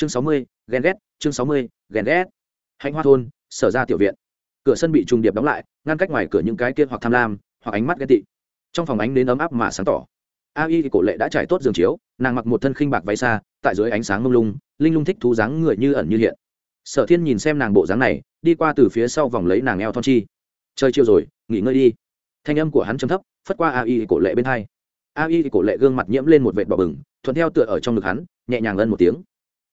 chương sáu mươi, ghen ghét, chương sáu mươi, ghen ghét. Hạnh hoa thôn, sở ra tiểu viện. Cửa sân bị trùng điệp đóng lại, ngăn cách ngoài cửa những cái kia hoặc tham lam, hoặc ánh mắt ghen tị. Trong phòng ánh đến ấm áp mà sáng tỏ. A y thì cổ lệ đã trải tốt giường chiếu, nàng mặc một thân khinh bạc váy xa, tại dưới ánh sáng mông lung, linh lung thích thú dáng người như ẩn như hiện. Sở thiên nhìn xem nàng bộ dáng này, đi qua từ phía sau vòng lấy nàng eo thon chi. Chơi chiều rồi, nghỉ ngơi đi. Thanh âm của hắn chấm thấp, phất qua a y cổ lệ bên hai. A y cổ lệ gương mặt nhiễm lên một vệt đỏ bừng, thuận theo tựa ở trong ngực hắn, nhẹ nhàng ân một tiếng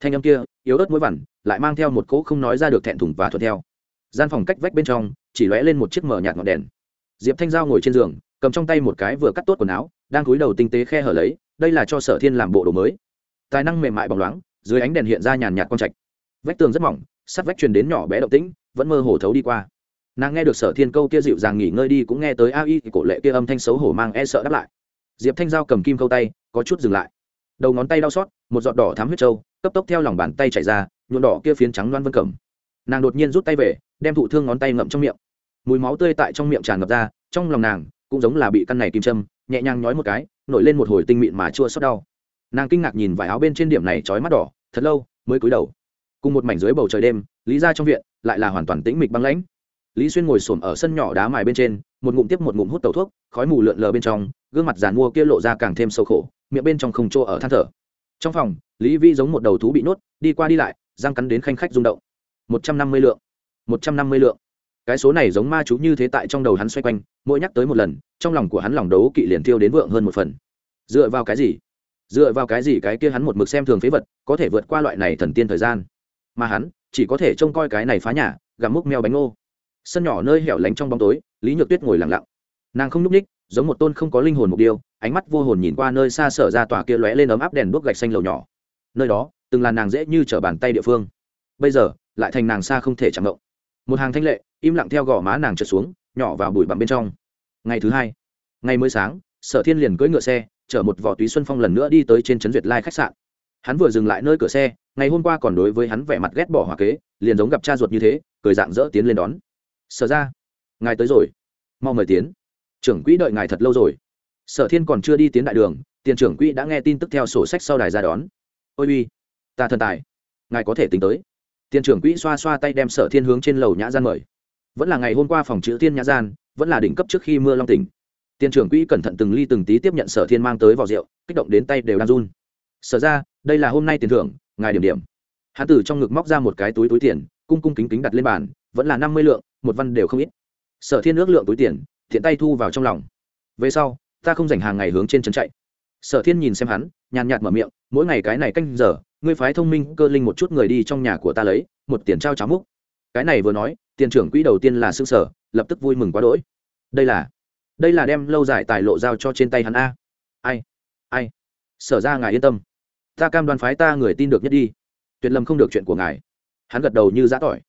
thanh âm kia, yếu ớt mũi vằn, lại mang theo một cỗ không nói ra được thẹn thùng và thuận theo. Gian phòng cách vách bên trong, chỉ lóe lên một chiếc mở nhạt ngọn đèn. Diệp thanh giao ngồi trên giường, cầm trong tay một cái vừa cắt tốt quần áo, đang cúi đầu tinh tế khe hở lấy, đây là cho sở thiên làm bộ đồ mới. Tài năng mềm mại bóng loáng, dưới ánh đèn hiện ra nhàn nhạt con trạch. Vách tường rất mỏng, sắt vách truyền đến nhỏ bé động tĩnh, vẫn mơ hồ thấu đi qua. Nàng nghe được sở thiên câu kia dịu dàng nghỉ ngơi đi cũng nghe tới a y thì cổ lệ kia âm thanh xấu hổ mang e sợ đáp lại. Diệp thanh giao cầm kim câu tay, có chút dừng lại. Đầu ngón tay đau xót, một giọt đỏ thám huyết trâu cấp tốc theo lòng bàn tay chạy ra, nhuộm đỏ kia phiến trắng loan vân cẩm. Nàng đột nhiên rút tay về, đem thụ thương ngón tay ngậm trong miệng. Mùi máu tươi tại trong miệng tràn ngập ra, trong lòng nàng cũng giống là bị căn này kim châm, nhẹ nhàng nhói một cái, nổi lên một hồi tinh mịn mà chua xót đau. Nàng kinh ngạc nhìn vải áo bên trên điểm này trói mắt đỏ, thật lâu mới cúi đầu. Cùng một mảnh dưới bầu trời đêm, lý ra trong viện lại là hoàn toàn tĩnh mịch băng lãnh. Lý xuyên ngồi xổm ở sân nhỏ đá mài bên trên, một ngụm tiếp một ngụm hút tẩu thuốc, khói mù lượn lờ bên trong, gương mặt giàn mua kia lộ ra càng thêm sâu khổ, miệng bên trong không chỗ ở than thở. Trong phòng lý vi giống một đầu thú bị nuốt đi qua đi lại, răng cắn đến khanh khách rung động. Một trăm năm mươi lượng, một trăm năm mươi lượng. Cái số này giống ma chú như thế tại trong đầu hắn xoay quanh, mỗi nhắc tới một lần, trong lòng của hắn lòng đấu kỵ liền thiêu đến vượng hơn một phần. Dựa vào cái gì? Dựa vào cái gì cái kia hắn một mực xem thường phế vật, có thể vượt qua loại này thần tiên thời gian? Mà hắn, chỉ có thể trông coi cái này phá nhà, gặm múc meo bánh ngô. Sân nhỏ nơi hẻo lánh trong bóng tối, lý nhược tuyết ngồi lặng lặng. Nàng không n ú c ních giống một tôn không có linh hồn mục tiêu, ánh mắt vô hồn nhìn qua nơi xa sở ra tòa kia lóe lên ấm áp đèn đuốc gạch xanh lầu nhỏ nơi đó từng là nàng dễ như t r ở bàn tay địa phương. Bây giờ, lại thành nàng xa không thể chạm động. một hàng thanh lệ, im lặng theo gò má nàng trượt xuống, nhỏ vào bụi bặm bên trong. Ngày thứ hai, ngày mới sáng, sở thiên liền cưỡi ngựa xe, chở một vỏ túy xuân phong lần nữa đi tới trên trấn duyệt lai khách sạn. Hắn vừa dừng lại nơi cửa xe, ngày hôm qua còn đối với hắn vẻ mặt ghét bỏ hòa kế, liền giống gặp cha ruột như thế, cười dạng dỡ tiến lên đón. Sở ra ngài tới rồi. Mau mời tiến. Trưởng quỹ đợi ngài thật lâu rồi. Sở thiên còn chưa đi tiến đại đường, tiền trưởng quỹ đã nghe tin tức theo sổ sách sau đài ra đón ôi uy, ta thần tài, ngài có thể tính tới. Tiền trưởng quỹ xoa xoa tay đem sở thiên hướng trên lầu nhã gian mời. Vẫn là ngày hôm qua phòng chữ thiên nhã gian, vẫn là đỉnh cấp trước khi mưa long tỉnh. Tiền trưởng quỹ cẩn thận từng ly từng tí tiếp nhận sở thiên mang tới vỏ rượu, kích động đến tay đều đang run. Sở ra, đây là hôm nay tiền thưởng, ngài điểm điểm. Hán tử trong ngực móc ra một cái túi túi tiền, cung cung kính kính đặt lên bàn, vẫn là năm mươi lượng, một văn đều không ít. Sở thiên ước lượng túi tiền, thiện tay thu vào trong lòng. Về sau, ta không dành hàng ngày hướng trên trấn chạy sở thiên nhìn xem hắn, nhàn nhạt mở miệng, mỗi ngày cái này canh giờ, ngươi phái thông minh cơ linh một chút người đi trong nhà của ta lấy, một tiền trao cháo múc. Cái này vừa nói, tiền trưởng quỹ đầu tiên là xương sở lập tức vui mừng quá đỗi. Đây là đây là đem lâu dài tài lộ giao cho trên tay hắn a. Ai ai? Sở ra ngài yên tâm. Ta cam đoan phái ta người tin được nhất đi. Tuyệt lâm không được chuyện của ngài. Hắn gật đầu như giã tỏi.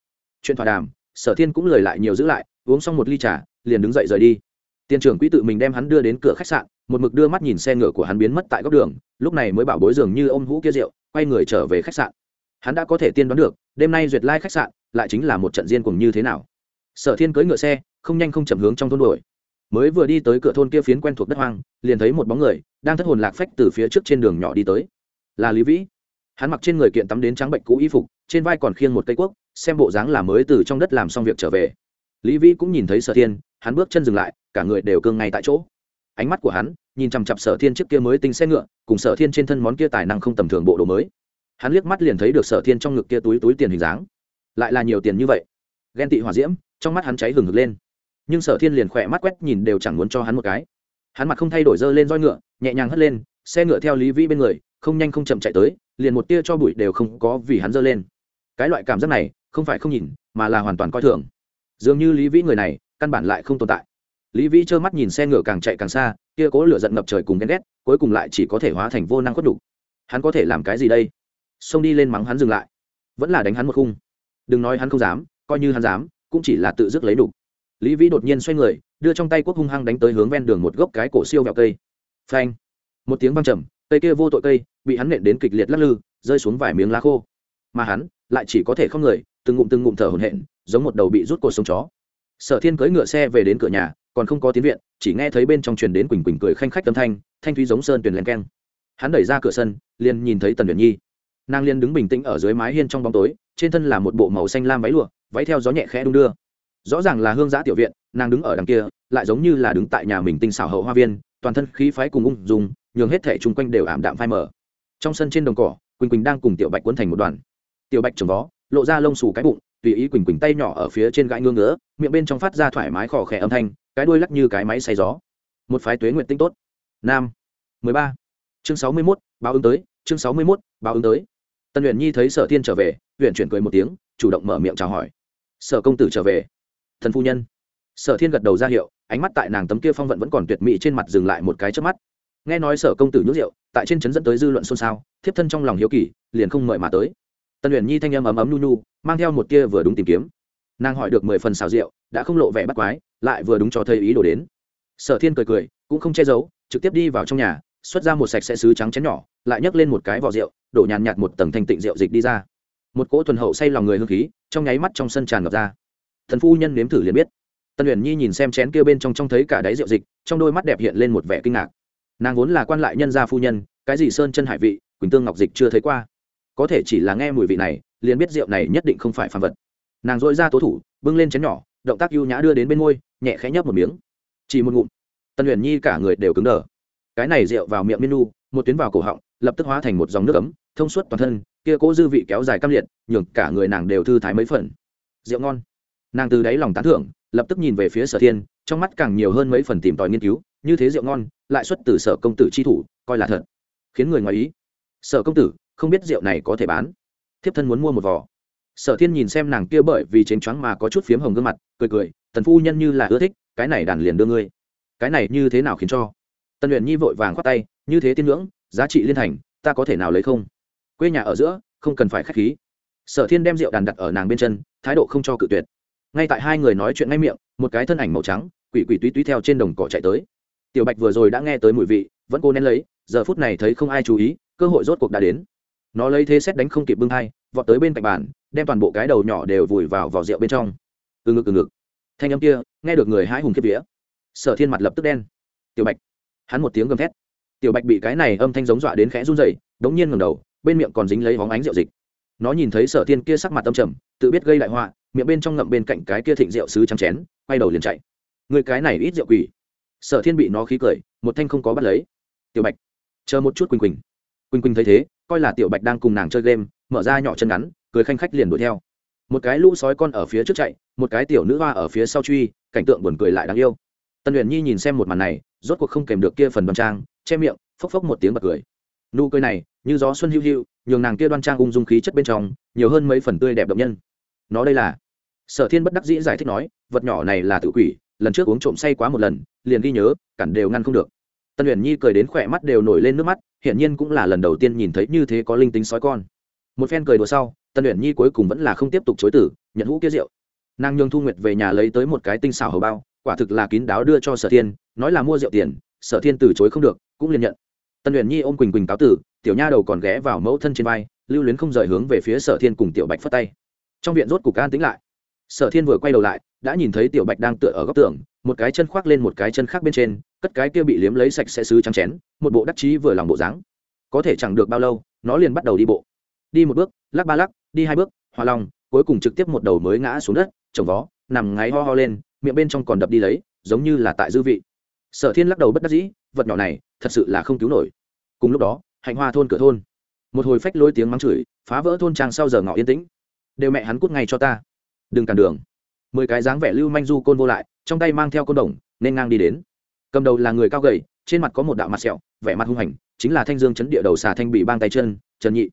Chuyện thỏa đàm, sở thiên cũng lời lại nhiều giữ lại, uống xong một ly trà, liền đứng dậy rời đi tiền trưởng quỹ tự mình đem hắn đưa đến cửa khách sạn, một mực đưa mắt nhìn xe ngựa của hắn biến mất tại góc đường, lúc này mới bảo bối dường như ôm hũ kia rượu, quay người trở về khách sạn. Hắn đã có thể tiên đoán được, đêm nay duyệt lai khách sạn lại chính là một trận diên cùng như thế nào. Sở thiên cưỡi ngựa xe, không nhanh không chậm hướng trong thôn đuổi. Mới vừa đi tới cửa thôn kia phiến quen thuộc đất hoang, liền thấy một bóng người đang thất hồn lạc phách từ phía trước trên đường nhỏ đi tới. Là lý vĩ. Hắn mặc trên người kiện tắm đến trắng bệnh cũ y phục, trên vai còn khiêng một cây cuốc, xem bộ dáng là mới từ trong đất làm xong việc trở về. Lý vĩ cũng nhìn thấy sở thiên, hắn bước chân dừng lại cả người đều cương ngay tại chỗ. Ánh mắt của hắn nhìn chằm chặp sở thiên trước kia mới tinh xe ngựa, cùng sở thiên trên thân món kia tài năng không tầm thường bộ đồ mới. Hắn liếc mắt liền thấy được sở thiên trong ngực kia túi túi tiền hình dáng. Lại là nhiều tiền như vậy. Ghen tị hòa diễm, trong mắt hắn cháy hừng hực lên. Nhưng sở thiên liền khỏe mắt quét nhìn đều chẳng muốn cho hắn một cái. Hắn mặt không thay đổi dơ lên roi ngựa, nhẹ nhàng hất lên, xe ngựa theo lý vĩ bên người, không nhanh không chậm chạy tới, liền một tia cho bụi đều không có vì hắn dơ lên. Cái loại cảm giác này, không phải không nhìn, mà là hoàn toàn coi thường. Dường như lý vĩ người này, căn bản lại không tồn tại lý vĩ trơ mắt nhìn xe ngựa càng chạy càng xa, kia cố lửa giận ngập trời cùng ghen ghét, cuối cùng lại chỉ có thể hóa thành vô năng khuất đục hắn có thể làm cái gì đây? Xông đi lên mắng hắn dừng lại. Vẫn là đánh hắn một khung. Đừng nói hắn không dám, coi như hắn dám, cũng chỉ là tự dứt lấy đục lý vĩ đột nhiên xoay người, đưa trong tay quốc hung hăng đánh tới hướng ven đường một gốc cái cổ siêu vẹo cây. Phanh! Một tiếng văng trầm, cây kia vô tội cây, bị hắn nện đến kịch liệt lắc lư, rơi xuống vài miếng lá khô. Mà hắn, lại chỉ có thể không người, từng ngụm từng ngụm thở hổn hển, giống một đầu bị rút cột sống chó. Sở thiên cưỡi ngựa xe về đến cửa nhà còn không có tiến viện, chỉ nghe thấy bên trong truyền đến quỳnh quỳnh cười khanh khách tâm thanh thanh thúy giống sơn tuyền len keng. Hắn đẩy ra cửa sân, liền nhìn thấy tần luyện nhi. Nàng liên đứng bình tĩnh ở dưới mái hiên trong bóng tối, trên thân là một bộ màu xanh lam váy lụa, váy theo gió nhẹ khẽ đung đưa. Rõ ràng là hương giã tiểu viện, nàng đứng ở đằng kia, lại giống như là đứng tại nhà mình tinh xảo hậu hoa viên, toàn thân khí phái cùng ung dùng nhường hết thể chung quanh đều ảm đạm phai mờ. Trong sân trên đồng cỏ, quỳnh quỳnh đang cùng tiểu bạch quấn thành một đoàn. Tiểu bạch trồng vó, lộ ra lông xù cái bụng, tùy ý quỳnh quỳnh tay nhỏ ở phía trên gãi ngưỡng ngứa, miệng bên trong phát ra thoải mái khò khẽ âm thanh cái đuôi lắc như cái máy xay gió. Một phái tuế nguyện tinh tốt. Nam. mười ba. Chương sáu mươi mốt, báo ứng tới. Chương sáu mươi mốt, báo ứng tới. Tân luyện nhi thấy sở thiên trở về huyện chuyển cười một tiếng, chủ động mở miệng chào hỏi. Sở công tử trở về. Thần phu nhân. Sở thiên gật đầu ra hiệu, ánh mắt tại nàng tấm kia phong vận vẫn còn tuyệt mỹ trên mặt dừng lại một cái trước mắt. Nghe nói sở công tử nhút rượu, tại trên trấn dẫn tới dư luận xôn xao, thiếp thân trong lòng hiếu kỳ, liền không mời mà tới. Tân luyện nhi thanh âm ấm ấm nu nu, mang theo một tia vừa đúng tìm kiếm nàng hỏi được mười phần xào rượu, đã không lộ vẻ bắt quái, lại vừa đúng cho thầy ý đồ đến. Sở thiên cười cười, cũng không che giấu, trực tiếp đi vào trong nhà, xuất ra một sạch sẽ sứ trắng chén nhỏ, lại nhấc lên một cái vỏ rượu, đổ nhàn nhạt một tầng thanh tịnh rượu dịch đi ra. Một cỗ thuần hậu say lòng người hương khí, trong nháy mắt trong sân tràn ngập ra. Thần phu nhân nếm thử liền biết. Tân huyền nhi nhìn xem chén kia bên trong trông thấy cả đáy rượu dịch, trong đôi mắt đẹp hiện lên một vẻ kinh ngạc. Nàng vốn là quan lại nhân gia phu nhân, cái gì sơn chân hải vị, quỳnh tương ngọc dịch chưa thấy qua. Có thể chỉ là nghe mùi vị này, liền biết rượu này nhất định không phải phàm vật nàng dội ra tố thủ, bưng lên chén nhỏ, động tác ưu nhã đưa đến bên môi, nhẹ khẽ nhấp một miếng. Chỉ một ngụm. Tân huyền nhi cả người đều cứng đờ. Cái này rượu vào miệng menu một tuyến vào cổ họng, lập tức hóa thành một dòng nước ấm, thông suốt toàn thân, kia cố dư vị kéo dài căm liệt, nhường cả người nàng đều thư thái mấy phần. Rượu ngon. Nàng từ đáy lòng tán thưởng, lập tức nhìn về phía sở thiên, trong mắt càng nhiều hơn mấy phần tìm tòi nghiên cứu, như thế rượu ngon, lại xuất từ sở công tử chi thủ, coi là thật. Khiến người ngoài ý. Sở công tử, không biết rượu này có thể bán. Thiếp thân muốn mua một vỏ sở thiên nhìn xem nàng kia bởi vì chênh choáng mà có chút phiếm hồng gương mặt, cười cười, tần phu nhân như là ưa thích, cái này đàn liền đưa ngươi. Cái này như thế nào khiến cho? Tần luyện nhi vội vàng khoát tay, như thế tiên ngưỡng, giá trị liên thành, ta có thể nào lấy không? Quê nhà ở giữa, không cần phải k h á c h khí. Sở thiên đem rượu đàn đặt ở nàng bên chân, thái độ không cho cự tuyệt. Ngay tại hai người nói chuyện ngay miệng, một cái thân ảnh màu trắng, quỷ quỷ túy túy theo trên đồng cỏ chạy tới. Tiểu bạch vừa rồi đã nghe tới mùi vị, vẫn cố nén lấy, giờ phút này thấy không ai chú ý, cơ hội rốt cuộc đã đến. Nó lấy thế xét đánh không kịp bưng hai vọt tới bên cạnh bàn, đem toàn bộ cái đầu nhỏ đều vùi vào vỏ rượu bên trong. Từ ngực từ ngực. Thanh âm kia, nghe được người hái hùng kiếp vía. Sở thiên mặt lập tức đen. Tiểu bạch. Hắn một tiếng gầm thét. Tiểu bạch bị cái này âm thanh giống dọa đến khẽ run rẩy đống nhiên ngầm đầu, bên miệng còn dính lấy hóng ánh rượu dịch. Nó nhìn thấy sở thiên kia sắc mặt âm trầm, tự biết gây đại họa, miệng bên trong ngậm bên cạnh cái kia thịnh rượu sứ trắng chén, quay đầu liền chạy. Người cái này ít rượu quỷ. Sở thiên bị nó khí cười, một thanh không có bắt lấy. Tiểu bạch. Chờ một chút quỳnh quỳnh. Quỳnh quỳnh thấy thế, coi là tiểu bạch đang cùng nàng chơi game mở ra nhỏ chân ngắn, cười khanh khách liền đuổi theo. Một cái lũ sói con ở phía trước chạy, một cái tiểu nữ hoa ở phía sau truy, cảnh tượng buồn cười lại đáng yêu. Tân luyện nhi nhìn xem một màn này, rốt cuộc không kèm được kia phần đoan trang, che miệng, phốc phốc một tiếng bật cười. Nụ cười này, như gió xuân hữu hữu nhường nàng kia đoan trang ung dung khí chất bên trong, nhiều hơn mấy phần tươi đẹp động nhân. Nó đây là? Sở thiên bất đắc dĩ giải thích nói, vật nhỏ này là tự quỷ, lần trước uống trộm say quá một lần, liền ghi nhớ, cản đều ngăn không được. Tân huyền nhi cười đến khỏe mắt đều nổi lên nước mắt, hiển nhiên cũng là lần đầu tiên nhìn thấy như thế có linh tính sói con một phen cười đùa sau tân luyện nhi cuối cùng vẫn là không tiếp tục chối tử nhận hũ kia rượu. Nàng nhường thu nguyệt về nhà lấy tới một cái tinh xảo hầu bao, quả thực là kín đáo đưa cho sở thiên, nói là mua rượu tiền, sở thiên từ chối không được, cũng liền nhận. Tân luyện nhi ôm quỳnh quỳnh cáo tử, tiểu nha đầu còn ghé vào mẫu thân trên vai, lưu luyến không rời hướng về phía sở thiên cùng tiểu bạch phất tay. Trong viện rốt cục an tính lại. Sở thiên vừa quay đầu lại, đã nhìn thấy tiểu bạch đang tựa ở góc tường, một cái chân khoác lên một cái chân khác bên trên, cất cái kia bị liếm lấy sạch sẽ xứ trắng chén, một bộ đắc chí vừa lòng bộ dáng. Có thể chẳng được bao lâu, nó liền bắt đầu đi bộ đi một bước, lắc ba lắc, đi hai bước hòa lòng cuối cùng trực tiếp một đầu mới ngã xuống đất, trồng vó, nằm ngáy ho ho lên, miệng bên trong còn đập đi lấy, giống như là tại dư vị. Sở thiên lắc đầu bất đắc dĩ, vật nhỏ này, thật sự là không cứu nổi. Cùng lúc đó, hạnh hoa thôn cửa thôn. Một hồi phách lôi tiếng mắng chửi, phá vỡ thôn trang sau giờ ngọ yên tĩnh. Đều mẹ hắn cút ngay cho ta. Đừng cản đường. Mười cái dáng vẻ lưu manh du côn vô lại, trong tay mang theo côn đồng, nên ngang đi đến. Cầm đầu là người cao gầy, trên mặt có một đạo mặt sẹo, vẻ mặt hung hành, chính là thanh dương chấn địa đầu xà thanh bị bang tay chân, trần nhị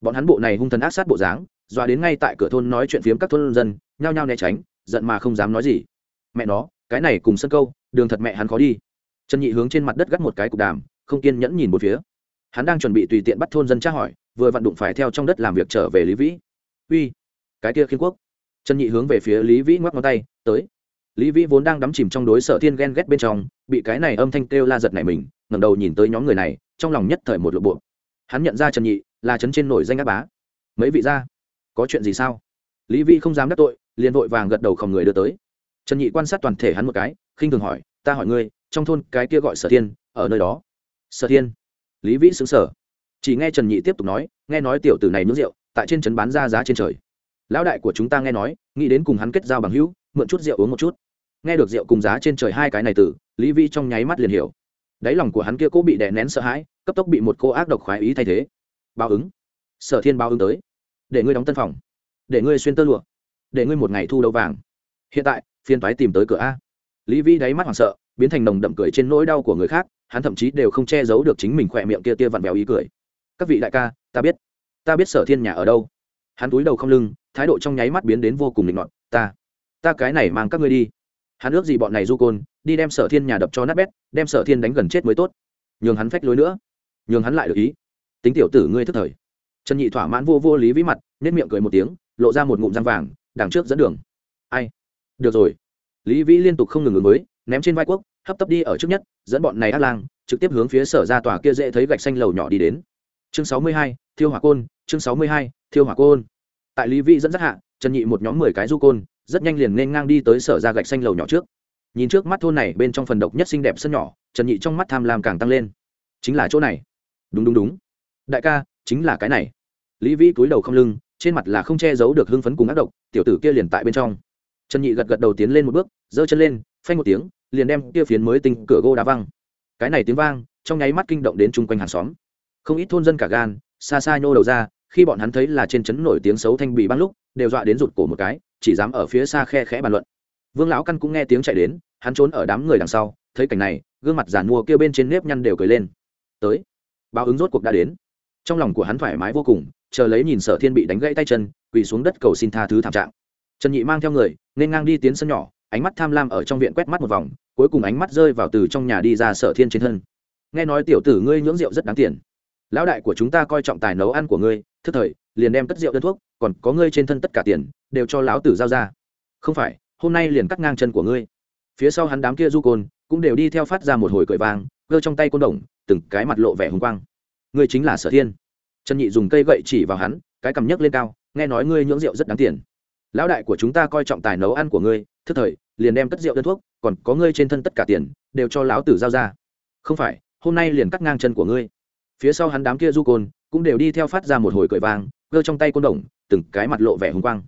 bọn hắn bộ này hung thần ác sát bộ dáng, dọa đến ngay tại cửa thôn nói chuyện phiếm các thôn dân, nhao nhao né tránh, giận mà không dám nói gì. Mẹ nó, cái này cùng sân câu, đường thật mẹ hắn khó đi. Trần nhị hướng trên mặt đất gắt một cái cục đàm, không kiên nhẫn nhìn một phía. Hắn đang chuẩn bị tùy tiện bắt thôn dân tra hỏi, vừa vặn đụng phải theo trong đất làm việc trở về lý vĩ. Uy, cái kia khiến quốc. Trần nhị hướng về phía lý vĩ ngoắc ngón tay, tới. Lý vĩ vốn đang đắm chìm trong đối sở thiên ghen ghét bên trong, bị cái này âm thanh kêu la giật này mình, ngẩng đầu nhìn tới nhóm người này, trong lòng nhất thời một lộ bộ. Hắn nhận ra trần nhị là trấn trên nổi danh ác bá. Mấy vị ra có chuyện gì sao? Lý Vi không dám đắc tội, liền vội vàng gật đầu khòng người đưa tới. Trần nhị quan sát toàn thể hắn một cái, khinh thường hỏi, ta hỏi ngươi, trong thôn cái kia gọi sở thiên, ở nơi đó? Sở thiên? Lý vĩ xứng sở chỉ nghe trần nhị tiếp tục nói, nghe nói tiểu tử này nướng rượu, tại trên trấn bán ra giá trên trời. Lão đại của chúng ta nghe nói, nghĩ đến cùng hắn kết giao bằng hữu, mượn chút rượu uống một chút. Nghe được rượu cùng giá trên trời hai cái này từ, lý vi trong nháy mắt liền hiểu. Đáy lòng của hắn kia cố bị đè nén sợ hãi, cấp tốc bị một cô ác độc khoái ý thay thế báo ứng. Sở thiên báo ứng tới. Để ngươi đóng tân phòng. Để ngươi xuyên tơ lụa. Để ngươi một ngày thu đầu vàng. Hiện tại phiên toái tìm tới cửa a. Lý vi đáy mắt hoảng sợ, biến thành nồng đậm cười trên nỗi đau của người khác, hắn thậm chí đều không che giấu được chính mình khỏe miệng kia tia vặn vẹo ý cười. Các vị đại ca, ta biết. Ta biết sở thiên nhà ở đâu. Hắn túi đầu không lưng, thái độ trong nháy mắt biến đến vô cùng định nọt ta ta cái này mang các ngươi đi. Hắn ước gì bọn này du côn, đi đem sở thiên nhà đập cho nát bét, đem sở thiên đánh gần chết mới tốt. Nhường hắn phách lối nữa. Nhường hắn lại được ý tính tiểu tử ngươi thức thời. Trần nhị thỏa mãn vô vô lý vĩ mặt nết miệng cười một tiếng, lộ ra một ngụm răng vàng, đằng trước dẫn đường. Ai? Được rồi. Lý vĩ liên tục không ngừng ngừng mới, ném trên vai quốc, hấp tấp đi ở trước nhất, dẫn bọn này ác lang, trực tiếp hướng phía sở ra tòa kia dễ thấy gạch xanh lầu nhỏ đi đến. Chương sáu mươi hai, thiêu hỏa côn, chương sáu mươi hai, thiêu hỏa côn. Tại lý vĩ dẫn dắt hạ, trần nhị một nhóm mười cái du côn, rất nhanh liền nên ngang đi tới sở ra gạch xanh lầu nhỏ trước. Nhìn trước mắt thôn này, bên trong phần độc nhất xinh đẹp sân nhỏ, trần nhị trong mắt tham lam càng tăng lên. Chính là chỗ này. Đúng đúng đúng đại ca, chính là cái này. Lý vĩ cúi đầu không lưng, trên mặt là không che giấu được hưng phấn cùng ác độc, tiểu tử kia liền tại bên trong. Trần nhị gật gật đầu tiến lên một bước, giơ chân lên, phanh một tiếng, liền đem kia phiến mới tinh cửa gỗ đá văng. Cái này tiếng vang, trong nháy mắt kinh động đến chung quanh hàng xóm. Không ít thôn dân cả gan, xa xa nhô đầu ra, khi bọn hắn thấy là trên trấn nổi tiếng xấu thanh bì băng lúc, đều dọa đến rụt cổ một cái, chỉ dám ở phía xa khe khẽ bàn luận. Vương lão căn cũng nghe tiếng chạy đến, hắn trốn ở đám người đằng sau, thấy cảnh này, gương mặt giàn mua kia bên trên nếp nhăn đều cười lên. Tới. Báo ứng rốt cuộc đã đến trong lòng của hắn thoải mái vô cùng, chờ lấy nhìn sở thiên bị đánh gãy tay chân, quỳ xuống đất cầu xin tha thứ thảm trạng. Trần nhị mang theo người, nên ngang đi tiến sân nhỏ, ánh mắt tham lam ở trong viện quét mắt một vòng, cuối cùng ánh mắt rơi vào từ trong nhà đi ra sở thiên trên thân. Nghe nói tiểu tử ngươi nhưỡng rượu rất đáng tiền. Lão đại của chúng ta coi trọng tài nấu ăn của ngươi, thức thời, liền đem cất rượu đơn thuốc, còn có ngươi trên thân tất cả tiền, đều cho lão tử giao ra. Không phải, hôm nay liền cắt ngang chân của ngươi. Phía sau hắn đám kia du côn, cũng đều đi theo phát ra một hồi cười vang, cơ trong tay côn đồng, từng cái mặt lộ vẻ hùng quang ngươi chính là sở thiên trần nhị dùng cây gậy chỉ vào hắn cái cầm nhấc lên cao nghe nói ngươi nhưỡng rượu rất đáng tiền lão đại của chúng ta coi trọng tài nấu ăn của ngươi thức thời liền đem cất rượu đơn thuốc còn có ngươi trên thân tất cả tiền đều cho lão tử giao ra không phải hôm nay liền cắt ngang chân của ngươi phía sau hắn đám kia du côn cũng đều đi theo phát ra một hồi cười vang gơ trong tay côn đồng từng cái mặt lộ vẻ hùng quang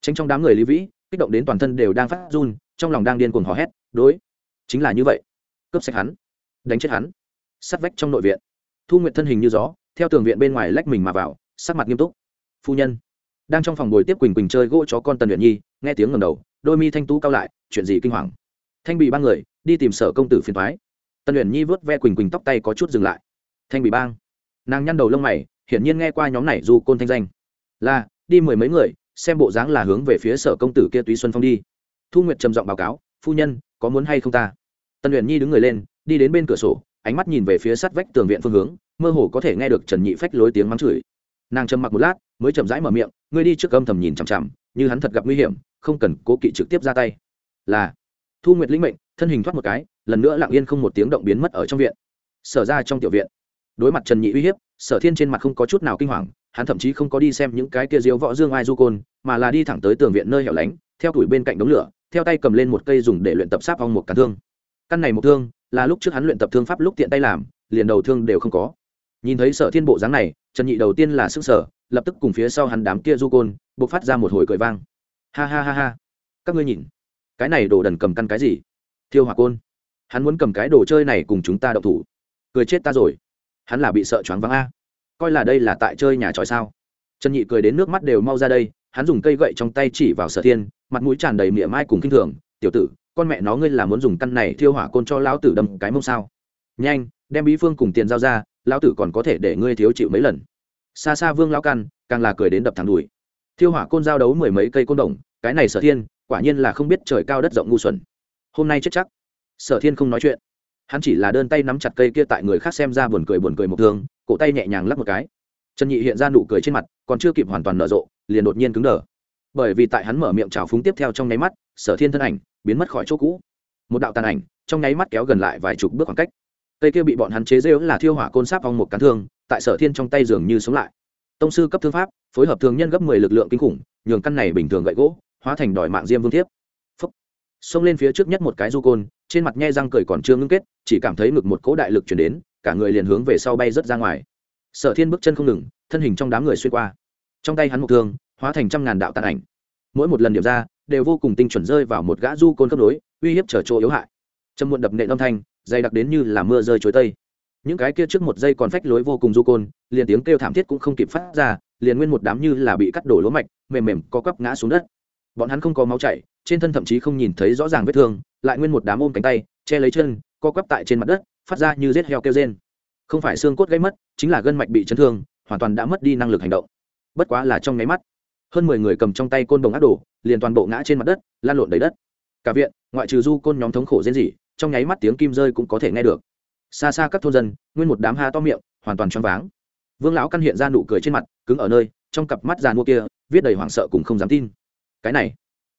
tránh trong đám người lý vĩ kích động đến toàn thân đều đang phát run trong lòng đang điên cuồng hò hét đối chính là như vậy cướp sạch hắn đánh chết hắn sát vách trong nội viện thu nguyện thân hình như gió, theo tường viện bên ngoài lách mình mà vào, sắc mặt nghiêm túc. Phu nhân, đang trong phòng bồi tiếp quỳnh quỳnh chơi gỗ chó con tần luyện nhi, nghe tiếng ngầm đầu, đôi mi thanh tú cao lại, chuyện gì kinh hoàng. Thanh bị ba người, đi tìm sở công tử phiền thoái tần luyện nhi vớt ve quỳnh quỳnh tóc tay có chút dừng lại. Thanh bị bang, nàng nhăn đầu lông mày, hiển nhiên nghe qua nhóm này du côn thanh danh. Là, đi mười mấy người, xem bộ dáng là hướng về phía sở công tử kia túy xuân phong đi. Thu nguyệt trầm giọng báo cáo, phu nhân, có muốn hay không ta? Tần luyện nhi đứng người lên, đi đến bên cửa sổ ánh mắt nhìn về phía sát vách tường viện phương hướng, mơ hồ có thể nghe được trần nhị phách lối tiếng mắng chửi. Nàng trầm mặc một lát, mới chậm rãi mở miệng, ngươi đi trước âm thầm nhìn chằm chằm, như hắn thật gặp nguy hiểm, không cần cố kỵ trực tiếp ra tay. Là, thu nguyệt lĩnh mệnh, thân hình thoát một cái, lần nữa lặng yên không một tiếng động biến mất ở trong viện. Sở ra trong tiểu viện. Đối mặt trần nhị uy hiếp, sở thiên trên mặt không có chút nào kinh hoàng, hắn thậm chí không có đi xem những cái kia diếu võ dương ai du côn, mà là đi thẳng tới tường viện nơi hẻo lánh, theo tuổi bên cạnh đống lửa, theo tay cầm lên một cây dùng để luyện tập sáp ong một cán thương. Căn này một thương là lúc trước hắn luyện tập thương pháp lúc tiện tay làm, liền đầu thương đều không có. Nhìn thấy sở thiên bộ dáng này, trần nhị đầu tiên là sức sở lập tức cùng phía sau hắn đám kia du côn b ộ c phát ra một hồi cười vang. Ha ha ha ha. Các ngươi nhìn, cái này đồ đần cầm căn cái gì? Thiêu hỏa côn. Hắn muốn cầm cái đồ chơi này cùng chúng ta đậu thủ. Cười chết ta rồi. Hắn là bị sợ choáng váng a. Coi là đây là tại chơi nhà tròi sao? Trần nhị cười đến nước mắt đều mau ra đây, hắn dùng cây gậy trong tay chỉ vào sở thiên, mặt mũi tràn đầy mỉa mai cùng k i n h thường. Tiểu tử con mẹ nó ngươi là muốn dùng căn này thiêu hỏa côn cho lão tử đâm cái mông sao? Nhanh, đem bí phương cùng tiền giao ra, lão tử còn có thể để ngươi thiếu chịu mấy lần. Xa xa vương lão căn, càng là cười đến đập thẳng đùi. Thiêu hỏa côn giao đấu mười mấy cây côn đồng, cái này sở thiên, quả nhiên là không biết trời cao đất rộng ngu xuẩn. Hôm nay chết chắc. Sở thiên không nói chuyện. Hắn chỉ là đơn tay nắm chặt cây kia tại người khác xem ra buồn cười buồn cười một thương, cổ tay nhẹ nhàng lắp một cái. Trần nhị hiện ra nụ cười trên mặt, còn chưa kịp hoàn toàn nở rộ, liền đột nhiên cứng đờ. Bởi vì tại hắn mở miệng trào phúng tiếp theo trong nháy mắt, sở thiên thân ảnh biến mất khỏi chỗ cũ. Một đạo tàn ảnh, trong nháy mắt kéo gần lại vài chục bước khoảng cách. Cây kia bị bọn hắn chế rêu là thiêu hỏa côn sáp vòng một cán thương, tại sở thiên trong tay dường như sống lại. Tông sư cấp thương pháp, phối hợp thường nhân gấp mười lực lượng kinh khủng, nhường căn này bình thường gậy gỗ, hóa thành đòi mạng diêm vương thiếp. Phúc. Xông lên phía trước nhất một cái du côn, trên mặt nhe răng cười còn chưa ngưng kết, chỉ cảm thấy ngực một cỗ đại lực chuyển đến, cả người liền hướng về sau bay rớt ra ngoài. Sở thiên bước chân không ngừng, thân hình trong đám người xuyên qua. Trong tay hắn một thương, hóa thành trăm ngàn đạo tàn ảnh. Mỗi một lần điểm ra đều vô cùng tinh chuẩn rơi vào một gã du côn cấp đối, uy hiếp trở chỗ yếu hại. Trầm muộn đập nệ âm thanh, dày đặc đến như là mưa rơi chối tây. Những cái kia trước một giây còn phách lối vô cùng du côn, liền tiếng kêu thảm thiết cũng không kịp phát ra, liền nguyên một đám như là bị cắt đổ lúa mạch, mềm mềm co quắp ngã xuống đất. Bọn hắn không có máu chảy, trên thân thậm chí không nhìn thấy rõ ràng vết thương, lại nguyên một đám ôm cánh tay, che lấy chân, co quắp tại trên mặt đất, phát ra như rết heo kêu rên. Không phải xương cốt gây mất, chính là gân mạch bị chấn thương, hoàn toàn đã mất đi năng lực hành động. Bất quá là trong nháy mắt hơn mười người cầm trong tay côn đồng ác đổ liền toàn bộ ngã trên mặt đất lan lộn đầy đất. Cả viện ngoại trừ du côn nhóm thống khổ diễn dị, trong nháy mắt tiếng kim rơi cũng có thể nghe được. Xa xa các thôn dân nguyên một đám ha to miệng hoàn toàn choáng váng. Vương lão căn hiện ra nụ cười trên mặt cứng ở nơi trong cặp mắt già mua kia viết đầy hoảng sợ cũng không dám tin. Cái này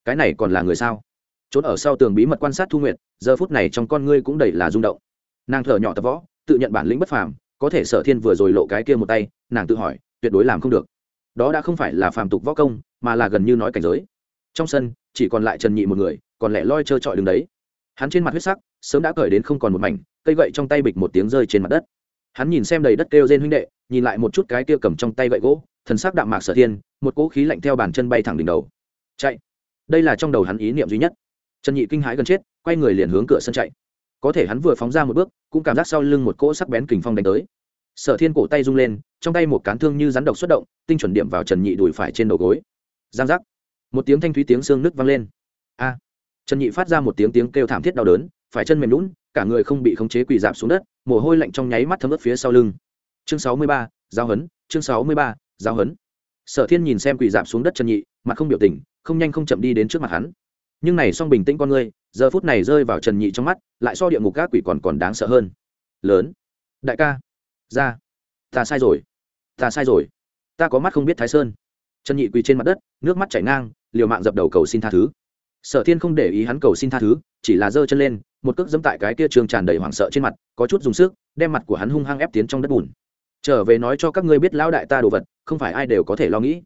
cái này còn là người sao? Trốn ở sau tường bí mật quan sát thu nguyện giờ phút này trong con ngươi cũng đầy là rung động. Nàng thở nhỏ tập võ tự nhận bản lĩnh bất phàm có thể sở thiên vừa rồi lộ cái kia một tay nàng tự hỏi tuyệt đối làm không được đó đã không phải là phàm tục võ công, mà là gần như nói cảnh giới. Trong sân, chỉ còn lại trần nhị một người, còn lẻ loi trơ trọi đứng đấy. Hắn trên mặt huyết sắc, sớm đã cởi đến không còn một mảnh, cây gậy trong tay bịch một tiếng rơi trên mặt đất. Hắn nhìn xem đầy đất kêu trên huynh đệ, nhìn lại một chút cái kia cầm trong tay gậy gỗ, thần sắc đạm mạc sở thiên, một cỗ khí lạnh theo bàn chân bay thẳng đỉnh đầu. Chạy! Đây là trong đầu hắn ý niệm duy nhất. Trần nhị kinh hãi gần chết, quay người liền hướng cửa sân chạy. Có thể hắn vừa phóng ra một bước, cũng cảm giác sau lưng một cỗ sắc bén kình phong đánh tới sở thiên cổ tay rung lên, trong tay một cán thương như rắn độc xuất động, tinh chuẩn điểm vào trần nhị đùi phải trên đầu gối. Giang giác. Một tiếng thanh thúy tiếng xương nứt vang lên. A! Trần nhị phát ra một tiếng tiếng kêu thảm thiết đau đớn, phải chân mềm lún cả người không bị khống chế quỳ dạp xuống đất, mồ hôi lạnh trong nháy mắt thấm ướt phía sau lưng. Chương sáu mươi ba giao hấn chương sáu mươi ba giao hấn sở thiên nhìn xem quỳ dạp xuống đất trần nhị, mặt không biểu tình, không nhanh không chậm đi đến trước mặt hắn. Nhưng này song bình tĩnh con ngươi, giờ phút này rơi vào trần nhị trong mắt, lại so địa ngục các quỷ còn còn đáng sợ hơn. Lớn. Đại ca ra. Ta sai rồi. Ta sai rồi. Ta có mắt không biết thái sơn. Trần nhị quỳ trên mặt đất, nước mắt chảy ngang, liều mạng dập đầu cầu xin tha thứ. Sở thiên không để ý hắn cầu xin tha thứ, chỉ là giơ chân lên, một cước dẫm tại cái kia trường tràn đầy hoảng sợ trên mặt, có chút dùng sức, đem mặt của hắn hung hăng ép tiến trong đất bùn. Trở về nói cho các ngươi biết lão đại ta đồ vật, không phải ai đều có thể lo nghĩ.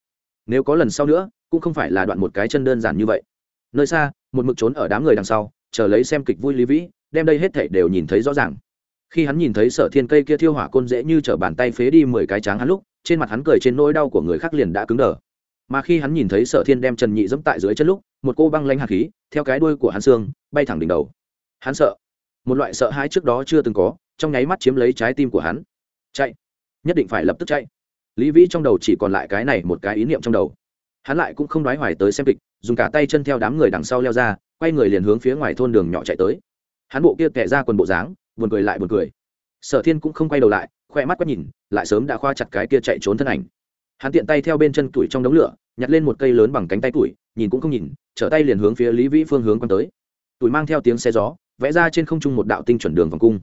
Nếu có lần sau nữa, cũng không phải là đoạn một cái chân đơn giản như vậy. Nơi xa, một mực trốn ở đám người đằng sau, chờ lấy xem kịch vui lý vĩ, đem đây hết thảy đều nhìn thấy rõ ràng khi hắn nhìn thấy sở thiên cây kia thiêu hỏa côn dễ như t bàn tay phế đi mười cái tráng hắn lúc, trên mặt hắn cười trên nỗi đau của người khác liền đã cứng đờ. Mà khi hắn nhìn thấy sở thiên đem trần nhị dẫm tại dưới chân lúc, một cô băng lanh hạt khí, theo cái đuôi của hắn xương, bay thẳng đỉnh đầu. Hắn sợ. Một loại sợ hãi trước đó chưa từng có, trong nháy mắt chiếm lấy trái tim của hắn. Chạy. Nhất định phải lập tức chạy. Lý vĩ trong đầu chỉ còn lại cái này một cái ý niệm trong đầu. Hắn lại cũng không đoái hoài tới xem kịch, dùng cả tay chân theo đám người đằng sau leo ra, quay người liền hướng phía ngoài thôn đường nhỏ chạy tới. Hắn bộ kia kẻ ra quần bộ dáng buồn cười lại buồn cười. Sở thiên cũng không quay đầu lại, khoe mắt quét nhìn, lại sớm đã khoa chặt cái kia chạy trốn thân ảnh. Hắn tiện tay theo bên chân tuổi trong đống lửa, nhặt lên một cây lớn bằng cánh tay tuổi nhìn cũng không nhìn, trở tay liền hướng phía lý vĩ phương hướng quăng tới. Tuổi mang theo tiếng xe gió, vẽ ra trên không trung một đạo tinh chuẩn đường vòng cung.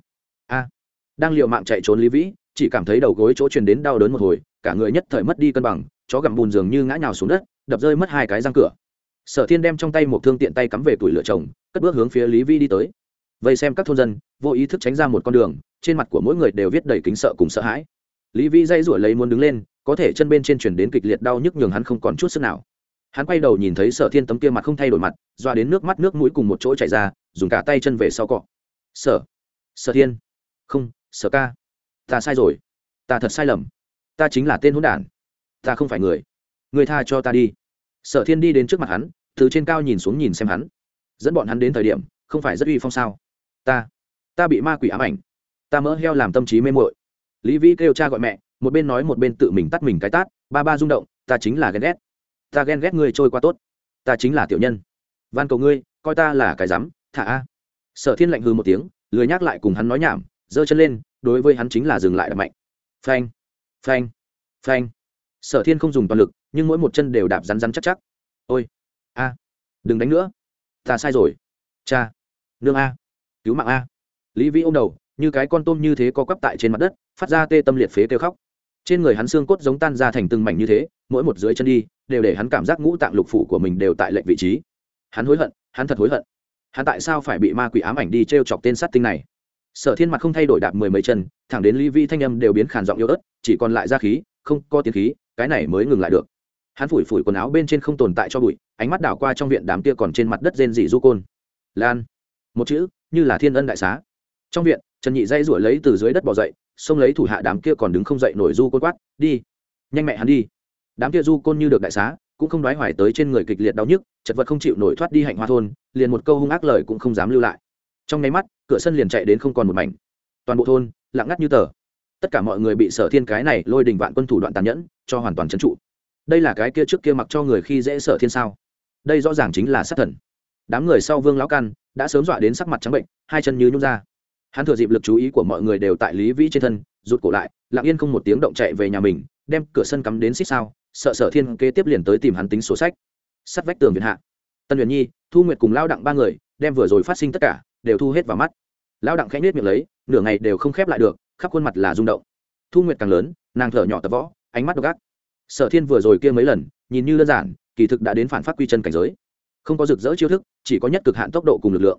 A! Đang l mạng chạy trốn lý vĩ, chỉ cảm thấy đầu gối chỗ truyền đến đau đớn một hồi, cả người nhất thời mất đi cân bằng, chó gặm bùn dường như ngã nhào xuống đất, đập rơi mất hai cái răng cửa. Sở thiên đem trong tay một thương tiện tay cắm về tuổi lửa chồng, cất bước hướng phía lý vi đi tới vây xem các thôn dân, vô ý thức tránh ra một con đường, trên mặt của mỗi người đều viết đầy kính sợ cùng sợ hãi. Lý vi dây rủi lấy muốn đứng lên, có thể chân bên trên chuyển đến kịch liệt đau nhức nhường hắn không còn chút sức nào. Hắn quay đầu nhìn thấy sở thiên tấm kia mặt không thay đổi mặt, doa đến nước mắt nước mũi cùng một chỗ chảy ra, dùng cả tay chân về sau cọ. Sở sở thiên. Không, sở ca. Ta sai rồi. Ta thật sai lầm. Ta chính là tên hỗn đản. Ta không phải người. Người tha cho ta đi. Sở thiên đi đến trước mặt hắn, từ trên cao nhìn xuống nhìn xem hắn. Dẫn bọn hắn đến thời điểm, không phải rất uy phong sao? Ta ta bị ma quỷ ám ảnh. Ta mỡ heo làm tâm trí mê mội lý vĩ kêu cha gọi mẹ, một bên nói một bên tự mình tắt mình cái tát, ba ba rung động, ta chính là ghen ghét. Ta ghen ghét ngươi trôi qua tốt. Ta chính là tiểu nhân. Van cầu ngươi, coi ta là cái rắm, thả a. Sở thiên lạnh hư một tiếng, lười nhắc lại cùng hắn nói nhảm, giơ chân lên, đối với hắn chính là dừng lại đập mạnh. Phanh phanh phanh. Sở thiên không dùng toàn lực, nhưng mỗi một chân đều đạp rắn rắn chắc chắc. Ôi, a, đừng đánh nữa. Ta sai rồi. Cha, nương a cứu mạng a. Lý vĩ ô m đầu, như cái con tôm như thế có quắp tại trên mặt đất, phát ra tê tâm liệt phế kêu khóc. Trên người hắn xương cốt giống tan ra thành từng mảnh như thế, mỗi một dưới chân đi, đều để hắn cảm giác ngũ tạng lục phủ của mình đều tại lệnh vị trí. Hắn hối hận, hắn thật hối hận. Hắn tại sao phải bị ma quỷ ám ảnh đi t r e o chọc tên sát tinh này? Sở thiên mặt không thay đổi đạp mười mấy chân, thẳng đến lý vi thanh âm đều biến khàn giọng yếu ớt, chỉ còn lại ra khí, không có tiếng khí, cái này mới ngừng lại được. Hắn phủi phủi quần áo bên trên không tồn tại cho bụi, ánh mắt đảo qua trong viện đám kia còn trên mặt đất rên dị du côn. Lan. Một chữ như là thiên ân đại xá. Trong viện, trần nhị dây rủi lấy từ dưới đất bỏ dậy, xông lấy thủ hạ đám kia còn đứng không dậy nổi du côn quát, đi, nhanh mẹ hắn đi. Đám kia du côn như được đại xá, cũng không đoái hoài tới trên người kịch liệt đau nhức, chật vật không chịu nổi thoát đi hạnh hoa thôn, liền một câu hung ác lời cũng không dám lưu lại. Trong nháy mắt, cửa sân liền chạy đến không còn một mảnh. Toàn bộ thôn, lặng ngắt như tờ. Tất cả mọi người bị sở thiên cái này lôi đình vạn quân thủ đoạn tàn nhẫn, cho hoàn toàn trấn trụ. Đây là cái kia trước kia mặc cho người khi dễ sở thiên sao? Đây rõ ràng chính là sát thần đám người sau vương lão căn đã sớm dọa đến sắc mặt trắng bệnh, hai chân như nhung ra. Hắn thừa dịp lực chú ý của mọi người đều tại lý vĩ trên thân, rụt cổ lại, lặng yên không một tiếng động chạy về nhà mình, đem cửa sân cắm đến xích sao, sợ sở thiên kế tiếp liền tới tìm hắn tính sổ sách. Sắt vách tường viện hạ. Tân huyền nhi, thu nguyệt cùng lao đặng ba người đem vừa rồi phát sinh tất cả đều thu hết vào mắt. Lao đặng khẽ nết miệng lấy, nửa ngày đều không khép lại được, khắp khuôn mặt là rung động. Thu nguyệt càng lớn, nàng thở nhỏ tập võ, ánh mắt độc ác. Sở thiên vừa rồi kia mấy lần, nhìn như đơn giản, kỳ thực đã đến phản phát quy chân cảnh giới không có rực rỡ chiêu thức, chỉ có nhất cực hạn tốc độ cùng lực lượng.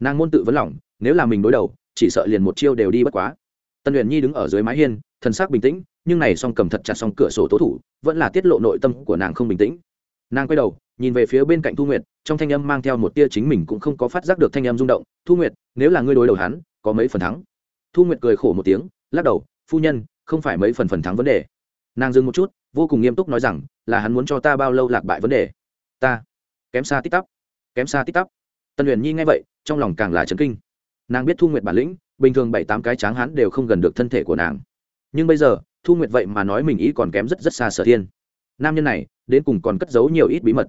Nàng môn tự vấn lỏng nếu là mình đối đầu, chỉ sợ liền một chiêu đều đi bất quá. Tân huyền nhi đứng ở dưới mái hiên, thần sắc bình tĩnh, nhưng này song cầm thật chặt song cửa sổ tố thủ, vẫn là tiết lộ nội tâm của nàng không bình tĩnh. Nàng quay đầu, nhìn về phía bên cạnh thu nguyệt, trong thanh âm mang theo một tia chính mình cũng không có phát giác được thanh âm rung động. Thu nguyệt, nếu là ngươi đối đầu hắn, có mấy phần thắng? Thu nguyệt cười khổ một tiếng, lắc đầu, phu nhân, không phải mấy phần phần thắng vấn đề. Nàng dừng một chút, vô cùng nghiêm túc nói rằng, là hắn muốn cho ta bao lâu lạc bại vấn đề? Ta kém xa tích tắp. Kém xa tích tắp. Tần huyền nhi nghe vậy, trong lòng càng là chấn kinh. Nàng biết thu nguyệt bản lĩnh, bình thường bảy tám cái tráng hắn đều không gần được thân thể của nàng. Nhưng bây giờ, thu nguyệt vậy mà nói mình ý còn kém rất rất xa sở thiên. Nam nhân này, đến cùng còn cất giấu nhiều ít bí mật.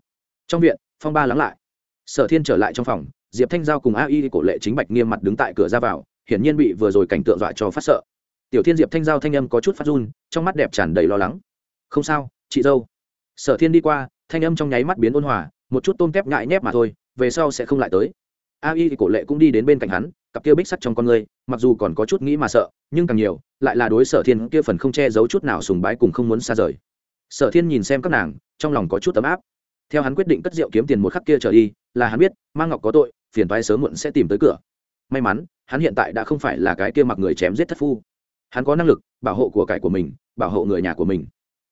Trong viện, phong ba lắng lại. Sở thiên trở lại trong phòng, diệp thanh giao cùng a y cổ lệ chính bạch nghiêm mặt đứng tại cửa ra vào, hiển nhiên bị vừa rồi cảnh tượng dọa cho phát sợ. Tiểu thiên diệp thanh giao thanh âm có chút phát run, trong mắt đẹp tràn đầy lo lắng. Không sao, chị dâu. Sở thiên đi qua, thanh âm trong nháy mắt biến ôn hòa một chút tôm tép ngại nhép mà thôi, về sau sẽ không lại tới. A y cổ lệ cũng đi đến bên cạnh hắn, cặp kia bích sắt trong con người, mặc dù còn có chút nghĩ mà sợ, nhưng càng nhiều, lại là đối sở thiên kia phần không che giấu chút nào sùng bái cùng không muốn xa rời. Sở thiên nhìn xem các nàng, trong lòng có chút tấm áp. Theo hắn quyết định cất rượu kiếm tiền một khắc kia trở đi, là hắn biết, mang ngọc có tội, phiền toái sớm muộn sẽ tìm tới cửa. May mắn, hắn hiện tại đã không phải là cái kia mặc người chém giết thất phu. Hắn có năng lực bảo hộ của cải của mình, bảo hộ người nhà của mình.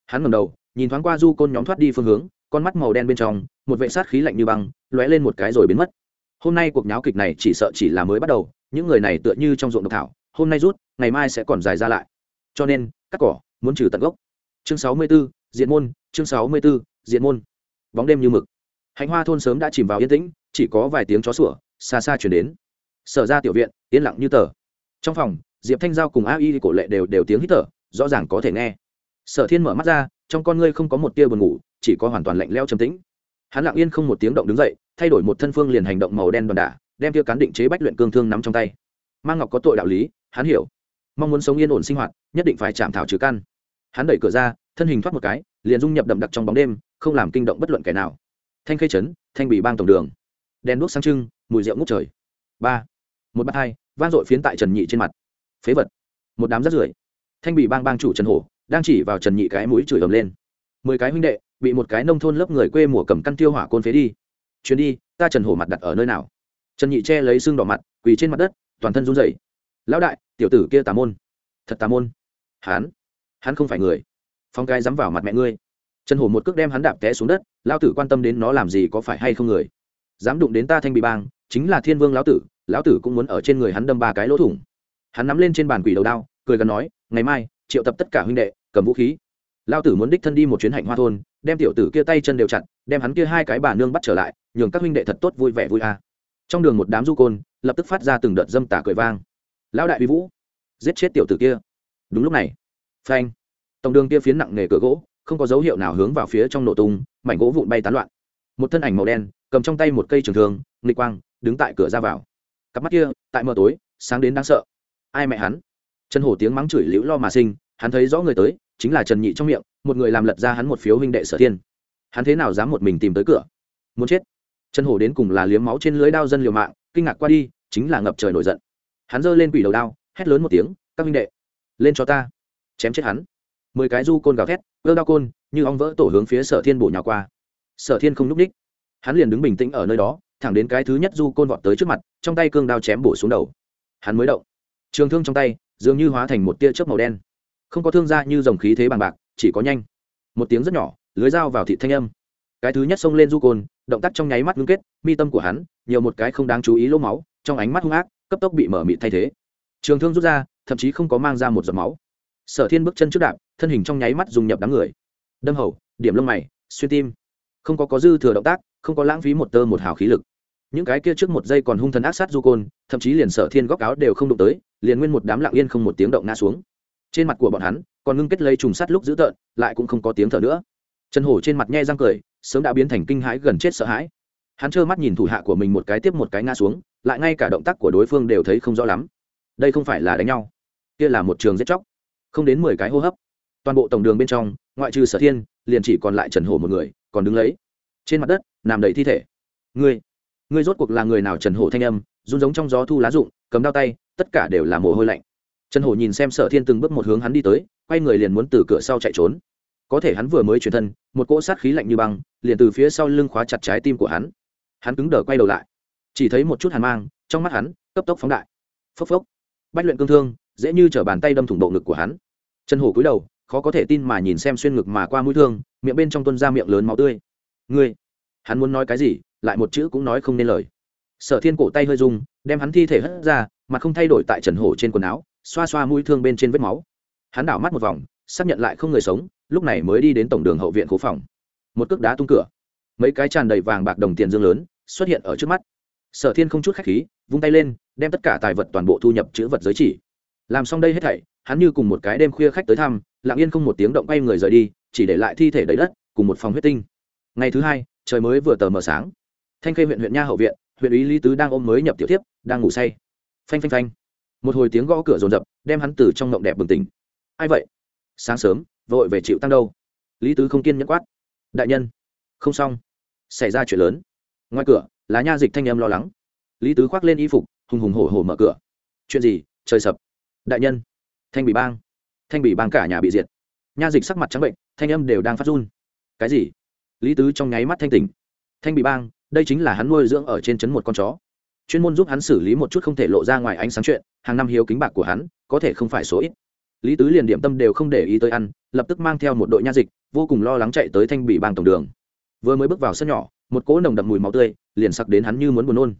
Hắn ngầm đầu, nhìn thoáng qua du côn nhóm thoát đi phương hướng con mắt màu đen bên trong một vệ sát khí lạnh như băng lóe lên một cái rồi biến mất. Hôm nay cuộc nháo kịch này chỉ sợ chỉ là mới bắt đầu những người này tựa như trong ruộng độc thảo hôm nay rút ngày mai sẽ còn dài ra lại. Cho nên cắt cỏ muốn trừ tận gốc. Chương sáu mươi 64, diện môn chương sáu mươi 64, diện môn. Bóng đêm như mực. Hạnh hoa thôn sớm đã chìm vào yên tĩnh chỉ có vài tiếng chó sủa xa xa chuyển đến. Sở ra tiểu viện yên lặng như tờ. Trong phòng diệp thanh giao cùng a y cổ lệ đều đều tiếng hít thở rõ ràng có thể nghe. Sở thiên mở mắt ra trong con ngươi không có một tia buồn ngủ chỉ có hoàn toàn lạnh leo trầm tĩnh. Hắn lặng yên không một tiếng động đứng dậy, thay đổi một thân phương liền hành động màu đen đòn đả, đem kia cán định chế bách luyện cương thương nắm trong tay. Mang ngọc có tội đạo lý, hắn hiểu. Mong muốn sống yên ổn sinh hoạt, nhất định phải chạm thảo trừ căn. Hắn đẩy cửa ra, thân hình thoát một cái, liền dung nhập đậm đặc trong bóng đêm, không làm kinh động bất luận kẻ nào. Thanh khê trấn, thanh bị bang tổng đường. Đèn đuốc sáng trưng, mùi rượu ngút trời. Ba. Một bát hai, vang dội phiến tại trần nhị trên mặt. Phế vật. Một đám rất rưởi. Thanh bị bang bang chủ trần hổ, đang chỉ vào trần nhị cái mũi chửi ầm lên. Mười cái huynh đệ bị một cái nông thôn lớp người quê mùa cầm căn tiêu hỏa côn phế đi. Chuyến đi, ta trần hổ mặt đặt ở nơi nào? Trần nhị che lấy xương đỏ mặt, quỳ trên mặt đất, toàn thân run rẩy. Lão đại, tiểu tử kia tà môn. Thật tà môn? Hắn hắn không phải người. Phong cái dám vào mặt mẹ ngươi. Trần hổ một cước đem hắn đạp té xuống đất, lão tử quan tâm đến nó làm gì có phải hay không người? Dám đụng đến ta thanh bị bang, chính là thiên vương lão tử lão tử cũng muốn ở trên người hắn đâm ba cái lỗ thủng. Hắn nắm lên trên bàn quỷ đầu đao, cười gần nói, ngày mai, triệu tập tất cả huynh đệ, cầm vũ khí lao tử muốn đích thân đi một chuyến hạnh hoa thôn, đem tiểu tử kia tay chân đều chặt, đem hắn kia hai cái bà nương bắt trở lại, nhường các huynh đệ thật tốt vui vẻ vui a. Trong đường một đám du côn, lập tức phát ra từng đợt dâm tả cười vang. Lão đại uy vũ, giết chết tiểu tử kia. Đúng lúc này, phanh, tổng đường kia phiến nặng nề cửa gỗ, không có dấu hiệu nào hướng vào phía trong nổ tung, mảnh gỗ vụn bay tán loạn. Một thân ảnh màu đen, cầm trong tay một cây trường thương, nghịch quang, đứng tại cửa ra vào. Cặp mắt kia, tại mờ tối, sáng đến đáng sợ. Ai mẹ hắn? Chân hổ tiếng mắng chửi liễu lo mà sinh, hắn thấy rõ người tới chính là trần nhị trong miệng, một người làm lật ra hắn một phiếu huynh đệ sở thiên. Hắn thế nào dám một mình tìm tới cửa? Muốn chết. Trần hổ đến cùng là liếm máu trên lưới đao dân liều mạng, kinh ngạc qua đi, chính là ngập trời nổi giận. Hắn giơ lên quỷ đầu đao, hét lớn một tiếng, các huynh đệ, lên cho ta. Chém chết hắn. Mười cái du côn gào thét ơ đao côn, như ong vỡ tổ hướng phía sở thiên bổ nhào qua. Sở thiên không n ú c ních hắn liền đứng bình tĩnh ở nơi đó, thẳng đến cái thứ nhất du côn vọt tới trước mặt, trong tay cương đao chém bổ xuống đầu. Hắn mới động. Trường thương trong tay, dường như hóa thành một tia chớp màu đen không có thương gia như dòng khí thế bằng bạc, chỉ có nhanh. Một tiếng rất nhỏ, lưới dao vào thị thanh âm. Cái thứ nhất xông lên du côn, động tác trong nháy mắt ngưng kết, mi tâm của hắn, nhiều một cái không đáng chú ý lỗ máu, trong ánh mắt hung ác, cấp tốc bị mở mịt thay thế. Trường thương rút ra, thậm chí không có mang ra một giọt máu. Sở thiên bước chân trước đạp, thân hình trong nháy mắt dùng nhập đám người. Đâm hầu, điểm lông mày, xuyên tim. Không có có dư thừa động tác, không có lãng phí một tơ một hào khí lực. Những cái kia trước một giây còn hung thần ác sát du côn, thậm chí liền sở thiên góc áo đều không đụng tới, liền nguyên một đám lặng yên không một tiếng động ngã xuống trên mặt của bọn hắn, còn ngưng kết lây trùng sắt lúc dữ tợn, lại cũng không có tiếng thở nữa. Trần hổ trên mặt nhe răng cười, sớm đã biến thành kinh hãi gần chết sợ hãi. Hắn trơ mắt nhìn thủ hạ của mình một cái tiếp một cái ngã xuống, lại ngay cả động tác của đối phương đều thấy không rõ lắm. Đây không phải là đánh nhau, kia là một trường giết chóc. Không đến mười cái hô hấp, toàn bộ tổng đường bên trong, ngoại trừ sở thiên, liền chỉ còn lại trần hổ một người, còn đứng lấy. Trên mặt đất, nằm đầy thi thể. Ngươi ngươi rốt cuộc là người nào? Trần hổ thanh âm, run giống trong gió thu lá rụng, cầm đao tay, tất cả đều là mồ hôi lạnh trần hổ nhìn xem sở thiên từng bước một hướng hắn đi tới, quay người liền muốn từ cửa sau chạy trốn. Có thể hắn vừa mới chuyển thân, một cỗ sát khí lạnh như băng, liền từ phía sau lưng khóa chặt trái tim của hắn. Hắn cứng đờ quay đầu lại, chỉ thấy một chút hàn mang, trong mắt hắn, cấp tốc phóng đại. Phốc phốc. Bách luyện cương thương, dễ như t bàn tay đâm thủng bộ ngực của hắn. Trần hổ cúi đầu, khó có thể tin mà nhìn xem xuyên ngực mà qua mũi thương, miệng bên trong tuân ra miệng lớn máu tươi. Ngươi, hắn muốn nói cái gì? Lại một chữ cũng nói không nên lời. Sở thiên cổ tay hơi rung, đem hắn thi thể hất ra, mà không thay đổi tại trần hổ trên quần áo xoa xoa mũi thương bên trên vết máu. Hắn đảo mắt một vòng, xác nhận lại không người sống, lúc này mới đi đến tổng đường hậu viện khố phòng. Một cước đá tung cửa. Mấy cái tràn đầy vàng bạc đồng tiền dương lớn, xuất hiện ở trước mắt. Sở thiên không chút khách khí, vung tay lên, đem tất cả tài vật toàn bộ thu nhập chữ vật giới chỉ. Làm xong đây hết thảy, hắn như cùng một cái đêm khuya khách tới thăm, lặng yên không một tiếng động bay người rời đi, chỉ để lại thi thể đầy đất, cùng một phòng huyết tinh. Ngày thứ hai, trời mới vừa tờ mờ sáng. Thanh khê huyện huyện nha hậu viện, huyện ý lý tứ đang ôm mới nhập tiểu tiếp đang ngủ say. Phanh phanh phanh một hồi tiếng gõ cửa rồn rập đem hắn từ trong ngộng đẹp bừng tỉnh. Ai vậy? Sáng sớm, vội về chịu tăng đâu? Lý tứ không kiên nhẫn quát. Đại nhân, không xong. Xảy ra chuyện lớn. Ngoài cửa là nha dịch thanh em lo lắng. Lý tứ khoác lên y phục, hùng hùng hổ hổ mở cửa. Chuyện gì? Trời sập. Đại nhân, thanh bị bang. Thanh bị bang cả nhà bị diệt. Nha dịch sắc mặt trắng bệnh, thanh âm đều đang phát run. Cái gì? Lý tứ trong nháy mắt thanh tỉnh. Thanh bị bang, đây chính là hắn nuôi dưỡng ở trên trấn một con chó chuyên môn giúp hắn xử lý một chút không thể lộ ra ngoài ánh sáng chuyện, hàng năm hiếu kính bạc của hắn, có thể không phải số ít. Lý tứ liền điểm tâm đều không để ý tới ăn, lập tức mang theo một đội nha dịch, vô cùng lo lắng chạy tới thanh bị bang tổng đường. Vừa mới bước vào sân nhỏ, một cỗ nồng đậm mùi máu tươi liền sặc đến hắn như muốn buồn nôn.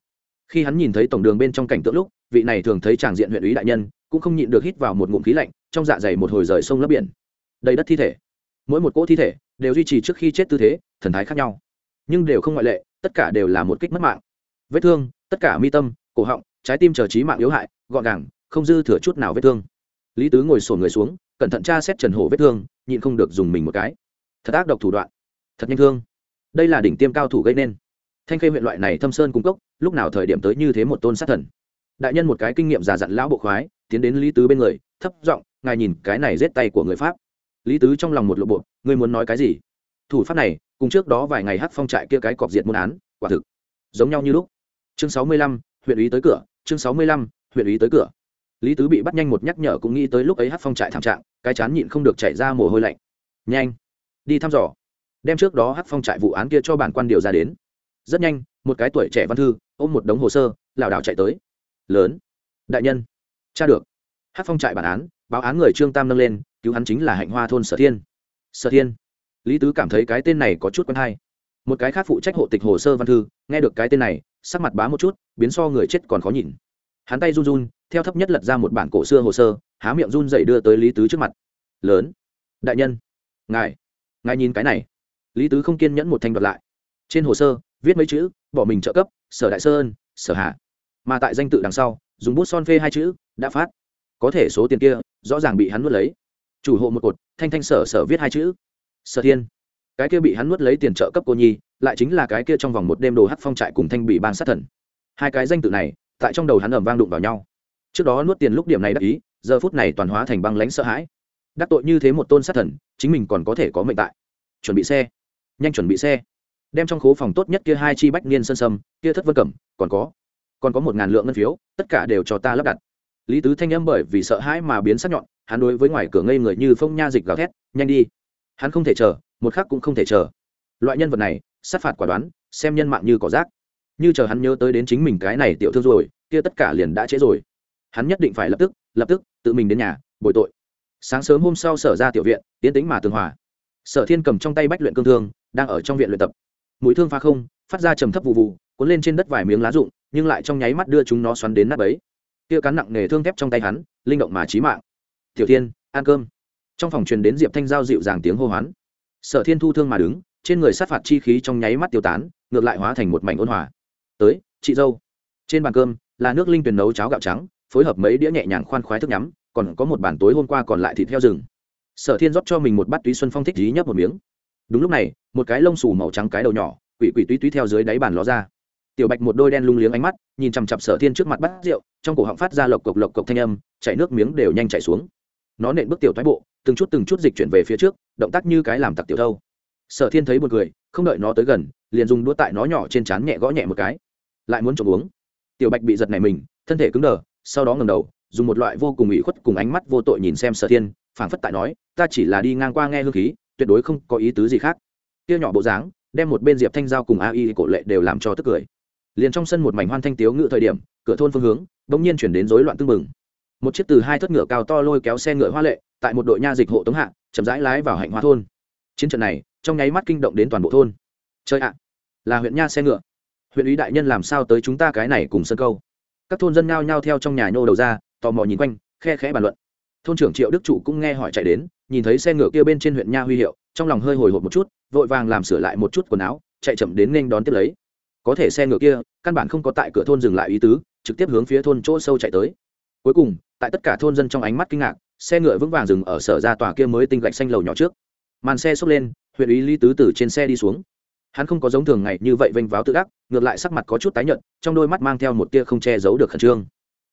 Khi hắn nhìn thấy tổng đường bên trong cảnh tượng lúc, vị này thường thấy tràng diện huyện ủy đại nhân cũng không nhịn được hít vào một ngụm khí lạnh, trong dạ dày một hồi rời sông lấp biển. Đầy đất thi thể. Mỗi một cỗ thi thể đều duy trì trước khi chết tư thế, thần thái khác nhau. Nhưng đều không ngoại lệ, tất cả đều là một kích mất mạng. Vết thương tất cả mi tâm, cổ họng, trái tim chờ trí mạng yếu hại, gọn gàng, không dư thừa chút nào vết thương. Lý tứ ngồi sổ người xuống, cẩn thận tra xét trần hổ vết thương, nhịn không được dùng mình một cái. Thật ác độc thủ đoạn. Thật nhanh thương. Đây là đỉnh tiêm cao thủ gây nên. Thanh khê huyện loại này thâm sơn cung cốc, lúc nào thời điểm tới như thế một tôn sát thần. Đại nhân một cái kinh nghiệm già dặn lão bộ khoái, tiến đến lý tứ bên người, thấp giọng, ngài nhìn cái này rết tay của người pháp. Lý tứ trong lòng một lộ bộ, ngươi muốn nói cái gì? Thủ pháp này, cùng trước đó vài ngày hắc phong trại kia cái cọp diệt môn án, quả thực giống nhau như lúc chương sáu mươi lăm, huyện ý tới cửa, chương sáu mươi lăm, huyện ý tới cửa. Lý tứ bị bắt nhanh một nhắc nhở cũng nghĩ tới lúc ấy Hát phong trại thảm trạng, cái chán nhịn không được chạy ra mồ hôi lạnh. Nhanh, đi thăm dò. Đem trước đó Hát phong trại vụ án kia cho bản quan điều ra đến. Rất nhanh, một cái tuổi trẻ văn thư, ôm một đống hồ sơ, lảo đảo chạy tới. Lớn. Đại nhân. Cha được. Hát phong trại bản án, báo án người trương tam nâng lên, cứu hắn chính là hạnh hoa thôn sở thiên. Sở thiên. Lý tứ cảm thấy cái tên này có chút quen hay. Một cái khác phụ trách hộ tịch hồ sơ văn thư, nghe được cái tên này sắc mặt bá một chút, biến so người chết còn khó nhìn. Hắn tay run run, theo thấp nhất lật ra một bản cổ xưa hồ sơ, há miệng run dậy đưa tới lý tứ trước mặt. Lớn, đại nhân, ngài ngài nhìn cái này. Lý tứ không kiên nhẫn một thanh đoạt lại. Trên hồ sơ, viết mấy chữ, bỏ mình trợ cấp, sở đại sơn, sở hạ. Mà tại danh tự đằng sau, dùng bút son phê hai chữ, đã phát. Có thể số tiền kia, rõ ràng bị hắn nuốt lấy. Chủ hộ một cột, thanh thanh sở sở viết hai chữ. Sở thiên cái kia bị hắn nuốt lấy tiền trợ cấp cô nhi, lại chính là cái kia trong vòng một đêm đồ hắc phong trại cùng thanh bị ban sát thần. Hai cái danh tự này, tại trong đầu hắn ẩm vang đụng vào nhau. Trước đó nuốt tiền lúc điểm này đắc ý, giờ phút này toàn hóa thành băng lãnh sợ hãi. Đắc tội như thế một tôn sát thần, chính mình còn có thể có mệnh tại. Chuẩn bị xe. Nhanh chuẩn bị xe. Đem trong khố phòng tốt nhất kia hai chi bách niên sân sâm, kia thất vân cẩm, còn có. Còn có một ngàn lượng ngân phiếu, tất cả đều cho ta lắp đặt. Lý tứ thanh âm bởi vì sợ hãi mà biến sắc nhọn, hắn đối với ngoài cửa ngây người như phong nha dịch gào thét, nhanh đi. Hắn không thể chờ một khắc cũng không thể chờ. Loại nhân vật này, sát phạt quả đoán, xem nhân mạng như cỏ rác. Như chờ hắn nhớ tới đến chính mình cái này tiểu thương rồi, kia tất cả liền đã trễ rồi. Hắn nhất định phải lập tức lập tức tự mình đến nhà, bồi tội. Sáng sớm hôm sau sở ra tiểu viện, tiến tính mà tường hòa. Sở thiên cầm trong tay bách luyện cương thương, đang ở trong viện luyện tập. Mũi thương pha không, phát ra trầm thấp vụ vụ cuốn lên trên đất vài miếng lá rụng, nhưng lại trong nháy mắt đưa chúng nó xoắn đến nắp ấy kia cán nặng nề thương thép trong tay hắn, linh động mà trí mạng. Tiểu thiên, ăn cơm. Trong phòng truyền đến diệp thanh giao dịu dàng tiếng hô hoán sở thiên thu thương mà đứng, trên người sát phạt chi khí trong nháy mắt tiêu tán, ngược lại hóa thành một mảnh ôn hòa. Tới, chị dâu. Trên bàn cơm, là nước linh tuyền nấu cháo gạo trắng, phối hợp mấy đĩa nhẹ nhàng khoan khoái thức nhắm, còn có một bàn tối hôm qua còn lại thịt heo rừng. Sở thiên rót cho mình một bát túy xuân phong thích dí nhấp một miếng. Đúng lúc này, một cái lông xù màu trắng cái đầu nhỏ, quỷ quỷ túy túy theo dưới đáy bàn ló ra. Tiểu bạch một đôi đen lung liếng ánh mắt, nhìn chằm chặp sở thiên trước mặt bắt rượu, trong cổ họng phát ra lộc cộc lộc cộc thanh âm, chảy nước miếng đều nhanh chảy xuống nó nện bước tiểu thoái bộ từng chút từng chút dịch chuyển về phía trước động tác như cái làm tặc tiểu thâu. Sở thiên thấy một cười, không đợi nó tới gần liền dùng đũa tại nó nhỏ trên trán nhẹ gõ nhẹ một cái. Lại muốn trộm uống. Tiểu bạch bị giật này mình thân thể cứng đờ sau đó ngầm đầu dùng một loại vô cùng ủy khuất cùng ánh mắt vô tội nhìn xem sở thiên phảng phất tại nói ta chỉ là đi ngang qua nghe hương khí tuyệt đối không có ý tứ gì khác. Tiêu nhỏ bộ dáng đem một bên diệp thanh giao cùng a y cổ lệ đều làm cho tức cười. Liền trong sân một mảnh hoan thanh tiếu ngự thời điểm cửa thôn phương hướng bỗng nhiên chuyển đến rối loạn tưng bừng một chiếc từ hai thất ngựa cao to lôi kéo xe ngựa hoa lệ, tại một đội nha dịch hộ tống hạ, chậm rãi lái vào hạnh hoa thôn. Chiến trận này, trong nháy mắt kinh động đến toàn bộ thôn. Chơi ạ, là huyện nha xe ngựa. Huyện ủy đại nhân làm sao tới chúng ta cái này cùng sân câu? Các thôn dân nhao nhao theo trong nhà nhô đầu ra, tò mò nhìn quanh, khe khẽ bàn luận. Thôn trưởng triệu đức chủ cũng nghe hỏi chạy đến, nhìn thấy xe ngựa kia bên trên huyện nha huy hiệu, trong lòng hơi hồi hộp một chút, vội vàng làm sửa lại một chút quần áo, chạy chậm đến nên đón tiếp lấy. Có thể xe ngựa kia, căn bản không có tại cửa thôn dừng lại ý tứ, trực tiếp hướng phía thôn chỗ sâu chạy tới cuối cùng, tại tất cả thôn dân trong ánh mắt kinh ngạc, xe ngựa vững vàng dừng ở sở ra tòa kia mới tinh gạch xanh lầu nhỏ trước. Màn xe xốc lên, huyện ý lý tứ từ trên xe đi xuống. Hắn không có giống thường ngày như vậy vênh váo tự ác ngược lại sắc mặt có chút tái nhợt, trong đôi mắt mang theo một tia không che giấu được khẩn trương.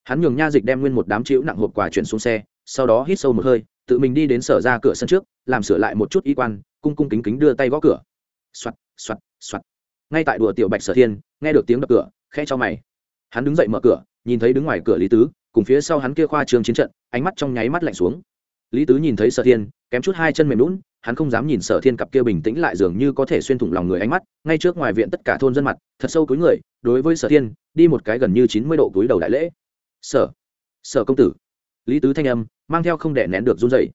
Hắn nhường nha dịch đem nguyên một đám chịu nặng hộp quà chuyển xuống xe, sau đó hít sâu một hơi, tự mình đi đến sở ra cửa sân trước, làm sửa lại một chút y quan, cung cung kính kính đưa tay gõ cửa. Xoặt xoặt xoặt ngay tại đùa tiểu bạch sở thiên, nghe được tiếng đập cửa khe cho mày. Hắn đứng dậy mở cửa, nhìn thấy đứng ngoài cửa lý tứ cùng phía sau hắn kia khoa trường chiến trận, ánh mắt trong nháy mắt lạnh xuống. Lý tứ nhìn thấy sở thiên, kém chút hai chân mềm lún hắn không dám nhìn sở thiên cặp kia bình tĩnh lại dường như có thể xuyên thủng lòng người ánh mắt, ngay trước ngoài viện tất cả thôn dân mặt, thật sâu cúi người, đối với sở thiên, đi một cái gần như chín mươi độ cúi đầu đại lễ. Sở sở công tử. Lý tứ thanh âm, mang theo không đẻ nén được run dày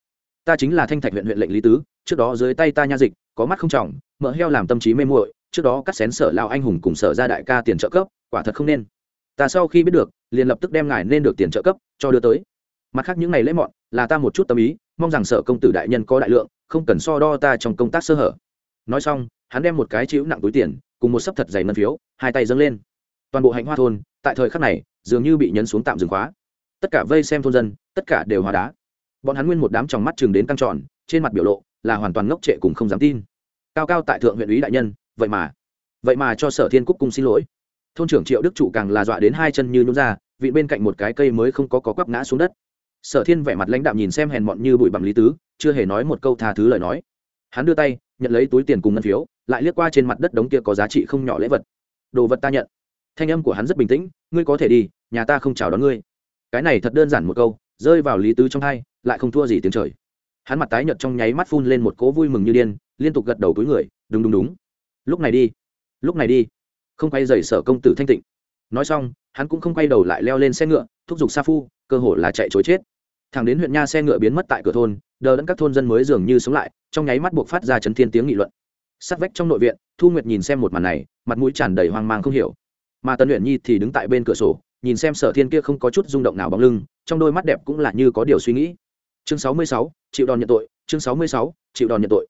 ta chính là thanh thạch huyện huyện lệnh lý tứ, trước đó dưới tay ta nha dịch, có mắt không trọng mỡ heo làm tâm trí mê muội, trước đó cắt xén sở lao anh hùng cùng sở ra đại ca tiền trợ cấp, quả thật không nên ta sau khi biết được, liền lập tức đem ngài nên được tiền trợ cấp, cho đưa tới. Mặt khác những ngày lễ mọn, là ta một chút tâm ý, mong rằng sở công tử đại nhân có đại lượng, không cần so đo ta trong công tác sơ hở. Nói xong, hắn đem một cái chịu nặng túi tiền, cùng một sấp thật dày ngân phiếu, hai tay dâng lên. Toàn bộ hạnh hoa thôn, tại thời khắc này, dường như bị nhấn xuống tạm dừng khóa. Tất cả vây xem thôn dân, tất cả đều hóa đá. Bọn hắn nguyên một đám trong mắt chừng đến căng tròn, trên mặt biểu lộ là hoàn toàn ngốc trệ cùng không dám tin. Cao cao tại thượng huyện ủy đại nhân, vậy mà vậy mà cho sở thiên cúc cung xin lỗi thôn trưởng triệu đức trụ càng là dọa đến hai chân như nhún ra vị bên cạnh một cái cây mới không có có quắp ngã xuống đất. Sở thiên vẻ mặt lãnh đạm nhìn xem hèn mọn như bụi bằng lý tứ, chưa hề nói một câu tha thứ lời nói. Hắn đưa tay, nhận lấy túi tiền cùng ngân phiếu, lại liếc qua trên mặt đất đống kia có giá trị không nhỏ lễ vật. Đồ vật ta nhận. Thanh âm của hắn rất bình tĩnh, ngươi có thể đi, nhà ta không chào đón ngươi. Cái này thật đơn giản một câu, rơi vào lý tứ trong hai, lại không thua gì tiếng trời. Hắn mặt tái nhợt trong nháy mắt phun lên một cố vui mừng như điên, liên tục gật đầu túi người, đúng đúng đúng. Lúc này đi, lúc này đi không quay dày sở công tử thanh tịnh. Nói xong, hắn cũng không quay đầu lại leo lên xe ngựa, thúc giục sa phu, cơ hồ là chạy chối chết. Thằng đến huyện nha xe ngựa biến mất tại cửa thôn, đờ đẫn các thôn dân mới dường như sống lại, trong nháy mắt buộc phát ra chấn thiên tiếng nghị luận. Sát vách trong nội viện, thu nguyệt nhìn xem một màn này, mặt mũi tràn đầy hoang mang không hiểu. Mà tân luyện nhi thì đứng tại bên cửa sổ, nhìn xem sở thiên kia không có chút rung động nào bóng lưng, trong đôi mắt đẹp cũng là như có điều suy nghĩ. Chương sáu mươi sáu, chịu đòn nhận tội, chương sáu mươi sáu, chịu đòn nhận tội.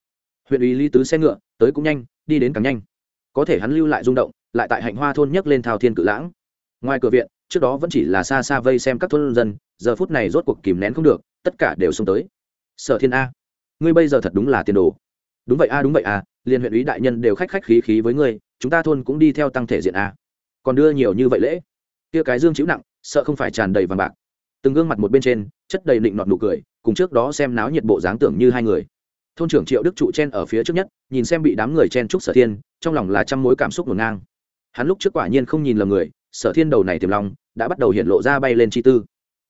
Huyện ủy lý tứ xe ngựa, tới cũng nhanh, đi đến càng nhanh. Có thể hắn lưu lại rung động lại tại hạnh hoa thôn nhấc lên thao thiên cự lãng. Ngoài cửa viện, trước đó vẫn chỉ là xa xa vây xem các thôn dân, giờ phút này rốt cuộc kìm nén không được, tất cả đều xông tới. Sở thiên a, ngươi bây giờ thật đúng là tiền đồ. Đúng vậy a, đúng vậy a, liên huyện ủy đại nhân đều khách khách khí khí với ngươi, chúng ta thôn cũng đi theo tăng thể diện a. Còn đưa nhiều như vậy lễ? Kia cái dương chịu nặng, sợ không phải tràn đầy vàng bạc. Từng gương mặt một bên trên, chất đầy định nọt nụ cười, cùng trước đó xem náo nhiệt bộ dáng tưởng như hai người. Thôn trưởng triệu đức trụ chen ở phía trước nhất, nhìn xem bị đám người chen trúc sở thiên, trong lòng là trăm mối cảm xúc ngổn ngang hắn lúc trước quả nhiên không nhìn lầm người, sở thiên đầu này tiềm lòng đã bắt đầu hiện lộ ra bay lên chi tư.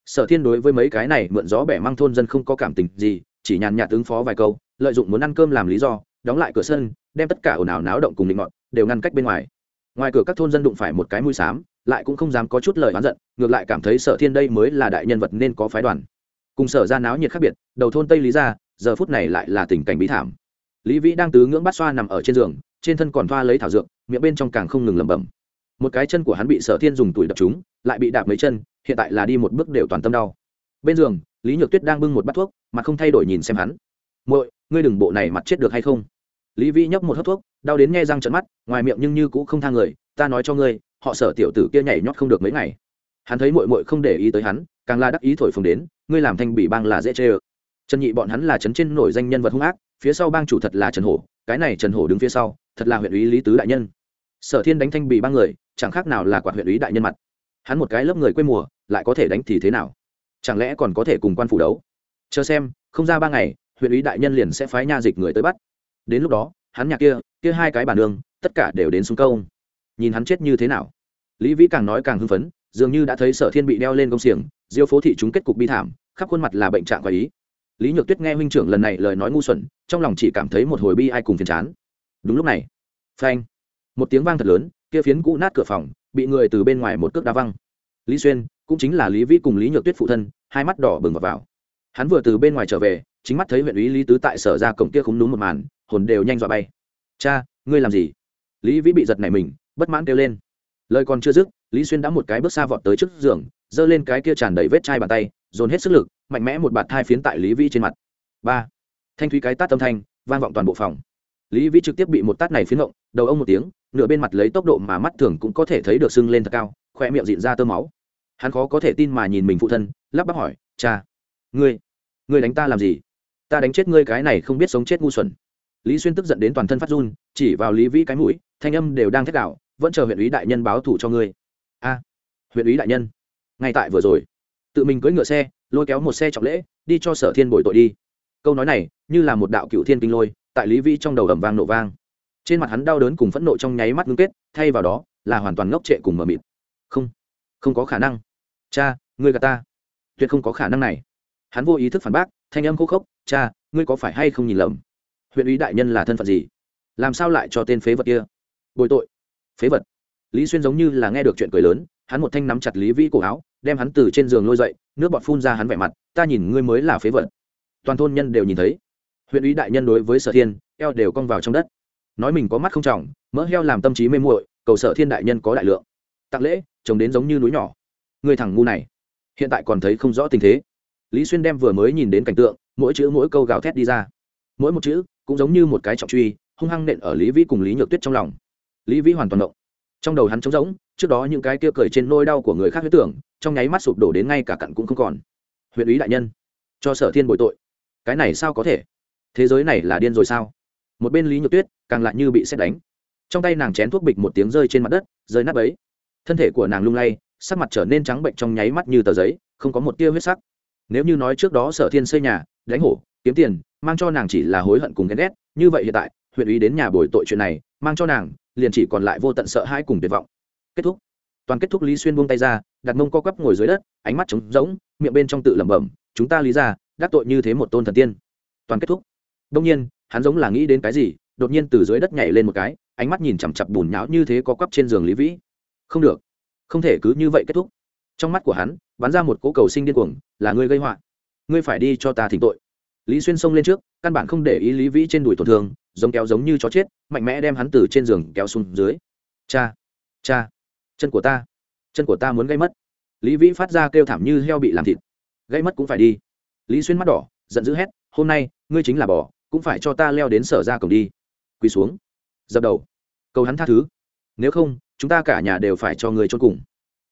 Sở thiên đối với mấy cái này mượn gió bẻ mang thôn dân không có cảm tình gì, chỉ nhàn nhạt ứng phó vài câu, lợi dụng muốn ăn cơm làm lý do, đóng lại cửa sân, đem tất cả ồn ào náo động cùng định ngọn, đều ngăn cách bên ngoài. Ngoài cửa các thôn dân đụng phải một cái mũi xám, lại cũng không dám có chút lời oán giận, ngược lại cảm thấy sở thiên đây mới là đại nhân vật nên có phái đoàn. Cùng sở ra náo nhiệt khác biệt, đầu thôn tây lý ra giờ phút này lại là tình cảnh bí thảm. Lý vĩ đang tứ ngưỡng bát xoa nằm ở trên giường trên thân còn thoa lấy thảo dược, miệng bên trong càng không ngừng lẩm bẩm. Một cái chân của hắn bị sở thiên dùng tuổi đập chúng, lại bị đạp mấy chân, hiện tại là đi một bước đều toàn tâm đau. Bên giường, lý nhược tuyết đang bưng một bát thuốc, mà không thay đổi nhìn xem hắn. Muội, ngươi đừng bộ này mặt chết được hay không? Lý vi nhấp một hớp thuốc, đau đến nghe răng trận mắt, ngoài miệng nhưng như cũng không thang người, ta nói cho ngươi, họ sở tiểu tử kia nhảy nhót không được mấy ngày. Hắn thấy muội muội không để ý tới hắn, càng là đắc ý thổi phồng đến, ngươi làm thanh bị bang là dễ chê ơ. Trần nhị bọn hắn là trấn trên nổi danh nhân vật hung ác, phía sau bang chủ thật là trần hổ, cái này trần hổ đứng phía sau thật là huyện ủy lý tứ đại nhân. Sở thiên đánh thanh bị ba người, chẳng khác nào là quạt huyện ủy đại nhân mặt. Hắn một cái lớp người quê mùa, lại có thể đánh thì thế nào? Chẳng lẽ còn có thể cùng quan phủ đấu? Chờ xem, không ra ba ngày, huyện ủy đại nhân liền sẽ phái nha dịch người tới bắt. Đến lúc đó, hắn nhà kia kia hai cái bản đường tất cả đều đến xuống câu nhìn hắn chết như thế nào? Lý vĩ càng nói càng hưng phấn, dường như đã thấy sở thiên bị đeo lên công xiềng, diêu phố thị chúng kết cục bi thảm, khắp khuôn mặt là bệnh trạng và ý. Lý nhược tuyết nghe huynh trưởng lần này lời nói ngu xuẩn, trong lòng chỉ cảm thấy một hồi bi ai cùng phiền chán đúng lúc này phanh một tiếng vang thật lớn kia phiến cũ nát cửa phòng bị người từ bên ngoài một cước đá văng. Lý xuyên cũng chính là lý vĩ cùng lý nhược tuyết phụ thân hai mắt đỏ bừng vào, vào. hắn vừa từ bên ngoài trở về chính mắt thấy huyện ủy lý tứ tại sở ra cổng kia khúng núm một màn hồn đều nhanh dọa bay. Cha ngươi làm gì? Lý vĩ bị giật này mình bất mãn kêu lên. Lời còn chưa dứt lý xuyên đã một cái bước xa vọt tới trước giường giơ lên cái kia tràn đầy vết chai bàn tay dồn hết sức lực mạnh mẽ một bạt thai phiến tại lý vĩ trên mặt. Ba thanh thúy cái tát âm thanh vang vọng toàn bộ phòng lý vĩ trực tiếp bị một tát này phiến ngộng, đầu ông một tiếng, nửa bên mặt lấy tốc độ mà mắt thường cũng có thể thấy được sưng lên thật cao khoe miệng dịn ra tơ máu. Hắn khó có thể tin mà nhìn mình phụ thân, lắp bắp hỏi, cha, ngươi ngươi đánh ta làm gì? Ta đánh chết ngươi cái này không biết sống chết ngu xuẩn. Lý xuyên tức giận đến toàn thân phát run, chỉ vào lý vĩ cái mũi, thanh âm đều đang thét đạo vẫn chờ huyện ủy đại nhân báo thủ cho ngươi. A, huyện ủy đại nhân, ngay tại vừa rồi. Tự mình cưỡi ngựa xe, lôi kéo một xe trọng lễ, đi cho sở thiên bồi tội đi. Câu nói này như là một đạo cựu thiên kinh lôi tại lý vĩ trong đầu ẩm vang nổ vang. Trên mặt hắn đau đớn cùng phẫn nộ trong nháy mắt ngưng kết, thay vào đó là hoàn toàn ngốc trệ cùng mờ mịt. Không không có khả năng. Cha, ngươi gà ta. Tuyệt không có khả năng này. Hắn vô ý thức phản bác, thanh âm khô khốc, cha, ngươi có phải hay không nhìn lầm? Huyện ủy đại nhân là thân phận gì? Làm sao lại cho tên phế vật kia? Bồi tội. Phế vật? Lý xuyên giống như là nghe được chuyện cười lớn, hắn một thanh nắm chặt lý vĩ cổ áo, đem hắn từ trên giường lôi dậy, nước bọt phun ra hắn vẻ mặt, ta nhìn ngươi mới là phế vật. Toàn thôn nhân đều nhìn thấy huyện ủy đại nhân đối với sở thiên, eo đều cong vào trong đất. Nói mình có mắt không trỏng mỡ heo làm tâm trí mê muội, cầu sở thiên đại nhân có đại lượng. Tặng lễ, trông đến giống như núi nhỏ. Người thằng ngu này, hiện tại còn thấy không rõ tình thế. Lý xuyên đem vừa mới nhìn đến cảnh tượng, mỗi chữ mỗi câu gào thét đi ra. Mỗi một chữ cũng giống như một cái trọng truy, hung hăng nện ở lý vĩ cùng lý nhược tuyết trong lòng. Lý vĩ hoàn toàn động. Trong đầu hắn trống rỗng, trước đó những cái kia cười trên nôi đau của người khác huyết tưởng, trong nháy mắt sụp đổ đến ngay cả cặn cũng không còn. Huyện ý đại nhân, cho sở thiên bội tội. Cái này sao có thể? Thế giới này là điên rồi sao? Một bên lý nhược tuyết, càng lại như bị xét đánh. Trong tay nàng chén thuốc bịch một tiếng rơi trên mặt đất, rơi nát ấy thân thể của nàng lung lay, sắc mặt trở nên trắng bệnh trong nháy mắt như tờ giấy, không có một tia huyết sắc. Nếu như nói trước đó sở thiên xây nhà, đánh hổ, kiếm tiền, mang cho nàng chỉ là hối hận cùng ghen ghét, như vậy hiện tại, huyện ý đến nhà bồi tội chuyện này, mang cho nàng, liền chỉ còn lại vô tận sợ hãi cùng tuyệt vọng. Kết thúc. Toàn kết thúc lý xuyên buông tay ra, đặt mông co quắp ngồi dưới đất, ánh mắt trống rỗng, miệng bên trong tự lẩm bẩm, chúng ta lý ra đắc tội như thế một tôn thần tiên. Toàn kết thúc đông nhiên, hắn giống là nghĩ đến cái gì, đột nhiên từ dưới đất nhảy lên một cái, ánh mắt nhìn chằm chặp bùn nhão như thế có quắp trên giường lý vĩ. Không được, không thể cứ như vậy kết thúc. Trong mắt của hắn, bắn ra một cỗ cầu sinh điên cuồng, là ngươi gây họa. Ngươi phải đi cho ta thỉnh tội. Lý xuyên xông lên trước, căn bản không để ý lý vĩ trên đùi tổn thương, giống kéo giống như chó chết, mạnh mẽ đem hắn từ trên giường kéo xuống dưới. Cha cha, chân của ta, chân của ta muốn gây mất. Lý vĩ phát ra kêu thảm như heo bị làm thịt. Gây mất cũng phải đi. Lý xuyên mắt đỏ, giận dữ hét, hôm nay, ngươi chính là bò cũng phải cho ta leo đến sở ra cổng đi. Quỳ xuống. Dập đầu. Cầu hắn tha thứ. Nếu không, chúng ta cả nhà đều phải cho người trốn cùng.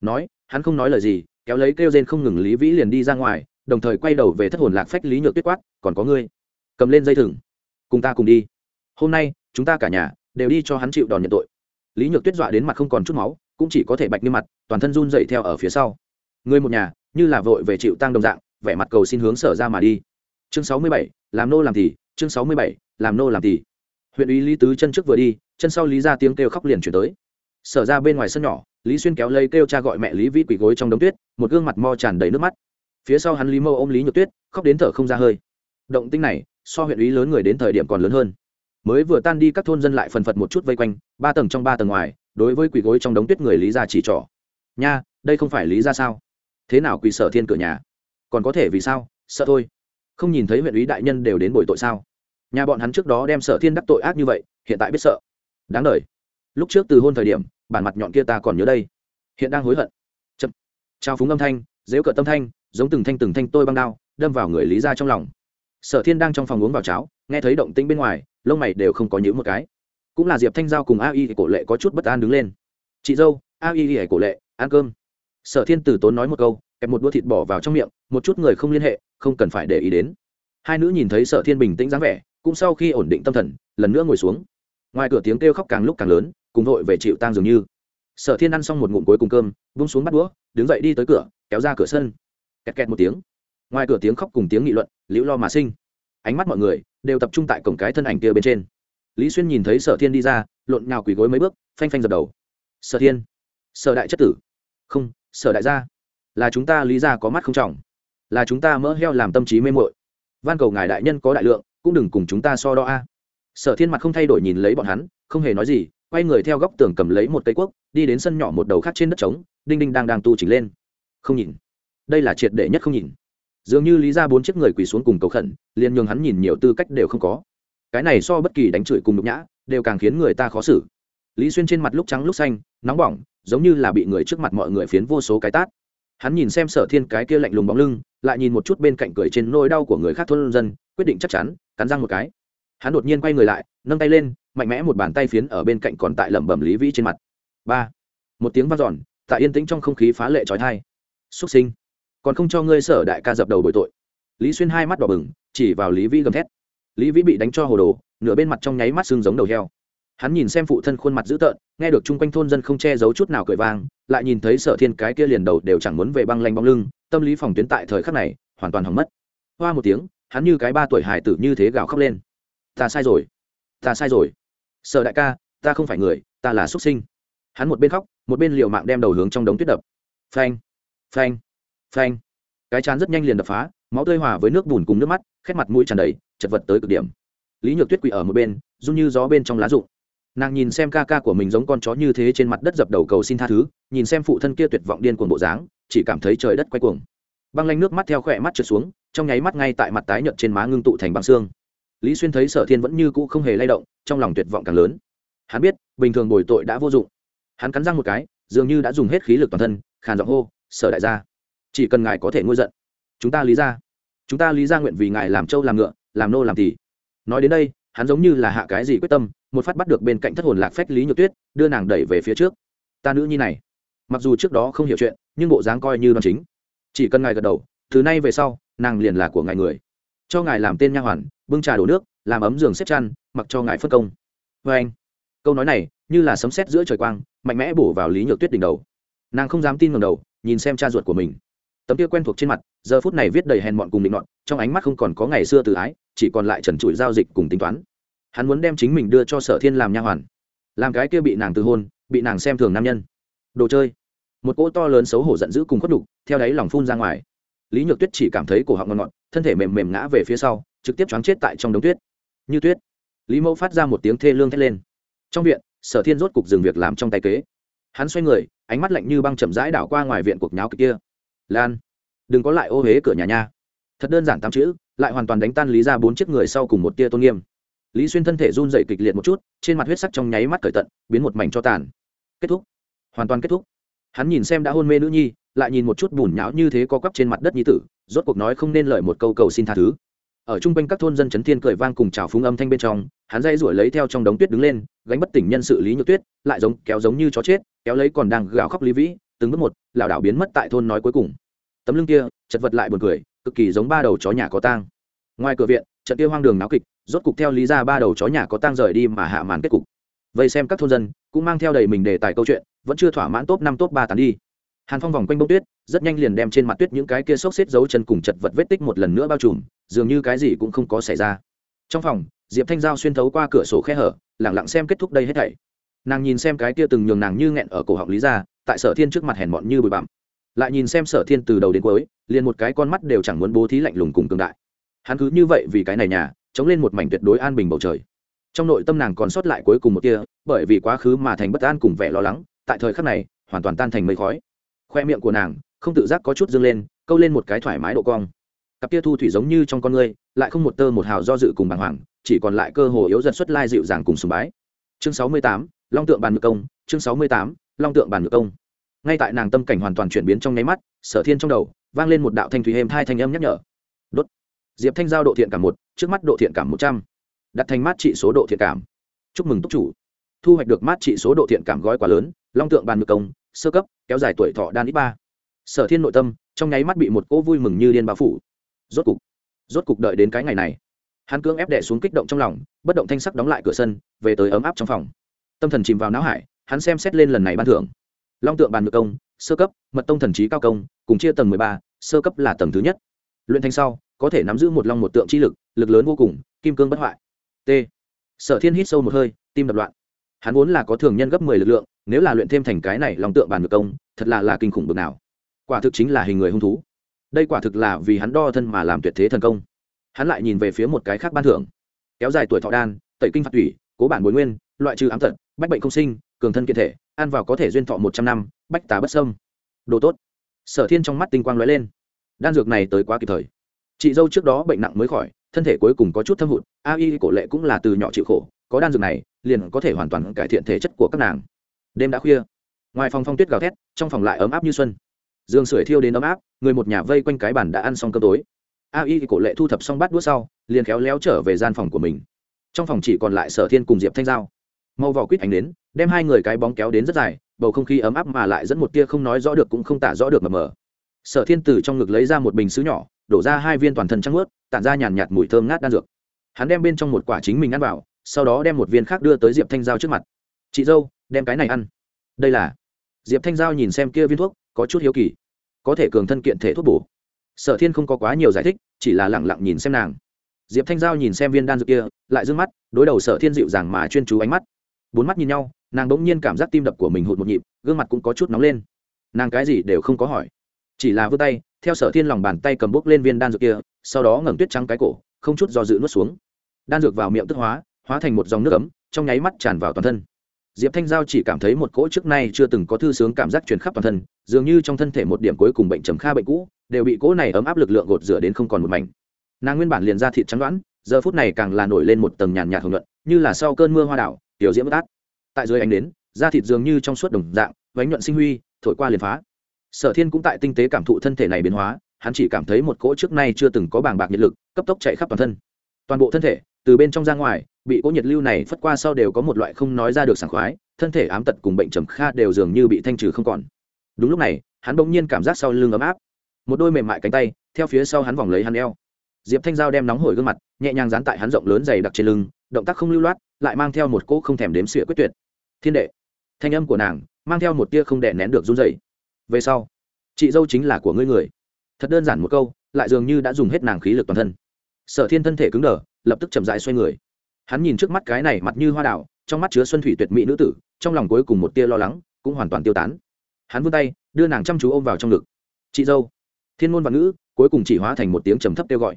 Nói, hắn không nói lời gì, kéo lấy kêu rên không ngừng lý vĩ liền đi ra ngoài, đồng thời quay đầu về thất hồn lạc phách lý nhược tuyết quát, còn có ngươi. Cầm lên dây thừng. Cùng ta cùng đi. Hôm nay, chúng ta cả nhà đều đi cho hắn chịu đòn nhận tội. Lý nhược tuyết dọa đến mặt không còn chút máu, cũng chỉ có thể bạch như mặt, toàn thân run dậy theo ở phía sau. Người một nhà, như là vội về chịu tăng đồng dạng, vẻ mặt cầu xin hướng sở ra mà đi. Chương sáu mươi bảy, làm nô làm thì chương sáu mươi bảy, làm nô làm thì huyện ủy lý tứ chân trước vừa đi, chân sau lý ra tiếng kêu khóc liền chuyển tới. Sở ra bên ngoài sân nhỏ, lý xuyên kéo lấy kêu cha gọi mẹ lý vĩ quỳ gối trong đống tuyết, một gương mặt mo tràn đầy nước mắt. Phía sau hắn lý mâu ôm lý nhược tuyết, khóc đến thở không ra hơi. Động tinh này, so huyện ý lớn người đến thời điểm còn lớn hơn. Mới vừa tan đi các thôn dân lại phần phật một chút vây quanh, ba tầng trong ba tầng ngoài, đối với quỳ gối trong đống tuyết người lý gia chỉ trỏ. Nha, đây không phải lý gia sao? Thế nào quỳ sở thiên cửa nhà? Còn có thể vì sao? Sợ thôi không nhìn thấy huyện ý đại nhân đều đến bồi tội sao? Nhà bọn hắn trước đó đem sở thiên đắc tội ác như vậy, hiện tại biết sợ. Đáng đ lúc trước từ hôn thời điểm, bản mặt nhọn kia ta còn nhớ đây. Hiện đang hối hận. Chậm. Trao phúng âm thanh dếu cợt tâm thanh, giống từng thanh từng thanh tôi băng đao, đâm vào người lý ra trong lòng. Sở thiên đang trong phòng uống vào cháo, nghe thấy động tĩnh bên ngoài, lông mày đều không có nhữ một cái. Cũng là diệp thanh giao cùng a y cổ lệ có chút bất an đứng lên. Chị dâu, a y cổ lệ, ăn cơm. Sở thiên tử tốn nói một câu kẹp một đũa thịt bỏ vào trong miệng, một chút người không liên hệ, không cần phải để ý đến. Hai nữ nhìn thấy sở thiên bình tĩnh dáng vẻ, cũng sau khi ổn định tâm thần, lần nữa ngồi xuống. Ngoài cửa tiếng kêu khóc càng lúc càng lớn, cùng vội về chịu tang dường như. Sở thiên ăn xong một ngụm cuối cùng cơm vung xuống bắt đũa, đứng dậy đi tới cửa, kéo ra cửa sân. Kẹt kẹt một tiếng. Ngoài cửa tiếng khóc cùng tiếng nghị luận, liễu lo mà sinh. Ánh mắt mọi người đều tập trung tại cổng cái thân ảnh kia bên trên. Lý xuyên nhìn thấy sở thiên đi ra, lộn nhào quỳ gối mấy bước, phanh phanh dập đầu. Sở thiên, sở đại chất tử. Không, sở đại gia là chúng ta lý ra có mắt không trọng, là chúng ta mỡ heo làm tâm trí mê mội van cầu ngài đại nhân có đại lượng, cũng đừng cùng chúng ta so đo a. Sở thiên mặt không thay đổi nhìn lấy bọn hắn, không hề nói gì, quay người theo góc tường cầm lấy một cây cuốc, đi đến sân nhỏ một đầu khác trên đất trống, đinh đinh đang đang tu chỉnh lên. Không nhìn. Đây là triệt để nhất không nhìn. Dường như lý ra bốn chiếc người quỳ xuống cùng cầu khẩn, liền nhường hắn nhìn nhiều tư cách đều không có. Cái này so bất kỳ đánh chửi cùng nhục nhã, đều càng khiến người ta khó xử. Lý xuyên trên mặt lúc trắng lúc xanh, nóng bỏng, giống như là bị người trước mặt mọi người phiến vô số cái tát hắn nhìn xem sở thiên cái kia lạnh lùng bóng lưng, lại nhìn một chút bên cạnh cười trên nỗi đau của người khác thôn dân, quyết định chắc chắn, cắn răng một cái. Hắn đột nhiên quay người lại, nâng tay lên, mạnh mẽ một bàn tay phiến ở bên cạnh còn tại lẩm bẩm lý vĩ trên mặt. Ba. Một tiếng vang dọn, tại yên tĩnh trong không khí phá lệ trói thai xuất sinh. Còn không cho ngươi sở đại ca dập đầu bội tội. Lý xuyên hai mắt đỏ bừng, chỉ vào lý vĩ gầm thét. Lý vĩ bị đánh cho hồ đồ, nửa bên mặt trong nháy mắt xương giống đầu heo hắn nhìn xem phụ thân khuôn mặt dữ tợn, nghe được chung quanh thôn dân không che giấu chút nào cười vang, lại nhìn thấy sở thiên cái kia liền đầu đều chẳng muốn về băng lanh bóng lưng, tâm lý phòng tuyến tại thời khắc này, hoàn toàn hỏng mất. Hoa một tiếng, hắn như cái ba tuổi hải tử như thế gào khóc lên. Ta sai rồi, ta sai rồi. Sở đại ca, ta không phải người, ta là xuất sinh. Hắn một bên khóc, một bên liều mạng đem đầu hướng trong đống tuyết đập. Phanh phanh phanh. Cái chán rất nhanh liền đập phá, máu tươi hòa với nước bùn cùng nước mắt, khét mặt mũi tràn đầy, chật vật tới cực điểm. Lý nhược tuyết quỳ ở một bên, run như gió bên trong lá rụng nàng nhìn xem ca ca của mình giống con chó như thế trên mặt đất dập đầu cầu xin tha thứ, nhìn xem phụ thân kia tuyệt vọng điên cuồng bộ dáng, chỉ cảm thấy trời đất quay cuồng. Băng lanh nước mắt theo khỏe mắt trượt xuống, trong nháy mắt ngay tại mặt tái nhợt trên má ngưng tụ thành băng xương. Lý xuyên thấy sở thiên vẫn như cũ không hề lay động, trong lòng tuyệt vọng càng lớn. Hắn biết, bình thường bồi tội đã vô dụng. Hắn cắn răng một cái, dường như đã dùng hết khí lực toàn thân, khàn giọng hô, sở đại gia, chỉ cần ngài có thể ngôi giận, chúng ta lý ra. Chúng ta lý ra nguyện vì ngài làm trâu làm ngựa, làm nô làm thì nói đến đây, hắn giống như là hạ cái gì quyết tâm một phát bắt được bên cạnh thất hồn lạc phách lý nhược tuyết, đưa nàng đẩy về phía trước. Ta nữ nhi này, mặc dù trước đó không hiểu chuyện, nhưng bộ dáng coi như đòn chính. Chỉ cần ngài gật đầu, từ nay về sau, nàng liền là của ngài người. Cho ngài làm tên nha hoàn, bưng trà đổ nước, làm ấm giường xếp chăn, mặc cho ngài phân công. Vê anh, câu nói này, như là sấm sét giữa trời quang, mạnh mẽ bổ vào lý nhược tuyết đỉnh đầu. Nàng không dám tin ngầm đầu, nhìn xem cha ruột của mình. Tấm kia quen thuộc trên mặt, giờ phút này viết đầy hèn mọn cùng định mọn trong ánh mắt không còn có ngày xưa từ ái, chỉ còn lại trần trụi giao dịch cùng tính toán hắn muốn đem chính mình đưa cho sở thiên làm nha hoàn. Làm cái kia bị nàng từ hôn, bị nàng xem thường nam nhân. Đồ chơi. Một cỗ to lớn xấu hổ giận dữ cùng khuất đục theo đáy lòng phun ra ngoài. Lý nhược tuyết chỉ cảm thấy cổ họng ngon ngọt, thân thể mềm mềm ngã về phía sau, trực tiếp choáng chết tại trong đống tuyết. Như tuyết. Lý mẫu phát ra một tiếng thê lương thét lên. Trong viện, sở thiên rốt cục dừng việc làm trong tay kế. Hắn xoay người, ánh mắt lạnh như băng chậm rãi đảo qua ngoài viện cuộc nháo kịch kia. Lan, đừng có lại ô huế cửa nhà nha. Thật đơn giản tám chữ, lại hoàn toàn đánh tan lý ra bốn chiếc người sau cùng một tia tôn nghiêm lý xuyên thân thể run dậy kịch liệt một chút, trên mặt huyết sắc trong nháy mắt cởi tận, biến một mảnh cho tàn. Kết thúc. Hoàn toàn kết thúc. Hắn nhìn xem đã hôn mê nữ nhi, lại nhìn một chút bùn nhão như thế co quắp trên mặt đất nhi tử, rốt cuộc nói không nên lời một câu cầu xin tha thứ. Ở chung quanh các thôn dân chấn thiên cười vang cùng trào phúng âm thanh bên trong, hắn dây ruổi lấy theo trong đống tuyết đứng lên, gánh bất tỉnh nhân sự lý nhược tuyết, lại giống kéo giống như chó chết, kéo lấy còn đang gào khóc lý vĩ, từng bước một, lảo đảo biến mất tại thôn nói cuối cùng. Tấm lưng kia, chật vật lại buồn cười, cực kỳ giống ba đầu chó nhà có tang. Ngoài cửa viện, trận kia hoang đường náo kịch rốt cục theo lý ra ba đầu chó nhà có tang rời đi mà hạ màn kết cục. Vậy xem các thôn dân, cũng mang theo đầy mình đề tài câu chuyện, vẫn chưa thỏa mãn top năm, top ba tán đi. Hàn phong vòng quanh bông tuyết, rất nhanh liền đem trên mặt tuyết những cái kia xốc xếp dấu chân cùng chật vật vết tích một lần nữa bao trùm, dường như cái gì cũng không có xảy ra. Trong phòng, diệp thanh giao xuyên thấu qua cửa sổ khe hở lẳng lặng xem kết thúc đây hết thảy. Nàng nhìn xem cái kia từng nhường nàng như nghẹn ở cổ họng lý ra tại sở thiên trước mặt hèn mọn như bụi bặm. Lại nhìn xem sở thiên từ đầu đến cuối, liền một cái con mắt đều chẳng muốn bố thí lạnh lùng cùng cường đại. Hắn cứ như vậy vì cái này nhà chống lên một mảnh tuyệt đối an bình bầu trời. Trong nội tâm nàng còn sót lại cuối cùng một kia bởi vì quá khứ mà thành bất an cùng vẻ lo lắng, tại thời khắc này, hoàn toàn tan thành mây khói. Khoe miệng của nàng, không tự giác có chút dâng lên, câu lên một cái thoải mái độ cong. Cặp kia thu thủy giống như trong con ngươi lại không một tơ một hào do dự cùng bàng hoàng, chỉ còn lại cơ hồ yếu dần xuất lai dịu dàng cùng sùng bái. Chương sáu mươi tám, long tượng bàn ngự công, chương sáu mươi tám, long tượng bàn ngự công. Ngay tại nàng tâm cảnh hoàn toàn chuyển biến trong nháy mắt, sở thiên trong đầu, vang lên một đạo thanh thủy êm hai thanh âm nhắc nhở. Đốt diệp thanh giao độ thiện cảm một, trước mắt độ thiện cảm một trăm. Đặt thành mát trị số độ thiện cảm. Chúc mừng túc chủ. Thu hoạch được mát trị số độ thiện cảm gói quá lớn, long tượng bàn ngược công, sơ cấp, kéo dài tuổi thọ đan ít ba. Sở thiên nội tâm, trong nháy mắt bị một cỗ vui mừng như điên bao phủ. Rốt cục rốt cục đợi đến cái ngày này. Hắn cưỡng ép đẻ xuống kích động trong lòng, bất động thanh sắc đóng lại cửa sân, về tới ấm áp trong phòng. Tâm thần chìm vào não hải, hắn xem xét lên lần này ban thưởng. Long tượng bàn ngược công, sơ cấp, mật tông thần trí cao công, cùng chia tầng mười ba, sơ cấp là tầng thứ nhất. Luyện thanh sau có thể nắm giữ một long một tượng chi lực lực lớn vô cùng, kim cương bất hoại. T. Sở thiên hít sâu một hơi, tim đập loạn. Hắn vốn là có thường nhân gấp mười lực lượng, nếu là luyện thêm thành cái này lòng tượng bàn ngược công, thật là là kinh khủng bực nào. Quả thực chính là hình người hung thú. Đây quả thực là vì hắn đo thân mà làm tuyệt thế thần công. Hắn lại nhìn về phía một cái khác ban thưởng. Kéo dài tuổi thọ đan, tẩy kinh phạt thủy, cố bản bồi nguyên, loại trừ ám tật, bách bệnh không sinh, cường thân kiện thể, ăn vào có thể duyên thọ một trăm năm, bách tà bất sâm đồ tốt. Sở thiên trong mắt tinh quang lóe lên. Đan dược này tới quá kịp thời chị dâu trước đó bệnh nặng mới khỏi, thân thể cuối cùng có chút thâm hụt, a y cổ lệ cũng là từ nhỏ chịu khổ, có đan dược này, liền có thể hoàn toàn cải thiện thể chất của các nàng. Đêm đã khuya, ngoài phòng phong tuyết gào thét, trong phòng lại ấm áp như xuân. Dương sưởi thiêu đến ấm áp, người một nhà vây quanh cái bàn đã ăn xong cơm tối. A y cổ lệ thu thập xong bát đũa sau, liền khéo léo trở về gian phòng của mình. Trong phòng chỉ còn lại sở thiên cùng diệp thanh giao. Màu vỏ quýt ánh đến đem hai người cái bóng kéo đến rất dài, bầu không khí ấm áp mà lại dẫn một tia không nói rõ được cũng không tả rõ được mờ mờ. Sở thiên từ trong ngực lấy ra một bình xứ nhỏ đổ ra hai viên toàn thân trắng ướt, tản ra nhàn nhạt mùi thơm ngát đan dược. Hắn đem bên trong một quả chính mình ăn vào, sau đó đem một viên khác đưa tới diệp thanh giao trước mặt. Chị dâu, đem cái này ăn. Đây là. Diệp thanh giao nhìn xem kia viên thuốc, có chút hiếu kỳ. Có thể cường thân kiện thể thuốc bổ. Sở thiên không có quá nhiều giải thích, chỉ là lẳng lặng nhìn xem nàng. Diệp thanh giao nhìn xem viên đan dược kia, lại d ư n g mắt, đối đầu sở thiên dịu dàng mà chuyên chú ánh mắt. Bốn mắt nhìn nhau, nàng đ ỗ n g nhiên cảm giác tim đập của mình hụt một nhịp, gương mặt cũng có chút nóng lên. Nàng cái gì đều không có hỏi chỉ là vươn tay, theo sở thiên lòng bàn tay cầm bốc lên viên đan dược kia, sau đó ngẩng tuyết trắng cái cổ, không chút do dự nuốt xuống. Đan dược vào miệng tức hóa hóa thành một dòng nước ấm, trong nháy mắt tràn vào toàn thân. Diệp thanh giao chỉ cảm thấy một cỗ trước nay chưa từng có thư sướng cảm giác truyền khắp toàn thân, dường như trong thân thể một điểm cuối cùng bệnh trầm kha bệnh cũ, đều bị cỗ này ấm áp lực lượng gột rửa đến không còn một mảnh. Nàng nguyên bản liền ra thịt trắng đoãn giờ phút này càng là nổi lên một tầng nhàn nhạt hồng luận như là sau cơn mưa hoa đảo, tiểu diễm bất át. Tại dưới ánh đến da thịt dường như trong suốt đồng dạng vánh nhuận sinh huy, thổi qua liền phá sở thiên cũng tại tinh tế cảm thụ thân thể này biến hóa, hắn chỉ cảm thấy một cỗ trước nay chưa từng có bàng bạc nhiệt lực, cấp tốc chạy khắp toàn thân. Toàn bộ thân thể, từ bên trong ra ngoài, bị cỗ nhiệt lưu này phất qua sau đều có một loại không nói ra được sảng khoái, thân thể ám tật cùng bệnh trầm kha đều dường như bị thanh trừ không còn. Đúng lúc này, hắn bỗng nhiên cảm giác sau lưng ấm áp. Một đôi mềm mại cánh tay, theo phía sau hắn vòng lấy hắn eo. Diệp thanh giao đem nóng hổi gương mặt, nhẹ nhàng dán tại hắn rộng lớn dày đặc trên lưng, động tác không lưu loát, lại mang theo một cỗ không thèm đếm xỉa quyết tuyệt. Thiên đệ. Thanh âm của nàng, mang theo một tia không đè nén được run dày về sau, chị dâu chính là của ngươi người. Thật đơn giản một câu, lại dường như đã dùng hết nàng khí lực toàn thân. Sở thiên thân thể cứng đờ, lập tức chậm dại xoay người. Hắn nhìn trước mắt cái này mặt như hoa đảo trong mắt chứa xuân thủy tuyệt mỹ nữ tử, trong lòng cuối cùng một tia lo lắng, cũng hoàn toàn tiêu tán. Hắn vươn tay, đưa nàng chăm chú ôm vào trong ngực. Chị dâu. Thiên ngôn văn ngữ, cuối cùng chỉ hóa thành một tiếng trầm thấp kêu gọi.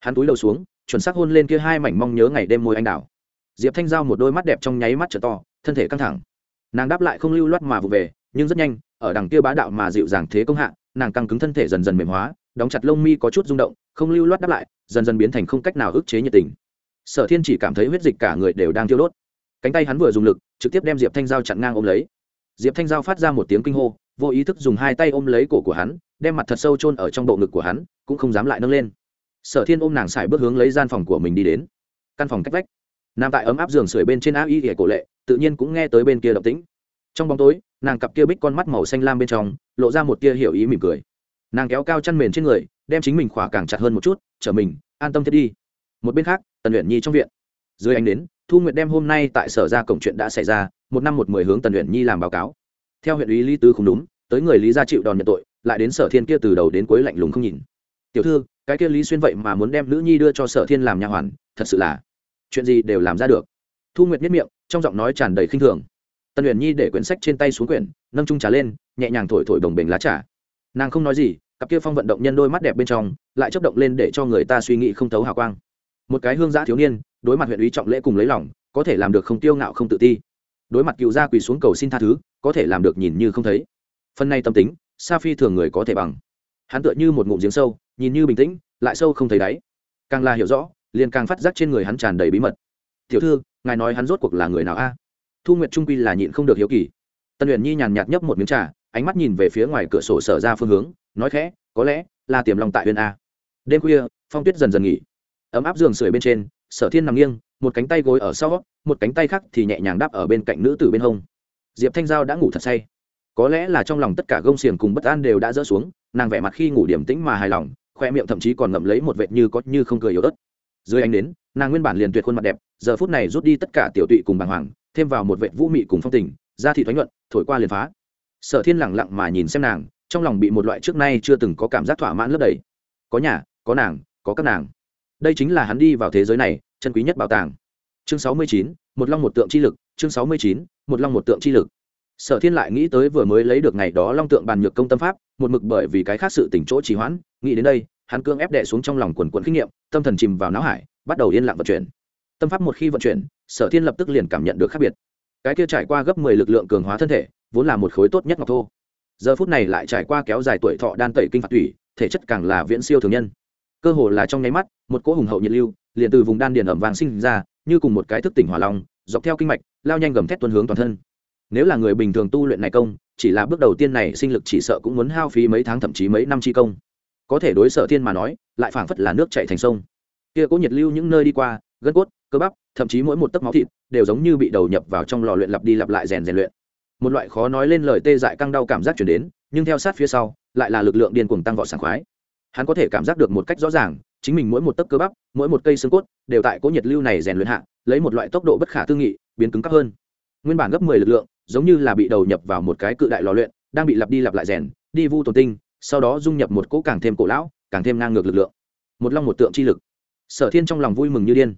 Hắn túi đầu xuống, chuẩn xác hôn lên kia hai mảnh mong nhớ ngày đêm môi anh đào. Diệp thanh giao một đôi mắt đẹp trong nháy mắt trở to, thân thể căng thẳng. Nàng đáp lại không lưu loát mà vụ về, nhưng rất nhanh ở đằng kia bá đạo mà dịu dàng thế công hạ, nàng căng cứng thân thể dần dần mềm hóa, đóng chặt lông mi có chút rung động, không lưu loát đáp lại, dần dần biến thành không cách nào ức chế nhiệt tình. Sở thiên chỉ cảm thấy huyết dịch cả người đều đang tiêu đốt. Cánh tay hắn vừa dùng lực, trực tiếp đem diệp thanh giao chặn ngang ôm lấy. Diệp thanh giao phát ra một tiếng kinh hô, vô ý thức dùng hai tay ôm lấy cổ của hắn, đem mặt thật sâu chôn ở trong bộ ngực của hắn, cũng không dám lại nâng lên. Sở thiên ôm nàng xài bước hướng lấy gian phòng của mình đi đến. Căn phòng cách vách. Nằm tại ấm áp giường sưởi bên trên áo y ỉa cổ lệ, tự nhiên cũng nghe tới bên kia động tĩnh trong bóng tối, nàng cặp kia bích con mắt màu xanh lam bên trong, lộ ra một tia hiểu ý mỉm cười. Nàng kéo cao chăn mền trên người, đem chính mình khỏa càng chặt hơn một chút, chở mình, an tâm thiết đi. Một bên khác, tần luyện nhi trong viện. Dưới ánh đến thu nguyệt đem hôm nay tại sở ra cổng chuyện đã xảy ra, một năm một mười hướng tần luyện nhi làm báo cáo. Theo huyện ủy lý tứ không đúng, tới người lý gia chịu đòn nhận tội, lại đến sở thiên kia từ đầu đến cuối lạnh lùng không nhìn. Tiểu thư, cái kia lý xuyên vậy mà muốn đem nữ nhi đưa cho sở thiên làm nhà hoàn, thật sự là, chuyện gì đều làm ra được. Thu nguyệt nhất miệng, trong giọng nói tràn đầy khinh thường tần luyện nhi để quyển sách trên tay xuống quyển, nâng trung trà lên, nhẹ nhàng thổi thổi đồng bình lá trà. Nàng không nói gì, cặp kia phong vận động nhân đôi mắt đẹp bên trong, lại chấp động lên để cho người ta suy nghĩ không thấu hào quang. Một cái hương giã thiếu niên, đối mặt huyện ủy trọng lễ cùng lấy lòng, có thể làm được không tiêu ngạo không tự ti. Đối mặt cựu gia quỳ xuống cầu xin tha thứ, có thể làm được nhìn như không thấy. Phần này tâm tính, sa phi thường người có thể bằng. Hắn tựa như một ngụm giếng sâu, nhìn như bình tĩnh, lại sâu không thấy đáy. Càng là hiểu rõ, liền càng phát giác trên người hắn tràn đầy bí mật. Tiểu thư, ngài nói hắn rốt cuộc là người nào a? Thu nguyệt trung quy là nhịn không được hiếu kỳ. Tân luyện nhi nhàn nhạt nhấp một miếng trà, ánh mắt nhìn về phía ngoài cửa sổ sở ra phương hướng, nói khẽ, có lẽ là tiềm lòng tại huyện a. Đêm khuya, phong tuyết dần dần nghỉ. Ấm áp giường sưởi bên trên, sở thiên nằm nghiêng, một cánh tay gối ở sau, một cánh tay khác thì nhẹ nhàng đáp ở bên cạnh nữ tử bên hông. Diệp thanh giao đã ngủ thật say. Có lẽ là trong lòng tất cả gông xiềng cùng bất an đều đã dỡ xuống, nàng vẻ mặt khi ngủ điểm tĩnh mà hài lòng, khoe miệng thậm chí còn ngậm lấy một vệt như có như không cười yếu ớt. Dưới ánh đến nàng nguyên bản liền tuyệt khuôn mặt đẹp, giờ phút này rút đi tất cả tiểu tụy cùng bàng hoàng thêm vào một vệ vũ mị cùng phong tình ra thị thoái nhuận, thổi qua liền phá. Sở thiên lẳng lặng mà nhìn xem nàng, trong lòng bị một loại trước nay chưa từng có cảm giác thỏa mãn lấp đầy. Có nhà, có nàng, có các nàng. Đây chính là hắn đi vào thế giới này, chân quý nhất bảo tàng. Chương sáu mươi chín, một long một tượng chi lực, chương sáu mươi chín, một long một tượng chi lực. Sở thiên lại nghĩ tới vừa mới lấy được ngày đó long tượng bàn nhược công tâm pháp, một mực bởi vì cái khác sự tỉnh chỗ trì hoãn, nghĩ đến đây, hắn cương ép đệ xuống trong lòng quần quận kinh nghiệm, tâm thần chìm vào não hải, bắt đầu yên lặng vận chuyển tâm pháp một khi vận chuyển, sở thiên lập tức liền cảm nhận được khác biệt. Cái kia trải qua gấp mười lực lượng cường hóa thân thể, vốn là một khối tốt nhất ngọc thô. Giờ phút này lại trải qua kéo dài tuổi thọ đan tẩy kinh phạt thủy thể chất càng là viễn siêu thường nhân. Cơ hồ là trong nháy mắt, một cỗ hùng hậu nhiệt lưu, liền từ vùng đan điền ẩm vàng sinh ra, như cùng một cái thức tỉnh hỏa long, dọc theo kinh mạch, lao nhanh gầm thét tuân hướng toàn thân. Nếu là người bình thường tu luyện này công, chỉ là bước đầu tiên này sinh lực chỉ sợ cũng muốn hao phí mấy tháng thậm chí mấy năm chi công. Có thể đối sở thiên mà nói, lại phảng phất là nước chạy thành sông. Kia cỗ nhiệt lưu những nơi đi qua, gân cốt cơ bắp, thậm chí mỗi một tấc máu thịt đều giống như bị đầu nhập vào trong lò luyện lặp đi lặp lại rèn rèn luyện. Một loại khó nói lên lời tê dại căng đau cảm giác chuyển đến, nhưng theo sát phía sau, lại là lực lượng điên cuồng tăng vọt sảng khoái. Hắn có thể cảm giác được một cách rõ ràng, chính mình mỗi một tấc cơ bắp, mỗi một cây xương cốt đều tại cố nhiệt lưu này rèn luyện hạ, lấy một loại tốc độ bất khả tư nghị, biến cứng cấp hơn. Nguyên bản gấp mười lực lượng, giống như là bị đầu nhập vào một cái cự đại lò luyện, đang bị lặp đi lặp lại rèn, đi vu tồn tinh, sau đó dung nhập một cỗ càng thêm cổ lão, càng thêm ngang ngược lực lượng. Một long một tượng chi lực. Sở thiên trong lòng vui mừng như điên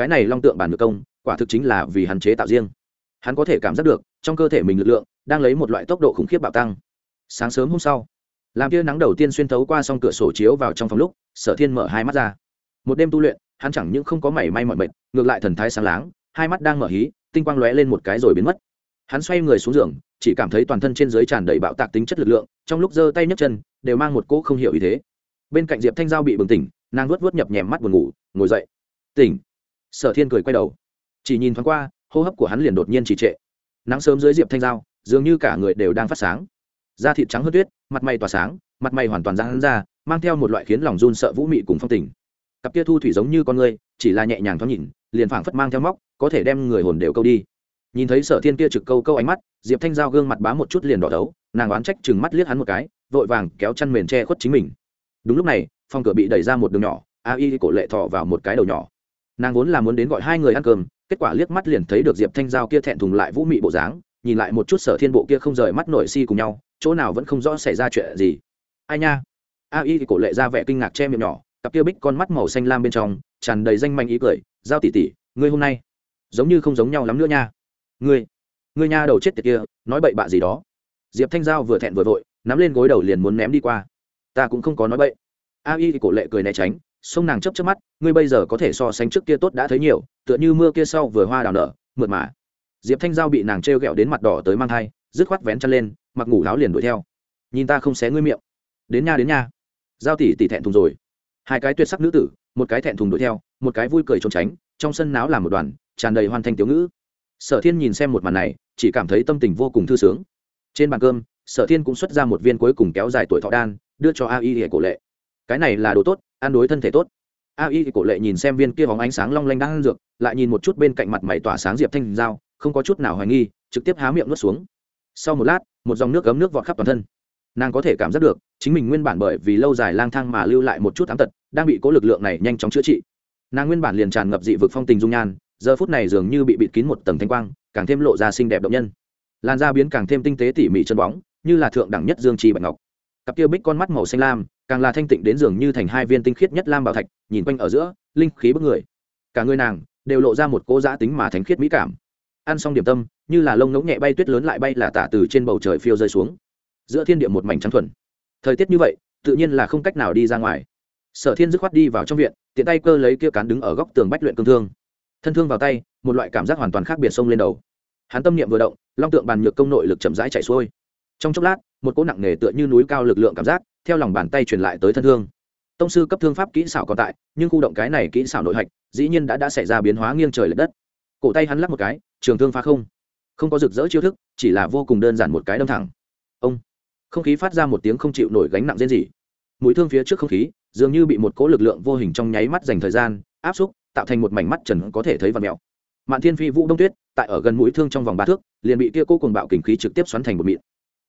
cái này long tượng bản ngược công, quả thực chính là vì hắn chế tạo riêng. Hắn có thể cảm giác được, trong cơ thể mình lực lượng đang lấy một loại tốc độ khủng khiếp bạo tăng. Sáng sớm hôm sau, làm tia nắng đầu tiên xuyên thấu qua s cửa sổ chiếu vào trong phòng lúc, sở thiên mở hai mắt ra. Một đêm tu luyện, hắn chẳng những không có mảy may mọi mệt, ngược lại thần thái sáng láng, hai mắt đang mở hí, tinh quang lóe lên một cái rồi biến mất. Hắn xoay người xuống giường, chỉ cảm thấy toàn thân trên dưới tràn đầy bạo tạc tính chất lực lượng, trong lúc giơ tay nhấc chân, đều mang một cỗ không hiểu ý thế. Bên cạnh diệp thanh giao bị bừng tỉnh, nàng vuốt vớt nhập nhèm mắt buồn ngủ, ngồi dậy. Tỉnh sở thiên cười quay đầu. Chỉ nhìn thoáng qua, hô hấp của hắn liền đột nhiên trì trệ. Nắng sớm dưới diệp thanh giao, dường như cả người đều đang phát sáng. Da thịt trắng hơn tuyết, mặt mày tỏa sáng, mặt mày hoàn toàn ra hắn ra, mang theo một loại khiến lòng run sợ vũ mị cùng phong tình. Cặp kia thu thủy giống như con người, chỉ là nhẹ nhàng thoáng nhìn, liền phảng phất mang theo móc, có thể đem người hồn đều câu đi. Nhìn thấy sở thiên kia trực câu câu ánh mắt, diệp thanh giao gương mặt bám một chút liền đỏ đấu nàng oán trách chừng mắt liếc hắn một cái, vội vàng kéo chăn mền che khuất chính mình. Đúng lúc này, phòng cửa bị đẩy ra một đường nhỏ, a y cổ lệ thọ vào một cái đầu nhỏ nàng vốn là muốn đến gọi hai người ăn cơm, kết quả liếc mắt liền thấy được diệp thanh giao kia thẹn thùng lại vũ mị bộ dáng, nhìn lại một chút sở thiên bộ kia không rời mắt nổi si cùng nhau, chỗ nào vẫn không rõ xảy ra chuyện gì. Ai nha? A y cổ lệ ra vẻ kinh ngạc che miệng nhỏ, cặp kia bích con mắt màu xanh lam bên trong, tràn đầy danh manh ý cười, giao tỉ tỉ ngươi hôm nay giống như không giống nhau lắm nữa nha. Ngươi ngươi nha đầu chết tiệt kia, nói bậy bạ gì đó. Diệp thanh giao vừa thẹn vừa vội, nắm lên gối đầu liền muốn ném đi qua. Ta cũng không có nói bậy. A y cổ lệ cười né tránh sông nàng chấp chấp mắt, ngươi bây giờ có thể so sánh trước kia tốt đã thấy nhiều, tựa như mưa kia sau vừa hoa đào nở, mượt mà. Diệp thanh giao bị nàng t r e o g ẹ o đến mặt đỏ tới mang thai, dứt khoát vén chân lên, mặc ngủ láo liền đuổi theo. Nhìn ta không xé ngươi miệng. Đến nha đến nha. Giao tỷ tỷ thẹn thùng rồi. Hai cái tuyệt sắc nữ tử, một cái thẹn thùng đuổi theo, một cái vui cười trốn tránh, trong sân náo làm một đoàn, tràn đầy hoàn thành tiểu ngữ. Sở thiên nhìn xem một màn này, chỉ cảm thấy tâm tình vô cùng thư sướng. Trên bàn cơm, sở thiên cũng xuất ra một viên cuối cùng kéo dài tuổi thọ đan, đưa cho a y hệ cổ lệ cái này là đồ tốt, ăn đối thân thể tốt. A y cổ lệ nhìn xem viên kia bóng ánh sáng long lanh đang ăn dược, lại nhìn một chút bên cạnh mặt mày tỏa sáng diệp thanh dao không có chút nào hoài nghi, trực tiếp há miệng nuốt xuống. Sau một lát, một dòng nước ấm nước vọt khắp toàn thân. Nàng có thể cảm giác được, chính mình nguyên bản bởi vì lâu dài lang thang mà lưu lại một chút ám tật, đang bị cố lực lượng này nhanh chóng chữa trị. Nàng nguyên bản liền tràn ngập dị vực phong tình dung nhan, giờ phút này dường như bị bịt kín một tầng thanh quang, càng thêm lộ ra xinh đẹp động nhân. Làn da biến càng thêm tinh tế tỉ mỉ chân bóng, như là thượng đẳng nhất dương trì bạch ngọc. Cặp kia bích con mắt màu xanh lam càng là thanh tịnh đến dường như thành hai viên tinh khiết nhất lam bảo thạch, nhìn quanh ở giữa, linh khí bức người. Cả người nàng đều lộ ra một cỗ giã tính mà thánh khiết mỹ cảm. Ăn xong điểm tâm, như là lông ngỗng nhẹ bay tuyết lớn lại bay là tả từ trên bầu trời phiêu rơi xuống. Giữa thiên địa một mảnh trắng thuần. Thời tiết như vậy, tự nhiên là không cách nào đi ra ngoài. Sở thiên dứt khoát đi vào trong viện, tiện tay cơ lấy kia cán đứng ở góc tường bách luyện cương thương. Thân thương vào tay, một loại cảm giác hoàn toàn khác biệt xông lên đầu. Hắn tâm niệm vừa động, long tượng bàn nhược công nội lực chậm rãi chạy xuôi. Trong chốc lát một cỗ nặng nề tựa như núi cao lực lượng cảm giác, theo lòng bàn tay truyền lại tới thân thương. Tông sư cấp thương pháp kỹ xảo còn tại, nhưng khu động cái này kỹ xảo nội hạch, dĩ nhiên đã đã xảy ra biến hóa nghiêng trời l ệ đất. Cổ tay hắn lắp một cái, trường thương phá không. Không có rực rỡ chiêu thức, chỉ là vô cùng đơn giản một cái đâm thẳng. Ông! Không khí phát ra một tiếng không chịu nổi gánh nặng riêng gì mũi thương phía trước không khí, dường như bị một cỗ lực lượng vô hình trong nháy mắt dành thời gian, áp xúc, tạo thành một mảnh mắt trần có thể thấy và mèo. Mạn thiên phi vũ đông tuyết, tại ở gần mũi thương trong vòng ba thước, liền bị kia cô cùng bạo kình khí trực tiếp xoắn thành một mịn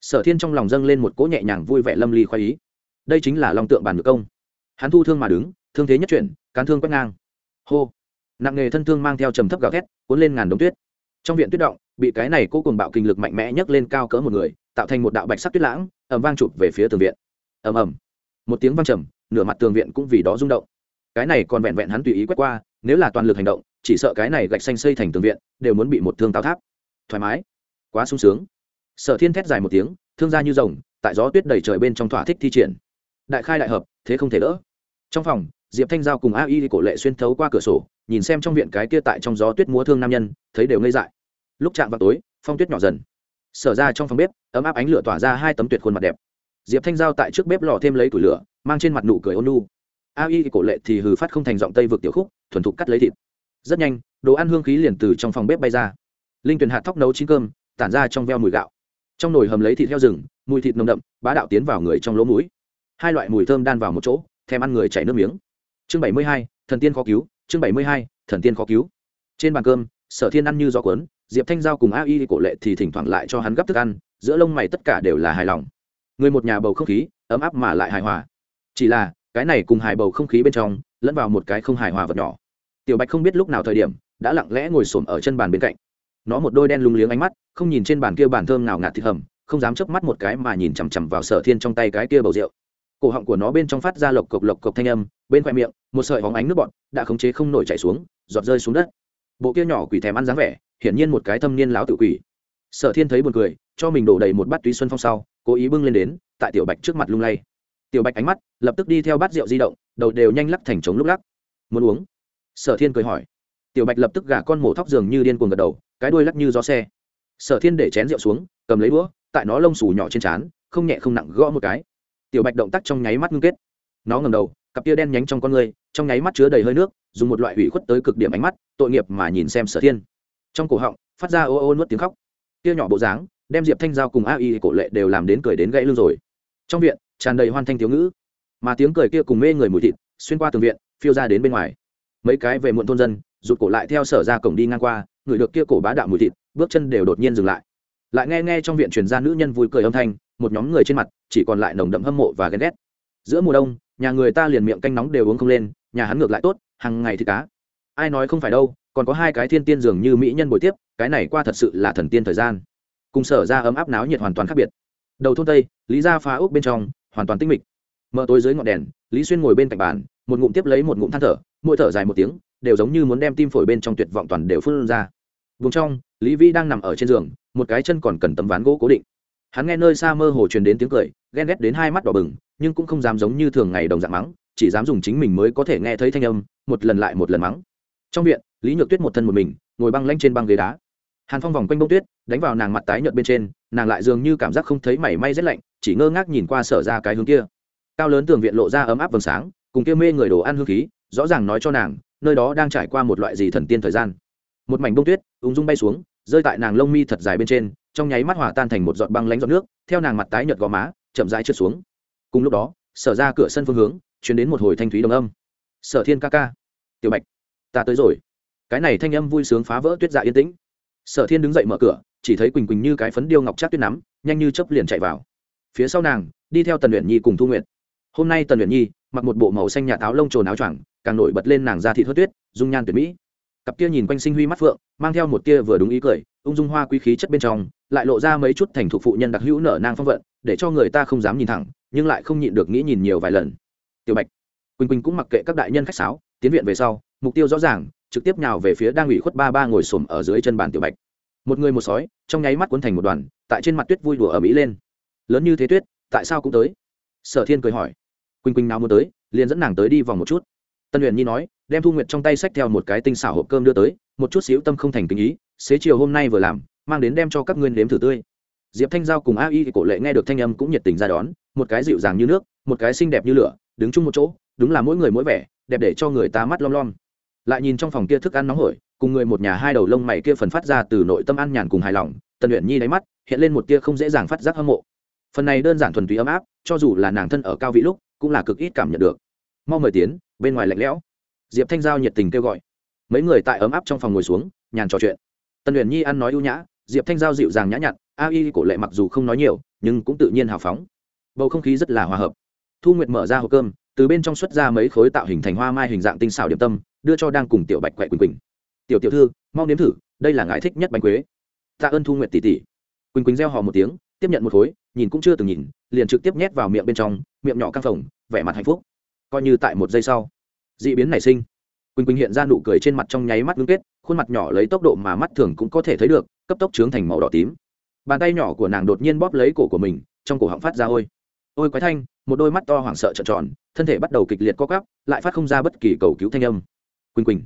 sở thiên trong lòng dâng lên một cỗ nhẹ nhàng vui vẻ lâm ly khoái ý. Đây chính là lòng tượng bản ngược công. Hắn thu thương mà đứng, thương thế nhất chuyển, cán thương quét ngang. Hô! Nặng nghề thân thương mang theo trầm thấp gào thét, cuốn lên ngàn đống tuyết. Trong viện tuyết động, bị cái này cô cùng bạo kinh lực mạnh mẽ nhấc lên cao cỡ một người, tạo thành một đạo bạch sắc tuyết lãng, ầm vang chụp về phía tường viện. Ầm ầm. Một tiếng vang trầm, nửa mặt tường viện cũng vì đó rung động. Cái này còn vẹn vẹn hắn tùy ý quét qua, nếu là toàn lực hành động, chỉ sợ cái này gạch xanh xây thành tường viện, đều muốn bị một thương tao tháp. Thoải mái. Quá sung sướng sở thiên thét dài một tiếng, thương ra như rồng, tại gió tuyết đầy trời bên trong thỏa thích thi triển. Đại khai đại hợp, thế không thể đỡ. Trong phòng, diệp thanh giao cùng a y cổ lệ xuyên thấu qua cửa sổ, nhìn xem trong viện cái kia tại trong gió tuyết múa thương nam nhân, thấy đều ngây dại. Lúc chạm vào tối, phong tuyết nhỏ dần. Sở ra trong phòng bếp, ấm áp ánh lửa tỏa ra hai tấm tuyệt khuôn mặt đẹp. Diệp thanh giao tại trước bếp lò thêm lấy củi lửa, mang trên mặt nụ cười ôn nu a y cổ lệ thì hừ phát không thành giọng tây vực tiểu khúc, thuần thục cắt lấy thịt. Rất nhanh, đồ ăn hương khí liền từ trong phòng bếp bay ra. Linh tuyền hạt thóc nấu chín cơm, tản ra trong veo mùi gạo trong nồi hầm lấy thịt heo rừng, mùi thịt nồng đậm, bá đạo tiến vào người trong lỗ mũi. Hai loại mùi thơm đan vào một chỗ, thèm ăn người chảy nước miếng. Chương bảy mươi hai, thần tiên khó cứu, chương bảy mươi hai, thần tiên khó cứu. Trên bàn cơm, sở thiên ăn như gió cuốn, diệp thanh giao cùng a y cổ lệ thì thỉnh thoảng lại cho hắn gấp thức ăn, giữa lông mày tất cả đều là hài lòng. Người một nhà bầu không khí, ấm áp mà lại hài hòa. Chỉ là, cái này cùng hài bầu không khí bên trong, lẫn vào một cái không hài hòa vật nhỏ. Tiểu bạch không biết lúc nào thời điểm, đã lặng lẽ ngồi xổm ở chân bàn bên cạnh nó một đôi đen lúng liếng ánh mắt, không nhìn trên bàn kia bàn thơm nào ngạt thịt hầm, không dám chớp mắt một cái mà nhìn chằm chằm vào sở thiên trong tay cái kia bầu rượu. Cổ họng của nó bên trong phát ra lộc cộc lộc cộc thanh âm, bên khoe miệng, một sợi hóng ánh nước bọt đã khống chế không nổi chảy xuống, giọt rơi xuống đất. Bộ kia nhỏ quỷ thèm ăn dáng vẻ, hiển nhiên một cái thâm niên láo tự quỷ. Sở thiên thấy buồn cười, cho mình đổ đầy một bát túy xuân phong sau, cố ý bưng lên đến, tại tiểu bạch trước mặt lung lay. Tiểu bạch ánh mắt lập tức đi theo bát rượu di động, đầu đều nhanh lắc thành trống lúc lắc. Muốn uống? Sở thiên cười hỏi. Tiểu bạch lập tức gả con mổ thóc giường như điên cuồng gật đầu cái đuôi lắc như gió xe. Sở thiên để chén rượu xuống, cầm lấy đũa, tại nó lông xù nhỏ trên trán, không nhẹ không nặng gõ một cái. Tiểu bạch động tác trong nháy mắt ngưng kết. Nó ngầm đầu, cặp tia đen nhánh trong con người, trong nháy mắt chứa đầy hơi nước, dùng một loại hủy khuất tới cực điểm ánh mắt, tội nghiệp mà nhìn xem sở thiên. Trong cổ họng, phát ra ô ô nuốt tiếng khóc. Tia nhỏ bộ dáng, đem diệp thanh giao cùng a y cổ lệ đều làm đến cười đến gãy lưng rồi. Trong viện, tràn đầy hoan thanh thiếu ngữ. Mà tiếng cười kia cùng mê người mùi thịt, xuyên qua tường viện, phiêu ra đến bên ngoài. Mấy cái về muộn thôn dân, rụt cổ lại theo sở ra cổng đi ngang qua người được kia cổ bá đạo mùi thịt, bước chân đều đột nhiên dừng lại. Lại nghe nghe trong viện truyền ra nữ nhân vui cười âm thanh, một nhóm người trên mặt, chỉ còn lại nồng đậm hâm mộ và ghen ghét. Giữa mùa đông, nhà người ta liền miệng canh nóng đều uống không lên, nhà hắn ngược lại tốt hàng ngày thì cá. Ai nói không phải đâu, còn có hai cái thiên tiên dường như mỹ nhân bồi tiếp, cái này qua thật sự là thần tiên thời gian. Cùng sở ra ấm áp náo nhiệt hoàn toàn khác biệt. Đầu thôn tây, lý ra phá ốc bên trong, hoàn toàn tinh mịch. Mở tối dưới ngọn đèn, lý xuyên ngồi bên cạnh bàn, một ngụm tiếp lấy một ngụm than thở, mỗi thở dài một tiếng đều giống như muốn đem tim phổi bên trong tuyệt vọng toàn đều phun ra. Vùng trong, lý vĩ đang nằm ở trên giường, một cái chân còn cần tấm ván gỗ cố định. Hắn nghe nơi xa mơ hồ truyền đến tiếng cười, ghen ghét đến hai mắt đỏ bừng, nhưng cũng không dám giống như thường ngày đồng dạng mắng, chỉ dám dùng chính mình mới có thể nghe thấy thanh âm, một lần lại một lần mắng. Trong viện, lý nhược tuyết một thân một mình, ngồi băng lanh trên băng ghế đá. Hàn phong vòng quanh bông tuyết, đánh vào nàng mặt tái nhợt bên trên, nàng lại dường như cảm giác không thấy mảy may rét lạnh, chỉ ngơ ngác nhìn qua sở ra cái hướng kia. Cao lớn tường viện lộ ra ấm áp vầng sáng, cùng kia mê người đồ ăn hương khí, rõ ràng nói cho nàng nơi đó đang trải qua một loại gì thần tiên thời gian. Một mảnh bông tuyết, ung dung bay xuống, rơi tại nàng lông mi thật dài bên trên, trong nháy mắt hòa tan thành một giọt băng lánh giọt nước, theo nàng mặt tái nhợt gò má, chậm rãi trượt xuống. Cùng lúc đó, sở ra cửa sân phương hướng, chuyển đến một hồi thanh thúy đồng âm. Sở thiên ca ca, tiểu bạch, ta tới rồi. Cái này thanh âm vui sướng phá vỡ tuyết dạ yên tĩnh. Sở thiên đứng dậy mở cửa, chỉ thấy quỳnh quỳnh như cái phấn điêu ngọc chắc tuyết nắm, nhanh như chớp liền chạy vào. Phía sau nàng, đi theo tần luyện nhi cùng thu nguyện hôm nay tần luyện nhi mặc một bộ màu xanh nhà táo lông trồn áo choàng càng nổi bật lên nàng da thịt hớt tuyết, dung nhan tuyệt mỹ. Cặp kia nhìn quanh sinh huy mắt phượng, mang theo một tia vừa đúng ý cười, ung dung hoa quý khí chất bên trong, lại lộ ra mấy chút thành thục phụ nhân đặc hữu nở nang phong vận, để cho người ta không dám nhìn thẳng, nhưng lại không nhịn được nghĩ nhìn nhiều vài lần. Tiểu bạch, quỳnh quỳnh cũng mặc kệ các đại nhân khách sáo, tiến viện về sau, mục tiêu rõ ràng, trực tiếp nhào về phía đang ủy khuất ba ba ngồi xổm ở dưới chân bàn tiểu bạch. Một người một sói, trong nháy mắt cuốn thành một đoàn, tại trên mặt tuyết vui đùa ở mỹ lên. Lớn như thế tuyết, tại sao cũng tới? Sở thiên cười hỏi. Quỳnh quỳnh nào muốn tới, liền dẫn nàng tới đi vòng một chút tân luyện nhi nói, đem thu nguyệt trong tay xách theo một cái tinh xảo hộp cơm đưa tới, một chút xíu tâm không thành tình ý, xế chiều hôm nay vừa làm, mang đến đem cho các nguyên đếm thử tươi. Diệp thanh giao cùng a y cổ lệ nghe được thanh âm cũng nhiệt tình ra đón, một cái dịu dàng như nước, một cái xinh đẹp như lửa, đứng chung một chỗ, đúng là mỗi người mỗi vẻ, đẹp để cho người ta mắt lom lom. Lại nhìn trong phòng kia thức ăn nóng hổi, cùng người một nhà hai đầu lông mày kia phần phát ra từ nội tâm ăn nhàn cùng hài lòng tần luyện nhi đáy mắt, hiện lên một tia không dễ dàng phát giác hâm mộ. Phần này đơn giản thuần túy ấm áp, cho dù là nàng thân ở cao vị lúc, cũng là cực ít cảm nhận được. Mau mời tiến bên ngoài lạnh lẽo. Diệp thanh giao nhiệt tình kêu gọi. Mấy người tại ấm áp trong phòng ngồi xuống, nhàn trò chuyện. Tần huyền nhi ăn nói ưu nhã, diệp thanh giao dịu dàng nhã nhặn, a y cổ lệ mặc dù không nói nhiều, nhưng cũng tự nhiên hào phóng. Bầu không khí rất là hòa hợp. Thu nguyệt mở ra hộp cơm, từ bên trong xuất ra mấy khối tạo hình thành hoa mai hình dạng tinh xảo điểm tâm, đưa cho đang cùng tiểu bạch quẹ quỳnh quỳnh. Tiểu tiểu thư, mau nếm thử, đây là ngài thích nhất bánh quế. Tạ ơn thu nguyệt tỷ tỷ quỳnh quỳnh reo hò một tiếng, tiếp nhận một khối, nhìn cũng chưa từng nhìn, liền trực tiếp nhét vào miệng bên trong, miệng nhỏ căng phồng, vẻ mặt hạnh phúc coi như tại một giây sau. D ị biến nảy sinh. Quỳnh quỳnh hiện ra nụ cười trên mặt trong nháy mắt ngưng kết, khuôn mặt nhỏ lấy tốc độ mà mắt thường cũng có thể thấy được, cấp tốc trướng thành màu đỏ tím. Bàn tay nhỏ của nàng đột nhiên bóp lấy cổ của mình, trong cổ họng phát ra ôi. Ôi quái thanh, một đôi mắt to hoảng sợ trợn tròn, thân thể bắt đầu kịch liệt co cắp lại phát không ra bất kỳ cầu cứu thanh âm. Quỳnh quỳnh.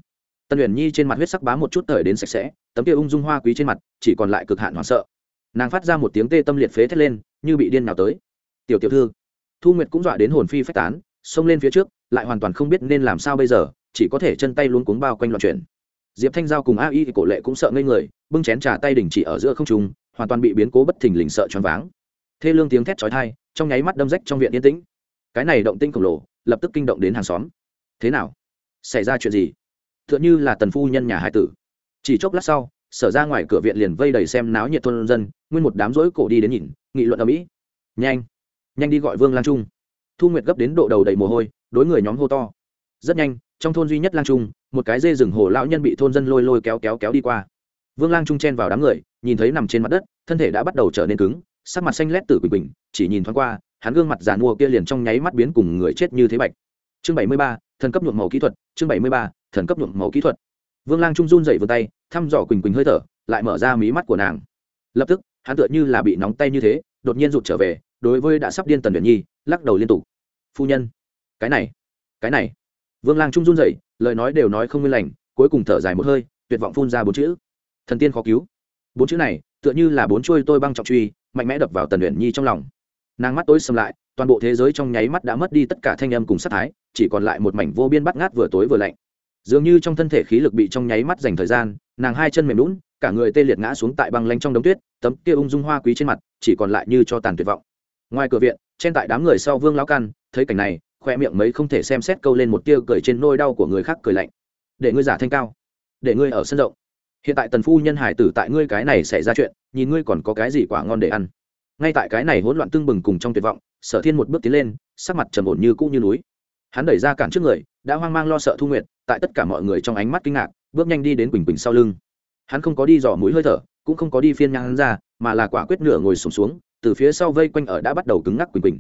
Tân huyền nhi trên mặt huyết sắc bá một chút thời đến sạch sẽ, tấm kia ung dung hoa quý trên mặt, chỉ còn lại cực hạn hoảng sợ. Nàng phát ra một tiếng tê tâm liệt phế thét lên, như bị điên nào tới. Tiểu tiểu thư. Thu nguyệt cũng dọa đến hồn phi phách tán xông lên phía trước, lại hoàn toàn không biết nên làm sao bây giờ, chỉ có thể chân tay luống cuống bao quanh loạn chuyển. Diệp thanh giao cùng a y thì cổ lệ cũng sợ ngây người, bưng chén trà tay đình chỉ ở giữa không trung, hoàn toàn bị biến cố bất thình lình sợ choáng váng. Thê lương tiếng thét chói tai, trong nháy mắt đâm rách trong viện yên tĩnh. Cái này động tinh khổng lồ, lập tức kinh động đến hàng xóm. Thế nào? Xảy ra chuyện gì? T h ư ợ n như là tần phu nhân nhà hải tử. Chỉ chốc lát sau, sở ra ngoài cửa viện liền vây đầy xem náo nhiệt thôn dân, nguyên một đám rỗi cổ đi đến nhìn, nghị luận ở mỹ. Nhanh. Nhanh đi gọi vương lan trung thu nguyệt gấp đến độ đầu đầy mồ hôi, đối người nhóm hô to. Rất nhanh, trong thôn duy nhất lang trung, một cái dê rừng hồ lão nhân bị thôn dân lôi lôi kéo kéo kéo đi qua. Vương lang trung chen vào đám người, nhìn thấy nằm trên mặt đất, thân thể đã bắt đầu trở nên cứng, sắc mặt xanh lét tử quỳnh bình chỉ nhìn thoáng qua, hắn gương mặt giàn mua kia liền trong nháy mắt biến cùng người chết như thế bạch. Chương bảy mươi ba, thần cấp nhuộm màu kỹ thuật, chương bảy mươi ba, thần cấp nhuộm màu kỹ thuật. Vương lang trung run dậy vươn tay, thăm dò quỳnh quỳnh hơi thở, lại mở ra mí mắt của nàng. Lập tức, hắn tựa như là bị nóng tay như thế, đột nhiên rụt trở về, đối với đã sắp điên tần luyện nhi lắc đầu liên tục. Phu nhân, cái này cái này. Vương lang trung run dậy lời nói đều nói không nguyên lành, cuối cùng thở dài một hơi, tuyệt vọng phun ra bốn chữ. Thần tiên khó cứu. Bốn chữ này, tựa như là bốn chuôi tôi băng trọng truy, mạnh mẽ đập vào tần luyện nhi trong lòng. Nàng mắt tối xâm lại, toàn bộ thế giới trong nháy mắt đã mất đi tất cả thanh âm cùng sát thái, chỉ còn lại một mảnh vô biên bắt ngát vừa tối vừa lạnh. Dường như trong thân thể khí lực bị trong nháy mắt dành thời gian, nàng hai chân mềm lún, cả người tê liệt ngã xuống tại băng lanh trong đống tuyết, tấm kia ung dung hoa quý trên mặt, chỉ còn lại như cho tàn tuyệt vọng. Ngoài cửa viện trên tại đám người sau vương lão căn thấy cảnh này khoe miệng mấy không thể xem xét câu lên một tia cười trên nôi đau của người khác cười lạnh. Để ngươi giả thanh cao để ngươi ở sân rộng. Hiện tại tần phu nhân hải tử tại ngươi cái này xảy ra chuyện nhìn ngươi còn có cái gì quả ngon để ăn. Ngay tại cái này hỗn loạn tưng bừng cùng trong tuyệt vọng sở thiên một bước tiến lên sắc mặt trầm ổn như cũ như núi. Hắn đẩy ra cản trước người đã hoang mang lo sợ thu nguyệt tại tất cả mọi người trong ánh mắt kinh ngạc bước nhanh đi đến quỳnh quỳnh sau lưng. Hắn không có đi dò mũi hơi thở cũng không có đi phiên nhang hắn ra mà là quả quyết nửa ngồi sùng xuống, xuống từ phía sau vây quanh ở đã bắt đầu cứng ngắc quỳnh quỳnh.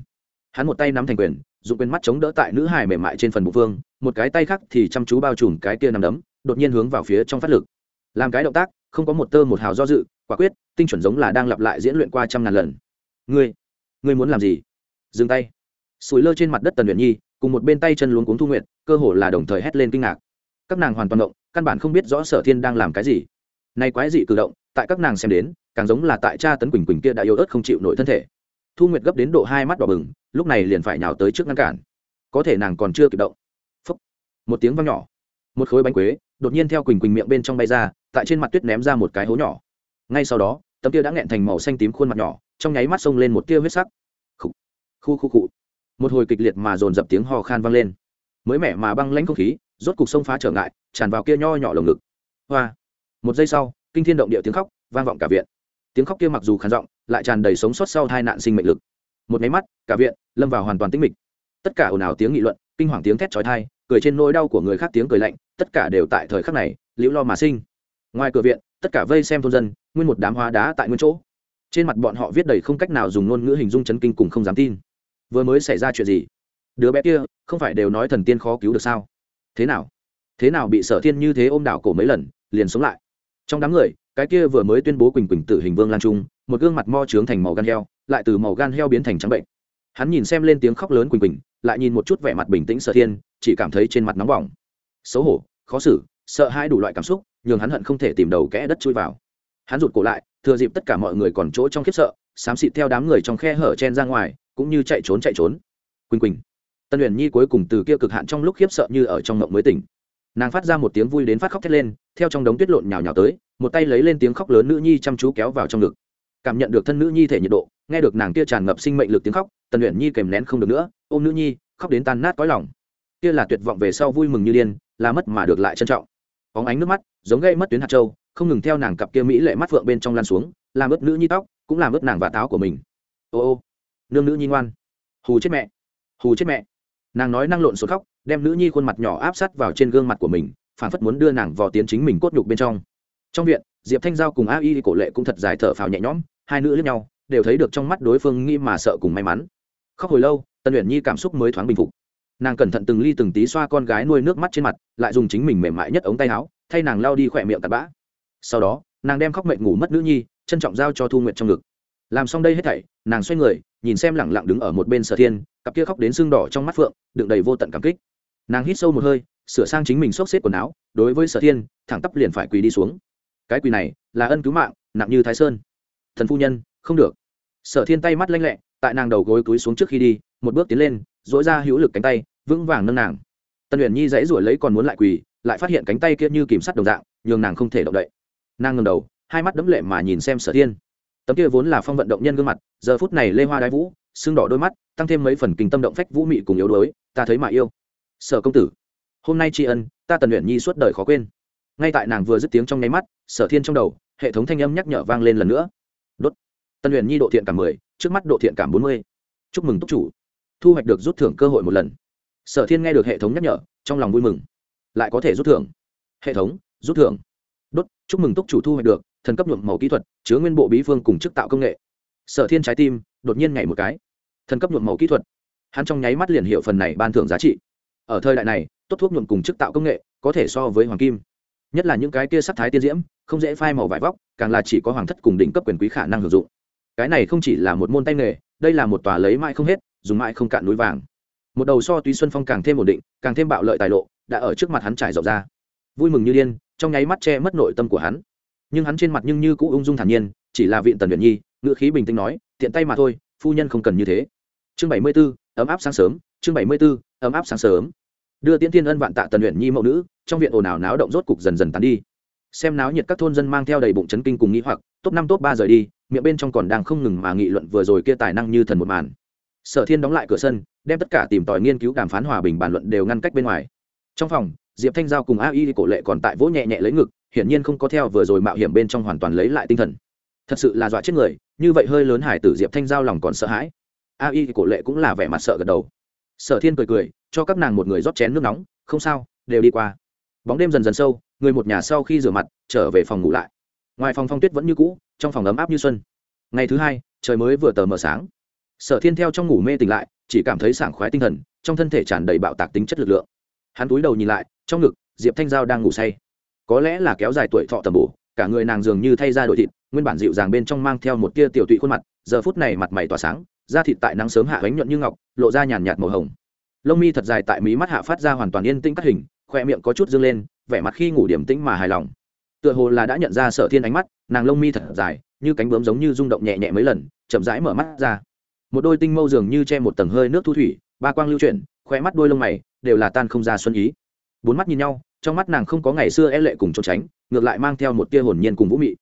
Hắn một tay nắm thành quyền, dùng quyền mắt chống đỡ tại nữ hài mềm mại trên phần bụng vương, một cái tay khác thì chăm chú bao trùm cái kia nằm đấm, đột nhiên hướng vào phía trong phát lực. Làm cái động tác, không có một tơ một hào do dự, quả quyết, tinh chuẩn giống là đang lặp lại diễn luyện qua trăm ngàn lần. Ngươi ngươi muốn làm gì? Dừng tay. Sủi lơ trên mặt đất tần luyện nhi, cùng một bên tay chân luống cuống thu nguyện cơ hồ là đồng thời hét lên kinh ngạc. Các nàng hoàn toàn động, căn bản không biết rõ sở thiên đang làm cái gì. Nay quái dị cử động tại các nàng xem đến, càng giống là tại cha tấn quỳnh quỳnh kia đã yếu ớt không chịu nổi thân thể. Thu nguyệt gấp đến độ hai mắt đỏ bừng, lúc này liền phải nhào tới trước ngăn cản. Có thể nàng còn chưa kịp động. Phúc. một tiếng vang nhỏ. Một khối bánh quế, đột nhiên theo quỳnh quỳnh miệng bên trong bay ra, tại trên mặt tuyết ném ra một cái hố nhỏ. Ngay sau đó, tấm kia đã nghẹn thành màu xanh tím khuôn mặt nhỏ, trong nháy mắt xông lên một tia huyết sắc. Khu khu khu cụ một hồi kịch liệt mà dồn dập tiếng hò khan vang lên. Mới mẻ mà băng lãnh không khí, rốt cục sông phá trở ngại, tràn vào kia nho nhỏ lồng ngực. Hoa. Một giây sau kinh thiên động địa tiếng khóc, vang vọng cả viện. Tiếng khóc kia mặc dù khàn giọng, lại tràn đầy sống sót sau hai nạn sinh mệnh lực. Một máy mắt, cả viện lâm vào hoàn toàn tĩnh mịch. Tất cả ồn ào tiếng nghị luận, kinh hoàng tiếng thét chói tai, cười trên nỗi đau của người khác tiếng cười lạnh, tất cả đều tại thời khắc này liễu lo mà sinh. Ngoài cửa viện, tất cả vây xem thôn dân, nguyên một đám hóa đá tại nguyên chỗ. Trên mặt bọn họ viết đầy không cách nào dùng ngôn ngữ hình dung chấn kinh cùng không dám tin. Vừa mới xảy ra chuyện gì? Đứa bé kia, không phải đều nói thần tiên khó cứu được sao? Thế nào? Thế nào bị sở thiên như thế ôm đảo cổ mấy lần, liền sống lại? Trong đám người, cái kia vừa mới tuyên bố quỳnh quỳnh tử hình vương lan trung, một gương mặt mo trướng thành màu gan heo, lại từ màu gan heo biến thành trắng bệnh. Hắn nhìn xem lên tiếng khóc lớn quỳnh quỳnh, lại nhìn một chút vẻ mặt bình tĩnh sở thiên, chỉ cảm thấy trên mặt nóng bỏng. Xấu hổ, khó xử, sợ hãi đủ loại cảm xúc, nhường hắn hận không thể tìm đầu kẽ đất chui vào. Hắn rụt cổ lại, thừa dịp tất cả mọi người còn chỗ trong khiếp sợ, xám xịt theo đám người trong khe hở chen ra ngoài, cũng như chạy trốn chạy trốn. Quỳnh quỳnh, tân luyện nhi cuối cùng từ kia cực hạn trong lúc khiếp sợ như ở trong ngộng mới tỉnh nàng phát ra một tiếng vui đến phát khóc thét lên, theo trong đống tuyết lộn nhào nhào tới, một tay lấy lên tiếng khóc lớn nữ nhi chăm chú kéo vào trong ngực. Cảm nhận được thân nữ nhi thể nhiệt độ, nghe được nàng kia tràn ngập sinh mệnh lực tiếng khóc, tần luyện nhi kèm nén không được nữa, ôm nữ nhi, khóc đến tan nát cõi lòng. Kia là tuyệt vọng về sau vui mừng như điên, là mất mà được lại trân trọng. Óng ánh nước mắt, giống gây mất tuyến hạt châu, không ngừng theo nàng cặp kia mỹ lệ mắt phượng bên trong lan xuống, làm ướt nữ nhi tóc, cũng làm ướt nàng và táo của mình. Ô ô, nương nữ nhi ngoan. Hù chết mẹ, hù chết mẹ. Nàng nói năng lộn xộn khóc đem nữ nhi khuôn mặt nhỏ áp sát vào trên gương mặt của mình phản phất muốn đưa nàng vào tiến chính mình cốt nhục bên trong. Trong viện, diệp thanh giao cùng a y cổ lệ cũng thật dài thở phào nhẹ nhõm, hai nữ lẫn nhau, đều thấy được trong mắt đối phương nghi mà sợ cùng may mắn. Khóc hồi lâu tân luyện nhi cảm xúc mới thoáng bình phục. Nàng cẩn thận từng ly từng tí xoa con gái nuôi nước mắt trên mặt, lại dùng chính mình mềm mại nhất ống tay áo, thay nàng lao đi khỏe miệng tạt bã. Sau đó, nàng đem khóc mệt ngủ mất nữ nhi, trân trọng giao cho thu nguyện trong ngực. Làm xong đây hết thảy, nàng xoay người, nhìn xem lẳng lặng đứng ở một bên sở thiên, cặp kia khóc đến sưng đỏ trong mắt phượng, đựng đầy vô tận cảm kích nàng hít sâu một hơi, sửa sang chính mình xốc xếp quần áo, đối với sở thiên, thẳng tắp liền phải quỳ đi xuống. Cái quỳ này, là ân cứu mạng, nặng như thái sơn. Thần phu nhân, không được. Sở thiên tay mắt lanh lẹ, tại nàng đầu gối túi xuống trước khi đi, một bước tiến lên dỗi ra hữu lực cánh tay, vững vàng nâng nàng. Tân luyện nhi dãy ruổi lấy còn muốn lại quỳ, lại phát hiện cánh tay kia như kìm sắt đồng dạng, nhường nàng không thể động đậy. Nàng ngầm đầu, hai mắt đấm lệ mà nhìn xem sở thiên. Tấm kia vốn là phong vận động nhân gương mặt, giờ phút này lê hoa đái vũ xương đỏ đôi mắt, tăng thêm mấy phần kinh tâm động phách vũ mị cùng yếu đuối, ta thấy mà yêu sở công tử, hôm nay tri ân, ta tần luyện nhi suốt đời khó quên. Ngay tại nàng vừa dứt tiếng trong nháy mắt, sở thiên trong đầu, hệ thống thanh âm nhắc nhở vang lên lần nữa. Đốt. Tần luyện nhi độ thiện cảm mười, trước mắt độ thiện cảm bốn mươi. Chúc mừng túc chủ. Thu hoạch được rút thưởng cơ hội một lần. Sở thiên nghe được hệ thống nhắc nhở, trong lòng vui mừng. Lại có thể rút thưởng. Hệ thống, rút thưởng. Đốt, chúc mừng túc chủ thu hoạch được, thần cấp nhuộm màu kỹ thuật, chứa nguyên bộ bí phương cùng chức tạo công nghệ. Sở thiên trái tim, đột nhiên nhảy một cái. Thần cấp nhuộm màu kỹ thuật. Hắn trong nháy mắt liền hiệu phần này ban thưởng giá trị ở thời đại này, tốt thuốc nhuộm cùng chức tạo công nghệ có thể so với hoàng kim. Nhất là những cái kia sắc thái tiên diễm, không dễ phai màu vải vóc, càng là chỉ có hoàng thất cùng đỉnh cấp quyền quý khả năng sử dụng. Cái này không chỉ là một môn tay nghề, đây là một tòa lấy mãi không hết, dùng mãi không cạn núi vàng. Một đầu so túy xuân phong càng thêm ổn định, càng thêm bạo lợi tài lộ, đã ở trước mặt hắn trải rộng ra. Vui mừng như điên, trong nháy mắt che mất nội tâm của hắn. Nhưng hắn trên mặt nhưng như cũ ung dung thản nhiên, chỉ là viện tần luyện nhi, ngữ khí bình tĩnh nói, tiện tay mà thôi, phu nhân không cần như thế. Chương bảy mươi b ố ấm áp sáng sớm, chương bảy mươi b ố ấm áp sáng sớm. Đưa tiễn thiên ân vạn tạ tần luyện nhi mẫu nữ, trong viện ồn ào náo động rốt cục dần dần tán đi. Xem náo nhiệt các thôn dân mang theo đầy bụng chấn kinh cùng nghĩ hoặc, top năm, top ba rời đi, miệng bên trong còn đang không ngừng mà nghị luận vừa rồi kia tài năng như thần một màn. Sở thiên đóng lại cửa sân, đem tất cả tìm tòi nghiên cứu đàm phán hòa bình bàn luận đều ngăn cách bên ngoài. Trong phòng, diệp thanh giao cùng a y cổ lệ còn tại vỗ nhẹ nhẹ lấy ngực, hiển nhiên không có theo vừa rồi mạo hiểm bên trong hoàn toàn lấy lại tinh thần. Thật sự là dọa chết người, như vậy hơi lớn hải tử diệp thanh giao lòng còn sợ hãi a y cổ lệ cũng là vẻ mặt sợ gật đầu. Sở thiên cười cười, cho các nàng một người rót chén nước nóng, không sao, đều đi qua. Bóng đêm dần dần sâu, người một nhà sau khi rửa mặt, trở về phòng ngủ lại. Ngoài phòng phong tuyết vẫn như cũ, trong phòng ấm áp như xuân. Ngày thứ hai, trời mới vừa tờ mờ sáng. Sở thiên theo trong ngủ mê tỉnh lại, chỉ cảm thấy sảng khoái tinh thần, trong thân thể tràn đầy bạo tạc tính chất lực lượng. Hắn túi đầu nhìn lại, trong ngực, diệp thanh giao đang ngủ say. Có lẽ là kéo dài tuổi thọ tầm bổ, cả người nàng dường như thay ra đổi thịt, nguyên bản dịu dàng bên trong mang theo một tia tiểu tụy khuôn mặt, giờ phút này mặt mày tỏa sáng da thịt tại nắng sớm hạ bánh nhuận như ngọc, lộ ra nhàn nhạt màu hồng. Lông mi thật dài tại mí mắt hạ phát ra hoàn toàn yên tĩnh cắt hình khoe miệng có chút dương lên, vẻ mặt khi ngủ điểm tĩnh mà hài lòng. Tựa hồ là đã nhận ra sở thiên ánh mắt, nàng lông mi thật dài, như cánh bướm giống như rung động nhẹ nhẹ mấy lần, chậm rãi mở mắt ra. Một đôi tinh mâu dường như che một tầng hơi nước thu thủy, ba quang lưu chuyển khoe mắt đôi lông mày đều là tan không ra xuân ý. Bốn mắt nhìn nhau, trong mắt nàng không có ngày xưa e lệ cùng trốn tránh, ngược lại mang theo một tia hồn nhiên cùng vũ mị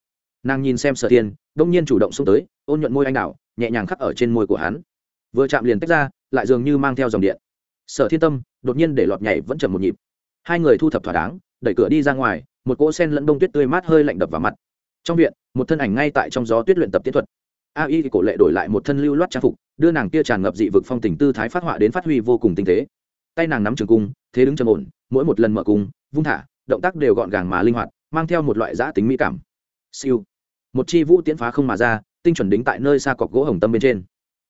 nàng nhìn xem sở thiên, đông nhiên chủ động xuống tới, ôn nhuận môi anh đào nhẹ nhàng khắc ở trên môi của hắn. Vừa chạm liền tách ra, lại dường như mang theo dòng điện. Sở thiên tâm, đột nhiên để lọt nhảy vẫn chầm một nhịp. Hai người thu thập thỏa đáng, đẩy cửa đi ra ngoài, một cỗ sen lẫn đông tuyết tươi mát hơi lạnh đập vào mặt. Trong viện, một thân ảnh ngay tại trong gió tuyết luyện tập tiến thuật. A y cổ lệ đổi lại một thân lưu loát trang phục, đưa nàng kia tràn ngập dị vực phong tình tư thái phát họa đến phát huy vô cùng tinh tế. Tay nàng nắm trường cung, thế đứng trầm ổn, mỗi một lần mở cung, vung thả, động tác đều gọn gàng mà linh hoạt, mang theo một loại giã tính mỹ cảm. Siêu một chi vũ tiễn phá không mà ra, tinh chuẩn đính tại nơi xa cọc gỗ hồng tâm bên trên.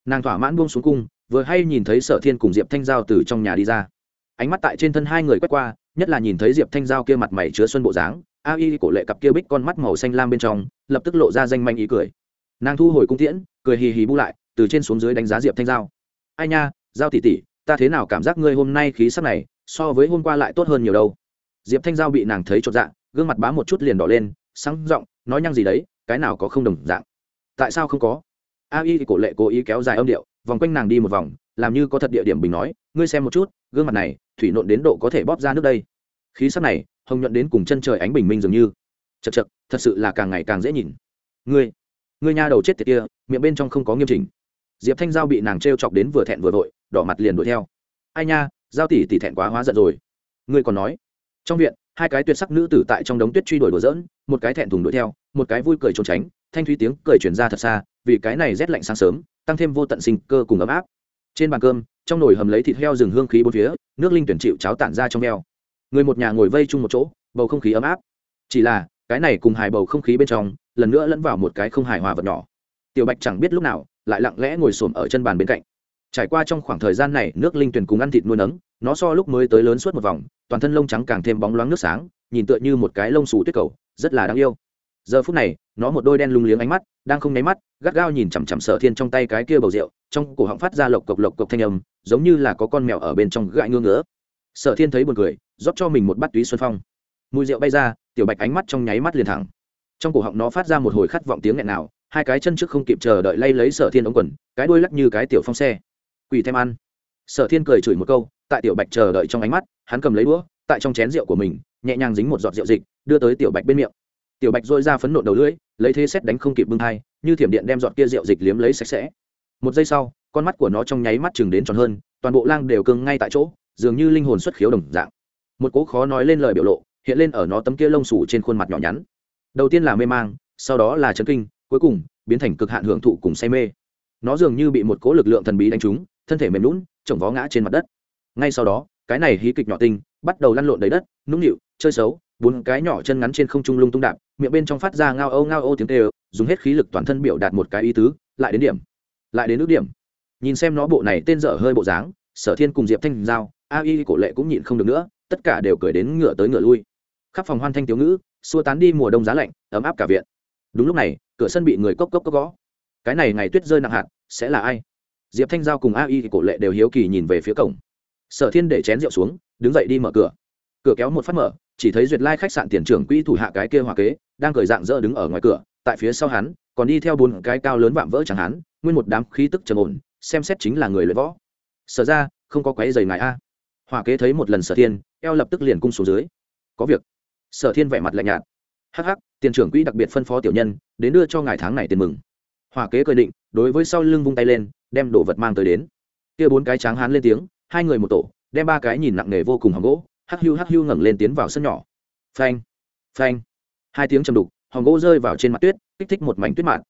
Nàng thỏa mãn buông xuống cung, vừa hay nhìn thấy sở thiên cùng diệp thanh giao từ trong nhà đi ra. Ánh mắt tại trên thân hai người quét qua, nhất là nhìn thấy diệp thanh giao kia mặt mày chứa xuân bộ dáng, a y cổ lệ cặp kia bích con mắt màu xanh lam bên trong, lập tức lộ ra danh manh ý cười. Nàng thu hồi cung tiễn, cười hì hì bu lại, từ trên xuống dưới đánh giá diệp thanh giao. Ai nha, giao tỉ tỉ ta thế nào cảm giác ngươi hôm nay khí sắc này, so với hôm qua lại tốt hơn nhiều đâu. Diệp thanh giao bị nàng thấy chột dạ gương mặt bá một chút liền đỏ lên, sáng r ộ n g nói nhăng gì đấy cái nào có không đồng dạng? Tại sao không có? A y thì cổ lệ cố ý kéo dài âm điệu, vòng quanh nàng đi một vòng, làm như có thật địa điểm bình nói, ngươi xem một chút, gương mặt này, thủy nộn đến độ có thể bóp ra nước đây. Khí sắc này, hồng nhuận đến cùng chân trời ánh bình minh dường như. Chật chật thật sự là càng ngày càng dễ nhìn. Ngươi ngươi nhà đầu chết tiệt kia, miệng bên trong không có nghiêm chỉnh. Diệp thanh giao bị nàng t r e o chọc đến vừa thẹn vừa vội, đỏ mặt liền đuổi theo. Ai nha, giao tỷ tỷ thẹn quá hóa giận rồi. Ngươi còn nói. Trong viện hai cái tuyệt sắc nữ tử tại trong đống tuyết truy đuổi đùa dỡn một cái thẹn thùng đuổi theo, một cái vui cười trốn tránh, thanh thúy tiếng cười chuyển ra thật xa, vì cái này rét lạnh sáng sớm, tăng thêm vô tận sinh cơ cùng ấm áp. Trên bàn cơm, trong nồi hầm lấy thịt heo rừng hương khí bốn phía, nước linh tuyển chịu cháo tản ra trong veo. Người một nhà ngồi vây chung một chỗ, bầu không khí ấm áp. Chỉ là, cái này cùng hài bầu không khí bên trong, lần nữa lẫn vào một cái không hài hòa vật nhỏ. Tiểu bạch chẳng biết lúc nào, lại lặng lẽ ngồi xổm ở chân bàn bên cạnh trải qua trong khoảng thời gian này, nước linh tuyển cùng ăn thịt nuôi nấng, nó so lúc mới tới lớn suốt một vòng, toàn thân lông trắng càng thêm bóng loáng nước sáng, nhìn tựa như một cái lông xù tuyết cầu, rất là đáng yêu. Giờ phút này, nó một đôi đen lung liếng ánh mắt, đang không nháy mắt, gắt gao nhìn chằm chằm sở thiên trong tay cái kia bầu rượu, trong cổ họng phát ra lộc cộc lộc cộc thanh âm, giống như là có con mèo ở bên trong gãi ngưỡng ngứa. Sở thiên thấy buồn cười, rót cho mình một bát túy xuân phong. Mùi rượu bay ra, tiểu bạch ánh mắt trong nháy mắt liền thẳng. Trong cổ họng nó phát ra một hồi khát vọng tiếng nghẹn nào, hai cái chân trước không kịp chờ đợi lay lấy sở thiên ống quần, cái đuôi lắc như cái tiểu phong xe quỳ thêm ăn. Sở thiên cười chửi một câu, tại tiểu bạch chờ đợi trong ánh mắt, hắn cầm lấy đũa, tại trong chén rượu của mình, nhẹ nhàng dính một giọt rượu dịch, đưa tới tiểu bạch bên miệng. Tiểu bạch dội ra phấn nộn đầu lưỡi, lấy thế xét đánh không kịp bưng thai, như thiểm điện đem giọt kia rượu dịch liếm lấy sạch sẽ. Một giây sau, con mắt của nó trong nháy mắt chừng đến tròn hơn, toàn bộ lang đều cưng ngay tại chỗ, dường như linh hồn xuất khiếu đồng dạng. Một cố khó nói lên lời biểu lộ, hiện lên ở nó tấm kia lông sủ trên khuôn mặt nhỏ nhắn. Đầu tiên là mê mang, sau đó là chấn kinh, cuối cùng, biến thành cực hạn hưởng thụ cùng say mê. Nó dường như bị một cố lực lượng thần bí đánh trúng thân thể mềm lún chồng vó ngã trên mặt đất. Ngay sau đó, cái này hí kịch nhỏ tinh bắt đầu lăn lộn đầy đất, nũng nịu, chơi xấu, bốn cái nhỏ chân ngắn trên không trung lung tung đạp, miệng bên trong phát ra ngao âu ngao âu tiếng tê dùng hết khí lực toàn thân biểu đạt một cái ý tứ, lại đến điểm, lại đến nước điểm. Nhìn xem nó bộ này tên dở hơi bộ dáng, sở thiên cùng diệp thanh giao, a y cổ lệ cũng nhịn không được nữa, tất cả đều cười đến ngựa tới ngựa lui. Khắp phòng hoan thanh thiếu ngữ, xua tán đi mùa đông giá lạnh, ấm áp cả viện. Đúng lúc này, cửa sân bị người cốc cốc cốc gõ. Cái này ngày tuyết rơi nặng hạt, sẽ là ai? Diệp thanh giao cùng a y cổ lệ đều hiếu kỳ nhìn về phía cổng. Sở thiên để chén rượu xuống, đứng dậy đi mở cửa. Cửa kéo một phát mở, chỉ thấy duyệt lai khách sạn tiền trưởng quỹ thủ hạ cái kia hòa kế, đang cười dạng dỡ đứng ở ngoài cửa, tại phía sau hắn, còn đi theo bốn cái cao lớn vạm vỡ chẳng hắn, nguyên một đám khí tức trầm ổn, xem xét chính là người luyện võ. Sở ra, không có quái giày ngài a. Hòa kế thấy một lần sở thiên, eo lập tức liền cung xuống dưới. Có việc. Sở thiên vẻ mặt lạnh nhạt. Hắc hắc, tiền trưởng quỹ đặc biệt phân phó tiểu nhân, đến đưa cho ngài tháng này tiền mừng. Hòa kế cười định, đối với sau lưng vung tay lên đem đồ vật mang tới đến. Kia bốn cái tráng hán lên tiếng, hai người một tổ, đem ba cái nhìn nặng nề vô cùng hòng gỗ, hắc hưu hắc hưu ngẩng lên tiến vào sân nhỏ. Phanh phanh. Hai tiếng chầm đục hòn gỗ rơi vào trên mặt tuyết, kích thích một mảnh tuyết mạn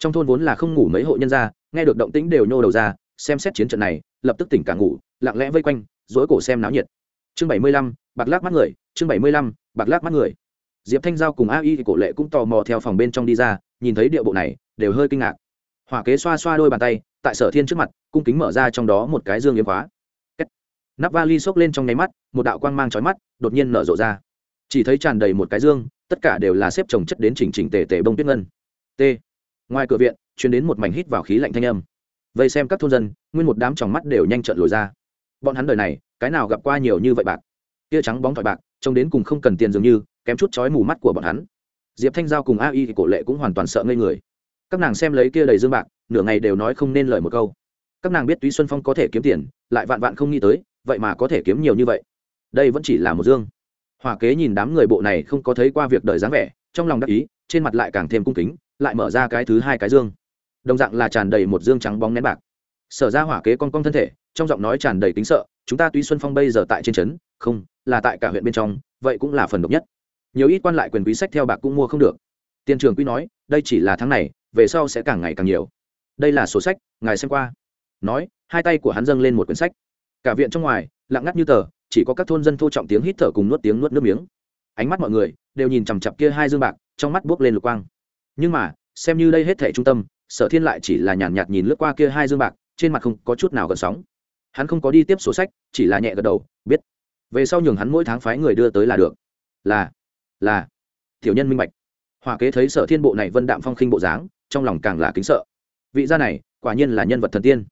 trong thôn vốn là không ngủ mấy hộ nhân ra nghe được động tĩnh đều nhô đầu ra, xem xét chiến trận này, lập tức tỉnh cả ngủ, lặng lẽ vây quanh dối cổ xem náo nhiệt. Chương bảy mươi lăm, bạc lác mắt người, chương bảy mươi lăm, bạc lác mắt người. Diệp thanh giao cùng a y thì cổ lệ cũng tò mò theo phòng bên trong đi ra, nhìn thấy điệu bộ này, đều hơi kinh ngạc hỏa kế xoa xoa đôi bàn tay, tại sở thiên trước mặt, cung kính mở ra trong đó một cái dương yếm khóa. Nắp vali xốc lên trong nháy mắt, một đạo quang mang trói mắt, đột nhiên nở rộ ra. Chỉ thấy tràn đầy một cái dương, tất cả đều là xếp trồng chất đến chỉnh chỉnh tề tề bông tuyết ngân. T. Ngoài cửa viện chuyến đến một mảnh hít vào khí lạnh thanh âm. Vây xem các thôn dân, nguyên một đám tròng mắt đều nhanh trận lồi ra. Bọn hắn đời này, cái nào gặp qua nhiều như vậy bạc? Kia trắng bóng thỏi bạc, trông đến cùng không cần tiền dường như, kém chút chói mù mắt của bọn hắn. Diệp thanh giao cùng a y thì cổ lệ cũng hoàn toàn sợ ngây người các nàng xem lấy kia đầy dương bạc, nửa ngày đều nói không nên lời một câu. Các nàng biết túy xuân phong có thể kiếm tiền, lại vạn vạn không nghĩ tới, vậy mà có thể kiếm nhiều như vậy. Đây vẫn chỉ là một dương. Hòa kế nhìn đám người bộ này không có thấy qua việc đời dáng vẻ, trong lòng đắc ý, trên mặt lại càng thêm cung kính, lại mở ra cái thứ hai cái dương. Đồng dạng là tràn đầy một dương trắng bóng nén bạc. Sở ra hỏa kế con con thân thể, trong giọng nói tràn đầy tính sợ, chúng ta tuy xuân phong bây giờ tại trên trấn, không, là tại cả huyện bên trong, vậy cũng là phần độc nhất. Nhiều ít quan lại quyền quý sách theo bạc cũng mua không được. Tiền trường quý nói, đây chỉ là tháng này về sau sẽ càng ngày càng nhiều. Đây là sổ sách ngài xem qua. Nói hai tay của hắn dâng lên một quyển sách. Cả viện trong ngoài lặng ngắt như tờ chỉ có các thôn dân thô trọng tiếng hít thở cùng nuốt tiếng nuốt nước miếng. Ánh mắt mọi người đều nhìn chằm chặp kia hai dương bạc trong mắt buốc lên lục quang. Nhưng mà xem như đây hết thể trung tâm sở thiên lại chỉ là nhàn nhạt, nhạt nhìn lướt qua kia hai dương bạc trên mặt không có chút nào gần sóng. Hắn không có đi tiếp sổ sách chỉ là nhẹ gật đầu biết. Về sau nhường hắn mỗi tháng phái người đưa tới là được. Là là. Tiểu nhân minh bạch. Hòa kế thấy sở thiên bộ này vân đạm phong khinh bộ dáng trong lòng càng là kính sợ. Vị gia này, quả nhiên là nhân vật thần tiên.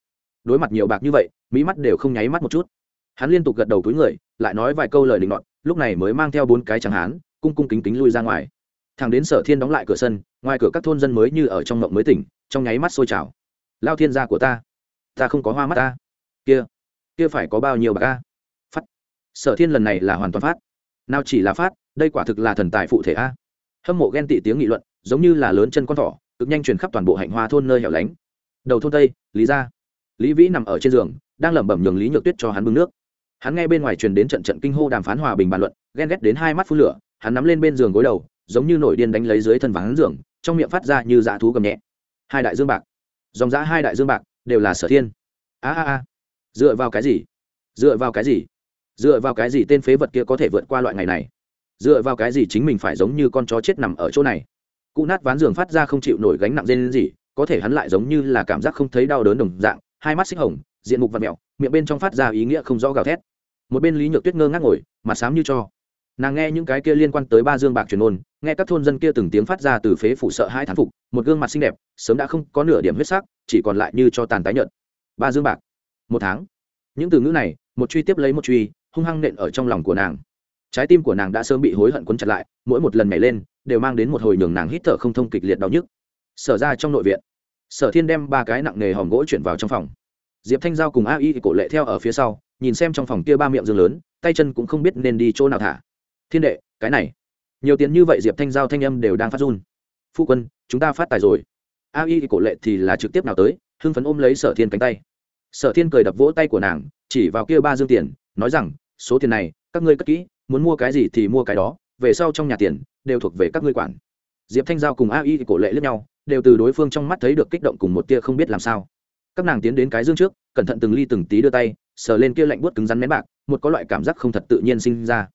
Đối mặt nhiều bạc như vậy, mỹ mắt đều không nháy mắt một chút. Hắn liên tục gật đầu túi người, lại nói vài câu lời định ngọt lúc này mới mang theo bốn cái chẳng hán, cung cung kính kính lui ra ngoài. Thằng đến sở thiên đóng lại cửa sân, ngoài cửa các thôn dân mới như ở trong mộng mới tỉnh, trong nháy mắt sôi trào. Lao thiên gia của ta ta không có hoa mắt ta. Kia kia phải có bao nhiêu bạc a? Phát. Sở thiên lần này là hoàn toàn phát. Nào chỉ là phát, đây quả thực là thần tài phụ thể a. Hâm mộ ghen tị tiếng nghị luận, giống như là lớn chân con thỏ cực nhanh truyền khắp toàn bộ hạnh hoa thôn nơi hẻo lánh. Đầu thôn tây, lý gia. Lý vĩ nằm ở trên giường, đang lẩm bẩm nhường lý nhược tuyết cho hắn bưng nước. Hắn nghe bên ngoài truyền đến trận trận kinh hô đàm phán hòa bình bàn luận, ghen ghét đến hai mắt phun lửa, hắn nắm lên bên giường gối đầu, giống như nổi điên đánh lấy dưới thân vắng giường, trong miệng phát ra như dã thú gầm nhẹ. Hai đại dương bạc. Dòng dã hai đại dương bạc, đều là sở thiên. A a a. Dựa vào cái gì? Dựa vào cái gì? Dựa vào cái gì tên phế vật kia có thể vượt qua loại ngày này? Dựa vào cái gì chính mình phải giống như con chó chết nằm ở chỗ này? Cụ nát ván giường phát ra không chịu nổi gánh nặng dên gì có thể hắn lại giống như là cảm giác không thấy đau đớn đồng dạng, hai mắt xích hồng, diện mục và mẹo, miệng bên trong phát ra ý nghĩa không rõ gào thét. Một bên lý nhược tuyết ngơ ngác ngồi mà sám như cho. Nàng nghe những cái kia liên quan tới ba dương bạc truyền ôn, nghe các thôn dân kia từng tiếng phát ra từ phế phủ sợ hai thán phục, một gương mặt xinh đẹp, sớm đã không có nửa điểm huyết sắc, chỉ còn lại như cho tàn tái nhợt. Ba dương bạc. Một tháng. Những từ ngữ này, một truy tiếp lấy một truy, hung hăng nện ở trong lòng của nàng trái tim của nàng đã sớm bị hối hận quấn chặt lại, mỗi một lần nhảy lên đều mang đến một hồi nhường nàng hít thở không thông kịch liệt đau nhức. Sở ra trong nội viện, sở thiên đem ba cái nặng nề hòm gỗ chuyển vào trong phòng. Diệp thanh giao cùng a y cổ lệ theo ở phía sau, nhìn xem trong phòng kia ba miệng dương lớn, tay chân cũng không biết nên đi chỗ nào thả. Thiên đệ, cái này. Nhiều tiền như vậy diệp thanh giao thanh âm đều đang phát run. Phu quân, chúng ta phát tài rồi. A y cổ lệ thì là trực tiếp nào tới, hưng phấn ôm lấy sở thiên cánh tay. Sở thiên cười đập vỗ tay của nàng, chỉ vào kia ba dương tiền, nói rằng, số tiền này, các ngươi cất kỹ muốn mua cái gì thì mua cái đó, về sau trong nhà tiền đều thuộc về các ngươi quản. Diệp thanh giao cùng a y cổ lệ lẫn nhau, đều từ đối phương trong mắt thấy được kích động cùng một tia không biết làm sao. Các nàng tiến đến cái dương trước, cẩn thận từng ly từng tí đưa tay, sờ lên kia lạnh buốt cứng rắn nén bạc, một có loại cảm giác không thật tự nhiên sinh ra.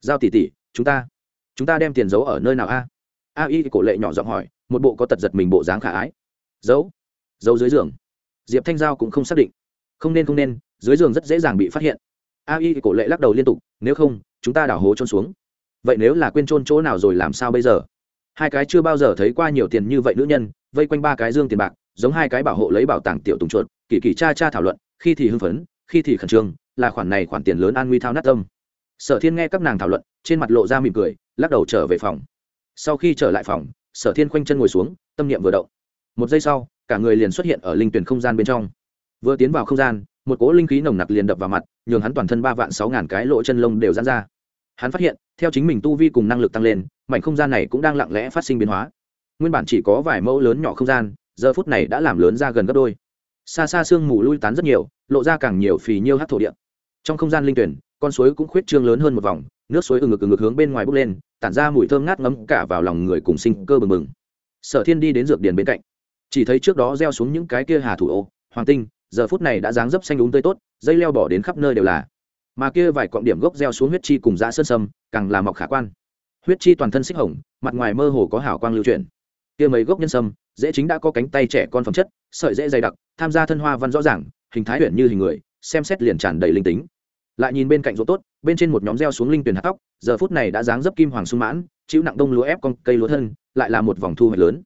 Giao tỷ tỷ, chúng ta chúng ta đem tiền giấu ở nơi nào a? A y cổ lệ nhỏ giọng hỏi, một bộ có tật giật mình bộ dáng khả ái. Giấu giấu dưới giường. Diệp thanh giao cũng không xác định. Không nên không nên, dưới giường rất dễ dàng bị phát hiện. A y cổ lệ lắc đầu liên tục, nếu không chúng ta đảo hố trôn xuống. Vậy nếu là quên trôn chỗ nào rồi làm sao bây giờ? Hai cái chưa bao giờ thấy qua nhiều tiền như vậy nữ nhân, vây quanh ba cái dương tiền bạc, giống hai cái bảo hộ lấy bảo tàng tiểu tùng chuột, kỳ kỳ cha cha thảo luận, khi thì hưng phấn, khi thì khẩn trương, là khoản này khoản tiền lớn an nguy thao nát tâm. Sở thiên nghe các nàng thảo luận, trên mặt lộ ra mỉm cười, lắc đầu trở về phòng. Sau khi trở lại phòng, sở thiên khoanh chân ngồi xuống, tâm niệm vừa động. Một giây sau, cả người liền xuất hiện ở linh tuyển không gian bên trong. Vừa tiến vào không gian một cỗ linh khí nồng nặc liền đập vào mặt, nhường hắn toàn thân ba vạn sáu ngàn cái lỗ chân lông đều dán ra. Hắn phát hiện, theo chính mình tu vi cùng năng lực tăng lên, mảnh không gian này cũng đang lặng lẽ phát sinh biến hóa. Nguyên bản chỉ có vài mẫu lớn nhỏ không gian, giờ phút này đã làm lớn ra gần gấp đôi. Xa xa sương mù lui tán rất nhiều, lộ ra càng nhiều phì nhiêu hát thổ địa. Trong không gian linh tuyển, con suối cũng khuyết trương lớn hơn một vòng, nước suối ừng ngực ừng ngực hướng bên ngoài bốc lên, tản ra mùi thơm ngát ngấm cả vào lòng người cùng sinh cơ bừng bừng. Sở thiên đi đến dược điền bên cạnh, chỉ thấy trước đó gieo xuống những cái kia hà thủ ô, hoàng tinh giờ phút này đã dáng dấp xanh đúng tươi tốt, dây leo bỏ đến khắp nơi đều là. Mà kia vài cọng điểm gốc gieo xuống huyết chi cùng dã sơn sâm, càng là mọc khả quan. Huyết chi toàn thân xích hồng, mặt ngoài mơ hồ có hào quang lưu chuyển. Kia mấy gốc nhân sâm, dễ chính đã có cánh tay trẻ con phẩm chất, sợi dễ dày đặc, tham gia thân hoa văn rõ ràng, hình thái huyện như hình người, xem xét liền tràn đầy linh tính. Lại nhìn bên cạnh rỗ tốt, bên trên một nhóm gieo xuống linh tuyển hạt tóc, giờ phút này đã dáng dấp kim hoàng sung mãn, chịu nặng đông lúa ép con cây lúa thân, lại là một vòng thu hoạch lớn.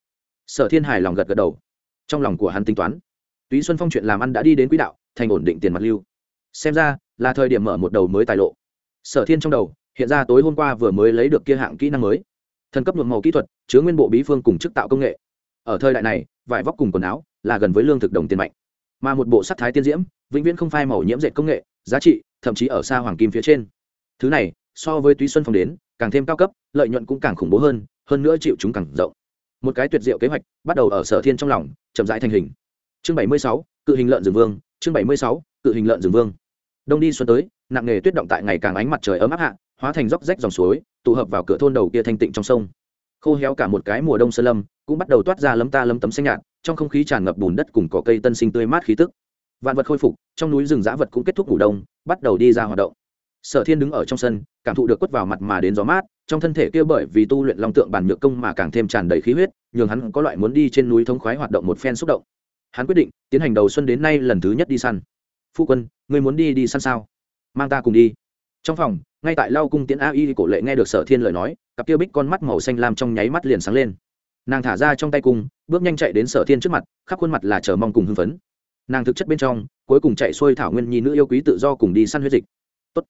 Sở thiên hài lòng gật gật đầu. Trong lòng của hắn tính toán túy xuân phong chuyện làm ăn đã đi đến quỹ đạo, thành ổn định tiền mặt lưu. Xem ra, là thời điểm mở một đầu mới tài lộ. Sở thiên trong đầu, hiện ra tối hôm qua vừa mới lấy được kia hạng kỹ năng mới. Thần cấp nhuộm màu kỹ thuật, chứa nguyên bộ bí phương cùng chức tạo công nghệ. Ở thời đại này, vải vóc cùng quần áo là gần với lương thực đồng tiền mạnh. Mà một bộ sắc thái tiên diễm, vĩnh viễn không phai màu nhiễm dệt công nghệ, giá trị, thậm chí ở xa hoàng kim phía trên. Thứ này, so với túy xuân phong đến, càng thêm cao cấp, lợi nhuận cũng càng khủng bố hơn hơn nữa chịu chúng càng rộng. Một cái tuyệt diệu kế hoạch bắt đầu ở sở thiên trong lòng, chậm rãi thành hình chương bảy mươi sáu, cự hình lợn rừng vương. Chương bảy mươi sáu, cự hình lợn rừng vương. Đông đi xuân tới, nặng nghề tuyết động tại ngày càng ánh mặt trời ấm áp hạ, hóa thành róc rách dòng suối, tụ hợp vào cửa thôn đầu kia thanh tịnh trong sông. Khô héo cả một cái mùa đông sơn lâm, cũng bắt đầu toát ra lấm ta lấm tấm xanh nhạt, trong không khí tràn ngập bùn đất cùng cỏ cây tân sinh tươi mát khí tức. Vạn vật khôi phục, trong núi rừng dã vật cũng kết thúc ngủ đông, bắt đầu đi ra hoạt động. Sở thiên đứng ở trong sân, cảm thụ được quất vào mặt mà đến gió mát, trong thân thể kia bởi vì tu luyện long tượng bản nhược công mà càng thêm tràn đầy khí huyết, nhường hắn có loại muốn đi trên núi thống khoái hoạt động một phen xúc động hắn quyết định tiến hành đầu xuân đến nay lần thứ nhất đi săn. Phu quân người muốn đi đi săn sao? Mang ta cùng đi. Trong phòng, ngay tại lao cung tiễn a y cổ lệ nghe được sở thiên lời nói, cặp kia bích con mắt màu xanh lam trong nháy mắt liền sáng lên. Nàng thả ra trong tay cung, bước nhanh chạy đến sở thiên trước mặt, khắp khuôn mặt là chờ mong cùng hưng phấn. Nàng thực chất bên trong, cuối cùng chạy xuôi thảo nguyên nhi nữ yêu quý tự do cùng đi săn huyết dịch. Tốt.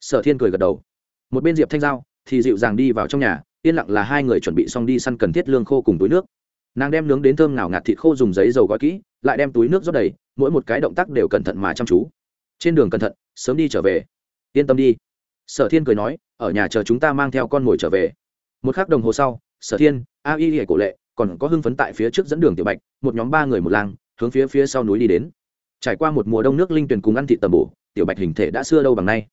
sở thiên cười gật đầu. Một bên diệp thanh giao thì dịu dàng đi vào trong nhà, yên lặng là hai người chuẩn bị xong đi săn cần thiết lương khô cùng túi nước. Nàng đem nướng đến thơm nào ngạt thịt khô dùng giấy dầu gói kỹ lại đem túi nước rót đầy, mỗi một cái động tác đều cẩn thận mà chăm chú. Trên đường cẩn thận, sớm đi trở về. Yên tâm đi. Sở thiên cười nói, ở nhà chờ chúng ta mang theo con mồi trở về. Một k h ắ c đồng hồ sau, sở thiên, a y hệ cổ lệ, còn có hưng phấn tại phía trước dẫn đường tiểu bạch, một nhóm ba người một lang hướng phía phía sau núi đi đến. Trải qua một mùa đông nước linh tuyền cùng ăn thị tầm bổ, tiểu bạch hình thể đã xưa đâu bằng nay.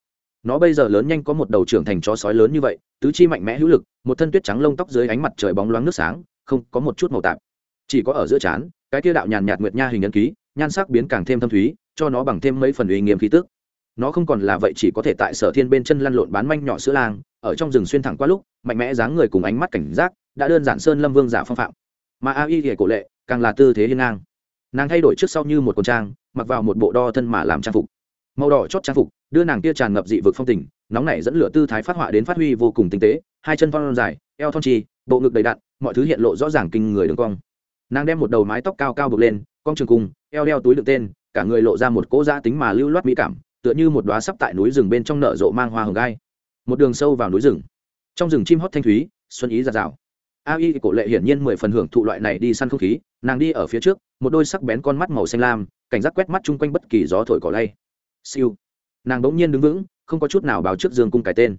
Nó bây giờ lớn nhanh có một đầu trưởng thành chó sói lớn như vậy, tứ chi mạnh mẽ hữu lực, một thân tuyết trắng lông tóc dưới ánh mặt trời bóng loáng nước sáng, không có một chút màu tạp. Chỉ có ở giữa trán cái kia đạo nhàn nhạt nguyệt nha hình nhân ký, nhan sắc biến càng thêm thâm thúy, cho nó bằng thêm mấy phần uy nghiêm khí tức. Nó không còn là vậy chỉ có thể tại sở thiên bên chân lăn lộn bán manh nhỏ sữa lang, ở trong rừng xuyên thẳng qua lúc, mạnh mẽ dáng người cùng ánh mắt cảnh giác, đã đơn giản sơn lâm vương giả phong phạm. Mà a y thì cổ lệ, càng là tư thế hiên ngang. Nàng thay đổi trước sau như một con trang, mặc vào một bộ đo thân mà làm trang phục. Màu đỏ chót trang phục, đưa nàng kia tràn ngập dị vực phong tình, nóng nảy dẫn lửa tư thái phát họa đến phát huy vô cùng tinh tế, hai chân phong dài, eo thon chi bộ ngực đầy đặn, mọi thứ hiện lộ rõ ràng kinh người đường cong nàng đem một đầu mái tóc cao cao bực lên, cong trường cung eo đeo túi đựng tên, cả người lộ ra một cỗ giã tính mà lưu loát mỹ cảm, tựa như một đoá sắp tại núi rừng bên trong nở rộ mang hoa hồng gai. Một đường sâu vào núi rừng. Trong rừng chim hót thanh thúy, xuân ý giạt rào. A y cổ lệ hiển nhiên mười phần hưởng thụ loại này đi săn không khí, nàng đi ở phía trước, một đôi sắc bén con mắt màu xanh lam, cảnh giác quét mắt chung quanh bất kỳ gió thổi cỏ lay. Siêu. Nàng bỗng nhiên đứng vững, không có chút nào báo trước dương cung cái tên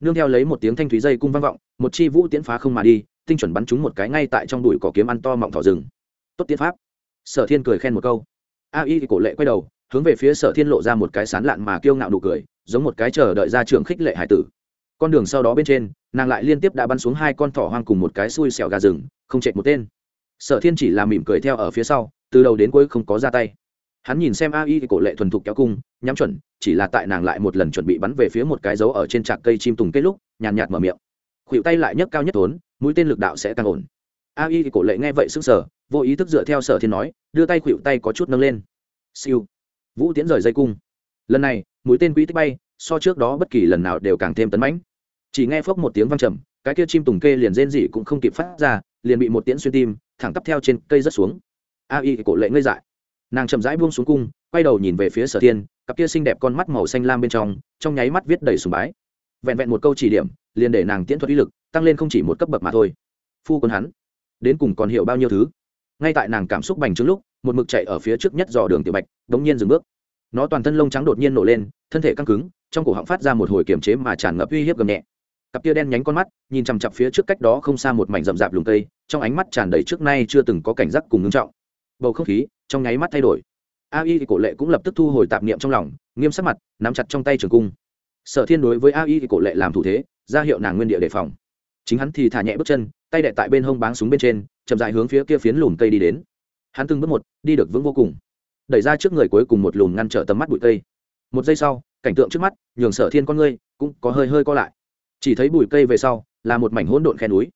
nương theo lấy một tiếng thanh thúy dây cung vang vọng, một chi vũ tiễn phá không mà đi, tinh chuẩn bắn trúng một cái ngay tại trong đùi cỏ kiếm ăn to mọng thỏ rừng. Tốt tiến pháp. Sở thiên cười khen một câu. A y cổ lệ quay đầu, hướng về phía sở thiên lộ ra một cái sán lạn mà kiêu ngạo nụ cười, giống một cái chờ đợi ra trường khích lệ hải tử. Con đường sau đó bên trên, nàng lại liên tiếp đã bắn xuống hai con thỏ hoang cùng một cái xui xẻo gà rừng, không chạy một tên. Sở thiên chỉ là mỉm cười theo ở phía sau, từ đầu đến cuối không có ra tay hắn nhìn xem a y cổ lệ thuần thục kéo cung, nhắm chuẩn, chỉ là tại nàng lại một lần chuẩn bị bắn về phía một cái dấu ở trên trạc cây chim tùng cây lúc, nhàn nhạt mở miệng. Khuỵu tay lại nhấc cao nhất tốn, mũi tên lực đạo sẽ càng ổn. A y cổ lệ nghe vậy sững sở vô ý thức dựa theo sở thiên nói, đưa tay khuỵu tay có chút nâng lên. Siêu. Vũ tiến rời dây cung. Lần này, mũi tên quỹ tích bay, so trước đó bất kỳ lần nào đều càng thêm tấn mãnh. Chỉ nghe phốc một tiếng vang trầm, cái kia chim tùng kê liền rên rỉ cũng không kịp phát ra, liền bị một tiễn xuyên tim, thẳng tắp theo trên cây rất xuống. A y cổ lệ ngây dại nàng chậm rãi buông xuống cung, quay đầu nhìn về phía sở thiên, cặp kia xinh đẹp con mắt màu xanh lam bên trong trong nháy mắt viết đầy sùng bái. Vẹn vẹn một câu chỉ điểm, liền để nàng tiễn thuật uy lực, tăng lên không chỉ một cấp bậc mà thôi. Phu quân hắn, đến cùng còn hiểu bao nhiêu thứ? Ngay tại nàng cảm xúc bành trướng lúc, một mực chạy ở phía trước nhất dò đường tiểu bạch, đống nhiên dừng bước. Nó toàn thân lông trắng đột nhiên nổ lên, thân thể căng cứng, trong cổ họng phát ra một hồi kiềm chế mà tràn ngập uy hiếp gầm nhẹ. Cặp kia đen nhánh con mắt, nhìn chằm chặp phía trước cách đó không xa một mảnh rậm rạp lùng cây, trong ánh mắt tràn đầy trước nay chưa từng có cảnh giác cùng ngưng trọng bầu không khí trong nháy mắt thay đổi. A y cổ lệ cũng lập tức thu hồi tạp niệm trong lòng, nghiêm sắc mặt, nắm chặt trong tay trường cung. Sở thiên đối với a y cổ lệ làm thủ thế, ra hiệu nàng nguyên địa đề phòng. Chính hắn thì thả nhẹ bước chân, tay đệ tại bên hông báng súng bên trên, chậm dài hướng phía kia phiến lùm cây đi đến. Hắn từng bước một, đi được vững vô cùng. Đẩy ra trước người cuối cùng một lùm ngăn trở tầm mắt bụi cây. Một giây sau, cảnh tượng trước mắt, nhường sở thiên con ngươi cũng có hơi hơi co lại. Chỉ thấy bụi cây về sau, là một mảnh hỗn độn khe núi.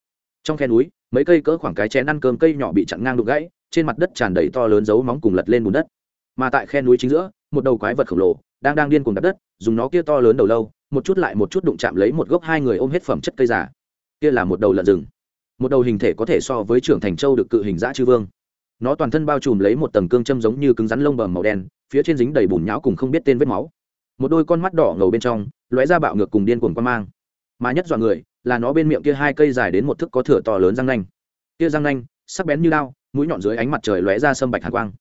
Trong khe núi, mấy cây cỡ khoảng cái chén ăn cơm cây nhỏ bị chặn ngang đục gãy trên mặt đất tràn đầy to lớn dấu móng cùng lật lên bùn đất. Mà tại khe núi chính giữa, một đầu quái vật khổng lồ đang đang điên cùng đập đất, dùng nó kia to lớn đầu lâu, một chút lại một chút đụng chạm lấy một gốc hai người ôm hết phẩm chất cây giả kia là một đầu lợn rừng. Một đầu hình thể có thể so với trưởng thành châu được cự hình dã chư vương. Nó toàn thân bao trùm lấy một tầng cương châm giống như cứng rắn lông bầm màu đen, phía trên dính đầy bùn nhão cùng không biết tên vết máu. Một đôi con mắt đỏ ngầu bên trong, lóe ra bạo ngược cùng điên cuồng quan mang. Mà nhất dọa người là nó bên miệng kia hai cây dài đến một thước có thửa to lớn răng nanh. Kia răng nanh, sắc bén như lao mũi nhọn dưới ánh mặt trời lóe ra sâm bạch hàn quang.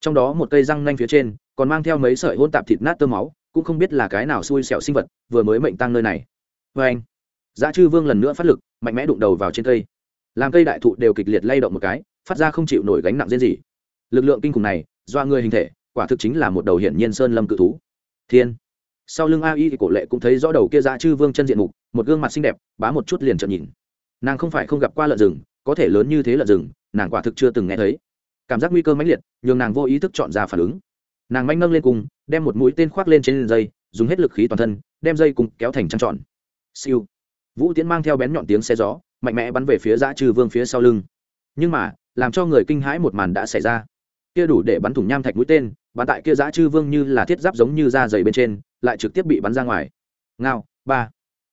Trong đó một cây răng nanh phía trên còn mang theo mấy sợi hôn tạp thịt nát tơ máu, cũng không biết là cái nào xui xẻo sinh vật vừa mới mệnh tăng nơi này. Vê anh giá chư vương lần nữa phát lực, mạnh mẽ đụng đầu vào trên cây. Làm cây đại thụ đều kịch liệt lay động một cái, phát ra không chịu nổi gánh nặng riêng gì. Lực lượng kinh khủng này do người hình thể, quả thực chính là một đầu hiển nhiên sơn lâm cự thú. Thiên. Sau lưng a y thì cổ lệ cũng thấy rõ đầu kia dã chư vương chân diện mục, một gương mặt xinh đẹp, bá một chút liền trợn nhìn. Nàng không phải không gặp qua lợn rừng, có thể lớn như thế lợn rừng nàng quả thực chưa từng nghe thấy. Cảm giác nguy cơ mãnh liệt, nhường nàng vô ý thức chọn ra phản ứng. Nàng manh nâng lên cùng, đem một mũi tên khoác lên trên dây, dùng hết lực khí toàn thân, đem dây cùng kéo thành trăng tròn. Siêu. Vũ tiến mang theo bén nhọn tiếng xe gió, mạnh mẽ bắn về phía dã trừ vương phía sau lưng. Nhưng mà, làm cho người kinh hãi một màn đã xảy ra. Kia đủ để bắn thủng nham thạch mũi tên, bắn tại kia dã chư vương như là thiết giáp giống như da dày bên trên, lại trực tiếp bị bắn ra ngoài. Ngao, ba.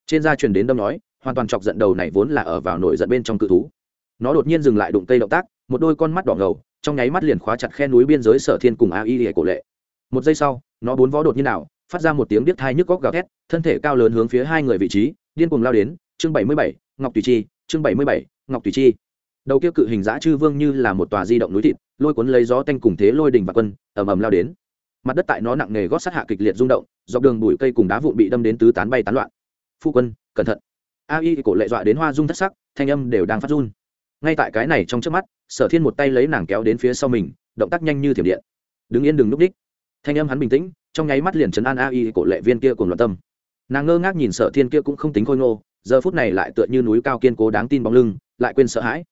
Trên da truyền đến đâm nói, hoàn toàn chọc giận đầu này vốn là ở vào nổi giận bên trong cự thú nó đột nhiên dừng lại đụng tay động tác, một đôi con mắt đỏ ngầu, trong nháy mắt liền khóa chặt khe núi biên giới sở thiên cùng a y hệ cổ lệ. Một giây sau, nó bốn vó đột nhiên nào, phát ra một tiếng điếc thai nhức góc gào thét, thân thể cao lớn hướng phía hai người vị trí, điên cuồng lao đến, chương bảy mươi bảy, ngọc tùy chi, chương bảy mươi bảy, ngọc tùy chi. Đầu kia cự hình dã chư vương như là một tòa di động núi thịt, lôi cuốn lấy gió tanh cùng thế lôi đình và quân, ầm ầm lao đến. Mặt đất tại nó nặng nề gót sát hạ kịch liệt rung động, dọc đường bụi cây cùng đá vụn bị đâm đến tứ tán bay tán loạn. Phu quân, cẩn thận. A y cổ lệ dọa đến hoa rung thất sắc, thanh âm đều đang phát run ngay tại cái này trong trước mắt, sở thiên một tay lấy nàng kéo đến phía sau mình, động tác nhanh như thiểm điện. Đứng yên đừng núp đích. Thanh âm hắn bình tĩnh, trong nháy mắt liền chấn an a y cổ lệ viên kia cùng loạn tâm. Nàng ngơ ngác nhìn sở thiên kia cũng không tính khôi ngô, giờ phút này lại tựa như núi cao kiên cố đáng tin bóng lưng, lại quên sợ hãi.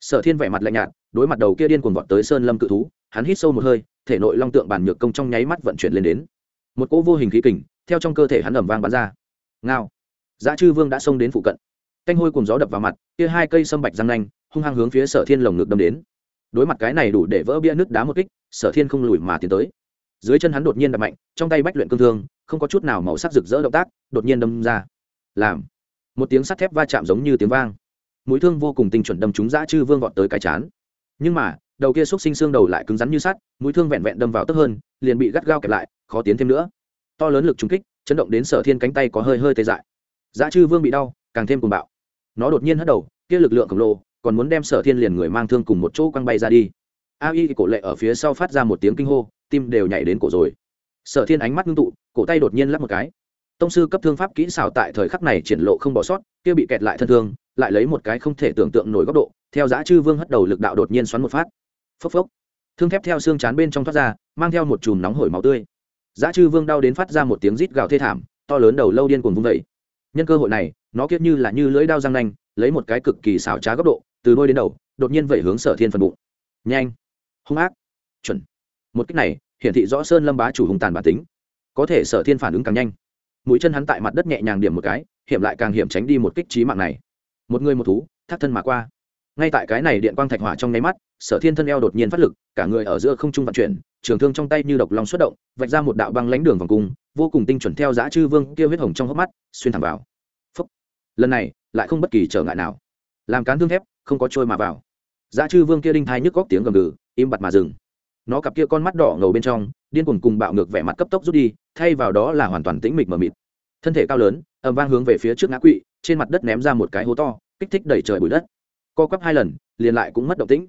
Sở thiên vẻ mặt lạnh nhạt, đối mặt đầu kia điên cuồng vọt tới sơn lâm cự thú, hắn hít sâu một hơi, thể nội long tượng bản nhược công trong nháy mắt vận chuyển lên đến. Một cỗ vô hình khí kình, theo trong cơ thể hắn ẩm vang bắn ra. Ngao. Giá chư vương đã xông đến phụ cận. Canh hôi cùng gió đập vào mặt, kia hai cây sâm bạch răng nanh hung hăng hướng phía sở thiên lồng ngực đâm đến. Đối mặt cái này đủ để vỡ bia nước đá một kích, sở thiên không lùi mà tiến tới. Dưới chân hắn đột nhiên đập mạnh, trong tay bách luyện cương thương, không có chút nào màu sắc rực rỡ động tác, đột nhiên đâm ra. Làm. Một tiếng sắt thép va chạm giống như tiếng vang. Mũi thương vô cùng tinh chuẩn đâm trúng dã chư vương vọt tới cái chán. Nhưng mà, đầu kia xúc sinh xương đầu lại cứng rắn như sắt, mũi thương vẹn vẹn đâm vào tấp hơn, liền bị gắt gao kẹp lại, khó tiến thêm nữa. To lớn lực trúng kích, chấn động đến sở thiên cánh tay có hơi hơi tê dại. Dã chư vương bị đau, càng thêm cuồng bạo. Nó đột nhiên hất đầu, kia lực lượng khổng lồ còn muốn đem sở thiên liền người mang thương cùng một chỗ quăng bay ra đi. A y cổ lệ ở phía sau phát ra một tiếng kinh hô, tim đều nhảy đến cổ rồi. Sở thiên ánh mắt ngưng tụ, cổ tay đột nhiên lắp một cái. Tông sư cấp thương pháp kỹ xảo tại thời khắc này triển lộ không bỏ sót, kia bị kẹt lại thân thương, lại lấy một cái không thể tưởng tượng nổi góc độ, theo giá chư vương hất đầu lực đạo đột nhiên xoắn một phát. Phốc phốc. Thương thép theo xương chán bên trong thoát ra, mang theo một chùm nóng hổi máu tươi. Giá chư vương đau đến phát ra một tiếng rít gào thê thảm, to lớn đầu lâu điên cuồng vung vẩy nhân cơ hội này, nó kiết như là như lưỡi đao răng nanh, lấy một cái cực kỳ xảo trá góc độ từ đôi đến đầu, đột nhiên vẩy hướng sở thiên phần bụng. Nhanh! Hung ác! Chuẩn! Một cách này, hiển thị rõ sơn lâm bá chủ hùng tàn bản tính. Có thể sở thiên phản ứng càng nhanh. Mũi chân hắn tại mặt đất nhẹ nhàng điểm một cái, hiểm lại càng hiểm tránh đi một kích trí mạng này. Một người một thú thác thân mà qua. Ngay tại cái này điện quang thạch hỏa trong nháy mắt, sở thiên thân eo đột nhiên phát lực, cả người ở giữa không trung vận chuyển, trường thương trong tay như độc long xuất động, vạch ra một đạo băng lánh đường vòng cung, vô cùng tinh chuẩn theo dã chư vương kêu huyết hồng trong hốc mắt, xuyên thẳng vào. Phúc. lần này, lại không bất kỳ trở ngại nào. Làm cán thương thép không có trôi mà vào. Dã chư vương kia đinh thai nhức góc tiếng gầm gừ, im bặt mà dừng. Nó cặp kia con mắt đỏ ngầu bên trong, điên cuồng cùng bạo ngược vẻ mặt cấp tốc rút đi, thay vào đó là hoàn toàn tĩnh mịch mờ mịt. Thân thể cao lớn, ầm vang hướng về phía trước ngã quỵ, trên mặt đất ném ra một cái hố to, kích thích đẩy trời bụi đất. Co quắp hai lần, liền lại cũng mất động tĩnh.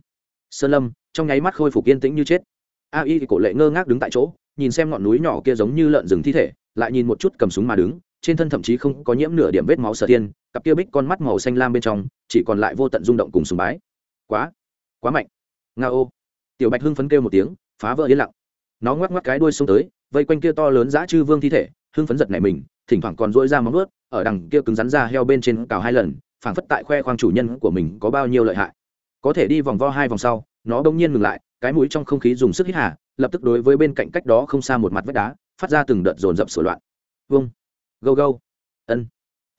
Sơn lâm, trong nháy mắt khôi phục yên tĩnh như chết. A y cổ lệ ngơ ngác đứng tại chỗ, nhìn xem ngọn núi nhỏ kia giống như lợn rừng thi thể, lại nhìn một chút cầm súng mà đứng trên thân thậm chí không có nhiễm nửa điểm vết máu sở thiên, cặp kia bích con mắt màu xanh lam bên trong, chỉ còn lại vô tận rung động cùng sùng bái. Quá quá mạnh. Nga ô. Tiểu bạch hưng phấn kêu một tiếng, phá vỡ yên lặng. Nó ngoắc ngoắc cái đuôi xông tới, vây quanh kia to lớn dã chư vương thi thể, hưng phấn giật này mình, thỉnh thoảng còn dỗi ra móng ướt ở đằng kia cứng rắn ra heo bên trên cào hai lần, phảng phất tại khoe khoang chủ nhân của mình có bao nhiêu lợi hại. Có thể đi vòng vo hai vòng sau, nó đông nhiên ngừng lại, cái mũi trong không khí dùng sức hít hà, lập tức đối với bên cạnh cách đó không xa một mặt vách đá, phát ra từng đợt dồn dập sửa loạn. Vâng gâu gâu. Ân.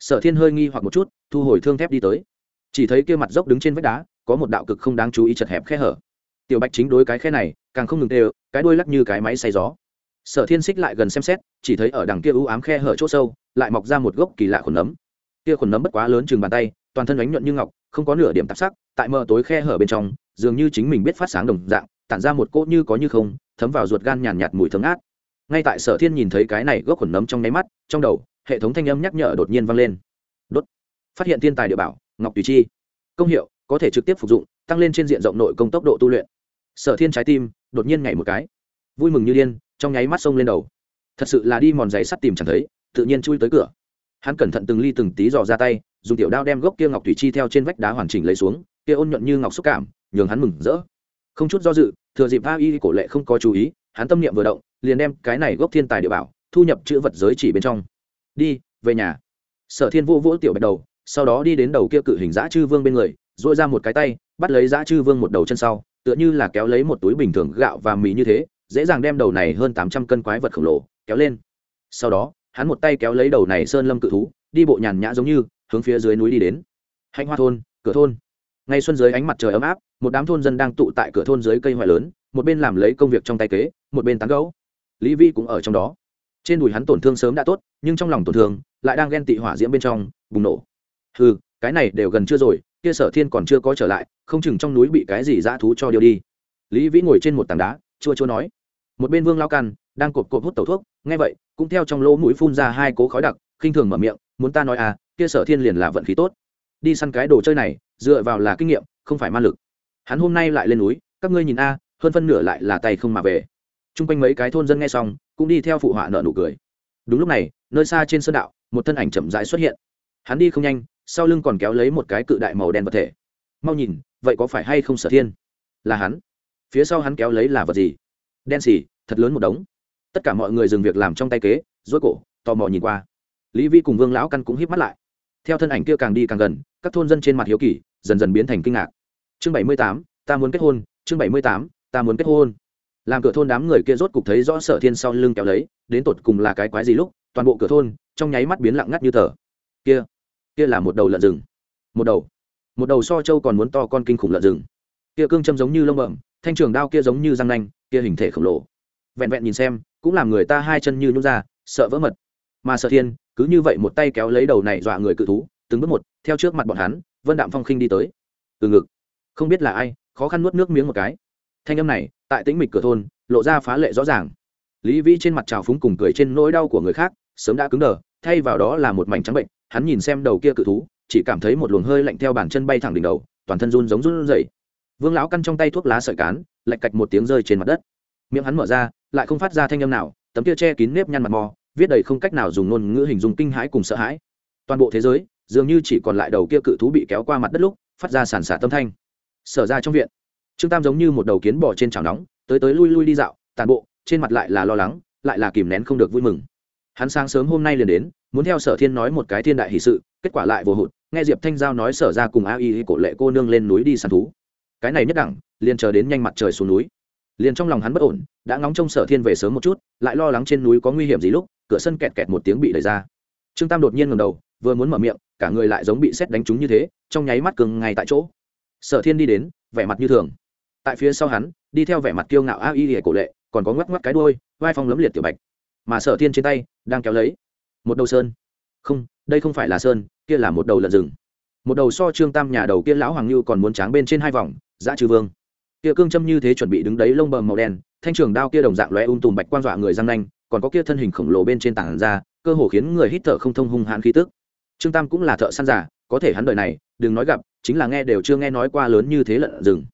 Sở thiên hơi nghi hoặc một chút thu hồi thương thép đi tới. Chỉ thấy kia mặt dốc đứng trên vách đá có một đạo cực không đáng chú ý chật hẹp khe hở. Tiểu bạch chính đối cái khe này càng không ngừng tê cái đuôi lắc như cái máy xay gió. Sở thiên xích lại gần xem xét chỉ thấy ở đằng kia u ám khe hở chỗ sâu lại mọc ra một gốc kỳ lạ khuẩn nấm. Kia khuẩn nấm bất quá lớn chừng bàn tay toàn thân đánh nhuận như ngọc không có nửa điểm tạp sắc tại mờ tối khe hở bên trong dường như chính mình biết phát sáng đồng dạng tản ra một cỗ như có như không thấm vào ruột gan nhàn nhạt, mùi thơm ngát ngay tại sở thiên nhìn thấy cái này gốc khuẩn nấm trong nháy mắt, trong đầu, hệ thống thanh âm nhắc nhở đột nhiên vang lên. Đốt. Phát hiện thiên tài địa bảo, ngọc tùy chi. Công hiệu, có thể trực tiếp phục dụng, tăng lên trên diện rộng nội công tốc độ tu luyện. Sở thiên trái tim, đột nhiên nhảy một cái. Vui mừng như điên, trong nháy mắt sông lên đầu. Thật sự là đi mòn giày sắt tìm chẳng thấy, tự nhiên chui tới cửa. Hắn cẩn thận từng ly từng tí dò ra tay, dùng tiểu đao đem gốc kia ngọc thủy chi theo trên vách đá hoàn chỉnh lấy xuống, kia ôn nhuận như ngọc xúc cảm, nhường hắn mừng rỡ. Không chút do dự, thừa dịp a y cổ lệ không có chú ý, hắn tâm niệm vừa động liền đem cái này gốc thiên tài địa bảo thu nhập chữ vật giới chỉ bên trong. Đi, về nhà. Sở thiên vô vỗ tiểu bạch đầu, sau đó đi đến đầu kia cự hình dã chư vương bên người dội ra một cái tay, bắt lấy dã chư vương một đầu chân sau, tựa như là kéo lấy một túi bình thường gạo và mì như thế, dễ dàng đem đầu này hơn tám trăm cân quái vật khổng lồ kéo lên. Sau đó, hắn một tay kéo lấy đầu này sơn lâm cự thú, đi bộ nhàn nhã giống như, hướng phía dưới núi đi đến. Hạnh hoa thôn, cửa thôn. Ngay xuân dưới ánh mặt trời ấm áp, một đám thôn dân đang tụ tại cửa thôn dưới cây hoại lớn, một bên làm lấy công việc trong tay kế, một bên tán gấu lý vi cũng ở trong đó. Trên đùi hắn tổn thương sớm đã tốt, nhưng trong lòng tổn thương lại đang ghen tị hỏa diễm bên trong, bùng nổ. Ừ cái này đều gần chưa rồi, kia sở thiên còn chưa có trở lại, không chừng trong núi bị cái gì dã thú cho điêu đi. Lý vĩ ngồi trên một tảng đá, chua chua nói. Một bên vương lao căn đang cột cột hút tẩu thuốc, nghe vậy, cũng theo trong lỗ mũi phun ra hai cố khói đặc, khinh thường mở miệng, muốn ta nói à kia sở thiên liền là vận khí tốt. Đi săn cái đồ chơi này, dựa vào là kinh nghiệm, không phải ma lực. Hắn hôm nay lại lên núi, các ngươi nhìn a, hơn phân nửa lại là tay không mà về t r u n g quanh mấy cái thôn dân nghe xong, cũng đi theo phụ họa nợ nụ cười. Đúng lúc này, nơi xa trên sơn đạo, một thân ảnh chậm rãi xuất hiện. Hắn đi không nhanh, sau lưng còn kéo lấy một cái cự đại màu đen vật thể. Mau nhìn, vậy có phải hay không sở thiên? Là hắn. Phía sau hắn kéo lấy là vật gì? Đen xì, thật lớn một đống. Tất cả mọi người dừng việc làm trong tay kế, rối cổ, tò mò nhìn qua. Lý vi cùng vương lão căn cũng híp mắt lại. Theo thân ảnh kia càng đi càng gần, các thôn dân trên mặt hiếu kỳ, dần dần biến thành kinh ngạc. Chương bảy mươi tám, ta muốn kết hôn, chương bảy mươi tám, ta muốn kết hôn làm cửa thôn đám người kia rốt cục thấy rõ sở thiên sau lưng kéo lấy, đến tột cùng là cái quái gì lúc, toàn bộ cửa thôn, trong nháy mắt biến lặng ngắt như tờ. Kia kia là một đầu lợn rừng. Một đầu một đầu so châu còn muốn to con kinh khủng lợn rừng. Kia cương châm giống như lông bẩm, thanh trường đao kia giống như răng nanh, kia hình thể khổng lồ. Vẹn vẹn nhìn xem, cũng làm người ta hai chân như nhún ra, sợ vỡ mật. Mà sở thiên, cứ như vậy một tay kéo lấy đầu này dọa người cự thú, từng bước một, theo trước mặt bọn hắn, vân đạm phong khinh đi tới. Từ ngực, không biết là ai, khó khăn nuốt nước miếng một cái thanh âm này, tại tĩnh mịch cửa thôn, lộ ra phá lệ rõ ràng. Lý vĩ trên mặt trào phúng cùng cười trên nỗi đau của người khác, sớm đã cứng đờ, thay vào đó là một mảnh trắng bệnh, hắn nhìn xem đầu kia cự thú, chỉ cảm thấy một luồng hơi lạnh theo bàn chân bay thẳng đỉnh đầu, toàn thân run giống run rẩy. Vương lão căn trong tay thuốc lá sợi cán, lạch cạch một tiếng rơi trên mặt đất. Miệng hắn mở ra, lại không phát ra thanh âm nào, tấm kia che kín nếp nhăn mặt mò, viết đầy không cách nào dùng ngôn ngữ hình dung kinh hãi cùng sợ hãi. Toàn bộ thế giới, dường như chỉ còn lại đầu kia cự thú bị kéo qua mặt đất lúc, phát ra sàn xả tâm thanh. Sở ra trong viện trương tam giống như một đầu kiến bò trên chảo nóng, tới tới lui lui đi dạo, tàn bộ, trên mặt lại là lo lắng, lại là kìm nén không được vui mừng. Hắn sáng sớm hôm nay liền đến, muốn theo sở thiên nói một cái thiên đại hì sự, kết quả lại vô hụt, nghe diệp thanh giao nói sở ra cùng a y cổ lệ cô nương lên núi đi săn thú. Cái này nhất đẳng, liền chờ đến nhanh mặt trời xuống núi. Liền trong lòng hắn bất ổn, đã ngóng trông sở thiên về sớm một chút, lại lo lắng trên núi có nguy hiểm gì lúc, cửa sân kẹt kẹt một tiếng bị đẩy ra. Trương tam đột nhiên ngầm đầu, vừa muốn mở miệng, cả người lại giống bị xét đánh trúng như thế, trong nháy mắt cường ngay tại chỗ. Sở thiên đi đến, vẻ mặt như thường tại phía sau hắn, đi theo vẻ mặt kiêu ngạo a y lìa cổ lệ, còn có ngoắc ngoắc cái đôi vai phong lấm liệt tiểu bạch. Mà sở thiên trên tay, đang kéo lấy một đầu sơn. Không, đây không phải là sơn, kia là một đầu lợn rừng. Một đầu so trương tam nhà đầu kia lão hoàng lưu còn muốn tráng bên trên hai vòng, dã trừ vương. Kia cương châm như thế chuẩn bị đứng đấy lông bầm màu đen, thanh trường đao kia đồng dạng lóe ung tùm bạch quan dọa người răng nanh, còn có kia thân hình khổng lồ bên trên tảng ra, cơ hồ khiến người hít thở không thông hung hãn khí tức. Trương tam cũng là thợ săn giả, có thể hắn đời này, đừng nói gặp, chính là nghe đều chưa nghe nói qua lớn như thế lợn rừng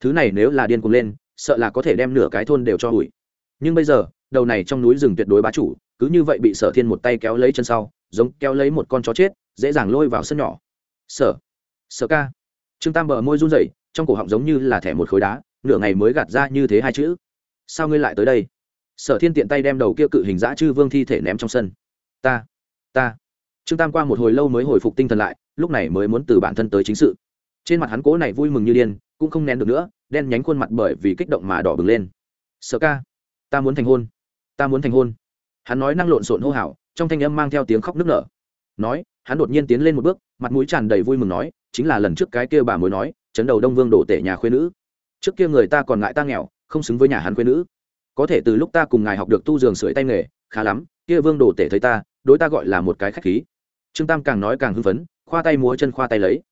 thứ này nếu là điên cuồng lên, sợ là có thể đem nửa cái thôn đều cho hủy. Nhưng bây giờ, đầu này trong núi rừng tuyệt đối bá chủ, cứ như vậy bị sở thiên một tay kéo lấy chân sau, giống kéo lấy một con chó chết, dễ dàng lôi vào sân nhỏ. Sở sở ca. Trương tam bờ môi run rẩy, trong cổ họng giống như là thẻ một khối đá, nửa ngày mới gạt ra như thế hai chữ. Sao ngươi lại tới đây? Sở thiên tiện tay đem đầu kia cự hình dã chư vương thi thể ném trong sân. Ta ta. Trương tam qua một hồi lâu mới hồi phục tinh thần lại, lúc này mới muốn từ bản thân tới chính sự trên mặt hắn cố này vui mừng như điên, cũng không nén được nữa, đen nhánh khuôn mặt bởi vì kích động mà đỏ bừng lên. Sợ ca, ta muốn thành hôn, ta muốn thành hôn. Hắn nói năng lộn xộn hô hào, trong thanh âm mang theo tiếng khóc nức nở. Nói, hắn đột nhiên tiến lên một bước, mặt mũi tràn đầy vui mừng nói, chính là lần trước cái kia bà mới nói, chấn đầu đông vương đổ tể nhà khuyên nữ. Trước kia người ta còn ngại ta nghèo, không xứng với nhà hắn khuyên nữ. Có thể từ lúc ta cùng ngài học được tu giường sưởi tay nghề, khá lắm, kia vương đổ tể thấy ta, đối ta gọi là một cái khách khí. Trương tam càng nói càng hưng phấn, khoa tay múa chân khoa tay lấy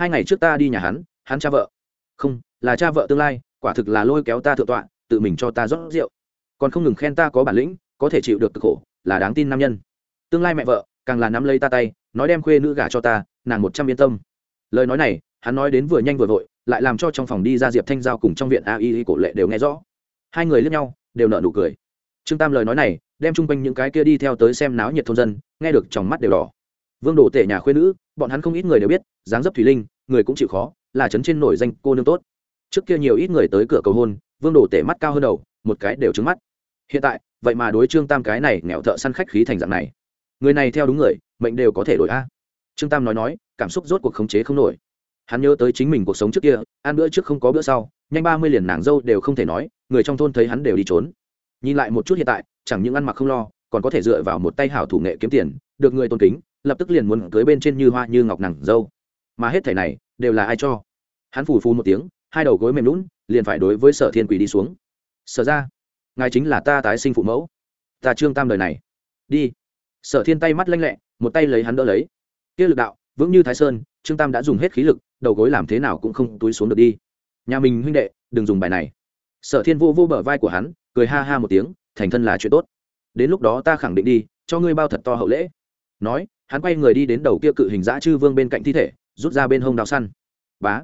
hai ngày trước ta đi nhà hắn hắn cha vợ. Không, là cha vợ tương lai, quả thực là lôi kéo ta thượng tọa, tự mình cho ta rót rượu. Còn không ngừng khen ta có bản lĩnh, có thể chịu được cực khổ, là đáng tin nam nhân. Tương lai mẹ vợ, càng là nắm lấy ta tay, nói đem khuê nữ gả cho ta, nàng một trăm yên tâm. Lời nói này, hắn nói đến vừa nhanh vừa vội, lại làm cho trong phòng đi ra diệp thanh giao cùng trong viện a y cổ lệ đều nghe rõ. Hai người lướt nhau, đều nợ nụ cười. Trương tam lời nói này, đem chung quanh những cái kia đi theo tới xem náo nhiệt thôn dân, nghe được trong mắt đều đỏ vương đồ tể nhà khuyên nữ, bọn hắn không ít người đều biết, dáng dấp thủy linh, người cũng chịu khó, là trấn trên nổi danh cô nương tốt. Trước kia nhiều ít người tới cửa cầu hôn, vương đồ tể mắt cao hơn đầu, một cái đều trứng mắt. Hiện tại, vậy mà đối trương tam cái này nghèo thợ săn khách khí thành dạng này. Người này theo đúng người, mệnh đều có thể đổi a. Trương tam nói nói, cảm xúc rốt cuộc khống chế không nổi. Hắn nhớ tới chính mình cuộc sống trước kia, ăn bữa trước không có bữa sau, nhanh ba mươi liền nàng dâu đều không thể nói, người trong thôn thấy hắn đều đi trốn. Nhìn lại một chút hiện tại, chẳng những ăn mặc không lo, còn có thể dựa vào một tay hảo thủ nghệ kiếm tiền, được người tôn kính lập tức liền muốn cưới bên trên như hoa như ngọc nàng dâu. Mà hết thảy này, đều là ai cho? Hắn phù phù một tiếng, hai đầu gối mềm lún liền phải đối với sở thiên quỷ đi xuống. Sở ra, ngài chính là ta tái sinh phụ mẫu. Ta trương tam đời này. Đi. Sở thiên tay mắt lanh lẹ, một tay lấy hắn đỡ lấy. Kia lực đạo, vững như thái sơn, trương tam đã dùng hết khí lực, đầu gối làm thế nào cũng không túi xuống được đi. Nhà mình huynh đệ, đừng dùng bài này. Sở thiên vô vô bờ vai của hắn, cười ha ha một tiếng, thành thân là chuyện tốt. Đến lúc đó ta khẳng định đi, cho ngươi bao thật to hậu lễ. Nói hắn quay người đi đến đầu kia cự hình dã chư vương bên cạnh thi thể, rút ra bên hông đào săn. Bá!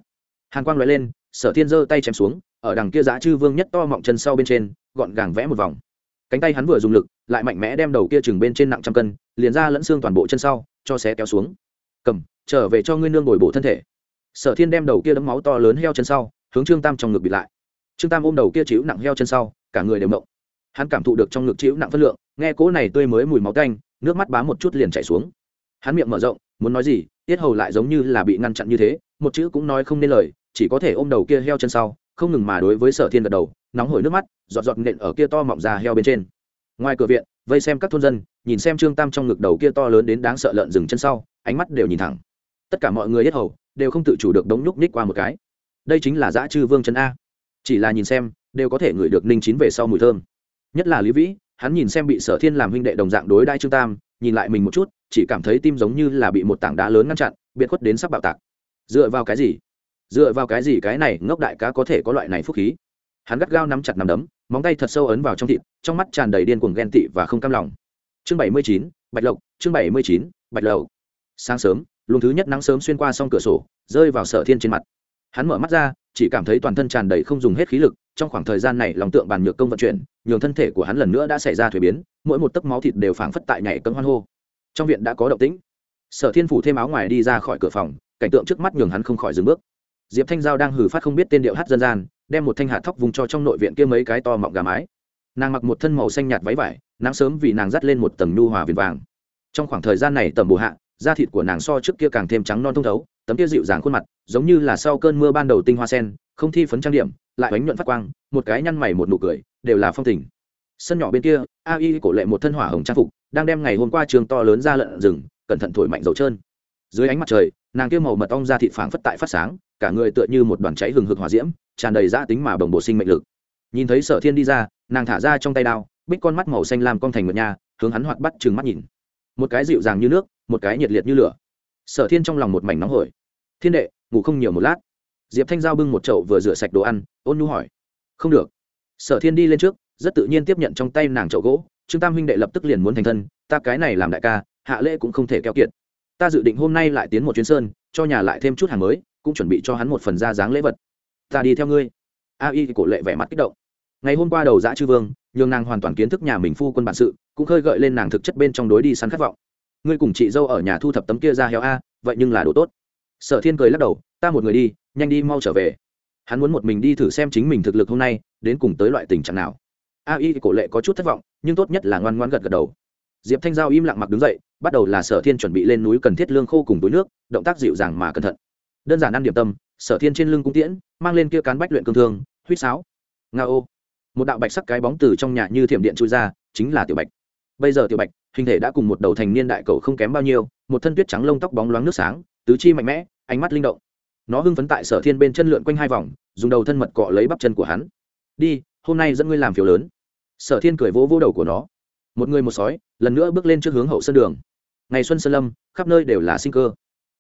Hàn quang loại lên, sở thiên giơ tay chém xuống, ở đằng kia dã chư vương nhất to mọng chân sau bên trên, gọn gàng vẽ một vòng. Cánh tay hắn vừa dùng lực, lại mạnh mẽ đem đầu kia chừng bên trên nặng trăm cân, liền ra lẫn xương toàn bộ chân sau, cho xé kéo xuống. Cầm, trở về cho ngươi nương ngồi bổ thân thể. Sở thiên đem đầu kia đấm máu to lớn heo chân sau, hướng trương tam trong ngực bịt lại. Trương tam ôm đầu kia chịu nặng heo chân sau, cả người đều mộng. Hắn cảm thụ được trong ngực chịu nặng phân lượng, nghe cỗ này tươi mới mùi máu canh nước mắt bám một chút liền chảy xuống hắn miệng mở rộng, muốn nói gì, tiết hầu lại giống như là bị ngăn chặn như thế, một chữ cũng nói không nên lời, chỉ có thể ôm đầu kia heo chân sau, không ngừng mà đối với sở thiên gật đầu, nóng hổi nước mắt, giọt giọt nện ở kia to mọng ra heo bên trên. Ngoài cửa viện, vây xem các thôn dân, nhìn xem trương tam trong ngực đầu kia to lớn đến đáng sợ lợn rừng chân sau, ánh mắt đều nhìn thẳng. Tất cả mọi người hết hầu, đều không tự chủ được đống nhúc ních qua một cái. Đây chính là dã chư vương chân a. Chỉ là nhìn xem, đều có thể ngửi được ninh chín về sau mùi thơm. Nhất là lý vĩ, hắn nhìn xem bị sở thiên làm huynh đệ đồng dạng đối đai trương tam, nhìn lại mình một chút chỉ cảm thấy tim giống như là bị một tảng đá lớn ngăn chặn, biệt khuất đến sắp bạo tạc. Dựa vào cái gì? Dựa vào cái gì cái này ngốc đại cá có thể có loại này phúc khí? Hắn gắt gao nắm chặt nắm đấm, móng tay thật sâu ấn vào trong thịt, trong mắt tràn đầy điên cuồng ghen tị và không cam lòng. Chương bảy mươi chín, bạch lộc, chương bảy mươi chín, bạch lộc. Sáng sớm, luồng thứ nhất nắng sớm xuyên qua xong cửa sổ, rơi vào sở thiên trên mặt. Hắn mở mắt ra, chỉ cảm thấy toàn thân tràn đầy không dùng hết khí lực, trong khoảng thời gian này lòng tượng bàn nhược công vận chuyển, nhường thân thể của hắn lần nữa đã xảy ra thuế biến, mỗi một tấc máu thịt đều phảng phất tại nhảy cấm hoan hô trong viện đã có động tĩnh. Sở thiên phủ thêm áo ngoài đi ra khỏi cửa phòng, cảnh tượng trước mắt nhường hắn không khỏi dừng bước. Diệp thanh giao đang hử phát không biết tên điệu hát dân gian, đem một thanh hạt thóc vùng cho trong nội viện kia mấy cái to mọng gà mái. Nàng mặc một thân màu xanh nhạt váy vải, nắng sớm vì nàng dắt lên một tầng nhu hòa viền vàng. Trong khoảng thời gian này tầm bù hạ, da thịt của nàng so trước kia càng thêm trắng non thông thấu, tấm kia dịu dàng khuôn mặt, giống như là sau cơn mưa ban đầu tinh hoa sen, không thi phấn trang điểm, lại bánh nhuận phát quang, một cái nhăn mày một nụ cười, đều là phong tình sân nhỏ bên kia, a y cổ lệ một thân hỏa hồng trang phục, đang đem ngày hôm qua trường to lớn ra lợn rừng, cẩn thận thổi mạnh dầu trơn. Dưới ánh mặt trời, nàng kia màu mật ong da thịt phảng phất tại phát sáng, cả người tựa như một đoàn cháy hừng hực hỏa diễm, tràn đầy dã tính mà bồng bổ sinh mệnh lực. Nhìn thấy sở thiên đi ra, nàng thả ra trong tay đao, bích con mắt màu xanh làm con thành ngựa nhà hướng hắn hoạt bắt trừng mắt nhìn. Một cái dịu dàng như nước, một cái nhiệt liệt như lửa. Sở thiên trong lòng một mảnh nóng hổi. Thiên đệ, ngủ không nhiều một lát. Diệp thanh giao bưng một chậu vừa rửa sạch đồ ăn, ôn nhu hỏi. Không được. Sở thiên đi lên trước rất tự nhiên tiếp nhận trong tay nàng chậu gỗ, trương tam huynh đệ lập tức liền muốn thành thân, ta cái này làm đại ca, hạ lễ cũng không thể keo kiệt. Ta dự định hôm nay lại tiến một chuyến sơn, cho nhà lại thêm chút hàng mới, cũng chuẩn bị cho hắn một phần ra dáng lễ vật. Ta đi theo ngươi. A y cổ lệ vẻ mặt kích động. Ngày hôm qua đầu giã chư vương, nhường nàng hoàn toàn kiến thức nhà mình phu quân bản sự, cũng khơi gợi lên nàng thực chất bên trong đối đi săn khát vọng. Ngươi cùng chị dâu ở nhà thu thập tấm kia ra heo a, vậy nhưng là đồ tốt. Sở thiên cười lắc đầu, ta một người đi, nhanh đi mau trở về. Hắn muốn một mình đi thử xem chính mình thực lực hôm nay, đến cùng tới loại tình trạng nào a y cổ lệ có chút thất vọng, nhưng tốt nhất là ngoan ngoan gật gật đầu. Diệp thanh giao im lặng mặc đứng dậy, bắt đầu là sở thiên chuẩn bị lên núi cần thiết lương khô cùng túi nước, động tác dịu dàng mà cẩn thận. Đơn giản ăn điểm tâm, sở thiên trên lưng cung tiễn, mang lên kia cán bách luyện cương thương huýt sáo. Nga ô. Một đạo bạch sắc cái bóng từ trong nhà như thiểm điện trôi ra, chính là tiểu bạch. Bây giờ tiểu bạch, hình thể đã cùng một đầu thành niên đại cầu không kém bao nhiêu, một thân tuyết trắng lông tóc bóng loáng nước sáng, tứ chi mạnh mẽ, ánh mắt linh động. Nó hưng phấn tại sở thiên bên chân lượn quanh hai vòng, dùng đầu thân mật cọ lấy bắp chân của hắn. Đi, hôm nay dẫn ngươi làm phiếu lớn sở thiên cười vỗ vỗ đầu của nó. Một người một sói, lần nữa bước lên trước hướng hậu sân đường. Ngày xuân sơn lâm, khắp nơi đều là sinh cơ.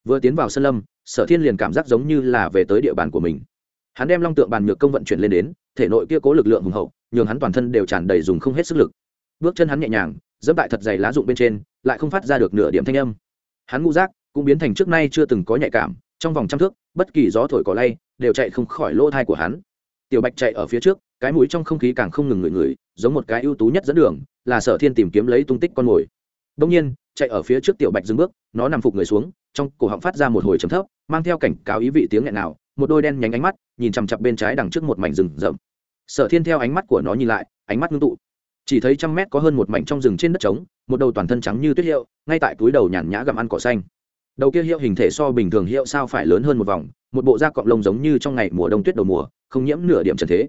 Vừa tiến vào sân lâm, sở thiên liền cảm giác giống như là về tới địa bàn của mình. Hắn đem long tượng bàn nhược công vận chuyển lên đến, thể nội kia cố lực lượng hùng hậu, nhường hắn toàn thân đều tràn đầy dùng không hết sức lực. Bước chân hắn nhẹ nhàng dẫm tại thật dày lá rụng bên trên, lại không phát ra được nửa điểm thanh âm. Hắn ngũ rác cũng biến thành trước nay chưa từng có nhạy cảm, trong vòng trăm thước, bất kỳ gió thổi cỏ lay, đều chạy không khỏi lỗ thai của hắn. Tiểu bạch chạy ở phía trước cái mũi trong không khí càng không ngừng ngửi ngửi, giống một cái ưu tú nhất dẫn đường, là sở thiên tìm kiếm lấy tung tích con mồi. Đông nhiên, chạy ở phía trước tiểu bạch dừng bước, nó nằm phục người xuống, trong cổ họng phát ra một hồi chấm thấp, mang theo cảnh cáo ý vị tiếng nghẹn nào, một đôi đen nhánh ánh mắt, nhìn chằm chặp bên trái đằng trước một mảnh rừng rậm. Sở thiên theo ánh mắt của nó nhìn lại, ánh mắt ngưng tụ. Chỉ thấy trăm mét có hơn một mảnh trong rừng trên đất trống, một đầu toàn thân trắng như tuyết hiệu, ngay tại túi đầu nhàn nhã gặm ăn cỏ xanh. Đầu kia hiệu hình thể so bình thường hiệu sao phải lớn hơn một vòng, một bộ da cọng lông giống như trong ngày mùa đông tuyết đầu mùa, không nhiễm nửa điểm trần thế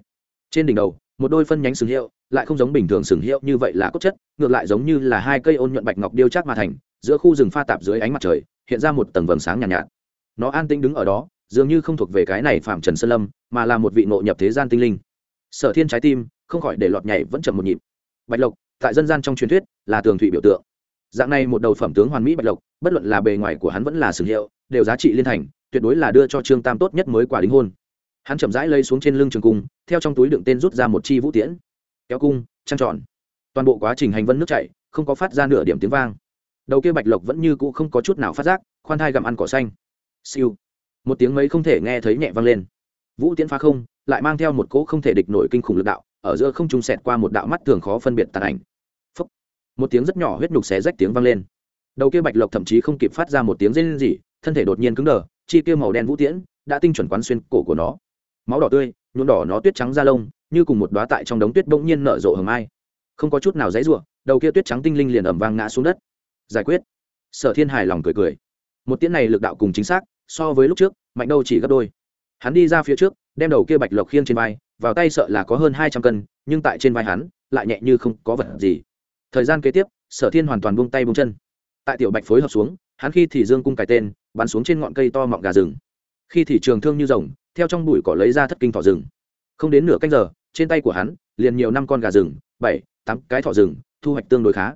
trên đỉnh đầu một đôi phân nhánh sừng hiệu lại không giống bình thường sừng hiệu như vậy là cốt chất ngược lại giống như là hai cây ôn nhuận bạch ngọc điêu chắc mà thành giữa khu rừng pha tạp dưới ánh mặt trời hiện ra một tầng vầng sáng nhàn nhạt, nhạt. Nó an tĩnh đứng ở đó dường như không thuộc về cái này phạm trần sơn lâm mà là một vị nộ nhập thế gian tinh linh. Sở thiên trái tim không khỏi để lọt nhảy vẫn chậm một nhịp. Bạch lộc tại dân gian trong truyền thuyết là tường thủy biểu tượng. Dạng này một đầu phẩm tướng hoàn mỹ bạch lộc bất luận là bề ngoài của hắn vẫn là sừng hiệu đều giá trị liên thành tuyệt đối là đưa cho trương tam tốt nhất mới quả đính hôn hắn chậm rãi lây xuống trên lưng trường cung, theo trong túi đựng tên rút ra một chi vũ tiễn. Kéo cung, trăng tròn. Toàn bộ quá trình hành vân nước chảy, không có phát ra nửa điểm tiếng vang. Đầu kia bạch lộc vẫn như cũ không có chút nào phát giác, khoan thai gặm ăn cỏ xanh. Siêu. Một tiếng mấy không thể nghe thấy nhẹ vang lên. Vũ tiễn phá không, lại mang theo một cỗ không thể địch nổi kinh khủng lực đạo, ở giữa không trung sẹt qua một đạo mắt thường khó phân biệt tàn ảnh. Phúc. một tiếng rất nhỏ huyết nhục xé rách tiếng vang lên. Đầu kia bạch lộc thậm chí không kịp phát ra một tiếng rên rỉ, thân thể đột nhiên cứng đờ, chi kia màu đen vũ tiễn đã tinh chuẩn quán xuyên cổ của nó máu đỏ tươi, nhuộm đỏ nó tuyết trắng da lông, như cùng một đoá tại trong đống tuyết bỗng nhiên nở rộ hầm mai không có chút nào dãy ruộng đầu kia tuyết trắng tinh linh liền ẩm vang ngã xuống đất. Giải quyết. Sở thiên hài lòng cười cười. Một tiễn này lực đạo cùng chính xác, so với lúc trước, mạnh đâu chỉ gấp đôi. Hắn đi ra phía trước, đem đầu kia bạch lộc khiêng trên vai, vào tay sợ là có hơn hai trăm cân, nhưng tại trên vai hắn, lại nhẹ như không có vật gì. Thời gian kế tiếp, sở thiên hoàn toàn buông tay buông chân. Tại tiểu bạch phối hợp xuống, hắn khi thì dương cung cài tên, bắn xuống trên ngọn cây to mọng gà rừng. Khi thì trường thương như rồng theo trong bụi cỏ lấy ra thất kinh thỏ rừng. Không đến nửa canh giờ, trên tay của hắn, liền nhiều năm con gà rừng, bảy, tám cái thỏ rừng, thu hoạch tương đối khá.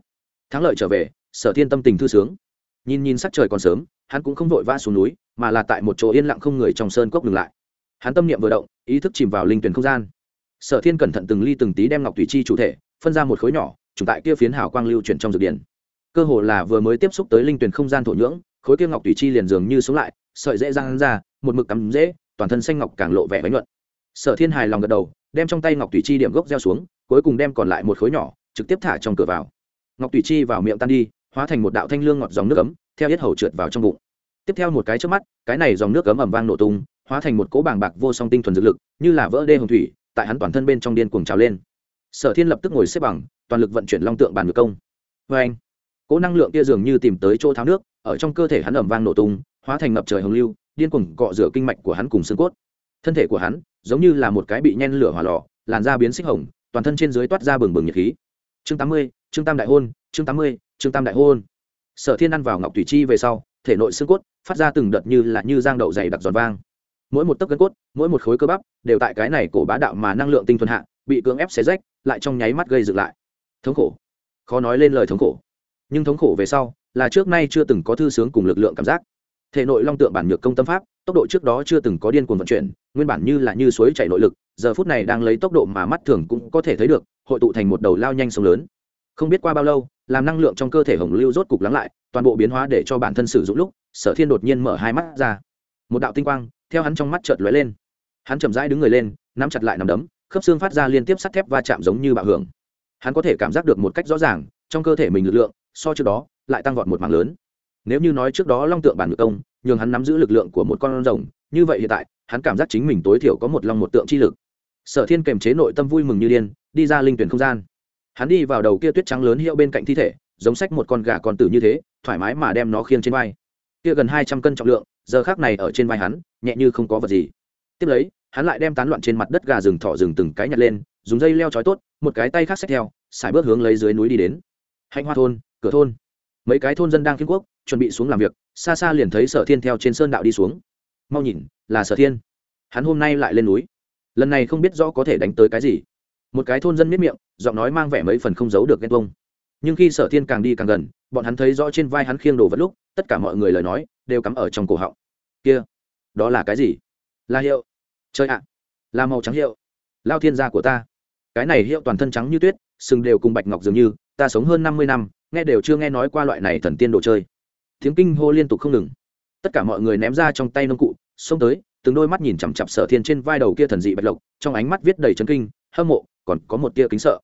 Thắng lợi trở về, sở thiên tâm tình thư sướng. Nhìn nhìn sắc trời còn sớm, hắn cũng không vội vã xuống núi, mà là tại một chỗ yên lặng không người trong sơn cốc ngừng lại. Hắn tâm niệm vừa động, ý thức chìm vào linh tuyển không gian. Sở thiên cẩn thận từng ly từng tí đem ngọc thủy chi chủ thể, phân ra một khối nhỏ, trùng tại kia phiến hào quang lưu chuyển trong dược điển cơ hồ là vừa mới tiếp xúc tới linh tuyển không gian thổ nhưỡng, khối kia ngọc thủy chi liền dường như sống lại, sợi dễ răng ra, một mực cắm dễ toàn thân xanh ngọc càng lộ vẻ bánh nhuận. Sở thiên hài lòng gật đầu, đem trong tay ngọc thủy chi điểm gốc gieo xuống, cuối cùng đem còn lại một khối nhỏ, trực tiếp thả trong cửa vào. Ngọc thủy chi vào miệng tan đi, hóa thành một đạo thanh lương ngọt dòng nước ấm, theo hết hầu trượt vào trong bụng. Tiếp theo một cái trước mắt, cái này dòng nước ấm ẩm vang nổ tung, hóa thành một cỗ bàng bạc vô song tinh thuần dược lực, như là vỡ đê hồng thủy, tại hắn toàn thân bên trong điên cuồng trào lên. Sở thiên lập tức ngồi xếp bằng, toàn lực vận chuyển long tượng bàn ngược công. Vê anh, cỗ năng lượng kia dường như tìm tới chỗ tháo nước, ở trong cơ thể hắn ẩm vang nổ tung, hóa thành ngập trời hồng lưu điên cuồng cọ rửa kinh mạch của hắn cùng xương cốt. Thân thể của hắn giống như là một cái bị nhen lửa hỏa lò, làn da biến xích hồng, toàn thân trên dưới toát ra bừng bừng nhiệt khí. Chương tám mươi chương tam đại hôn, chương tám mươi chương tam đại hôn. Sở thiên ăn vào ngọc thủy chi về sau, thể nội xương cốt phát ra từng đợt như là như giang đậu dày đặc giòn vang. Mỗi một tấc gân cốt, mỗi một khối cơ bắp đều tại cái này cổ bá đạo mà năng lượng tinh thuần hạ, bị cưỡng ép xé rách, lại trong nháy mắt gây dựng lại. Thống khổ. Khó nói lên lời thống khổ. Nhưng thống khổ về sau là trước nay chưa từng có thư sướng cùng lực lượng cảm giác thể nội long tượng bản nhược công tâm pháp, tốc độ trước đó chưa từng có điên cuồng vận chuyển, nguyên bản như là như suối chảy nội lực, giờ phút này đang lấy tốc độ mà mắt thường cũng có thể thấy được, hội tụ thành một đầu lao nhanh sông lớn. Không biết qua bao lâu, làm năng lượng trong cơ thể hồng lưu rốt cục lắng lại, toàn bộ biến hóa để cho bản thân sử dụng lúc, sở thiên đột nhiên mở hai mắt ra. Một đạo tinh quang, theo hắn trong mắt chợt lóe lên. Hắn chậm rãi đứng người lên, nắm chặt lại nằm đấm, khớp xương phát ra liên tiếp sắt thép va chạm giống như bạo hưởng. Hắn có thể cảm giác được một cách rõ ràng, trong cơ thể mình lực lượng, so trước đó, lại tăng vọt một mảng lớn nếu như nói trước đó long tượng bản ngự công, nhường hắn nắm giữ lực lượng của một con rồng, như vậy hiện tại, hắn cảm giác chính mình tối thiểu có một long một tượng chi lực. Sở thiên kềm chế nội tâm vui mừng như điên, đi ra linh tuyển không gian. Hắn đi vào đầu kia tuyết trắng lớn hiệu bên cạnh thi thể, giống sách một con gà con tử như thế, thoải mái mà đem nó khiêng trên vai. Kia gần hai trăm cân trọng lượng, giờ khác này ở trên vai hắn, nhẹ như không có vật gì. Tiếp lấy, hắn lại đem tán loạn trên mặt đất gà rừng thỏ rừng từng cái nhặt lên, dùng dây leo trói tốt, một cái tay khác xách theo xài bước hướng lấy dưới núi đi đến. Hạnh hoa thôn, cửa thôn mấy cái thôn dân đang kiên quốc, chuẩn bị xuống làm việc, xa xa liền thấy sở thiên theo trên sơn đạo đi xuống. Mau nhìn, là sở thiên. Hắn hôm nay lại lên núi. Lần này không biết rõ có thể đánh tới cái gì. Một cái thôn dân miết miệng, giọng nói mang vẻ mấy phần không giấu được ghen tuông. Nhưng khi sở thiên càng đi càng gần, bọn hắn thấy rõ trên vai hắn khiêng đồ vật lúc, tất cả mọi người lời nói, đều cắm ở trong cổ họng. Kia, đó là cái gì? Là hiệu. Chơi ạ, là màu trắng hiệu. Lao thiên gia của ta. Cái này hiệu toàn thân trắng như tuyết, sừng đều cùng bạch ngọc dường như ta sống hơn năm mươi năm, nghe đều chưa nghe nói qua loại này thần tiên đồ chơi. Tiếng kinh hô liên tục không ngừng. Tất cả mọi người ném ra trong tay nông cụ, xông tới, từng đôi mắt nhìn chằm chặp sở thiên trên vai đầu kia thần dị bạch lộc, trong ánh mắt viết đầy chấn kinh, hâm mộ, còn có một tia kính sợ.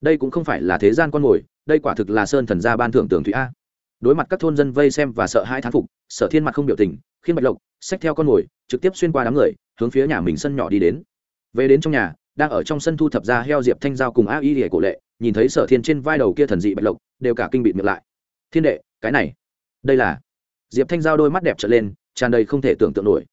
Đây cũng không phải là thế gian con mồi, đây quả thực là sơn thần gia ban thưởng tưởng thủy a. Đối mặt các thôn dân vây xem và sợ hai thán phục, sở thiên mặt không biểu tình, khiến bạch lộc, xách theo con mồi, trực tiếp xuyên qua đám người, hướng phía nhà mình sân nhỏ đi đến. Về đến trong nhà, đang ở trong sân thu thập ra heo diệp thanh giao cùng a y để cổ lệ nhìn thấy sở thiên trên vai đầu kia thần dị bạch lộc, đều cả kinh bị miệng lại. Thiên đệ, cái này, đây là. Diệp thanh giao đôi mắt đẹp trở lên, tràn đầy không thể tưởng tượng nổi.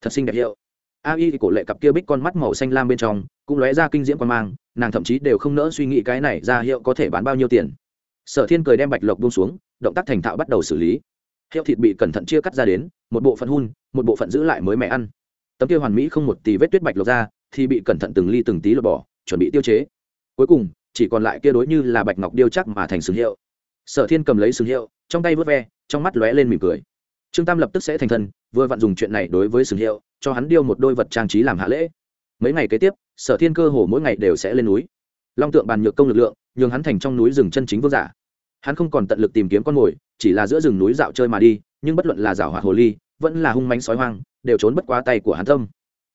Thật xinh đẹp hiệu. A y cổ lệ cặp kia bích con mắt màu xanh lam bên trong, cũng lóe ra kinh diễm quan mang, nàng thậm chí đều không nỡ suy nghĩ cái này ra hiệu có thể bán bao nhiêu tiền. Sở thiên cười đem bạch lộc buông xuống, động tác thành thạo bắt đầu xử lý. Hiệu thịt bị cẩn thận chia cắt ra đến, một bộ phận hun, một bộ phận giữ lại mới mẹ ăn. Tấm kia hoàn mỹ không một tì vết tuyết bạch lộc ra, thì bị cẩn thận từng ly từng tí lột bỏ, chuẩn bị tiêu chế. Cuối cùng chỉ còn lại kia đối như là bạch ngọc điêu chắc mà thành sừng hiệu. Sở thiên cầm lấy sừng hiệu, trong tay vớt ve, trong mắt lóe lên mỉm cười. Trương tam lập tức sẽ thành thân, vừa vặn dùng chuyện này đối với sừng hiệu, cho hắn điêu một đôi vật trang trí làm hạ lễ. Mấy ngày kế tiếp, sở thiên cơ hồ mỗi ngày đều sẽ lên núi. Long tượng bàn nhược công lực lượng, nhường hắn thành trong núi rừng chân chính vương giả. Hắn không còn tận lực tìm kiếm con mồi, chỉ là giữa rừng núi dạo chơi mà đi, nhưng bất luận là rào hoạt hồ ly, vẫn là hung mánh sói hoang, đều trốn bất quá tay của hắn tâm.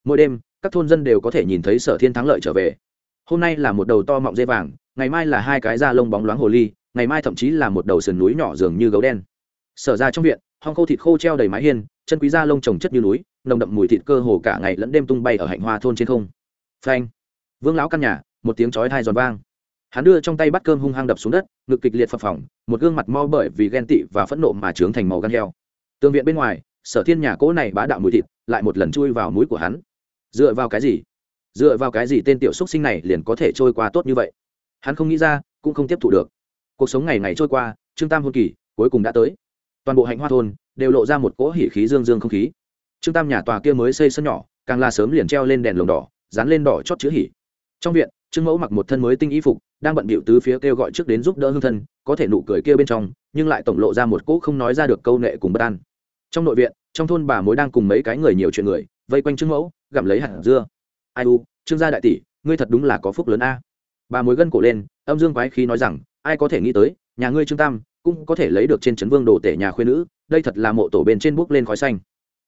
Mỗi đêm, các thôn dân đều có thể nhìn thấy sở thiên thắng lợi trở về hôm nay là một đầu to mọng dây vàng, ngày mai là hai cái da lông bóng loáng hồ ly, ngày mai thậm chí là một đầu sườn núi nhỏ dường như gấu đen. Sở ra trong viện, hong khô thịt khô treo đầy mái hiên, chân quý da lông trồng chất như núi, nồng đậm mùi thịt cơ hồ cả ngày lẫn đêm tung bay ở hạnh hoa thôn trên không. Phanh! Vương lão căn nhà, một tiếng chói thai giòn vang. Hắn đưa trong tay bắt cơm hung hăng đập xuống đất, ngực kịch liệt phập phỏng một gương mặt mo bởi vì ghen tị và phẫn nộ mà trướng thành màu gan heo. Tương viện bên ngoài, sở thiên nhà cỗ này bá đạo mùi thịt, lại một lần chui vào mũi của hắn. Dựa vào cái gì? Dựa vào cái gì tên tiểu xúc sinh này liền có thể trôi qua tốt như vậy? Hắn không nghĩ ra, cũng không tiếp thu được. Cuộc sống ngày ngày trôi qua, trương tam hôn kỳ, cuối cùng đã tới. Toàn bộ hạnh hoa thôn, đều lộ ra một cỗ hỉ khí dương dương không khí. Trương tam nhà tòa kia mới xây sân nhỏ, càng là sớm liền treo lên đèn lồng đỏ, dán lên đỏ chót chữ hỉ. Trong viện, trương mẫu mặc một thân mới tinh y phục, đang bận bịu tứ phía kêu gọi trước đến giúp đỡ hương thân, có thể nụ cười kia bên trong, nhưng lại tổng lộ ra một cỗ không nói ra được câu nệ cùng bất an. Trong nội viện, trong thôn bà mối đang cùng mấy cái người nhiều chuyện người, vây quanh trương mẫu, gặm lấy hạt dưa ai u, trương gia đại tỷ, ngươi thật đúng là có phúc lớn a. Bà mối gân cổ lên, âm dương quái khí nói rằng, ai có thể nghĩ tới, nhà ngươi trương tam cũng có thể lấy được trên trấn vương đồ tể nhà khuyên nữ, đây thật là mộ tổ bên trên bước lên khói xanh.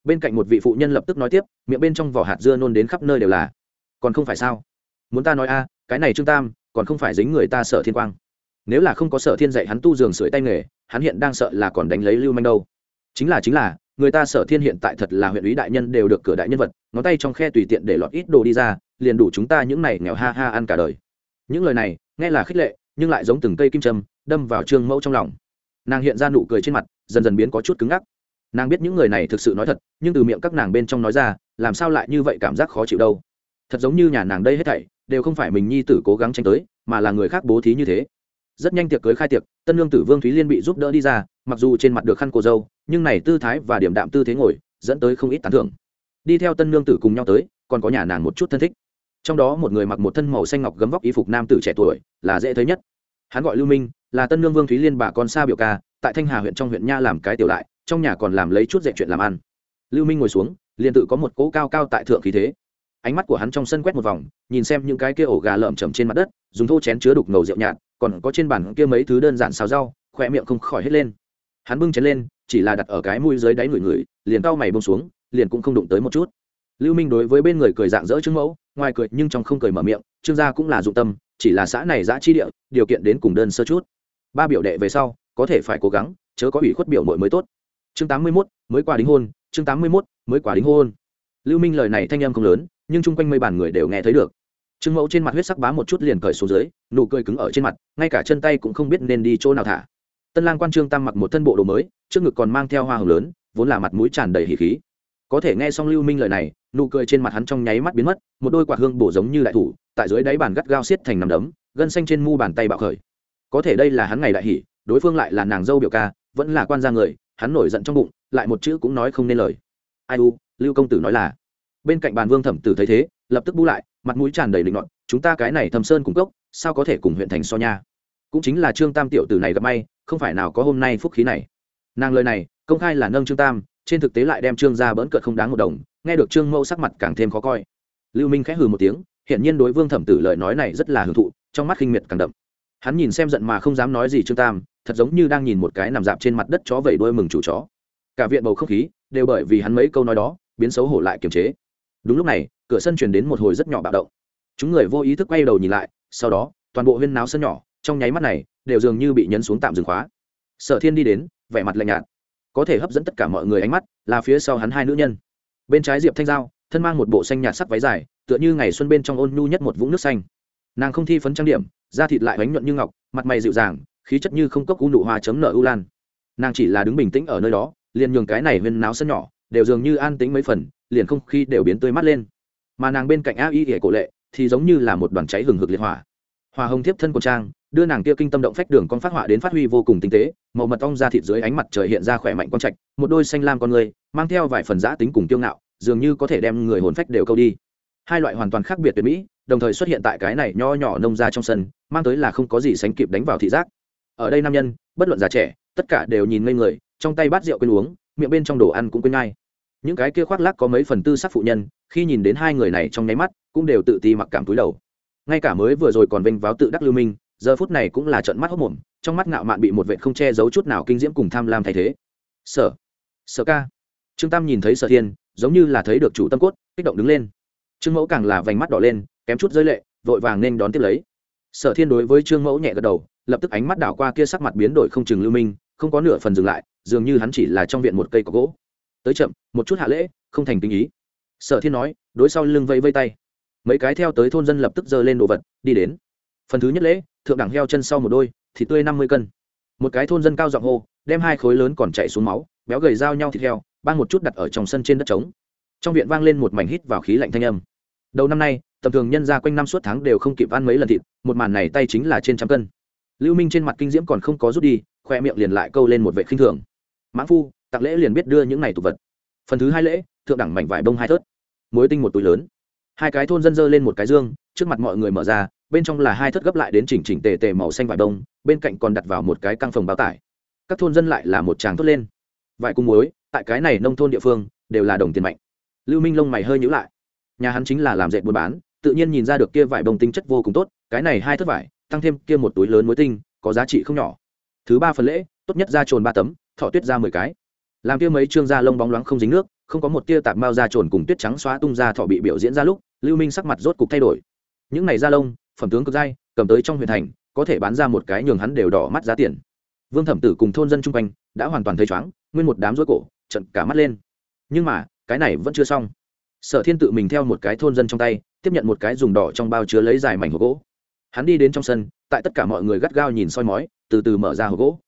Bên cạnh một vị phụ nhân lập tức nói tiếp, miệng bên trong vỏ hạt dưa nôn đến khắp nơi đều là. Còn không phải sao? Muốn ta nói a, cái này trương tam, còn không phải dính người ta sợ thiên quang. Nếu là không có sợ thiên dạy hắn tu giường sưởi tay nghề, hắn hiện đang sợ là còn đánh lấy lưu manh đâu. Chính là chính là người ta sở thiên hiện tại thật là huyện ý đại nhân đều được cửa đại nhân vật, ngón tay trong khe tùy tiện để lọt ít đồ đi ra, liền đủ chúng ta những này nghèo ha ha ăn cả đời. Những lời này, nghe là khích lệ, nhưng lại giống từng cây kim châm, đâm vào trương mẫu trong lòng. Nàng hiện ra nụ cười trên mặt, dần dần biến có chút cứng ngắc. Nàng biết những người này thực sự nói thật, nhưng từ miệng các nàng bên trong nói ra, làm sao lại như vậy cảm giác khó chịu đâu. Thật giống như nhà nàng đây hết thảy, đều không phải mình nhi tử cố gắng tranh tới, mà là người khác bố thí như thế. Rất nhanh tiệc cưới khai tiệc, tân lương tử vương thúy liên bị giúp đỡ đi ra, mặc dù trên mặt được khăn cô dâu nhưng này tư thái và điểm đạm tư thế ngồi dẫn tới không ít tán thưởng. Đi theo tân lương tử cùng nhau tới, còn có nhà nàng một chút thân thích. Trong đó một người mặc một thân màu xanh ngọc gấm vóc y phục nam tử trẻ tuổi, là dễ thấy nhất. Hắn gọi lưu minh, là tân lương vương thúy liên bà con xa biểu ca, tại thanh hà huyện trong huyện nha làm cái tiểu lại, trong nhà còn làm lấy chút dạy chuyện làm ăn. Lưu minh ngồi xuống, liền tự có một cỗ cao cao tại thượng khí thế. Ánh mắt của hắn trong sân quét một vòng, nhìn xem những cái kia ổ gà lợm chầm trên mặt đất, dùng thô chén chứa đục ngầu rượu nhạt, còn có trên bàn kia mấy thứ đơn giản xào rau khỏe miệng không khỏi hết lên. Hắn bưng chén lên chỉ là đặt ở cái mũi dưới đáy người người liền cau mày bông xuống liền cũng không đụng tới một chút. Lưu minh đối với bên người cười dạng dỡ trương mẫu ngoài cười nhưng trong không cười mở miệng trương gia cũng là dụng tâm chỉ là xã này giã chi địa điều kiện đến cùng đơn sơ chút. Ba biểu đệ về sau có thể phải cố gắng chớ có ủy khuất biểu nội mới tốt. Chương tám mươi 81, mới qua đính hôn chương tám mươi 81, mới qua đính hôn. Lưu minh lời này thanh âm không lớn nhưng chung quanh mấy bàn người đều nghe thấy được. Trương mẫu trên mặt huyết sắc bá một chút liền cởi xuống dưới nụ cười cứng ở trên mặt ngay cả chân tay cũng không biết nên đi chỗ nào thả tân lang quan trương tam mặc một thân bộ đồ mới, trước ngực còn mang theo hoa hồng lớn, vốn là mặt mũi tràn đầy hỉ khí. Có thể nghe xong lưu minh lời này, nụ cười trên mặt hắn trong nháy mắt biến mất, một đôi quạt hương bổ giống như đại thủ, tại dưới đáy bàn gắt gao xiết thành nằm đấm, gân xanh trên mu bàn tay bạo khởi. Có thể đây là hắn ngày đại hỉ, đối phương lại là nàng dâu biểu ca, vẫn là quan gia người, hắn nổi giận trong bụng, lại một chữ cũng nói không nên lời. Ai u, lưu công tử nói là. Bên cạnh bàn vương thẩm tử thấy thế, lập tức bu lại, mặt mũi tràn đầy định luận chúng ta cái này thầm sơn cùng cốc, sao có thể cùng huyện thành so nha? Cũng chính là trương tam tiểu tử này gặp may không phải nào có hôm nay phúc khí này. Nàng lời này, công khai là nâng trương tam, trên thực tế lại đem trương ra bỡn cợt không đáng một đồng, nghe được trương mẫu sắc mặt càng thêm khó coi. Lưu minh khẽ hừ một tiếng hiện nhiên đối vương thẩm tử lời nói này rất là hưởng thụ, trong mắt khinh miệt càng đậm. Hắn nhìn xem giận mà không dám nói gì trương tam, thật giống như đang nhìn một cái nằm dạp trên mặt đất chó vẩy đuôi mừng chủ chó. Cả viện bầu không khí đều bởi vì hắn mấy câu nói đó biến xấu hổ lại kiềm chế. Đúng lúc này, cửa sân truyền đến một hồi rất nhỏ bạo động. Chúng người vô ý thức quay đầu nhìn lại, sau đó, toàn bộ huyên náo sân nhỏ, trong nháy mắt này đều dường như bị nhấn xuống tạm dừng khóa. Sở thiên đi đến, vẻ mặt lạnh nhạt. Có thể hấp dẫn tất cả mọi người ánh mắt là phía sau hắn hai nữ nhân. Bên trái diệp thanh giao, thân mang một bộ xanh nhạt sắc váy dài, tựa như ngày xuân bên trong ôn nhu nhất một vũng nước xanh. Nàng không thi phấn trang điểm, da thịt lại bánh nhuận như ngọc, mặt mày dịu dàng, khí chất như không cốc u nụ hoa chấm nở u lan. Nàng chỉ là đứng bình tĩnh ở nơi đó, liền nhường cái này huyên náo sân nhỏ đều dường như an tĩnh mấy phần, liền không khí đều biến tươi mắt lên. Mà nàng bên cạnh a y ỉa cổ lệ thì giống như là một đoàn cháy hừng hực liệt hỏa hòa hồng thiếp thân của trang, đưa nàng kia kinh tâm động phách đường con phát họa đến phát huy vô cùng tinh tế, màu mật ong ra thịt dưới ánh mặt trời hiện ra khỏe mạnh quang trạch, một đôi xanh lam con người, mang theo vài phần giã tính cùng kiêu ngạo, dường như có thể đem người hồn phách đều câu đi. Hai loại hoàn toàn khác biệt tuyệt mỹ, đồng thời xuất hiện tại cái này nho nhỏ nông ra trong sân, mang tới là không có gì sánh kịp đánh vào thị giác. Ở đây nam nhân, bất luận già trẻ, tất cả đều nhìn ngây người, trong tay bát rượu quên uống, miệng bên trong đồ ăn cũng quên ngay. Những cái kia khoác lác có mấy phần tư sắc phụ nhân, khi nhìn đến hai người này trong nháy mắt, cũng đều tự ti mặc cảm túi đầu ngay cả mới vừa rồi còn vênh váo tự đắc lưu minh, giờ phút này cũng là trận mắt hốc mồm, trong mắt ngạo mạn bị một vệ không che giấu chút nào kinh diễm cùng tham lam thay thế. Sở sở ca. Trương tam nhìn thấy sở thiên, giống như là thấy được chủ tâm cốt, kích động đứng lên. Trương mẫu càng là vành mắt đỏ lên, kém chút giới lệ, vội vàng nên đón tiếp lấy. Sở thiên đối với trương mẫu nhẹ gật đầu, lập tức ánh mắt đảo qua kia sắc mặt biến đổi không chừng lưu minh, không có nửa phần dừng lại, dường như hắn chỉ là trong viện một cây có gỗ. Tới chậm, một chút hạ lễ, không thành tình ý. Sở thiên nói, đối sau lưng vây vây tay mấy cái theo tới thôn dân lập tức giơ lên đồ vật, đi đến. Phần thứ nhất lễ, thượng đẳng heo chân sau một đôi thịt tươi năm mươi cân. Một cái thôn dân cao giọng hô, đem hai khối lớn còn chạy xuống máu, béo gầy dao nhau thịt heo ban một chút đặt ở trong sân trên đất trống. Trong viện vang lên một mảnh hít vào khí lạnh thanh âm. Đầu năm nay, tầm thường nhân ra quanh năm suốt tháng đều không kịp ăn mấy lần thịt, một màn này tay chính là trên trăm cân. Lưu minh trên mặt kinh diễm còn không có rút đi, khoe miệng liền lại câu lên một vệ khinh thường. Mãn phu, tặng lễ liền biết đưa những này tục vật. Phần thứ hai lễ, thượng đẳng mảnh vải bông hai thớt. Muối tinh một túi lớn hai cái thôn dân dơ lên một cái dương, trước mặt mọi người mở ra, bên trong là hai thớt gấp lại đến chỉnh chỉnh tề tề màu xanh vải đông bên cạnh còn đặt vào một cái căng phòng bao tải. Các thôn dân lại là một tràng thốt lên. Vải cung muối, tại cái này nông thôn địa phương, đều là đồng tiền mạnh. Lưu minh lông mày hơi nhữ lại. Nhà hắn chính là làm dệt buôn bán, tự nhiên nhìn ra được kia vải bông tinh chất vô cùng tốt, cái này hai thớt vải, tăng thêm kia một túi lớn muối tinh, có giá trị không nhỏ. Thứ ba phần lễ, tốt nhất ra trồn ba tấm, thọ tuyết ra mười cái. Làm kia mấy trương da lông bóng loáng không dính nước, không có một tia tạp mao da trồn cùng tuyết trắng xóa tung ra thọ bị biểu diễn ra lúc lưu minh sắc mặt rốt cục thay đổi. Những này da lông, phẩm tướng cực dai, cầm tới trong huyện thành, có thể bán ra một cái nhường hắn đều đỏ mắt giá tiền. Vương thẩm tử cùng thôn dân chung quanh đã hoàn toàn thấy chóng nguyên một đám rối cổ trận cả mắt lên. Nhưng mà, cái này vẫn chưa xong. Sở thiên tự mình theo một cái thôn dân trong tay, tiếp nhận một cái dùng đỏ trong bao chứa lấy dài mảnh hộp gỗ. Hắn đi đến trong sân, tại tất cả mọi người gắt gao nhìn soi mói, từ từ mở ra hộp gỗ.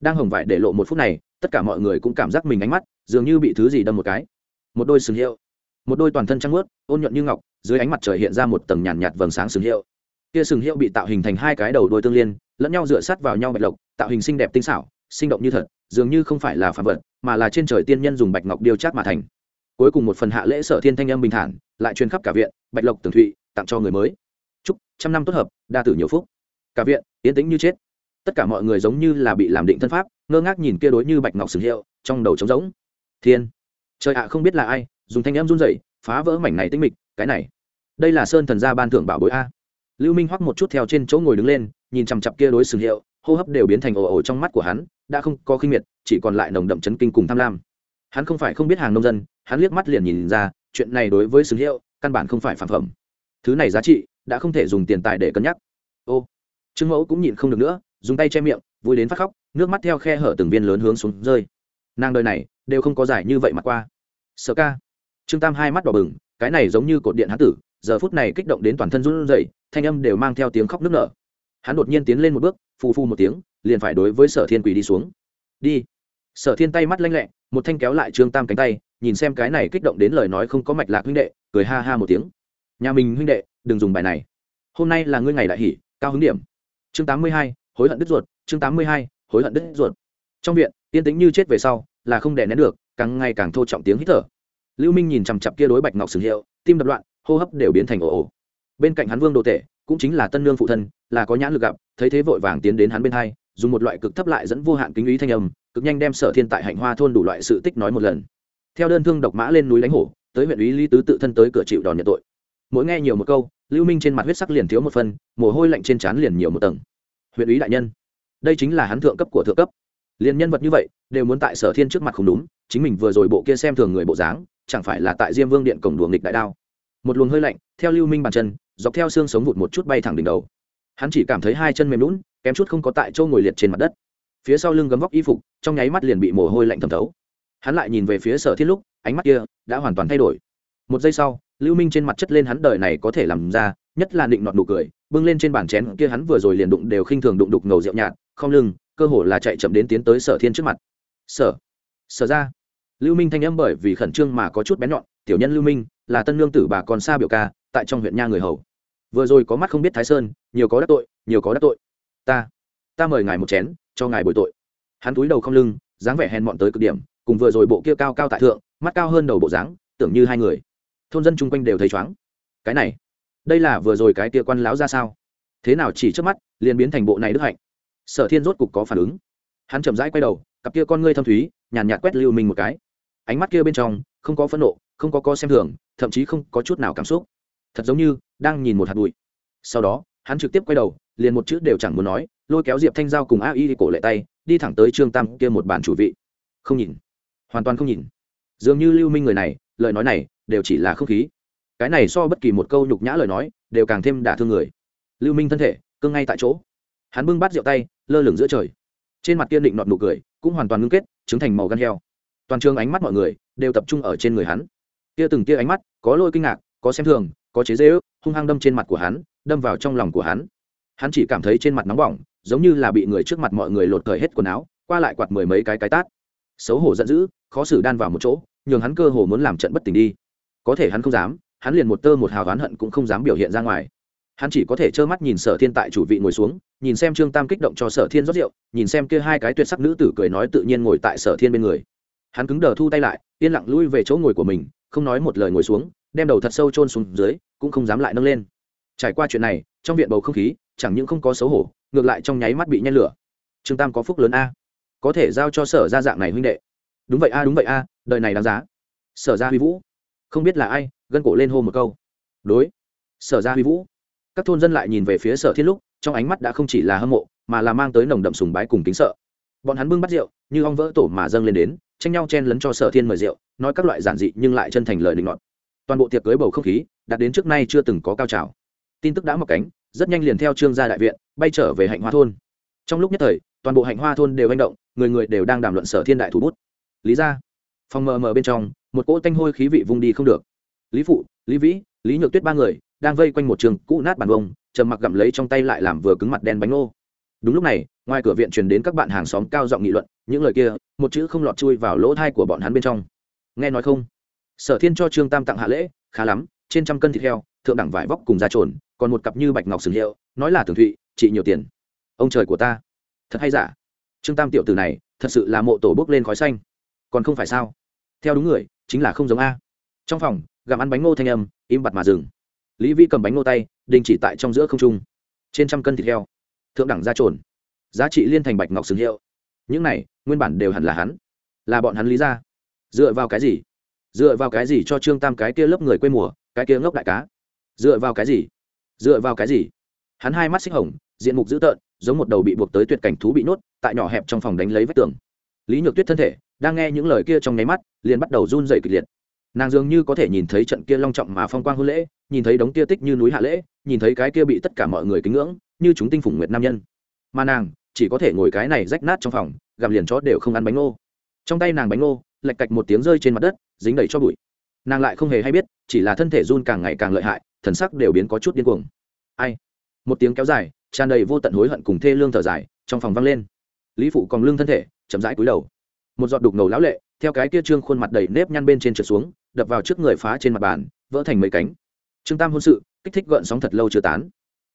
Đang hồng vải để lộ một phút này, tất cả mọi người cũng cảm giác mình ánh mắt dường như bị thứ gì đâm một cái. Một đôi sừng hiệu, một đôi toàn thân trắng ướt ôn nhuận như ngọc dưới ánh mặt trời hiện ra một tầng nhàn nhạt, nhạt vầng sáng sừng hiệu. Kia sừng hiệu bị tạo hình thành hai cái đầu đôi tương liên lẫn nhau dựa sát vào nhau bạch lộc tạo hình xinh đẹp tinh xảo sinh động như thật dường như không phải là phạm vật mà là trên trời tiên nhân dùng bạch ngọc điêu chát mà thành. Cuối cùng một phần hạ lễ sở thiên thanh âm bình thản lại truyền khắp cả viện bạch lộc tường thụy tặng cho người mới. Chúc trăm năm tốt hợp đa tử nhiều phúc. Cả viện yên tĩnh như chết. Tất cả mọi người giống như là bị làm định thân pháp ngơ ngác nhìn kia đối như bạch ngọc sừng hiệu trong đầu trống rỗng. Thiên. Trời ạ không biết là ai dùng thanh âm run rẩy phá vỡ mảnh này tĩnh mịch cái này, đây là sơn thần gia ban thưởng bảo bối a. Lưu minh hoắc một chút theo trên chỗ ngồi đứng lên, nhìn chằm chặp kia đối sừng hiệu, hô hấp đều biến thành ồ ồ trong mắt của hắn, đã không có khinh miệt, chỉ còn lại nồng đậm chấn kinh cùng tham lam. Hắn không phải không biết hàng nông dân, hắn liếc mắt liền nhìn ra, chuyện này đối với sừng hiệu, căn bản không phải phản phẩm. Thứ này giá trị, đã không thể dùng tiền tài để cân nhắc. Ô, trương mẫu cũng nhịn không được nữa, dùng tay che miệng, vui đến phát khóc, nước mắt theo khe hở từng viên lớn hướng xuống rơi. Nàng đời này, đều không có giải như vậy mà qua. Sợ ca. Trương tam hai mắt đỏ bừng cái này giống như cột điện hán tử, giờ phút này kích động đến toàn thân run rẩy, thanh âm đều mang theo tiếng khóc nức nở. Hắn đột nhiên tiến lên một bước, phù phù một tiếng, liền phải đối với sở thiên quỳ đi xuống. Đi. Sở thiên tay mắt lanh lẹ, một thanh kéo lại trương tam cánh tay, nhìn xem cái này kích động đến lời nói không có mạch lạc huynh đệ, cười ha ha một tiếng. Nhà mình huynh đệ, đừng dùng bài này. Hôm nay là ngươi ngày đại hỷ, cao hứng điểm. Chương tám mươi hai, hối hận đứt ruột, chương tám mươi hai, hối hận đứt ruột. Trong viện, yên tĩnh như chết về sau, là không đè nén được, càng ngày càng thô trọng tiếng hít thở lưu minh nhìn chằm chặp kia đối bạch ngọc sừng hiệu tim đập loạn hô hấp đều biến thành ồ ồ. Bên cạnh hắn vương đồ tể cũng chính là tân nương phụ thân là có nhãn lực gặp thấy thế vội vàng tiến đến hắn bên hai dùng một loại cực thấp lại dẫn vô hạn kính ý thanh âm cực nhanh đem sở thiên tại hạnh hoa thôn đủ loại sự tích nói một lần. Theo đơn thương độc mã lên núi đánh hổ tới huyện ý lý tứ tự thân tới cửa chịu đòn nhận tội. Mỗi nghe nhiều một câu lưu minh trên mặt huyết sắc liền thiếu một phần, mồ hôi lạnh trên trán liền nhiều một tầng. Huyện ý đại nhân đây chính là hắn thượng cấp của thượng cấp. Liền nhân vật như vậy đều muốn tại sở thiên trước mặt không đúng chính mình vừa rồi bộ kia xem thường người bộ dáng chẳng phải là tại diêm vương điện cổng đùa nghịch đại đao. Một luồng hơi lạnh, theo lưu minh bàn chân, dọc theo xương sống vụt một chút bay thẳng đỉnh đầu. Hắn chỉ cảm thấy hai chân mềm lún kém chút không có tại chỗ ngồi liệt trên mặt đất. Phía sau lưng gấm vóc y phục, trong nháy mắt liền bị mồ hôi lạnh thẩm thấu. Hắn lại nhìn về phía sở thiên lúc ánh mắt kia đã hoàn toàn thay đổi. Một giây sau, lưu minh trên mặt chất lên hắn đời này có thể làm ra, nhất là định nọt nụ cười, bưng lên trên bàn chén kia hắn vừa rồi liền đụng đều khinh thường đụng đục ngầu rượu nhạt, không lưng, cơ hồ là chạy chậm đến tiến tới sở thiên trước mặt. Sở sở ra lưu minh thanh âm bởi vì khẩn trương mà có chút bén nhọn, tiểu nhân lưu minh, là tân lương tử bà còn xa biểu ca, tại trong huyện nha người hầu. Vừa rồi có mắt không biết thái sơn, nhiều có đắc tội, nhiều có đắc tội. Ta ta mời ngài một chén, cho ngài bồi tội. Hắn túi đầu không lưng, dáng vẻ hèn mọn tới cực điểm, cùng vừa rồi bộ kia cao cao tại thượng, mắt cao hơn đầu bộ dáng, tưởng như hai người. Thôn dân chung quanh đều thấy chóng cái này, đây là vừa rồi cái kia quan láo ra sao? Thế nào chỉ trước mắt, liền biến thành bộ này đức hạnh? Sở thiên rốt cục có phản ứng. Hắn chậm rãi quay đầu, cặp kia con ngươi thâm thúy, nhàn nhạt quét lưu minh một cái ánh mắt kia bên trong, không có phẫn nộ, không có co xem thường, thậm chí không có chút nào cảm xúc. Thật giống như đang nhìn một hạt bụi. Sau đó, hắn trực tiếp quay đầu, liền một chữ đều chẳng muốn nói, lôi kéo diệp thanh giao cùng a y cổ lệ tay, đi thẳng tới trương tam kia một bàn chủ vị. Không nhìn. Hoàn toàn không nhìn. Dường như lưu minh người này, lời nói này đều chỉ là không khí. Cái này so bất kỳ một câu nhục nhã lời nói, đều càng thêm đả thương người. Lưu minh thân thể cưng ngay tại chỗ. Hắn bưng bát rượu tay, lơ lửng giữa trời. Trên mặt kiên định nọt nụ cười, cũng hoàn toàn ngưng kết chứng thành màu gan heo toàn trường ánh mắt mọi người đều tập trung ở trên người hắn. Tia từng tia ánh mắt, có lôi kinh ngạc, có xem thường, có chế dễ ước hung hăng đâm trên mặt của hắn, đâm vào trong lòng của hắn. Hắn chỉ cảm thấy trên mặt nóng bỏng, giống như là bị người trước mặt mọi người lột cởi hết quần áo, qua lại quạt mười mấy cái cái tát. Xấu hổ giận dữ, khó xử đan vào một chỗ, nhường hắn cơ hồ muốn làm trận bất tỉnh đi. Có thể hắn không dám, hắn liền một tơ một hào oán hận cũng không dám biểu hiện ra ngoài. Hắn chỉ có thể trơ mắt nhìn sở thiên tại chủ vị ngồi xuống, nhìn xem trương tam kích động cho sở thiên rót rượu, nhìn xem kia hai cái tuyệt sắc nữ tử cười nói tự nhiên ngồi tại sở thiên bên người hắn cứng đờ thu tay lại, yên lặng lui về chỗ ngồi của mình, không nói một lời ngồi xuống, đem đầu thật sâu chôn xuống dưới, cũng không dám lại nâng lên. Trải qua chuyện này, trong viện bầu không khí, chẳng những không có xấu hổ, ngược lại trong nháy mắt bị nhen lửa. Trương tam có phúc lớn a. Có thể giao cho sở ra dạng này huynh đệ. Đúng vậy a, đúng vậy a, đời này đáng giá. Sở ra huy vũ. Không biết là ai, gân cổ lên hô một câu. Đối. Sở ra huy vũ. Các thôn dân lại nhìn về phía sở thiên lúc, trong ánh mắt đã không chỉ là hâm mộ, mà là mang tới nồng đậm sùng bái cùng kính sợ bọn hắn bưng bắt rượu, như ong vỡ tổ mà dâng lên đến, tranh nhau chen lấn cho sở thiên mời rượu, nói các loại giản dị nhưng lại chân thành lời định ngọt toàn bộ tiệc cưới bầu không khí đạt đến trước nay chưa từng có cao trào. Tin tức đã mọc cánh, rất nhanh liền theo trương gia đại viện, bay trở về hạnh hoa thôn. Trong lúc nhất thời, toàn bộ hạnh hoa thôn đều hành động, người người đều đang đàm luận sở thiên đại thủ bút. Lý ra phòng mờ mờ bên trong, một cỗ tanh hôi khí vị vung đi không được. Lý phụ, lý vĩ, lý nhược tuyết ba người, đang vây quanh một trường cũ nát bàn bông trầm mặc gặm lấy trong tay lại làm vừa cứng mặt đen bánh ngô. Đúng lúc này ngoài cửa viện truyền đến các bạn hàng xóm cao giọng nghị luận, những lời kia, một chữ không lọt chui vào lỗ thai của bọn hắn bên trong. Nghe nói không? Sở thiên cho trương tam tặng hạ lễ, khá lắm, trên trăm cân thịt heo, thượng đẳng vải vóc cùng da trồn, còn một cặp như bạch ngọc sừng hiệu, nói là tường thụy trị nhiều tiền. Ông trời của ta. Thật hay giả? Trương tam tiểu tử này, thật sự là mộ tổ bốc lên khói xanh. Còn không phải sao? Theo đúng người, chính là không giống a. Trong phòng, gặm ăn bánh ngô thanh âm, im bặt mà dừng. Lý vi cầm bánh ngô tay, đình chỉ tại trong giữa không trung. Trên trăm cân thịt heo, thượng đẳng da trồn giá trị liên thành bạch ngọc sừng hiệu. Những này, nguyên bản đều hẳn là hắn. Là bọn hắn lý ra. Dựa vào cái gì? Dựa vào cái gì cho trương tam cái kia lớp người quê mùa, cái kia ngốc đại cá? Dựa vào cái gì? Dựa vào cái gì? Hắn hai mắt xích hồng, diện mục dữ tợn, giống một đầu bị buộc tới tuyệt cảnh thú bị nuốt tại nhỏ hẹp trong phòng đánh lấy vách tường. Lý nhược tuyết thân thể, đang nghe những lời kia trong nháy mắt, liền bắt đầu run dày kịch liệt. Nàng dường như có thể nhìn thấy trận kia long trọng mà phong quang hôn lễ, nhìn thấy đống kia tích như núi hạ lễ, nhìn thấy cái kia bị tất cả mọi người kính ngưỡng, như chúng tinh phủng nguyệt nam nhân. Mà nàng chỉ có thể ngồi cái này rách nát trong phòng, gặm liền chó đều không ăn bánh ngô. Trong tay nàng bánh ngô, lạch cạch một tiếng rơi trên mặt đất, dính đầy cho bụi. Nàng lại không hề hay biết, chỉ là thân thể run càng ngày càng lợi hại, thần sắc đều biến có chút điên cuồng. Ai? Một tiếng kéo dài, tràn đầy vô tận hối hận cùng thê lương thở dài, trong phòng vang lên. Lý phụ còn lưng thân thể, chậm rãi cúi đầu. Một giọt đục ngầu lão lệ, theo cái kia trương khuôn mặt đầy nếp nhăn bên trên trượt xuống, đập vào trước người phá trên mặt bàn, vỡ thành mấy cánh. Trương tam hôn sự, kích thích gợn sóng thật lâu chưa tán.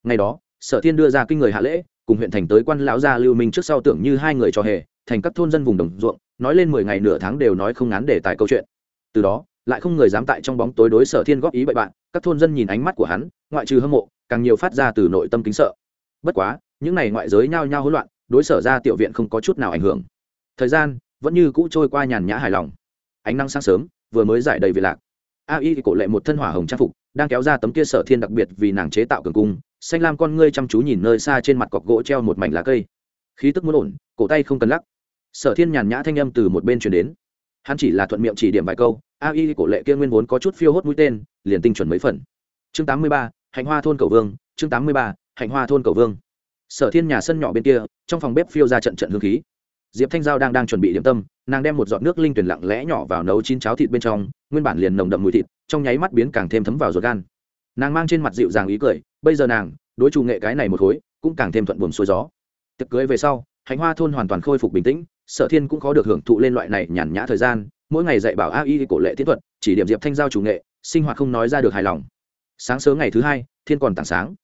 Ngày đó sở thiên đưa ra kinh người hạ lễ, cùng huyện thành tới quan lão gia lưu minh trước sau tưởng như hai người cho hề, thành các thôn dân vùng đồng ruộng, nói lên mười ngày nửa tháng đều nói không ngán để tài câu chuyện. Từ đó, lại không người dám tại trong bóng tối đối sở thiên góp ý bậy bạn, các thôn dân nhìn ánh mắt của hắn, ngoại trừ hâm mộ, càng nhiều phát ra từ nội tâm kính sợ. Bất quá, những này ngoại giới nhao nhao hỗn loạn, đối sở ra tiểu viện không có chút nào ảnh hưởng. Thời gian vẫn như cũ trôi qua nhàn nhã hài lòng. Ánh nắng sáng sớm, vừa mới giải đầy về lạc. A y cổ lệ một thân hỏa hồng trang phục, đang kéo ra tấm kia sở thiên đặc biệt vì nàng chế tạo cường cung xanh lam con ngươi chăm chú nhìn nơi xa trên mặt cọc gỗ treo một mảnh lá cây. Khí tức muốn ổn, cổ tay không cần lắc. Sở thiên nhàn nhã thanh âm từ một bên truyền đến. Hắn chỉ là thuận miệng chỉ điểm vài câu, a y cổ lệ kia nguyên vốn có chút phiêu hốt mũi tên, liền tinh chuẩn mấy phần. Chương tám mươi ba, hạnh hoa thôn cầu vương, chương tám mươi ba, hạnh hoa thôn cầu vương. Sở thiên nhà sân nhỏ bên kia, trong phòng bếp phiêu ra trận trận hương khí. Diệp thanh giao đang đang chuẩn bị điểm tâm, nàng đem một giọt nước linh tuyển lặng lẽ nhỏ vào nấu chín cháo thịt bên trong, nguyên bản liền nồng đậm mùi thịt, trong nháy mắt biến càng thêm thấm vào ruột gan. Nàng mang trên mặt dịu dàng ý cười bây giờ nàng đối chủ nghệ cái này một khối cũng càng thêm thuận buồm xuôi gió. Tiệc cưới về sau hạnh hoa thôn hoàn toàn khôi phục bình tĩnh sở thiên cũng có được hưởng thụ lên loại này nhàn nhã thời gian mỗi ngày dạy bảo a y cổ lệ tiến thuật chỉ điểm diệp thanh giao chủ nghệ sinh hoạt không nói ra được hài lòng. Sáng sớm ngày thứ hai thiên còn tảng sáng.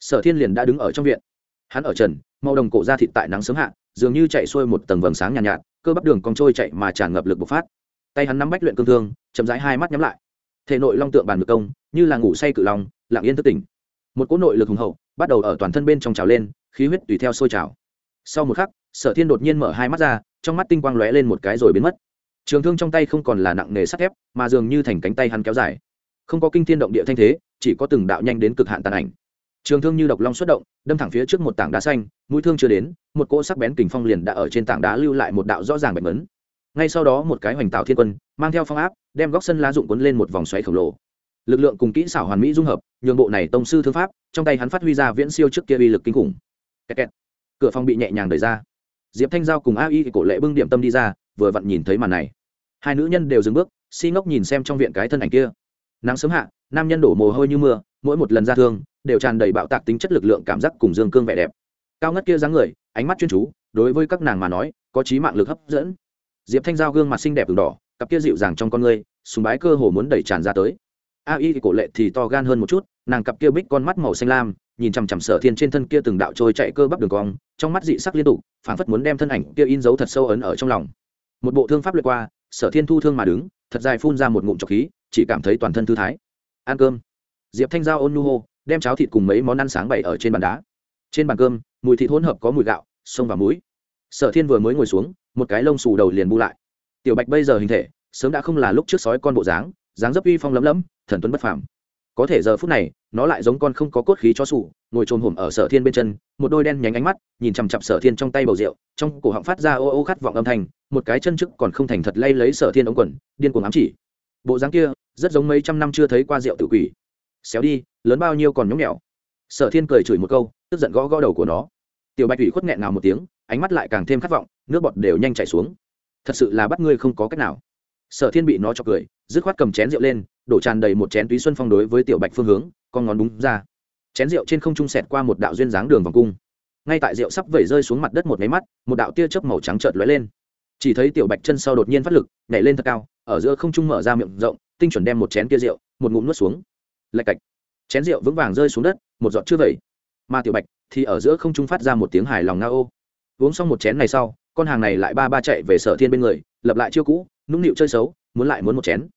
Sở thiên liền đã đứng ở trong viện. Hắn ở trần màu đồng cổ ra thịt tại nắng sớm hạ dường như chạy xuôi một tầng vầng sáng nhàn nhạt, nhạt cơ bắp đường còn trôi chạy mà tràn ngập lực bộc phát. Tay hắn nắm bách luyện cương thương chậm rãi hai mắt nhắm lại. Thể nội long tượng bàn ngược công như là ngủ say cự long lặng yên thức tỉnh một cỗ nội lực hùng hậu bắt đầu ở toàn thân bên trong trào lên, khí huyết tùy theo sôi trào. Sau một khắc, sở thiên đột nhiên mở hai mắt ra, trong mắt tinh quang lóe lên một cái rồi biến mất. Trường thương trong tay không còn là nặng nề sắt thép, mà dường như thành cánh tay hắn kéo dài. Không có kinh thiên động địa thanh thế, chỉ có từng đạo nhanh đến cực hạn tàn ảnh. Trường thương như độc long xuất động, đâm thẳng phía trước một tảng đá xanh, mũi thương chưa đến, một cỗ sắc bén kình phong liền đã ở trên tảng đá lưu lại một đạo rõ ràng bạch mấn ngay sau đó một cái hoành tạo thiên quân, mang theo phong áp, đem góc sân lá dụng quấn lên một vòng xoáy khổng lồ lực lượng cùng kỹ xảo hoàn mỹ dung hợp, nhường bộ này tông sư thương pháp, trong tay hắn phát huy ra viễn siêu trước kia uy lực kinh khủng. Kẹt kẹt. cửa phòng bị nhẹ nhàng đẩy ra. Diệp thanh giao cùng a y cổ lệ bưng điểm tâm đi ra, vừa vặn nhìn thấy màn này. Hai nữ nhân đều dừng bước, si ngốc nhìn xem trong viện cái thân ảnh kia. Nắng sớm hạ, nam nhân đổ mồ hôi như mưa, mỗi một lần ra thương, đều tràn đầy bạo tạc tính chất lực lượng cảm giác cùng dương cương vẻ đẹp. Cao ngất kia dáng người, ánh mắt chuyên chú, đối với các nàng mà nói, có trí mạng lực hấp dẫn. Diệp thanh giao gương mặt xinh đẹp v đỏ, cặp kia dịu dàng trong con người súng bái cơ hồ muốn đẩy tràn ra tới a y thì cổ lệ thì to gan hơn một chút, nàng cặp kia bích con mắt màu xanh lam, nhìn chằm chằm sở thiên trên thân kia từng đạo trôi chạy cơ bắp đường cong, trong mắt dị sắc liên tục, phảng phất muốn đem thân ảnh kia in dấu thật sâu ấn ở trong lòng. Một bộ thương pháp lượt qua, sở thiên thu thương mà đứng, thật dài phun ra một ngụm trọc khí, chỉ cảm thấy toàn thân thư thái. Ăn cơm. Diệp thanh giao ôn nu hô, đem cháo thịt cùng mấy món ăn sáng bày ở trên bàn đá. Trên bàn cơm, mùi thịt hỗn hợp có mùi gạo, sông và muối. Sở thiên vừa mới ngồi xuống, một cái lông xù đầu liền bu lại. Tiểu bạch bây giờ hình thể, sớm đã không là lúc trước sói con bộ dáng dáng dấp uy phong lấm lấm, thần tuấn bất phàm. Có thể giờ phút này, nó lại giống con không có cốt khí cho sủ, ngồi trồm hổm ở sở thiên bên chân, một đôi đen nhánh ánh mắt, nhìn chằm chặp sở thiên trong tay bầu rượu, trong cổ họng phát ra ô ô khát vọng âm thanh, một cái chân chức còn không thành thật lay lấy sở thiên ống quần, điên cuồng ám chỉ. Bộ dáng kia, rất giống mấy trăm năm chưa thấy qua rượu tự quỷ. Xéo đi, lớn bao nhiêu còn nhóng nhẽo. Sở thiên cười chửi một câu, tức giận gõ gõ đầu của nó. Tiểu bạch ủy khuất nghẹn nào một tiếng, ánh mắt lại càng thêm khát vọng, nước bọt đều nhanh chảy xuống. Thật sự là bắt ngươi không có cách nào sở thiên bị nó cho cười, dứt khoát cầm chén rượu lên, đổ tràn đầy một chén túy xuân phong đối với tiểu bạch phương hướng, con ngón đúng ra. Chén rượu trên không trung sẹt qua một đạo duyên dáng đường vòng cung. Ngay tại rượu sắp vẩy rơi xuống mặt đất một máy mắt, một đạo tia chớp màu trắng trợt lóe lên. Chỉ thấy tiểu bạch chân sau đột nhiên phát lực, nhảy lên thật cao, ở giữa không trung mở ra miệng rộng, tinh chuẩn đem một chén tia rượu, một ngụm nuốt xuống. Lạch cạch. Chén rượu vững vàng rơi xuống đất, một giọt chưa vẩy. Mà tiểu bạch thì ở giữa không trung phát ra một tiếng hài lòng nga ô. Uống xong một chén này sau, con hàng này lại ba ba chạy về sở thiên bên người, lập lại chiêu cũ nũng nịu chơi xấu, muốn lại muốn một chén.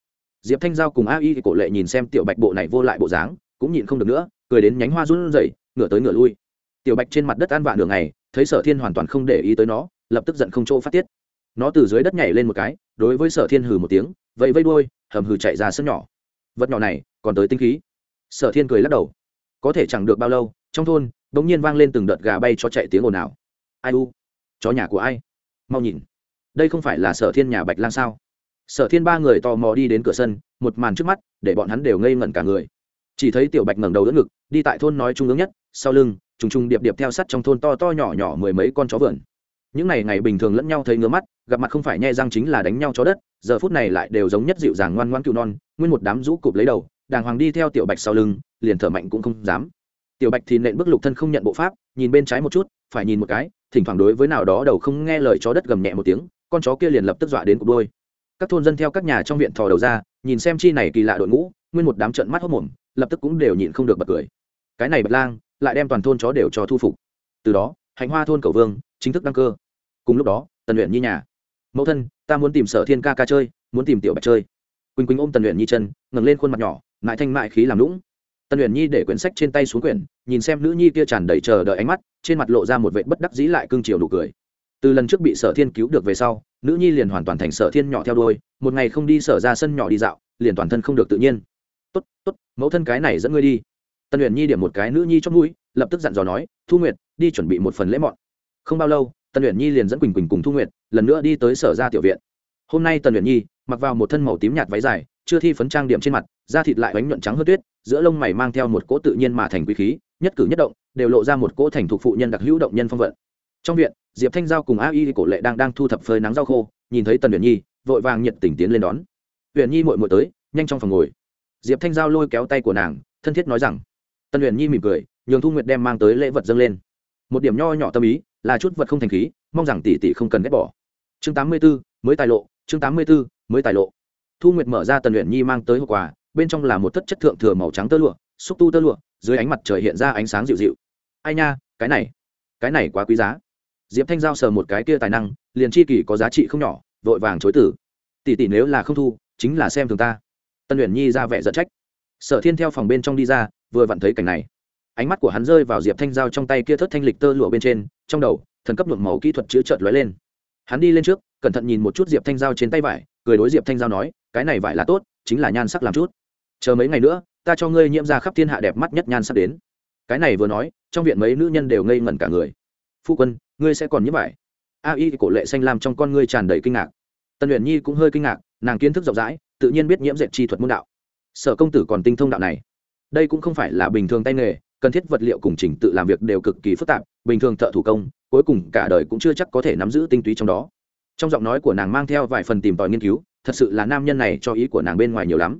Diệp thanh giao cùng a y cổ lệ nhìn xem tiểu bạch bộ này vô lại bộ dáng, cũng nhịn không được nữa, cười đến nhánh hoa run rẩy, ngửa tới ngửa lui. Tiểu bạch trên mặt đất ăn vạ đường này thấy sở thiên hoàn toàn không để ý tới nó, lập tức giận không chỗ phát tiết. Nó từ dưới đất nhảy lên một cái, đối với sở thiên hừ một tiếng vậy vây đuôi, hầm hừ chạy ra sân nhỏ. Vật nhỏ này, còn tới tinh khí. Sở thiên cười lắc đầu. Có thể chẳng được bao lâu, trong thôn đ ỗ n g nhiên vang lên từng đợt gà bay cho chạy tiếng ồn ào. Ai u? Chó nhà của ai? Mau nhìn đây không phải là sở thiên nhà bạch lang sao? Sở thiên ba người tò mò đi đến cửa sân, một màn trước mắt, để bọn hắn đều ngây ngẩn cả người. Chỉ thấy tiểu bạch ngẩng đầu đỡ ngực, đi tại thôn nói trung ương nhất, sau lưng, trùng trùng điệp điệp theo sắt trong thôn to to nhỏ nhỏ mười mấy con chó vườn những ngày ngày bình thường lẫn nhau thấy ngứa mắt, gặp mặt không phải nhai răng chính là đánh nhau chó đất, giờ phút này lại đều giống nhất dịu dàng ngoan ngoan cựu non, nguyên một đám rũ cụp lấy đầu, đàng hoàng đi theo tiểu bạch sau lưng, liền thở mạnh cũng không dám. Tiểu bạch thì nện bước lục thân không nhận bộ pháp, nhìn bên trái một chút, phải nhìn một cái, thỉnh thoảng đối với nào đó đầu không nghe lời chó đất gầm nhẹ một tiếng con chó kia liền lập tức dọa đến cục đôi. Các thôn dân theo các nhà trong viện thò đầu ra, nhìn xem chi này kỳ lạ đội ngũ, nguyên một đám trận mắt hốc mồm, lập tức cũng đều nhịn không được bật cười. Cái này bật lang, lại đem toàn thôn chó đều cho thu phục. Từ đó hành hoa thôn cầu vương, chính thức đăng cơ. Cùng lúc đó, tần luyện nhi nhà. Mẫu thân, ta muốn tìm sở thiên ca ca chơi, muốn tìm tiểu bạch chơi. Quỳnh quỳnh ôm tần luyện nhi chân, ngẩng lên khuôn mặt nhỏ mãi thanh mại khí làm lũng tần luyện nhi để quyển sách trên tay xuống quyển, nhìn xem nữ nhi kia tràn đầy chờ đợi ánh mắt, trên mặt lộ ra một vệ bất đắc dĩ lại cương chiều nụ cười từ lần trước bị sở thiên cứu được về sau, nữ nhi liền hoàn toàn thành sở thiên nhỏ theo đôi một ngày không đi sở ra sân nhỏ đi dạo, liền toàn thân không được tự nhiên. Tốt tốt, mẫu thân cái này dẫn ngươi đi. Tần Huyền nhi điểm một cái nữ nhi trong mũi, lập tức dặn dò nói, thu nguyệt, đi chuẩn bị một phần lễ mọn. Không bao lâu, tần Huyền nhi liền dẫn quỳnh quỳnh cùng thu nguyệt, lần nữa đi tới sở ra tiểu viện. Hôm nay tần Huyền nhi mặc vào một thân màu tím nhạt váy dài, chưa thi phấn trang điểm trên mặt, da thịt lại bánh nhuận trắng hơn tuyết, giữa lông mày mang theo một cỗ tự nhiên mà thành quý khí, nhất cử nhất động, đều lộ ra một cỗ thành thục phụ nhân đặc hữu động nhân phong vận trong viện diệp thanh giao cùng a y cổ lệ đang đang thu thập phơi nắng rau khô nhìn thấy tần huyền nhi vội vàng nhiệt tình tiến lên đón. Huyền nhi mội mội tới nhanh trong phòng ngồi. Diệp thanh giao lôi kéo tay của nàng thân thiết nói rằng tần huyền nhi mỉm cười nhường thu nguyệt đem mang tới lễ vật dâng lên. Một điểm nho nhỏ tâm ý là chút vật không thành khí mong rằng tỷ tỷ không cần ghét bỏ. Chương tám mươi 84, mới tài lộ chương tám mươi 84, mới tài lộ. Thu nguyệt mở ra tần luyện nhi mang tới hộp quà bên trong là một thất chất thượng thừa màu trắng tơ lụa xúc tu tơ lụa dưới ánh mặt trời hiện ra ánh sáng dịu dịu. Ai nha cái này cái này quá quý giá diệp thanh giao sờ một cái kia tài năng, liền chi kỷ có giá trị không nhỏ, vội vàng chối tử tỷ tỷ nếu là không thu, chính là xem thường ta. Tân luyện nhi ra vẻ giận trách. Sở thiên theo phòng bên trong đi ra, vừa vặn thấy cảnh này. Ánh mắt của hắn rơi vào diệp thanh giao trong tay kia thất thanh lịch tơ lụa bên trên, trong đầu, thần cấp nhuộm màu kỹ thuật chữ trợt lóe lên. Hắn đi lên trước, cẩn thận nhìn một chút diệp thanh giao trên tay vải, cười đối diệp thanh giao nói, cái này vải là tốt, chính là nhan sắc làm chút. Chờ mấy ngày nữa, ta cho ngươi nhiễm ra khắp thiên hạ đẹp mắt nhất nhan sắc đến. Cái này vừa nói, trong viện mấy nữ nhân đều ngây ngẩn cả người. Phu quân ngươi sẽ còn nhiễm vải a y cổ lệ xanh làm trong con ngươi tràn đầy kinh ngạc. Tần luyện nhi cũng hơi kinh ngạc, nàng kiến thức rộng rãi, tự nhiên biết nhiễm dệt chi thuật môn đạo. Sở công tử còn tinh thông đạo này. Đây cũng không phải là bình thường tay nghề, cần thiết vật liệu cùng trình tự làm việc đều cực kỳ phức tạp, bình thường thợ thủ công, cuối cùng cả đời cũng chưa chắc có thể nắm giữ tinh túy trong đó. Trong giọng nói của nàng mang theo vài phần tìm tòi nghiên cứu, thật sự là nam nhân này cho ý của nàng bên ngoài nhiều lắm.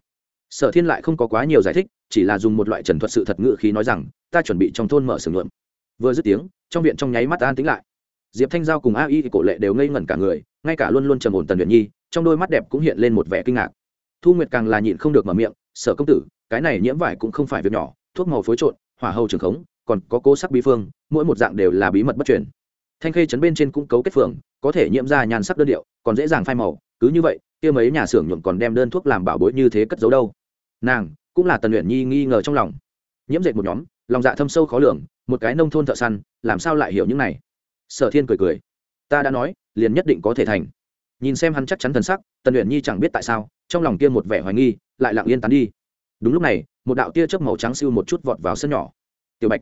Sở thiên lại không có quá nhiều giải thích, chỉ là dùng một loại trần thuật sự thật ngự khí nói rằng, ta chuẩn bị trong thôn mở sưởng luận vừa dứt tiếng, trong viện trong nháy mắt an tính lại diệp thanh giao cùng a y cổ lệ đều ngây ngẩn cả người, ngay cả luôn luôn trầm ổn tần luyện nhi, trong đôi mắt đẹp cũng hiện lên một vẻ kinh ngạc. Thu nguyệt càng là nhịn không được mở miệng, sở công tử, cái này nhiễm vải cũng không phải việc nhỏ, thuốc màu phối trộn, hỏa hầu trường khống, còn có cố sắc bí phương, mỗi một dạng đều là bí mật bất truyền. Thanh khê chấn bên trên cũng cấu kết phường, có thể nhiễm ra nhàn sắc đơn điệu, còn dễ dàng phai màu, cứ như vậy, kia mấy nhà xưởng nhuộm còn đem đơn thuốc làm bảo bối như thế cất giấu đâu. Nàng cũng là tần luyện nhi nghi ngờ trong lòng. Nhiễm dệt một nhóm, lòng dạ thâm sâu khó lường, một cái nông thôn thợ săn, làm sao lại hiểu những này? Sở thiên cười cười. Ta đã nói, liền nhất định có thể thành. Nhìn xem hắn chắc chắn thần sắc, tần luyện nhi chẳng biết tại sao, trong lòng kia một vẻ hoài nghi, lại lặng yên tán đi. Đúng lúc này, một đạo tia chớp màu trắng siêu một chút vọt vào sân nhỏ. Tiểu bạch,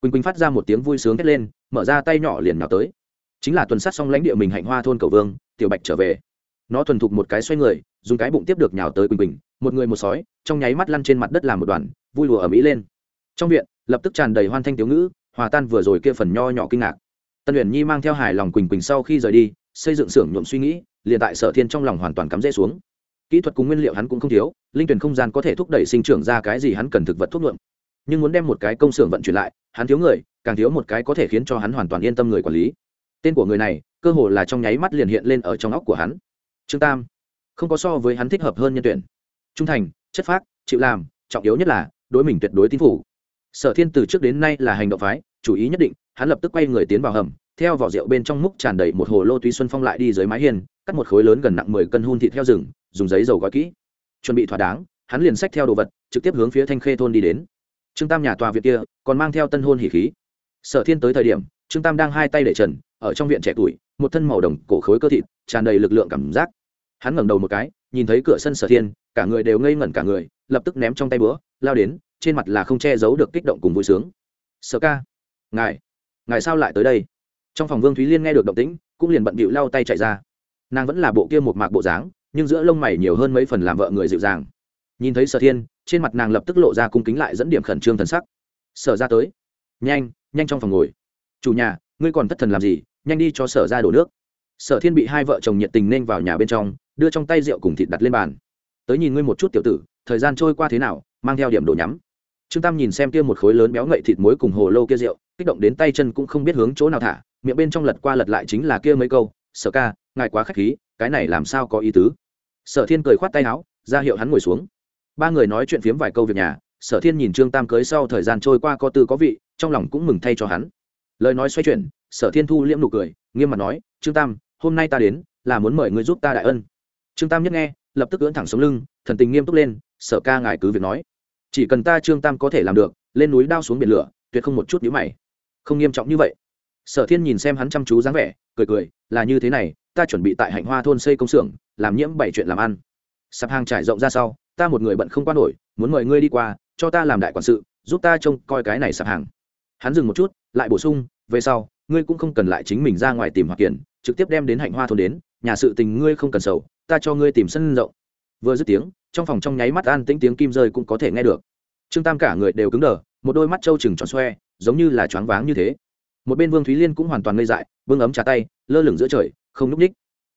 quỳnh quỳnh phát ra một tiếng vui sướng hét lên, mở ra tay nhỏ liền nhào tới. Chính là tuần sát xong lãnh địa mình hạnh hoa thôn cầu vương, tiểu bạch trở về. Nó thuần thục một cái xoay người, dùng cái bụng tiếp được nhào tới quỳnh quỳnh, một người một sói, trong nháy mắt lăn trên mặt đất làm một đoàn, vui lùa ở mỹ lên. Trong viện, lập tức tràn đầy hoan thanh tiểu ngữ, hòa tan vừa rồi kia phần nho nhỏ kinh ngạc tân luyện nhi mang theo hài lòng quỳnh quỳnh sau khi rời đi, xây dựng xưởng nhuộm suy nghĩ, liền tại sở thiên trong lòng hoàn toàn cắm rễ xuống. Kỹ thuật cùng nguyên liệu hắn cũng không thiếu, linh tuyển không gian có thể thúc đẩy sinh trưởng ra cái gì hắn cần thực vật thuốc nhuộm. Nhưng muốn đem một cái công xưởng vận chuyển lại, hắn thiếu người, càng thiếu một cái có thể khiến cho hắn hoàn toàn yên tâm người quản lý. Tên của người này, cơ hồ là trong nháy mắt liền hiện lên ở trong óc của hắn. Trương tam, không có so với hắn thích hợp hơn nhân tuyển. Trung thành, chất phác, chịu làm, trọng yếu nhất là, đối mình tuyệt đối tín phủ. Sở thiên từ trước đến nay là hành động phái, chủ ý nhất định hắn lập tức quay người tiến vào hầm, theo vỏ rượu bên trong múc tràn đầy một hồ lô túy xuân phong lại đi dưới mái hiên, cắt một khối lớn gần nặng mười cân hun thịt theo rừng, dùng giấy dầu gói kỹ. Chuẩn bị thỏa đáng, hắn liền xách theo đồ vật, trực tiếp hướng phía thanh khê thôn đi đến. Trương tam nhà tòa viện kia, còn mang theo tân hôn hỉ khí. Sở thiên tới thời điểm, trương tam đang hai tay để trần, ở trong viện trẻ tuổi, một thân màu đồng cổ khối cơ thịt, tràn đầy lực lượng cảm giác. Hắn ngẩng đầu một cái, nhìn thấy cửa sân sở thiên, cả người đều ngây ngẩn cả người, lập tức ném trong tay búa, lao đến, trên mặt là không che giấu được kích động cùng vui sướng. Sở ca, ngài ngài sao lại tới đây? Trong phòng vương thúy liên nghe được động tĩnh, cũng liền bận bịu lao tay chạy ra. Nàng vẫn là bộ kia một mạc bộ dáng, nhưng giữa lông mày nhiều hơn mấy phần làm vợ người dịu dàng. Nhìn thấy sở thiên, trên mặt nàng lập tức lộ ra cung kính lại dẫn điểm khẩn trương thần sắc. Sở ra tới. Nhanh nhanh trong phòng ngồi. Chủ nhà, ngươi còn thất thần làm gì? Nhanh đi cho sở ra đổ nước. Sở thiên bị hai vợ chồng nhiệt tình nên vào nhà bên trong, đưa trong tay rượu cùng thịt đặt lên bàn. Tới nhìn ngươi một chút tiểu tử, thời gian trôi qua thế nào, mang theo điểm đồ nhắm trương tam nhìn xem kia một khối lớn béo ngậy thịt muối cùng hồ lô kia rượu, kích động đến tay chân cũng không biết hướng chỗ nào thả, miệng bên trong lật qua lật lại chính là kia mấy câu, sở ca, ngài quá khách khí, cái này làm sao có ý tứ? Sở thiên cười khoát tay áo, ra hiệu hắn ngồi xuống. Ba người nói chuyện phiếm vài câu việc nhà, sở thiên nhìn trương tam cưới sau thời gian trôi qua có tư có vị, trong lòng cũng mừng thay cho hắn. Lời nói xoay chuyển, sở thiên thu liễm nụ cười, nghiêm mặt nói, trương tam, hôm nay ta đến, là muốn mời ngươi giúp ta đại ân. Trương tam nhất nghe, lập tức ưỡn thẳng sống lưng, thần tình nghiêm túc lên, sở ca, ngài cứ việc nói chỉ cần ta trương tam có thể làm được, lên núi đao xuống biển lửa, tuyệt không một chút nhữ mày. Không nghiêm trọng như vậy. Sở thiên nhìn xem hắn chăm chú dáng vẻ, cười cười, là như thế này, ta chuẩn bị tại hạnh hoa thôn xây công xưởng, làm nhiễm bảy chuyện làm ăn. Sạp hàng trải rộng ra sau, ta một người bận không qua nổi, muốn mời ngươi đi qua, cho ta làm đại quản sự, giúp ta trông coi cái này sạp hàng. Hắn dừng một chút, lại bổ sung, về sau, ngươi cũng không cần lại chính mình ra ngoài tìm hoặc tiền trực tiếp đem đến hạnh hoa thôn đến, nhà sự tình ngươi không cần sầu, ta cho ngươi tìm sân rộng vừa dứt tiếng, trong phòng trong nháy mắt an tĩnh tiếng kim rơi cũng có thể nghe được. Trương tam cả người đều cứng đờ, một đôi mắt trâu chừng tròn xoe, giống như là choáng váng như thế. Một bên vương thúy liên cũng hoàn toàn ngây dại, vương ấm trà tay, lơ lửng giữa trời, không núp ních.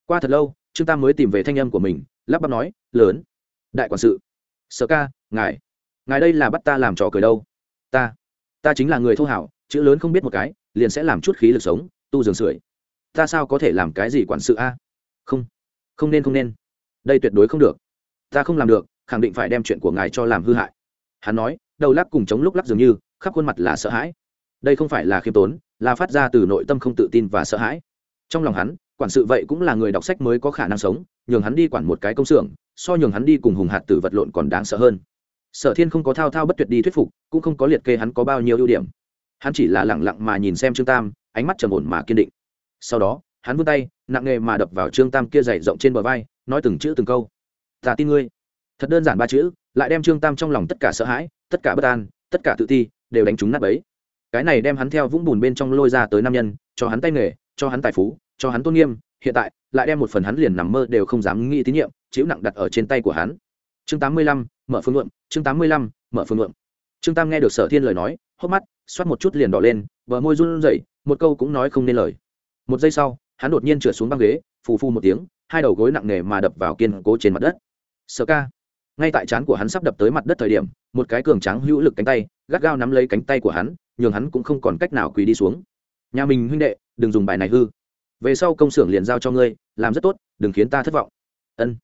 Qua thật lâu, trương tam mới tìm về thanh âm của mình, lắp bắp nói, lớn, đại quản sự, sở ca, ngài ngài đây là bắt ta làm trò cười đâu? Ta ta chính là người thô hảo, chữ lớn không biết một cái, liền sẽ làm chút khí lực sống, tu giường sưởi. Ta sao có thể làm cái gì quản sự a? Không không nên không nên. Đây tuyệt đối không được ta không làm được, khẳng định phải đem chuyện của ngài cho làm hư hại. Hắn nói, đầu lắc cùng chống lúc lắc dường như, khắp khuôn mặt là sợ hãi. Đây không phải là khiêm tốn, là phát ra từ nội tâm không tự tin và sợ hãi. Trong lòng hắn, quản sự vậy cũng là người đọc sách mới có khả năng sống, nhường hắn đi quản một cái công xưởng, so nhường hắn đi cùng hùng hạt tử vật lộn còn đáng sợ hơn. Sở thiên không có thao thao bất tuyệt đi thuyết phục, cũng không có liệt kê hắn có bao nhiêu ưu điểm. Hắn chỉ là lẳng lặng mà nhìn xem trương tam, ánh mắt trầm ổn mà kiên định. Sau đó, hắn vươn tay, nặng nề mà đập vào trương tam kia dày rộng trên bờ vai, nói từng chữ từng câu ta tin ngươi. Thật đơn giản ba chữ, lại đem trương tam trong lòng tất cả sợ hãi, tất cả bất an, tất cả tự ti, đều đánh trúng nát ấy cái này đem hắn theo vũng bùn bên trong lôi ra tới nam nhân, cho hắn tay nghề, cho hắn tài phú, cho hắn tôn nghiêm, hiện tại, lại đem một phần hắn liền nằm mơ đều không dám nghĩ tín nhiệm, chịu nặng đặt ở trên tay của hắn. Chương tám mươi lăm, mở phương luận, chương tám mươi lăm, mở phương luận. Trương tam nghe được sở thiên lời nói, hốc mắt, xoát một chút liền đỏ lên vợ môi run rẩy, một câu cũng nói không nên lời. Một giây sau, hắn đột nhiên trượt xuống băng ghế, phù phu một tiếng, hai đầu gối nặng nề mà đập vào kiên cố trên mặt đất sở ca. Ngay tại trán của hắn sắp đập tới mặt đất thời điểm, một cái cường tráng hữu lực cánh tay, gắt gao nắm lấy cánh tay của hắn, nhường hắn cũng không còn cách nào quỳ đi xuống. Nhà mình huynh đệ, đừng dùng bài này hư. Về sau công xưởng liền giao cho ngươi, làm rất tốt, đừng khiến ta thất vọng. Ân.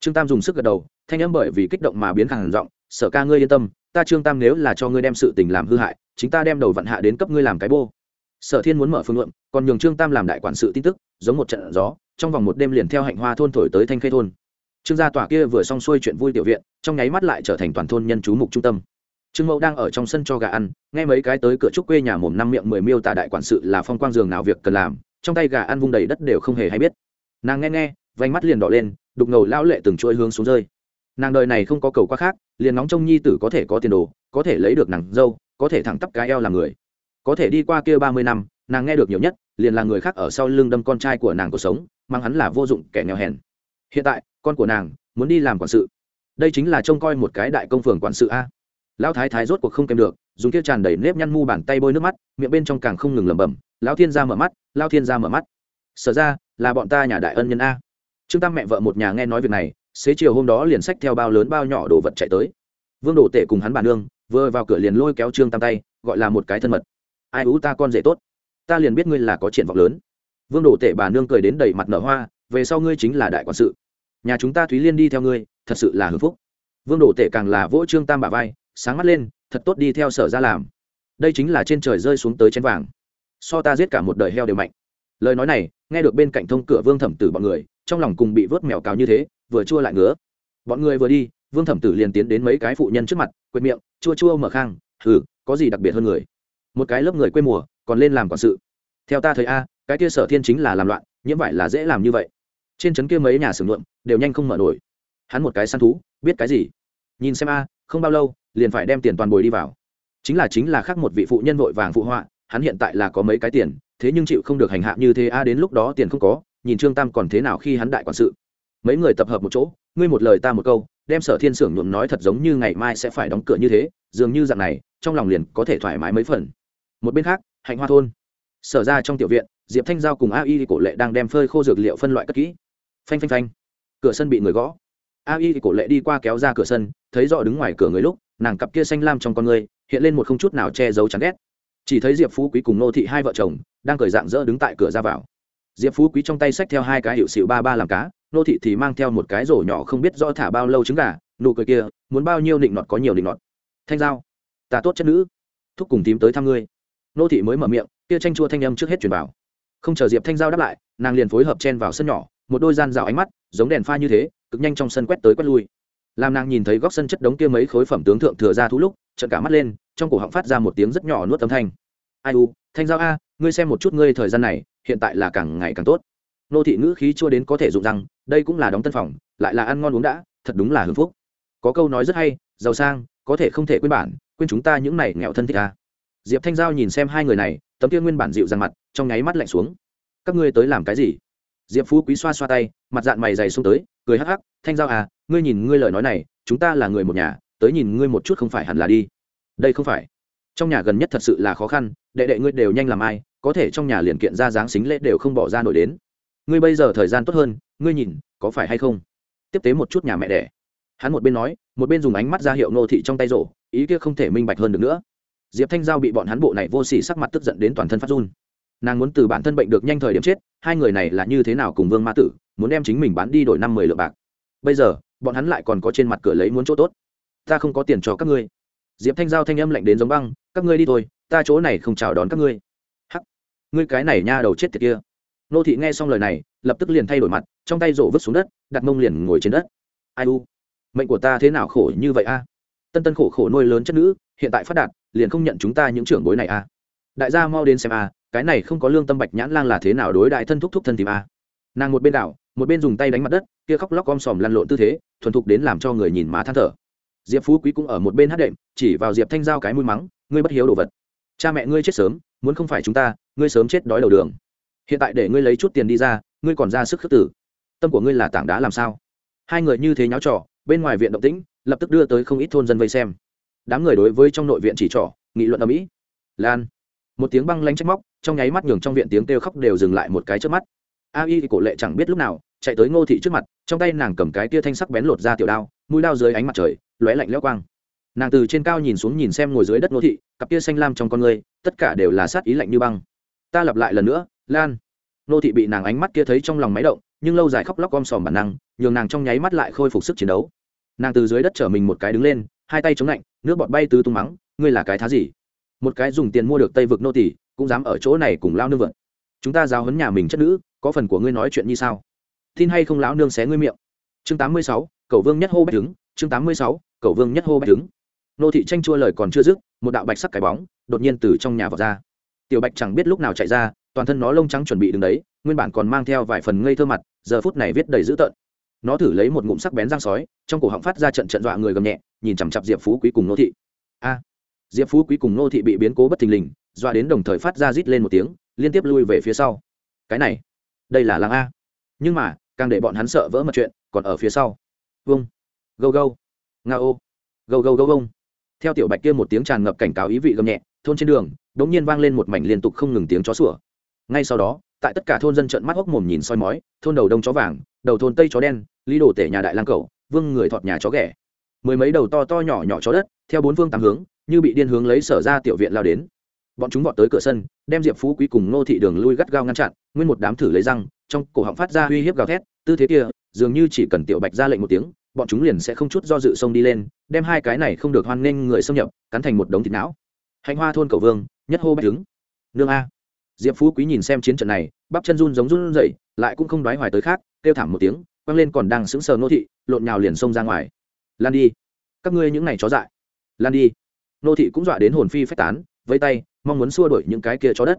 Trương tam dùng sức gật đầu, thanh âm bởi vì kích động mà biến khẳng giọng, sở ca ngươi yên tâm, ta trương tam nếu là cho ngươi đem sự tình làm hư hại, chính ta đem đầu vận hạ đến cấp ngươi làm cái bô. Sở thiên muốn mở phương luận, còn nhường trương tam làm đại quản sự tin tức, giống một trận gió, trong vòng một đêm liền theo hạnh hoa thôn thổi tới thanh khê thôn trương gia tòa kia vừa xong xuôi chuyện vui tiểu viện, trong nháy mắt lại trở thành toàn thôn nhân chú mục trung tâm. Trương mẫu đang ở trong sân cho gà ăn, nghe mấy cái tới cửa trúc quê nhà mồm năm miệng mười miêu tả đại quản sự là phong quang giường nào việc cần làm, trong tay gà ăn vung đầy đất đều không hề hay biết. Nàng nghe nghe, vành mắt liền đỏ lên, đục ngầu lão lệ từng chuỗi hướng xuống rơi. Nàng đời này không có cầu quá khác, liền nóng trông nhi tử có thể có tiền đồ, có thể lấy được nàng dâu, có thể thẳng tắp cái eo làm người. Có thể đi qua kia ba mươi năm, nàng nghe được nhiều nhất, liền là người khác ở sau lưng đâm con trai của nàng cuộc sống, mang hắn là vô dụng kẻ nghèo hèn. Hiện tại con của nàng, muốn đi làm quản sự. Đây chính là trông coi một cái đại công phường quản sự a. Lão thái thái rốt cuộc không kèm được, dùng kia tràn đầy nếp nhăn mu bàn tay bôi nước mắt, miệng bên trong càng không ngừng lẩm bẩm, lão thiên gia mở mắt, lão thiên gia mở mắt. Sở ra, là bọn ta nhà đại ân nhân a. Trương tam mẹ vợ một nhà nghe nói việc này, xế chiều hôm đó liền sách theo bao lớn bao nhỏ đồ vật chạy tới. Vương đồ tể cùng hắn bà nương, vừa vào cửa liền lôi kéo trương tam tay, gọi là một cái thân mật. Ai ú ta con rể tốt, ta liền biết ngươi là có triển vọng lớn. Vương đồ tể bà nương cười đến đầy mặt nở hoa, về sau ngươi chính là đại quản sự nhà chúng ta thúy liên đi theo ngươi, thật sự là hưng phúc. Vương đồ tể càng là vỗ trương tam bà vai, sáng mắt lên, thật tốt đi theo sở ra làm. Đây chính là trên trời rơi xuống tới chén vàng. So ta giết cả một đời heo đều mạnh. Lời nói này, nghe được bên cạnh thông cửa vương thẩm tử bọn người, trong lòng cùng bị vớt mèo cào như thế, vừa chua lại ngứa. Bọn người vừa đi, vương thẩm tử liền tiến đến mấy cái phụ nhân trước mặt, quệt miệng, chua chua, mở khang ừ có gì đặc biệt hơn người? Một cái lớp người quê mùa, còn lên làm quản sự. Theo ta thấy a, cái kia sở thiên chính là làm loạn, nhiễm vải là dễ làm như vậy trên trấn kia mấy nhà xưởng nhuộm đều nhanh không mở nổi. Hắn một cái săn thú, biết cái gì? Nhìn xem a, không bao lâu, liền phải đem tiền toàn bồi đi vào. Chính là chính là khác một vị phụ nhân vội vàng phụ họa, hắn hiện tại là có mấy cái tiền, thế nhưng chịu không được hành hạ như thế a, đến lúc đó tiền không có, nhìn trương tam còn thế nào khi hắn đại quản sự. Mấy người tập hợp một chỗ, ngươi một lời ta một câu, đem sở thiên xưởng nhuộm nói thật giống như ngày mai sẽ phải đóng cửa như thế, dường như dạng này, trong lòng liền có thể thoải mái mấy phần. Một bên khác, hạnh hoa thôn. Sở ra trong tiểu viện, diệp thanh giao cùng a y cổ lệ đang đem phơi khô dược liệu phân loại cất kỹ phanh phanh phanh. Cửa sân bị người gõ. A y cổ lệ đi qua kéo ra cửa sân, thấy rõ đứng ngoài cửa người lúc, nàng cặp kia xanh lam trong con người, hiện lên một không chút nào che giấu chán ghét. Chỉ thấy diệp phú quý cùng nô thị hai vợ chồng, đang cởi dạng dỡ đứng tại cửa ra vào. Diệp phú quý trong tay xách theo hai cái hiệu xịu ba ba làm cá, nô thị thì mang theo một cái rổ nhỏ không biết do thả bao lâu trứng gà, nụ cười kia, muốn bao nhiêu định nọt có nhiều định nọt. Thanh giao, ta tốt chất nữ. Thúc cùng tím tới thăm ngươi. Nô thị mới mở miệng, kia tranh chua thanh âm trước hết truyền vào. Không chờ diệp thanh giao đáp lại, nàng liền phối hợp chen vào sân nhỏ một đôi gian rào ánh mắt, giống đèn pha như thế, cực nhanh trong sân quét tới quét lui. Làm nàng nhìn thấy góc sân chất đống kia mấy khối phẩm tướng thượng thừa ra thú lúc trận cả mắt lên, trong cổ họng phát ra một tiếng rất nhỏ nuốt âm thanh. Ai u, thanh giao a, ngươi xem một chút ngươi thời gian này, hiện tại là càng ngày càng tốt. Nô thị ngữ khí chua đến có thể dụng rằng đây cũng là đóng tân phòng, lại là ăn ngon uống đã, thật đúng là hưng phúc. Có câu nói rất hay, giàu sang, có thể không thể quên bản, quên chúng ta những này nghèo thân thích a. Diệp thanh giao nhìn xem hai người này, tấm kia nguyên bản dịu dàng mặt, trong nháy mắt lạnh xuống. Các ngươi tới làm cái gì? Diệp phú quý xoa xoa tay, mặt dạng mày dày xuống tới, cười hắc hắc, thanh giao à ngươi nhìn ngươi lời nói này, chúng ta là người một nhà, tới nhìn ngươi một chút không phải hẳn là đi. Đây không phải. Trong nhà gần nhất thật sự là khó khăn, đệ đệ ngươi đều nhanh làm ai, có thể trong nhà liền kiện ra dáng xính lễ đều không bỏ ra nổi đến. Ngươi bây giờ thời gian tốt hơn, ngươi nhìn, có phải hay không? Tiếp tế một chút nhà mẹ đẻ. Hắn một bên nói, một bên dùng ánh mắt ra hiệu nô thị trong tay rổ, ý kia không thể minh bạch hơn được nữa. Diệp thanh giao bị bọn hắn bộ này vô s ỉ sắc mặt tức giận đến toàn thân phát run nàng muốn từ bản thân bệnh được nhanh thời điểm chết, hai người này là như thế nào cùng vương ma tử, muốn đem chính mình bán đi đổi năm mười lượng bạc. Bây giờ, bọn hắn lại còn có trên mặt cửa lấy muốn chỗ tốt. Ta không có tiền cho các ngươi. Diệp thanh giao thanh âm lạnh đến giống băng, các ngươi đi thôi, ta chỗ này không chào đón các ngươi. Hắc, ngươi cái này nha đầu chết tiệt kia. Nô thị nghe xong lời này, lập tức liền thay đổi mặt, trong tay rổ vứt xuống đất, đặt mông liền ngồi trên đất. Ai u, mệnh của ta thế nào khổ như vậy a? Tân tân khổ khổ nuôi lớn chất nữ, hiện tại phát đạt, liền không nhận chúng ta những trưởng bối này a. Đại gia mau đến xem a cái này không có lương tâm bạch nhãn lang là thế nào đối đại thân thúc thúc thân tìm a? Nàng một bên đảo, một bên dùng tay đánh mặt đất, kia khóc lóc om sòm lăn lộn tư thế, thuần thục đến làm cho người nhìn má than thở. Diệp phú quý cũng ở một bên hát đệm, chỉ vào diệp thanh giao cái mũi mắng, ngươi bất hiếu đồ vật. Cha mẹ ngươi chết sớm, muốn không phải chúng ta, ngươi sớm chết đói đầu đường. Hiện tại để ngươi lấy chút tiền đi ra, ngươi còn ra sức khước tử. Tâm của ngươi là tảng đá làm sao? Hai người như thế nháo trò, bên ngoài viện động tĩnh, lập tức đưa tới không ít thôn dân vây xem. Đám người đối với trong nội viện chỉ trỏ, nghị luận ở mỹ lan một tiếng băng lanh trách móc, trong nháy mắt nhường trong viện tiếng kêu khóc đều dừng lại một cái trước mắt. A y thì cổ lệ chẳng biết lúc nào, chạy tới ngô thị trước mặt, trong tay nàng cầm cái tia thanh sắc bén lột ra tiểu đao, mũi đao dưới ánh mặt trời, lóe lạnh lẽo quang. Nàng từ trên cao nhìn xuống nhìn xem ngồi dưới đất ngô thị, cặp tia xanh lam trong con người, tất cả đều là sát ý lạnh như băng. Ta lặp lại lần nữa, lan. Ngô thị bị nàng ánh mắt kia thấy trong lòng máy động, nhưng lâu dài khóc lóc om sòm bản năng, nhường nàng trong nháy mắt lại khôi phục sức chiến đấu. Nàng từ dưới đất trở mình một cái đứng lên, hai tay chống lạnh, nước bọt bay từ tung mắng, ngươi là cái thá gì? Một cái dùng tiền mua được tây vực nô tỷ cũng dám ở chỗ này cùng lao nương vượt chúng ta giao hấn nhà mình chất nữ, có phần của ngươi nói chuyện như sao? Tin hay không lão nương xé ngươi miệng? Chương tám mươi sáu, cầu vương nhất hô bách đứng. Chương tám mươi sáu, cầu vương nhất hô bách đứng. Nô thị tranh chua lời còn chưa dứt, một đạo bạch sắc cái bóng đột nhiên từ trong nhà vào ra. Tiểu bạch chẳng biết lúc nào chạy ra, toàn thân nó lông trắng chuẩn bị đứng đấy, nguyên bản còn mang theo vài phần ngây thơ mặt, giờ phút này viết đầy dữ tợn. Nó thử lấy một ngụm sắc bén răng sói, trong cổ họng phát ra trận trận dọa người gầm nhẹ, nhìn chằm chặp diệp phú quý cùng nô thị. A! Diệp phú quý cùng nô thị bị biến cố bất thình lình dọa đến đồng thời phát ra rít lên một tiếng liên tiếp lui về phía sau cái này đây là làng a nhưng mà càng để bọn hắn sợ vỡ mật chuyện còn ở phía sau vông gâu gâu nga ô gâu gâu gâu vông theo tiểu bạch kia một tiếng tràn ngập cảnh cáo ý vị gầm nhẹ thôn trên đường đ ỗ n g nhiên vang lên một mảnh liên tục không ngừng tiếng chó sủa ngay sau đó tại tất cả thôn dân trận mắt hốc mồm nhìn soi mói thôn đầu đông chó vàng đầu thôn tây chó đen lý đồ tể nhà đại lang cầu vương người thọt nhà chó ghẻ mười mấy đầu to to nhỏ nhỏ chó đất, theo bốn phương tám hướng, như bị điên hướng lấy sở ra tiểu viện lao đến. Bọn chúng vọt tới cửa sân, đem diệp phú quý cùng nô thị đường lui gắt gao ngăn chặn, nguyên một đám thử lấy răng, trong cổ họng phát ra uy hiếp gào thét, tư thế kia, dường như chỉ cần tiểu bạch ra lệnh một tiếng, bọn chúng liền sẽ không chút do dự xông đi lên, đem hai cái này không được hoan nghênh người xâm nhập, cắn thành một đống thịt não. Hạnh hoa thôn cầu vương, nhất hô bách đứng. Nương a. Diệp phú quý nhìn xem chiến trận này, bắp chân run giống run dậy lại cũng không đoái hoài tới khác, kêu thảm một tiếng, quăng lên còn đang sững sờ nô thị, lộn nhào liền xông ra ngoài lan đi. Các ngươi những này chó dại. Lan đi. Nô thị cũng dọa đến hồn phi phách tán vây tay, mong muốn xua đuổi những cái kia chó đất.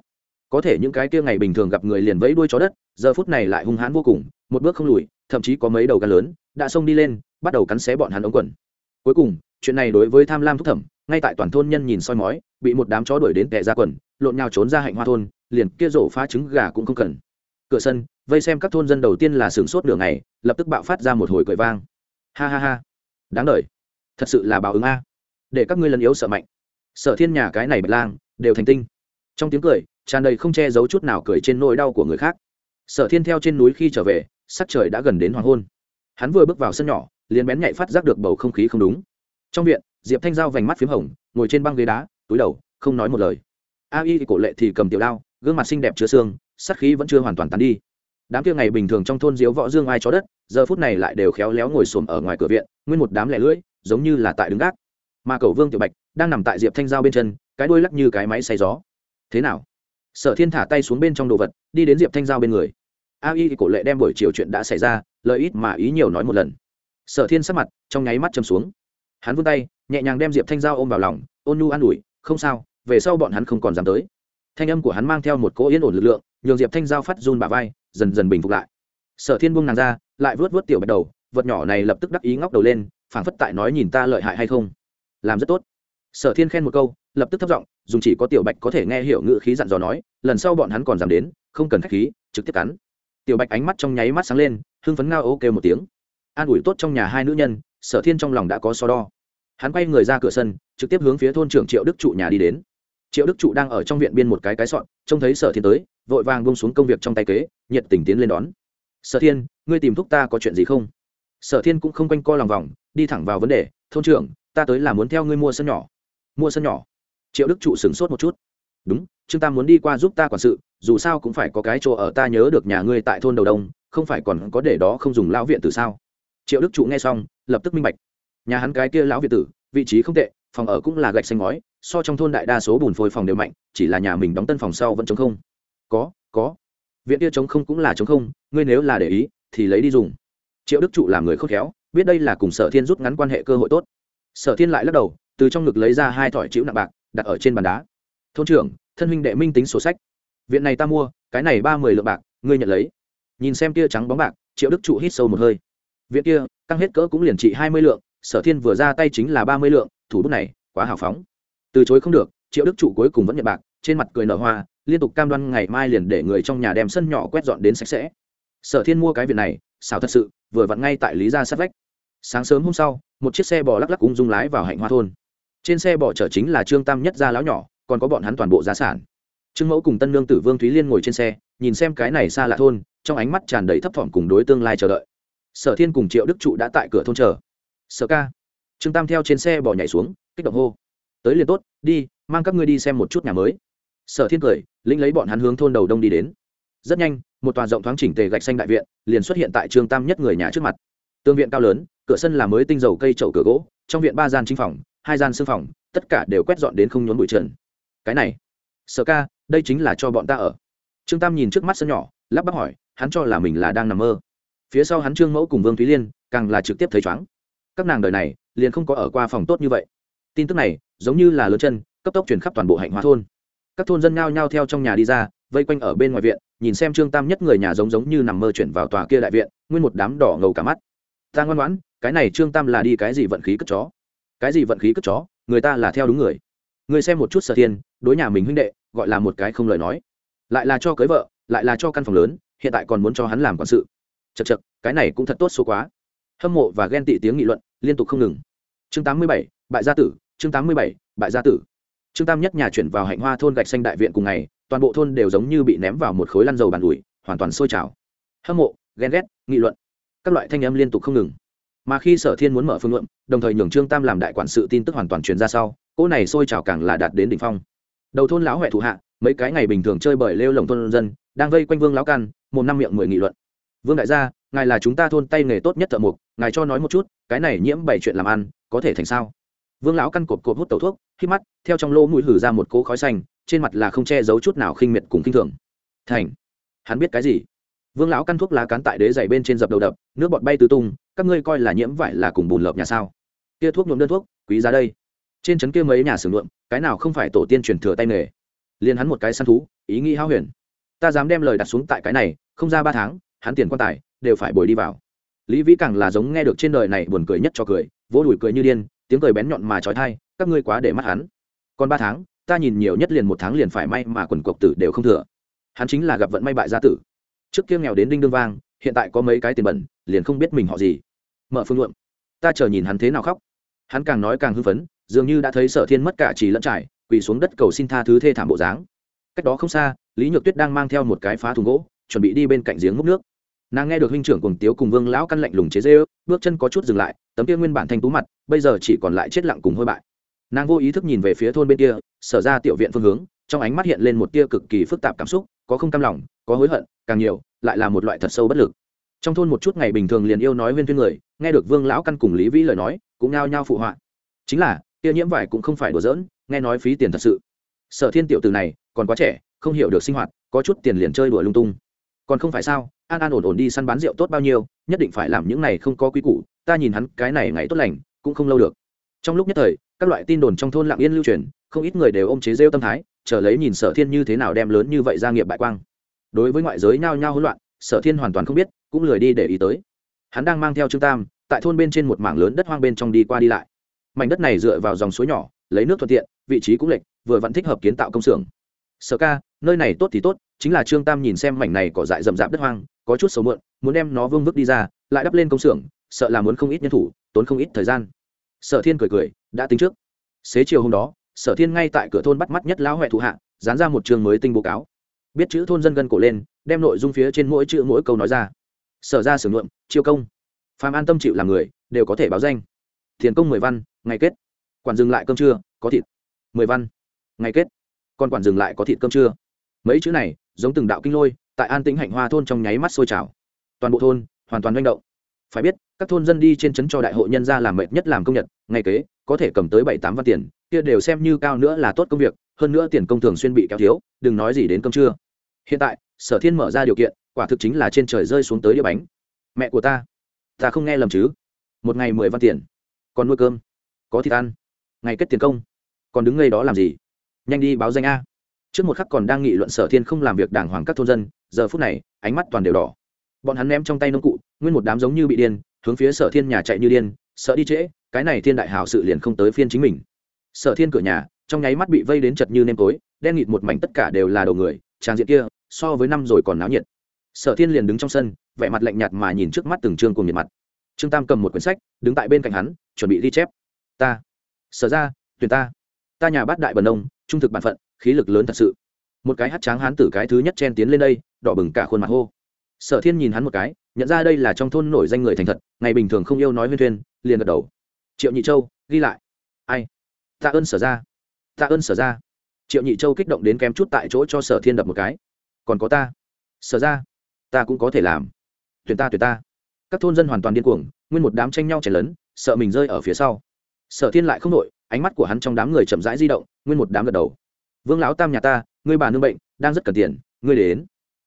Có thể những cái kia ngày bình thường gặp người liền vẫy đuôi chó đất, giờ phút này lại hung hãn vô cùng, một bước không lùi, thậm chí có mấy đầu gan lớn, đã xông đi lên, bắt đầu cắn xé bọn hắn ống quần. Cuối cùng, chuyện này đối với tham lam thúc thẩm, ngay tại toàn thôn nhân nhìn soi mói, bị một đám chó đuổi đến tệ ra quần, lộn nhau trốn ra hạnh hoa thôn, liền kia rổ phá trứng gà cũng không cần. Cửa sân, vây xem các thôn dân đầu tiên là sửng sốt nửa ngày, lập tức bạo phát ra một hồi cười vang. Ha ha ha đáng đ thật sự là báo ứng a. Để các ngươi lần yếu sợ mạnh. Sợ thiên nhà cái này bạch lang, đều thành tinh. Trong tiếng cười, tràn đầy không che giấu chút nào cười trên nỗi đau của người khác. Sở thiên theo trên núi khi trở về, sắc trời đã gần đến hoàng hôn. Hắn vừa bước vào sân nhỏ, liền bén nhạy phát giác được bầu không khí không đúng. Trong viện, diệp thanh giao vành mắt p h í m hồng, ngồi trên băng ghế đá, túi đầu, không nói một lời. A y cổ lệ thì cầm tiểu đao, gương mặt xinh đẹp chứa xương sắc khí vẫn chưa hoàn toàn tàn đi đám kia ngày bình thường trong thôn diếu võ dương ai chó đất, giờ phút này lại đều khéo léo ngồi xổm ở ngoài cửa viện, nguyên một đám lẻ lưỡi, giống như là tại đứng gác. Mà cầu vương tiểu bạch đang nằm tại diệp thanh giao bên chân, cái đuôi lắc như cái máy xay gió. Thế nào? Sở thiên thả tay xuống bên trong đồ vật, đi đến diệp thanh giao bên người. A y cổ lệ đem buổi chiều chuyện đã xảy ra lợi ít mà ý nhiều nói một lần. Sở thiên sắc mặt trong nháy mắt châm xuống. Hắn vươn tay, nhẹ nhàng đem diệp thanh giao ôm vào lòng, ôn nu an ủi, không sao, về sau bọn hắn không còn dám tới. Thanh âm của hắn mang theo một cỗ yên ổn lực lượng, nhường diệp thanh giao phát run bà vai dần dần bình phục lại. Sở thiên buông nàng ra, lại vớt vớt tiểu bạch đầu, vật nhỏ này lập tức đắc ý ngóc đầu lên, phảng phất tại nói nhìn ta lợi hại hay không. Làm rất tốt. Sở thiên khen một câu, lập tức thấp giọng dùng chỉ có tiểu bạch có thể nghe hiểu ngữ khí dặn dò nói, lần sau bọn hắn còn dám đến, không cần khách khí, trực tiếp cắn. Tiểu bạch ánh mắt trong nháy mắt sáng lên, hưng phấn ngao ô kêu một tiếng. An ủi tốt trong nhà hai nữ nhân, sở thiên trong lòng đã có so đo. Hắn quay người ra cửa sân, trực tiếp hướng phía thôn trưởng triệu đức trụ nhà đi đến triệu đức trụ đang ở trong viện biên một cái cái sọn trông thấy sở thiên tới, vội vàng bông xuống công việc trong tay kế, nhiệt tình tiến lên đón. Sở thiên, ngươi tìm thúc ta có chuyện gì không? Sở thiên cũng không quanh co lòng vòng, đi thẳng vào vấn đề, thôn trưởng, ta tới là muốn theo ngươi mua sân nhỏ. Mua sân nhỏ? Triệu đức trụ sửng sốt một chút. Đúng, chúng ta muốn đi qua giúp ta quản sự, dù sao cũng phải có cái chỗ ở ta nhớ được nhà ngươi tại thôn đầu đông, không phải còn có để đó không dùng lão viện tử sao? Triệu đức trụ nghe xong, lập tức minh bạch. Nhà hắn cái kia lão viện tử, vị trí không tệ phòng ở cũng là gạch xanh ngói, so trong thôn đại đa số bùn phôi phòng đều mạnh, chỉ là nhà mình đóng tân phòng sau vẫn chống không. Có có. Viện kia chống không cũng là chống không, ngươi nếu là để ý, thì lấy đi dùng. Triệu đức trụ làm người khôn khéo, biết đây là cùng sở thiên rút ngắn quan hệ cơ hội tốt. Sở thiên lại lắc đầu, từ trong ngực lấy ra hai thỏi chữ nặng bạc, đặt ở trên bàn đá. Thôn trưởng, thân huynh đệ minh tính sổ sách. Viện này ta mua, cái này ba mươi lượng bạc, ngươi nhận lấy. Nhìn xem tia trắng bóng bạc, triệu đức trụ hít sâu một hơi. Viện kia tăng hết cỡ cũng liền trị hai mươi lượng, sở thiên vừa ra tay chính là ba mươi lượng thủ bút này, quá hào phóng. Từ chối không được, triệu đức trụ cuối cùng vẫn nhận bạc, trên mặt cười nở hoa, liên tục cam đoan ngày mai liền để người trong nhà đem sân nhỏ quét dọn đến sạch sẽ. Sở thiên mua cái việc này, xảo thật sự, vừa vặn ngay tại lý gia sát vách. Sáng sớm hôm sau, một chiếc xe bò lắc lắc ung dung lái vào hạnh hoa thôn. Trên xe bò chở chính là trương tam nhất gia lão nhỏ, còn có bọn hắn toàn bộ giá sản. Trương mẫu cùng tân lương tử vương thúy liên ngồi trên xe, nhìn xem cái này xa lạ thôn, trong ánh mắt tràn đầy thấp thỏm cùng đối tương lai chờ đợi. Sở thiên cùng triệu đức trụ đã tại cửa thôn chờ. Sở ca trương tam theo trên xe bỏ nhảy xuống, kích động hô. Tới liền tốt, đi, mang các ngươi đi xem một chút nhà mới. Sở thiên cười, lĩnh lấy bọn hắn hướng thôn đầu đông đi đến. Rất nhanh, một tòa rộng thoáng chỉnh tề gạch xanh đại viện liền xuất hiện tại trương tam nhất người nhà trước mặt. Tương viện cao lớn, cửa sân là mới tinh dầu cây trậu cửa gỗ, trong viện ba gian chính phòng, hai gian sưng phòng, tất cả đều quét dọn đến không nhốn bụi trần. Cái này, sở ca, đây chính là cho bọn ta ở. Trương tam nhìn trước mắt sân nhỏ, lắp bắp hỏi, hắn cho là mình là đang nằm mơ. Phía sau hắn trương mẫu cùng vương thúy liên, càng là trực tiếp thấy chóng các nàng đời này liền không có ở qua phòng tốt như vậy. Tin tức này, giống như là lớn chân, cấp tốc truyền khắp toàn bộ hạnh hóa thôn. Các thôn dân nhao nhao theo trong nhà đi ra, vây quanh ở bên ngoài viện, nhìn xem trương tam nhất người nhà giống giống như nằm mơ chuyển vào tòa kia đại viện, nguyên một đám đỏ ngầu cả mắt. Ta ngoan ngoãn, cái này trương tam là đi cái gì vận khí cất chó? Cái gì vận khí cất chó? Người ta là theo đúng người. Người xem một chút sở thiên, đối nhà mình huynh đệ, gọi là một cái không lời nói. Lại là cho cưới vợ, lại là cho căn phòng lớn, hiện tại còn muốn cho hắn làm quản sự. Chật chật cái này cũng thật tốt số quá. Hâm mộ và ghen tị tiếng nghị luận liên tục không ngừng chương tám mươi bảy, bại gia tử, chương tám mươi bảy, bại gia tử. Trương tam nhất nhà chuyển vào hạnh hoa thôn gạch xanh đại viện cùng ngày, toàn bộ thôn đều giống như bị ném vào một khối lăn dầu bàn ủi, hoàn toàn sôi trào. Hâm mộ, ghen ghét, nghị luận, các loại thanh âm liên tục không ngừng. Mà khi sở thiên muốn mở phương luận, đồng thời nhường trương tam làm đại quản sự tin tức hoàn toàn truyền ra sau, cỗ này sôi trào càng là đạt đến đỉnh phong. Đầu thôn lão huệ thủ hạ, mấy cái ngày bình thường chơi bời lêu lồng thôn dân, đang vây quanh vương lão căn một năm miệng mười nghị luận vương đại gia, ngài là chúng ta thôn tay nghề tốt nhất thợ mộc, ngài cho nói một chút, cái này nhiễm bảy chuyện làm ăn, có thể thành sao? Vương lão căn cột cột hút tẩu thuốc khi mắt, theo trong lỗ mũi hử ra một cỗ khói xanh, trên mặt là không che giấu chút nào khinh miệt cùng khinh thường. Thành, hắn biết cái gì? Vương lão căn thuốc lá cán tại đế dày bên trên dập đầu đập, nước bọt bay tứ tung, các ngươi coi là nhiễm vải là cùng bùn lợp nhà sao? Kia thuốc nhuộm đơn thuốc, quý giá đây. Trên trấn kia mấy nhà xưởng nhuộm, cái nào không phải tổ tiên truyền thừa tay nghề? Liền hắn một cái săn thú, ý nghĩ hao huyền. Ta dám đem lời đặt xuống tại cái này, không ra ba tháng hắn tiền quan tài đều phải bồi đi vào. Lý vĩ càng là giống nghe được trên đời này buồn cười nhất cho cười, vỗ đùi cười như điên, tiếng cười bén nhọn mà trói thai, các ngươi quá để mắt hắn. Còn ba tháng, ta nhìn nhiều nhất liền một tháng liền phải may mà quần cộc tử đều không thừa. Hắn chính là gặp vận may bại gia tử. Trước kia nghèo đến đinh đương vang, hiện tại có mấy cái tiền bẩn, liền không biết mình họ gì. Mở phương luận. Ta chờ nhìn hắn thế nào khóc. Hắn càng nói càng hưng phấn, dường như đã thấy sở thiên mất cả chỉ lẫn trải, quỳ xuống đất cầu xin tha thứ thê thảm bộ dáng. Cách đó không xa, lý nhược tuyết đang mang theo một cái phá thùng gỗ chuẩn bị đi bên cạnh giếng múc nước. Nàng nghe được huynh trưởng cùng tiếu cùng vương lão căn lạnh lùng chế dê ước bước chân có chút dừng lại, tấm kia nguyên bản thanh tú mặt, bây giờ chỉ còn lại chết lặng cùng hôi bại. Nàng vô ý thức nhìn về phía thôn bên kia, sở ra tiểu viện phương hướng, trong ánh mắt hiện lên một tia cực kỳ phức tạp cảm xúc, có không cam lòng, có hối hận, càng nhiều, lại là một loại thật sâu bất lực. Trong thôn một chút ngày bình thường liền yêu nói viên thuyên người, nghe được vương lão căn cùng lý vĩ lời nói, cũng nao nhao phụ họa. Chính là tia nhiễm vải cũng không phải đùa giỡn, nghe nói phí tiền thật sự. Sở thiên tiểu từ này, còn quá trẻ, không hiểu được sinh hoạt, có chút tiền liền chơi đùa lung tung còn không phải sao, an an ổn ổn đi săn bán rượu tốt bao nhiêu, nhất định phải làm những này không có quý củ, ta nhìn hắn cái này ngày tốt lành, cũng không lâu được. Trong lúc nhất thời, các loại tin đồn trong thôn lạng yên lưu truyền, không ít người đều ôm chế rêu tâm thái, chờ lấy nhìn sở thiên như thế nào đem lớn như vậy gia nghiệp bại quang. Đối với ngoại giới nhao nhao hỗn loạn, sở thiên hoàn toàn không biết, cũng lười đi để ý tới. Hắn đang mang theo trương tam, tại thôn bên trên một mảng lớn đất hoang bên trong đi qua đi lại. Mảnh đất này dựa vào dòng suối nhỏ, lấy nước thuận tiện, vị trí cũng lệch, vừa vẫn thích hợp kiến tạo công xưởng. Sở ca, nơi này tốt thì tốt chính là trương tam nhìn xem mảnh này cỏ dại rậm rạp đất hoang, có chút xấu mượn, muốn đem nó vương vức đi ra, lại đắp lên công xưởng, sợ là muốn không ít nhân thủ, tốn không ít thời gian. Sở thiên cười cười, đã tính trước. Xế chiều hôm đó, sở thiên ngay tại cửa thôn bắt mắt nhất lão huệ thụ hạ, dán ra một trường mới tinh bố cáo. Biết chữ thôn dân gân cổ lên, đem nội dung phía trên mỗi chữ mỗi câu nói ra. Sở ra sử nhuộm chiêu công. Phàm an tâm chịu làm người, đều có thể báo danh. Thiền công mười văn, ngày kết. Quản dừng lại cơm trưa, có thịt. Mười văn, ngày kết. Còn quản dừng lại có thịt cơm trưa. Mấy chữ này giống từng đạo kinh lôi, tại an tĩnh hạnh hoa thôn trong nháy mắt sôi trào. Toàn bộ thôn hoàn toàn manh động. Phải biết, các thôn dân đi trên trấn cho đại hội nhân ra làm mệt nhất làm công nhật, ngày kế, có thể cầm tới bảy tám văn tiền, kia đều xem như cao nữa là tốt công việc, hơn nữa tiền công thường xuyên bị kéo thiếu, đừng nói gì đến cơm trưa. Hiện tại, sở thiên mở ra điều kiện, quả thực chính là trên trời rơi xuống tới đĩa bánh. Mẹ của ta ta không nghe lầm chứ? Một ngày mười văn tiền. Còn nuôi cơm, có thịt ăn. Ngày kết tiền công, còn đứng ngay đó làm gì? Nhanh đi báo danh a trước một khắc còn đang nghị luận sở thiên không làm việc đàng hoàng các thôn dân, giờ phút này, ánh mắt toàn đều đỏ. Bọn hắn ném trong tay nông cụ, nguyên một đám giống như bị điên, hướng phía sở thiên nhà chạy như điên, sợ đi trễ, cái này thiên đại hảo sự liền không tới phiên chính mình. Sở thiên cửa nhà, trong nháy mắt bị vây đến chật như nêm tối, đen nghịt một mảnh tất cả đều là đầu người, trang diện kia, so với năm rồi còn náo nhiệt. Sở thiên liền đứng trong sân, vẻ mặt lạnh nhạt mà nhìn trước mắt từng trương cùng nhiệt mặt. Trương tam cầm một quyển sách, đứng tại bên cạnh hắn, chuẩn bị ghi chép. Ta, sở ra, tuyển ta. Ta nhà bát đại bần ông, trung thực bản phận khí lực lớn thật sự. Một cái hát tráng hán tử cái thứ nhất chen tiến lên đây, đỏ bừng cả khuôn mặt hô. Sở thiên nhìn hắn một cái, nhận ra đây là trong thôn nổi danh người thành thật, ngày bình thường không yêu nói huyên thuyên liền gật đầu. Triệu nhị châu, ghi lại. Ai? Tạ ơn sở ra. Tạ ơn sở ra. Triệu nhị châu kích động đến kém chút tại chỗ cho sở thiên đập một cái. Còn có ta. Sở ra, ta cũng có thể làm. Tuyển ta tuyển ta. Các thôn dân hoàn toàn điên cuồng, nguyên một đám tranh nhau chảy lớn sợ mình rơi ở phía sau. Sở thiên lại không nội ánh mắt của hắn trong đám người chậm rãi di động, nguyên một đám gật đầu vương lão tam nhà ta, ngươi bà nương bệnh, đang rất cần tiền, ngươi đến.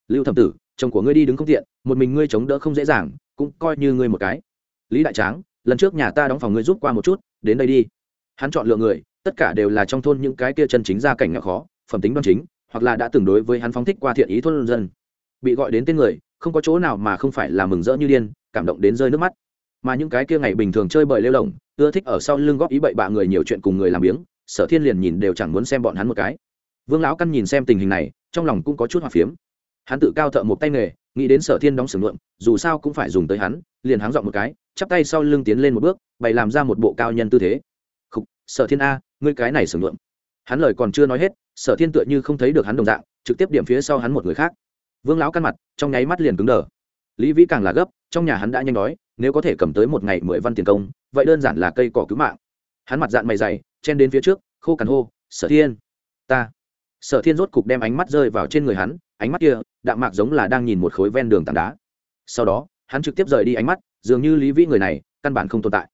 Lưu thẩm tử, chồng của ngươi đi đứng không tiện, một mình ngươi chống đỡ không dễ dàng, cũng coi như ngươi một cái. Lý đại tráng, lần trước nhà ta đóng phòng ngươi giúp qua một chút, đến đây đi. Hắn chọn lựa người, tất cả đều là trong thôn những cái kia chân chính gia cảnh nghèo khó, phẩm tính đoan chính, hoặc là đã từng đối với hắn phóng thích qua thiện ý thôn dân. Bị gọi đến tên người, không có chỗ nào mà không phải là mừng rỡ như điên, cảm động đến rơi nước mắt. Mà những cái kia ngày bình thường chơi bời lêu lồng ưa thích ở sau lưng góp ý bậy bạ người nhiều chuyện cùng người làm biếng, sở thiên liền nhìn đều chẳng muốn xem bọn hắn một cái vương lão căn nhìn xem tình hình này trong lòng cũng có chút hòa phiếm. Hắn tự cao thợ một tay nghề nghĩ đến sở thiên đóng sưởng lượng dù sao cũng phải dùng tới hắn liền háng dọn một cái chắp tay sau lưng tiến lên một bước bày làm ra một bộ cao nhân tư thế. Khúc, sở thiên a ngươi cái này sưởng lượng hắn lời còn chưa nói hết sở thiên tựa như không thấy được hắn đồng dạng trực tiếp điểm phía sau hắn một người khác. Vương lão căn mặt trong nháy mắt liền cứng đờ. Lý vĩ càng là gấp trong nhà hắn đã nhanh đói nếu có thể cầm tới một ngày mười văn tiền công vậy đơn giản là cây cỏ cứu mạng. Hắn mặt dạng mày dày chen đến phía trước khô cằn hô sở thiên ta sở thiên rốt cục đem ánh mắt rơi vào trên người hắn, ánh mắt kia, đạm mạc giống là đang nhìn một khối ven đường tảng đá. Sau đó, hắn trực tiếp rời đi ánh mắt, dường như lý vĩ người này, căn bản không tồn tại.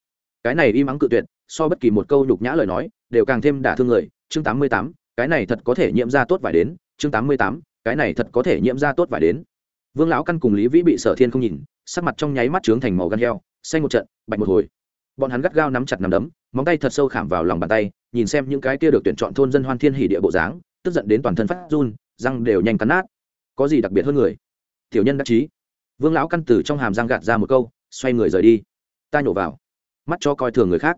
Cái này im ắng cự tuyệt, so bất kỳ một câu nhục nhã lời nói, đều càng thêm đả thương người. Chương tám mươi tám, cái này thật có thể nhiễm ra tốt vải đến. Chương tám mươi tám, cái này thật có thể nhiễm ra tốt vải đến. Vương lão căn cùng lý vĩ bị sở thiên không nhìn, sắc mặt trong nháy mắt trướng thành màu gan heo, xanh một trận, bạch một hồi. Bọn hắn gắt gao nắm chặt nắm đấm, móng tay thật sâu khảm vào lòng bàn tay, nhìn xem những cái kia được tuyển chọn thôn dân hoan thiên hỉ địa bộ dáng tức giận đến toàn thân phát run, răng đều nhanh cắn nát. Có gì đặc biệt hơn người? Tiểu nhân đắc chí. Vương lão căn từ trong hàm răng gạt ra một câu, xoay người rời đi. Ta nhổ vào. Mắt cho coi thường người khác.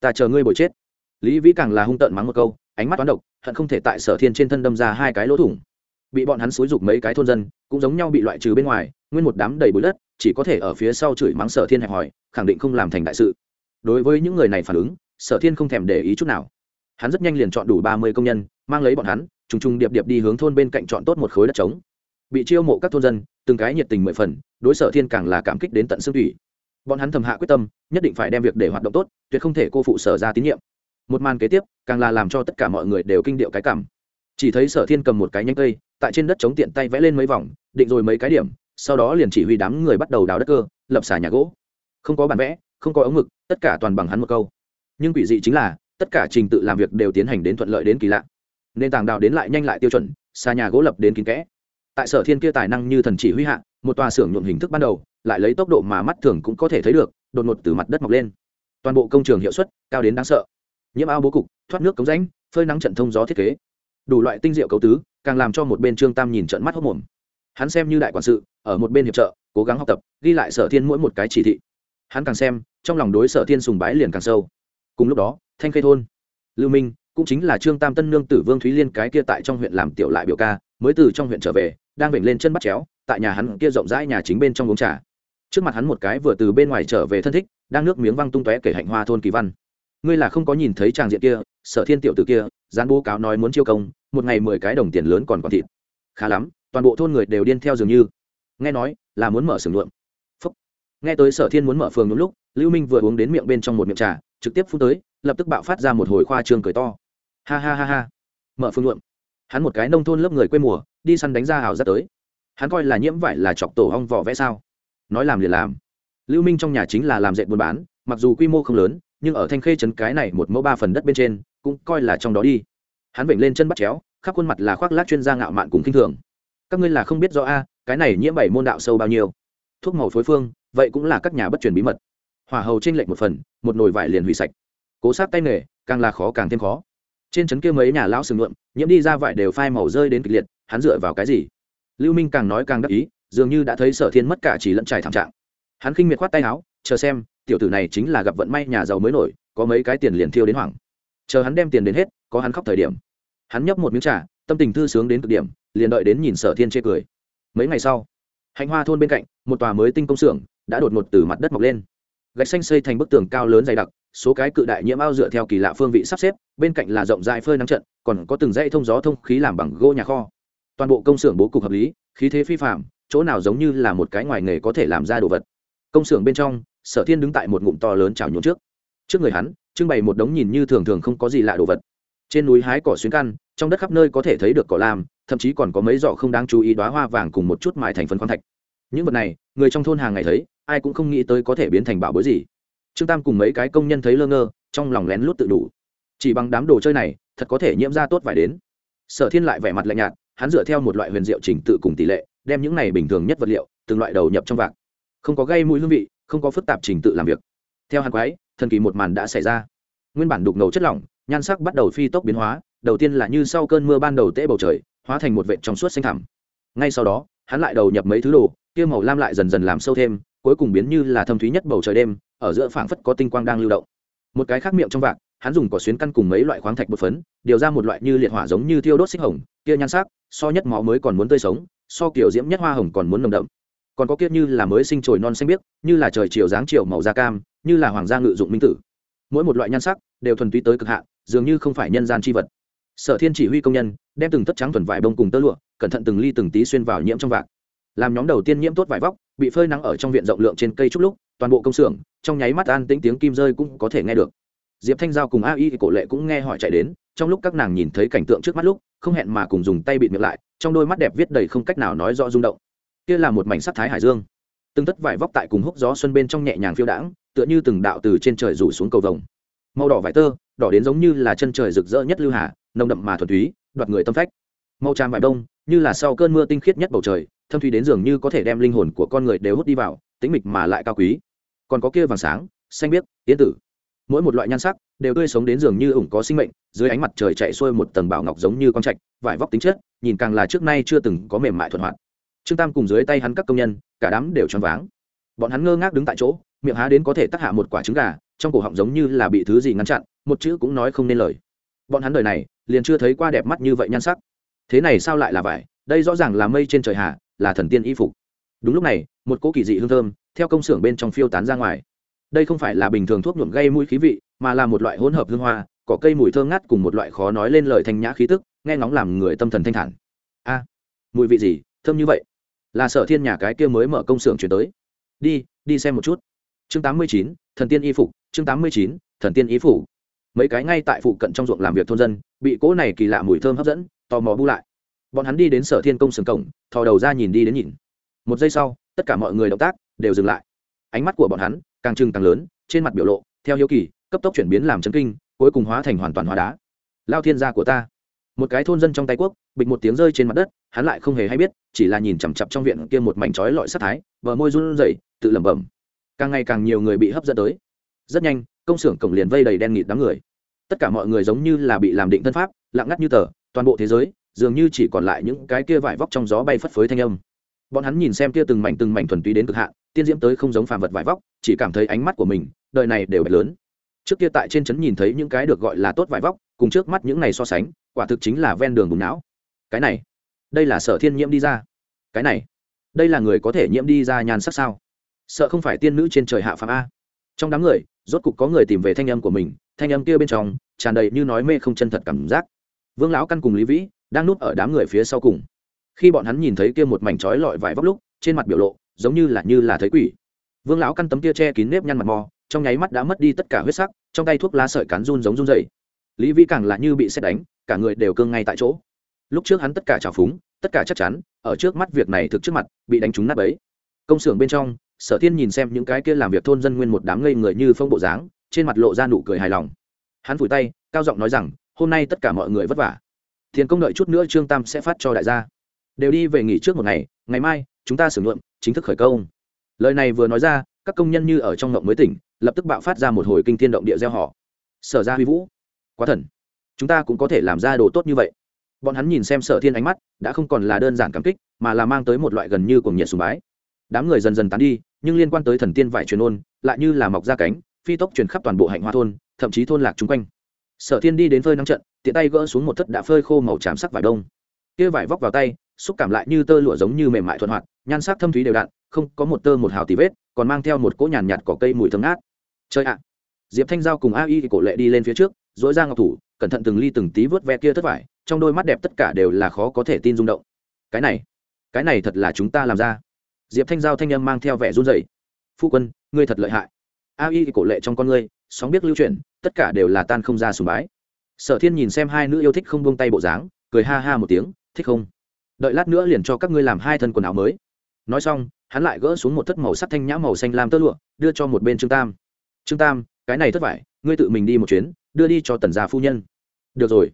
Ta chờ ngươi bồi chết. Lý vĩ càng là hung tợn mắng một câu, ánh mắt toán độc, hận không thể tại sở thiên trên thân đâm ra hai cái lỗ thủng. Bị bọn hắn xúi rục mấy cái thôn dân, cũng giống nhau bị loại trừ bên ngoài, nguyên một đám đầy bụi đất, chỉ có thể ở phía sau chửi mắng sở thiên hẹp hòi, khẳng định không làm thành đại sự. Đối với những người này phản ứng, sở thiên không thèm để ý chút nào hắn rất nhanh liền chọn đủ ba mươi công nhân, mang lấy bọn hắn, trùng trùng điệp điệp đi hướng thôn bên cạnh chọn tốt một khối đất trống. Bị chiêu mộ các thôn dân, từng cái nhiệt tình mười phần, đối sở thiên càng là cảm kích đến tận xương thủy bọn hắn thầm hạ quyết tâm, nhất định phải đem việc để hoạt động tốt, tuyệt không thể cô phụ sở ra tín nhiệm. Một màn kế tiếp, càng là làm cho tất cả mọi người đều kinh điệu cái cảm. Chỉ thấy sở thiên cầm một cái nhánh cây, tại trên đất chống tiện tay vẽ lên mấy vòng, định rồi mấy cái điểm, sau đó liền chỉ huy đám người bắt đầu đào đất cơ, lập xả nhà gỗ. Không có bản vẽ, không có ống mực tất cả toàn bằng hắn một câu. Nhưng quỷ dị chính là tất cả trình tự làm việc đều tiến hành đến thuận lợi đến kỳ lạ. Nên tàng đào đến lại nhanh lại tiêu chuẩn, xa nhà gỗ lập đến kín kẽ. Tại sở thiên kia tài năng như thần chỉ huy hạ, một tòa xưởng nhuộm hình thức ban đầu, lại lấy tốc độ mà mắt thường cũng có thể thấy được, đột ngột từ mặt đất mọc lên. Toàn bộ công trường hiệu suất cao đến đáng sợ. Nhiễm ao bố cục, thoát nước cống rãnh, phơi nắng trận thông gió thiết kế. Đủ loại tinh diệu cấu tứ, càng làm cho một bên trương tam nhìn trận mắt hốc mồm. Hắn xem như đại quản sự, ở một bên hiệp trợ, cố gắng học tập, ghi lại sở thiên mỗi một cái chỉ thị. Hắn càng xem, trong lòng đối sở thiên sùng bái liền càng sâu. Cùng lúc đó thanh khê thôn. Lưu minh, cũng chính là trương tam tân nương tử vương thúy liên cái kia tại trong huyện làm tiểu lại biểu ca, mới từ trong huyện trở về, đang vểnh lên chân bắt chéo, tại nhà hắn kia rộng rãi nhà chính bên trong uống trà. Trước mặt hắn một cái vừa từ bên ngoài trở về thân thích, đang nước miếng văng tung tóe kể hạnh hoa thôn kỳ văn. Ngươi là không có nhìn thấy tràng diện kia, sở thiên tiểu t kia gián bố cáo nói muốn chiêu công, một ngày mười cái đồng tiền lớn còn còn thịt. Khá lắm, toàn bộ thôn người đều điên theo dường như. Nghe nói, là muốn mở xưởng luộm Phúc. nghe tới sở thiên muốn mở phường đúng lúc, lưu minh vừa uống đến miệng bên trong một miệng trà, trực tiếp phun tới lập tức bạo phát ra một hồi khoa trương cười to. Ha ha ha ha. Mở phương luận, hắn một cái nông thôn lớp người quê mùa đi săn đánh ra hào ra tới. Hắn coi là nhiễm vải là chọc tổ hong vỏ vẽ sao? Nói làm liền làm. Lưu minh trong nhà chính là làm dệt buôn bán mặc dù quy mô không lớn nhưng ở thanh khê trấn cái này một mẫu ba phần đất bên trên cũng coi là trong đó đi. Hắn vểnh lên chân bắt chéo khắp khuôn mặt là khoác lác chuyên gia ngạo mạn cùng kinh thường. Các ngươi là không biết rõ a cái này nhiễm bảy môn đạo sâu bao nhiêu? Thuốc màu phối phương vậy cũng là các nhà bất truyền bí mật. Hỏa hầu trên lệnh một phần một nồi vải liền hủy sạch cố sát tay nghề, càng là khó càng thêm khó. Trên trấn kia mấy nhà lão sừng luộm, nhiễm đi ra vải đều phai màu rơi đến kịch liệt, hắn dựa vào cái gì? Lưu minh càng nói càng đắc ý, dường như đã thấy sở thiên mất cả chỉ lẫn trải thảm trạng. Hắn khinh miệt khoát tay áo, chờ xem, tiểu tử này chính là gặp vận may nhà giàu mới nổi, có mấy cái tiền liền thiêu đến hoảng. Chờ hắn đem tiền đến hết, có hắn khóc thời điểm. Hắn nhấp một miếng trà, tâm tình thư sướng đến cực điểm, liền đợi đến nhìn sở thiên chê cười. Mấy ngày sau, hạnh hoa thôn bên cạnh, một tòa mới tinh công xưởng, đã đột ngột từ mặt đất mọc lên. Gạch xanh xây thành bức tường cao lớn dày đặc số cái cự đại nhiễm ao dựa theo kỳ lạ phương vị sắp xếp, bên cạnh là rộng dài phơi nắng trận, còn có từng dãy thông gió thông khí làm bằng gỗ nhà kho. Toàn bộ công xưởng bố cục hợp lý, khí thế phi phạm chỗ nào giống như là một cái ngoài nghề có thể làm ra đồ vật. Công xưởng bên trong, sở thiên đứng tại một ngụm to lớn chảo nhuộm trước. Trước người hắn, trưng bày một đống nhìn như thường thường không có gì lạ đồ vật. Trên núi hái cỏ xuyến căn, trong đất khắp nơi có thể thấy được cỏ lam, thậm chí còn có mấy giỏ không đáng chú ý đoá hoa vàng cùng một chút mài thành phần khoáng thạch. Những vật này, người trong thôn hàng ngày thấy, ai cũng không nghĩ tới có thể biến thành bảo bối gì trương tam cùng mấy cái công nhân thấy lơ ngơ, trong lòng lén lút tự đủ. Chỉ bằng đám đồ chơi này, thật có thể nhiễm ra tốt vải đến. Sở thiên lại vẻ mặt lạnh nhạt, hắn dựa theo một loại huyền diệu trình tự cùng tỷ lệ, đem những này bình thường nhất vật liệu, từng loại đầu nhập trong vạc. Không có gây mũi hương vị, không có phức tạp trình tự làm việc. Theo hắn quái, thần kỳ một màn đã xảy ra. Nguyên bản đục ngầu chất lỏng, nhan sắc bắt đầu phi tốc biến hóa, đầu tiên là như sau cơn mưa ban đầu tễ bầu trời, hóa thành một vệ trong suốt xanh thẳm. Ngay sau đó, hắn lại đầu nhập mấy thứ đồ, kia màu lam lại dần dần làm sâu thêm, cuối cùng biến như là thâm thúy nhất bầu trời đêm ở giữa phảng phất có tinh quang đang lưu động. Một cái khác miệng trong vạc, hắn dùng cỏ xuyến căn cùng mấy loại khoáng thạch bột phấn, điều ra một loại như liệt hỏa giống như thiêu đốt xích hồng, kia nhan sắc, so nhất máu mới còn muốn tươi sống, so kiểu diễm nhất hoa hồng còn muốn nồng đậm. Còn có kia như là mới sinh trồi non xanh biếc, như là trời chiều dáng chiều màu da cam, như là hoàng gia ngự dụng minh tử. Mỗi một loại nhan sắc đều thuần túy tới cực hạn, dường như không phải nhân gian chi vật. Sở thiên chỉ huy công nhân, đem từng tất trắng thuần vải bông cùng tơ lụa, cẩn thận từng ly từng tí xuyên vào nhiễm trong vạc. Làm nhóm đầu tiên nhiễm tốt vải vóc bị phơi nắng ở trong viện rộng lượng trên cây trúc lúc, toàn bộ công xưởng, trong nháy mắt an tĩnh tiếng kim rơi cũng có thể nghe được. Diệp thanh giao cùng a y cổ lệ cũng nghe hỏi chạy đến, trong lúc các nàng nhìn thấy cảnh tượng trước mắt lúc, không hẹn mà cùng dùng tay bịt miệng lại, trong đôi mắt đẹp viết đầy không cách nào nói rõ rung động. Kia là một mảnh sắc thái hải dương. Từng tất vải vóc tại cùng húc gió xuân bên trong nhẹ nhàng phiêu đãng, tựa như từng đạo từ trên trời rủ xuống cầu vồng. Màu đỏ vải tơ, đỏ đến giống như là chân trời rực rỡ nhất lưu hà, nồng đậm mà thuần túy, đoạt người tâm phách. Màu tràm vải đông như là sau cơn mưa tinh khiết nhất bầu trời, thâm thủy đến dường như có thể đem linh hồn của con người đều hút đi vào tính mịch mà lại cao quý. Còn có kia vàng sáng, xanh biếc tiến tử. Mỗi một loại nhan sắc đều tươi sống đến dường như ủng có sinh mệnh, dưới ánh mặt trời chạy xuôi một tầng bảo ngọc giống như con trạch, vải vóc tính chất, nhìn càng là trước nay chưa từng có mềm mại thuận hoạt. Trương tam cùng dưới tay hắn các công nhân, cả đám đều choáng váng. Bọn hắn ngơ ngác đứng tại chỗ, miệng há đến có thể tắc hạ một quả trứng gà, trong cổ họng giống như là bị thứ gì ngăn chặn, một chữ cũng nói không nên lời. Bọn hắn đời này liền chưa thấy qua đẹp mắt như vậy nhan sắc thế này sao lại là vải? Đây rõ ràng là mây trên trời hạ là thần tiên y phục. Đúng lúc này, một cỗ kỳ dị hương thơm, theo công xưởng bên trong phiêu tán ra ngoài. Đây không phải là bình thường thuốc nhuộm gây mũi khí vị, mà là một loại hỗn hợp hương hoa cỏ cây mùi thơm ngát cùng một loại khó nói lên lời thanh nhã khí tức, nghe ngóng làm người tâm thần thanh thản. A, mùi vị gì, thơm như vậy? Là sở thiên nhà cái kia mới mở công xưởng chuyển tới. Đi đi xem một chút. Chương tám mươi chín, thần tiên y phục, chương tám mươi chín, thần tiên y phủ mấy cái ngay tại phụ cận trong ruộng làm việc thôn dân, bị cỗ này kỳ lạ mùi thơm hấp dẫn tò mò bu lại. Bọn hắn đi đến sở thiên công sừng cổng, thò đầu ra nhìn đi đến nhìn. Một giây sau, tất cả mọi người động tác đều dừng lại. Ánh mắt của bọn hắn càng trừng càng lớn, trên mặt biểu lộ, theo hiếu kỳ, cấp tốc chuyển biến làm chấn kinh, cuối cùng hóa thành hoàn toàn hóa đá. Lao thiên gia của ta. Một cái thôn dân trong tay quốc, bịch một tiếng rơi trên mặt đất, hắn lại không hề hay biết, chỉ là nhìn chằm chặp trong viện kia một mảnh trói lọi sát thái vợ môi run rẩy, tự lẩm bẩm. Càng ngày càng nhiều người bị hấp dẫn tới. Rất nhanh, công xưởng cổng liền vây đầy đen nghịt đám người. Tất cả mọi người giống như là bị làm định thân pháp, lặng ngắt như tờ toàn bộ thế giới, dường như chỉ còn lại những cái kia vải vóc trong gió bay phất phới thanh âm. Bọn hắn nhìn xem kia từng mảnh từng mảnh thuần túy đến cực hạn, tiên diễm tới không giống phàm vật vải vóc, chỉ cảm thấy ánh mắt của mình, đời này đều bạch lớn. Trước kia tại trên trấn nhìn thấy những cái được gọi là tốt vải vóc, cùng trước mắt những này so sánh, quả thực chính là ven đường bùng não. Cái này, đây là sở thiên nhiễm đi ra. Cái này, đây là người có thể nhiễm đi ra nhàn sắc sao? Sợ không phải tiên nữ trên trời hạ phàm a. Trong đám người, rốt cục có người tìm về thanh âm của mình, thanh âm kia bên trong, tràn đầy như nói mê không chân thật cảm giác vương lão căn cùng lý vĩ đang núp ở đám người phía sau cùng. Khi bọn hắn nhìn thấy kia một mảnh trói lọi vải vóc lúc, trên mặt biểu lộ giống như là như là thấy quỷ. Vương lão căn tấm kia che kín nếp nhăn mặt mò, trong nháy mắt đã mất đi tất cả huyết sắc, trong tay thuốc lá sợi cán run giống run dày lý vĩ càng là như bị xét đánh, cả người đều cương ngay tại chỗ. Lúc trước hắn tất cả trào phúng, tất cả chắc chắn, ở trước mắt việc này thực trước mặt, bị đánh trúng nát ấy công xưởng bên trong, sở thiên nhìn xem những cái kia làm việc thôn dân nguyên một đám ngây người như phong bộ dáng, trên mặt lộ ra nụ cười hài lòng. Hắn vùi tay, cao giọng nói rằng hôm nay tất cả mọi người vất vả. Thiền công đợi chút nữa trương tam sẽ phát cho đại gia. Đều đi về nghỉ trước một ngày ngày mai, chúng ta sử dụng chính thức khởi công. Lời này vừa nói ra, các công nhân như ở trong ngộng mới tỉnh, lập tức bạo phát ra một hồi kinh thiên động địa gieo họ. Sở ra huy vũ. Quá thần. Chúng ta cũng có thể làm ra đồ tốt như vậy. Bọn hắn nhìn xem sở thiên ánh mắt, đã không còn là đơn giản cảm kích, mà là mang tới một loại gần như cuồng nhiệt sùng bái. Đám người dần dần tán đi, nhưng liên quan tới thần tiên vải truyền ôn, lại như là mọc ra cánh, phi tốc truyền khắp toàn bộ hạnh hoa thôn, thậm chí thôn lạc chung quanh sở thiên đi đến phơi nắng trận, tiện tay gỡ xuống một thất đã phơi khô màu tràm sắc vải đông. Kia vải vóc vào tay, xúc cảm lại như tơ lụa giống như mềm mại thuận hoạt, nhan sắc thâm thúy đều đặn, không có một tơ một hào tì vết, còn mang theo một cỗ nhàn nhạt cỏ cây mùi thơm ngát. Chơi ạ! Diệp thanh giao cùng a y cổ lệ đi lên phía trước dỗi ra ngọc thủ, cẩn thận từng ly từng tí vớt ve kia thất vải, trong đôi mắt đẹp tất cả đều là khó có thể tin rung động. Cái này cái này thật là chúng ta làm ra. Diệp thanh giao thanh âm mang theo vẻ run dày phu quân, ngươi thật lợi hại. A y cổ lệ trong con ngươi, sóng biết lưu chuyển tất cả đều là tan không ra sùng bái. Sở thiên nhìn xem hai nữ yêu thích không buông tay bộ dáng, cười ha ha một tiếng, thích không? Đợi lát nữa liền cho các ngươi làm hai thân quần áo mới. Nói xong, hắn lại gỡ xuống một thất màu sắc thanh nhã màu xanh lam tơ lụa, đưa cho một bên trương tam. Trương tam, cái này thất vải, ngươi tự mình đi một chuyến, đưa đi cho tần gia phu nhân. Được rồi.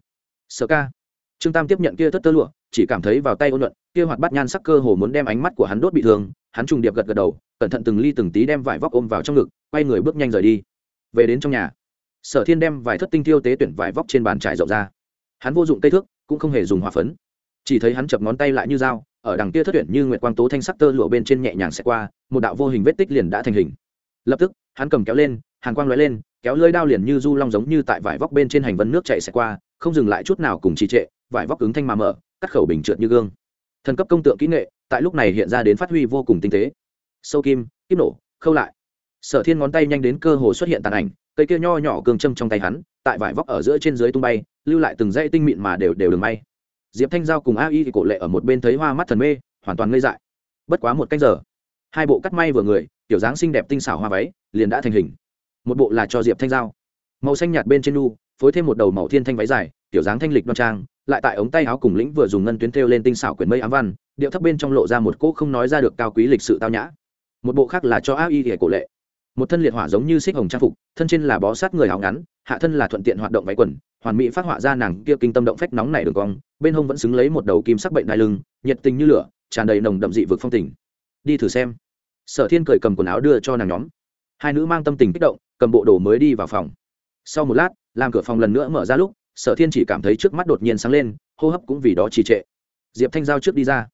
Sở ca. Trương tam tiếp nhận kia thất tơ lụa, chỉ cảm thấy vào tay ôn luận, kia hoạt bát nhan sắc cơ hồ muốn đem ánh mắt của hắn đốt bị thương, hắn trùng điệp gật gật đầu, cẩn thận từng ly từng tí đem vải vóc ôm vào trong ngực, quay người bước nhanh rời đi. Về đến trong nhà sở thiên đem vài thất tinh tiêu tế tuyển vải vóc trên bàn trải rộng ra. Hắn vô dụng cây thước, cũng không hề dùng hòa phấn. Chỉ thấy hắn chập ngón tay lại như dao, ở đằng kia thất tuyển như nguyệt quang tố thanh sắc tơ lụa bên trên nhẹ nhàng xẹt qua, một đạo vô hình vết tích liền đã thành hình. Lập tức, hắn cầm kéo lên hàn quang lóe lên, kéo lưỡi đao liền như du long giống như tại vải vóc bên trên hành vân nước chạy xẹt qua, không dừng lại chút nào cùng trì trệ, vải vóc ứng thanh mà mở, cắt khẩu bình trượt như gương. Thần cấp công tượng kỹ nghệ, tại lúc này hiện ra đến phát huy vô cùng tinh tế. Sâu kim kíp nổ, khâu lại. Sở thiên ngón tay nhanh đến cơ hồ xuất hiện tàn ảnh cây kia nho nhỏ cường châm trong tay hắn, tại vải vóc ở giữa trên dưới tung bay, lưu lại từng dây tinh mịn mà đều đều đường may. Diệp thanh giao cùng a y thì cổ lệ ở một bên thấy hoa mắt thần mê, hoàn toàn ngây dại. Bất quá một cách giờ, hai bộ cắt may vừa người kiểu dáng xinh đẹp tinh xảo hoa váy, liền đã thành hình. Một bộ là cho diệp thanh giao. Màu xanh nhạt bên trên nu, phối thêm một đầu màu thiên thanh váy dài kiểu dáng thanh lịch đoan trang, lại tại ống tay áo cùng lĩnh vừa dùng ngân tuyến thêu lên tinh xảo quyển mây ám văn, điệu thấp bên trong lộ ra một cỗ không nói ra được cao quý lịch sự tao nhã. Một bộ khác là cho a y thì cổ lệ một thân liệt hỏa giống như xích hồng trang phục, thân trên là bó sát người áo ngắn, hạ thân là thuận tiện hoạt động váy quần, hoàn mỹ phát họa ra nàng kia kinh tâm động phách nóng nảy đường cong, bên hông vẫn xứng lấy một đầu kim sắc bệnh đai lưng, nhiệt tình như lửa, tràn đầy nồng đậm dị vực phong tình. Đi thử xem. Sở thiên cười cầm quần áo đưa cho nàng nhóm. Hai nữ mang tâm tình kích động, cầm bộ đồ mới đi vào phòng. Sau một lát, làm cửa phòng lần nữa mở ra lúc, sở thiên chỉ cảm thấy trước mắt đột nhiên sáng lên, hô hấp cũng vì đó trì trệ. Diệp thanh giao trước đi ra.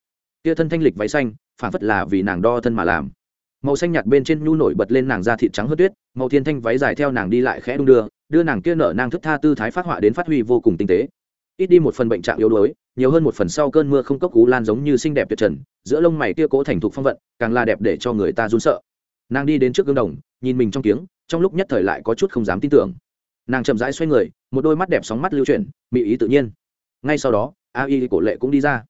Kia thân thanh lịch váy xanh, phản phất là vì nàng đo thân mà làm màu xanh nhạt bên trên nhu nổi bật lên nàng da thịt trắng hơn tuyết, màu thiên thanh váy dài theo nàng đi lại khẽ đung đưa đưa nàng kia nở nàng thức tha tư thái phát họa đến phát huy vô cùng tinh tế. Ít đi một phần bệnh trạng yếu đuối, nhiều hơn một phần sau cơn mưa không cốc cú lan giống như xinh đẹp tuyệt trần, giữa lông mày kia cố thành thục phong vận, càng là đẹp để cho người ta run sợ. Nàng đi đến trước gương đồng, nhìn mình trong tiếng trong lúc nhất thời lại có chút không dám tin tưởng. Nàng chậm rãi xoay người, một đôi mắt đẹp sóng mắt lưu chuyển mỹ ý tự nhiên. Ngay sau đó, a y cổ lệ cũng đi ra.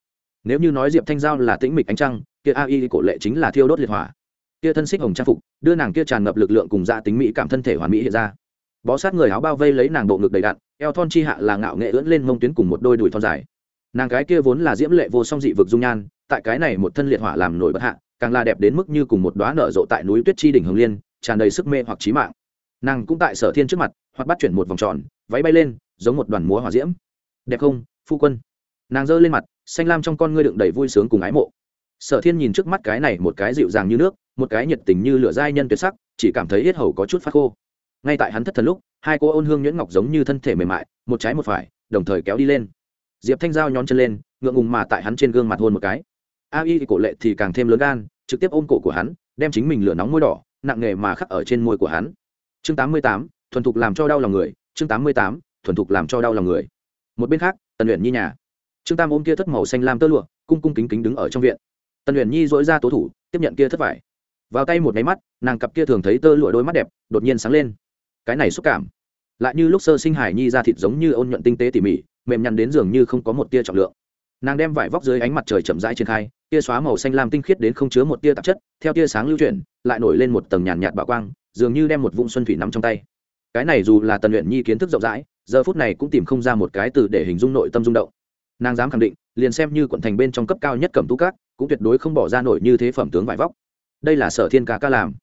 Nếu như nói diệp thanh giao là tĩnh mịch ánh trăng, kia a y cổ lệ chính là thiêu đốt liệt hỏa kia thân xích hồng trang phục, đưa nàng kia tràn ngập lực lượng cùng dạ tính mỹ cảm thân thể hoàn mỹ hiện ra. Bó sát người áo bao vây lấy nàng bộ ngực đầy đặn, eo thon chi hạ là ngạo nghệ ưỡn lên mông tuyến cùng một đôi đùi thon dài. Nàng cái kia vốn là diễm lệ vô song dị vực dung nhan, tại cái này một thân liệt hỏa làm nổi bất hạ, càng là đẹp đến mức như cùng một đoá nở rộ tại núi tuyết chi đỉnh hồng liên, tràn đầy sức mê hoặc trí mạng. Nàng cũng tại sở thiên trước mặt, hoặc bắt chuyển một vòng tròn, váy bay lên, giống một đoàn múa hỏa diễm. Đẹp không, phu quân? Nàng giơ lên mặt, xanh lam trong con ngươi đựng đầy vui sướng cùng ái mộ. Sở thiên nhìn trước mắt cái này một cái dịu dàng như nước một cái nhiệt tình như lửa giai nhân tuyệt sắc, chỉ cảm thấy yết hầu có chút phát khô. Ngay tại hắn thất thần lúc, hai cô ôn hương nhuyễn ngọc giống như thân thể mềm mại, một trái một phải, đồng thời kéo đi lên. Diệp thanh giao nhón chân lên, ngượng ngùng mà tại hắn trên gương mặt hôn một cái. A y cổ lệ thì càng thêm lớn gan, trực tiếp ôm cổ của hắn, đem chính mình lửa nóng môi đỏ, nặng nghề mà khắc ở trên môi của hắn. Chương tám mươi tám, thuần thục làm cho đau lòng người. Chương tám mươi tám, thuần thục làm cho đau lòng người. Một bên khác, tần luyện nhi nhà. Trương tam ôm kia thất màu xanh lam tơ lụa, cung cung kính kính đứng ở trong viện. Tần luyện nhi dỗi ra tố thủ, tiếp nhận kia thất vải vào tay một máy mắt, nàng cặp kia thường thấy tơ lụa đôi mắt đẹp, đột nhiên sáng lên. Cái này xúc cảm. Lại như lúc sơ sinh hải nhi ra thịt giống như ôn nhuận tinh tế tỉ mỉ, mềm nhăn đến dường như không có một tia trọng lượng. Nàng đem vải vóc dưới ánh mặt trời chậm rãi triển khai, tia xóa màu xanh lam tinh khiết đến không chứa một tia tạp chất, theo tia sáng lưu chuyển, lại nổi lên một tầng nhàn nhạt bạo quang, dường như đem một vũng xuân thủy nắm trong tay. Cái này dù là tần luyện nhi kiến thức rộng rãi, giờ phút này cũng tìm không ra một cái từ để hình dung nội tâm rung động. Nàng dám khẳng định, liền xem như quận thành bên trong cấp cao nhất cẩm tú cát cũng tuyệt đối không bỏ ra nổi như thế phẩm tướng vải vóc đây là sở thiên ca ca làm.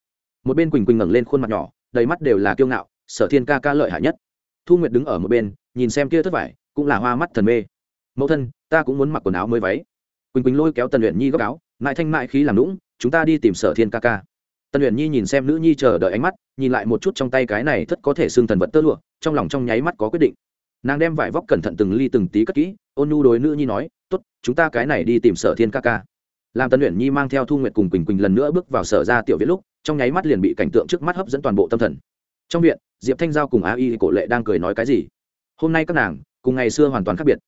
Một bên quỳnh quỳnh ngẩng lên khuôn mặt nhỏ, đầy mắt đều là kiêu ngạo, sở thiên ca ca lợi hại nhất. Thu nguyệt đứng ở một bên, nhìn xem kia thất vải, cũng là hoa mắt thần mê. Mẫu thân, ta cũng muốn mặc quần áo mới váy. Quỳnh quỳnh lôi kéo tần luyện nhi góc áo, mãi thanh mại khí làm lũng chúng ta đi tìm sở thiên ca ca. Tần luyện nhi nhìn xem nữ nhi chờ đợi ánh mắt, nhìn lại một chút trong tay cái này thất có thể xương thần vật tơ lụa, trong lòng trong nháy mắt có quyết định. Nàng đem vải vóc cẩn thận từng ly từng tí cất kỹ, ôn nhu đối nữ nhi nói t ố t chúng ta cái này đi tìm sở thiên ca ca làm tân luyện nhi mang theo thu nguyệt cùng quỳnh quỳnh lần nữa bước vào sở ra tiểu viện lúc, trong nháy mắt liền bị cảnh tượng trước mắt hấp dẫn toàn bộ tâm thần. Trong viện, diệp thanh giao cùng á y cổ lệ đang cười nói cái gì? Hôm nay các nàng, cùng ngày xưa hoàn toàn khác biệt.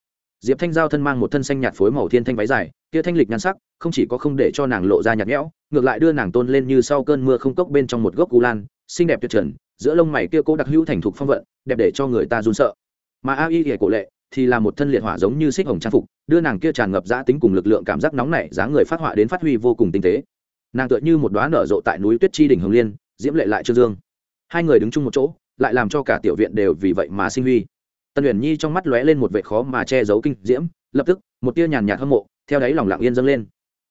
Diệp thanh giao thân mang một thân xanh nhạt phối màu thiên thanh váy dài, kia thanh lịch nhan sắc, không chỉ có không để cho nàng lộ ra nhạt nhẽo, ngược lại đưa nàng tôn lên như sau cơn mưa không cốc bên trong một gốc cú lan, xinh đẹp tuyệt trần, giữa lông mày kia cố đặc hữu thành thục phong vận, đẹp để cho người ta run sợ. Mà a y hệ cổ lệ thì là một thân liệt hỏa giống như xích hồng trang phục, đưa nàng kia tràn ngập giã tính cùng lực lượng cảm giác nóng nảy, dáng người phát họa đến phát huy vô cùng tinh tế. Nàng tựa như một đoá nở rộ tại núi tuyết chi đỉnh hồng liên, diễm lệ lại trương dương. Hai người đứng chung một chỗ, lại làm cho cả tiểu viện đều vì vậy mà sinh huy. Tần uyển nhi trong mắt lóe lên một vệ khó mà che giấu kinh diễm, lập tức, một tia nhàn nhạt hâm mộ, theo đáy lòng lặng yên dâng lên.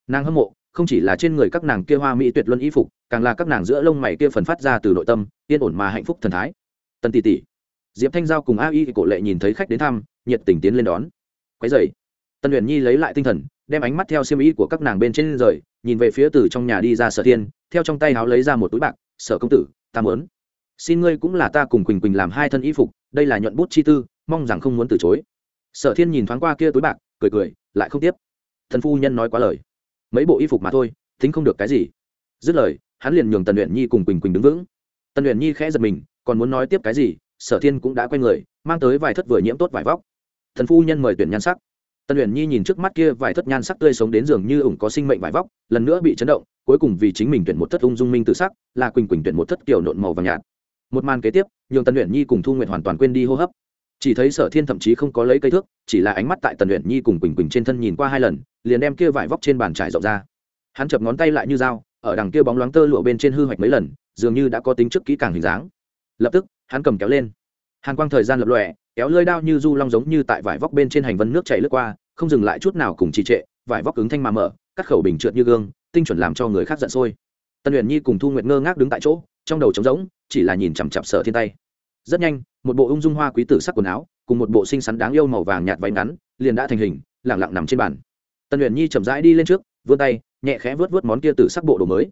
Nàng hâm mộ, không chỉ là trên người các nàng kia hoa mỹ tuyệt luân y phục, càng là các nàng giữa lông mày kia phần phát ra từ nội tâm, yên ổn mà hạnh phúc thần thái. Tân tỷ tỷ, diệp thanh giao cùng a y cổ lệ nhìn thấy khách đến thăm nhiệt tình tiến lên đón. Quấy dày tần huyền nhi lấy lại tinh thần, đem ánh mắt theo xiêm ý của các nàng bên trên rời, nhìn về phía từ trong nhà đi ra sở thiên, theo trong tay háo lấy ra một túi bạc, sở công tử, ta mớn xin ngươi cũng là ta cùng quỳnh quỳnh làm hai thân y phục, đây là nhuận bút chi tư, mong rằng không muốn từ chối. Sở thiên nhìn thoáng qua kia túi bạc, cười cười, lại không tiếp. Thần phu nhân nói quá lời. Mấy bộ y phục mà thôi, tính không được cái gì. Dứt lời, hắn liền nhường tần luyện nhi cùng quỳnh quỳnh đứng vững. Tần luyện nhi khẽ giật mình, còn muốn nói tiếp cái gì, sở thiên cũng đã quay người, mang tới vài thất vừa nhiễm tốt vải vóc thần phu nhân mời tuyển nhan sắc. Tần luyện nhi nhìn trước mắt kia vài thất nhan sắc tươi sống đến giường như ủng có sinh mệnh vải vóc, lần nữa bị chấn động, cuối cùng vì chính mình tuyển một thất ung dung minh tự sắc, là quỳnh quỳnh tuyển một thất kiểu nộn màu vàng nhạt. Một màn kế tiếp, nhường tần luyện nhi cùng thu nguyện hoàn toàn quên đi hô hấp. Chỉ thấy sở thiên thậm chí không có lấy cây thước, chỉ là ánh mắt tại tần luyện nhi cùng quỳnh quỳnh trên thân nhìn qua hai lần, liền đem kia vải vóc trên bàn trải rộng ra. Hắn chập ngón tay lại như dao, ở đằng kia bóng loáng tơ lụa bên trên hư hoạch mấy lần, dường như đã có tính trước kỹ càng hình dáng. Lập tức, hắn cầm kéo lên. Hàn quang thời gian lập lòe kéo lơi đao như du long giống như tại vải vóc bên trên hành vân nước chảy lướt qua, không dừng lại chút nào cùng trì trệ, vải vóc cứng thanh mà mở, cắt khẩu bình trượt như gương, tinh chuẩn làm cho người khác giận sôi. Tân huyền nhi cùng thu nguyệt ngơ ngác đứng tại chỗ, trong đầu trống rỗng, chỉ là nhìn chằm chặp sợ thiên tay. Rất nhanh, một bộ ung dung hoa quý tử sắc quần áo, cùng một bộ xinh xắn đáng yêu màu vàng nhạt váy ngắn, liền đã thành hình lẳng lặng nằm trên bàn. Tân huyền nhi chậm rãi đi lên trước, vươn tay, nhẹ khẽ vớt vớt món kia từ sắc bộ đồ mới.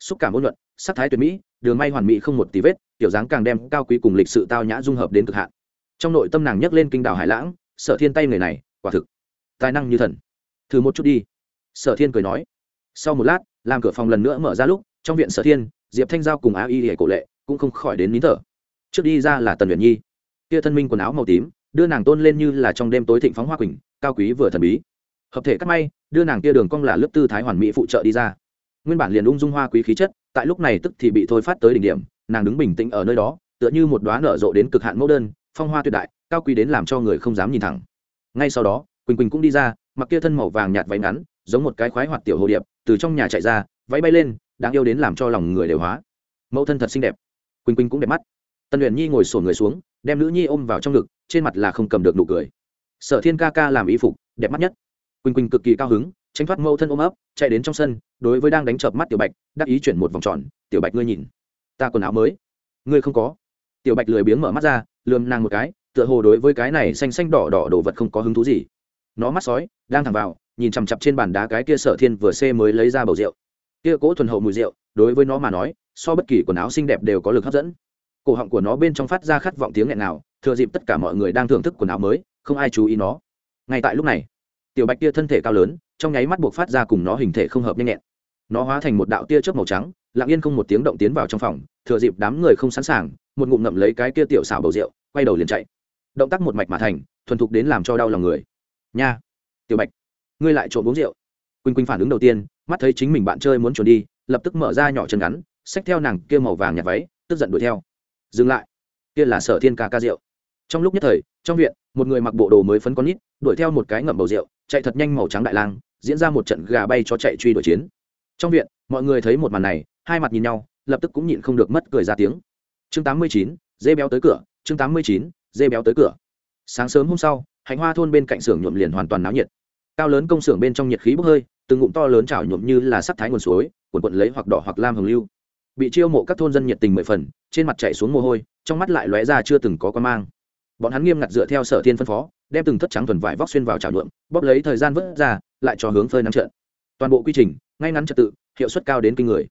Xúc cảm ôn luận sắc thái tuyệt mỹ, đường may hoàn mỹ không một tí vết tiểu dáng càng đem cao quý cùng lịch sự tao nhã dung hợp đến cực hạn trong nội tâm nàng nhấc lên kinh đảo hải lãng, sở thiên tay người này, quả thực, tài năng như thần. Thử một chút đi. Sở thiên cười nói. Sau một lát, làm cửa phòng lần nữa mở ra lúc, trong viện sở thiên, diệp thanh giao cùng á y hệ cổ lệ cũng không khỏi đến nín thở. Trước đi ra là tần luyện nhi. Kia thân minh quần áo màu tím, đưa nàng tôn lên như là trong đêm tối thịnh phóng hoa quỳnh, cao quý vừa thần bí. Hợp thể cắt may, đưa nàng kia đường cong là lớp tư thái hoàn mỹ phụ trợ đi ra. Nguyên bản liền ung dung hoa quý khí chất, tại lúc này tức thì bị thôi phát tới đỉnh điểm, nàng đứng bình tĩnh ở nơi đó, tựa như một đoá nở rộ đến cực hạn mẫu đơn phong hoa tuyệt đại, cao quý đến làm cho người không dám nhìn thẳng. Ngay sau đó, quỳnh quỳnh cũng đi ra, mặc kia thân màu vàng nhạt váy ngắn, giống một cái khoái hoạt tiểu hồ điệp, từ trong nhà chạy ra, váy bay lên, đáng yêu đến làm cho lòng người đều hóa. Mẫu thân thật xinh đẹp. Quỳnh quỳnh cũng đẹp mắt. Tần luyện nhi ngồi sổ người xuống, đem nữ nhi ôm vào trong ngực, trên mặt là không cầm được nụ cười. Sở thiên ca ca làm y phục, đẹp mắt nhất. Quỳnh quỳnh cực kỳ cao hứng, tránh thoát mẫu thân ôm ấp, chạy đến trong sân, đối với đang đánh chợp mắt tiểu bạch, đắc ý chuyển một vòng tròn. Tiểu bạch ngươi nhìn, ta quần áo mới. Ngươi không có. Tiểu bạch lười biếng mở mắt ra lườm nàng một cái, tựa hồ đối với cái này xanh xanh đỏ đỏ đồ vật không có hứng thú gì. Nó mắt sói, đang thẳng vào, nhìn chằm chặp trên bàn đá cái kia sở thiên vừa xê mới lấy ra bầu rượu. Kia cỗ thuần hậu mùi rượu, đối với nó mà nói, so bất kỳ quần áo xinh đẹp đều có lực hấp dẫn. Cổ họng của nó bên trong phát ra khát vọng tiếng nghẹn nào thừa dịp tất cả mọi người đang thưởng thức quần áo mới, không ai chú ý nó. Ngay tại lúc này, tiểu bạch kia thân thể cao lớn, trong nháy mắt buộc phát ra cùng nó hình thể không hợp nhanh nhẹn nó hóa thành một đạo tia chớp màu trắng, lặng yên không một tiếng động tiến vào trong phòng, thừa dịp đám người không sẵn sàng, một ngụm ngậm lấy cái kia tiểu xảo bầu rượu, quay đầu liền chạy. Động tác một mạch mà thành, thuần thục đến làm cho đau lòng người. Nha! Tiểu bạch, ngươi lại trộm uống rượu. Quỳnh quỳnh phản ứng đầu tiên, mắt thấy chính mình bạn chơi muốn trốn đi, lập tức mở ra nhỏ chân ngắn, xách theo nàng kia màu vàng nhạt váy, tức giận đuổi theo. Dừng lại. Kia là sở thiên ca ca rượu. Trong lúc nhất thời, trong viện, một người mặc bộ đồ mới phấn con nít, đuổi theo một cái ngậm bầu rượu, chạy thật nhanh màu trắng đại lang, diễn ra một trận gà bay cho chạy truy đuổi chiến trong viện, mọi người thấy một màn này, hai mặt nhìn nhau, lập tức cũng nhịn không được mất cười ra tiếng. Chương tám mươi chín, dê béo tới cửa, chương tám mươi chín, dê béo tới cửa. Sáng sớm hôm sau hành hoa thôn bên cạnh xưởng nhuộm liền hoàn toàn náo nhiệt. Cao lớn công xưởng bên trong nhiệt khí bốc hơi, từng ngụm to lớn chảo nhuộm như là sắc thái nguồn suối quần quận lấy hoặc đỏ hoặc lam hồng lưu. Bị chiêu mộ các thôn dân nhiệt tình mười phần, trên mặt chạy xuống mồ hôi, trong mắt lại lóe ra chưa từng có con mang. Bọn hắn nghiêm ngặt dựa theo sở thiên phân phó, đem từng thất trắng thuần vải vóc xuyên vào chảo nhuộm, bóp lấy thời gian vớt ra, lại cho hướng phơi nắng trợn toàn bộ quy trình ngay ngắn trật tự, hiệu suất cao đến kinh người.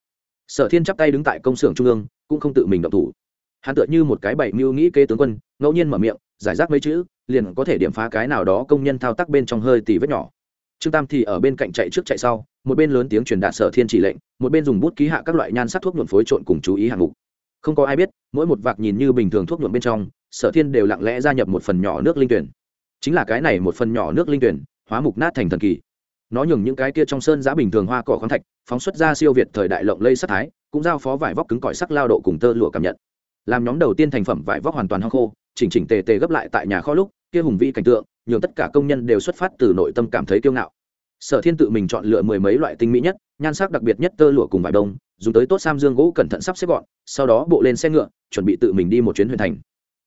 Sở thiên chắp tay đứng tại công xưởng trung ương, cũng không tự mình động thủ. Hắn tựa như một cái bảy mưu nghĩ kế tướng quân, ngẫu nhiên mở miệng, giải rác mấy chữ, liền có thể điểm phá cái nào đó công nhân thao tác bên trong hơi tì vết nhỏ. Trương tam thì ở bên cạnh chạy trước chạy sau, một bên lớn tiếng truyền đạt sở thiên chỉ lệnh, một bên dùng bút ký hạ các loại nhan sắc thuốc nhuộm phối trộn cùng chú ý hạng mục. Không có ai biết, mỗi một vạc nhìn như bình thường thuốc nhuộm bên trong, sở thiên đều lặng lẽ gia nhập một phần nhỏ nước linh tuyển. Chính là cái này một phần nhỏ nước linh tuyển, hóa mục nát thành thần kỳ nó nhường những cái kia trong sơn giã bình thường hoa cỏ khoáng thạch, phóng xuất ra siêu việt thời đại lộng lây sắc thái, cũng giao phó vải vóc cứng cỏi sắc lao độ cùng tơ lụa cảm nhận. Làm nhóm đầu tiên thành phẩm vải vóc hoàn toàn hoang khô, chỉnh chỉnh tề tề gấp lại tại nhà kho lúc, kia hùng vĩ cảnh tượng, nhường tất cả công nhân đều xuất phát từ nội tâm cảm thấy kiêu ngạo. Sở thiên tự mình chọn lựa mười mấy loại tinh mỹ nhất, nhan sắc đặc biệt nhất tơ lụa cùng vải đông, dùng tới tốt sam dương gỗ cẩn thận sắp xếp gọn, sau đó bộ lên xe ngựa, chuẩn bị tự mình đi một chuyến huyện thành.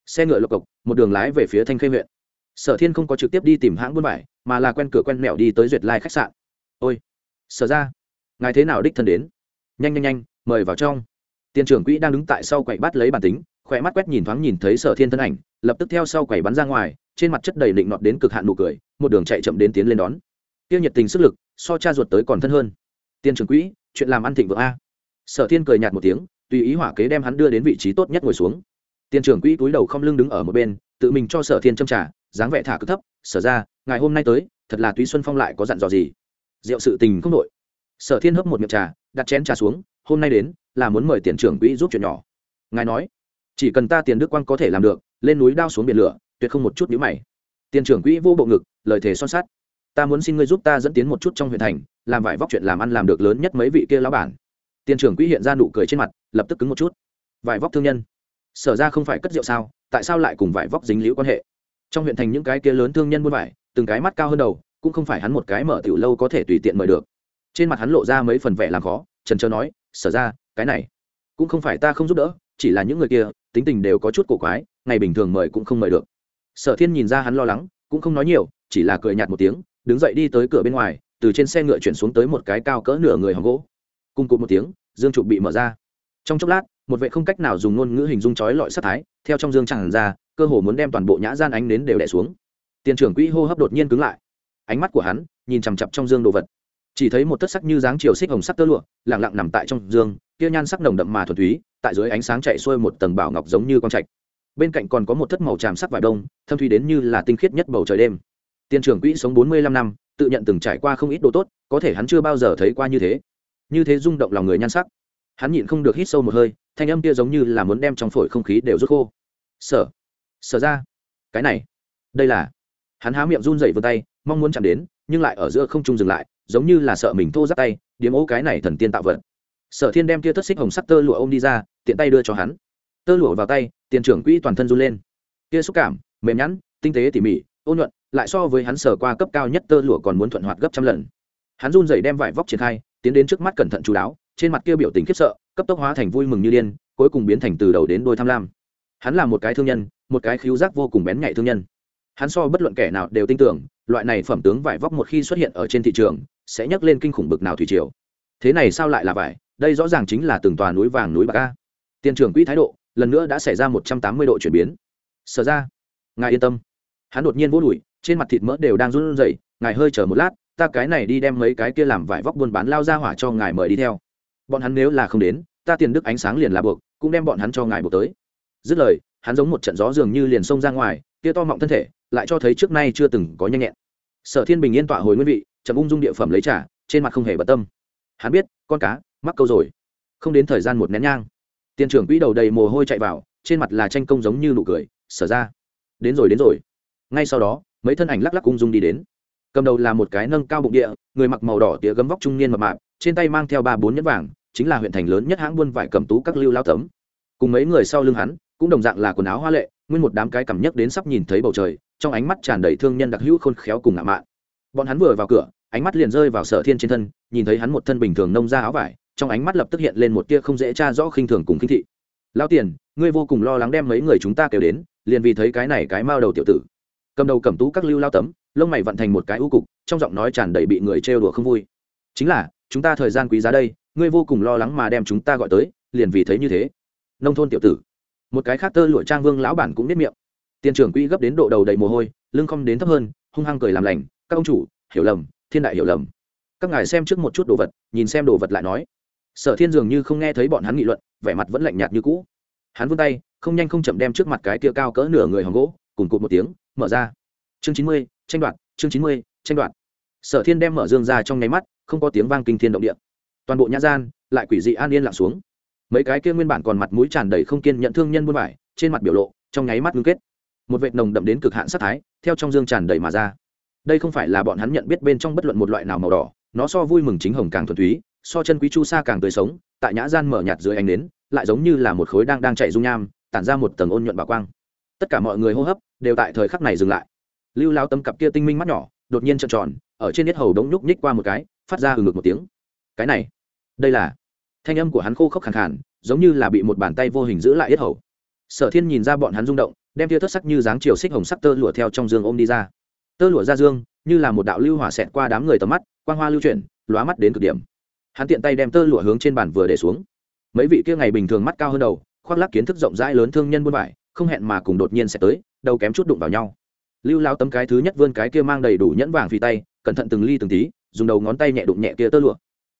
Xe ngựa lộc cộc, một đường lái về phía thanh khê huyện sở thiên không có trực tiếp đi tìm hãng buôn vải mà là quen cửa quen mẹo đi tới duyệt lai khách sạn. Ôi, sở ra ngài thế nào đích thân đến? Nhanh nhanh nhanh, mời vào trong. Tiền trưởng quỹ đang đứng tại sau quậy bắt lấy bản tính, khỏe mắt quét nhìn thoáng nhìn thấy sở thiên thân ảnh, lập tức theo sau quầy bắn ra ngoài, trên mặt chất đầy định nọt đến cực hạn nụ cười, một đường chạy chậm đến tiến lên đón. Tiêu nhiệt tình sức lực, so cha ruột tới còn thân hơn. Tiền trưởng quỹ, chuyện làm ăn thịnh vượng a. Sở thiên cười nhạt một tiếng, tùy ý hỏa kế đem hắn đưa đến vị trí tốt nhất ngồi xuống. Tiền trưởng quỹ túi đầu không lưng đứng ở một bên, tự mình cho sở thiên châm trả dáng vẻ thả cực thấp, sở ra, ngày hôm nay tới, thật là túy xuân phong lại có dặn dò gì? Rượu sự tình không nội sở thiên hấp một miệng trà, đặt chén trà xuống, hôm nay đến, là muốn mời tiền trưởng quỹ giúp chuyện nhỏ. Ngài nói, chỉ cần ta tiền đức quang có thể làm được, lên núi đao xuống biển lửa, tuyệt không một chút nhữ mày. Tiền trưởng quỹ vô bộ ngực, lời thề son sát ta muốn xin ngươi giúp ta dẫn tiến một chút trong huyện thành, làm vải vóc chuyện làm ăn làm được lớn nhất mấy vị kia lão bản. Tiền trưởng quỹ hiện ra nụ cười trên mặt, lập tức cứng một chút. Vải vóc thương nhân, sở ra không phải cất rượu sao, tại sao lại cùng vải vóc dính liễu quan hệ? Trong huyện thành những cái kia lớn thương nhân buôn vải, từng cái mắt cao hơn đầu, cũng không phải hắn một cái mở tiểu lâu có thể tùy tiện mời được. Trên mặt hắn lộ ra mấy phần vẻ làm khó, trần trơ nói, sở ra, cái này cũng không phải ta không giúp đỡ, chỉ là những người kia, tính tình đều có chút cổ quái, ngày bình thường mời cũng không mời được. Sở thiên nhìn ra hắn lo lắng, cũng không nói nhiều, chỉ là cười nhạt một tiếng, đứng dậy đi tới cửa bên ngoài, từ trên xe ngựa chuyển xuống tới một cái cao cỡ nửa người hòng gỗ. Cùng cụt một tiếng, dương trụ bị mở ra. Trong chốc lát một vệ không cách nào dùng ngôn ngữ hình dung chói lọi sát thái, theo trong dương tràn ra, cơ hồ muốn đem toàn bộ nhã gian ánh đến đều đẻ xuống. Tiền trưởng quỹ hô hấp đột nhiên cứng lại. Ánh mắt của hắn nhìn chằm chặp trong dương đồ vật. Chỉ thấy một tất sắc như dáng chiều xích hồng sắc tơ lụa lẳng lặng nằm tại trong dương, kia nhan sắc nồng đậm mà thuần túy, tại dưới ánh sáng chạy xuôi một tầng bảo ngọc giống như con trạch. Bên cạnh còn có một thất màu tràm sắc vải đông, thâm thủy đến như là tinh khiết nhất bầu trời đêm. Tiền trưởng quỹ sống bốn mươi lăm năm, tự nhận từng trải qua không ít đồ tốt, có thể hắn chưa bao giờ thấy qua như thế. Như thế rung động lòng người nhan sắc. Hắn nhịn không được hít sâu một hơi thanh âm kia giống như là muốn đem trong phổi không khí đều rút khô. Sở sở ra. Cái này, đây là. Hắn há miệng run dậy vươn tay, mong muốn chạm đến, nhưng lại ở giữa không trung dừng lại, giống như là sợ mình thô giáp tay, điếm ố cái này thần tiên tạo vật. Sở thiên đem kia tất xích hồng sắc tơ lụa ôm đi ra, tiện tay đưa cho hắn. Tơ lụa vào tay, tiền trưởng quỹ toàn thân run lên. Kia xúc cảm, mềm nhẵn, tinh tế tỉ mỉ, ôn nhuận, lại so với hắn sở qua cấp cao nhất tơ lụa còn muốn thuận hoạt gấp trăm lần. Hắn run dậy đem vải vóc triển khai, tiến đến trước mắt cẩn thận chú đáo trên mặt kia biểu tình khiếp sợ, cấp tốc hóa thành vui mừng như điên, cuối cùng biến thành từ đầu đến đôi tham lam. Hắn là một cái thương nhân, một cái khiếu giác vô cùng bén nhạy thương nhân. Hắn so bất luận kẻ nào đều tin tưởng, loại này phẩm tướng vải vóc một khi xuất hiện ở trên thị trường, sẽ nhấc lên kinh khủng bực nào thủy triều. Thế này sao lại là vải? Đây rõ ràng chính là từng tòa núi vàng núi bạc ca tiền trưởng quỹ thái độ, lần nữa đã xảy ra một trăm tám mươi độ chuyển biến. Sở ra, ngài yên tâm. Hắn đột nhiên vô đùi, trên mặt thịt mỡ đều đang run rẩy, ngài hơi chờ một lát, ta cái này đi đem mấy cái kia làm vải vóc buôn bán lao ra hỏa cho ngài mời đi theo bọn hắn nếu là không đến, ta tiền đức ánh sáng liền là buộc, cũng đem bọn hắn cho ngài buộc tới. Dứt lời, hắn giống một trận gió dường như liền xông ra ngoài, kia to mọng thân thể, lại cho thấy trước nay chưa từng có nhanh nhẹn. Sở thiên bình yên tọa hồi nguyên vị, chậm ung dung địa phẩm lấy trả trên mặt không hề bận tâm. Hắn biết, con cá, mắc câu rồi. Không đến thời gian một nén nhang, tiền trưởng quỹ đầu đầy mồ hôi chạy vào, trên mặt là tranh công giống như nụ cười, sở ra. Đến rồi đến rồi. Ngay sau đó, mấy thân ảnh lắc lắc ung dung đi đến. Cầm đầu là một cái nâng cao bụng địa, người mặc màu đỏ tía gấm vóc trung niên mập mạp trên tay mang theo ba bốn nhẫn vàng, chính là huyện thành lớn nhất hãng buôn vải cầm tú các lưu lao tấm. Cùng mấy người sau lưng hắn, cũng đồng dạng là quần áo hoa lệ, nguyên một đám cái cảm nhấc đến sắp nhìn thấy bầu trời, trong ánh mắt tràn đầy thương nhân đặc hữu khôn khéo cùng ngạo mạn. Bọn hắn vừa vào cửa, ánh mắt liền rơi vào sở thiên trên thân, nhìn thấy hắn một thân bình thường nông ra áo vải, trong ánh mắt lập tức hiện lên một tia không dễ tra rõ khinh thường cùng khinh thị. Lao tiền, ngươi vô cùng lo lắng đem mấy người chúng ta kêu đến, liền vì thấy cái này cái mao đầu tiểu tử. Cầm đầu cầm tú các lưu lao tấm, lông mày vận thành một cái ưu cục, trong giọng nói tràn đầy bị người trêu đùa không vui. Chính là chúng ta thời gian quý giá đây, ngươi vô cùng lo lắng mà đem chúng ta gọi tới, liền vì thấy như thế. Nông thôn tiểu tử. Một cái khác tơ lụa trang vương lão bản cũng biết miệng. Tiền trưởng quỹ gấp đến độ đầu đầy mồ hôi, lưng không đến thấp hơn, hung hăng cười làm lành, các ông chủ, hiểu lầm, thiên đại hiểu lầm. Các ngài xem trước một chút đồ vật, nhìn xem đồ vật lại nói. Sở thiên dường như không nghe thấy bọn hắn nghị luận, vẻ mặt vẫn lạnh nhạt như cũ. Hắn vươn tay, không nhanh không chậm đem trước mặt cái kia cao cỡ nửa người hòn gỗ, cùng cụt một tiếng, mở ra. Chương chín mươi, tranh đoạt, chương chín mươi, tranh đoạt. Sở thiên đem mở dương ra trong nháy mắt không có tiếng vang kinh thiên động địa. Toàn bộ nhã gian, lại quỷ dị an yên lặng xuống. Mấy cái kia nguyên bản còn mặt mũi tràn đầy không kiên nhận thương nhân buôn vải, trên mặt biểu lộ, trong nháy mắt ngưng kết. Một vệt nồng đậm đến cực hạn sát thái, theo trong dương tràn đầy mà ra. Đây không phải là bọn hắn nhận biết bên trong bất luận một loại nào màu đỏ, nó so vui mừng chính hồng càng thuần túy, so chân quý chu sa càng tươi sống, tại nhã gian mở nhạt dưới ánh nến, lại giống như là một khối đang đang chạy dung nham, tản ra một tầng ôn nhuận bảo quang. Tất cả mọi người hô hấp, đều tại thời khắc này dừng lại. Lưu lao tâm cặp kia tinh minh mắt nhỏ, đột nhiên trợn tròn, ở trên nết hầu đống nhúc nhích qua một cái phát ra ừ ngực một tiếng. Cái này, đây là, thanh âm của hắn khô khốc khàn khàn, giống như là bị một bàn tay vô hình giữ lại yết hầu. Sở thiên nhìn ra bọn hắn rung động, đem tia thất sắc như dáng chiều xích hồng sắc tơ lụa theo trong dương ôm đi ra. Tơ lụa ra dương, như là một đạo lưu hỏa xẹt qua đám người tầm mắt, quang hoa lưu chuyển, lóa mắt đến cực điểm. Hắn tiện tay đem tơ lụa hướng trên bàn vừa để xuống. Mấy vị kia ngày bình thường mắt cao hơn đầu, khoác lắc kiến thức rộng rãi lớn thương nhân buôn vải, không hẹn mà cùng đột nhiên sẽ tới, đầu kém chút đụng vào nhau. Lưu lao tấm cái thứ nhất vươn cái kia mang đầy đủ nhẫn vàng phi tay, cẩn thận từng ly từng tí dùng đầu ngón tay nhẹ đụng nhẹ kia tơ lụa.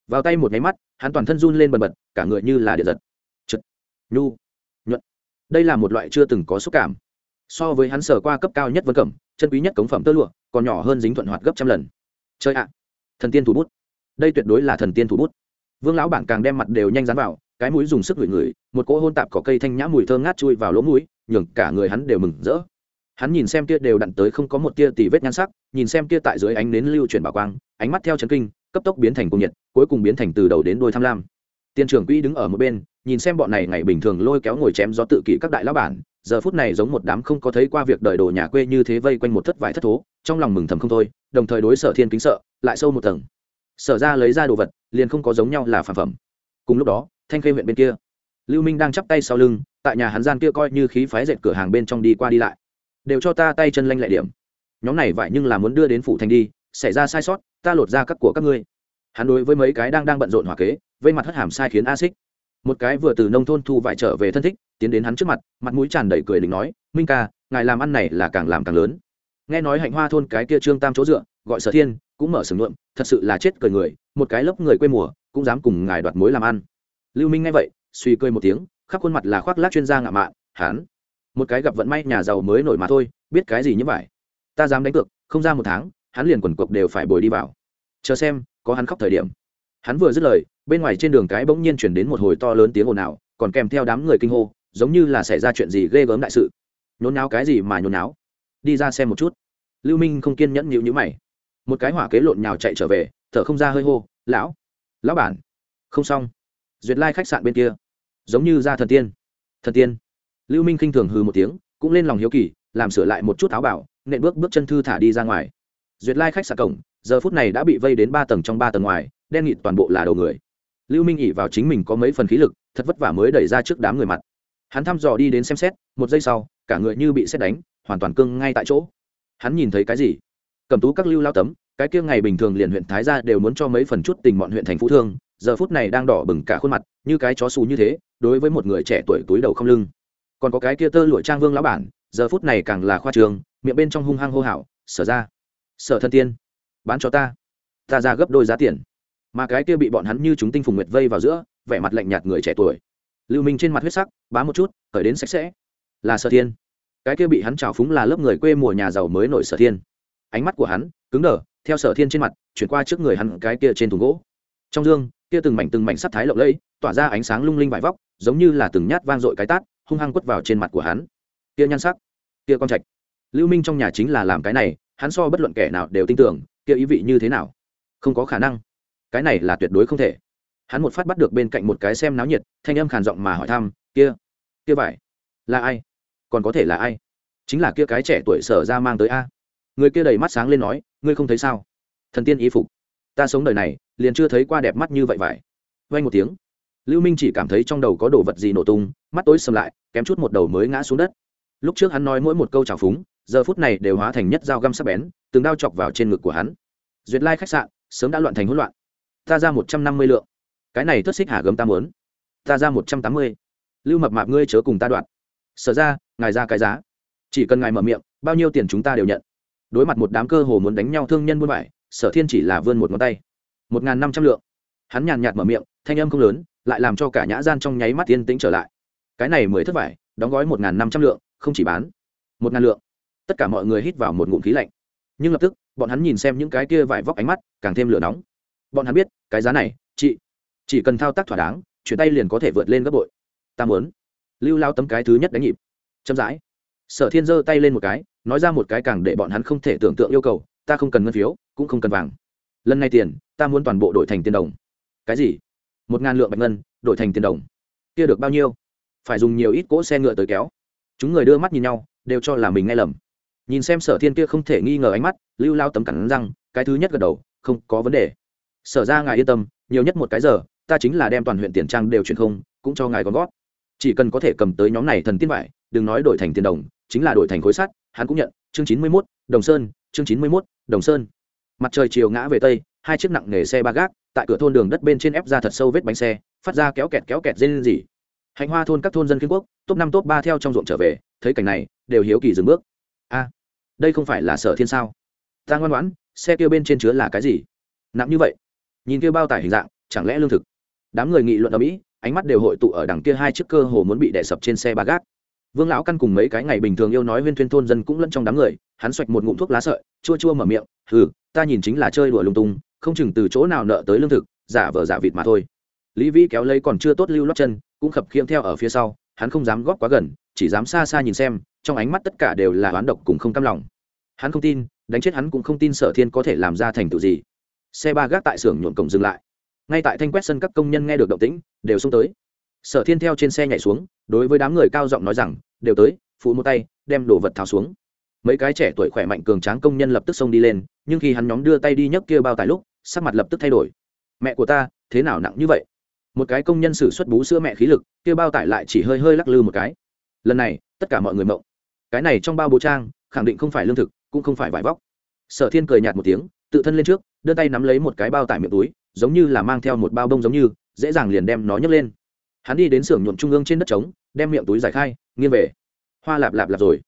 Vào tay một nháy mắt, hắn toàn thân run lên bần bật, cả người như là điện giật. Chật. Nhu. Nhuận. Đây là một loại chưa từng có xúc cảm. So với hắn sở qua cấp cao nhất vân cẩm, chân quý nhất cống phẩm tơ lụa, còn nhỏ hơn dính thuận hoạt gấp trăm lần. Chơi ạ. Thần tiên thủ bút. Đây tuyệt đối là thần tiên thủ bút. Vương lão bảng càng đem mặt đều nhanh dán vào, cái mũi dùng sức ngửi ngửi, một cỗ hôn tạp có cây thanh nhã mùi thơ ngát chui vào lỗ mũi, nhường cả người hắn đều mừng rỡ hắn nhìn xem tia đều đặn tới không có một tia tì vết nhan sắc, nhìn xem tia tại dưới ánh nến lưu chuyển bảo quang, ánh mắt theo chấn kinh, cấp tốc biến thành cung nhiệt, cuối cùng biến thành từ đầu đến đôi tham lam. Tiền trưởng quỹ đứng ở một bên, nhìn xem bọn này ngày bình thường lôi kéo ngồi chém gió tự kỷ các đại lão bản, giờ phút này giống một đám không có thấy qua việc đời đồ nhà quê như thế vây quanh một thất vải thất thố, trong lòng mừng thầm không thôi, đồng thời đối sở thiên kính sợ, lại sâu một tầng. Sở ra lấy ra đồ vật, liền không có giống nhau là phản phẩm. Cùng lúc đó, thanh khê huyện bên kia, lưu minh đang chắp tay sau lưng, tại nhà hắn gian kia coi như khí phái dệt cửa hàng bên trong đi qua đi lại đều cho ta tay chân lanh lẹ điểm. Nhóm này vậy nhưng là muốn đưa đến phủ thành đi, xảy ra sai sót, ta lột ra các của các ngươi. Hắn đối với mấy cái đang đang bận rộn hỏa kế, vây mặt hất hàm sai khiến a xích. Một cái vừa từ nông thôn thu vải trở về thân thích, tiến đến hắn trước mặt mặt mũi tràn đầy cười đình nói, minh ca, ngài làm ăn này là càng làm càng lớn. Nghe nói hạnh hoa thôn cái kia trương tam chỗ dựa, gọi sở thiên, cũng mở sừng nhuộm thật sự là chết cười người, một cái lớp người quê mùa, cũng dám cùng ngài đoạt mối làm ăn. Lưu minh nghe vậy, suy cười một tiếng, khắp khuôn mặt là khoác lác chuyên gia ngạo mạn, hắn một cái gặp vận may nhà giàu mới nổi mà thôi, biết cái gì như vậy? Ta dám đánh cược, không ra một tháng, hắn liền quần cộc đều phải bồi đi vào. Chờ xem, có hắn khóc thời điểm. Hắn vừa dứt lời, bên ngoài trên đường cái bỗng nhiên chuyển đến một hồi to lớn tiếng ồn ào, còn kèm theo đám người kinh hô, giống như là xảy ra chuyện gì ghê gớm đại sự. Nhốn náo cái gì mà nhốn náo đi ra xem một chút. Lưu minh không kiên nhẫn nhịu nhữ mày. Một cái hỏa kế lộn nhào chạy trở về, thở không ra hơi hô, lão lão bản, không xong. Duyệt lai khách sạn bên kia, giống như ra thần tiên. Thần tiên? Lưu minh khinh thường hừ một tiếng, cũng lên lòng hiếu kỳ, làm sửa lại một chút tháo bảo, nện bước bước chân thư thả đi ra ngoài. Duyệt lai khách sạn cổng, giờ phút này đã bị vây đến ba tầng trong ba tầng ngoài, đen nghịt toàn bộ là đầu người. Lưu minh ỉ vào chính mình có mấy phần khí lực, thật vất vả mới đẩy ra trước đám người mặt. Hắn thăm dò đi đến xem xét, một giây sau, cả người như bị xét đánh, hoàn toàn cưng ngay tại chỗ. Hắn nhìn thấy cái gì? Cầm tú các lưu lao tấm, cái kia ngày bình thường liền huyện thái gia đều muốn cho mấy phần chút tình bọn huyện thành phú thương, giờ phút này đang đỏ bừng cả khuôn mặt, như cái chó xù như thế, đối với một người trẻ tuổi túi đầu không lưng còn có cái kia tơ lụa trang vương lão bản, giờ phút này càng là khoa trường, miệng bên trong hung hăng hô hào, sở ra, sở thân tiên, bán cho ta ta ra gấp đôi giá tiền. Mà cái kia bị bọn hắn như chúng tinh phùng nguyệt vây vào giữa, vẻ mặt lạnh nhạt người trẻ tuổi. Lưu minh trên mặt huyết sắc bám một chút, khởi đến sạch sẽ. Là sở thiên. Cái kia bị hắn trào phúng là lớp người quê mùa nhà giàu mới nổi sở thiên. Ánh mắt của hắn, cứng đờ, theo sở thiên trên mặt, chuyển qua trước người hắn cái kia trên thùng gỗ. Trong dương, kia từng mảnh từng mảnh sắt thái lộng lẫy, tỏa ra ánh sáng lung linh vải vóc, giống như là từng nhát vang dội cái tát hung hăng quất vào trên mặt của hắn. Kia nhan sắc, kia con trạch. Lưu minh trong nhà chính là làm cái này, hắn so bất luận kẻ nào đều tin tưởng, kia ý vị như thế nào? Không có khả năng. Cái này là tuyệt đối không thể. Hắn một phát bắt được bên cạnh một cái xem náo nhiệt, thanh âm khàn giọng mà hỏi thăm, kia kia vải, là ai? Còn có thể là ai? Chính là kia cái trẻ tuổi sở ra mang tới a. Người kia đầy mắt sáng lên nói, ngươi không thấy sao? Thần tiên ý phục. Ta sống đời này, liền chưa thấy qua đẹp mắt như vậy vải. Vay một tiếng lưu minh chỉ cảm thấy trong đầu có đồ vật gì nổ tung, mắt tối sầm lại, kém chút một đầu mới ngã xuống đất. Lúc trước hắn nói mỗi một câu trào phúng, giờ phút này đều hóa thành nhất dao găm sắc bén, từng đao chọc vào trên ngực của hắn. Duyệt lai khách sạn, sớm đã loạn thành hỗn loạn. Ta ra một trăm năm mươi lượng. Cái này thất xích hà gấm ta muốn. Ta ra một trăm tám mươi. Lưu mập mạp ngươi chớ cùng ta đoạn. Sở ra, ngài ra cái giá. Chỉ cần ngài mở miệng, bao nhiêu tiền chúng ta đều nhận. Đối mặt một đám cơ hồ muốn đánh nhau thương nhân buôn vải sở thiên chỉ là vươn một ngón tay. một n g h n năm trăm lượng. Hắn nhàn nhạt mở miệng, thanh âm không lớn lại làm cho cả nhã gian trong nháy mắt yên tĩnh trở lại. Cái này mới thất vải, đóng gói một n g h n năm trăm lượng, không chỉ bán một ngàn lượng. Tất cả mọi người hít vào một ngụm khí lạnh. Nhưng lập tức, bọn hắn nhìn xem những cái kia vải vóc ánh mắt, càng thêm lửa nóng. Bọn hắn biết, cái giá này, chị, chỉ cần thao tác thỏa đáng, chuyển tay liền có thể vượt lên gấp bội. Ta muốn. Lưu lao tấm cái thứ nhất đánh nhịp. Chậm rãi. Sở thiên giơ tay lên một cái, nói ra một cái càng để bọn hắn không thể tưởng tượng yêu cầu, ta không cần ngân phiếu, cũng không cần vàng. Lần này tiền, ta muốn toàn bộ đổi thành tiền đồng. Cái gì? Một ngàn lượng bạch ngân, đổi thành tiền đồng. Kia được bao nhiêu? Phải dùng nhiều ít cỗ xe ngựa tới kéo. Chúng người đưa mắt nhìn nhau, đều cho là mình nghe lầm. Nhìn xem sở thiên kia không thể nghi ngờ ánh mắt, lưu lao tấm cẳng răng, cái thứ nhất gật đầu, không có vấn đề. Sở ra ngài yên tâm, nhiều nhất một cái giờ, ta chính là đem toàn huyện tiền trang đều chuyển không, cũng cho ngài con gót chỉ cần có thể cầm tới nhóm này thần tiên vải, đừng nói đổi thành tiền đồng, chính là đổi thành khối sắt, hắn cũng nhận, chương chín mươi mốt, đồng sơn, chương chín mươi mốt, đồng sơn. Mặt trời chiều ngã về tây, hai chiếc nặng nghề xe ba gác tại cửa thôn đường đất bên trên ép ra thật sâu vết bánh xe, phát ra kéo kẹt kéo kẹt dê lên gì hành hoa thôn các thôn dân kiên quốc, top năm, top ba theo trong ruộng trở về, thấy cảnh này, đều hiếu kỳ dừng bước. A, đây không phải là sở thiên sao? Ta ngoan ngoãn, xe kia bên trên chứa là cái gì? Nặng như vậy. Nhìn kia bao tải hình dạng, chẳng lẽ lương thực? Đám người nghị luận ở mỹ, ánh mắt đều hội tụ ở đằng kia hai chiếc cơ hồ muốn bị đè sập trên xe ba gác. Vương lão căn cùng mấy cái ngày bình thường yêu nói huyên thuyên thôn dân cũng lẫn trong đám người, hắn xoạch một ngụm thuốc lá sợi, chua chua mở miệng ừ ta nhìn chính là chơi đùa lung tung không chừng từ chỗ nào nợ tới lương thực, giả vờ giả vịt mà thôi. Lý vĩ kéo lấy còn chưa tốt lưu lót chân, cũng khập khiễng theo ở phía sau, hắn không dám góp quá gần, chỉ dám xa xa nhìn xem, trong ánh mắt tất cả đều là oán độc cùng không cam lòng. Hắn không tin, đánh chết hắn cũng không tin sở thiên có thể làm ra thành tựu gì. Xe ba gác tại xưởng nhuộm cổng dừng lại. Ngay tại thanh quét sân các công nhân nghe được động tĩnh, đều xông tới. Sở thiên theo trên xe nhảy xuống, đối với đám người cao giọng nói rằng, đều tới, phụ một tay, đem đồ vật tháo xuống. Mấy cái trẻ tuổi khỏe mạnh cường tráng công nhân lập tức xông đi lên, nhưng khi hắn nhóm đưa tay đi nhấc kia bao tải lúc sắc mặt lập tức thay đổi. Mẹ của ta, thế nào nặng như vậy? Một cái công nhân sử xuất bú sữa mẹ khí lực, kia bao tải lại chỉ hơi hơi lắc lư một cái. Lần này, tất cả mọi người mộng. Cái này trong bao bố trang, khẳng định không phải lương thực, cũng không phải vải vóc. Sở thiên cười nhạt một tiếng, tự thân lên trước, đưa tay nắm lấy một cái bao tải miệng túi, giống như là mang theo một bao bông giống như, dễ dàng liền đem nó nhấc lên. Hắn đi đến xưởng nhuộm trung ương trên đất trống, đem miệng túi giải khai, nghiêng về. Hoa lạp lạp lạp rồi.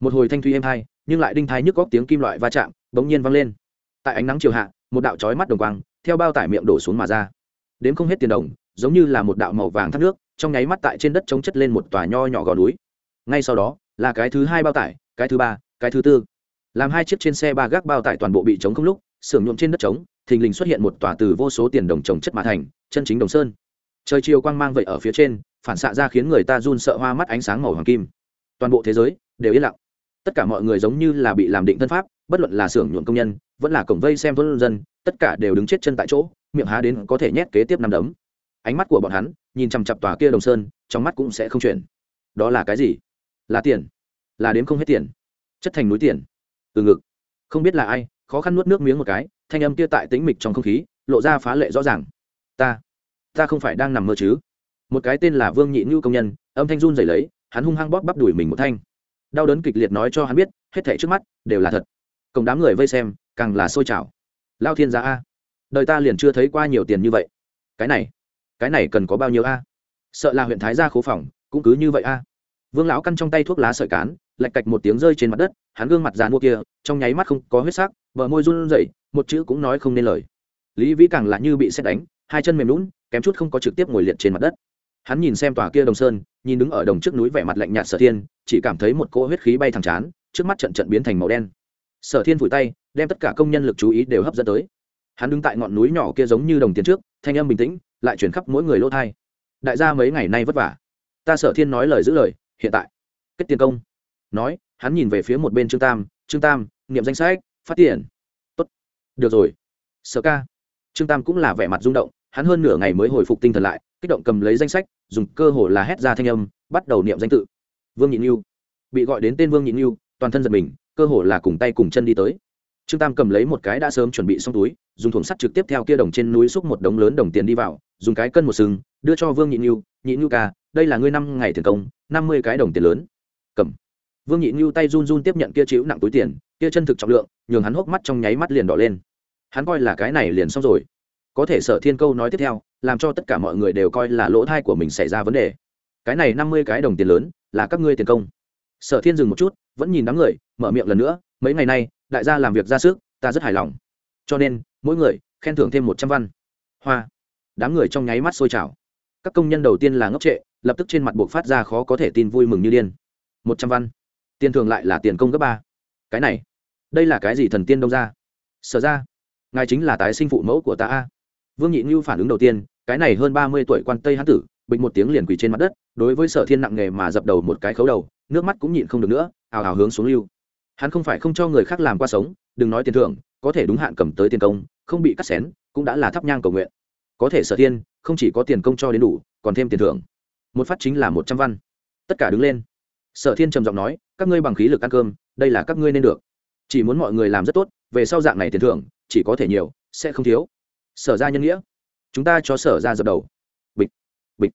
Một hồi thanh thuy êm hai, nhưng lại đinh thai nhức góc tiếng kim loại va chạm, bỗng nhiên vang lên. Tại ánh nắng chiều hạ một đạo chói mắt đồng quang, theo bao tải miệng đổ xuống mà ra. Đếm không hết tiền đồng, giống như là một đạo màu vàng thác nước, trong nháy mắt tại trên đất chống chất lên một tòa nho nhỏ gò núi. Ngay sau đó, là cái thứ hai bao tải, cái thứ ba, cái thứ tư. Làm hai chiếc trên xe ba gác bao tải toàn bộ bị chống không lúc, xưởng nhuộm trên đất trống thình lình xuất hiện một tòa từ vô số tiền đồng trồng chất mã thành, chân chính đồng sơn. Trời chiều quang mang vậy ở phía trên, phản xạ ra khiến người ta run sợ hoa mắt ánh sáng màu hoàng kim. Toàn bộ thế giới đều yên lặng. Tất cả mọi người giống như là bị làm định thân pháp, bất luận là xưởng nhuộm công nhân vẫn là cổng vây xem thôn dân, tất cả đều đứng chết chân tại chỗ, miệng há đến có thể nhét kế tiếp năm đấm. Ánh mắt của bọn hắn nhìn chằm chặp tòa kia đồng sơn, trong mắt cũng sẽ không chuyển. Đó là cái gì? Là tiền. Là đếm không hết tiền. Chất thành núi tiền. Từ ngực. Không biết là ai, khó khăn nuốt nước miếng một cái, thanh âm kia tại tĩnh mịch trong không khí, lộ ra phá lệ rõ ràng. Ta ta không phải đang nằm mơ chứ? Một cái tên là vương nhị ngưu công nhân, âm thanh run rẩy lấy, hắn hung hăng bóp bắp đuổi mình một thanh. Đau đớn kịch liệt nói cho hắn biết, hết thảy trước mắt đều là thật cộng đám người vây xem, càng là sôi trào. Lao thiên gia a, đời ta liền chưa thấy qua nhiều tiền như vậy. Cái này cái này cần có bao nhiêu a? Sợ là huyện thái gia khố phòng, cũng cứ như vậy a. Vương lão căn trong tay thuốc lá sợi cán, lạch cạch một tiếng rơi trên mặt đất, hắn gương mặt dàn mua kia, trong nháy mắt không có huyết sắc vợ môi run rẩy, một chữ cũng nói không nên lời. Lý vĩ càng là như bị xét đánh, hai chân mềm lún kém chút không có trực tiếp ngồi liệt trên mặt đất. Hắn nhìn xem tòa kia đồng sơn, nhìn đứng ở đồng trước núi vẻ mặt lạnh nhạt sở thiên, chỉ cảm thấy một cỗ huyết khí bay thẳng chán, trước mắt trận trận biến thành màu đen sở thiên vùi tay, đem tất cả công nhân lực chú ý đều hấp dẫn tới. Hắn đứng tại ngọn núi nhỏ kia giống như đồng tiền trước, thanh âm bình tĩnh, lại chuyển khắp mỗi người lỗ thai. Đại gia mấy ngày nay vất vả. Ta sở thiên nói lời giữ lời, hiện tại. Kết tiền công. Nói, hắn nhìn về phía một bên trương tam trương tam, niệm danh sách, phát tiền. Tốt. Được rồi. Sở ca. Trương tam cũng là vẻ mặt rung động, hắn hơn nửa ngày mới hồi phục tinh thần lại, kích động cầm lấy danh sách, dùng cơ hồ là hét ra thanh âm, bắt đầu niệm danh tự. Vương nhị nhu bị gọi đến tên vương nhị nhu toàn thân giật mình cơ hồ là cùng tay cùng chân đi tới. Trương tam cầm lấy một cái đã sớm chuẩn bị xong túi, dùng thùng sắt trực tiếp theo kia đồng trên núi xúc một đống lớn đồng tiền đi vào, dùng cái cân một sừng, đưa cho vương nhị nhu nhị nhu ca, đây là ngươi năm ngày tiền công, năm mươi cái đồng tiền lớn. Cầm. Vương nhị nhu tay run run tiếp nhận kia chịu nặng túi tiền, kia chân thực trọng lượng, nhường hắn hốc mắt trong nháy mắt liền đỏ lên. Hắn coi là cái này liền xong rồi. Có thể sở thiên câu nói tiếp theo, làm cho tất cả mọi người đều coi là lỗ thai của mình xảy ra vấn đề. Cái này năm mươi cái đồng tiền lớn, là các ngươi tiền công sở thiên dừng một chút, vẫn nhìn đám người, mở miệng lần nữa, mấy ngày nay, đại gia làm việc ra sức, ta rất hài lòng. Cho nên, mỗi người khen thưởng thêm một trăm văn. Hoa. Đám người trong nháy mắt sôi trào. Các công nhân đầu tiên là ngốc trệ, lập tức trên mặt buộc phát ra khó có thể tin vui mừng như điên. Một trăm văn. Tiền thường lại là tiền công gấp ba. Cái này, đây là cái gì thần tiên đông ra sở ra, ngài chính là tái sinh phụ mẫu của ta a. Vương nhị như phản ứng đầu tiên, cái này hơn ba mươi tuổi quan tây hán tử, bịch một tiếng liền quỳ trên mặt đất, đối với sở thiên nặng nghề mà dập đầu một cái khấu đầu nước mắt cũng nhịn không được nữa, ào ào hướng xuống lưu. Hắn không phải không cho người khác làm qua sống, đừng nói tiền thưởng, có thể đúng hạn cầm tới tiền công, không bị cắt xén, cũng đã là thắp nhang cầu nguyện. Có thể sở thiên, không chỉ có tiền công cho đến đủ, còn thêm tiền thưởng. Một phát chính là một trăm văn. Tất cả đứng lên. Sở thiên trầm giọng nói, các ngươi bằng khí lực ăn cơm, đây là các ngươi nên được. Chỉ muốn mọi người làm rất tốt, về sau dạng này tiền thưởng, chỉ có thể nhiều, sẽ không thiếu. Sở ra nhân nghĩa. Chúng ta cho sở ra dập đầu. Bịch bịch.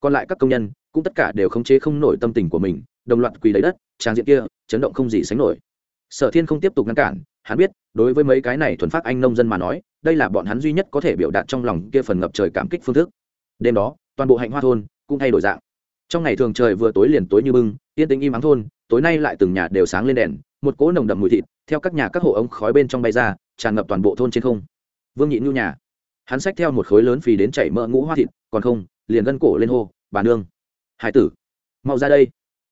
Còn lại các công nhân, cũng tất cả đều khống chế không nổi tâm tình của mình đồng loạt quỳ lấy đất, trang diện kia chấn động không gì sánh nổi. Sở thiên không tiếp tục ngăn cản, hắn biết, đối với mấy cái này thuần phát anh nông dân mà nói, đây là bọn hắn duy nhất có thể biểu đạt trong lòng kia phần ngập trời cảm kích phương thức. Đêm đó, toàn bộ hạnh hoa thôn cũng thay đổi dạng. Trong ngày thường trời vừa tối liền tối như bưng, yên tĩnh im ắng thôn, tối nay lại từng nhà đều sáng lên đèn, một cỗ nồng đậm mùi thịt theo các nhà các hộ ống khói bên trong bay ra, tràn ngập toàn bộ thôn trên không. Vương nhị nhu nhà. Hắn xách theo một khối lớn phì đến chảy mỡ ngũ hoa thịt, còn không, liền gân cổ lên hô, bà nương. Hải tử, mau ra đây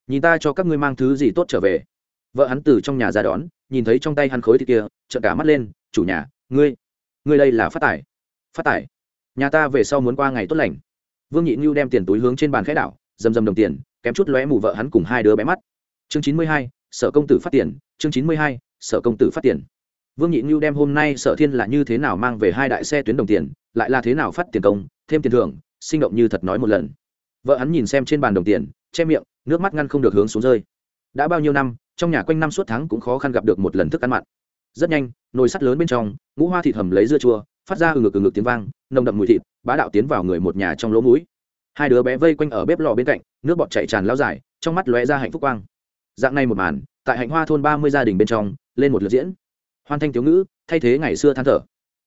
nhìn ta cho các ngươi mang thứ gì tốt trở về. Vợ hắn từ trong nhà ra đón, nhìn thấy trong tay hắn khối thịt kia, trợn cả mắt lên, chủ nhà, ngươi ngươi đây là phát tài. Phát tài? Nhà ta về sau muốn qua ngày tốt lành. Vương nhị nhu đem tiền túi hướng trên bàn khẽ đảo, dầm dầm đồng tiền, kém chút lóe mù vợ hắn cùng hai đứa bé mắt. Chương chín mươi hai, sở công tử phát tiền, chương chín mươi hai, sở công tử phát tiền. Vương nhị nhu đem hôm nay sở thiên là như thế nào mang về hai đại xe tuyến đồng tiền, lại là thế nào phát tiền công, thêm tiền thưởng, sinh động như thật nói một lần. Vợ hắn nhìn xem trên bàn đồng tiền che miệng, nước mắt ngăn không được hướng xuống rơi. Đã bao nhiêu năm, trong nhà quanh năm suốt tháng cũng khó khăn gặp được một lần thức ăn mặn. Rất nhanh, nồi sắt lớn bên trong, ngũ hoa thịt hầm lấy dưa chua, phát ra ừ ngực ừ ngực tiếng vang, nồng đậm mùi thịt, bá đạo tiến vào người một nhà trong lỗ mũi. Hai đứa bé vây quanh ở bếp lò bên cạnh, nước bọt chạy tràn lao dài, trong mắt lóe ra hạnh phúc quang. Dạng này một màn, tại hạnh hoa thôn ba mươi gia đình bên trong, lên một lượt diễn. Hoan thanh thiếu ngữ, thay thế ngày xưa than thở.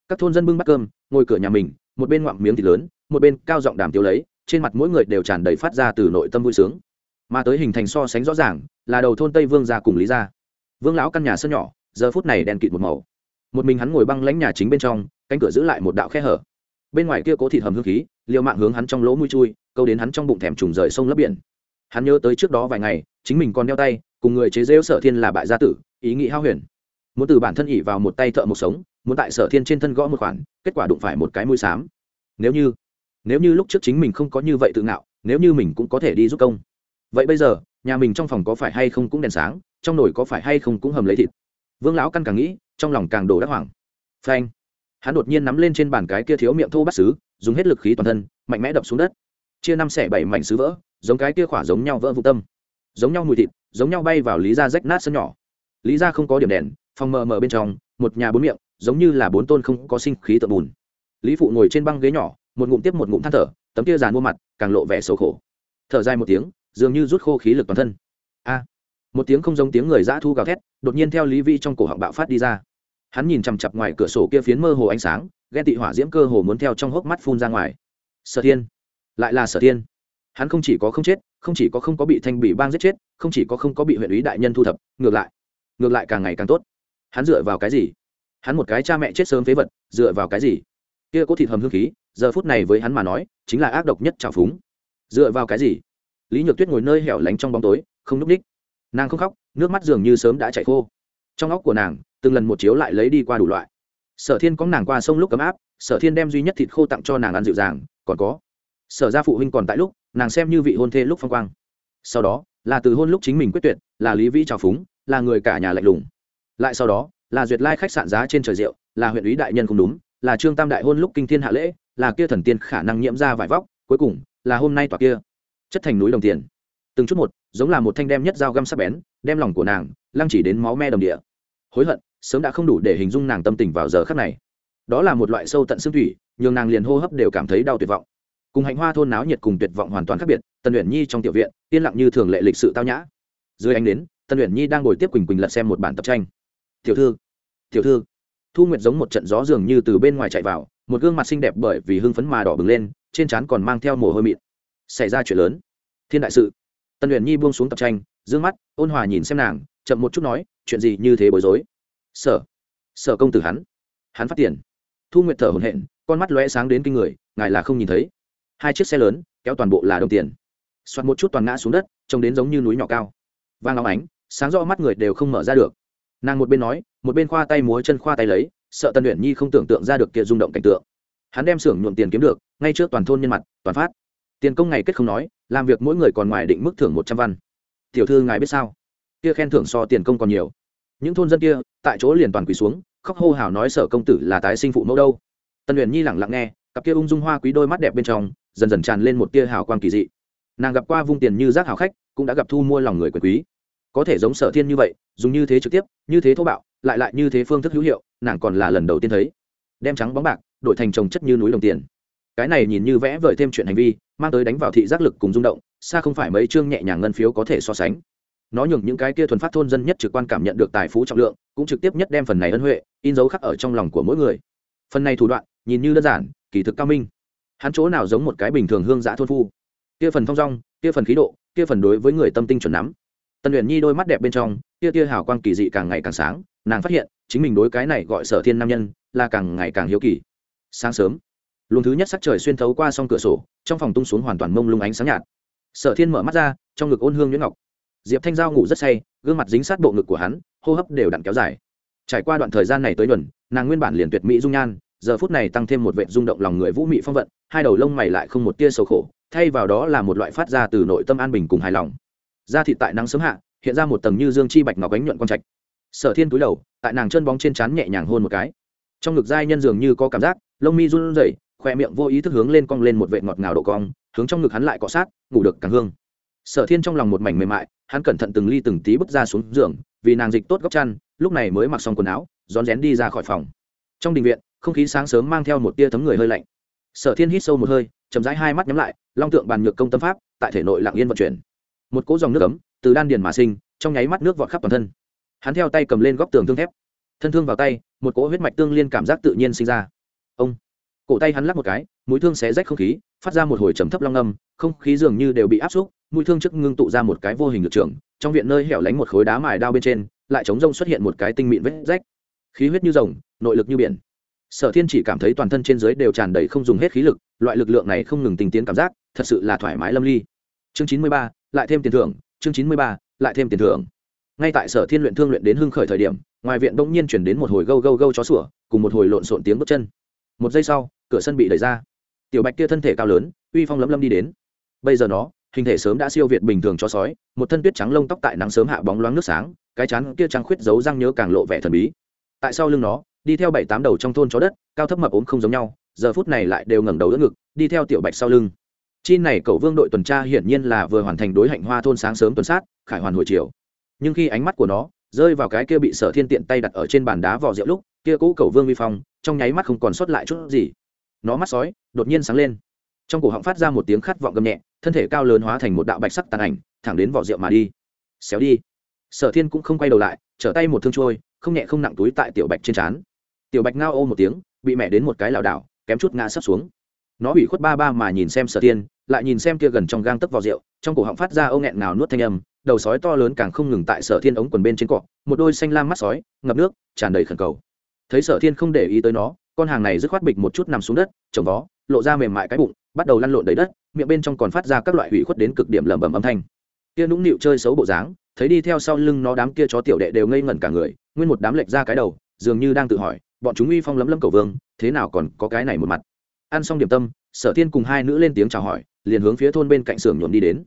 Các thôn dân bưng bắt cơm, ngồi cửa nhà mình, một bên ngoạm miếng thịt lớn, một bên cao giọng đàm tiêu lấy trên mặt mỗi người đều tràn đầy phát ra từ nội tâm vui sướng. Mà tới hình thành so sánh rõ ràng là đầu thôn tây vương gia cùng lý gia. Vương lão căn nhà sân nhỏ, giờ phút này đèn kịt một màu. Một mình hắn ngồi băng lãnh nhà chính bên trong, cánh cửa giữ lại một đạo khe hở. Bên ngoài kia cố thịt hầm hương khí, liều mạng hướng hắn trong lỗ mũi chui, câu đến hắn trong bụng thèm trùng rời sông lấp biển. Hắn nhớ tới trước đó vài ngày, chính mình còn đeo tay, cùng người chế rêu sở thiên là bại gia tử, ý nghĩ hao huyền. Muốn từ bản thân ỉ vào một tay thợ một sống, muốn tại sở thiên trên thân gõ một khoản, kết quả đụng phải một cái mũi xám. Nếu như nếu như lúc trước chính mình không có như vậy tự ngạo, nếu như mình cũng có thể đi giúp công. Vậy bây giờ, nhà mình trong phòng có phải hay không cũng đèn sáng, trong nồi có phải hay không cũng hầm lấy thịt. Vương lão căn càng nghĩ, trong lòng càng đổ đắc hoảng. Phanh. Hắn đột nhiên nắm lên trên bàn cái kia thiếu miệng thô bắt xứ, dùng hết lực khí toàn thân, mạnh mẽ đập xuống đất. Chia năm xẻ bảy mảnh xứ vỡ, giống cái kia khỏa giống nhau vỡ vụ tâm. Giống nhau mùi thịt, giống nhau bay vào lý ra rách nát sân nhỏ. Lý ra không có điểm đèn, phòng mờ mờ bên trong, một nhà bốn miệng, giống như là bốn tôn không có sinh khí tự bùn. Lý phụ ngồi trên băng ghế nhỏ một ngụm tiếp một ngụm than thở, tấm kia dàn mua mặt càng lộ vẻ xấu khổ. Thở dài một tiếng, dường như rút khô khí lực toàn thân. A! Một tiếng không giống tiếng người dã thu gào thét, đột nhiên theo lý vi trong cổ họng bạo phát đi ra. Hắn nhìn chằm chặp ngoài cửa sổ kia phiến mơ hồ ánh sáng ghen tị hỏa diễm cơ hồ muốn theo trong hốc mắt phun ra ngoài. Sở thiên! Lại là sở thiên! Hắn không chỉ có không chết, không chỉ có không có bị thanh bị bang giết chết, không chỉ có không có bị huyện ý đại nhân thu thập, ngược lại ngược lại càng ngày càng tốt. Hắn dựa vào cái gì? Hắn một cái cha mẹ chết sớm phế vật, dựa vào cái gì? Kia có thịt hầm hương khí giờ phút này với hắn mà nói, chính là ác độc nhất trào phúng. Dựa vào cái gì? Lý nhược tuyết ngồi nơi hẻo lánh trong bóng tối, không núp ních nàng không khóc, nước mắt dường như sớm đã chảy khô. Trong óc của nàng, từng lần một chiếu lại lấy đi qua đủ loại. Sở thiên có nàng qua sông lúc cấm áp, sở thiên đem duy nhất thịt khô tặng cho nàng ăn dịu dàng, còn có, sở ra phụ huynh còn tại lúc, nàng xem như vị hôn thê lúc phong quang. Sau đó, là từ hôn lúc chính mình quyết tuyệt, là lý vĩ trào phúng, là người cả nhà lạnh lùng. Lại sau đó, là duyệt lai khách sạn giá trên trời rượu, là huyện ủy đại nhân không đúng, là trương tam đại hôn lúc kinh thiên hạ lễ là kia thần tiên khả năng nhiễm ra vải vóc, cuối cùng là hôm nay tòa kia. Chất thành núi đồng tiền. Từng chút một, giống là một thanh đem nhất dao găm sắc bén, đem lòng của nàng lăng chỉ đến máu me đồng địa. Hối hận, sớm đã không đủ để hình dung nàng tâm tình vào giờ khắc này. Đó là một loại sâu tận xương thủy, nhường nàng liền hô hấp đều cảm thấy đau tuyệt vọng. Cùng hạnh hoa thôn náo nhiệt cùng tuyệt vọng hoàn toàn khác biệt, tần luyện nhi trong tiểu viện, yên lặng như thường lệ lịch sự tao nhã. Dưới ánh đến tần luyện nhi đang ngồi tiếp quỳnh quỳnh lật xem một bản tập tranh. Tiểu thư tiểu thư. Thu nguyệt giống một trận gió dường như từ bên ngoài chạy vào một gương mặt xinh đẹp bởi vì hưng phấn mà đỏ bừng lên, trên trán còn mang theo mồ hôi mịn. Xảy ra chuyện lớn. Thiên đại sự. Tần luyện nhi buông xuống tập tranh d ư ơ n g mắt, ôn hòa nhìn xem nàng, chậm một chút nói, chuyện gì như thế bối rối? Sở sở công tử hắn hắn phát tiền. Thu nguyện thở hồn hện con mắt lóe sáng đến kinh người, ngài là không nhìn thấy. Hai chiếc xe lớn, kéo toàn bộ là đồng tiền. Soạt một chút toàn ngã xuống đất, trông đến giống như núi nhỏ cao. Vang óng ánh, sáng rõ mắt người đều không mở ra được. Nàng một bên nói, một bên khoa tay múa chân khoa tay lấy sợ tân luyện nhi không tưởng tượng ra được kia rung động cảnh tượng. Hắn đem xưởng nhuộm tiền kiếm được, ngay trước toàn thôn nhân mặt, toàn phát. Tiền công ngày kết không nói, làm việc mỗi người còn ngoài định mức thưởng một trăm văn. Tiểu thư ngài biết sao? Kia khen thưởng so tiền công còn nhiều. Những thôn dân kia, tại chỗ liền toàn quỳ xuống, khóc hô hào nói sở công tử là tái sinh phụ mẫu đâu. Tân luyện nhi lẳng lặng nghe, cặp kia ung dung hoa quý đôi mắt đẹp bên trong, dần dần tràn lên một tia hào quang kỳ dị. Nàng gặp qua vung tiền như rác hào khách, cũng đã gặp thu mua lòng người quyền quý. Có thể giống sở thiên như vậy, dùng như thế trực tiếp, như thế thô bạo lại lại như thế phương thức hữu hiệu, nàng còn là lần đầu tiên thấy. Đem trắng bóng bạc, đổi thành trồng chất như núi đồng tiền. Cái này nhìn như vẽ vời thêm chuyện hành vi, mang tới đánh vào thị giác lực cùng rung động, xa không phải mấy chương nhẹ nhàng ngân phiếu có thể so sánh. Nó nhường những cái kia thuần phát thôn dân nhất trực quan cảm nhận được tài phú trọng lượng, cũng trực tiếp nhất đem phần này ân huệ, in dấu khắc ở trong lòng của mỗi người. Phần này thủ đoạn, nhìn như đơn giản, kỳ thực cao minh. Hắn chỗ nào giống một cái bình thường hương giã thôn phu. Kia phần thong dong, kia phần khí độ, kia phần đối với người tâm tinh chuẩn nắm. Tần luyện nhi đôi mắt đẹp bên trong kia kia hào quang kỳ dị càng ngày càng sáng nàng phát hiện, chính mình đối cái này gọi sở thiên nam nhân, là càng ngày càng hiếu kỳ. Sáng sớm, luồng thứ nhất sắc trời xuyên thấu qua s cửa sổ, trong phòng tung xuống hoàn toàn mông lung ánh sáng nhạt. Sở thiên mở mắt ra, trong ngực ôn hương nhuyễn ngọc. Diệp thanh giao ngủ rất say, gương mặt dính sát bộ ngực của hắn, hô hấp đều đặn kéo dài. Trải qua đoạn thời gian này tới nhuần nàng nguyên bản liền tuyệt mỹ dung nhan, giờ phút này tăng thêm một vệ rung động lòng người vũ mị phong vận, hai đầu lông mày lại không một tia sầu khổ, thay vào đó là một loại phát ra từ nội tâm an bình cùng hài lòng. Da thịt tại nắng sớm hạ, hiện ra một tầng như dương chi bạch ngọc ánh nhuận quang trạch sở thiên túi đầu, tại nàng chân bóng trên trán nhẹ nhàng hôn một cái. Trong ngực giai nhân dường như có cảm giác, lông mi run rẩy khoe miệng vô ý thức hướng lên cong lên một vệ ngọt ngào độ cong, hướng trong ngực hắn lại cọ sát, ngủ được càng hương. Sở thiên trong lòng một mảnh mềm mại, hắn cẩn thận từng ly từng tí bước ra xuống giường, vì nàng dịch tốt góc chăn, lúc này mới mặc xong quần áo, rón rén đi ra khỏi phòng. Trong đình viện, không khí sáng sớm mang theo một tia thấm người hơi lạnh. Sở thiên hít sâu một hơi, chậm rãi hai mắt nhắm lại, long tượng bàn nhược công tâm pháp, tại thể nội lặng yên vận chuyển. Một cỗ dòng nước ấm, từ đan điền mà sinh, trong nháy mắt nước vọt khắp toàn thân hắn theo tay cầm lên góc tường thương thép. Thân thương vào tay, một cỗ huyết mạch tương liên cảm giác tự nhiên sinh ra. Ông. Cổ tay hắn lắc một cái, mũi thương xé rách không khí, phát ra một hồi trầm thấp long âm, không khí dường như đều bị áp xúc, mũi thương trước ngưng tụ ra một cái vô hình lực trường, trong viện nơi hẻo lánh một khối đá mài đao bên trên, lại chống rông xuất hiện một cái tinh mịn vết rách. Khí huyết như rồng, nội lực như biển. Sở thiên chỉ cảm thấy toàn thân trên dưới đều tràn đầy không dùng hết khí lực, loại lực lượng này không ngừng tình tiến cảm giác, thật sự là thoải mái lâm ly. Chương chín mươi ba, lại thêm tiền thưởng, chương chín mươi ba, lại thêm tiền thưởng ngay tại sở thiên luyện thương luyện đến hưng khởi thời điểm, ngoài viện bỗng nhiên chuyển đến một hồi gâu gâu gâu chó sủa, cùng một hồi lộn xộn tiếng bước chân. Một giây sau, cửa sân bị đẩy ra. Tiểu bạch kia thân thể cao lớn, uy phong lấm lấm đi đến. Bây giờ nó, hình thể sớm đã siêu việt bình thường cho sói, một thân tuyết trắng lông tóc tại nắng sớm hạ bóng loáng nước sáng, cái chán kia trắng khuyết giấu răng nhớ càng lộ vẻ thần bí. Tại sau lưng nó, đi theo bảy tám đầu trong thôn chó đất, cao thấp mập ốm không giống nhau, giờ phút này lại đều ngẩng đầu đỡ ngực, đi theo tiểu bạch sau lưng. Chi này cậu vương đội tuần tra hiển nhiên là vừa hoàn thành đối hạnh hoa thôn sáng sớm tuần sát, khải hoàn hồi chiều nhưng khi ánh mắt của nó rơi vào cái kia bị sở thiên tiện tay đặt ở trên bàn đá vỏ rượu lúc, kia cũ cầu vương vi phong trong nháy mắt không còn sót lại chút gì. Nó mắt sói đột nhiên sáng lên. Trong cổ họng phát ra một tiếng khát vọng gầm nhẹ, thân thể cao lớn hóa thành một đạo bạch sắc tàn ảnh, thẳng đến vỏ rượu mà đi. Xéo đi. Sở thiên cũng không quay đầu lại, trở tay một thương trôi, không nhẹ không nặng túi tại tiểu bạch trên trán. Tiểu bạch ngao ô một tiếng, bị mẹ đến một cái lảo đảo, kém chút ngã sấp xuống. Nó bị khuất ba ba mà nhìn xem sở thiên, lại nhìn xem kia gần trong gang tấc vỏ rượu, trong cổ họng phát ra ô nghẹn nào nuốt thanh âm đầu sói to lớn càng không ngừng tại sở thiên ống quần bên trên cọ, một đôi xanh lam mắt sói, ngập nước, tràn đầy khẩn cầu. Thấy sở thiên không để ý tới nó, con hàng này dứt khoát bịch một chút nằm xuống đất, trồng vó, lộ ra mềm mại cái bụng, bắt đầu lăn lộn đầy đất, miệng bên trong còn phát ra các loại hủy khuất đến cực điểm lẩm bẩm âm thanh. Kia nũng nịu chơi xấu bộ dáng, thấy đi theo sau lưng nó đám kia chó tiểu đệ đều ngây ngẩn cả người, nguyên một đám lệch ra cái đầu, dường như đang tự hỏi, bọn chúng uy phong lấm lấm cầu vương, thế nào còn có cái này một mặt. Ăn xong điểm tâm, sở thiên cùng hai nữ lên tiếng chào hỏi, liền hướng phía thôn bên cạnh xưởng nhuộm đi đến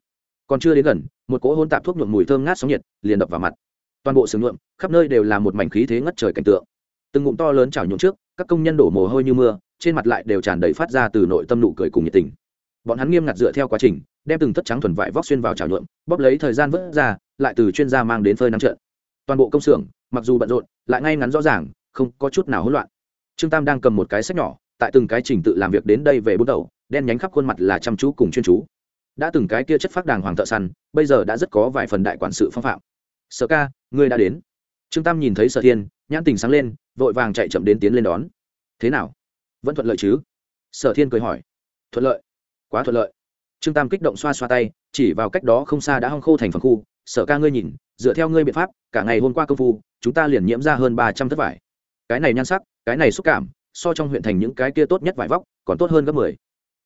còn chưa đến gần, một cỗ hôn tạp thuốc nhuộm mùi thơm ngát sóng nhiệt liền đập vào mặt. Toàn bộ xưởng nhuộm, khắp nơi đều là một mảnh khí thế ngất trời cảnh tượng. Từng ngụm to lớn chảo nhuộm trước, các công nhân đổ mồ hôi như mưa, trên mặt lại đều tràn đầy phát ra từ nội tâm nụ cười cùng nhiệt tình. Bọn hắn nghiêm ngặt dựa theo quá trình, đem từng thất trắng thuần vải vóc xuyên vào chảo nhuộm, bóp lấy thời gian vớt ra, lại từ chuyên gia mang đến phơi nắng trận. Toàn bộ công xưởng, mặc dù bận rộn, lại ngay ngắn rõ ràng, không có chút nào hỗn loạn. Trương tam đang cầm một cái sách nhỏ, tại từng cái trình tự làm việc đến đây về bút đầu, đen nhánh khắp khuôn mặt là chăm chú cùng chuyên chú đã từng cái kia chất phác đàng hoàng thợ săn, bây giờ đã rất có vài phần đại quản sự phong phạm. Sở ca, ngươi đã đến. Trương tam nhìn thấy sở thiên, nhãn tình sáng lên, vội vàng chạy chậm đến tiến lên đón. Thế nào? Vẫn thuận lợi chứ? Sở thiên cười hỏi. Thuận lợi. Quá thuận lợi. Trương tam kích động xoa xoa tay, chỉ vào cách đó không xa đã hong khô thành phần khu. Sở ca ngươi nhìn, dựa theo ngươi biện pháp, cả ngày hôm qua công phu, chúng ta liền nhiễm ra hơn ba trăm thất vải. Cái này nhan sắc, cái này xúc cảm, so trong huyện thành những cái kia tốt nhất vải vóc, còn tốt hơn gấp mười.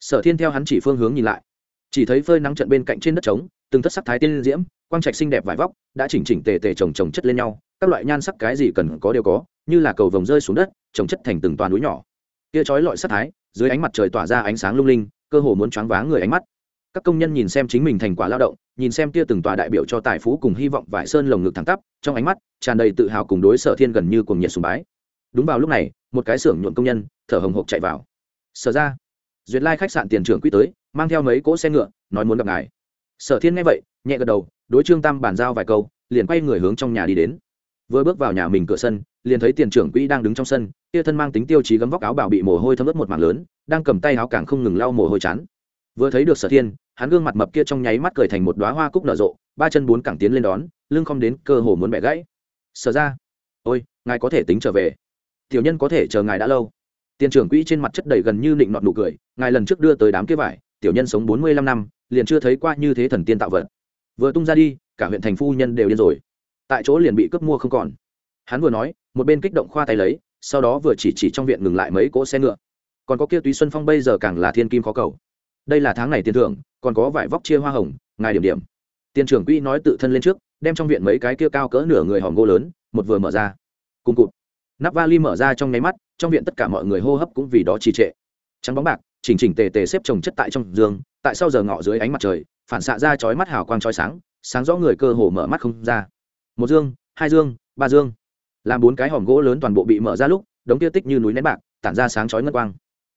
Sở thiên theo hắn chỉ phương hướng nhìn lại chỉ thấy phơi nắng trận bên cạnh trên đất trống, từng thất sắc thái tiên diễm, quang trạch xinh đẹp vải vóc, đã chỉnh chỉnh tề tề trồng trồng chất lên nhau, các loại nhan sắc cái gì cần có đều có, như là cầu vồng rơi xuống đất, trồng chất thành từng toàn núi nhỏ. Kia chói lọi sắc thái, dưới ánh mặt trời tỏa ra ánh sáng lung linh, cơ hồ muốn choáng váng người ánh mắt. Các công nhân nhìn xem chính mình thành quả lao động, nhìn xem kia từng tòa đại biểu cho tài phú cùng hy vọng vải sơn lồng ngực thẳng tắp, trong ánh mắt tràn đầy tự hào cùng đối sở thiên gần như cùng nhiệt sùng bái. Đúng vào lúc này, một cái xưởng nhuộm công nhân, thở hồng hộc chạy vào. Sở ra duyệt lai khách sạn tiền trưởng quỹ tới, mang theo mấy cỗ xe ngựa, nói muốn gặp ngài. Sở thiên nghe vậy, nhẹ gật đầu, đối trương tam bàn giao vài câu, liền quay người hướng trong nhà đi đến. Vừa bước vào nhà mình cửa sân, liền thấy tiền trưởng quỹ đang đứng trong sân, kia thân mang tính tiêu chí gấm vóc áo bảo bị mồ hôi thấm ướt một mảng lớn, đang cầm tay áo càng không ngừng lau mồ hôi chán. Vừa thấy được sở thiên, hắn gương mặt mập kia trong nháy mắt cười thành một đoá hoa cúc nở rộ, ba chân bốn cẳng tiến lên đón, lưng không đến cơ hồ muốn bẻ gãy. Sở ra ôi, ngài có thể tính trở về. Tiểu nhân có thể chờ ngài đã lâu tiền trưởng quỹ trên mặt chất đầy gần như nịnh nọt nụ cười, ngài lần trước đưa tới đám kia vải, tiểu nhân sống bốn mươi lăm năm, liền chưa thấy qua như thế thần tiên tạo vật. Vừa tung ra đi, cả huyện thành phu nhân đều điên rồi. Tại chỗ liền bị cướp mua không còn. Hắn vừa nói, một bên kích động khoa tay lấy, sau đó vừa chỉ chỉ trong viện ngừng lại mấy cỗ xe ngựa. Còn có kia túy xuân phong bây giờ càng là thiên kim khó cầu. Đây là tháng này tiền thưởng, còn có vải vóc chia hoa hồng, ngài điểm điểm. Tiền trưởng quỹ nói tự thân lên trước, đem trong viện mấy cái kia cao cỡ nửa người hòm gỗ lớn, một vừa mở ra. Cùng cụt. Nắp vali mở ra trong nháy mắt trong viện tất cả mọi người hô hấp cũng vì đó trì trệ. Trắng bóng bạc, chỉnh chỉnh tề tề xếp chồng chất tại trong giường, tại sau giờ ngọ dưới ánh mặt trời, phản xạ ra chói mắt hào quang chói sáng sáng rõ người cơ hồ mở mắt không ra. Một dương, hai dương, ba dương. Làm bốn cái hòm gỗ lớn toàn bộ bị mở ra lúc, đống tiêu tích như núi nén bạc, tản ra sáng chói ngân quang.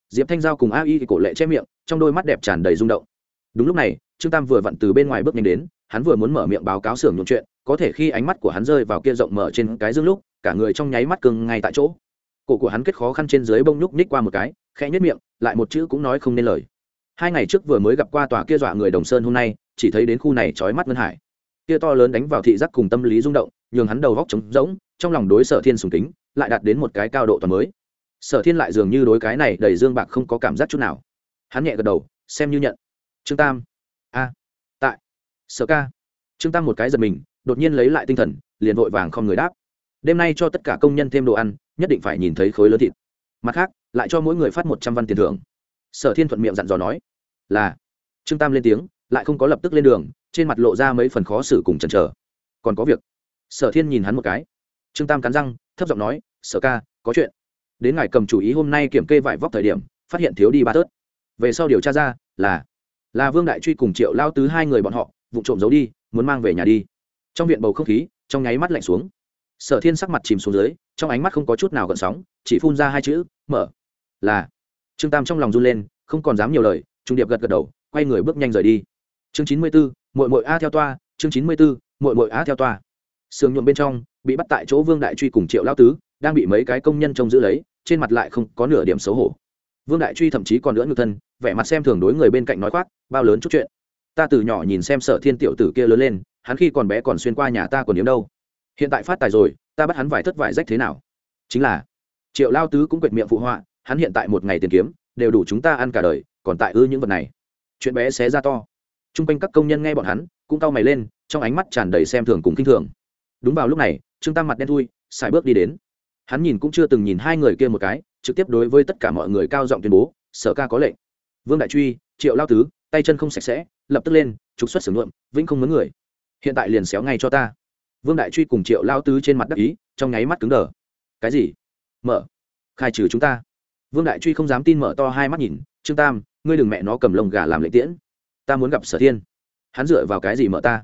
Diệp thanh giao cùng a y cổ lệ che miệng, trong đôi mắt đẹp tràn đầy rung động. Đúng lúc này, trương tam vừa vặn từ bên ngoài bước nhanh đến, hắn vừa muốn mở miệng báo cáo xưởng nhuộm chuyện, có thể khi ánh mắt của hắn rơi vào kia rộng mở trên cái dương lúc, cả người trong nháy mắt cưng ngay tại chỗ cổ của hắn kết khó khăn trên dưới bông nhúc ních qua một cái, khẽ nhất miệng, lại một chữ cũng nói không nên lời. Hai ngày trước vừa mới gặp qua tòa kia dọa người đồng sơn hôm nay, chỉ thấy đến khu này trói mắt ngân hải. Kia to lớn đánh vào thị giác cùng tâm lý rung động, nhường hắn đầu góc trống rỗng, trong lòng đối sở thiên sùng kính, lại đạt đến một cái cao độ toàn mới. Sở thiên lại dường như đối cái này đầy dương bạc không có cảm giác chút nào. Hắn nhẹ gật đầu, xem như nhận. Trương tam. A. Tại. Sở ca. Trương tam một cái giật mình, đột nhiên lấy lại tinh thần, liền vội vàng không người đáp. Đêm nay cho tất cả công nhân thêm đồ ăn nhất định phải nhìn thấy khối lớn thịt. Mặt khác, lại cho mỗi người phát một trăm văn tiền thưởng. Sở thiên thuận miệng dặn dò nói. Là. Trương tam lên tiếng, lại không có lập tức lên đường, trên mặt lộ ra mấy phần khó xử cùng chần chờ. Còn có việc. Sở thiên nhìn hắn một cái. Trương tam cắn răng, thấp giọng nói, sở ca, có chuyện. Đến ngài cầm chủ ý hôm nay kiểm kê vải vóc thời điểm, phát hiện thiếu đi ba tớt. Về sau điều tra ra, là là vương đại truy cùng triệu lao tứ hai người bọn họ, vụ trộm giấu đi, muốn mang về nhà đi. Trong viện bầu không khí, trong nháy mắt lạnh xuống sở thiên sắc mặt chìm xuống dưới, trong ánh mắt không có chút nào gợn sóng, chỉ phun ra hai chữ, mở. Là. Trương tam trong lòng run lên, không còn dám nhiều lời, trung điệp gật gật đầu, quay người bước nhanh rời đi. Chương chín mươi b ố mội mội a theo toa, chương chín mươi b ố mội mội a theo toa. Sườn nhuộm bên trong, bị bắt tại chỗ vương đại truy cùng triệu lao tứ, đang bị mấy cái công nhân trông giữ lấy, trên mặt lại không có nửa điểm xấu hổ. Vương đại truy thậm chí còn lưỡng ngược thân, vẻ mặt xem thường đối người bên cạnh nói khoác, bao lớn chút chuyện. Ta từ nhỏ nhìn xem sở thiên tiểu tử kia lớn lên, hắn khi còn bé còn xuyên qua nhà ta còn nhớ đâu hiện tại phát tài rồi, ta bắt hắn vải thất vải rách thế nào? Chính là, triệu lao tứ cũng quệt miệng phụ họa, hắn hiện tại một ngày tiền kiếm, đều đủ chúng ta ăn cả đời, còn tại ư những vật này. Chuyện bé xé ra to. T r u n g quanh các công nhân nghe bọn hắn, cũng cau mày lên, trong ánh mắt tràn đầy xem thường cùng k i n h thường. Đúng vào lúc này, trương tam mặt đen thui xài bước đi đến. Hắn nhìn cũng chưa từng nhìn hai người kia một cái, trực tiếp đối với tất cả mọi người cao giọng tuyên bố, sở ca có lệnh. Vương đại truy, triệu lao tứ, tay chân không sạch sẽ, lập tức lên, trục xuất sử ngượm vĩnh không mướn người. Hiện tại liền xéo ngay cho ta vương đại truy cùng triệu lao tứ trên mặt đắc ý, trong nháy mắt cứng đờ. Cái gì? Mở. Khai trừ chúng ta. Vương đại truy không dám tin mở to hai mắt nhìn, trương tam, ngươi đừng mẹ nó cầm lông gà làm lệ tiễn. Ta muốn gặp sở thiên. Hắn dựa vào cái gì mở ta?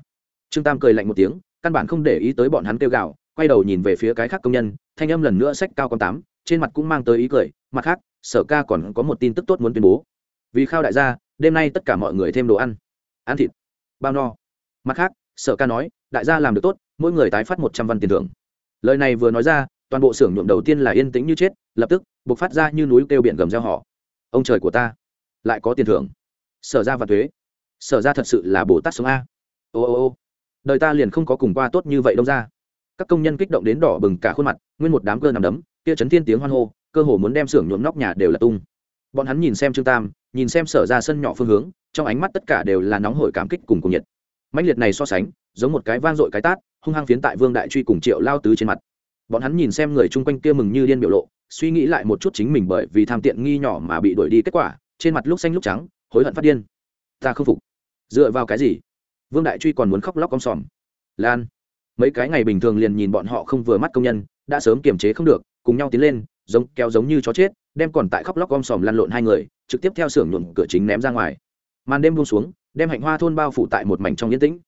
Trương tam cười lạnh một tiếng, căn bản không để ý tới bọn hắn kêu gào, quay đầu nhìn về phía cái khác công nhân, thanh âm lần nữa sách cao con tám, trên mặt cũng mang tới ý cười. Mặt khác, sở ca còn có một tin tức tốt muốn tuyên bố. Vì khao đại gia, đêm nay tất cả mọi người thêm đồ ăn. Ăn thịt. Bao no. Mặt khác, sở ca nói, đại gia làm được tốt mỗi người tái phát một trăm văn tiền thưởng. Lời này vừa nói ra, toàn bộ xưởng nhuộm đầu tiên là yên tĩnh như chết, lập tức buộc phát ra như núi kêu biển gầm gieo họ ông trời của ta, lại có tiền thưởng. Sở ra và thuế. Sở ra thật sự là bồ tát sống a. Ô ô ô. Đời ta liền không có cùng qua tốt như vậy đâu ra. Các công nhân kích động đến đỏ bừng cả khuôn mặt, nguyên một đám cơ nằm đấm, kia chấn thiên tiếng hoan hô, cơ hồ muốn đem xưởng nhuộm nóc nhà đều là tung. Bọn hắn nhìn xem trương tam, nhìn xem sở ra sân nhỏ phương hướng, trong ánh mắt tất cả đều là nóng hổi cảm kích cùng cùng nhiệt. Mạnh liệt này so sánh, giống một cái vang dội cái tát hung hăng phiến tại vương đại truy cùng triệu lao tứ trên mặt bọn hắn nhìn xem người chung quanh kia mừng như điên biểu lộ suy nghĩ lại một chút chính mình bởi vì tham tiện nghi nhỏ mà bị đuổi đi kết quả trên mặt lúc xanh lúc trắng hối hận phát điên ta không phục dựa vào cái gì vương đại truy còn muốn khóc lóc con sòm lan mấy cái ngày bình thường liền nhìn bọn họ không vừa mắt công nhân đã sớm kiềm chế không được cùng nhau tiến lên giống kéo giống như chó chết đem còn tại khóc lóc om sòm lăn lộn hai người trực tiếp theo xưởng nhuộm cửa chính ném ra ngoài màn đêm buông xuống đem hạnh hoa thôn bao phủ tại một mảnh trong yên tĩnh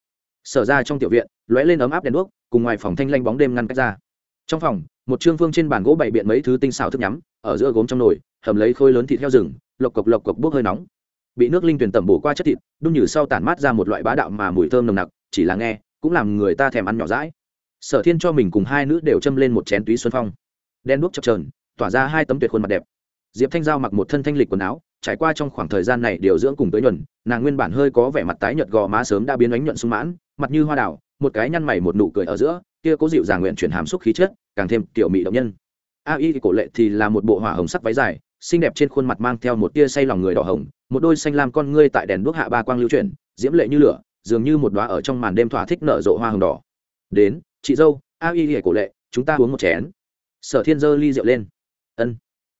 sở ra trong tiểu viện, lóe lên ấm áp đèn đuốc, cùng ngoài phòng thanh lanh bóng đêm ngăn cách ra. Trong phòng, một trương phương trên bàn gỗ bày biện mấy thứ tinh xào thức nhắm, ở giữa gốm trong nồi, hầm lấy khôi lớn thịt heo rừng, lộc cộc lộc cộc bốc hơi nóng. Bị nước linh tuyển tẩm bổ qua chất thịt, đun nhử sau tản mát ra một loại bá đạo mà mùi thơm nồng nặc, chỉ là nghe, cũng làm người ta thèm ăn nhỏ rãi sở thiên cho mình cùng hai nữ đều châm lên một chén túy xuân phong. Đen đuốc chập trờn tỏa ra hai tấm tuyệt khuôn mặt đẹp. Diệp thanh giao mặc một thân thanh lịch quần áo, trải qua trong khoảng thời gian này điều dưỡng cùng tới nhuần, nàng nguyên bản hơi có vẻ mặt tái nhợt gò má sớm đã biến ánh nhuận sung mãn mặt như hoa đào, một cái nhăn mày một nụ cười ở giữa, kia cố dịu dàng nguyện chuyển hàm xúc khí chất, càng thêm tiểu mị động nhân. A y cổ lệ thì là một bộ hỏa hồng sắc váy dài, xinh đẹp trên khuôn mặt mang theo một tia say lòng người đỏ hồng, một đôi xanh lam con ngươi tại đèn đuốc hạ ba quang lưu chuyển, diễm lệ như lửa, dường như một đóa ở trong màn đêm thỏa thích nở rộ hoa hồng đỏ. Đến, chị dâu, a y cổ lệ, chúng ta uống một chén. Sở thiên dơ ly rượu lên. Ân.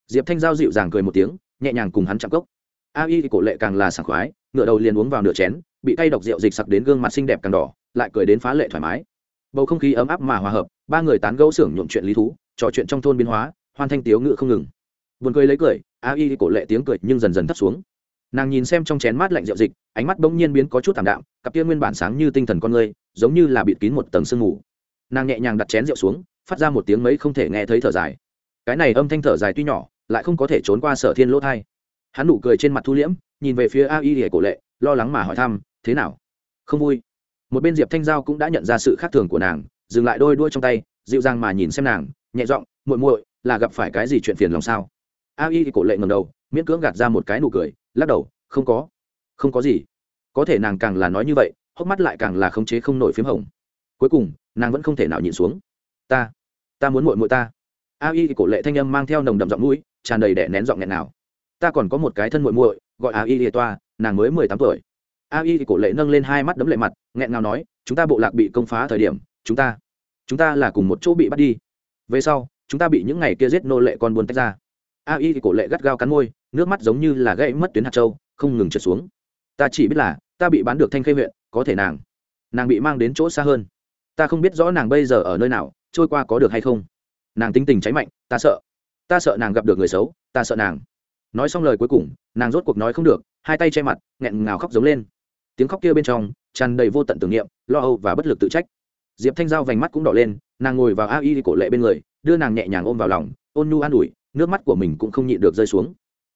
Diệp thanh giao dịu dàng cười một tiếng, nhẹ nhàng cùng hắn chạm cốc. A y cổ lệ càng là sảng khoái ngựa đầu liền uống vào nửa chén bị cay độc rượu dịch sặc đến gương mặt xinh đẹp càng đỏ, lại cười đến phá lệ thoải mái. Bầu không khí ấm áp mà hòa hợp, ba người tán gẫu xưởng nhuộm chuyện lý thú, trò chuyện trong thôn biến hóa hoan thanh tiếu ngự không ngừng. Buồn cười lấy cười, a y cổ lệ tiếng cười nhưng dần dần thấp xuống. Nàng nhìn xem trong chén mát lạnh rượu dịch, ánh mắt bỗng nhiên biến có chút thảm đạm, cặp kia nguyên bản sáng như tinh thần con người, giống như là bịt kín một tầng sương mù. Nàng nhẹ nhàng đặt chén rượu xuống, phát ra một tiếng mấy không thể nghe thấy thở dài. Cái này âm thanh thở dài tuy nhỏ, lại không có thể trốn qua sở thiên lỗ thai. Hắn nụ cười trên mặt thu liễm, nhìn về phía a y cổ lệ, lo lắng mà hỏi thăm thế nào? Không vui. Một bên diệp thanh giao cũng đã nhận ra sự khác thường của nàng, dừng lại đôi đuôi trong tay, dịu dàng mà nhìn xem nàng, nhẹ giọng, muội muội, là gặp phải cái gì chuyện phiền lòng sao? A y cổ lệ ngầm đầu, miễn cưỡng gạt ra một cái nụ cười, lắc đầu, không có. Không có gì. Có thể nàng càng là nói như vậy, hốc mắt lại càng là khống chế không nổi p h í m hồng. Cuối cùng, nàng vẫn không thể nào nhịn xuống. Ta ta muốn muội muội ta. A y cổ lệ thanh âm mang theo nồng đậm giọng mũi, tràn đầy đẻ nén giọng nghẹn nào. Ta còn có một cái thân muội muội, gọi a y lìa toa, nàng mới mười tám tuổi a y cổ lệ nâng lên hai mắt đấm lệ mặt, nghẹn ngào nói, chúng ta bộ lạc bị công phá thời điểm, chúng ta chúng ta là cùng một chỗ bị bắt đi. Về sau, chúng ta bị những ngày kia giết nô lệ con buôn tách ra. A y cổ lệ gắt gao cắn môi, nước mắt giống như là gãy mất tuyến hạt châu, không ngừng trượt xuống. Ta chỉ biết là, ta bị bán được thanh khê huyện, có thể nàng nàng bị mang đến chỗ xa hơn. Ta không biết rõ nàng bây giờ ở nơi nào, trôi qua có được hay không. Nàng tính tình cháy mạnh, ta sợ. Ta sợ nàng gặp được người xấu, ta sợ nàng. Nói xong lời cuối cùng, nàng rốt cuộc nói không được, hai tay che mặt, nghẹn ngào khóc giống lên tiếng khóc kia bên trong, tràn đầy vô tận tưởng niệm, lo âu và bất lực tự trách. Diệp thanh giao vành mắt cũng đỏ lên, nàng ngồi vào a y cổ lệ bên người, đưa nàng nhẹ nhàng ôm vào lòng, ôn nhu an ủi, nước mắt của mình cũng không nhịn được rơi xuống.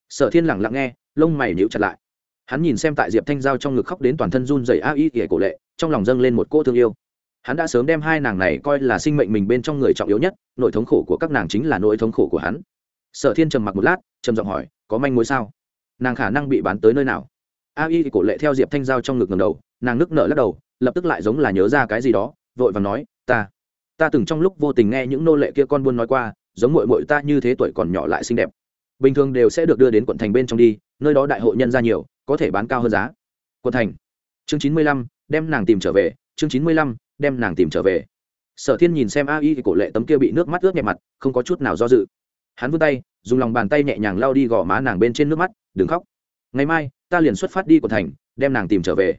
Sở thiên lẳng lặng nghe, lông mày nhíu chặt lại. Hắn nhìn xem tại diệp thanh giao trong ngực khóc đến toàn thân run rẩy a y kể cổ lệ, trong lòng dâng lên một cô thương yêu. Hắn đã sớm đem hai nàng này coi là sinh mệnh mình bên trong người trọng yếu nhất, nỗi thống khổ của các nàng chính là nỗi thống khổ của hắn. Sở thiên trầm mặc một lát, trầm giọng hỏi, có manh mối sao? Nàng khả năng bị bán tới nơi nào? A y cổ lệ theo diệp thanh giao trong ngực ngầm đầu, nàng nức nở lắc đầu, lập tức lại giống là nhớ ra cái gì đó, vội vàng nói, ta ta từng trong lúc vô tình nghe những nô lệ kia con buôn nói qua, giống mội mội ta như thế tuổi còn nhỏ lại xinh đẹp. Bình thường đều sẽ được đưa đến quận thành bên trong đi, nơi đó đại hội nhân ra nhiều, có thể bán cao hơn giá. Quận thành. Chương chín mươi lăm, đem nàng tìm trở về, chương chín mươi lăm, đem nàng tìm trở về. Sở thiên nhìn xem a y thì cổ lệ tấm kia bị nước mắt ướt nhẹ mặt, không có chút nào do dự. Hắn vươn tay, dùng lòng bàn tay nhẹ nhàng lao đi gò má nàng bên trên nước mắt, đừng khóc. Ngày mai ta liền xuất phát đi quận thành, đem nàng tìm trở về.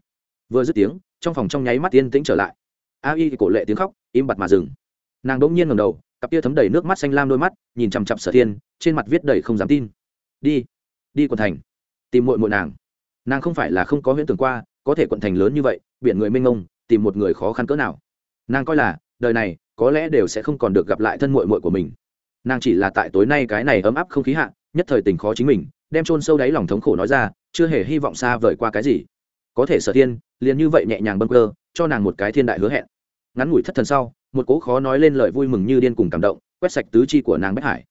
Vừa dứt tiếng, trong phòng trong nháy mắt yên tĩnh trở lại. A y cổ lệ tiếng khóc, im bặt mà dừng. Nàng đ ỗ n g nhiên ngầm đầu, cặp tia thấm đầy nước mắt xanh lam đôi mắt, nhìn chằm chặp sở thiên, trên mặt viết đầy không dám tin. Đi đi quận thành. Tìm muội muội nàng. Nàng không phải là không có huyễn tưởng qua, có thể quận thành lớn như vậy, biển người mênh mông, tìm một người khó khăn cỡ nào. Nàng coi là, đời này, có lẽ đều sẽ không còn được gặp lại thân muội muội của mình. Nàng chỉ là tại tối nay cái này ấm áp không khí hạ, nhất thời tình khó chính mình, đem chôn sâu đáy lòng thống khổ nói ra chưa hề hy vọng xa vời qua cái gì. Có thể sở thiên liền như vậy nhẹ nhàng bâng cơ, cho nàng một cái thiên đại hứa hẹn. Ngắn ngủi thất thần sau, một cố khó nói lên lời vui mừng như điên cùng cảm động, quét sạch tứ chi của nàng bách hải.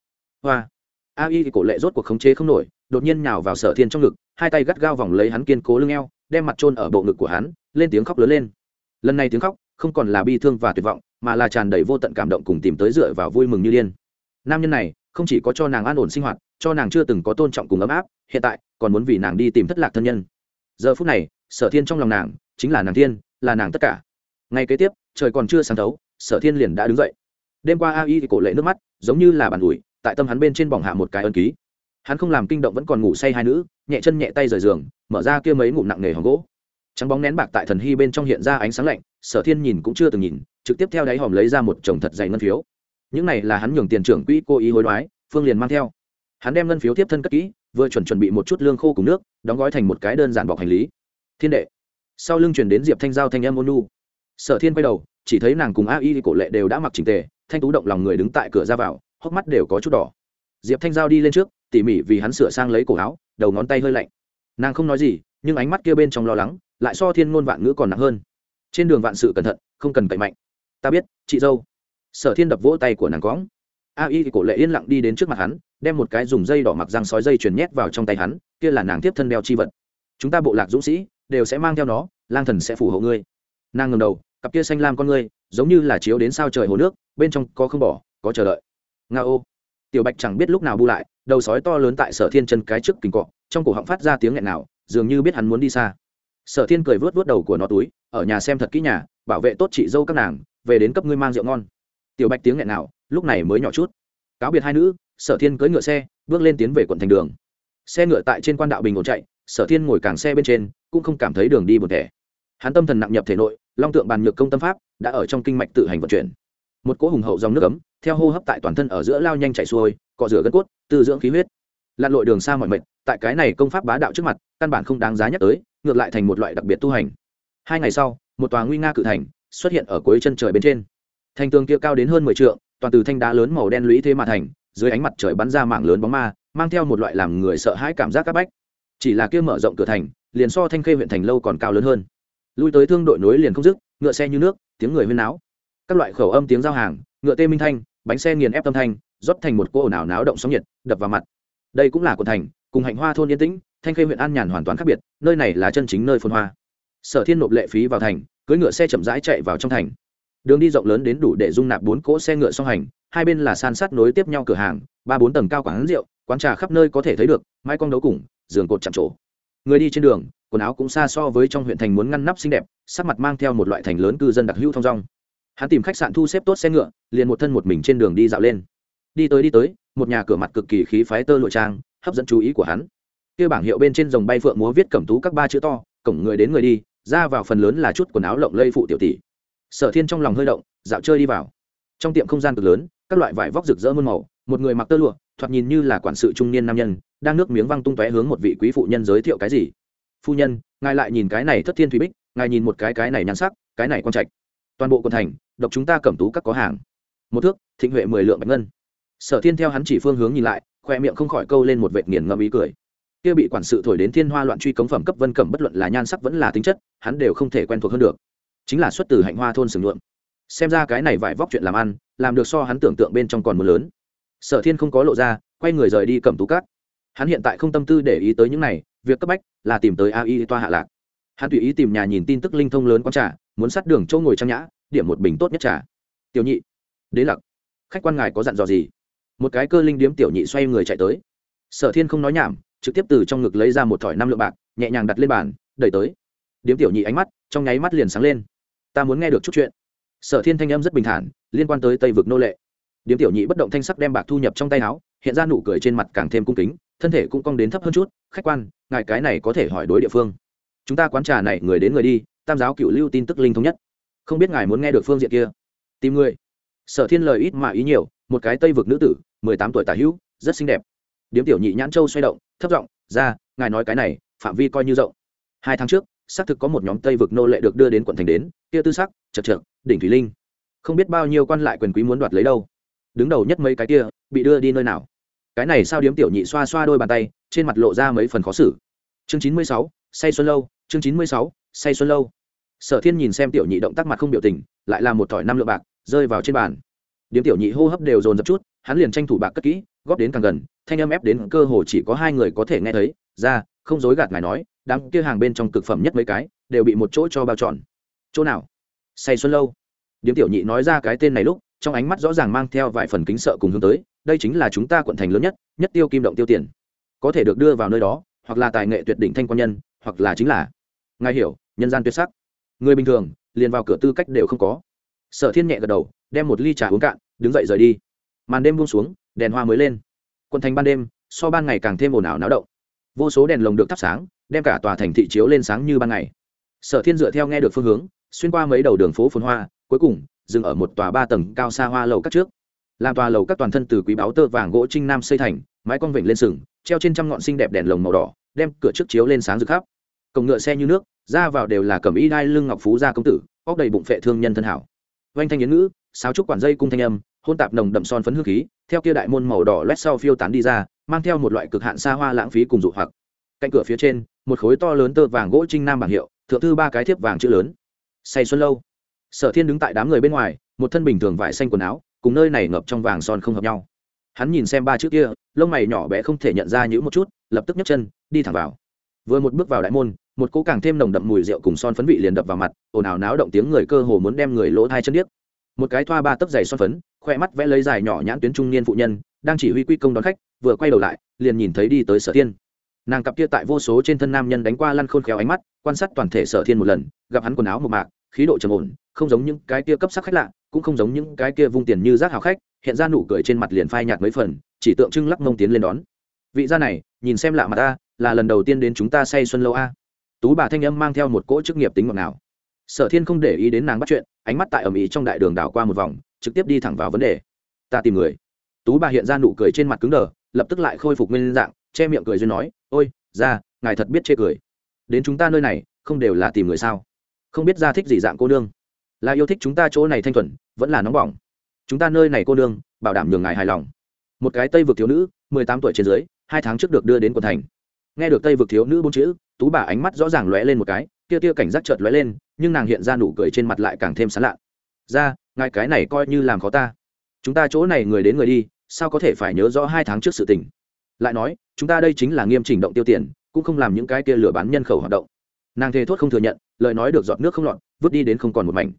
Hoa. A y cổ lệ rốt cuộc khống chế không nổi, đột nhiên nhào vào sở thiên trong ngực, hai tay gắt gao vòng lấy hắn kiên cố lưng eo, đem mặt trôn ở bộ ngực của hắn, lên tiếng khóc lớn lên. Lần này tiếng khóc không còn là bi thương và tuyệt vọng, mà là tràn đầy vô tận cảm động cùng tìm tới dựa vào vui mừng như điên. Nam nhân này không chỉ có cho nàng an ổn sinh hoạt, cho nàng chưa từng có tôn trọng cùng ấm áp hiện tại còn muốn vì nàng đi tìm thất lạc thân nhân. Giờ phút này, sở thiên trong lòng nàng chính là nàng thiên, là nàng tất cả. Ngay kế tiếp, trời còn chưa sáng thấu, sở thiên liền đã đứng dậy. Đêm qua a y thì cổ lệ nước mắt, giống như là bàn ủi, tại tâm hắn bên trên bỏng hạ một cái ân ký. Hắn không làm kinh động vẫn còn ngủ say hai nữ, nhẹ chân nhẹ tay rời giường, mở ra kia mấy ngụm nặng nề hòn gỗ. Trắng bóng nén bạc tại thần hy bên trong hiện ra ánh sáng lạnh, sở thiên nhìn cũng chưa từng nhìn, trực tiếp theo đáy hòm lấy ra một chồng thật dày ngân phiếu. Những này là hắn nhường tiền trưởng quỹ cô ý hối đoái, phương liền mang theo. Hắn đem ngân phiếu tiếp thân cất kỹ vừa chuẩn chuẩn bị một chút lương khô cùng nước, đóng gói thành một cái đơn giản bọc hành lý. Thiên đệ. Sau lưng chuyển đến diệp thanh giao thanh âm ôn nu sở thiên quay đầu, chỉ thấy nàng cùng a y cổ lệ đều đã mặc trình tề, thanh tú động lòng người đứng tại cửa ra vào, hốc mắt đều có chút đỏ. Diệp thanh giao đi lên trước, tỉ mỉ vì hắn sửa sang lấy cổ áo, đầu ngón tay hơi lạnh. Nàng không nói gì, nhưng ánh mắt kia bên trong lo lắng, lại so thiên ngôn vạn ngữ còn nặng hơn. Trên đường vạn sự cẩn thận, không cần cậy mạnh. Ta biết, chị dâu. Sở thiên đập vỗ tay của nàng cóng a y cổ lệ yên lặng đi đến trước mặt hắn, đem một cái dùng dây đỏ mặc răng sói dây chuyền nhét vào trong tay hắn, kia là nàng tiếp thân đeo chi vật. Chúng ta bộ lạc dũng sĩ, đều sẽ mang theo nó, lang thần sẽ phù hộ ngươi. Nàng ngầm đầu, cặp kia xanh lam con ngươi, giống như là chiếu đến sao trời hồ nước, bên trong có không bỏ, có chờ đợi. Nga ô. Tiểu bạch chẳng biết lúc nào bu lại, đầu sói to lớn tại sở thiên chân cái trước kình cọ, trong cổ họng phát ra tiếng nghẹn nào dường như biết hắn muốn đi xa. Sở thiên cười vớt vớt đầu của nó túi, ở nhà xem thật kỹ nhà, bảo vệ tốt chị dâu các nàng, về đến cấp ngươi mang rượu ngon tiểu bạch tiếng nghẹn nào lúc này mới nhỏ chút. Cáo biệt hai nữ, sở thiên cưỡi ngựa xe, bước lên tiến về quận thành đường. Xe ngựa tại trên quan đạo bình ổn chạy, sở thiên ngồi càng xe bên trên, cũng không cảm thấy đường đi một thẻ. Hắn tâm thần nặng nhập thể nội, long tượng bàn nhược công tâm pháp, đã ở trong kinh mạch tự hành vận chuyển. Một cỗ hùng hậu dòng nước ấm, theo hô hấp tại toàn thân ở giữa lao nhanh chạy xuôi, cọ rửa gân cốt, tư dưỡng khí huyết. Lặn lội đường xa mọi mệnh tại cái này công pháp bá đạo trước mặt, căn bản không đáng giá nhắc tới, ngược lại thành một loại đặc biệt tu hành. Hai ngày sau, một tòa nguy nga cự thành xuất hiện ở cuối chân trời bên trên thành tường kia cao đến hơn mười t toàn từ thanh đá lớn màu đen lũy thế mà thành, dưới ánh mặt trời bắn ra mạng lớn bóng ma, mang theo một loại làm người sợ hãi cảm giác c áp bách. Chỉ là kia mở rộng cửa thành, liền so thanh khê huyện thành lâu còn cao lớn hơn. Lui tới thương đội nối liền không dứt, ngựa xe như nước, tiếng người huyên náo. Các loại khẩu âm tiếng giao hàng, ngựa tê minh thanh, bánh xe nghiền ép tâm thanh, rót thành một cô ồn ào náo động sóng nhiệt, đập vào mặt. Đây cũng là quận thành, cùng hạnh hoa thôn yên tĩnh, thanh khê huyện an nhàn hoàn toàn khác biệt, nơi này là chân chính nơi phồn hoa. Sở thiên nộp lệ phí vào thành, cưỡi ngựa xe chậm rãi chạy vào trong thành đường đi rộng lớn đến đủ để dung nạp bốn cỗ xe ngựa song hành, hai bên là san sát nối tiếp nhau cửa hàng, ba bốn tầng cao quán rượu, quán trà khắp nơi có thể thấy được Mai cong đấu củng giường cột chạm trổ. Người đi trên đường, quần áo cũng xa so với trong huyện thành muốn ngăn nắp xinh đẹp, sắc mặt mang theo một loại thành lớn cư dân đặc hữu thong dong. Hắn tìm khách sạn thu xếp tốt xe ngựa, liền một thân một mình trên đường đi dạo lên. Đi tới đi tới, một nhà cửa mặt cực kỳ khí phái tơ lụa trang, hấp dẫn chú ý của hắn. Kia bảng hiệu bên trên dòng bay phượng múa viết cẩm tú các ba chữ to, cổng người đến người đi, ra vào phần lớn là chút quần áo lộng lây phụ tiểu tỷ sở thiên trong lòng hơi động, dạo chơi đi vào. Trong tiệm không gian cực lớn, các loại vải vóc rực rỡ muôn màu, một người mặc tơ lụa, thoạt nhìn như là quản sự trung niên nam nhân, đang nước miếng văng tung tóe hướng một vị quý phụ nhân giới thiệu cái gì. Phu nhân, ngài lại nhìn cái này thất thiên thủy bích, ngài nhìn một cái cái này nhắn sắc, cái này quan trạch. Toàn bộ quần thành, độc chúng ta cẩm tú các có hàng. Một thước, thịnh huệ mười lượng bạch ngân. Sở thiên theo hắn chỉ phương hướng nhìn lại, khoe miệng không khỏi câu lên một vệt nghiền ngẫm ý cười. Kia bị quản sự thổi đến thiên hoa loạn truy cống phẩm cấp vân cẩm bất luận là nhan sắc vẫn là tính chất, hắn đều không thể quen thuộc hơn được chính là xuất từ hạnh hoa thôn sừng luộm xem ra cái này vải vóc chuyện làm ăn, làm được so hắn tưởng tượng bên trong còn mưa lớn. Sở thiên không có lộ ra, quay người rời đi cầm tú cát. Hắn hiện tại không tâm tư để ý tới những này, việc cấp bách là tìm tới ai toa hạ lạc. Hắn tùy ý tìm nhà nhìn tin tức linh thông lớn con trà, muốn sát đường chỗ ngồi trang nhã, điểm một bình tốt nhất trà. Tiểu nhị đế lặc khách quan ngài có dặn dò gì? Một cái cơ linh điếm tiểu nhị xoay người chạy tới. Sở thiên không nói nhảm, trực tiếp từ trong ngực lấy ra một thỏi năm lượng bạc, nhẹ nhàng đặt lên bàn, đẩy tới. Điếm tiểu nhị ánh mắt, trong nháy mắt liền sáng lên ta muốn nghe được chút chuyện. Sở thiên thanh âm rất bình thản, liên quan tới tây vực nô lệ. Điếm tiểu nhị bất động thanh sắc đem bạc thu nhập trong tay áo, hiện ra nụ cười trên mặt càng thêm cung kính, thân thể cũng cong đến thấp hơn chút, khách quan, ngài cái này có thể hỏi đối địa phương. Chúng ta quán trà này người đến người đi, tam giáo cựu lưu tin tức linh thống nhất. Không biết ngài muốn nghe được phương diện kia. Tìm người. Sở thiên lời ít mà ý nhiều, một cái tây vực nữ tử, mười tám tuổi tả hữu, rất xinh đẹp. Điếm tiểu nhị nhãn châu xoay động, thấp giọng, ra, ngài nói cái này, phạm vi coi như rộng. Hai tháng trước xác thực có một nhóm tây vực nô lệ được đưa đến quận thành đến kia tư sắc, chật trượt, đỉnh thủy linh. Không biết bao nhiêu quan lại quyền quý muốn đoạt lấy đâu. Đứng đầu nhất mấy cái kia, bị đưa đi nơi nào? Cái này sao điếm tiểu nhị xoa xoa đôi bàn tay, trên mặt lộ ra mấy phần khó xử. Chương chín mươi sáu, say xuân lâu, chương chín mươi sáu, say xuân lâu. Sở thiên nhìn xem tiểu nhị động tác mặt không biểu tình, lại là một thỏi năm lượng bạc, rơi vào trên bàn. Điếm tiểu nhị hô hấp đều dồn dập chút, hắn liền tranh thủ bạc cất kỹ, góp đến càng gần, thanh âm ép đến cơ hồ chỉ có hai người có thể nghe thấy, ra không dối gạt ngài nói, đám kia hàng bên trong cực phẩm nhất mấy cái, đều bị một chỗ cho bao tròn chỗ nào? Say xuân lâu. Điếm tiểu nhị nói ra cái tên này lúc, trong ánh mắt rõ ràng mang theo vài phần kính sợ cùng hướng tới, đây chính là chúng ta quận thành lớn nhất nhất tiêu kim động tiêu tiền. Có thể được đưa vào nơi đó, hoặc là tài nghệ tuyệt đỉnh thanh quan nhân, hoặc là chính là, ngài hiểu, nhân gian tuyệt sắc. Người bình thường, liền vào cửa tư cách đều không có. Sở thiên nhẹ gật đầu, đem một ly trà uống cạn, đứng dậy rời đi. Màn đêm buông xuống, đèn hoa mới lên. Quận thành ban đêm, so ban ngày càng thêm ồn ào náo động vô số đèn lồng được thắp sáng, đem cả tòa thành thị chiếu lên sáng như ban ngày. Sở thiên dựa theo nghe được phương hướng, xuyên qua mấy đầu đường phố phồn hoa, cuối cùng, dừng ở một tòa ba tầng cao xa hoa lầu các trước. Làm tòa lầu các toàn thân từ quý báo tơ vàng gỗ trinh nam xây thành, mái con vịnh lên sừng, treo trên trăm ngọn xinh đẹp đèn lồng màu đỏ, đem cửa trước chiếu lên sáng rực khắp. Cổng ngựa xe như nước, ra vào đều là cầm y đai lưng ngọc phú gia công tử óc đầy bụng phệ thương nhân thân hảo. Oanh thanh yến ngữ, sáo trúc quản dây cung thanh âm, hôn tạp nồng đậm son phấn hương khí, theo kia đại môn màu đỏ lét sau phiêu tán đi ra mang theo một loại cực hạn xa hoa lãng phí cùng dụ hoặc. Cạnh cửa phía trên, một khối to lớn tơ vàng gỗ trinh nam bảng hiệu, thượng thư ba cái thiếp vàng chữ lớn. Say xuân lâu. Sở thiên đứng tại đám người bên ngoài, một thân bình thường vải xanh quần áo, cùng nơi này ngập trong vàng son không hợp nhau. Hắn nhìn xem ba chữ kia, lông mày nhỏ bé không thể nhận ra những một chút, lập tức nhấc chân, đi thẳng vào. Vừa một bước vào đại môn, một cỗ càng thêm nồng đậm mùi rượu cùng son phấn vị liền đập vào mặt, ồn ào náo động tiếng người cơ hồ muốn đem người lỗ thai chân điếc. Một cái thoa ba tấc dày son phấn khoe mắt vẽ lấy dài nhỏ nhãn tuyến trung niên phụ nhân, đang chỉ huy quy công đón khách vừa quay đầu lại, liền nhìn thấy đi tới sở thiên. Nàng cặp kia tại vô số trên thân nam nhân đánh qua lăn khôn khéo ánh mắt, quan sát toàn thể sở thiên một lần, gặp hắn quần áo một mạc, khí độ trầm ổn, không giống những cái kia cấp sắc khách lạ, cũng không giống những cái kia vung tiền như rác hào khách, hiện ra nụ cười trên mặt liền phai nhạt mấy phần, chỉ tượng trưng lắc mông tiến lên đón. Vị gia này, nhìn xem lạ mặt ta, là lần đầu tiên đến chúng ta say xuân lâu a. Tú bà thanh âm mang theo một cỗ chức nghiệp tính ngọt nào sở thiên không để ý đến nàng bắt chuyện, ánh mắt tại ầm ĩ trong đại đường đảo qua một vòng, trực tiếp đi thẳng vào vấn đề. Ta tìm người. Tú bà hiện ra nụ cười trên mặt cứng đờ lập tức lại khôi phục nguyên dạng, che miệng cười duyên nói, ôi, ra, ngài thật biết chê cười. Đến chúng ta nơi này, không đều là tìm người sao? Không biết ra thích gì dạng cô nương. Là yêu thích chúng ta chỗ này thanh thuần, vẫn là nóng bỏng. Chúng ta nơi này cô nương, bảo đảm nhường ngài hài lòng. Một cái tây vực thiếu nữ, mười tám tuổi trên dưới, hai tháng trước được đưa đến quận thành. Nghe được tây vực thiếu nữ bốn chữ, tú bà ánh mắt rõ ràng lóe lên một cái, tia tia cảnh giác chợt lóe lên, nhưng nàng hiện ra nụ cười trên mặt lại càng thêm sán lạ. Ra, ngài cái này coi như làm khó ta. Chúng ta chỗ này người đến người đi sao có thể phải nhớ rõ hai tháng trước sự tình? Lại nói, chúng ta đây chính là nghiêm chỉnh động tiêu tiền, cũng không làm những cái kia lừa bán nhân khẩu hoạt động. Nàng thề thốt không thừa nhận, lời nói được giọt nước không lọt, vứt đi đến không còn một mảnh.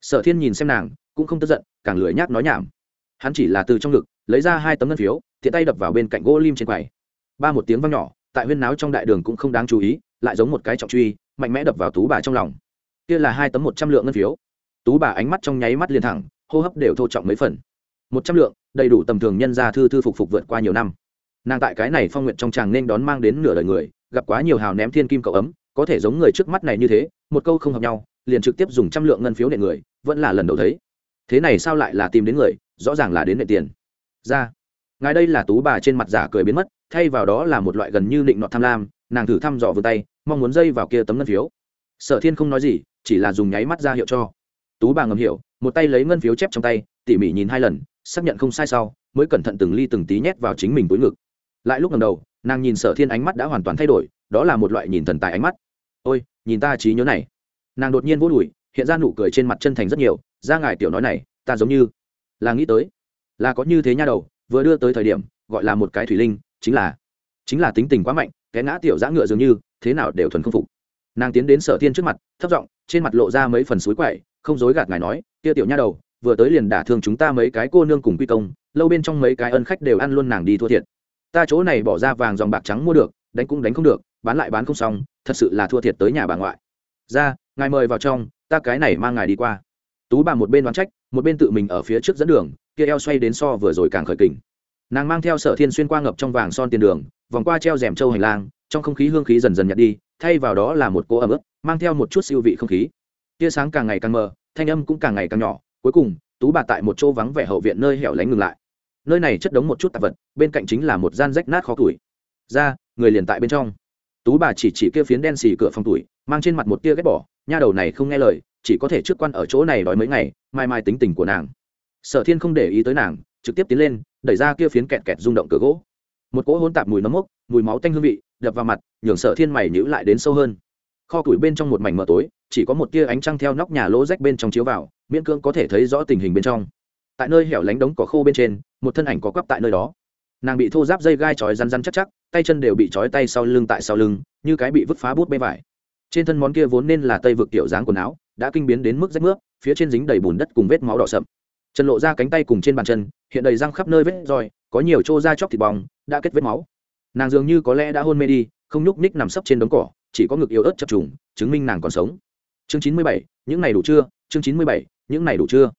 Sở thiên nhìn xem nàng, cũng không tức giận, càng lười nhác nói nhảm. Hắn chỉ là từ trong ngực, lấy ra hai tấm ngân phiếu, tiện tay đập vào bên cạnh gỗ lim trên quầy. Ba một tiếng vang nhỏ, tại huyên náo trong đại đường cũng không đáng chú ý, lại giống một cái trọng truy, mạnh mẽ đập vào tú bà trong lòng. Kia là hai tấm một trăm lượng ngân phiếu. Tú bà ánh mắt trong nháy mắt liền thẳng, hô hấp đều thô trọng mấy phần một trăm lượng, đầy đủ tầm thường nhân gia thư thư phục phục vượt qua nhiều năm. Nàng tại cái này phong nguyện trong chàng nên đón mang đến nửa đời người, gặp quá nhiều hào ném thiên kim cậu ấm, có thể giống người trước mắt này như thế, một câu không hợp nhau, liền trực tiếp dùng trăm lượng ngân phiếu nệ người, vẫn là lần đầu thấy. Thế này sao lại là tìm đến người, rõ ràng là đến nệ tiền. Ra, ngài đây là tú bà trên mặt giả cười biến mất, thay vào đó là một loại gần như định nọt tham lam, nàng thử thăm dò vươn tay, mong muốn dây vào kia tấm ngân phiếu. Sở thiên không nói gì, chỉ là dùng nháy mắt ra hiệu cho. Tú bà ngầm hiểu, một tay lấy ngân phiếu chép trong tay tỉ mỉ nhìn hai lần, xác nhận không sai sau, mới cẩn thận từng ly từng tí nhét vào chính mình túi ngực. Lại lúc lần đầu, nàng nhìn sở thiên ánh mắt đã hoàn toàn thay đổi, đó là một loại nhìn thần tài ánh mắt. Ôi, nhìn ta trí nhớ này. Nàng đột nhiên vô đùi, hiện ra nụ cười trên mặt chân thành rất nhiều, ra ngài tiểu nói này, ta giống như là nghĩ tới, là có như thế nha đầu, vừa đưa tới thời điểm, gọi là một cái thủy linh, chính là chính là tính tình quá mạnh, cái ngã tiểu giã ngựa dường như, thế nào đều thuần không phục. Nàng tiến đến sở thiên trước mặt, thấp giọng, trên mặt lộ ra mấy phần suối quậy, không dối gạt ngài nói, kia tiểu nha đầu vừa tới liền đả thương chúng ta mấy cái cô nương cùng quy công, lâu bên trong mấy cái ân khách đều ăn luôn nàng đi thua thiệt. Ta chỗ này bỏ ra vàng dòng bạc trắng mua được, đánh cũng đánh không được, bán lại bán không xong, thật sự là thua thiệt tới nhà bà ngoại. Ra, ngài mời vào trong, ta cái này mang ngài đi qua. Tú bà một bên đoán trách, một bên tự mình ở phía trước dẫn đường, kia eo xoay đến so vừa rồi càng khởi kình. Nàng mang theo sở thiên xuyên qua ngập trong vàng son tiền đường, vòng qua treo rèm châu hành lang, trong không khí hương khí dần dần nhạt đi, thay vào đó là một cỗ ẩm ướt mang theo một chút siêu vị không khí. Tia sáng càng ngày càng mờ, thanh âm cũng càng ngày càng nhỏ cuối cùng, tú bà tại một chỗ vắng vẻ hậu viện nơi hẻo lánh ngừng lại. Nơi này chất đống một chút tạp vật, bên cạnh chính là một gian rách nát khó tuổi ra, người liền tại bên trong. Tú bà chỉ chỉ kia phiến đen xì cửa phòng tuổi mang trên mặt một tia ghét bỏ, nha đầu này không nghe lời, chỉ có thể trước quan ở chỗ này đói mấy ngày, mai mai tính tình của nàng. Sở thiên không để ý tới nàng, trực tiếp tiến lên, đẩy ra kia phiến kẹt kẹt rung động cửa gỗ. Một cỗ hôn tạp mùi nấm mốc, mùi máu tanh hương vị, đập vào mặt, nhường sở thiên mày nhữ lại đến sâu hơn kho củi bên trong một mảnh mờ tối, chỉ có một tia ánh trăng theo nóc nhà lỗ rách bên trong chiếu vào, miễn cưỡng có thể thấy rõ tình hình bên trong. Tại nơi hẻo lánh đống cỏ khô bên trên, một thân ảnh có quắp tại nơi đó. Nàng bị thô giáp dây gai chói răn răn chắc chắc, tay chân đều bị chói tay sau lưng tại sau lưng, như cái bị vứt phá bút bê vải. Trên thân món kia vốn nên là tây vực kiểu dáng quần áo, đã kinh biến đến mức rách nước phía trên dính đầy bùn đất cùng vết máu đỏ sậm. Chân lộ ra cánh tay cùng trên bàn chân, hiện đầy răng khắp nơi vết roi, có nhiều trô da chóc thịt bong, đã kết vết máu. Nàng dường như có lẽ đã hôn mê đi, không nhúc ních nằm sấp trên đống cỏ chỉ có ngực yếu ớt chập trùng, chứng minh nàng còn sống. Chương chín mươi bảy, những này đủ chưa? Chương chín mươi bảy, những này đủ chưa?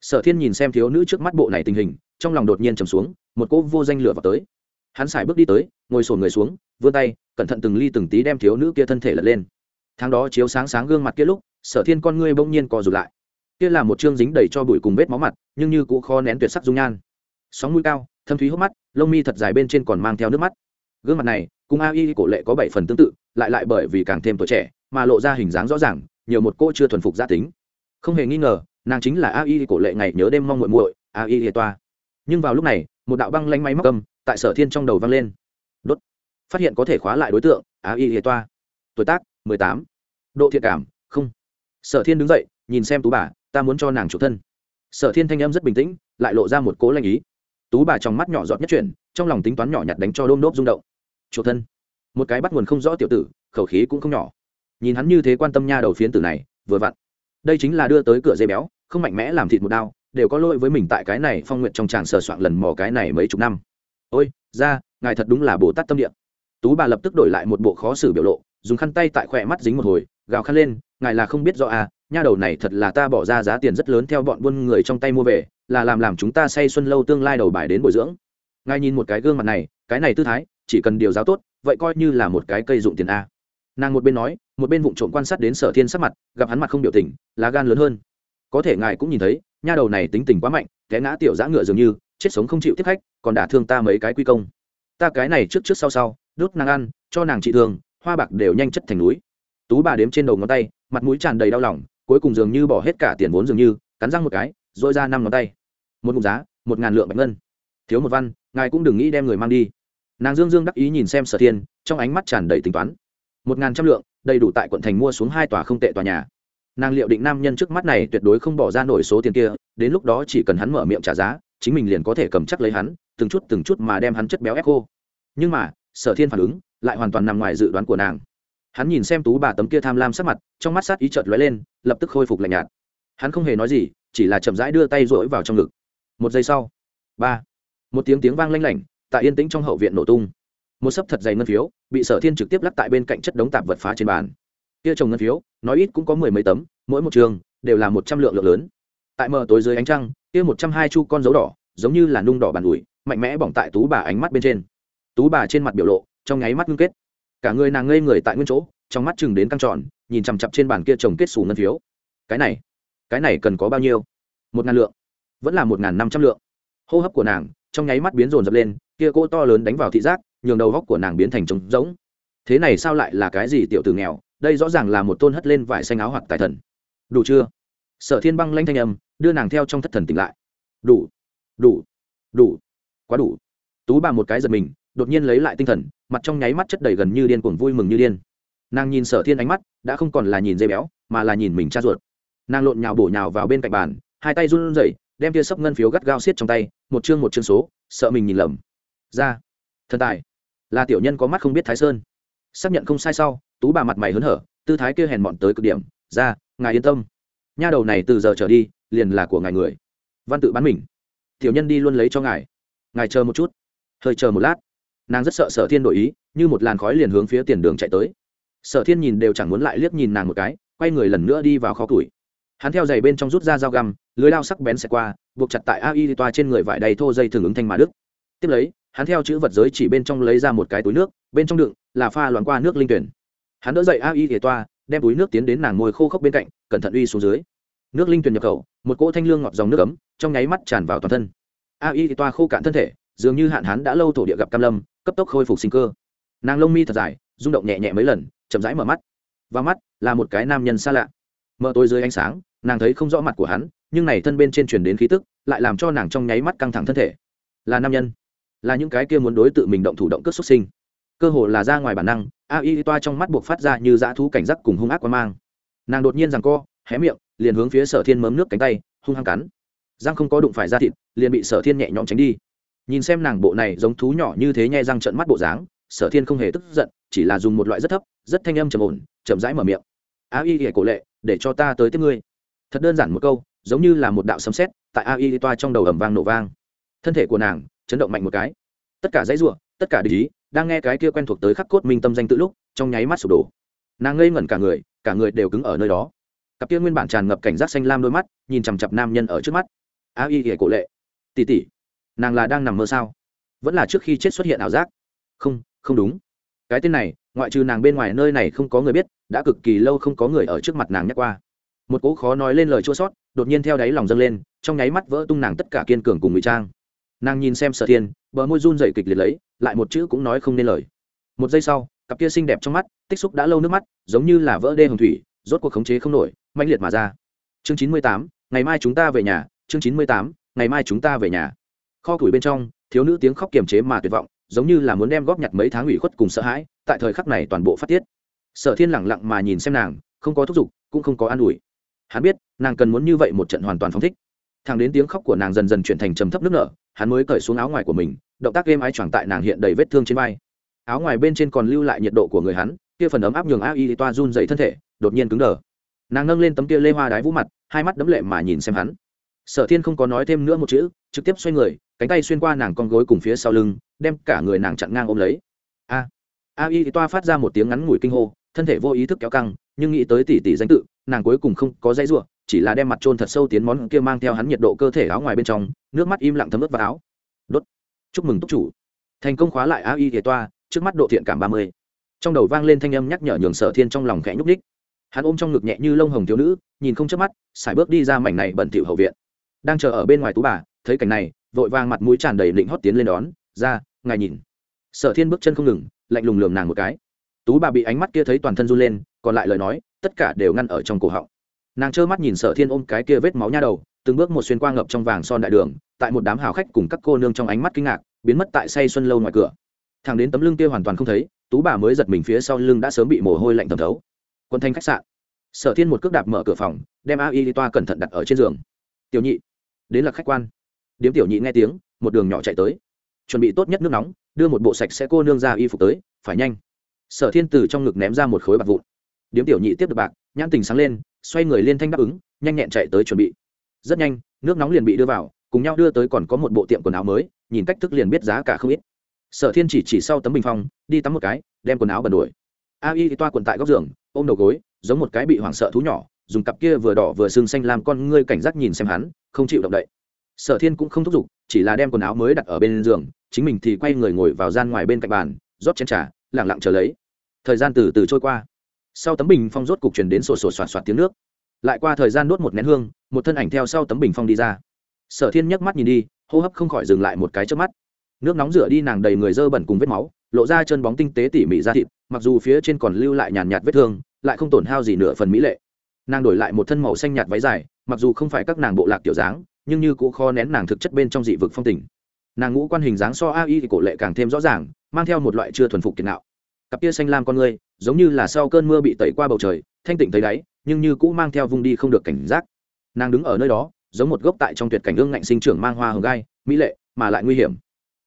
Sở thiên nhìn xem thiếu nữ trước mắt bộ này tình hình, trong lòng đột nhiên trầm xuống, một cỗ vô danh lửa vào tới. Hắn xài bước đi tới, ngồi sổn người xuống, vươn tay, cẩn thận từng ly từng tí đem thiếu nữ kia thân thể lật lên. Tháng đó chiếu sáng sáng gương mặt kia lúc, sở thiên con ngươi bỗng nhiên co rụt lại. Kia là một chương dính đầy cho bụi cùng vết máu mặt, nhưng như cũ khó nén tuyệt sắc dung nhan. Sóng mũi cao, thâm thúy hốc mắt, lông mi thật dài bên trên còn mang theo nước mắt. Gương mặt này, cùng a y cổ lệ có bảy phần tương tự lại lại bởi vì càng thêm tuổi trẻ mà lộ ra hình dáng rõ ràng, nhiều một cô chưa thuần phục gia tính. Không hề nghi ngờ, nàng chính là a y cổ lệ ngày nhớ đêm mong muội muội, a y hệ toa. Nhưng vào lúc này, một đạo băng lanh máy móc cầm tại sở thiên trong đầu vang lên. Đốt. Phát hiện có thể khóa lại đối tượng, a y hệ toa. Tuổi tác, mười tám. Độ thiện cảm, không. Sở thiên đứng dậy, nhìn xem tú bà, ta muốn cho nàng chủ thân. Sở thiên thanh âm rất bình tĩnh, lại lộ ra một cố lanh ý. Tú bà trong mắt nhỏ giọt nhất chuyển, trong lòng tính toán nhỏ nhặt đánh cho đôm đốp rung động. Chủ thân một cái bắt nguồn không rõ tiểu tử, khẩu khí cũng không nhỏ. Nhìn hắn như thế quan tâm nha đầu phiến tử này, vừa vặn. Đây chính là đưa tới cửa dây béo, không mạnh mẽ làm thịt một đao, đều có lỗi với mình tại cái này phong nguyện trong tràng sờ soạn lần mò cái này mấy chục năm. Ôi, ra, ngài thật đúng là bồ tát tâm địa. Tú bà lập tức đổi lại một bộ khó xử biểu lộ, dùng khăn tay tại khỏe mắt dính một hồi, gào khăn lên, ngài là không biết rõ à nha đầu này thật là ta bỏ ra giá tiền rất lớn theo bọn buôn người trong tay mua về, là làm làm chúng ta say xuân lâu tương lai đầu bài đến bồi dưỡng. Ngài nhìn một cái gương mặt này, cái này tư thái, chỉ cần điều giáo tốt vậy coi như là một cái cây dụng tiền a. Nàng một bên nói, một bên vụ trộm quan sát đến sở thiên sắc mặt, gặp hắn mặt không biểu tình, lá gan lớn hơn. Có thể ngài cũng nhìn thấy, nha đầu này tính tình quá mạnh, té ngã tiểu giã ngựa dường như, chết sống không chịu tiếp khách, còn đả thương ta mấy cái quy công. Ta cái này trước trước sau sau, đốt nàng ăn, cho nàng trị thương hoa bạc đều nhanh chất thành núi. Tú bà đếm trên đầu ngón tay, mặt mũi tràn đầy đau lòng, cuối cùng dường như bỏ hết cả tiền vốn dường như, cắn răng một cái dội ra năm ngón tay. Một ngụm giá, một ngàn lượng bạch ngân. Thiếu một văn, ngài cũng đừng nghĩ đem người mang đi nàng dương dương đắc ý nhìn xem sở thiên, trong ánh mắt tràn đầy tính toán. Một ngàn trăm lượng, đầy đủ tại quận thành mua xuống hai tòa không tệ tòa nhà. Nàng liệu định nam nhân trước mắt này tuyệt đối không bỏ ra nổi số tiền kia, đến lúc đó chỉ cần hắn mở miệng trả giá, chính mình liền có thể cầm chắc lấy hắn, từng chút từng chút mà đem hắn chất béo ép khô. Nhưng mà, sở thiên phản ứng lại hoàn toàn nằm ngoài dự đoán của nàng. Hắn nhìn xem tú bà tấm kia tham lam sắc mặt, trong mắt sát ý chợt lóe lên, lập tức khôi phục lạnh nhạt. Hắn không hề nói gì, chỉ là chậm rãi đưa tay rỗi vào trong ngực. Một giây sau, ba, một tiếng tiếng vang lanh lảnh tại yên tĩnh trong hậu viện nổ tung. Một sấp thật dày ngân phiếu, bị sở thiên trực tiếp lắc tại bên cạnh chất đống tạp vật phá trên bàn. Kia trồng ngân phiếu, nói ít cũng có mười mấy tấm, mỗi một trường đều là một trăm lượng lượng lớn. Tại mờ tối dưới ánh trăng, kia một trăm hai chu con dấu đỏ, giống như là nung đỏ bàn ủi, mạnh mẽ bỏng tại tú bà ánh mắt bên trên. Tú bà trên mặt biểu lộ, trong nháy mắt ngưng kết. Cả người nàng ngây người tại nguyên chỗ, trong mắt chừng đến căng tròn, nhìn chằm chặp trên bàn kia trồng kết xù ngân phiếu. Cái này cái này cần có bao nhiêu? Một ngàn lượng. Vẫn là một ngàn năm trăm lượng. Hô hấp của nàng, trong nháy mắt biến rồn dập lên kia cỗ to lớn đánh vào thị giác, nhường đầu góc của nàng biến thành trống rỗng. Thế này sao lại là cái gì tiểu tử nghèo? Đây rõ ràng là một tôn hất lên vải xanh áo hoặc tài thần. Đủ chưa? Sở thiên băng lanh thanh âm, đưa nàng theo trong thất thần tỉnh lại. Đủ đủ đủ, quá đủ. Tú bà một cái giật mình, đột nhiên lấy lại tinh thần, mặt trong nháy mắt chất đầy gần như điên cuồng vui mừng như điên. Nàng nhìn sở thiên ánh mắt, đã không còn là nhìn dây béo, mà là nhìn mình cha ruột. Nàng lộn nhào bổ nhào vào bên cạnh bàn, hai tay run rẩy, đem tia sấp ngân phiếu gắt gao xiết trong tay, một chương một chương số, sợ mình nhìn lầm ra. Thần tài. Là tiểu nhân có mắt không biết thái sơn. Xác nhận không sai sau, tú bà mặt mày hớn hở, tư thái kia hèn mọn tới cực điểm. Ra, ngài yên tâm. Nha đầu này từ giờ trở đi, liền là của ngài người. Văn tự bán mình. Tiểu nhân đi luôn lấy cho ngài. Ngài chờ một chút. Hơi chờ một lát. Nàng rất sợ sở thiên đổi ý, như một làn khói liền hướng phía tiền đường chạy tới. Sở thiên nhìn đều chẳng muốn lại liếc nhìn nàng một cái, quay người lần nữa đi vào kho củi. Hắn theo giày bên trong rút ra dao găm, lưới lao sắc bén xẹt qua, buộc chặt tại ai toa trên người vải đầy thô dây thường ứng thanh mà đức tiếp lấy hắn theo chữ vật giới chỉ bên trong lấy ra một cái túi nước, bên trong đựng là pha loạn qua nước linh tuyển. Hắn đỡ dậy ai thể toa, đem túi nước tiến đến nàng ngồi khô khốc bên cạnh, cẩn thận uy xuống dưới. Nước linh tuyển nhập khẩu, một cỗ thanh lương ngọt dòng nước ấm, trong nháy mắt tràn vào toàn thân. A y toa khô cạn thân thể, dường như hạn hán đã lâu thổ địa gặp cam lâm, cấp tốc khôi phục sinh cơ. Nàng lông mi thật dài, rung động nhẹ nhẹ mấy lần, chậm rãi mở mắt. Và mắt là một cái nam nhân xa lạ. Mở tối dưới ánh sáng, nàng thấy không rõ mặt của hắn, nhưng này thân bên trên truyền đến khí tức, lại làm cho nàng trong nháy mắt căng thẳng thân thể. Là nam nhân là những cái kia muốn đối tự mình động thủ động cướp xuất sinh. Cơ hồ là ra ngoài bản năng, a y toa trong mắt buộc phát ra như dã thú cảnh giác cùng hung ác quan mang. Nàng đột nhiên rằng co, hé miệng, liền hướng phía sở thiên mớm nước cánh tay, hung hăng cắn. Răng không có đụng phải da thịt, liền bị sở thiên nhẹ nhõm tránh đi. Nhìn xem nàng bộ này giống thú nhỏ như thế nhai răng trận mắt bộ dáng, sở thiên không hề tức giận, chỉ là dùng một loại rất thấp, rất thanh âm trầm ổn, chậm rãi mở miệng. A y ỉa cổ lệ, để cho ta tới tiếp ngươi. Thật đơn giản một câu, giống như là một đạo sấm sét, tại a y toa trong đầu ầm vang nổ vang. Thân thể của nàng chấn động mạnh một cái. Tất cả dãy ruộng tất cả lý đang nghe cái kia quen thuộc tới khắc cốt minh tâm danh tự lúc, trong nháy mắt sụp đổ. Nàng ngây ngẩn cả người cả người đều cứng ở nơi đó. Cặp kia nguyên bản tràn ngập cảnh giác xanh lam đôi mắt, nhìn chằm chặp nam nhân ở trước mắt. A y ỉa cổ lệ. Tỉ tỉ nàng là đang nằm mơ sao? Vẫn là trước khi chết xuất hiện ảo giác. Không không đúng. Cái tên này, ngoại trừ nàng bên ngoài nơi này không có người biết, đã cực kỳ lâu không có người ở trước mặt nàng nhắc qua. Một cỗ khó nói lên lời chua sót, đột nhiên theo đáy lòng dâng lên, trong nháy mắt vỡ tung nàng tất cả kiên cường cùng ngụy trang nàng nhìn xem sở thiên, bờ môi run dậy kịch liệt lấy, lại một chữ cũng nói không nên lời. Một giây sau, cặp kia xinh đẹp trong mắt, tích xúc đã lâu nước mắt, giống như là vỡ đê hồng thủy, rốt cuộc khống chế không nổi mạnh liệt mà ra. Chương chín mươi tám, ngày mai chúng ta về nhà, chương chín mươi tám, ngày mai chúng ta về nhà. Kho củi bên trong, thiếu nữ tiếng khóc kiềm chế mà tuyệt vọng, giống như là muốn đem góp nhặt mấy tháng ủy khuất cùng sợ hãi, tại thời khắc này toàn bộ phát tiết. Sở thiên lẳng lặng mà nhìn xem nàng, không có thúc giục, cũng không có an ủi. Hắn biết, nàng cần muốn như vậy một trận hoàn toàn phóng thích thằng đến tiếng khóc của nàng dần dần chuyển thành trầm thấp nước nở, hắn mới cởi xuống áo ngoài của mình, động tác êm ái choàng tại nàng hiện đầy vết thương trên vai. Áo ngoài bên trên còn lưu lại nhiệt độ của người hắn, kia phần ấm áp nhường a y toa run dậy thân thể, đột nhiên cứng đờ. Nàng nâng lên tấm kia lê hoa đái vũ mặt, hai mắt đấm lệ mà nhìn xem hắn. Sở thiên không có nói thêm nữa một chữ, trực tiếp xoay người, cánh tay xuyên qua nàng con gối cùng phía sau lưng, đem cả người nàng chặn ngang ôm lấy. A a y toa phát ra một tiếng ngắn ngủi kinh hô, thân thể vô ý thức kéo căng, nhưng nghĩ tới tỷ tỷ danh tự, nàng cuối cùng không có dãy ruộng chỉ là đem mặt trôn thật sâu tiến món kia mang theo hắn nhiệt độ cơ thể áo ngoài bên trong, nước mắt im lặng thấm ướt vào áo. Đốt. Chúc mừng túc chủ. Thành công khóa lại a y thể toa, trước mắt độ thiện cảm ba mươi. Trong đầu vang lên thanh âm nhắc nhở nhường sở thiên trong lòng khẽ nhúc ních hắn ôm trong ngực nhẹ như lông hồng thiếu nữ, nhìn không chớp mắt, xài bước đi ra mảnh này bẩn thỉu hậu viện. Đang chờ ở bên ngoài tú bà, thấy cảnh này, vội vàng mặt mũi tràn đầy định hót tiến lên đón, ra, ngài nhìn. Sở thiên bước chân không ngừng, lạnh lùng lườm nàng một cái. Tú bà bị ánh mắt kia thấy toàn thân run lên, còn lại lời nói, tất cả đều ngăn ở trong cổ họng nàng trơ mắt nhìn sở thiên ôm cái kia vết máu nha đầu, từng bước một xuyên qua ngập trong vàng son đại đường, tại một đám hào khách cùng các cô nương trong ánh mắt kinh ngạc, biến mất tại say xuân lâu ngoài cửa. Thằng đến tấm lưng kia hoàn toàn không thấy, tú bà mới giật mình phía sau lưng đã sớm bị mồ hôi lạnh thẩm thấu. Quân thanh khách sạn. Sở thiên một cước đạp mở cửa phòng, đem a y toa cẩn thận đặt ở trên giường. Tiểu nhị. Đến là khách quan. Điếm tiểu nhị nghe tiếng, một đường nhỏ chạy tới. Chuẩn bị tốt nhất nước nóng, đưa một bộ sạch sẽ cô nương ra y phục tới, phải nhanh. Sở thiên từ trong ngực ném ra một khối bạc vụn. Điếm tiểu nhị tiếp được bạc, nhãn tình sáng lên xoay người liên thanh đáp ứng, nhanh nhẹn chạy tới chuẩn bị. Rất nhanh, nước nóng liền bị đưa vào, cùng nhau đưa tới còn có một bộ tiệm quần áo mới, nhìn cách thức liền biết giá cả không ít. Sở thiên chỉ chỉ sau tấm bình phong, đi tắm một cái, đem quần áo bẩn đuổi. A y toa quần tại góc giường, ôm đầu gối, giống một cái bị hoảng sợ thú nhỏ, dùng cặp kia vừa đỏ vừa sưng xanh làm con ngươi cảnh giác nhìn xem hắn, không chịu động đậy. Sở thiên cũng không thúc giục, chỉ là đem quần áo mới đặt ở bên giường, chính mình thì quay người ngồi vào gian ngoài bên cạnh bàn, rót chén trà lẳng lặng chờ lấy. Thời gian từ từ trôi qua sau tấm bình phong rốt cục truyền đến sổ sổ soạt soạt tiếng nước. Lại qua thời gian đốt một nén hương, một thân ảnh theo sau tấm bình phong đi ra. Sở thiên nhấc mắt nhìn đi, hô hấp không khỏi dừng lại một cái trước mắt. Nước nóng rửa đi nàng đầy người dơ bẩn cùng vết máu, lộ ra chân bóng tinh tế tỉ mỉ ra thịt, mặc dù phía trên còn lưu lại nhàn nhạt vết thương, lại không tổn hao gì nửa phần mỹ lệ. Nàng đổi lại một thân màu xanh nhạt váy dài, mặc dù không phải các nàng bộ lạc kiểu dáng, nhưng như cũng kho nén nàng thực chất bên trong dị vực phong tình. Nàng ngũ quan hình dáng so a y thì cổ lệ càng thêm rõ ràng, mang theo một loại chưa thuần phục tiền nạo. Cặp tia xanh lam con người giống như là sau cơn mưa bị tẩy qua bầu trời, thanh tịnh thấy đáy, nhưng như cũng mang theo vùng đi không được cảnh giác. Nàng đứng ở nơi đó, giống một gốc tại trong tuyệt cảnh ương ngạnh sinh trưởng mang hoa hồng gai, mỹ lệ, mà lại nguy hiểm.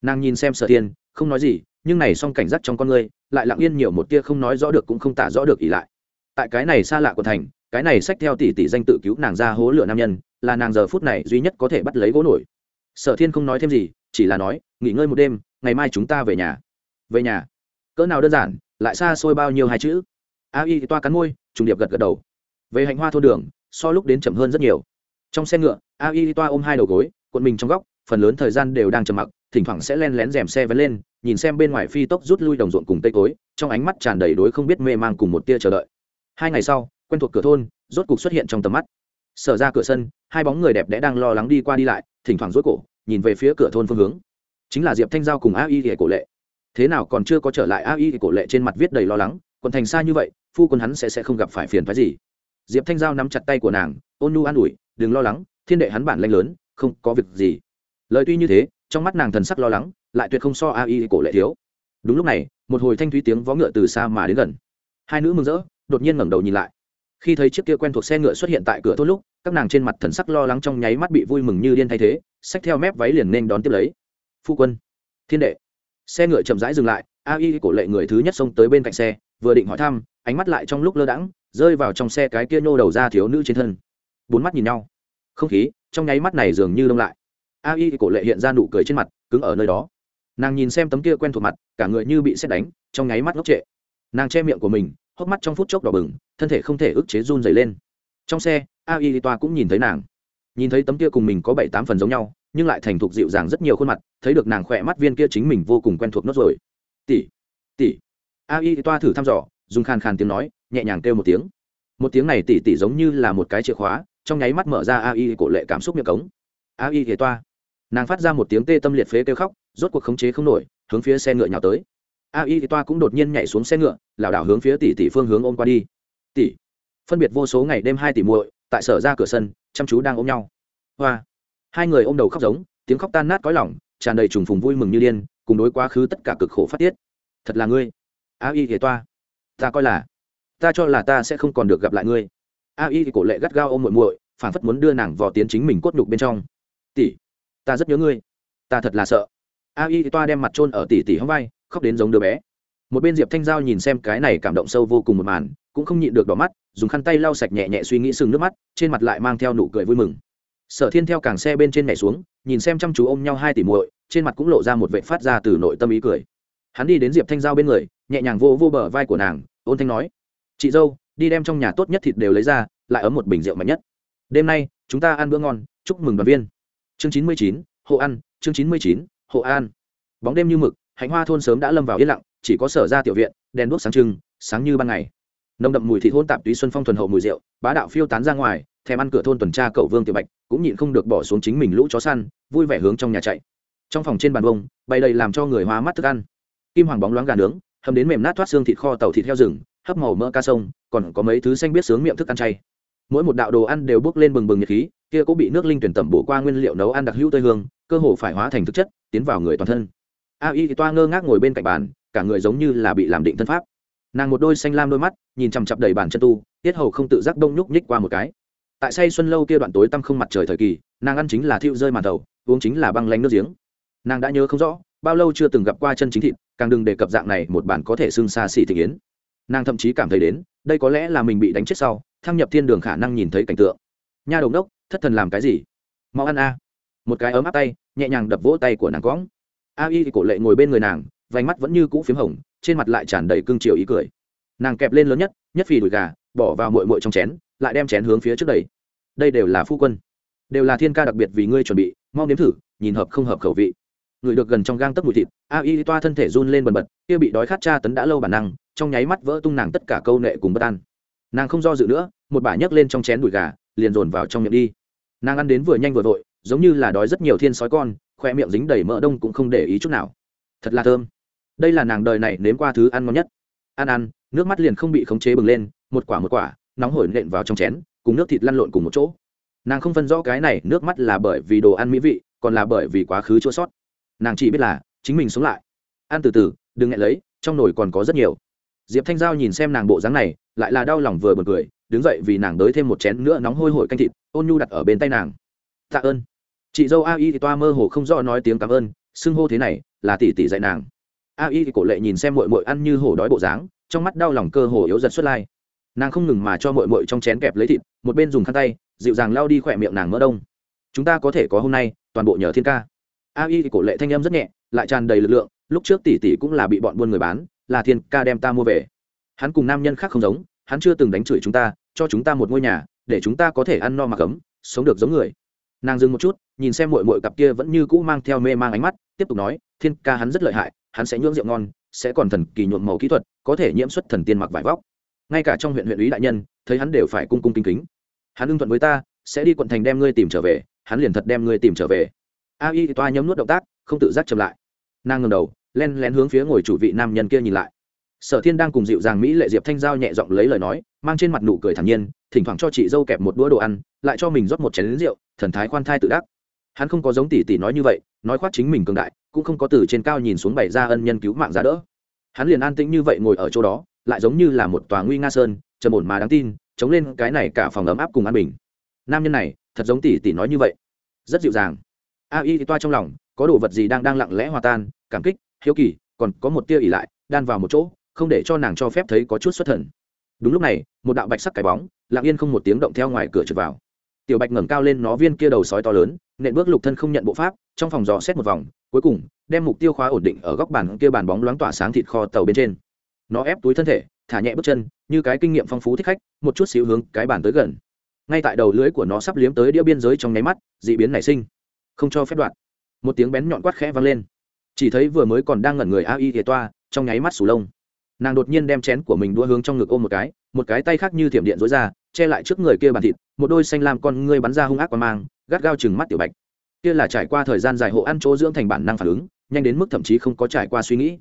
Nàng nhìn xem sở thiên, không nói gì, nhưng này song cảnh giác trong con người, lại lặng yên nhiều một tia không nói rõ được cũng không tả rõ được ỷ lại. Tại cái này xa lạ của thành, cái này sách theo tỷ tỷ danh tự cứu nàng ra hố lửa nam nhân, là nàng giờ phút này duy nhất có thể bắt lấy gỗ nổi. Sở thiên không nói thêm gì, chỉ là nói, nghỉ ngơi một đêm, ngày mai chúng ta về nhà. Về nhà? Cỡ nào đơn giản lại xa xôi bao nhiêu hai chữ. A y toa cắn môi, trùng điệp gật gật đầu. Về hạnh hoa thôn đường, so lúc đến chậm hơn rất nhiều. Trong xe ngựa, a y toa ôm hai đầu gối, cuộn mình trong góc, phần lớn thời gian đều đang trầm mặc, thỉnh thoảng sẽ len lén rèm xe vén lên, nhìn xem bên ngoài phi tốc rút lui đồng ruộng cùng tây tối trong ánh mắt tràn đầy đối không biết mê mang cùng một tia chờ đợi. Hai ngày sau, quen thuộc cửa thôn, rốt cục xuất hiện trong tầm mắt. Sở ra cửa sân, hai bóng người đẹp đẽ đang lo lắng đi qua đi lại, thỉnh thoảng rối cổ, nhìn về phía cửa thôn phương hướng. Chính là diệp thanh giao cùng a y thì cổ lệ thế nào còn chưa có trở lại a y cổ lệ trên mặt viết đầy lo lắng còn thành xa như vậy, phu quân hắn sẽ sẽ không gặp phải phiền phái gì. Diệp thanh giao nắm chặt tay của nàng, ôn nu an ủi, đừng lo lắng, thiên đệ hắn bản lanh lớn, không có việc gì. Lời tuy như thế, trong mắt nàng thần sắc lo lắng, lại tuyệt không so a y cổ lệ thiếu. Đúng lúc này, một hồi thanh thúy tiếng vó ngựa từ xa mà đến gần. Hai nữ mừng rỡ, đột nhiên ngẩng đầu nhìn lại. Khi thấy chiếc kia quen thuộc xe ngựa xuất hiện tại cửa thôn lúc, các nàng trên mặt thần sắc lo lắng trong nháy mắt bị vui mừng như điên thay thế, xách theo mép váy liền nên đón tiếp lấy. Phu quân, thiên đệ xe ngựa chậm rãi dừng lại, a y cổ lệ người thứ nhất xông tới bên cạnh xe, vừa định hỏi thăm, ánh mắt lại trong lúc lơ đãng, rơi vào trong xe cái kia nhô đầu ra thiếu nữ trên thân. Bốn mắt nhìn nhau. Không khí, trong nháy mắt này dường như đông lại. A y cổ lệ hiện ra nụ cười trên mặt, cứng ở nơi đó. Nàng nhìn xem tấm kia quen thuộc mặt, cả người như bị xét đánh, trong nháy mắt ngốc trệ. Nàng che miệng của mình, hốc mắt trong phút chốc đỏ bừng, thân thể không thể ức chế run dày lên. Trong xe, a y toa cũng nhìn thấy nàng. Nhìn thấy tấm kia cùng mình có bảy tám phần giống nhau nhưng lại thành thục dịu dàng rất nhiều khuôn mặt, thấy được nàng khỏe mắt viên kia chính mình vô cùng quen thuộc nốt rồi tỷ tỷ. A y toa thử thăm dò, dùng khàn khàn tiếng nói, nhẹ nhàng kêu một tiếng. Một tiếng này tỷ tỷ giống như là một cái chìa khóa, trong nháy mắt mở ra a y cổ lệ cảm xúc miệng cống. A y thì toa. Nàng phát ra một tiếng tê tâm liệt phế kêu khóc, rốt cuộc khống chế không nổi, hướng phía xe ngựa nhào tới. A y thì toa cũng đột nhiên nhảy xuống xe ngựa, lảo đảo hướng phía tỷ tỷ phương hướng ôm qua đi. Tỷ. Phân biệt vô số ngày đêm hai tỷ muội, tại sở ra cửa sân, chăm chú đang ôm nhau. Hoa hai người ôm đầu khóc giống tiếng khóc tan nát cõi lòng, tràn đầy trùng phùng vui mừng như điên cùng đối quá khứ tất cả cực khổ phát tiết. Thật là ngươi. A y thì toa. Ta coi là ta cho là ta sẽ không còn được gặp lại ngươi. A y thì cổ lệ gắt gao ôm muội muội phản phất muốn đưa nàng vào tiến chính mình cốt nhục bên trong. Tỷ ta rất nhớ ngươi. Ta thật là sợ. A y toa đem mặt trôn ở tỷ tỷ hóng vai khóc đến giống đứa bé. Một bên diệp thanh giao nhìn xem cái này cảm động sâu vô cùng một màn cũng không nhịn được đỏ mắt dùng khăn tay lau sạch nhẹ nhẹ suy nghĩ sừng nước mắt trên mặt lại mang theo nụ cười vui mừng sở thiên theo càng xe bên trên nhảy xuống, nhìn xem chăm chú ôm nhau hai tỷ muội, trên mặt cũng lộ ra một vệ phát ra từ nội tâm ý cười. Hắn đi đến diệp thanh giao bên người, nhẹ nhàng vô vô bờ vai của nàng, ôn thanh nói, chị dâu, đi đem trong nhà tốt nhất thịt đều lấy ra, lại ấm một bình rượu mạnh nhất. Đêm nay, chúng ta ăn bữa ngon, chúc mừng đoàn viên. Chương chín mươi chín, hộ ăn, chương chín mươi chín, hộ an. Bóng đêm như mực, hạnh hoa thôn sớm đã lâm vào yên lặng, chỉ có sở ra tiểu viện, đèn đuốc sáng trưng, sáng như ban ngày nồng đậm mùi thịt hôn tạp túy xuân phong thuần hậu mùi rượu, bá đạo phiêu tán ra ngoài, thèm ăn cửa thôn tuần tra cậu vương tiểu bạch, cũng nhịn không được bỏ xuống chính mình lũ chó săn, vui vẻ hướng trong nhà chạy. Trong phòng trên bàn bông, bày đầy làm cho người hóa mắt thức ăn. Kim hoàng bóng loáng gà nướng, hầm đến mềm nát thoát xương thịt kho tàu thịt heo rừng, hấp màu mỡ ca sông, còn có mấy thứ xanh biết sướng miệng thức ăn chay. Mỗi một đạo đồ ăn đều bước lên bừng bừng nhiệt khí, kia cũng bị nước linh tuyển tẩm bổ qua nguyên liệu nấu ăn đặc hữu tươi hương, cơ hồ phải hóa thành thực chất, tiến vào người toàn thân. A y toa ngơ ngác ngồi bên cạnh bàn, cả người giống như là bị làm định thân pháp nàng một đôi xanh lam đôi mắt nhìn chằm chặp đầy bàn chân tu tiết hầu không tự giác đông nhúc nhích qua một cái. Tại say xuân lâu kia đoạn tối tăm không mặt trời thời kỳ nàng ăn chính là thiệu rơi màn thầu, uống chính là băng lanh nước giếng. Nàng đã nhớ không rõ bao lâu chưa từng gặp qua chân chính thịt càng đừng đề cập dạng này một bản có thể xưng xa xỉ thị kiến nàng thậm chí cảm thấy đến đây có lẽ là mình bị đánh chết sau thăng nhập thiên đường khả năng nhìn thấy cảnh tượng. Nha đồng đốc thất thần làm cái gì? Mau ăn a. Một cái ấm áp tay nhẹ nhàng đập vỗ tay của nàng cõng. A y thì cổ lệ ngồi bên người nàng vành mắt vẫn như cũ p h í m hồng trên mặt lại tràn đầy cương triều ý cười. Nàng kẹp lên lớn nhất nhất phì đùi gà, bỏ vào mội mội trong chén, lại đem chén hướng phía trước đầy đây đều là phu quân. Đều là thiên ca đặc biệt vì ngươi chuẩn bị mong nếm thử, nhìn hợp không hợp khẩu vị. Người được gần trong gang tấc mùi thịt, a y toa thân thể run lên bần bật, kia bị đói khát tra tấn đã lâu bản năng, trong nháy mắt vỡ tung nàng tất cả câu nệ cùng bất an. Nàng không do dự nữa, một bà nhấc lên trong chén đùi gà, liền dồn vào trong miệng đi. Nàng ăn đến vừa nhanh vừa vội, giống như là đói rất nhiều thiên sói con, khoe miệng dính đầy mỡ đông cũng không để ý chút nào. Thật là thơm đây là nàng đời này nếm qua thứ ăn ngon nhất. Ăn ăn, nước mắt liền không bị khống chế bừng lên, một quả một quả, nóng hổi nện vào trong chén, cùng nước thịt lăn lộn cùng một chỗ. Nàng không phân rõ cái này nước mắt là bởi vì đồ ăn mỹ vị, còn là bởi vì quá khứ chua sót. Nàng chỉ biết là, chính mình sống lại. Ăn từ từ, đừng ngại lấy, trong nồi còn có rất nhiều. Diệp thanh giao nhìn xem nàng bộ dáng này, lại là đau lòng vừa buồn cười, đứng dậy vì nàng đới thêm một chén nữa nóng hôi hổi canh thịt, ôn nhu đặt ở bên tay nàng. Tạ ơn. Chị dâu a y thì toa mơ hồ không rõ nói tiếng cảm ơn, xưng hô thế này, là tỷ tỷ dạy nàng a y thì cổ lệ nhìn xem mội mội ăn như hổ đói bộ dáng, trong mắt đau lòng cơ hồ yếu giật xuất lai. Nàng không ngừng mà cho mội mội trong chén kẹp lấy thịt, một bên dùng khăn tay, dịu dàng lao đi khỏe miệng nàng mỡ đông. Chúng ta có thể có hôm nay, toàn bộ nhờ thiên ca. A y thì cổ lệ thanh âm rất nhẹ, lại tràn đầy lực lượng, lúc trước tỷ tỷ cũng là bị bọn buôn người bán, là thiên ca đem ta mua về. Hắn cùng nam nhân khác không giống, hắn chưa từng đánh chửi chúng ta, cho chúng ta một ngôi nhà, để chúng ta có thể ăn no mặc ấm sống được giống người. Nàng dừng một chút, nhìn xem mội mội cặp kia vẫn như cũ mang theo mê mang ánh mắt, tiếp tục nói, thiên ca hắn rất lợi hại hắn sẽ nhuộm rượu ngon, sẽ còn thần kỳ nhuộm màu kỹ thuật, có thể nhiễm xuất thần tiên mặc vải vóc. Ngay cả trong huyện huyện ủy đại nhân, thấy hắn đều phải cung cung kính kính. Hắn ưng thuận với ta, sẽ đi quận thành đem ngươi tìm trở về, hắn liền thật đem ngươi tìm trở về. A y toa nhấm nuốt động tác, không tự giác chậm lại. Nàng ngầm đầu, len lén hướng phía ngồi chủ vị nam nhân kia nhìn lại. Sở thiên đang cùng dịu dàng mỹ lệ diệp thanh giao nhẹ giọng lấy lời nói, mang trên mặt nụ cười thản nhiên, thỉnh thoảng cho chị dâu kẹp một đũa đồ ăn, lại cho mình rót một chén lính rượu, thần thái khoan thai tự đắc hắn không có giống tỷ tỷ nói như vậy, nói khoác chính mình cường đại, cũng không có từ trên cao nhìn xuống bày ra ân nhân cứu mạng ra đỡ. Hắn liền an tĩnh như vậy ngồi ở chỗ đó, lại giống như là một tòa nguy nga sơn, trầm ổn mà đáng tin, chống lên cái này cả phòng ấm áp cùng an bình. Nam nhân này, thật giống tỷ tỷ nói như vậy. Rất dịu dàng. A y toa trong lòng, có đồ vật gì đang đang lặng lẽ hòa tan, cảm kích, hiếu kỳ, còn có một tia ỉ lại, đan vào một chỗ, không để cho nàng cho phép thấy có chút xuất thần. Đúng lúc này, một đạo bạch sắc cái bóng, lặng yên không một tiếng động theo ngoài cửa trượt vào tiểu bạch ngẩng cao lên nó viên kia đầu sói to lớn, nện bước lục thân không nhận bộ pháp, trong phòng dò xét một vòng, cuối cùng, đem mục tiêu khóa ổn định ở góc bàn kia bàn bóng loáng tỏa sáng thịt kho tàu bên trên. Nó ép túi thân thể, thả nhẹ bước chân, như cái kinh nghiệm phong phú thích khách, một chút xíu hướng cái bàn tới gần. Ngay tại đầu lưới của nó sắp liếm tới đĩa biên giới trong nháy mắt, dị biến nảy sinh. Không cho phép đoạn. Một tiếng bén nhọn quát khẽ vang lên. Chỉ thấy vừa mới còn đang ngẩn người a y thìa toa, trong nháy mắt sù lông. Nàng đột nhiên đem chén của mình đua hướng trong ngực ôm một cái một cái tay khác như thiểm điện dối ra, che lại trước người kia bàn thịt một đôi xanh lam con ngươi bắn ra hung ác qua mang, gắt gao chừng mắt tiểu bạch. Kia là trải qua thời gian dài hộ ăn chỗ dưỡng thành bản năng phản ứng, nhanh đến mức thậm chí không có trải qua suy nghĩ.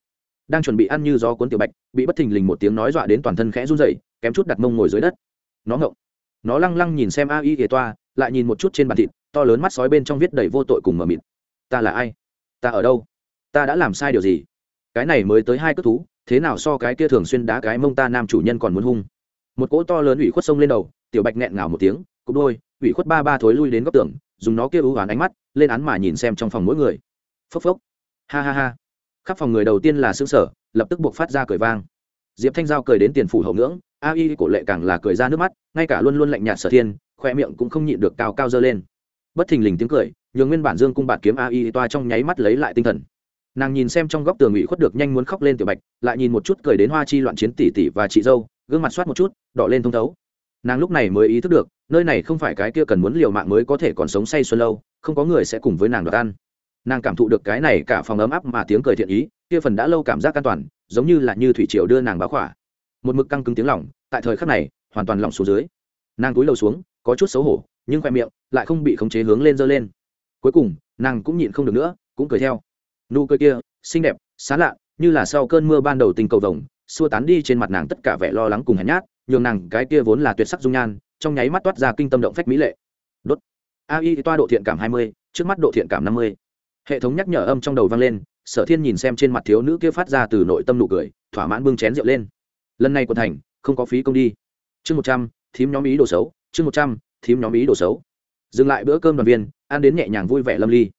Đang chuẩn bị ăn như do cuốn tiểu bạch, bị bất thình lình một tiếng nói dọa đến toàn thân khẽ run rẩy, kém chút đặt mông ngồi dưới đất. Nó ngộng. Nó lăng lăng nhìn xem a y ghề toa, lại nhìn một chút trên bàn thịt, to lớn mắt sói bên trong viết đầy vô tội cùng mờ mịt. Ta là ai? Ta ở đâu? Ta đã làm sai điều gì? Cái này mới tới hai cất thú, thế nào so cái kia thường xuyên đá cái mông ta nam chủ nhân còn muốn hung? Một cỗ to lớn ủy khuất sông lên đầu, tiểu bạch nghẹn ngào một tiếng cục đôi, ủy khuất ba ba thối lui đến góc tường, dùng nó kia ưu oán ánh mắt, lên án mà nhìn xem trong phòng mỗi người. Phốc phốc. Ha ha ha. Khắp phòng người đầu tiên là xương sở lập tức buộc phát ra cười vang. Diệp thanh giao cười đến tiền phủ hậu ngưỡng, a y cổ lệ càng là cười ra nước mắt, ngay cả luôn luôn lạnh nhạt sở thiên, khoe miệng cũng không nhịn được cao cao dơ lên. Bất thình lình tiếng cười, nhường nguyên bản dương cung bạt kiếm a y toa trong nháy mắt lấy lại tinh thần. Nàng nhìn xem trong góc tường ủy khuất được nhanh muốn khóc lên tiểu bạch, lại nhìn một chút cười đến hoa chi loạn chiến tỷ tỷ và chị dâu, gương mặt soát một chút, đỏ lên thông thấu. Nàng lúc này mới ý thức được nơi này không phải cái kia cần muốn liều mạng mới có thể còn sống say xuân lâu, không có người sẽ cùng với nàng đoạt ăn. Nàng cảm thụ được cái này cả phòng ấm áp mà tiếng cười thiện ý, kia phần đã lâu cảm giác an toàn, giống như là như thủy triều đưa nàng báo khỏa. Một mực căng cứng tiếng lỏng tại thời khắc này, hoàn toàn lỏng xuống dưới. Nàng cúi đầu xuống, có chút xấu hổ, nhưng khoe miệng lại không bị khống chế hướng lên dơ lên. Cuối cùng, nàng cũng nhịn không được nữa, cũng cười theo. Nụ cười kia, xinh đẹp, xá lạ, như là sau cơn mưa ban đầu tình cầu vồng, xua tán đi trên mặt nàng tất cả vẻ lo lắng cùng hèn nhát, nhường nàng cái kia vốn là tuyệt sắc dung nhan trong nháy mắt toát ra kinh tâm động phách mỹ lệ. Đốt. Ai toa độ thiện cảm hai mươi, trước mắt độ thiện cảm năm mươi. Hệ thống nhắc nhở âm trong đầu vang lên, sở thiên nhìn xem trên mặt thiếu nữ kia phát ra từ nội tâm nụ cười, thỏa mãn bưng chén rượu lên. Lần này quần thành, không có phí công đi. Chương một trăm, thím nhóm ý đồ xấu. Chương một trăm, thím nhóm ý đồ xấu. Dừng lại bữa cơm đoàn viên, ăn đến nhẹ nhàng vui vẻ lâm ly.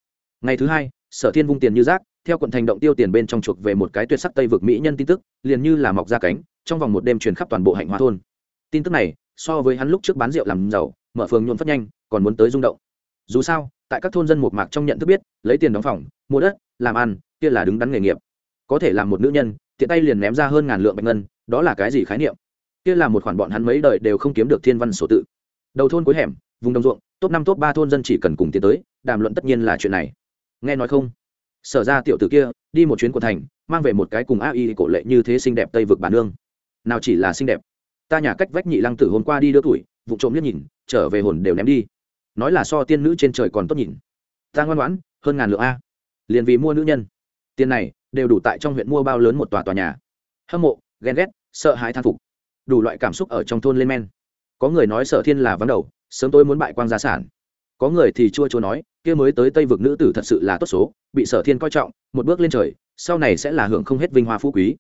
Ngày thứ hai, sở thiên vung tiền như rác, theo quận thành động tiêu tiền bên trong chuộc về một cái tuyệt sắc tây vực mỹ nhân tin tức, liền như là mọc ra cánh, trong vòng một đêm truyền khắp toàn bộ hạnh hoa thôn. Tin tức này so với hắn lúc trước bán rượu làm giàu, mở phường nhuộn phát nhanh, còn muốn tới rung động. Dù sao, tại các thôn dân một mạc trong nhận thức biết, lấy tiền đóng phòng, mua đất, làm ăn, kia là đứng đắn nghề nghiệp. Có thể làm một nữ nhân, tiện tay liền ném ra hơn ngàn lượng bạch ngân, đó là cái gì khái niệm? Kia là một khoản bọn hắn mấy đời đều không kiếm được thiên văn sổ tự. Đầu thôn cuối hẻm, vùng đồng ruộng, top năm, top ba thôn dân chỉ cần cùng tiến tới, đàm luận tất nhiên là chuyện này. Nghe nói không? Sở ra tiểu tử kia, đi một chuyến của thành, mang về một cái cùng a y cổ lệ như thế xinh đẹp tây vực bản nương. Nào chỉ là xinh đẹp ta nhà cách vách nhị lăng tử hôm qua đi đưa tuổi, vụ trộm liếc nhìn, trở về hồn đều ném đi. Nói là so tiên nữ trên trời còn tốt nhìn. Ta ngoan ngoãn, hơn ngàn lượng a. Liền vì mua nữ nhân. Tiền này, đều đủ tại trong huyện mua bao lớn một tòa tòa nhà. Hâm mộ, ghen ghét, sợ hãi thán phục. Đủ loại cảm xúc ở trong thôn lên men. Có người nói sở thiên là vắng đầu, sớm tôi muốn bại quang gia sản. Có người thì chua chua nói, kia mới tới tây vực nữ tử thật sự là tốt số, bị sở thiên coi trọng, một bước lên trời, sau này sẽ là hưởng không hết vinh hoa phú quý.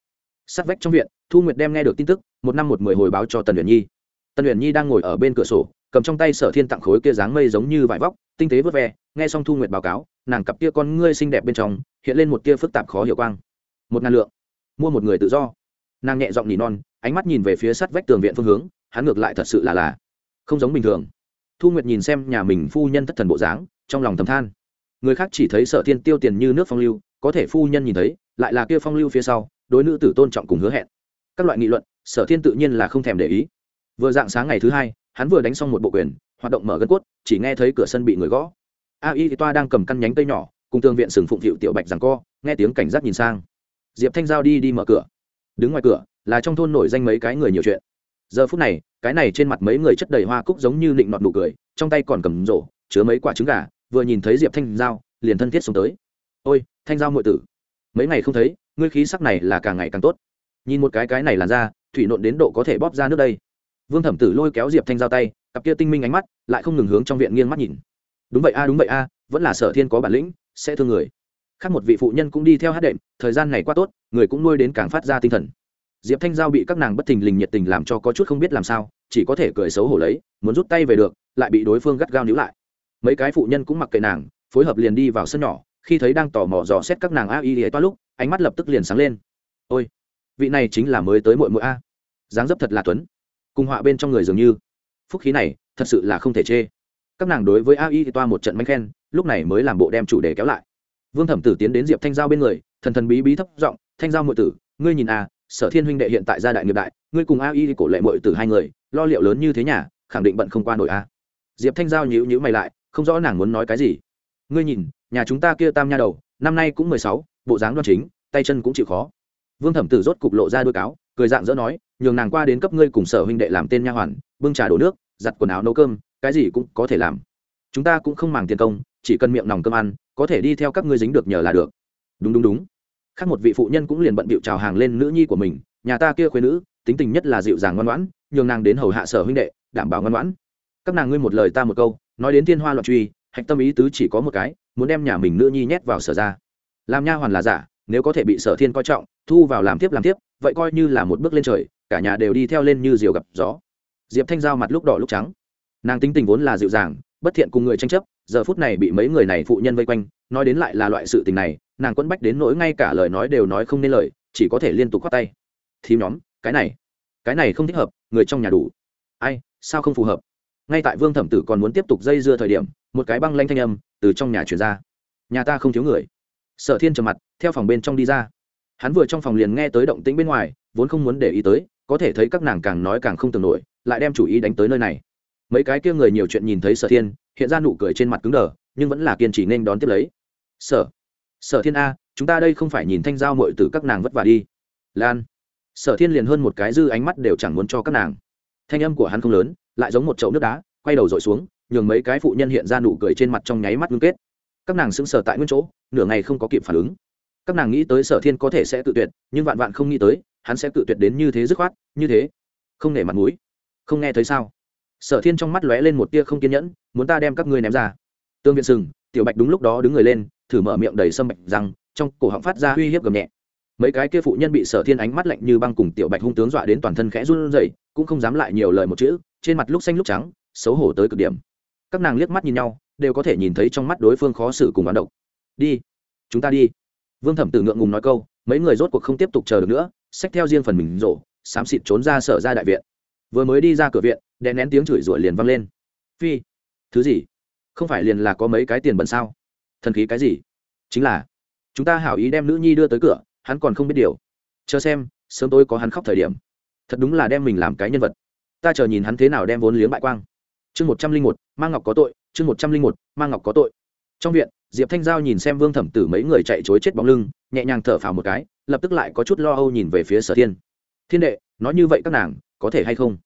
Sát vách trong huyện thu nguyệt đem nghe được tin tức, một năm một mười hồi báo cho tần luyện nhi. Tần luyện nhi đang ngồi ở bên cửa sổ, cầm trong tay sở thiên tặng khối kia dáng mây giống như vải vóc, tinh tế vớt ve, nghe xong thu nguyệt báo cáo, nàng cặp kia con ngươi xinh đẹp bên trong, hiện lên một tia phức tạp khó hiểu quang. Một ngàn lượng. Mua một người tự do. Nàng nhẹ giọng nỉ non, ánh mắt nhìn về phía sát vách tường viện phương hướng, hắn ngược lại thật sự là là không giống bình thường. Thu nguyệt nhìn xem nhà mình phu nhân thất thần bộ dáng, trong lòng thầm than. Người khác chỉ thấy sở thiên tiêu tiền như nước phong lưu, có thể phu nhân nhìn thấy, lại là kia phong lưu phía sau, đối nữ tử tôn trọng cùng hứa hẹn các loại nghị luận, sở thiên tự nhiên là không thèm để ý. Vừa dạng sáng ngày thứ hai, hắn vừa đánh xong một bộ quyền, hoạt động mở gân cốt, chỉ nghe thấy cửa sân bị người gõ. A y toa đang cầm căn nhánh cây nhỏ, cùng tương viện sừng phụng thiệu tiểu bạch rằng co, nghe tiếng cảnh giác nhìn sang. Diệp thanh giao đi đi mở cửa. Đứng ngoài cửa, là trong thôn nổi danh mấy cái người nhiều chuyện. Giờ phút này, cái này trên mặt mấy người chất đầy hoa cúc giống như nịnh nọt nụ cười, trong tay còn cầm rổ, chứa mấy quả trứng gà, vừa nhìn thấy diệp thanh giao, liền thân thiết xuống tới. Ôi, thanh giao muội tử, mấy ngày không thấy, ngươi khí sắc này là càng ngày càng tốt nhìn một cái cái này làn ra thủy nộn đến độ có thể bóp ra nước đây. Vương thẩm tử lôi kéo diệp thanh giao tay, cặp kia tinh minh ánh mắt lại không ngừng hướng trong viện nghiêng mắt nhìn. Đúng vậy a, đúng vậy a, vẫn là sở thiên có bản lĩnh, sẽ thương người. Khác một vị phụ nhân cũng đi theo hát đệm, thời gian này qua tốt, người cũng nuôi đến càng phát ra tinh thần. Diệp thanh giao bị các nàng bất thình lình nhiệt tình làm cho có chút không biết làm sao, chỉ có thể cười xấu hổ lấy, muốn rút tay về được, lại bị đối phương gắt gao níu lại. Mấy cái phụ nhân cũng mặc kệ nàng, phối hợp liền đi vào sân nhỏ, khi thấy đang tò mò dò xét các nàng a y toa lúc, ánh mắt lập tức liền sáng lên. Ôi! Vị này chính là mới tới mội mội a. Dáng dấp thật là tuấn. Cùng họa bên trong người dường như. Phúc khí này, thật sự là không thể chê. Các nàng đối với a y toa một trận manh khen, lúc này mới làm bộ đem chủ đề kéo lại. Vương thẩm tử tiến đến diệp thanh giao bên người, thần thần bí bí thấp giọng, thanh giao muội tử, ngươi nhìn a, sở thiên huynh đệ hiện tại gia đại nghiệp đại, ngươi cùng a y cổ lệ muội tử hai người, lo liệu lớn như thế nhà, khẳng định bận không qua nổi a. Diệp thanh giao nhíu nhíu mày lại, không rõ nàng muốn nói cái gì. Ngươi nhìn, nhà chúng ta kia tam nha đầu, năm nay cũng mười sáu, bộ dáng đoan chính, tay chân cũng chịu khó vương thẩm tử rốt cục lộ ra đôi cáo, cười dạng dỡ nói, nhường nàng qua đến cấp ngươi cùng sở huynh đệ làm tên nha hoàn, bưng trà đổ nước, giặt quần áo nấu cơm, cái gì cũng có thể làm. Chúng ta cũng không màng tiền công, chỉ cần miệng nòng cơm ăn, có thể đi theo các ngươi dính được nhờ là được. Đúng đúng đúng. Khác một vị phụ nhân cũng liền bận bịu chào hàng lên nữ nhi của mình, nhà ta kia khuyên nữ, tính tình nhất là dịu dàng ngoan ngoãn, nhường nàng đến hầu hạ sở huynh đệ, đảm bảo ngoan ngoãn. Các nàng ngươi một lời ta một câu, nói đến thiên hoa loạn truy, hạch tâm ý tứ chỉ có một cái, muốn đem nhà mình nữ nhi nhét vào sở ra. Làm nha hoàn là giả nếu có thể bị sở thiên coi trọng, thu vào làm tiếp làm tiếp, vậy coi như là một bước lên trời, cả nhà đều đi theo lên như diều gặp gió. Diệp thanh giao mặt lúc đỏ lúc trắng. Nàng tính tình vốn là dịu dàng, bất thiện cùng người tranh chấp, giờ phút này bị mấy người này phụ nhân vây quanh, nói đến lại là loại sự tình này, nàng quẫn bách đến nỗi ngay cả lời nói đều nói không nên lời, chỉ có thể liên tục khoác tay. Thím nhóm, cái này cái này không thích hợp, người trong nhà đủ. Ai, sao không phù hợp? Ngay tại vương thẩm tử còn muốn tiếp tục dây dưa thời điểm, một cái băng lanh thanh âm từ trong nhà chuyển ra. Nhà ta không thiếu người. Sở thiên trầm mặt theo phòng bên trong đi ra. Hắn vừa trong phòng liền nghe tới động tĩnh bên ngoài, vốn không muốn để ý tới, có thể thấy các nàng càng nói càng không tưởng nổi, lại đem chủ ý đánh tới nơi này. Mấy cái kia người nhiều chuyện nhìn thấy sở thiên, hiện ra nụ cười trên mặt cứng đờ, nhưng vẫn là kiên trì nên đón tiếp lấy. Sở sở thiên a, chúng ta đây không phải nhìn thanh giao mội từ các nàng vất vả đi. Lan. Sở thiên liền hơn một cái dư ánh mắt đều chẳng muốn cho các nàng. Thanh âm của hắn không lớn, lại giống một chậu nước đá, quay đầu dội xuống, nhường mấy cái phụ nhân hiện ra nụ cười trên mặt trong nháy mắt ngưng kết. Các nàng sững sờ tại nguyên chỗ, nửa ngày không có kịp phản ứng các nàng nghĩ tới sở thiên có thể sẽ tự tuyệt, nhưng vạn vạn không nghĩ tới, hắn sẽ tự tuyệt đến như thế dứt khoát, như thế. Không nể mặt mũi. Không nghe thấy sao? Sở thiên trong mắt lóe lên một tia không kiên nhẫn, muốn ta đem các ngươi ném ra. Tương viện sừng, tiểu bạch đúng lúc đó đứng người lên, thử mở miệng đầy sâm bạch rằng, trong cổ họng phát ra uy hiếp gầm nhẹ. Mấy cái kia phụ nhân bị sở thiên ánh mắt lạnh như băng cùng tiểu bạch hung tướng dọa đến toàn thân khẽ run rẩy, cũng không dám lại nhiều lời một chữ, trên mặt lúc xanh lúc trắng, xấu hổ tới cực điểm. Các nàng liếc mắt nhìn nhau, đều có thể nhìn thấy trong mắt đối phương khó xử cùng bán độc. Đi, chúng ta đi vương thẩm tử ngượng ngùng nói câu, mấy người rốt cuộc không tiếp tục chờ được nữa, xách theo riêng phần mình rổ, xám xịt trốn ra sở ra đại viện. Vừa mới đi ra cửa viện, đè nén tiếng chửi rủa liền vang lên. Phi, thứ gì? Không phải liền là có mấy cái tiền bẩn sao? Thần khí cái gì? Chính là, chúng ta hảo ý đem nữ nhi đưa tới cửa, hắn còn không biết điều. Chờ xem, sớm tôi có hắn khóc thời điểm. Thật đúng là đem mình làm cái nhân vật. Ta chờ nhìn hắn thế nào đem vốn liếng bại quang. Chương một trăm linh một mang ngọc có tội, chương một trăm linh một mang ngọc có tội. Trong viện diệp thanh giao nhìn xem vương thẩm tử mấy người chạy chối chết bóng lưng, nhẹ nhàng thở phào một cái, lập tức lại có chút lo âu nhìn về phía sở thiên. Thiên đệ, nói như vậy các nàng có thể hay không?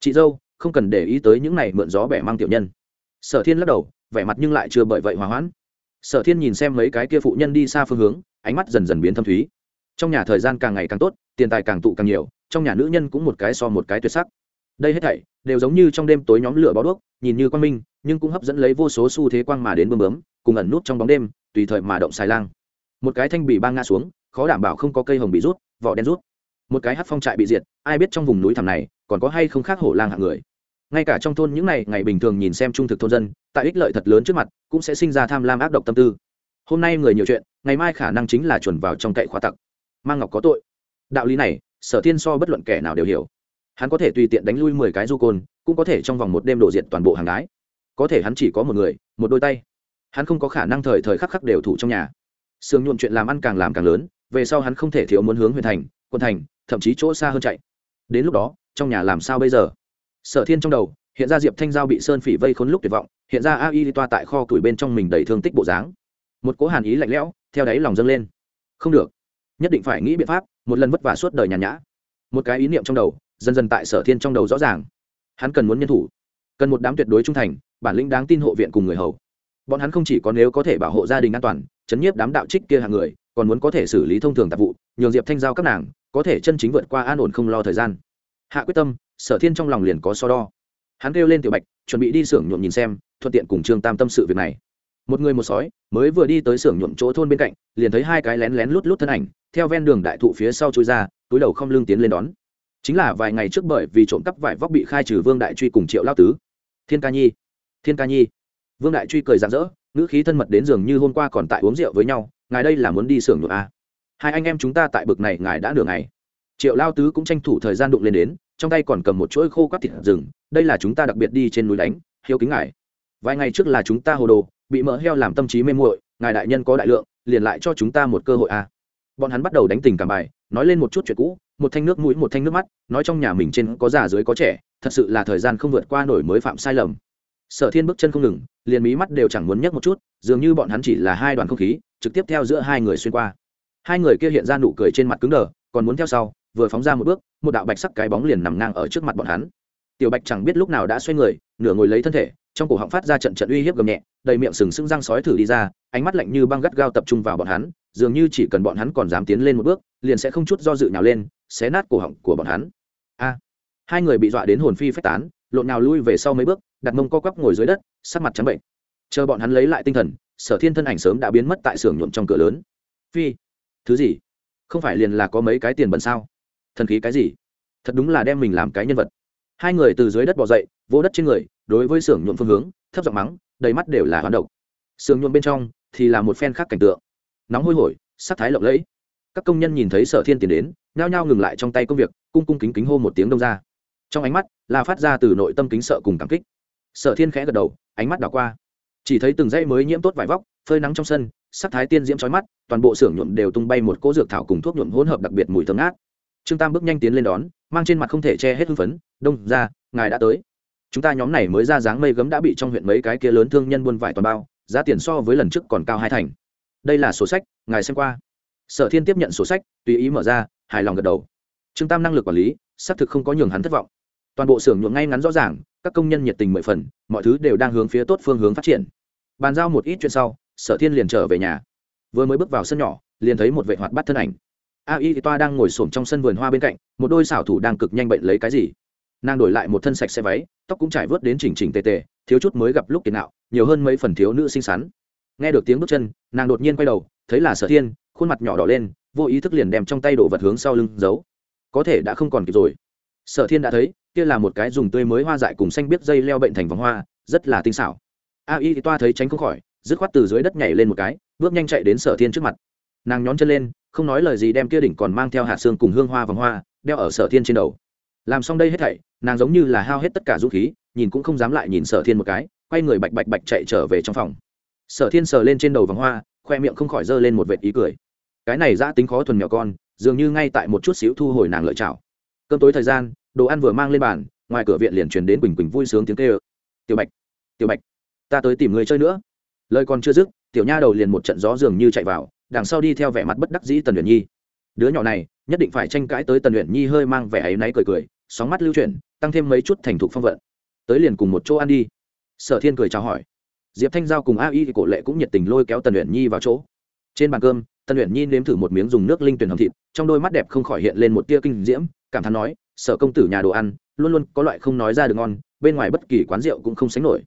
Chị dâu, không cần để ý tới những này mượn gió bẻ mang tiểu nhân. Sở thiên lắc đầu, vẻ mặt nhưng lại chưa bởi vậy hòa hoãn. Sở thiên nhìn xem mấy cái kia phụ nhân đi xa phương hướng, ánh mắt dần dần biến thâm thúy. Trong nhà thời gian càng ngày càng tốt, tiền tài càng tụ càng nhiều, trong nhà nữ nhân cũng một cái so một cái tuyệt sắc. Đây hết thảy đều giống như trong đêm tối nhóm lửa bó đuốc, nhìn như quang minh nhưng cũng hấp dẫn lấy vô số xu thế quang mà đến bơm bướm, cùng ẩn nút trong bóng đêm, tùy thời mà động xài lang. Một cái thanh bị băng ngã xuống, khó đảm bảo không có cây hồng bị rút, vỏ đen rút. Một cái hát phong trại bị diệt, ai biết trong vùng núi thẳm này, còn có hay không khác hổ lang hạng người. Ngay cả trong thôn những ngày ngày bình thường nhìn xem trung thực thôn dân, tại ích lợi thật lớn trước mặt, cũng sẽ sinh ra tham lam ác độc tâm tư. Hôm nay người nhiều chuyện, ngày mai khả năng chính là chuẩn vào trong cậy khóa tặc. Mang ngọc có tội. Đạo lý này, sở thiên so bất luận kẻ nào đều hiểu. Hắn có thể tùy tiện đánh lui mười cái du côn, cũng có thể trong vòng một đêm đổ diện toàn bộ hàng gái có thể hắn chỉ có một người, một đôi tay. Hắn không có khả năng thời thời khắc khắc đều thủ trong nhà. Sương nhuộm chuyện làm ăn càng làm càng lớn, về sau hắn không thể thiếu muốn hướng huyện thành quân thành, thậm chí chỗ xa hơn chạy. Đến lúc đó, trong nhà làm sao bây giờ? Sở thiên trong đầu, hiện ra diệp thanh giao bị sơn phỉ vây khốn lúc tuyệt vọng, hiện ra a y toa tại kho củi bên trong mình đầy thương tích bộ dáng. Một cố hàn ý lạnh lẽo, theo đáy lòng dâng lên. Không được. Nhất định phải nghĩ biện pháp, một lần vất vả suốt đời nhàn nhã. Một cái ý niệm trong đầu, dần dần tại sở thiên trong đầu rõ ràng. Hắn cần muốn nhân thủ. Cần một đám tuyệt đối trung thành bản lĩnh đáng tin hộ viện cùng người hầu. Bọn hắn không chỉ có nếu có thể bảo hộ gia đình an toàn, chấn nhiếp đám đạo trích kia hàng người, còn muốn có thể xử lý thông thường tạp vụ, nhường diệp thanh giao các nàng có thể chân chính vượt qua an ổn không lo thời gian. Hạ quyết tâm, sở thiên trong lòng liền có so đo. Hắn kêu lên tiểu bạch, chuẩn bị đi xưởng nhuộm nhìn xem, thuận tiện cùng trương tam tâm sự việc này. Một người một sói, mới vừa đi tới xưởng nhuộm chỗ thôn bên cạnh, liền thấy hai cái lén lén lút lút thân ảnh, theo ven đường đại thụ phía sau chui ra, túi đầu không lưng tiến lên đón. Chính là vài ngày trước bởi vì trộm cắp vải vóc bị khai trừ vương đại truy cùng triệu lao tứ. Thiên ca nhi thiên ca nhi vương đại truy cười rạng rỡ, ngữ khí thân mật đến giường như hôm qua còn tại uống rượu với nhau, ngài đây là muốn đi xưởng nhuộm a à? hai anh em chúng ta tại bực này ngài đã nửa ngày triệu lao tứ cũng tranh thủ thời gian đụng lên đến, trong tay còn cầm một chuỗi khô quát thịt rừng, đây là chúng ta đặc biệt đi trên núi đánh, hiếu kính ngài vài ngày trước là chúng ta hồ đồ, bị mỡ heo làm tâm trí mê muội, ngài đại nhân có đại lượng, liền lại cho chúng ta một cơ hội a à. bọn hắn bắt đầu đánh tình cảm bài, nói lên một chút chuyện cũ, một thanh nước mũi, một thanh nước mắt, nói trong nhà mình trên có già dưới có trẻ, thật sự là thời gian không vượt qua nổi mới phạm sai lầm sở thiên bước chân không ngừng, liền mí mắt đều chẳng muốn nhấc một chút, dường như bọn hắn chỉ là hai đoàn không khí, trực tiếp theo giữa hai người xuyên qua. Hai người kia hiện ra nụ cười trên mặt cứng đờ, còn muốn theo sau, vừa phóng ra một bước, một đạo bạch sắc cái bóng liền nằm ngang ở trước mặt bọn hắn. Tiểu bạch chẳng biết lúc nào đã xoay người, nửa ngồi lấy thân thể, trong cổ họng phát ra trận trận uy hiếp gầm nhẹ, đầy miệng sừng sững răng sói thử đi ra, ánh mắt lạnh như băng gắt gao tập trung vào bọn hắn, dường như chỉ cần bọn hắn còn dám tiến lên một bước, liền sẽ không chút do dự nhào lên, xé nát cổ họng của bọn hắn. A! Hai người bị dọa đến hồn phi phách tán, lộn nào lui về sau mấy bước đặt mông co quắp ngồi dưới đất, sắc mặt trắng bệnh. Chờ bọn hắn lấy lại tinh thần, sở thiên thân ảnh sớm đã biến mất tại xưởng nhuộm trong cửa lớn. Phi, thứ gì? Không phải liền là có mấy cái tiền bẩn sao? Thần khí cái gì? Thật đúng là đem mình làm cái nhân vật. Hai người từ dưới đất bỏ dậy vỗ đất trên người, đối với xưởng nhuộm phương hướng, thấp giọng mắng, đầy mắt đều là hoán độc. Xưởng nhuộm bên trong thì là một phen khác cảnh tượng. Nóng hôi hổi, sắc thái lộng lẫy. Các công nhân nhìn thấy sở thiên tiến đến, nhao nhao ngừng lại trong tay công việc, cung cung kính kính hô một tiếng đông ra. Trong ánh mắt là phát ra từ nội tâm kính sợ cùng cảm kích sở thiên khẽ gật đầu, ánh mắt đảo qua. Chỉ thấy từng dây mới nhiễm tốt vải vóc, phơi nắng trong sân, sắc thái tiên diễm trói mắt, toàn bộ xưởng nhuộm đều tung bay một cỗ dược thảo cùng thuốc nhuộm hỗn hợp đặc biệt mùi thơm ngát. Trương tam bước nhanh tiến lên đón, mang trên mặt không thể che hết hưng phấn, đông, ra, ngài đã tới. Chúng ta nhóm này mới ra dáng mây gấm đã bị trong huyện mấy cái kia lớn thương nhân buôn vải toàn bao, giá tiền so với lần trước còn cao hai thành. Đây là sổ sách, ngài xem qua. Sở thiên tiếp nhận sổ sách, tùy ý mở ra, hài lòng gật đầu. Trương tam năng lực quản lý, xác thực không có nhường hắn thất vọng. Toàn bộ xưởng nhuộm ngay ngắn rõ ràng các công nhân nhiệt tình mười phần, mọi thứ đều đang hướng phía tốt phương hướng phát triển. Bàn giao một ít chuyện sau, sở thiên liền trở về nhà. Vừa mới bước vào sân nhỏ, liền thấy một vệ hoạt bắt thân ảnh. A y toa đang ngồi xổm trong sân vườn hoa bên cạnh, một đôi xảo thủ đang cực nhanh bệnh lấy cái gì. Nàng đổi lại một thân sạch xe váy, tóc cũng trải vớt đến chỉnh chỉnh tề tề, thiếu chút mới gặp lúc kiệt nạo, nhiều hơn mấy phần thiếu nữ xinh xắn. Nghe được tiếng bước chân, nàng đột nhiên quay đầu, thấy là sở thiên, khuôn mặt nhỏ đỏ lên, vô ý thức liền đem trong tay đổ vật hướng sau lưng giấu. Có thể đã không còn kịp rồi sở thiên đã thấy, kia là một cái dùng tươi mới hoa dại cùng xanh biết dây leo bệnh thành vòng hoa, rất là tinh xảo. A y toa thấy tránh không khỏi, dứt khoát từ dưới đất nhảy lên một cái, bước nhanh chạy đến sở thiên trước mặt. Nàng nhón chân lên, không nói lời gì đem kia đỉnh còn mang theo hạt xương cùng hương hoa vòng hoa, đeo ở sở thiên trên đầu. Làm xong đây hết thảy, nàng giống như là hao hết tất cả dũng khí, nhìn cũng không dám lại nhìn sở thiên một cái, quay người bạch bạch bạch chạy trở về trong phòng. Sở thiên sờ lên trên đầu vòng hoa, khoe miệng không khỏi giơ lên một vệt ý cười. Cái này giã tính khó thuần nhỏ con, dường như ngay tại một chút xíu thu hồi nàng lợi chảo cơm tối thời gian, đồ ăn vừa mang lên bàn, ngoài cửa viện liền truyền đến quỳnh quỳnh vui sướng tiếng kêu. Tiểu bạch tiểu bạch, ta tới tìm người chơi nữa. Lời còn chưa dứt, tiểu nha đầu liền một trận gió dường như chạy vào, đằng sau đi theo vẻ mặt bất đắc dĩ tần luyện nhi. Đứa nhỏ này, nhất định phải tranh cãi tới tần luyện nhi hơi mang vẻ áy náy cười cười, sóng mắt lưu chuyển, tăng thêm mấy chút thành thục phong vận. Tới liền cùng một chỗ ăn đi. Sở thiên cười chào hỏi. Diệp thanh giao cùng a y thì cổ lệ cũng nhiệt tình lôi kéo tần luyện nhi vào chỗ. Trên bàn cơm, tần luyện nhi nếm thử một miếng dùng nước linh tuyển hầm thịt, trong đôi mắt đẹp không khỏi hiện lên một tia kinh diễm cảm thán nói, sở công tử nhà đồ ăn, luôn luôn có loại không nói ra được ngon, bên ngoài bất kỳ quán rượu cũng không sánh nổi.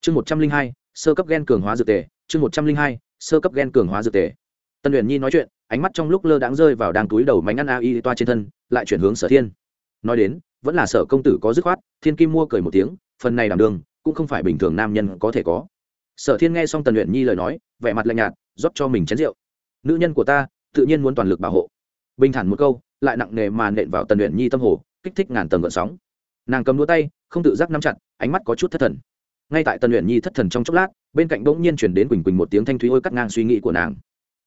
Chương một trăm linh hai, sơ cấp gen cường hóa dược tề, chương một trăm linh hai, sơ cấp gen cường hóa dược tề. Tân luyện nhi nói chuyện, ánh mắt trong lúc lơ đáng rơi vào đang túi đầu mánh ăn a y toa trên thân, lại chuyển hướng sở thiên. Nói đến, vẫn là sở công tử có dứt khoát, thiên kim mua cười một tiếng, phần này đảm đường, cũng không phải bình thường nam nhân có thể có. Sở thiên nghe xong tần luyện nhi lời nói, vẻ mặt lạnh nhạt, rót cho mình chén rượu. Nữ nhân của ta, tự nhiên muốn toàn lực bảo hộ. Bình thản một câu lại nặng nề mà nện vào tần luyện nhi tâm hồ, kích thích ngàn tầng gợn sóng. Nàng cầm đũa tay, không tự giác nắm chặt, ánh mắt có chút thất thần. Ngay tại tần luyện nhi thất thần trong chốc lát, bên cạnh bỗng nhiên chuyển đến quỳnh quỳnh một tiếng thanh thúy ôi cắt ngang suy nghĩ của nàng.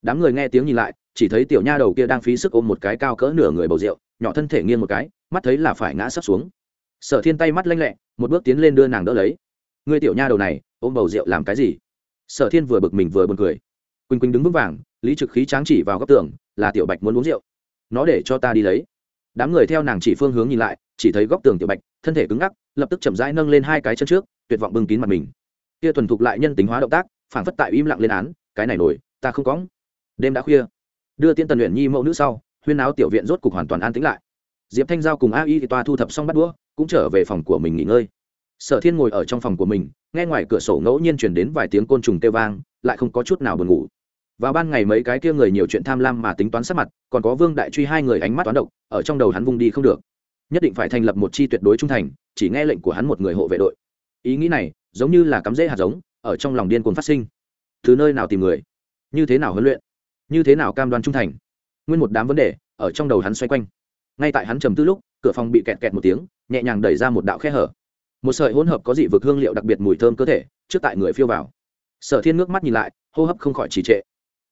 Đám người nghe tiếng nhìn lại, chỉ thấy tiểu nha đầu kia đang phí sức ôm một cái cao cỡ nửa người bầu rượu, nhỏ thân thể nghiêng một cái, mắt thấy là phải ngã sắp xuống. Sở thiên tay mắt lanh lẹ, một bước tiến lên đưa nàng đỡ lấy. Người tiểu nha đầu này, ôm bầu rượu làm cái gì? Sở thiên vừa bực mình vừa buồn cười. Quỳnh quỳnh đứng vững vàng, lý trực khí tráng chỉ vào góc tường, là tiểu bạch muốn uống rượu nó để cho ta đi lấy. Đám người theo nàng chỉ phương hướng nhìn lại, chỉ thấy góc tường tiểu bạch, thân thể cứng ngắc, lập tức chậm rãi nâng lên hai cái chân trước, tuyệt vọng bưng kín mặt mình. Kia thuần thục lại nhân tính hóa động tác phản phất tại im lặng lên án, cái này nổi, ta không có đêm đã khuya. Đưa tiên tần luyện nhi mẫu nữ sau, huyên áo tiểu viện rốt cục hoàn toàn an tĩnh lại. Diệp thanh giao cùng a y thì toa thu thập xong bắt đũa, cũng trở về phòng của mình nghỉ ngơi. Sở thiên ngồi ở trong phòng của mình, nghe ngoài cửa sổ ngẫu nhiên chuyển đến vài tiếng côn trùng kêu vang, lại không có chút nào buồn ngủ vào ban ngày mấy cái kia người nhiều chuyện tham lam mà tính toán sát mặt, còn có vương đại truy hai người ánh mắt toán độc, ở trong đầu hắn vung đi không được. Nhất định phải thành lập một chi tuyệt đối trung thành, chỉ nghe lệnh của hắn một người hộ vệ đội. Ý nghĩ này, giống như là cắm rễ hạt giống, ở trong lòng điên cuồng phát sinh. Từ nơi nào tìm người? Như thế nào huấn luyện? Như thế nào cam đoan trung thành? Nguyên một đám vấn đề, ở trong đầu hắn xoay quanh. Ngay tại hắn trầm tư lúc, cửa phòng bị kẹt kẹt một tiếng, nhẹ nhàng đẩy ra một đạo khe hở. Một sợi hỗn hợp có dị vực hương liệu đặc biệt mùi thơm cơ thể, trước tại người phiêu vào. Sở thiên ngước mắt nhìn lại, hô hấp không khỏi trì trệ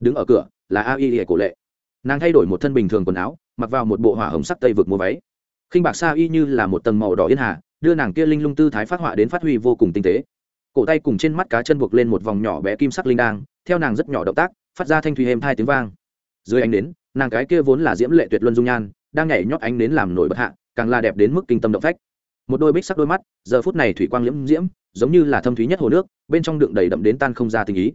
đứng ở cửa, là a y hệ cổ lệ. Nàng thay đổi một thân bình thường quần áo, mặc vào một bộ hỏa hồng sắc tây vực mua váy. Khinh bạc sa y như là một tầng màu đỏ yên hà, đưa nàng kia linh lung tư thái phát họa đến phát huy vô cùng tinh tế. Cổ tay cùng trên mắt cá chân buộc lên một vòng nhỏ bé kim sắc linh đang theo nàng rất nhỏ động tác, phát ra thanh thủy êm hai tiếng vang. Dưới ánh nến, nàng cái kia vốn là diễm lệ tuyệt luân dung nhan, đang nhảy nhót ánh nến làm nổi bật hạ, càng là đẹp đến mức kinh tâm động phách. Một đôi bích sắc đôi mắt, giờ phút này thủy quang liễm diễm, giống như là thâm thúy nhất hồ nước, bên trong đựng đầy đậm đến tan không ra tình ý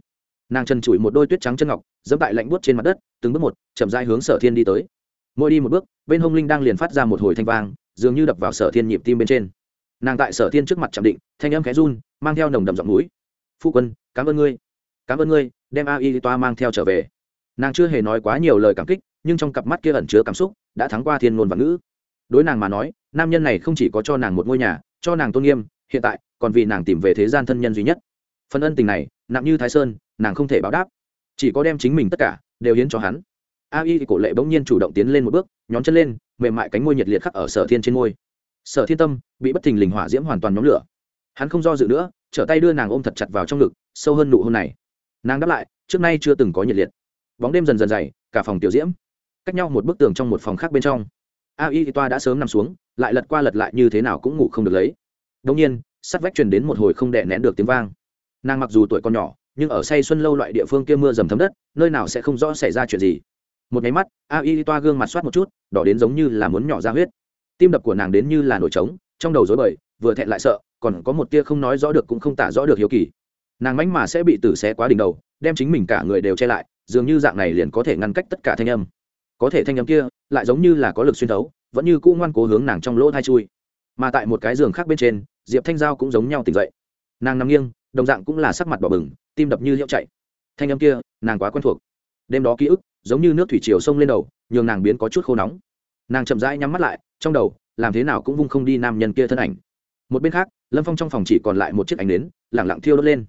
nàng chân chùi một đôi tuyết trắng chân ngọc dẫm tại lạnh buốt trên mặt đất, từng bước một, chậm rãi hướng sở thiên đi tới. Mỗi đi một bước, bên hông linh đang liền phát ra một hồi thanh vang, dường như đập vào sở thiên nhịp tim bên trên. Nàng tại sở thiên trước mặt chạm định, thanh âm khẽ run, mang theo nồng đậm giọng núi phu quân, cảm ơn ngươi. Cảm ơn ngươi, đem a y toa mang theo trở về. Nàng chưa hề nói quá nhiều lời cảm kích, nhưng trong cặp mắt kia ẩn chứa cảm xúc, đã thắng qua thiên ngôn và ngữ. Đối nàng mà nói, nam nhân này không chỉ có cho nàng một ngôi nhà, cho nàng tôn nghiêm, hiện tại còn vì nàng tìm về thế gian thân nhân duy nhất phần ân tình này, nặng như thái sơn, nàng không thể báo đáp. Chỉ có đem chính mình tất cả, đều hiến cho hắn. A y cổ lệ bỗng nhiên chủ động tiến lên một bước, nhón chân lên, mềm mại cánh môi nhiệt liệt khắc ở sở thiên trên môi. Sở thiên tâm bị bất thình lình hỏa diễm hoàn toàn nhóm lửa. Hắn không do dự nữa, trở tay đưa nàng ôm thật chặt vào trong ngực, sâu hơn nụ hôn này. Nàng đáp lại, trước nay chưa từng có nhiệt liệt. Bóng đêm dần dần dày, cả phòng tiểu diễm. Cách nhau một bức tường trong một phòng khác bên trong. A y toa đã sớm nằm xuống, lại lật qua lật lại như thế nào cũng ngủ không được lấy. Đông nhiên, sắt vách truyền đến một hồi không đè nén được tiếng vang nàng mặc dù tuổi còn nhỏ, nhưng ở say xuân lâu loại địa phương kia mưa dầm thấm đất, nơi nào sẽ không rõ xảy ra chuyện gì. Một nháy mắt, a y toa gương mặt soát một chút, đỏ đến giống như là muốn nhỏ ra huyết. Tim đập của nàng đến như là nổi trống, trong đầu rối bời, vừa thẹn lại sợ, còn có một tia không nói rõ được cũng không tả rõ được hiếu kỳ. Nàng mánh mà sẽ bị tử xé quá đỉnh đầu, đem chính mình cả người đều che lại, dường như dạng này liền có thể ngăn cách tất cả thanh âm. Có thể thanh âm kia, lại giống như là có lực xuyên thấu, vẫn như cũ ngoan cố hướng nàng trong lỗ thai chui. Mà tại một cái giường khác bên trên, diệp thanh giao cũng giống nhau tỉnh dậy. Nàng nằm nghiêng đồng dạng cũng là sắc mặt bỏ bừng, tim đập như liễu chạy. Thanh âm kia, nàng quá quen thuộc. Đêm đó ký ức, giống như nước thủy triều sông lên đầu, nhường nàng biến có chút khô nóng. Nàng chậm rãi nhắm mắt lại, trong đầu, làm thế nào cũng vung không đi nam nhân kia thân ảnh. Một bên khác, lâm phong trong phòng chỉ còn lại một chiếc ánh nến, lẳng lặng thiêu đốt lên.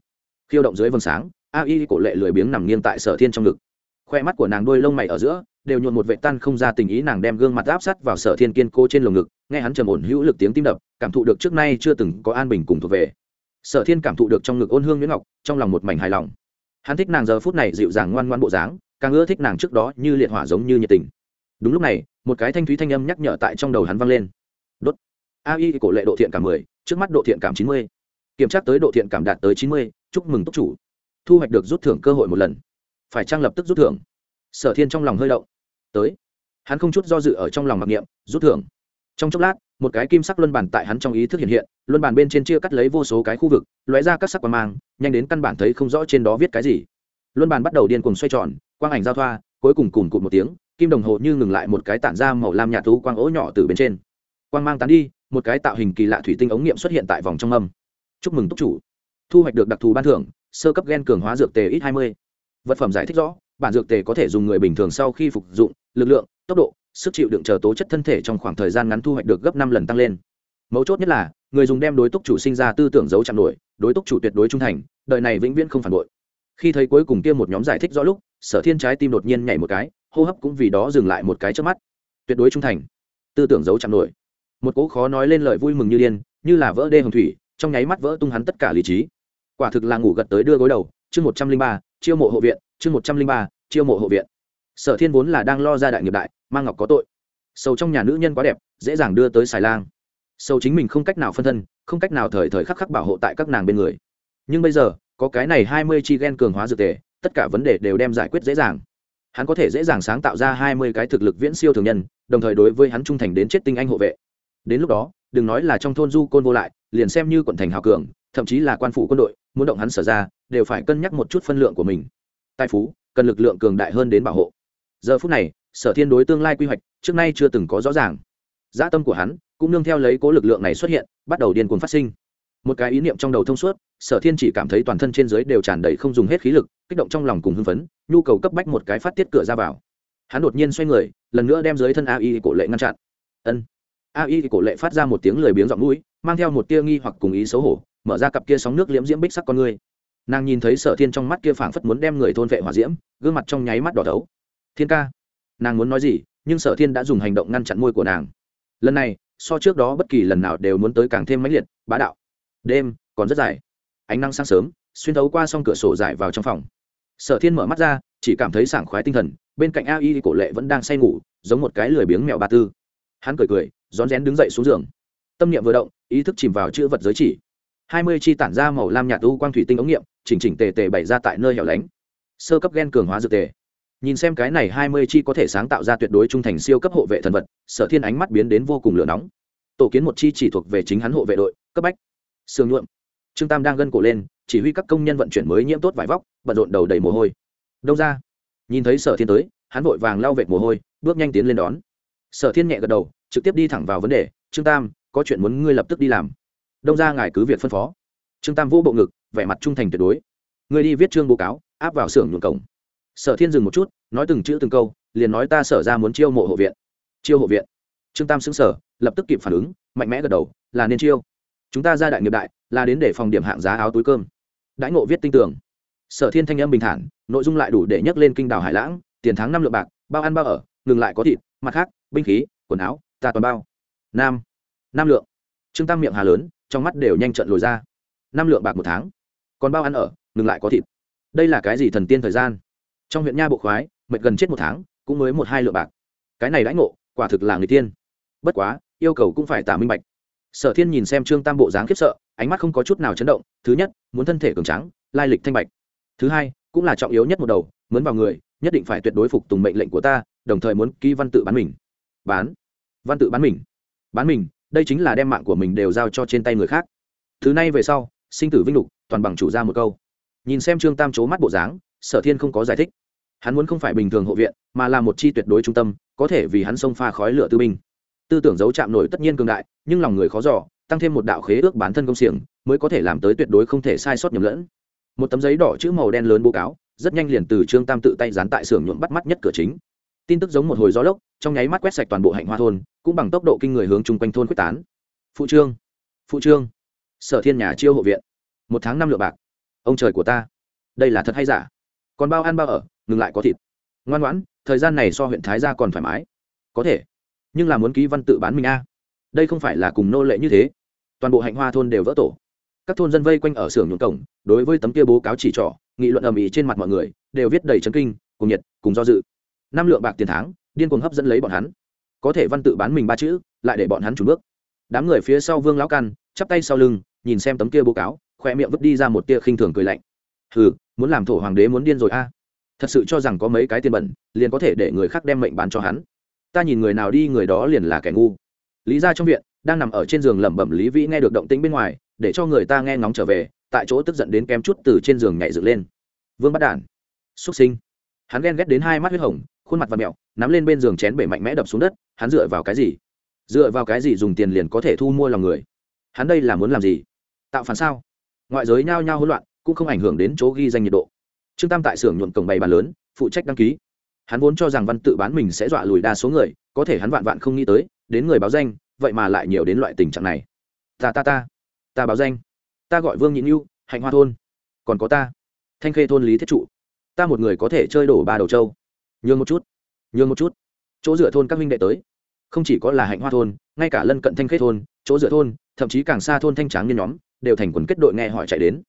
Khiêu động dưới vầng sáng, a y cổ lệ lười biếng nằm nghiêng tại sở thiên trong ngực. Khoe mắt của nàng đôi lông mày ở giữa, đều nhuộn một vệ tan không ra tình ý nàng đem gương mặt áp sát vào sở thiên kiên cô trên lồng ngực, nghe hắn trầm ổn hữu lực tiếng tim đập, cảm thụ được trước nay chưa từng có an bình cùng thuộc về sở thiên cảm thụ được trong ngực ôn hương nguyễn ngọc, trong lòng một mảnh hài lòng. Hắn thích nàng giờ phút này dịu dàng ngoan ngoan bộ dáng, càng ưa thích nàng trước đó như liệt hỏa giống như nhiệt tình. Đúng lúc này, một cái thanh thúy thanh âm nhắc nhở tại trong đầu hắn vang lên. Đốt. A y cổ lệ độ thiện cảm mười, trước mắt độ thiện cảm chín mươi. Kiểm tra tới độ thiện cảm đạt tới chín mươi, chúc mừng túc chủ. Thu hoạch được rút thưởng cơ hội một lần. Phải trang lập tức rút thưởng? Sở thiên trong lòng hơi động. Tới. Hắn không chút do dự ở trong lòng mặc niệm, rút thưởng trong chốc lát, một cái kim sắc luân bàn tại hắn trong ý thức hiện hiện, luân bàn bên trên chia cắt lấy vô số cái khu vực, lóe ra các sắc quang mang, nhanh đến căn bản thấy không rõ trên đó viết cái gì. Luân bàn bắt đầu điên cuồng xoay tròn, quang ảnh giao thoa, cuối cùng cùn cụt một tiếng, kim đồng hồ như ngừng lại một cái tản ra màu lam nhạt thú quang ố nhỏ từ bên trên. Quang mang tán đi, một cái tạo hình kỳ lạ thủy tinh ống nghiệm xuất hiện tại vòng trong âm. Chúc mừng túc chủ. Thu hoạch được đặc thù ban thưởng, sơ cấp gen cường hóa dược tề ít hai mươi. Vật phẩm giải thích rõ, bản dược tề có thể dùng người bình thường sau khi phục dụng, lực lượng, tốc độ sức chịu đựng chờ tố chất thân thể trong khoảng thời gian ngắn thu hoạch được gấp năm lần tăng lên. Mấu chốt nhất là, người dùng đem đối túc chủ sinh ra tư tưởng giấu chạm nổi, đối túc chủ tuyệt đối trung thành, đời này vĩnh viễn không phản bội. Khi thấy cuối cùng kia một nhóm giải thích rõ lúc, sở thiên trái tim đột nhiên nhảy một cái, hô hấp cũng vì đó dừng lại một cái trước mắt. Tuyệt đối trung thành, tư tưởng giấu chạm nổi. Một cỗ khó nói lên lời vui mừng như điên, như là vỡ đê hồng thủy, trong nháy mắt vỡ tung hắn tất cả lý trí. Quả thực là ngủ gật tới đưa gối đầu, chương một trăm linh ba, chiêu mộ hộ viện, chương một trăm linh ba, chiêu mộ hộ viện. Sở thiên vốn là đang lo ra đại nghiệp đại mang ngọc có tội. Sầu trong nhà nữ nhân quá đẹp, dễ dàng đưa tới xài lang. Sầu chính mình không cách nào phân thân, không cách nào thời thời khắc khắc bảo hộ tại các nàng bên người. Nhưng bây giờ, có cái này hai mươi chi gen cường hóa dược tề, tất cả vấn đề đều đem giải quyết dễ dàng. Hắn có thể dễ dàng sáng tạo ra hai mươi cái thực lực viễn siêu thường nhân, đồng thời đối với hắn trung thành đến chết tinh anh hộ vệ. Đến lúc đó, đừng nói là trong thôn du côn vô lại, liền xem như quận thành hào cường, thậm chí là quan phủ quân đội, muốn động hắn sở ra, đều phải cân nhắc một chút phân lượng của mình. Tài phú, cần lực lượng cường đại hơn đến bảo hộ giờ phút này, sở thiên đối tương lai quy hoạch, trước nay chưa từng có rõ ràng. Dã tâm của hắn cũng nương theo lấy cố lực lượng này xuất hiện, bắt đầu điên cuồng phát sinh. Một cái ý niệm trong đầu thông suốt, sở thiên chỉ cảm thấy toàn thân trên dưới đều tràn đầy không dùng hết khí lực, kích động trong lòng cùng hưng phấn, nhu cầu cấp bách một cái phát tiết cửa ra vào. Hắn đột nhiên xoay người, lần nữa đem dưới thân a y cổ lệ ngăn chặn. Ân. A y cổ lệ phát ra một tiếng lười biếng giọng mũi, mang theo một tia nghi hoặc cùng ý xấu hổ, mở ra cặp kia sóng nước liễm diễm bích sắc con người. Nàng nhìn thấy sở thiên trong mắt kia phảng phất muốn đem người thôn vệ hỏa diễm, gương mặt trong nháy mắt đỏ thấu thiên ca. Nàng muốn nói gì, nhưng sở thiên đã dùng hành động ngăn chặn môi của nàng. Lần này, so trước đó bất kỳ lần nào đều muốn tới càng thêm mãnh liệt, bá đạo. Đêm, còn rất dài. Ánh nắng sáng sớm, xuyên thấu qua xong cửa sổ dài vào trong phòng. Sở thiên mở mắt ra, chỉ cảm thấy sảng khoái tinh thần, bên cạnh a y cổ lệ vẫn đang say ngủ, giống một cái lười biếng mèo ba tư. Hắn cười cười, rón rén đứng dậy xuống giường. Tâm niệm vừa động, ý thức chìm vào chữ vật giới chỉ. Hai mươi chi tản ra màu lam nhạt u quang thủy tinh ống nghiệm, chỉnh chỉnh tề tề bày ra tại nơi hẻo lánh. Sơ cấp gen cường hóa dược tề nhìn xem cái này hai mươi chi có thể sáng tạo ra tuyệt đối trung thành siêu cấp hộ vệ thần vật, sở thiên ánh mắt biến đến vô cùng lửa nóng. Tổ kiến một chi chỉ thuộc về chính hắn hộ vệ đội, cấp bách. Sương nhuộm. Trương tam đang gân cổ lên, chỉ huy các công nhân vận chuyển mới nhiễm tốt vải vóc, bận rộn đầu đầy mồ hôi. Đâu ra? Nhìn thấy sở thiên tới, hắn vội vàng lau vệt mồ hôi, bước nhanh tiến lên đón. Sở thiên nhẹ gật đầu, trực tiếp đi thẳng vào vấn đề, trương tam, có chuyện muốn ngươi lập tức đi làm. Đông ra, ngài cứ việc phân phó. Trương tam vũ bộ ngực, vẻ mặt trung thành tuyệt đối. Ngươi đi viết chương báo cáo, áp vào xưởng nhuộm cổng sở thiên dừng một chút, nói từng chữ từng câu, liền nói ta sở ra muốn chiêu mộ hộ viện. Chiêu hộ viện. Trương tam xứng sở lập tức kịp phản ứng, mạnh mẽ gật đầu, là nên chiêu. Chúng ta ra đại nghiệp đại, là đến để phòng điểm hạng giá áo túi cơm. Đãi ngộ viết tinh tường. Sở thiên thanh âm bình thản, nội dung lại đủ để nhắc lên kinh đảo hải lãng, tiền tháng năm lượng bạc, bao ăn bao ở, ngừng lại có thịt, mặt khác, binh khí, quần áo, ta toàn bao. Nam. Năm lượng. Trương tam miệng hà lớn, trong mắt đều nhanh trận lồi ra. Năm lượng bạc một tháng. Còn bao ăn ở, ngừng lại có thịt. Đây là cái gì thần tiên thời gian? Trong huyện nha bộ khoái, mệt gần chết một tháng, cũng mới một hai lượng bạc. Cái này đãi ngộ, quả thực là người tiên. Bất quá, yêu cầu cũng phải tả minh bạch. Sở thiên nhìn xem trương tam bộ dáng khiếp sợ, ánh mắt không có chút nào chấn động, thứ nhất, muốn thân thể cường trắng lai lịch thanh bạch. Thứ hai, cũng là trọng yếu nhất một đầu, mướn vào người, nhất định phải tuyệt đối phục tùng mệnh lệnh của ta, đồng thời muốn ký văn tự bán mình. Bán? Văn tự bán mình? Bán mình, đây chính là đem mạng của mình đều giao cho trên tay người khác. Thứ này về sau, sinh tử vinh lục, toàn bằng chủ ra một câu. Nhìn xem trương tam c mắt bộ dáng sở thiên không có giải thích. Hắn muốn không phải bình thường hộ viện, mà là một chi tuyệt đối trung tâm, có thể vì hắn xông pha khói lửa tư binh. Tư tưởng giấu chạm nổi tất nhiên cường đại, nhưng lòng người khó giỏ tăng thêm một đạo khế ước bản thân công xiềng, mới có thể làm tới tuyệt đối không thể sai sót nhầm lẫn. Một tấm giấy đỏ chữ màu đen lớn bố cáo, rất nhanh liền từ trương tam tự tay dán tại xưởng nhuộm bắt mắt nhất cửa chính. Tin tức giống một hồi gió lốc, trong nháy mắt quét sạch toàn bộ hạnh hoa thôn, cũng bằng tốc độ kinh người hướng chung quanh thôn quyết tán. Phụ trương phụ trương. Sở thiên nhà chiêu hộ viện. Một tháng năm lượng bạc. Ông trời của ta. Đây là thật hay giả? Còn bao ăn bao ở, ngừng lại có thịt. Ngoan ngoãn, thời gian này so huyện thái gia còn thoải mái. Có thể, nhưng là muốn ký văn tự bán mình a. Đây không phải là cùng nô lệ như thế. Toàn bộ hạnh hoa thôn đều vỡ tổ. Các thôn dân vây quanh ở xưởng nhuộm cổng, đối với tấm kia bố cáo chỉ trỏ, nghị luận ầm ĩ trên mặt mọi người, đều viết đầy chấn kinh, cùng nhiệt, cùng do dự. Năm lượng bạc tiền tháng, điên cuồng hấp dẫn lấy bọn hắn. Có thể văn tự bán mình ba chữ, lại để bọn hắn trùn bước. Đám người phía sau vương lão căn chắp tay sau lưng, nhìn xem tấm kia bố cáo, khoe miệng vứt đi ra một tia khinh thường cười lạnh. Hừ muốn làm thổ hoàng đế muốn điên rồi a. Thật sự cho rằng có mấy cái tiền bẩn, liền có thể để người khác đem mệnh bán cho hắn. Ta nhìn người nào đi, người đó liền là kẻ ngu. Lý ra trong viện, đang nằm ở trên giường lẩm bẩm lý vĩ nghe được động tĩnh bên ngoài, để cho người ta nghe ngóng trở về, tại chỗ tức giận đến kém chút từ trên giường nhảy dựng lên. Vương bắt đản, xuất sinh. Hắn ghen ghét đến hai mắt huyết hồng, khuôn mặt và mẹo, nắm lên bên giường chén bể mạnh mẽ đập xuống đất, hắn dựa vào cái gì? Dựa vào cái gì dùng tiền liền có thể thu mua lòng người? Hắn đây là muốn làm gì? Tạo phản sao? Ngoại giới nhao nhao hỗn loạn cũng không ảnh hưởng đến chỗ ghi danh nhiệt độ. Trương tam tại xưởng nhuộm cổng bày bàn lớn, phụ trách đăng ký. Hắn vốn cho rằng văn tự bán mình sẽ dọa lùi đa số người, có thể hắn vạn vạn không nghĩ tới, đến người báo danh, vậy mà lại nhiều đến loại tình trạng này. Ta ta ta ta báo danh. Ta gọi vương nhịn yêu hạnh hoa thôn. Còn có ta, thanh khê thôn lý thiết trụ. Ta một người có thể chơi đổ ba đầu trâu. Nhường một chút, nhường một chút. Chỗ dựa thôn các minh đệ tới. Không chỉ có là hạnh hoa thôn, ngay cả lân cận thanh khê thôn, chỗ dựa thôn, thậm chí càng xa thôn thanh tráng nhân nhóm, đều thành quần kết đội nghe hỏi chạy đến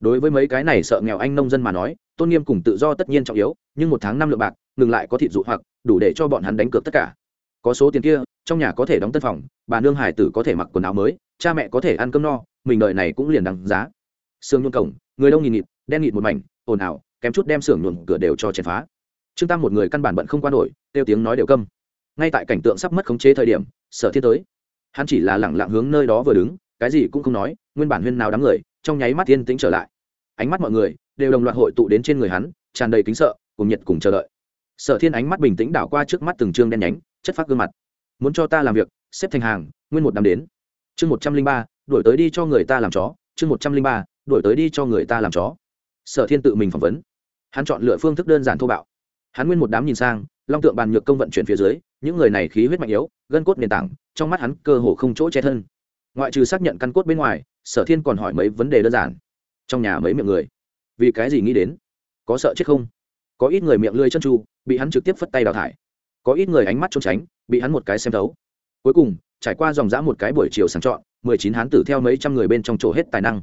đối với mấy cái này sợ nghèo anh nông dân mà nói, tôn nghiêm cùng tự do tất nhiên trọng yếu, nhưng một tháng năm lượng bạc, ngừng lại có thịt dụ hoặc, đủ để cho bọn hắn đánh cược tất cả. Có số tiền kia, trong nhà có thể đóng tân phòng, bà nương hải tử có thể mặc quần áo mới, cha mẹ có thể ăn cơm no, mình đợi này cũng liền đằng giá. Sương nhuộm cổng, người đông nghìn nghịt, đen nghịt một mảnh, ồn ào, kém chút đem xưởng nhuộm cửa đều cho chèn phá. Trương tam một người căn bản bận không qua nổi, kêu tiếng nói đều câm. Ngay tại cảnh tượng sắp mất khống chế thời điểm, sở thiên tới. Hắn chỉ là lẳng lặng hướng nơi đó vừa đứng, cái gì cũng không nói nguyên bản huyên nào đám người, trong nháy mắt yên tĩnh trở lại. Ánh mắt mọi người đều đồng loạt hội tụ đến trên người hắn, tràn đầy kính sợ, cùng nhiệt cùng chờ đợi. Sở thiên ánh mắt bình tĩnh đảo qua trước mắt từng trương đen nhánh, chất phát gương mặt. Muốn cho ta làm việc, xếp thành hàng, nguyên một đám đến. Chương một trăm linh ba đổi tới đi cho người ta làm chó. Chương một trăm linh ba đổi tới đi cho người ta làm chó. Sở thiên tự mình phỏng vấn. Hắn chọn lựa phương thức đơn giản thô bạo. Hắn nguyên một đám nhìn sang, long tượng bàn nhược công vận chuyển phía dưới, những người này khí huyết mạnh yếu, gân cốt nền tảng, trong mắt hắn cơ hồ không chỗ che thân. Ngoại trừ xác nhận căn cốt bên ngoài sở thiên còn hỏi mấy vấn đề đơn giản. Trong nhà mấy miệng người? Vì cái gì nghĩ đến? Có sợ chết không? Có ít người miệng lươi chân tru, bị hắn trực tiếp phất tay đào thải. Có ít người ánh mắt trốn tránh, bị hắn một cái xem thấu. Cuối cùng, trải qua dòng dã một cái buổi chiều sàng trọn mười chín hán tử theo mấy trăm người bên trong chỗ hết tài năng.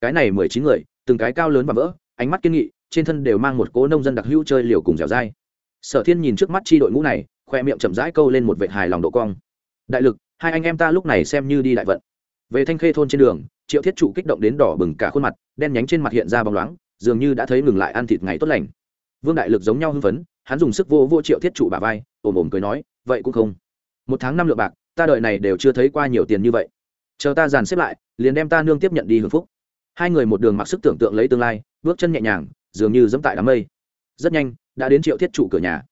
Cái này mười chín người, từng cái cao lớn và vỡ, ánh mắt kiên nghị, trên thân đều mang một cố nông dân đặc hữu chơi liều cùng dẻo dai. Sở thiên nhìn trước mắt chi đội ngũ này, khoe miệng chậm rãi câu lên một vệ hài lòng độ cong. Đại lực, hai anh em ta lúc này xem như đi đại vận về thanh khê thôn trên đường, triệu thiết trụ kích động đến đỏ bừng cả khuôn mặt, đen nhánh trên mặt hiện ra bóng loáng, dường như đã thấy ngừng lại ăn thịt ngày tốt lành. Vương đại lực giống nhau hưng phấn, hắn dùng sức vô vô triệu thiết trụ bà vai, ồm ồm cười nói, vậy cũng không. Một tháng năm lượng bạc, ta đợi này đều chưa thấy qua nhiều tiền như vậy. Chờ ta dàn xếp lại, liền đem ta nương tiếp nhận đi hưởng phúc. Hai người một đường mặc sức tưởng tượng lấy tương lai, bước chân nhẹ nhàng, dường như dẫm tại đám mây. Rất nhanh, đã đến triệu thiết trụ cửa nhà.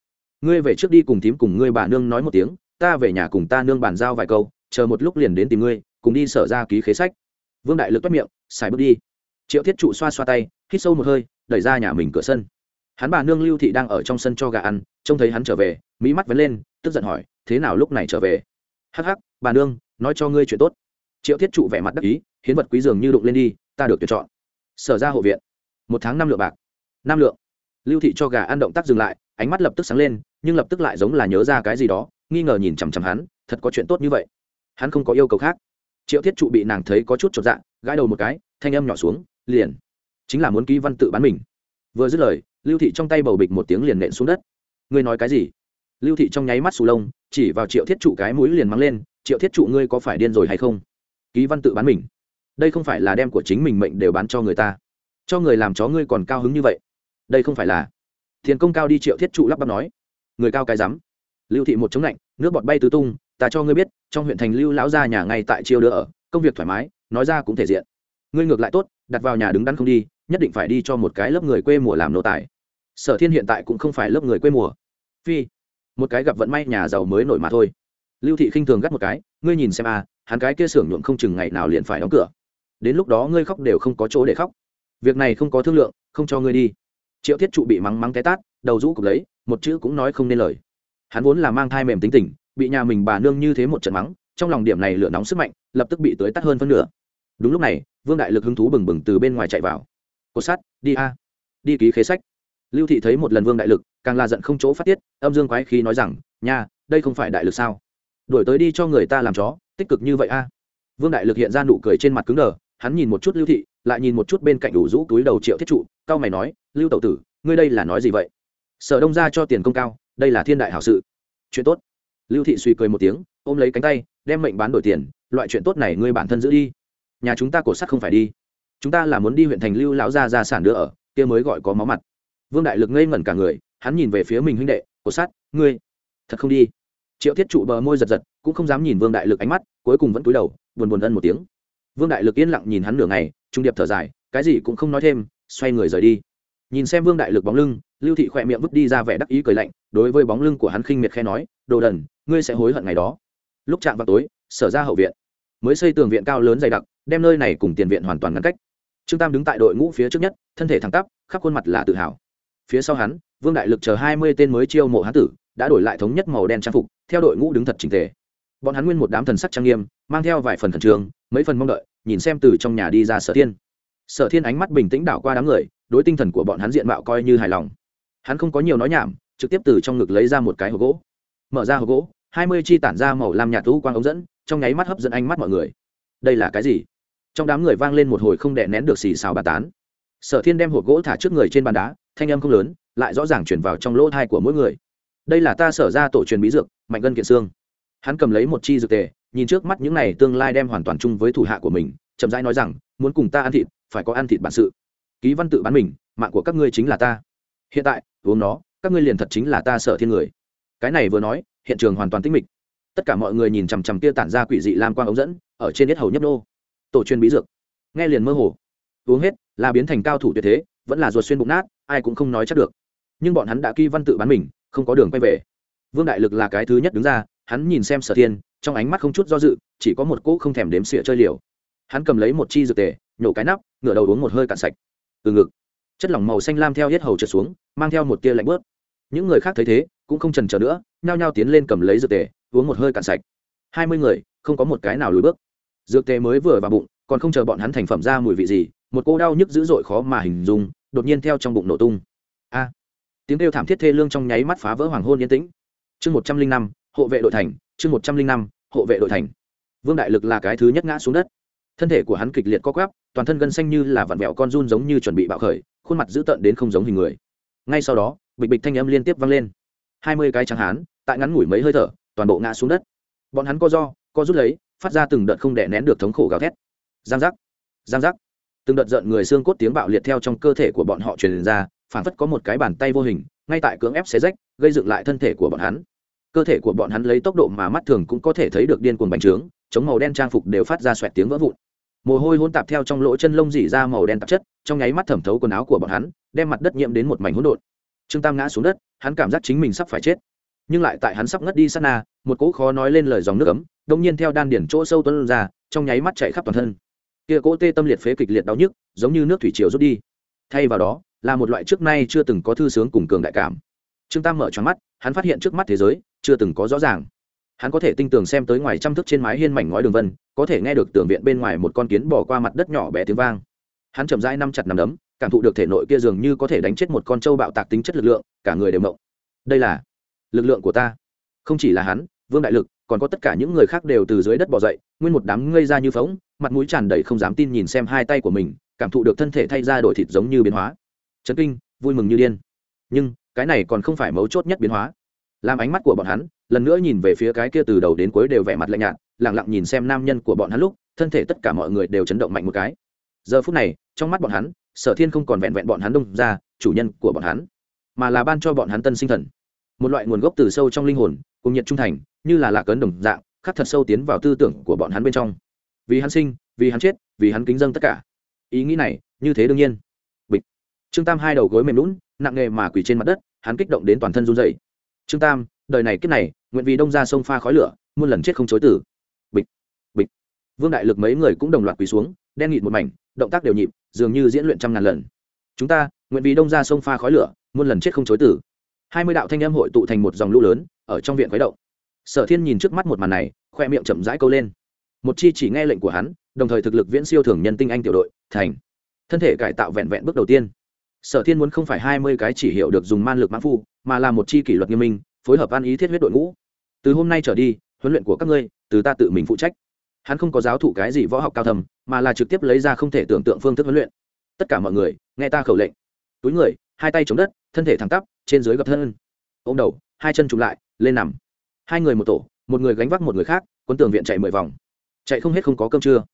Ngươi về trước đi cùng thím cùng ngươi bà nương nói một tiếng, ta về nhà cùng ta nương bàn giao vài câu, chờ một lúc liền đến tìm ngươi cùng đi sở ra ký khế sách. Vương đại lực toát miệng, xài bước đi. Triệu thiết trụ xoa xoa tay, hít sâu một hơi, đẩy ra nhà mình cửa sân. Hắn bà nương lưu thị đang ở trong sân cho gà ăn, trông thấy hắn trở về mỹ mắt vấn lên, tức giận hỏi, thế nào lúc này trở về? Hắc hắc, bà nương, nói cho ngươi chuyện tốt. Triệu thiết trụ vẻ mặt đắc ý, hiến vật quý dường như đụng lên đi, ta được tuyển chọn. Sở ra hộ viện. Một tháng năm lượng bạc. Năm lượng. Lưu thị cho gà ăn động tác dừng lại, ánh mắt lập tức sáng lên, nhưng lập tức lại giống là nhớ ra cái gì đó, nghi ngờ nhìn chằm chằm hắn, thật có chuyện tốt như vậy. Hắn không có yêu cầu khác triệu thiết trụ bị nàng thấy có chút chột dạ gãi đầu một cái, thanh âm nhỏ xuống, liền. Chính là muốn ký văn tự bán mình. Vừa dứt lời, lưu thị trong tay bầu bịch một tiếng liền nện xuống đất. Ngươi nói cái gì? Lưu thị trong nháy mắt sù lông, chỉ vào triệu thiết trụ cái mũi liền mắng lên, triệu thiết trụ ngươi có phải điên rồi hay không? Ký văn tự bán mình. Đây không phải là đem của chính mình mệnh đều bán cho người ta. Cho người làm chó ngươi còn cao hứng như vậy. Đây không phải là. Thiền công cao đi triệu thiết trụ lắp bắp nói. Người cao cái rắm. Lưu thị một chống lạnh, nước bọt bay tứ tung ta cho ngươi biết, trong huyện thành lưu lão gia nhà ngay tại chiêu đưa ở, công việc thoải mái, nói ra cũng thể diện. Ngươi ngược lại tốt, đặt vào nhà đứng đắn không đi, nhất định phải đi cho một cái lớp người quê mùa làm nô tài. Sở thiên hiện tại cũng không phải lớp người quê mùa. Phi, một cái gặp vận may nhà giàu mới nổi mà thôi. Lưu thị khinh thường gắt một cái, ngươi nhìn xem a hắn cái kia xưởng nhuộm không chừng ngày nào liền phải đóng cửa. Đến lúc đó ngươi khóc đều không có chỗ để khóc. Việc này không có thương lượng, không cho ngươi đi. Triệu thiết trụ bị mắng mắng té tát, đầu rũ cục lấy, một chữ cũng nói không nên lời. Hắn vốn là mang thai mềm tính tình bị nhà mình bà nương như thế một trận mắng, trong lòng điểm này lửa nóng sức mạnh, lập tức bị tới tắt hơn phân nửa. Đúng lúc này, vương đại lực hứng thú bừng bừng từ bên ngoài chạy vào. Cột sắt, đi a. Đi ký khế sách. Lưu thị thấy một lần vương đại lực, càng là giận không chỗ phát tiết, âm dương quái khí nói rằng, nha, đây không phải đại lực sao? Đuổi tới đi cho người ta làm chó, tích cực như vậy a. Vương đại lực hiện ra nụ cười trên mặt cứng đờ, hắn nhìn một chút lưu thị, lại nhìn một chút bên cạnh đủ rũ túi đầu triệu thiết trụ, cao mày nói, lưu tẩu tử, ngươi đây là nói gì vậy? Sở đông ra cho tiền công cao, đây là thiên đại hảo sự. Chuyện tốt lưu thị suy cười một tiếng, ôm lấy cánh tay, đem mệnh bán đổi tiền, loại chuyện tốt này ngươi bản thân giữ đi. Nhà chúng ta cổ sắt không phải đi. Chúng ta là muốn đi huyện thành lưu lão gia gia sản đưa ở, kia mới gọi có máu mặt. Vương đại lực ngây ngẩn cả người, hắn nhìn về phía mình huynh đệ, cổ sắt, ngươi, thật không đi? Triệu thiết trụ bờ môi giật giật, cũng không dám nhìn vương đại lực ánh mắt, cuối cùng vẫn cúi đầu, buồn buồn ân một tiếng. Vương đại lực yên lặng nhìn hắn nửa ngày, trung điệp thở dài, cái gì cũng không nói thêm, xoay người rời đi. Nhìn xem vương đại lực bóng lưng, lưu thị khỏe miệng vứt đi ra vẻ đắc ý cười lạnh, đối với bóng lưng của hắn khinh miệt khe nói, đồ đần ngươi sẽ hối hận ngày đó. Lúc chạm vào tối, sở ra hậu viện. Mới xây tường viện cao lớn dày đặc, đem nơi này cùng tiền viện hoàn toàn ngăn cách. Trương tam đứng tại đội ngũ phía trước nhất, thân thể thẳng tắp, khắp khuôn mặt là tự hào. Phía sau hắn, vương đại lực chờ hai mươi tên mới chiêu mộ hán tử, đã đổi lại thống nhất màu đen trang phục, theo đội ngũ đứng thật trình tề. Bọn hắn nguyên một đám thần sắc trang nghiêm, mang theo vài phần thần trường mấy phần mong đợi, nhìn xem từ trong nhà đi ra sở thiên. Sở thiên ánh mắt bình tĩnh đảo qua đám người, đối tinh thần của bọn hắn diện mạo coi như hài lòng. Hắn không có nhiều nói nhảm, trực tiếp từ trong ngực lấy ra một cái hộp gỗ. Mở ra hộp gỗ hai mươi chi tản ra màu lam nhạt thú quang ống dẫn, trong nháy mắt hấp dẫn ánh mắt mọi người. Đây là cái gì? Trong đám người vang lên một hồi không đè nén được xì xào bà tán. Sở thiên đem hộp gỗ thả trước người trên bàn đá, thanh âm không lớn, lại rõ ràng chuyển vào trong lỗ thai của mỗi người. Đây là ta sở ra tổ truyền bí dược, mạnh gân kiện xương. Hắn cầm lấy một chi dược tề, nhìn trước mắt những này tương lai đem hoàn toàn chung với thủ hạ của mình, chậm rãi nói rằng, muốn cùng ta ăn thịt, phải có ăn thịt bản sự. Ký văn tự bán mình, mạng của các ngươi chính là ta. Hiện tại, uống nó, các ngươi liền thật chính là ta Sở thiên người cái này vừa nói, hiện trường hoàn toàn tĩnh mịch. Tất cả mọi người nhìn chằm chằm kia tản ra quỷ dị lam quang ống dẫn, ở trên nhất hầu nhấp nô. Tổ chuyên bí dược. Nghe liền mơ hồ. Uống hết, là biến thành cao thủ tuyệt thế, vẫn là ruột xuyên bụng nát, ai cũng không nói chắc được. Nhưng bọn hắn đã ký văn tự bán mình, không có đường quay về. Vương đại lực là cái thứ nhất đứng ra, hắn nhìn xem sở thiên, trong ánh mắt không chút do dự, chỉ có một cỗ không thèm đếm xỉa chơi liều. Hắn cầm lấy một chi dược tề, nhổ cái nắp, ngửa đầu uống một hơi cạn sạch. Từ ngực, chất lỏng màu xanh lam theo hết hầu trượt xuống, mang theo một tia lạnh bớt những người khác thấy thế cũng không trần chờ nữa, nhao nhao tiến lên cầm lấy dược tề, uống một hơi cạn sạch. Hai mươi người, không có một cái nào lùi bước. Dược tề mới vừa vào bụng, còn không chờ bọn hắn thành phẩm ra mùi vị gì, một cô đau nhức dữ dội khó mà hình dung, đột nhiên theo trong bụng nổ tung. A! À, tiếng kêu thảm thiết thê lương trong nháy mắt phá vỡ hoàng hôn yên tĩnh. Chương một trăm linh năm, hộ vệ đội thành, chương một trăm linh năm, hộ vệ đội thành. Vương đại lực là cái thứ nhất ngã xuống đất. Thân thể của hắn kịch liệt co quắp, toàn thân gân xanh như là vặn vẹo con run giống như chuẩn bị bạo khởi, khuôn mặt dữ tợn đến không giống hình người. Ngay sau đó, bịch bịch thanh âm liên tiếp vang lên hai mươi cái trắng hán, tại ngắn ngủi mấy hơi thở, toàn bộ ngã xuống đất. Bọn hắn co do, co rút lấy, phát ra từng đợt không đè nén được thống khổ gào thét. Giang giác giang giác. Từng đợt giận người xương cốt tiếng bạo liệt theo trong cơ thể của bọn họ truyền ra phản phất có một cái bàn tay vô hình, ngay tại cưỡng ép xé rách, gây dựng lại thân thể của bọn hắn. Cơ thể của bọn hắn lấy tốc độ mà mắt thường cũng có thể thấy được điên cuồng bành trướng, chống màu đen trang phục đều phát ra xoẹt tiếng vỡ vụn. Mồ hôi hôn tạp theo trong lỗ chân lông dỉ ra màu đen tạp chất, trong nháy mắt thẩm thấu quần áo của bọn hắn, đem mặt đất nhiễm đến một mảnh hỗn độn trương tam ngã xuống đất, hắn cảm giác chính mình sắp phải chết. Nhưng lại tại hắn sắp ngất đi sát na, một cỗ khó nói lên lời dòng nước ấm đông nhiên theo đan điển chỗ sâu tuân ra, trong nháy mắt chạy khắp toàn thân. Kia cỗ tê tâm liệt phế kịch liệt đau nhức, giống như nước thủy triều rút đi. Thay vào đó, là một loại trước nay chưa từng có thư sướng cùng cường đại cảm. Trương tam mở cho mắt, hắn phát hiện trước mắt thế giới, chưa từng có rõ ràng. Hắn có thể tinh tường xem tới ngoài trăm thước trên mái hiên mảnh ngói đường vân, có thể nghe được tường viện bên ngoài một con kiến bỏ qua mặt đất nhỏ bé tiếng vang. Hắn chậm rãi năm chặt nằm đấm cảm thụ được thể nội kia dường như có thể đánh chết một con trâu bạo tạc tính chất lực lượng, cả người đều mộng. Đây là lực lượng của ta. Không chỉ là hắn, vương đại lực, còn có tất cả những người khác đều từ dưới đất bỏ dậy, nguyên một đám ngây ra như phóng mặt mũi tràn đầy không dám tin nhìn xem hai tay của mình, cảm thụ được thân thể thay ra đổi thịt giống như biến hóa. Chấn kinh, vui mừng như điên. Nhưng, cái này còn không phải mấu chốt nhất biến hóa. Làm ánh mắt của bọn hắn, lần nữa nhìn về phía cái kia từ đầu đến cuối đều vẻ mặt lạnh nhạt lẳng lặng nhìn xem nam nhân của bọn hắn lúc, thân thể tất cả mọi người đều chấn động mạnh một cái. Giờ phút này, trong mắt bọn hắn sở thiên không còn vẹn vẹn bọn hắn đông ra, chủ nhân của bọn hắn, mà là ban cho bọn hắn tân sinh thần. Một loại nguồn gốc từ sâu trong linh hồn, cùng nhiệt trung thành, như là lạc ấn đồng dạng, khắc thật sâu tiến vào tư tưởng của bọn hắn bên trong. Vì hắn sinh, vì hắn chết, vì hắn kính dâng tất cả. Ý nghĩ này, như thế đương nhiên. Bịch. Trương tam hai đầu gối mềm lún, nặng nghề mà quỳ trên mặt đất, hắn kích động đến toàn thân run dậy trương tam, đời này kiếp này, nguyện vì đông ra sông pha khói lửa, muôn lần chết không chối tử bịch. Bịch. Vương đại lực mấy người cũng đồng loạt quỳ xuống, đen nghịt một mảnh động tác đều nhịp, dường như diễn luyện trăm ngàn lần. Chúng ta, nguyện vì đông ra sông pha khói lửa, muôn lần chết không chối tử hai mươi đạo thanh em hội tụ thành một dòng lũ lớn, ở trong viện khuấy động. Sở thiên nhìn trước mắt một màn này, khoe miệng chậm rãi câu lên. Một chi chỉ nghe lệnh của hắn, đồng thời thực lực viễn siêu thường nhân tinh anh tiểu đội, thành. Thân thể cải tạo vẹn vẹn bước đầu tiên. Sở thiên muốn không phải hai mươi cái chỉ hiệu được dùng man lực mãn phu, mà là một chi kỷ luật nghiêm minh, phối hợp an ý thiết huyết đội ngũ. Từ hôm nay trở đi, huấn luyện của các ngươi, từ ta tự mình phụ trách hắn không có giáo thụ cái gì võ học cao thầm mà là trực tiếp lấy ra không thể tưởng tượng phương thức huấn luyện. Tất cả mọi người, nghe ta khẩu lệnh. Túi người, hai tay chống đất, thân thể thẳng tắp, trên dưới gập thân. Ô m đầu, hai chân trùng lại, lên nằm. Hai người một tổ, một người gánh vác một người khác quân tường viện chạy mười vòng. Chạy không hết không có cơm trưa.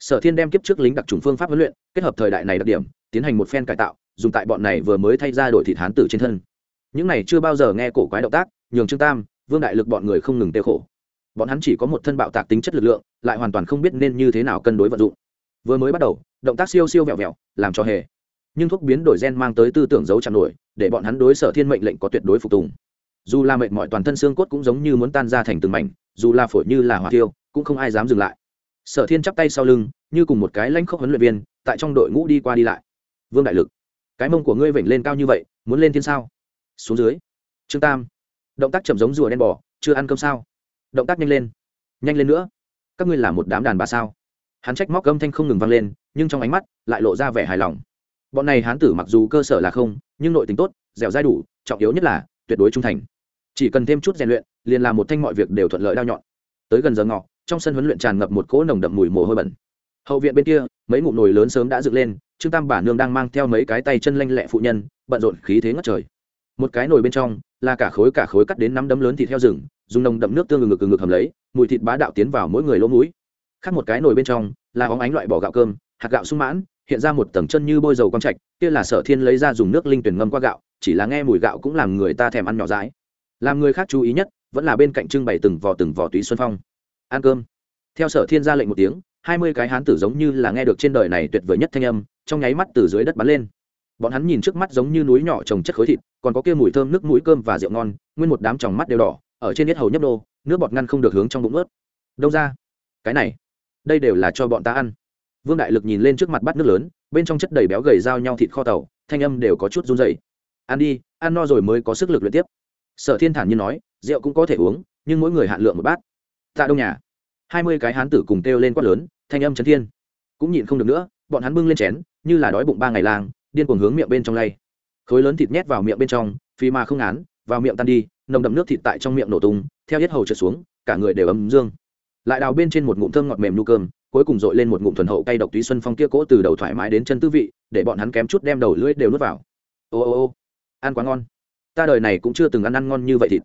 Sở thiên đem kiếp trước lính đặc trùng phương pháp huấn luyện, kết hợp thời đại này đặc điểm, tiến hành một phen cải tạo, dùng tại bọn này vừa mới thay ra đổi thịt hán tử trên thân. Những này chưa bao giờ nghe cổ quái động tác, nhường trương tam, vương đại lực bọn người không ngừng tê khổ bọn hắn chỉ có một thân bạo tạc tính chất lực lượng, lại hoàn toàn không biết nên như thế nào cân đối vận dụng. Vừa mới bắt đầu, động tác siêu siêu vẹo vẹo, làm cho hề. Nhưng thuốc biến đổi gen mang tới tư tưởng giấu chạm nổi, để bọn hắn đối sở thiên mệnh lệnh có tuyệt đối phục tùng. Dù là mệnh mọi toàn thân xương cốt cũng giống như muốn tan ra thành từng mảnh, dù là phổi như là hỏa tiêu cũng không ai dám dừng lại. Sở thiên chắp tay sau lưng, như cùng một cái lãnh khốc huấn luyện viên, tại trong đội ngũ đi qua đi lại. Vương đại lực, cái mông của ngươi vểnh lên cao như vậy, muốn lên thiên sao? Xuống dưới. Trương tam, động tác chậm giống rùa đen bò, chưa ăn cơm sao? Động tác nhanh lên. Nhanh lên nữa. Các ngươi là một đám đàn bà sao? Hắn trách móc âm thanh không ngừng vang lên, nhưng trong ánh mắt lại lộ ra vẻ hài lòng. Bọn này hán tử mặc dù cơ sở là không, nhưng nội tính tốt, dẻo dai đủ, trọng yếu nhất là tuyệt đối trung thành. Chỉ cần thêm chút rèn luyện, liền làm một thanh mọi việc đều thuận lợi đao nhọn. Tới gần giờ ngọ, trong sân huấn luyện tràn ngập một cỗ nồng đậm mùi mồ hôi bẩn. Hậu viện bên kia, mấy ngụm nồi lớn sớm đã dựng lên, trương tam bà nương đang mang theo mấy cái tay chân lanh lẹ phụ nhân, bận rộn khí thế ngất trời một cái nồi bên trong là cả khối cả khối cắt đến năm đấm lớn thịt heo rừng, dùng nồng đậm nước tương ngực ngực ngực hầm lấy, mùi thịt bá đạo tiến vào mỗi người lỗ mũi. Khác một cái nồi bên trong là óng ánh loại bỏ gạo cơm, hạt gạo sung mãn, hiện ra một tầng chân như bôi dầu quang trạch, kia là sở thiên lấy ra dùng nước linh tuyển ngâm qua gạo, chỉ là nghe mùi gạo cũng làm người ta thèm ăn nhỏ dãi. Làm người khác chú ý nhất, vẫn là bên cạnh trưng bày từng vò từng vò túy xuân phong. Ăn cơm. Theo sở thiên ra lệnh một tiếng, hai mươi cái hán tử giống như là nghe được trên đời này tuyệt vời nhất thanh âm, trong nháy mắt từ dưới đất bắn lên bọn hắn nhìn trước mắt giống như núi nhỏ trồng chất khối thịt, còn có kia mùi thơm nước mũi cơm và rượu ngon, nguyên một đám tròng mắt đều đỏ, ở trên nết hầu nhấp đô, nước bọt ngăn không được hướng trong bụng ướt. Đâu ra? Cái này, đây đều là cho bọn ta ăn. Vương đại lực nhìn lên trước mặt bát nước lớn, bên trong chất đầy béo gầy dao nhau thịt kho tàu, thanh âm đều có chút run dày ăn đi, ăn no rồi mới có sức lực luyện tiếp. Sở thiên thản như nói, rượu cũng có thể uống, nhưng mỗi người hạn lượng một bát. Tạ đông nhà. Hai mươi cái hán tử cùng kêu lên quát lớn, thanh âm chấn thiên. Cũng nhịn không được nữa, bọn hắn bưng lên chén, như là đói bụng ba ngày lang điên cuồng hướng miệng bên trong lay. Khối lớn thịt nhét vào miệng bên trong phi mà không án vào miệng tan đi, nồng đậm nước thịt tại trong miệng nổ tung, theo hết hầu trượt xuống, cả người đều ấm dương. Lại đào bên trên một ngụm thơm ngọt mềm nu cơm, cuối cùng dội lên một ngụm thuần hậu cay độc túy xuân phong kia cỗ từ đầu thoải mái đến chân tư vị, để bọn hắn kém chút đem đầu lưỡi đều nuốt vào. Ô ô ô, ăn quá ngon. Ta đời này cũng chưa từng ăn ăn ngon như vậy thịt.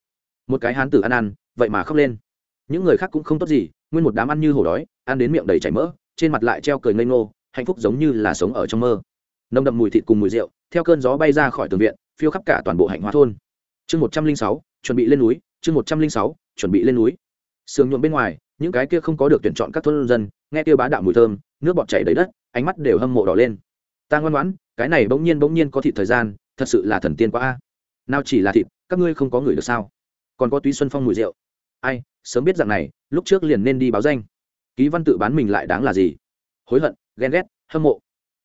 Một cái hán tử ăn ăn, vậy mà khóc lên. Những người khác cũng không tốt gì, nguyên một đám ăn như hổ đói, ăn đến miệng đầy chảy mỡ, trên mặt lại treo cười ngây ngô, hạnh phúc giống như là sống ở trong mơ nồng đậm mùi thịt cùng mùi rượu, theo cơn gió bay ra khỏi tường viện, phiêu khắp cả toàn bộ hạnh hóa thôn. Chương một trăm linh sáu, chuẩn bị lên núi, chương một trăm linh sáu, chuẩn bị lên núi. Sườn nhuộm bên ngoài, những cái kia không có được tuyển chọn các thôn dân, nghe tiêu bá đạo mùi thơm, nước bọt chảy đầy đất, ánh mắt đều hâm mộ đỏ lên. Ta ngoan ngoãn, cái này bỗng nhiên bỗng nhiên có thịt thời gian, thật sự là thần tiên quá a. Nào chỉ là thịt, các ngươi không có người được sao? Còn có túy xuân phong mùi rượu. Ai, sớm biết rằng này, lúc trước liền nên đi báo danh. Ký văn tự bán mình lại đáng là gì? Hối hận, ghen ghét, hâm mộ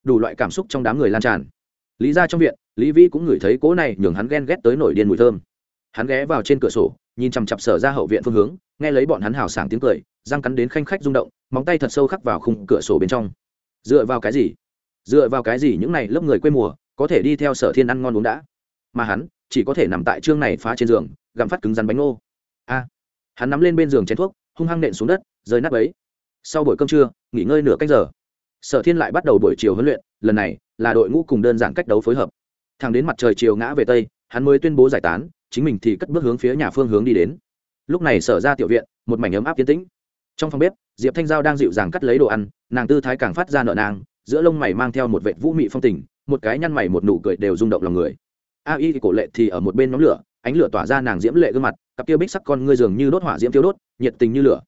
đủ loại cảm xúc trong đám người lan tràn. Lý ra trong viện, lý vĩ cũng ngửi thấy cỗ này nhường hắn ghen ghét tới nổi điên mùi thơm. Hắn ghé vào trên cửa sổ, nhìn chằm chặp sở ra hậu viện phương hướng, nghe lấy bọn hắn hào sảng tiếng cười, răng cắn đến khanh khách rung động, móng tay thật sâu khắc vào khung cửa sổ bên trong. Dựa vào cái gì? Dựa vào cái gì những này lớp người quê mùa, có thể đi theo sở thiên ăn ngon uống đã? Mà hắn, chỉ có thể nằm tại chương này phá trên giường, gặm phát cứng rắn bánh ngô. A! Hắn nắm lên bên giường chén thuốc, hung hăng nện xuống đất, rơi nắp ấy sau buổi cơm trưa, nghỉ ngơi nửa canh giờ sở thiên lại bắt đầu buổi chiều huấn luyện, lần này là đội ngũ cùng đơn giản cách đấu phối hợp. Thẳng đến mặt trời chiều ngã về tây, hắn mới tuyên bố giải tán, chính mình thì cất bước hướng phía nhà phương hướng đi đến. Lúc này sở ra tiểu viện, một mảnh ấm áp tiến tĩnh. Trong phòng bếp, diệp thanh giao đang dịu dàng cắt lấy đồ ăn, nàng tư thái càng phát ra nợ nàng giữa lông mày mang theo một vệ vũ mị phong tình, một cái nhăn mày một nụ cười đều rung động lòng người. A y cổ lệ thì ở một bên nhóm lửa, ánh lửa tỏa ra nàng diễm lệ gương mặt, cặp kia bích sắc con ngươi dường như đốt hỏa diễm tiêu đốt, nhiệt tình như lửa.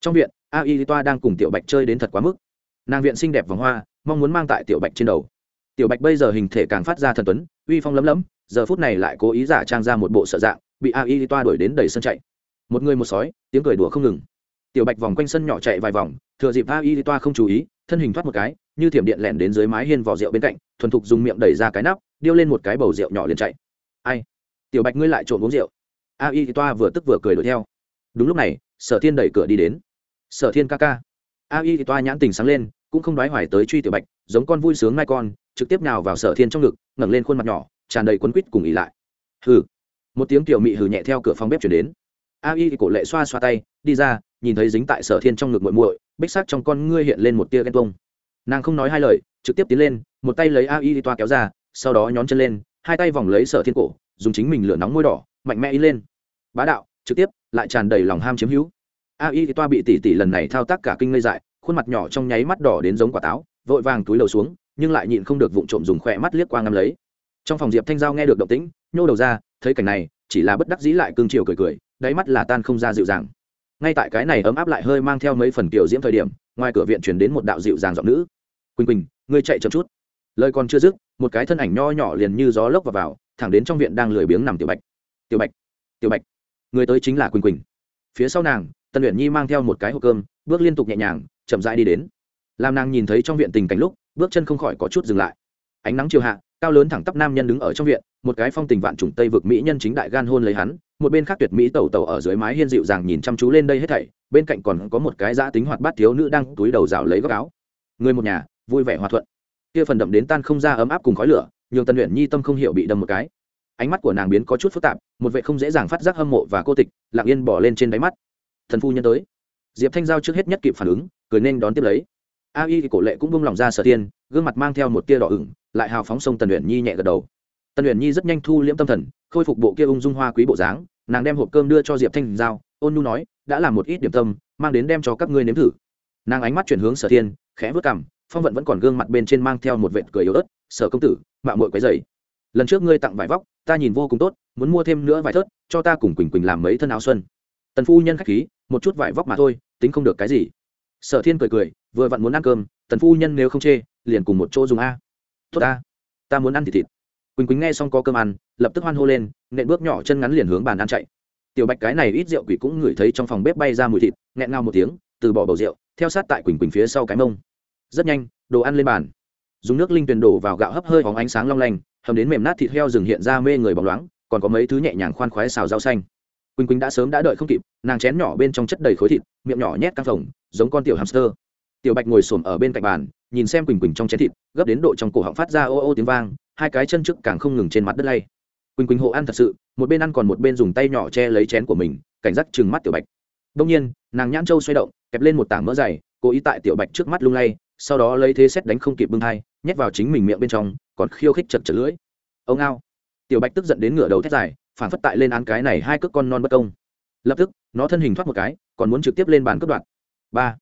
Trong viện, a y toa đang cùng tiểu bạch chơi đến thật quá mức nàng viện xinh đẹp vòng hoa, mong muốn mang tại tiểu bạch trên đầu. Tiểu bạch bây giờ hình thể càng phát ra thần tuấn, uy phong lấm lấm, giờ phút này lại cố ý giả trang ra một bộ sợ dạng, bị a y toa đuổi đến đầy sân chạy. Một người một sói, tiếng cười đùa không ngừng. Tiểu bạch vòng quanh sân nhỏ chạy vài vòng, thừa dịp a y toa không chú ý, thân hình thoát một cái, như thiểm điện lẻn đến dưới mái hiên vỏ rượu bên cạnh, thuần thục dùng miệng đẩy ra cái nắp, điêu lên một cái bầu rượu nhỏ liền chạy. Ai? Tiểu bạch ngươi lại trộm uống rượu. A y toa vừa tức vừa cười đuổi theo. Đúng lúc này, sở thiên đẩy cửa đi đến. Sở thiên ca ca a y toa nhãn tình sáng lên, cũng không đoái hoài tới truy tiểu bạch, giống con vui sướng mai con, trực tiếp nào vào sở thiên trong ngực, ngẩng lên khuôn mặt nhỏ, tràn đầy quấn quýt cùng ỉ lại. Hừ. Một tiếng tiểu mị hừ nhẹ theo cửa phòng bếp chuyển đến. A y cổ lệ xoa xoa tay, đi ra, nhìn thấy dính tại sở thiên trong ngực muội muội, bích sắc trong con ngươi hiện lên một tia ghen tuông. Nàng không nói hai lời, trực tiếp tiến lên, một tay lấy a y toa kéo ra, sau đó nhón chân lên, hai tay vòng lấy sở thiên cổ, dùng chính mình lửa nóng môi đỏ, mạnh mẽ ý lên. Bá đạo, trực tiếp, lại tràn đầy lòng ham chiếm hữu a y toa bị tỷ tỷ lần này thao tác cả kinh ngây dại khuôn mặt nhỏ trong nháy mắt đỏ đến giống quả táo vội vàng túi đầu xuống nhưng lại nhịn không được vụng trộm dùng khỏe mắt liếc qua ngắm lấy. Trong phòng diệp thanh giao nghe được động tĩnh nhô đầu ra thấy cảnh này chỉ là bất đắc dĩ lại cương chiều cười cười đáy mắt là tan không ra dịu dàng. Ngay tại cái này ấm áp lại hơi mang theo mấy phần kiểu diễm thời điểm ngoài cửa viện chuyển đến một đạo dịu dàng giọng nữ. Quỳnh quỳnh ngươi chạy chậm chút. Lời còn chưa dứt một cái thân ảnh nho nhỏ liền như gió lốc vào, vào thẳng đến trong viện đang lười biếng nằm tiểu bạch. Tiểu bạch tiểu bạch người tới chính là quỳnh quỳnh. Phía sau nàng tân luyện nhi mang theo một cái hộp cơm, bước liên tục nhẹ nhàng, chậm rãi đi đến. Làm nàng nhìn thấy trong viện tình cảnh lúc, bước chân không khỏi có chút dừng lại. Ánh nắng chiều hạ, cao lớn thẳng tắp nam nhân đứng ở trong viện, một cái phong tình vạn trùng tây vực mỹ nhân chính đại gan hôn lấy hắn, một bên khác tuyệt mỹ tẩu tẩu ở dưới mái hiên dịu dàng nhìn chăm chú lên đây hết thảy, bên cạnh còn có một cái giã tính hoạt bát thiếu nữ đang túi đầu rào lấy góc áo. Người một nhà, vui vẻ hòa thuận. Kia phần đậm đến tan không ra ấm áp cùng khói lửa, nhường tân luyện nhi tâm không hiểu bị đâm một cái. Ánh mắt của nàng biến có chút phức tạp, một vệ không dễ dàng phát giác hâm mộ và cô tịch, lặng yên bỏ lên trên đáy mắt thần phu nhân tới. Diệp thanh giao trước hết nhất kịp phản ứng, cười nên đón tiếp lấy. A y thì cổ lệ cũng bung lòng ra sở tiên gương mặt mang theo một tia đỏ ửng, lại hào phóng sông tần luyện nhi nhẹ gật đầu. Tần luyện nhi rất nhanh thu liễm tâm thần, khôi phục bộ kia ung dung hoa quý bộ dáng, nàng đem hộp cơm đưa cho diệp thanh giao, ôn nu nói, đã làm một ít điểm tâm, mang đến đem cho các ngươi nếm thử. Nàng ánh mắt chuyển hướng sở thiên, khẽ vớt cảm phong vận vẫn còn gương mặt bên trên mang theo một vệt cười yếu ớt, sở công tử, mạo mội quấy dày lần trước ngươi tặng vải vóc, ta nhìn vô cùng tốt, muốn mua thêm nữa vải thớt, cho ta cùng quỳnh quỳnh làm mấy thân áo xuân tần phu nhân k h á c h khí, một chút vải vóc mà thôi, tính không được cái gì. Sở thiên cười cười, vừa vặn muốn ăn cơm, tần phu nhân nếu không chê, liền cùng một chỗ dùng a. Tốt a ta muốn ăn thịt thịt. Quỳnh quỳnh nghe xong có cơm ăn, lập tức hoan hô lên, nện bước nhỏ chân ngắn liền hướng bàn ăn chạy. Tiểu bạch cái này ít rượu quỷ cũng ngửi thấy trong phòng bếp bay ra mùi thịt, nghẹn ngao một tiếng, từ bỏ bầu rượu, theo sát tại quỳnh quỳnh phía sau cái mông. Rất nhanh, đồ ăn lên bàn. Dùng nước linh tuyền đổ vào gạo hấp hơi bóng ánh sáng long lanh, hầm đến mềm nát thịt heo rừng hiện ra mê người bóng loáng, còn có mấy thứ nhẹ nhàng khoan khoái xào rau xanh quỳnh quỳnh đã sớm đã đợi không kịp nàng chén nhỏ bên trong chất đầy khối thịt miệng nhỏ nhét căng phồng giống con tiểu hamster tiểu bạch ngồi xổm ở bên cạnh bàn nhìn xem quỳnh quỳnh trong chén thịt gấp đến độ trong cổ họng phát ra ô ô tiếng vang hai cái chân trước càng không ngừng trên mặt đất lay quỳnh quỳnh hộ ăn thật sự một bên ăn còn một bên dùng tay nhỏ che lấy chén của mình cảnh giác chừng mắt tiểu bạch đông nhiên nàng nhãn trâu xoay động kẹp lên một tảng mỡ dày cố ý tại tiểu bạch trước mắt lung lay sau đó lấy thế xét đánh không kịp bưng thai nhét vào chính mình miệng bên trong còn khiêu khích chật chật lưỡi ông ao tiểu bạch tức giận đến ngửa đầu thét dài phản phất tại lên án cái này hai cước con non bất công. Lập tức, nó thân hình thoát một cái, còn muốn trực tiếp lên bàn cướp đoạt. Ba.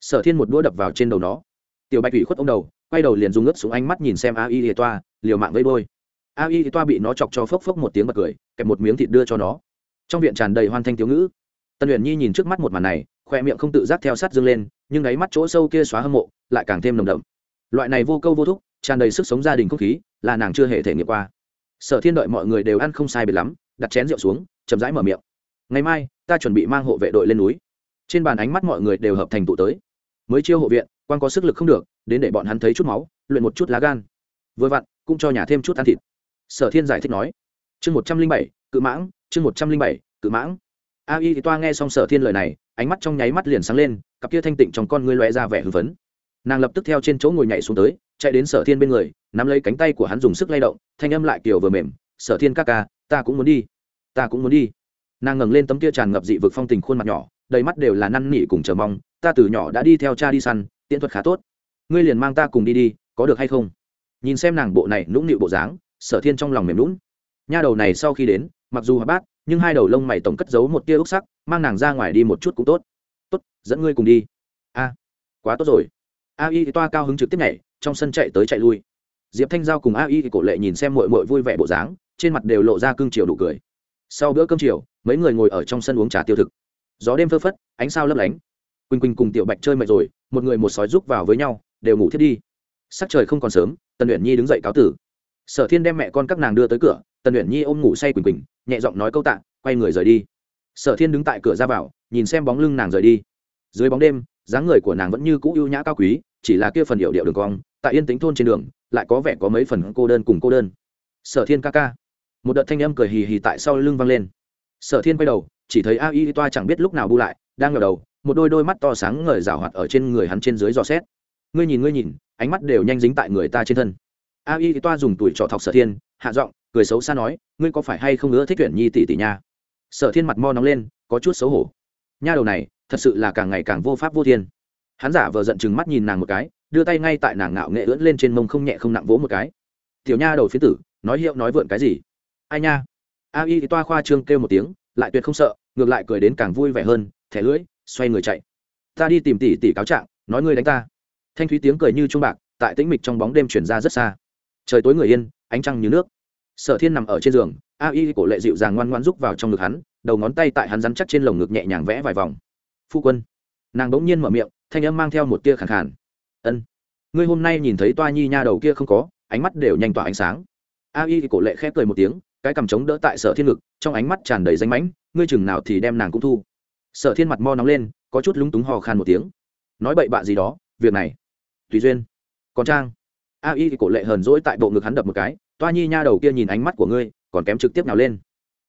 Sở thiên một đũa đập vào trên đầu nó. Tiểu bạch ủy khuất ông đầu, quay đầu liền dùng ướt xuống ánh mắt nhìn xem a y thì toa, liều mạng vây đôi a y thì toa bị nó chọc cho phốc phốc một tiếng bật cười, kẹp một miếng thịt đưa cho nó. Trong viện tràn đầy hoan thanh thiếu ngữ. Tân luyện nhi nhìn trước mắt một màn này, khoe miệng không tự giác theo sát dương lên, nhưng đáy mắt chỗ sâu kia xóa hâm mộ, lại càng thêm nồng đậm. Loại này vô câu vô thúc, tràn đầy sức sống gia đình không khí, là nàng chưa hề thể nghiệm qua sở thiên đợi mọi người đều ăn không sai biệt lắm, đặt chén rượu xuống, chậm rãi mở miệng. Ngày mai, ta chuẩn bị mang hộ vệ đội lên núi. Trên bàn ánh mắt mọi người đều hợp thành tụ tới. Mới chiêu hộ viện, quan có sức lực không được, đến để bọn hắn thấy chút máu, luyện một chút lá gan. Vừa vặn, cũng cho nhà thêm chút ăn thịt. Sở thiên giải thích nói. Chương một trăm linh bảy, cự mãng, chương một trăm linh bảy, cự mãng. A y thì toa nghe xong sở thiên lời này, ánh mắt trong nháy mắt liền sáng lên, cặp kia thanh tịnh trong con ngươi loe ra vẻ hưng phấn. Nàng lập tức theo trên chỗ ngồi nhảy xuống tới chạy đến sở thiên bên người, nắm lấy cánh tay của hắn dùng sức lay động, thanh âm lại kiểu vừa mềm, sở thiên ca ca, ta cũng muốn đi, ta cũng muốn đi. Nàng ngẩng lên tấm kia tràn ngập dị vực phong tình khuôn mặt nhỏ, đầy mắt đều là năn nỉ cùng chờ mong, ta từ nhỏ đã đi theo cha đi săn tiễn thuật khá tốt. Ngươi liền mang ta cùng đi đi, có được hay không? Nhìn xem nàng bộ này nũng nịu bộ dáng, sở thiên trong lòng mềm lún nha đầu này sau khi đến, mặc dù hoạt bát, nhưng hai đầu lông mày tổng cất giấu một tia ốc sắc, mang nàng ra ngoài đi một chút cũng tốt. Tốt, dẫn ngươi cùng đi. A, quá tốt rồi. A y toa cao hứng trực tiếp nhảy trong sân chạy tới chạy lui. Diệp thanh giao cùng a y cổ lệ nhìn xem mội mội vui vẻ bộ dáng, trên mặt đều lộ ra cương chiều đủ cười. Sau bữa cơm chiều, mấy người ngồi ở trong sân uống trà tiêu thực. Gió đêm phơ phất, ánh sao lấp lánh. Quỳnh quỳnh cùng tiểu bạch chơi mệt rồi, một người một sói rúc vào với nhau, đều ngủ thiết đi. Sắc trời không còn sớm, tần luyện nhi đứng dậy cáo tử. Sở thiên đem mẹ con các nàng đưa tới cửa, tần luyện nhi ôm ngủ say quỳnh quỳnh, nhẹ giọng nói câu tạ, quay người rời đi. Sở thiên đứng tại cửa ra vào, nhìn xem bóng lưng nàng rời đi. Dưới bóng đêm, dáng người của nàng vẫn như cũ ưu nhã cao quý chỉ là kia phần điệu điệu đường cong, tại yên tính thôn trên đường, lại có vẻ có mấy phần cô đơn cùng cô đơn. Sở thiên ca ca. Một đợt thanh âm cười hì hì tại sau lưng vang lên. Sở thiên quay đầu, chỉ thấy a y toa chẳng biết lúc nào bu lại, đang ngờ đầu, một đôi đôi mắt to sáng ngời rào hoạt ở trên người hắn trên dưới dò xét. Ngươi nhìn ngươi nhìn, ánh mắt đều nhanh dính tại người ta trên thân. A y toa dùng tuổi trọ thọc sở thiên, hạ giọng, cười xấu xa nói, ngươi có phải hay không nữa thích tuyển nhi tỷ tỷ nha? Sở thiên mặt mo nóng lên, có chút xấu hổ. Nha đầu này, thật sự là càng ngày càng vô pháp vô thiên hắn giả vờ giận chừng mắt nhìn nàng một cái, đưa tay ngay tại nàng ngạo nghệ ưỡn lên trên mông không nhẹ không nặng vỗ một cái. Tiểu nha đầu phía tử, nói hiệu nói vượn cái gì? Ai nha. A y toa khoa trương kêu một tiếng, lại tuyệt không sợ, ngược lại cười đến càng vui vẻ hơn, thẻ lưỡi, xoay người chạy. Ta đi tìm tỷ tỷ cáo trạng, nói ngươi đánh ta. Thanh thúy tiếng cười như trung bạc, tại tĩnh mịch trong bóng đêm chuyển ra rất xa. Trời tối người yên, ánh trăng như nước. Sở thiên nằm ở trên giường, a y cổ lệ dịu dàng ngoan ngoan rúc vào trong ngực hắn, đầu ngón tay tại hắn rắn chắc trên lồng ngực nhẹ nhàng vẽ vài vòng. Phu quân. Nàng bỗng nhiên mở miệng thanh âm mang theo một tia khàn khàn. Ân, ngươi hôm nay nhìn thấy toa nhi nha đầu kia không có, ánh mắt đều nhanh tỏa ánh sáng. A y thì cổ lệ khép cười một tiếng, cái cầm chống đỡ tại sở thiên ngực, trong ánh mắt tràn đầy danh mãnh, ngươi chừng nào thì đem nàng cũng thu. Sở thiên mặt mo nóng lên, có chút lúng túng hò khan một tiếng. Nói bậy bạ gì đó, việc này, tùy duyên. Còn trang? A y thì cổ lệ hờn dỗi tại bộ ngực hắn đập một cái, toa nhi nha đầu kia nhìn ánh mắt của ngươi, còn kém trực tiếp nào lên.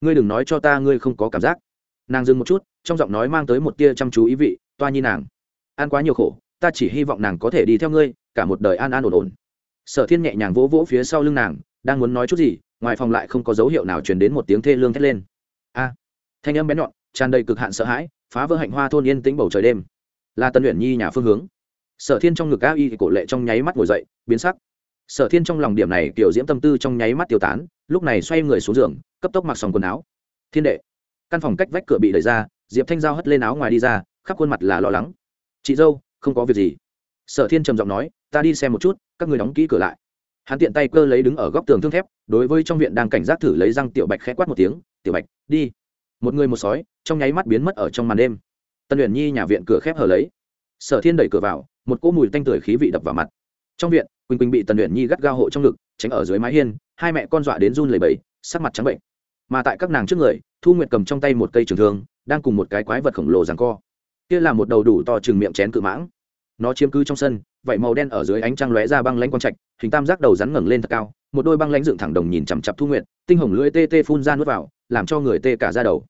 Ngươi đừng nói cho ta ngươi không có cảm giác. Nàng dừng một chút, trong giọng nói mang tới một tia chăm chú ý vị, toa nhi nàng ăn quá nhiều khổ, ta chỉ hy vọng nàng có thể đi theo ngươi, cả một đời an an ổn ổn. Sở thiên nhẹ nhàng vỗ vỗ phía sau lưng nàng, đang muốn nói chút gì, ngoài phòng lại không có dấu hiệu nào truyền đến một tiếng thê lương thét lên. A! Thanh âm bén nhọn, tràn đầy cực hạn sợ hãi, phá vỡ hạnh hoa thôn yên tĩnh bầu trời đêm. Là tân luyện nhi nhà phương hướng. Sở thiên trong ngực a y cổ lệ trong nháy mắt ngồi dậy, biến sắc. Sở thiên trong lòng điểm này, kiểu diễm tâm tư trong nháy mắt tiêu tán, lúc này xoay người xuống giường, cấp tốc mặc sòng quần áo. Thiên đệ. Căn phòng cách vách cửa bị đẩy ra, diệp thanh giao hất lên áo ngoài đi ra, khắp khuôn mặt là lo lắng chị dâu, không có việc gì. Sở thiên trầm giọng nói, ta đi xem một chút, các người đóng kỹ cửa lại. Hắn tiện tay cơ lấy đứng ở góc tường thương thép, đối với trong viện đang cảnh giác thử lấy răng tiểu bạch khẽ quát một tiếng, tiểu bạch, đi. Một người một sói, trong nháy mắt biến mất ở trong màn đêm. Tân luyện nhi nhà viện cửa khép hở lấy. Sở thiên đẩy cửa vào, một cỗ mùi tanh tưởi khí vị đập vào mặt. Trong viện, quỳnh quỳnh bị tần luyện nhi gắt gao hộ trong ngực, tránh ở dưới mái hiên, hai mẹ con dọa đến run lầy bầy sắc mặt trắng bệnh. Mà tại các nàng trước người, thu nguyệt cầm trong tay một cây trường thương, đang cùng một cái quái vật khổng lồ ràng co kia là một đầu đủ to chừng miệng chén cự mãng. Nó chiếm cứ trong sân vậy màu đen ở dưới ánh trăng lóe ra băng lãnh quang trạch, hình tam giác đầu rắn ngẩng lên thật cao, một đôi băng lãnh dựng thẳng đồng nhìn chằm chặp thu nguyệt, tinh hồng lưỡi tê tê phun ra nuốt vào, làm cho người tê cả ra đầu.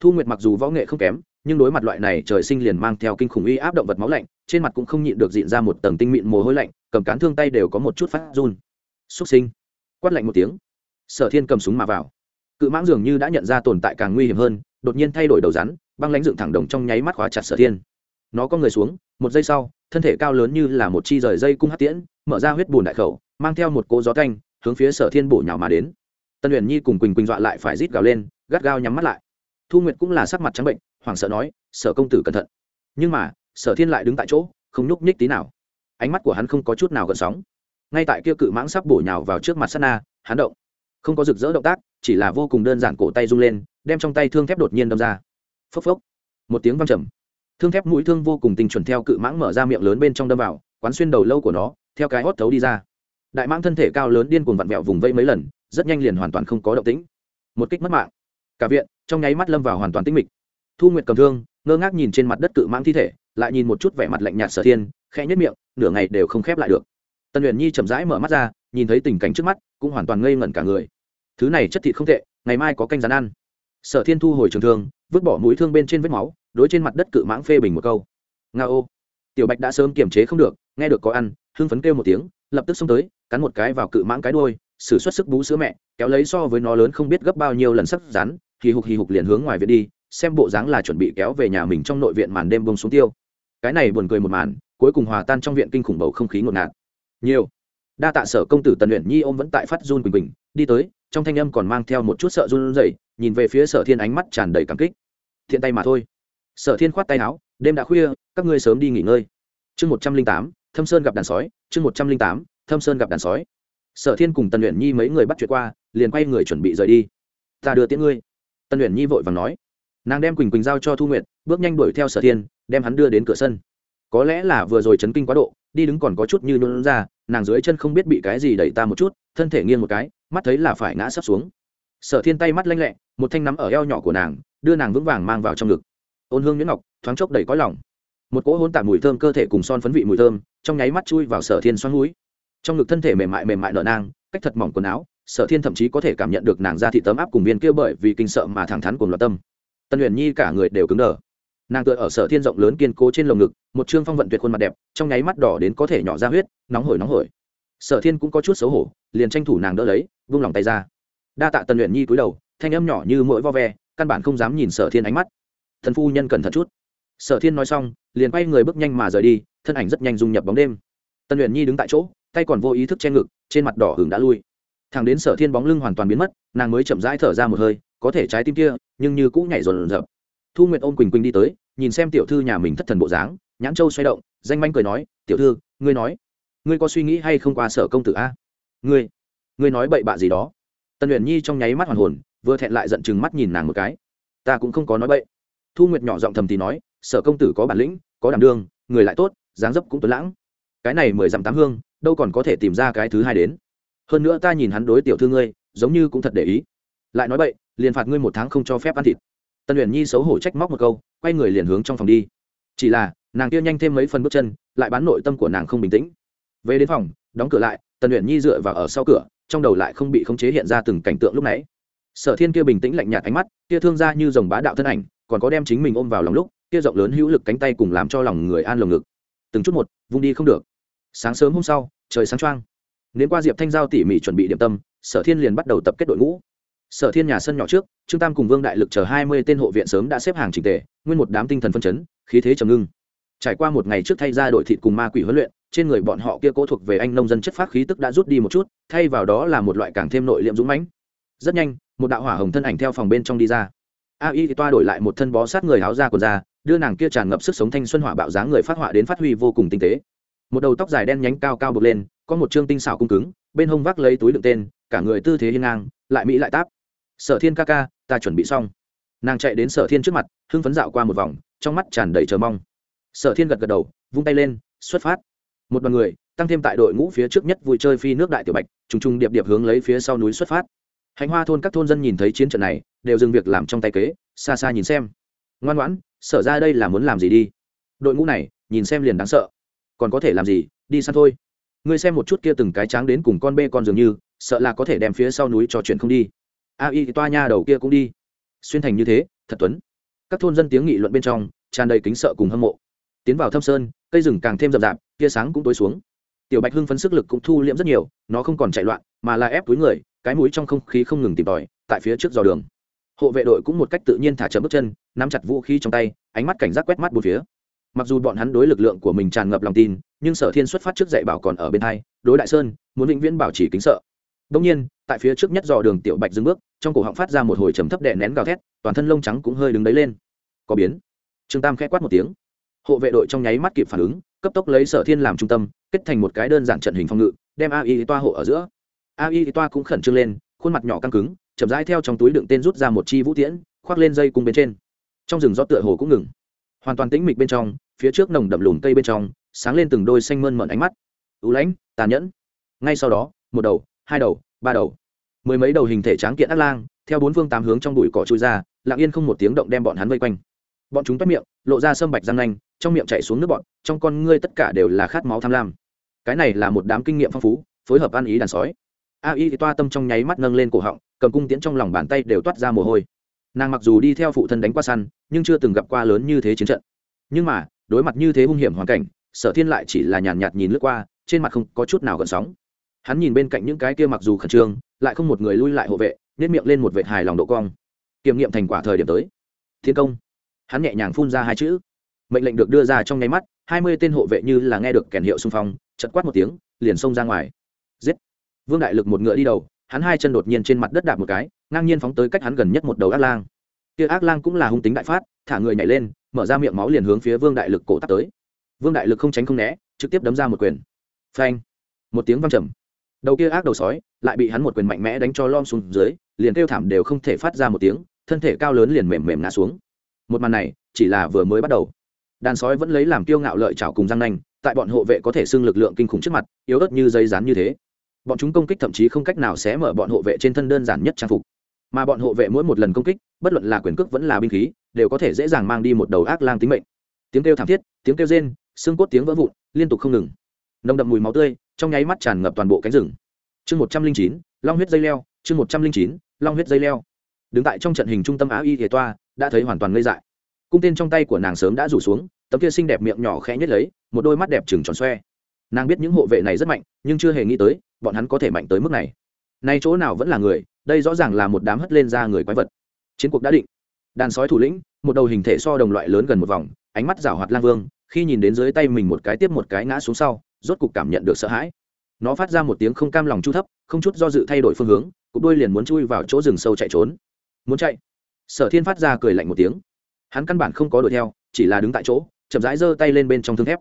Thu nguyệt mặc dù võ nghệ không kém, nhưng đối mặt loại này trời sinh liền mang theo kinh khủng uy áp động vật máu lạnh, trên mặt cũng không nhịn được diện ra một tầng tinh mịn mồ hôi lạnh, cầm cán thương tay đều có một chút phát run. Xúc sinh. Quát lạnh một tiếng. Sở thiên cầm súng mà vào. Cự mãng dường như đã nhận ra tồn tại càng nguy hiểm hơn, đột nhiên thay đổi đầu rắn băng lãnh dựng thẳng đồng trong nháy mắt khóa chặt sở thiên. Nó có người xuống, một giây sau, thân thể cao lớn như là một chi rời dây cung hát tiễn, mở ra huyết bùn đại khẩu, mang theo một cỗ gió canh hướng phía sở thiên bổ nhào mà đến. Tân huyền nhi cùng quỳnh quỳnh dọa lại phải rít gào lên, gắt gao nhắm mắt lại. Thu nguyệt cũng là sắc mặt trắng bệnh, hoảng sợ nói, sở công tử cẩn thận. Nhưng mà, sở thiên lại đứng tại chỗ, không nhúc nhích tí nào. Ánh mắt của hắn không có chút nào gợn sóng. Ngay tại kia cự mãng sắp bổ nhào vào trước mặt sana hắn động. Không có rực rỡ động tác, chỉ là vô cùng đơn giản cổ tay rung lên, đem trong tay thương thép đột nhiên đâm ra phốc phốc. Một tiếng văng trầm. Thương thép mũi thương vô cùng tinh chuẩn theo cự mãng mở ra miệng lớn bên trong đâm vào, quán xuyên đầu lâu của nó, theo cái hót thấu đi ra. Đại mãng thân thể cao lớn điên cuồng vặn vẹo vùng vây mấy lần, rất nhanh liền hoàn toàn không có động tĩnh. Một kích mất mạng. Cả viện, trong nháy mắt lâm vào hoàn toàn tĩnh mịch. Thu nguyệt cầm thương, ngơ ngác nhìn trên mặt đất cự mãng thi thể, lại nhìn một chút vẻ mặt lạnh nhạt sở thiên, khẽ nhất miệng, nửa ngày đều không khép lại được. Tần luyện nhi chậm rãi mở mắt ra, nhìn thấy tình cảnh trước mắt, cũng hoàn toàn ngây ngẩn cả người. Thứ này chất thịt không tệ, ngày mai có canh rán ăn. Sở thiên thu hồi trường thương vứt bỏ mũi thương bên trên vết máu, đối trên mặt đất cự mãng phê bình một câu. Nga ô. Tiểu bạch đã sớm kiềm chế không được, nghe được có ăn, hưng phấn kêu một tiếng, lập tức xông tới, cắn một cái vào cự mãng cái đuôi, sử xuất sức bú sữa mẹ, kéo lấy so với nó lớn không biết gấp bao nhiêu lần sắc rắn, hì hục hì hục liền hướng ngoài viện đi, xem bộ dáng là chuẩn bị kéo về nhà mình trong nội viện màn đêm bông xuống tiêu. Cái này buồn cười một màn, cuối cùng hòa tan trong viện kinh khủng bầu không khí ngột ngạt. Nhiều. Đa tạ sở công tử tần luyện nhi ôm vẫn tại phát run bình bình đi tới, trong thanh âm còn mang theo một chút sợ run rẩy, nhìn về phía sở thiên ánh mắt tràn đầy cảm kích thiện tay mà thôi. Sở thiên khoát tay áo, đêm đã khuya, các ngươi sớm đi nghỉ ngơi. Chương một trăm linh tám, thâm sơn gặp đàn sói, chương một trăm linh tám, thâm sơn gặp đàn sói. Sở thiên cùng tần luyện nhi mấy người bắt chuyện qua, liền quay người chuẩn bị rời đi. Ta đưa tiễn ngươi. Tần luyện nhi vội và nói. Nàng đem quỳnh quỳnh giao cho thu nguyện bước nhanh đuổi theo sở thiên, đem hắn đưa đến cửa sân. Có lẽ là vừa rồi chấn kinh quá độ, đi đứng còn có chút như nôn ra, nàng dưới chân không biết bị cái gì đẩy ta một chút, thân thể nghiêng một cái, mắt thấy là phải ngã sắp xuống. Sở thiên tay mắt lanh lẹ, một thanh nắm ở eo nhỏ của nàng đưa nàng vững vàng mang vào trong ngực. Ôn hương nhuyễn ngọc, thoáng chốc đầy có lòng. Một cỗ hôn tạm mùi thơm cơ thể cùng son phấn vị mùi thơm, trong nháy mắt chui vào sở thiên xoắn núi. Trong ngực thân thể mềm mại mềm mại nở nang, cách thật mỏng quần áo, sở thiên thậm chí có thể cảm nhận được nàng ra thị tấm áp cùng viên kia bởi vì kinh sợ mà thẳng thắn cùng loạt tâm. Tân huyền nhi cả người đều cứng đờ. Nàng tựa ở sở thiên rộng lớn kiên cố trên lồng ngực, một chương phong vận tuyệt khuôn mặt đẹp, trong nháy mắt đỏ đến có thể nhỏ ra huyết, nóng hổi nóng hổi. Sở thiên cũng có chút xấu hổ, liền tranh thủ nàng đỡ lấy, vung lòng tay ra. Đa tạ tân luyện nhi cúi đầu, thanh âm nhỏ như mỗi vo ve căn bản không dám nhìn sở thiên ánh mắt. Thần phu nhân cẩn thận chút. Sở thiên nói xong, liền quay người bước nhanh mà rời đi, thân ảnh rất nhanh dung nhập bóng đêm. Tần luyện nhi đứng tại chỗ, tay còn vô ý thức che ngực, trên mặt đỏ hừng đã lui. Thằng đến sở thiên bóng lưng hoàn toàn biến mất, nàng mới chậm rãi thở ra một hơi, có thể trái tim kia, nhưng như cũ nhảy rồn rập thu nguyệt ôm quỳnh quỳnh đi tới, nhìn xem tiểu thư nhà mình thất thần bộ dáng, nhãn châu xoay động, danh manh cười nói, tiểu thư, ngươi nói, ngươi có suy nghĩ hay không qua sở công tử a? Ngươi ngươi nói bậy bạ gì đó? Tần luyện nhi trong nháy mắt hoàn hồn vừa thẹn lại giận chừng mắt nhìn nàng một cái. Ta cũng không có nói bậy. Thu nguyệt nhỏ giọng thầm thì nói, sở công tử có bản lĩnh, có đảm đương, người lại tốt, dáng dấp cũng tuấn lãng. Cái này mười dặm tám hương, đâu còn có thể tìm ra cái thứ hai đến. Hơn nữa ta nhìn hắn đối tiểu thư ngươi, giống như cũng thật để ý. Lại nói bậy, liền phạt ngươi một tháng không cho phép ăn thịt. Tân luyện nhi xấu hổ trách móc một câu, quay người liền hướng trong phòng đi. Chỉ là, nàng kia nhanh thêm mấy phần bước chân, lại bán nội tâm của nàng không bình tĩnh. Về đến phòng, đóng cửa lại tần luyện nhi dựa vào ở sau cửa, trong đầu lại không bị khống chế hiện ra từng cảnh tượng lúc nãy sở thiên kia bình tĩnh lạnh nhạt ánh mắt, kia thương ra như dòng bá đạo thân ảnh, còn có đem chính mình ôm vào lòng lúc, kia rộng lớn hữu lực cánh tay cùng làm cho lòng người an lồng ngực. Từng chút một, vung đi không được. Sáng sớm hôm sau, trời sáng trăng nếu qua diệp thanh giao tỉ mỉ chuẩn bị điểm tâm, sở thiên liền bắt đầu tập kết đội ngũ. Sở thiên nhà sân nhỏ trước, trương tam cùng vương đại lực chờ hai mươi tên hộ viện sớm đã xếp hàng trình tề, nguyên một đám tinh thần phân chấn, khí thế trầm ngưng. Trải qua một ngày trước thay ra đội thịt cùng ma quỷ huấn luyện, trên người bọn họ kia cố thuộc về anh nông dân chất phát khí tức đã rút đi một chút, thay vào đó là một loại càng thêm nội liệm dũng mãnh. Rất nhanh một đạo hỏa hồng thân ảnh theo phòng bên trong đi ra. A y thì toa đổi lại một thân bó sát người áo ra quần ra đưa nàng kia tràn ngập sức sống thanh xuân hỏa bạo dáng người phát họa đến phát huy vô cùng tinh tế. Một đầu tóc dài đen nhánh cao cao bực lên, có một chương tinh xảo cung cứng, bên hông vác lấy túi đựng tên, cả người tư thế hiên ngang, lại mỹ lại táp. Sở thiên ca ca, ta chuẩn bị xong. Nàng chạy đến sở thiên trước mặt, hưng phấn dạo qua một vòng, trong mắt tràn đầy chờ mong. Sở thiên gật gật đầu, vung tay lên, xuất phát. Một đoàn người, tăng thêm tại đội ngũ phía trước nhất vui chơi phi nước đại tiểu bạch, trùng trùng điệp điệp hướng lấy phía sau núi xuất phát hành hoa thôn các thôn dân nhìn thấy chiến trận này, đều dừng việc làm trong tay kế, xa xa nhìn xem. Ngoan ngoãn, sở ra đây là muốn làm gì đi? Đội ngũ này, nhìn xem liền đáng sợ. Còn có thể làm gì? Đi săn thôi. Ngươi xem một chút kia từng cái tráng đến cùng con bê con dường như, sợ là có thể đem phía sau núi trò chuyện không đi. A y toa nha đầu kia cũng đi. Xuyên thành như thế, thật tuấn. Các thôn dân tiếng nghị luận bên trong, tràn đầy kính sợ cùng hâm mộ. Tiến vào thâm sơn, cây rừng càng thêm rậm rạp, tia sáng cũng tối xuống. Tiểu bạch hưng phấn sức lực cũng thu liễm rất nhiều, nó không còn chạy loạn, mà là ép túi người cái mũi trong không khí không ngừng tìm tòi, tại phía trước dò đường. Hộ vệ đội cũng một cách tự nhiên thả chậm bước chân, nắm chặt vũ khí trong tay, ánh mắt cảnh giác quét mắt bốn phía. Mặc dù bọn hắn đối lực lượng của mình tràn ngập lòng tin, nhưng sở thiên xuất phát trước dạy bảo còn ở bên hai, đối đại sơn, muốn vĩnh viễn bảo trì kính sợ. Đông nhiên, tại phía trước nhất dò đường tiểu bạch dừng bước, trong cổ họng phát ra một hồi trầm thấp đè nén gào thét, toàn thân lông trắng cũng hơi đứng đấy lên. Có biến. Trương tam khẽ quát một tiếng. Hộ vệ đội trong nháy mắt kịp phản ứng, cấp tốc lấy sở thiên làm trung tâm, kết thành một cái đơn giản trận hình phòng ngự, đem a y toa hộ ở giữa a y toa cũng khẩn trương lên, khuôn mặt nhỏ căng cứng, chậm rãi theo trong túi đựng tên rút ra một chi vũ tiễn, khoác lên dây cung bên trên. Trong rừng gió tựa hồ cũng ngừng. Hoàn toàn tĩnh mịch bên trong, phía trước nồng đậm lùm cây bên trong, sáng lên từng đôi xanh mơn mận ánh mắt. Ú lãnh tàn nhẫn. Ngay sau đó, một đầu, hai đầu, ba đầu. Mười mấy đầu hình thể tráng kiện ác lang, theo bốn phương tám hướng trong bụi cỏ trôi ra, lặng yên không một tiếng động đem bọn hắn vây quanh. Bọn chúng toát miệng, lộ ra sâm bạch răng nanh, trong miệng chạy xuống nước bọn trong con ngươi tất cả đều là khát máu tham lam. Cái này là một đám kinh nghiệm phong phú, phối hợp ăn ý đàn sói a y thì toa tâm trong nháy mắt nâng lên cổ họng cầm cung tiễn trong lòng bàn tay đều toát ra mồ hôi. Nàng mặc dù đi theo phụ thân đánh qua săn nhưng chưa từng gặp qua lớn như thế chiến trận. Nhưng mà đối mặt như thế hung hiểm hoàn cảnh sở thiên lại chỉ là nhàn nhạt, nhạt nhìn lướt qua trên mặt không có chút nào gợn sóng. Hắn nhìn bên cạnh những cái kia mặc dù khẩn trương lại không một người lui lại hộ vệ nhét miệng lên một vệ hài lòng độ cong. Kiểm nghiệm thành quả thời điểm tới. Thiên công. Hắn nhẹ nhàng phun ra hai chữ. Mệnh lệnh được đưa ra trong nháy mắt hai mươi tên hộ vệ như là nghe được kèn hiệu xung phong chật quát một tiếng liền xông ra ngoài. Giết vương đại lực một ngựa đi đầu, hắn hai chân đột nhiên trên mặt đất đạp một cái, ngang nhiên phóng tới cách hắn gần nhất một đầu ác lang. Kia ác lang cũng là hung tính đại phát, thả người nhảy lên, mở ra miệng máu liền hướng phía vương đại lực cổ tắt tới. Vương đại lực không tránh không né, trực tiếp đấm ra một quyền. Phanh! Một tiếng văng trầm. Đầu kia ác đầu sói lại bị hắn một quyền mạnh mẽ đánh cho lom xuống dưới, liền kêu thảm đều không thể phát ra một tiếng, thân thể cao lớn liền mềm mềm ngã xuống. Một màn này chỉ là vừa mới bắt đầu. Đàn sói vẫn lấy làm kiêu ngạo lợi chảo cùng răng nanh, tại bọn hộ vệ có thể xưng lực lượng kinh khủng trước mặt, yếu ớt như dây rán như thế bọn chúng công kích thậm chí không cách nào xé mở bọn hộ vệ trên thân đơn giản nhất trang phục. Mà bọn hộ vệ mỗi một lần công kích, bất luận là quyền cước vẫn là binh khí, đều có thể dễ dàng mang đi một đầu ác lang tính mệnh. Tiếng kêu thảm thiết, tiếng kêu rên, xương cốt tiếng vỡ vụn, liên tục không ngừng. Nồng đậm mùi máu tươi, trong nháy mắt tràn ngập toàn bộ cánh rừng. Chương một trăm linh chín, long huyết dây leo, chương một trăm linh chín, long huyết dây leo. Đứng tại trong trận hình trung tâm á y thể toa, đã thấy hoàn toàn ngây dại. Cung tên trong tay của nàng sớm đã rủ xuống, tấm kia xinh đẹp miệng nhỏ khẽ nhất lấy, một đôi mắt đẹp trừng tròn xoe nàng biết những hộ vệ này rất mạnh, nhưng chưa hề nghĩ tới, bọn hắn có thể mạnh tới mức này. Nay chỗ nào vẫn là người, đây rõ ràng là một đám hất lên ra người quái vật. Chiến cuộc đã định. Đàn sói thủ lĩnh, một đầu hình thể so đồng loại lớn gần một vòng, ánh mắt rảo hoạt lang vương, khi nhìn đến dưới tay mình một cái tiếp một cái ngã xuống sau, rốt cục cảm nhận được sợ hãi. Nó phát ra một tiếng không cam lòng chu thấp, không chút do dự thay đổi phương hướng cục đuôi liền muốn chui vào chỗ rừng sâu chạy trốn. Muốn chạy? Sở thiên phát ra cười lạnh một tiếng. Hắn căn bản không có đuổi theo, chỉ là đứng tại chỗ, chậm rãi giơ tay lên bên trong thương thép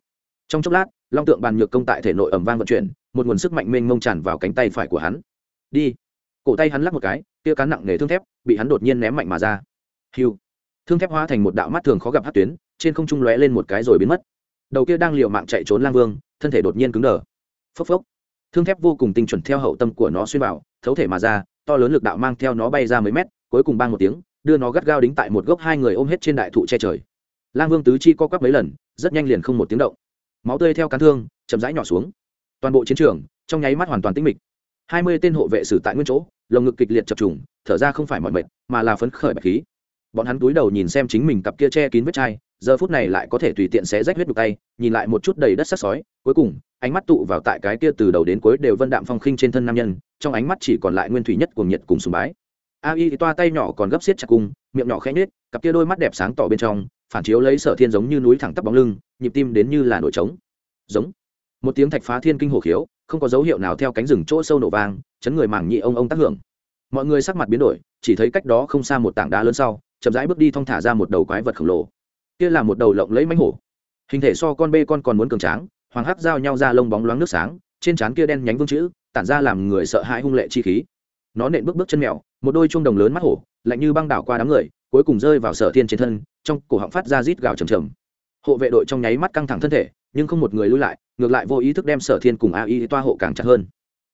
trong chốc lát, long tượng bàn nhược công tại thể nội ẩm vang vận chuyển, một nguồn sức mạnh mênh mông tràn vào cánh tay phải của hắn. Đi! Cổ tay hắn lắc một cái tia cán nặng nề thương thép, bị hắn đột nhiên ném mạnh mà ra. Hiu! Thương thép hóa thành một đạo mắt thường khó gặp hát tuyến, trên không trung lóe lên một cái rồi biến mất. Đầu kia đang liều mạng chạy trốn lang vương, thân thể đột nhiên cứng đờ. Phốc phốc! Thương thép vô cùng tinh chuẩn theo hậu tâm của nó xuyên vào, thấu thể mà ra, to lớn lực đạo mang theo nó bay ra mấy mét, cuối cùng bang một tiếng, đưa nó gắt gao đính tại một gốc hai người ôm hết trên đại thụ che trời. Lang vương tứ chi co quắp mấy lần, rất nhanh liền không một tiếng động máu tươi theo cán thương chậm rãi nhỏ xuống. Toàn bộ chiến trường trong nháy mắt hoàn toàn tĩnh mịch. Hai mươi tên hộ vệ xử tại nguyên chỗ lồng ngực kịch liệt chập trùng thở ra không phải mọi mệt mà là phấn khởi bạch khí. Bọn hắn túi đầu nhìn xem chính mình cặp kia che kín vết chai giờ phút này lại có thể tùy tiện xé rách huyết đục tay nhìn lại một chút đầy đất sắc sói cuối cùng ánh mắt tụ vào tại cái kia từ đầu đến cuối đều vân đạm phong khinh trên thân nam nhân trong ánh mắt chỉ còn lại nguyên thủy nhất cuồng nhiệt cùng sùng bái. A y toa tay nhỏ còn gấp xiết chặt cung miệng nhỏ khẽ nhếch, cặp kia đôi mắt đẹp sáng tỏ bên trong phản chiếu lấy sở thiên giống như núi thẳng tắp bóng lưng, nhịp tim đến như là nổi trống. Giống. Một tiếng thạch phá thiên kinh hồ khiếu, không có dấu hiệu nào theo cánh rừng chỗ sâu nổ vang, chấn người mảng nhị ông ông tác hưởng. Mọi người sắc mặt biến đổi, chỉ thấy cách đó không xa một tảng đá lớn sau, chậm rãi bước đi thong thả ra một đầu quái vật khổng lồ. Kia là một đầu lộng lấy mánh hổ. Hình thể so con bê con còn muốn cường tráng, hoàng hắc giao nhau ra lông bóng loáng nước sáng, trên trán kia đen nhánh vương chữ, tản ra làm người sợ hãi hung lệ chi khí. Nó nện bước bước chân mèo, một đôi chuông đồng lớn mắt hổ, lạnh như băng đảo qua đám người cuối cùng rơi vào sở thiên trên thân, trong cổ họng phát ra rít gào trầm trầm. Hộ vệ đội trong nháy mắt căng thẳng thân thể, nhưng không một người lui lại, ngược lại vô ý thức đem sở thiên cùng a y toa hộ càng chặt hơn.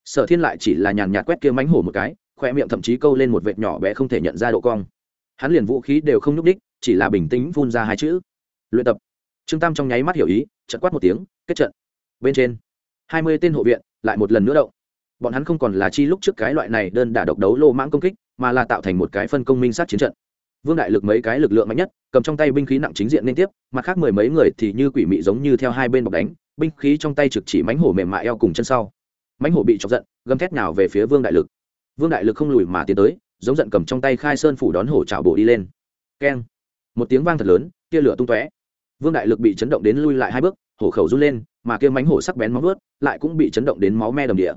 Sở thiên lại chỉ là nhàn nhạt quét kia mánh hổ một cái khoe miệng thậm chí câu lên một vệt nhỏ bé không thể nhận ra độ cong. Hắn liền vũ khí đều không nhúc đích chỉ là bình tĩnh phun ra hai chữ. Luyện tập. Trương tam trong nháy mắt hiểu ý chật quát một tiếng, kết trận. Bên trên, hai mươi tên hộ viện lại một lần nữa động. Bọn hắn không còn là chi lúc trước cái loại này đơn đả độc đấu lô mãng công kích, mà là tạo thành một cái phân công minh sát chiến trận vương đại lực mấy cái lực lượng mạnh nhất, cầm trong tay binh khí nặng chính diện liên tiếp, mặt khác mười mấy người thì như quỷ mị giống như theo hai bên bọc đánh, binh khí trong tay trực chỉ mánh hổ mềm mại eo cùng chân sau. Mánh hổ bị chọc giận, gầm thét nào về phía vương đại lực. Vương đại lực không lùi mà tiến tới, giống giận cầm trong tay khai sơn phủ đón hổ trào bộ đi lên. Keng. Một tiếng vang thật lớn kia lửa tung tóe. Vương đại lực bị chấn động đến lui lại hai bước, hổ khẩu run lên, mà kia mánh hổ sắc bén móng vớt lại cũng bị chấn động đến máu me đầm địa.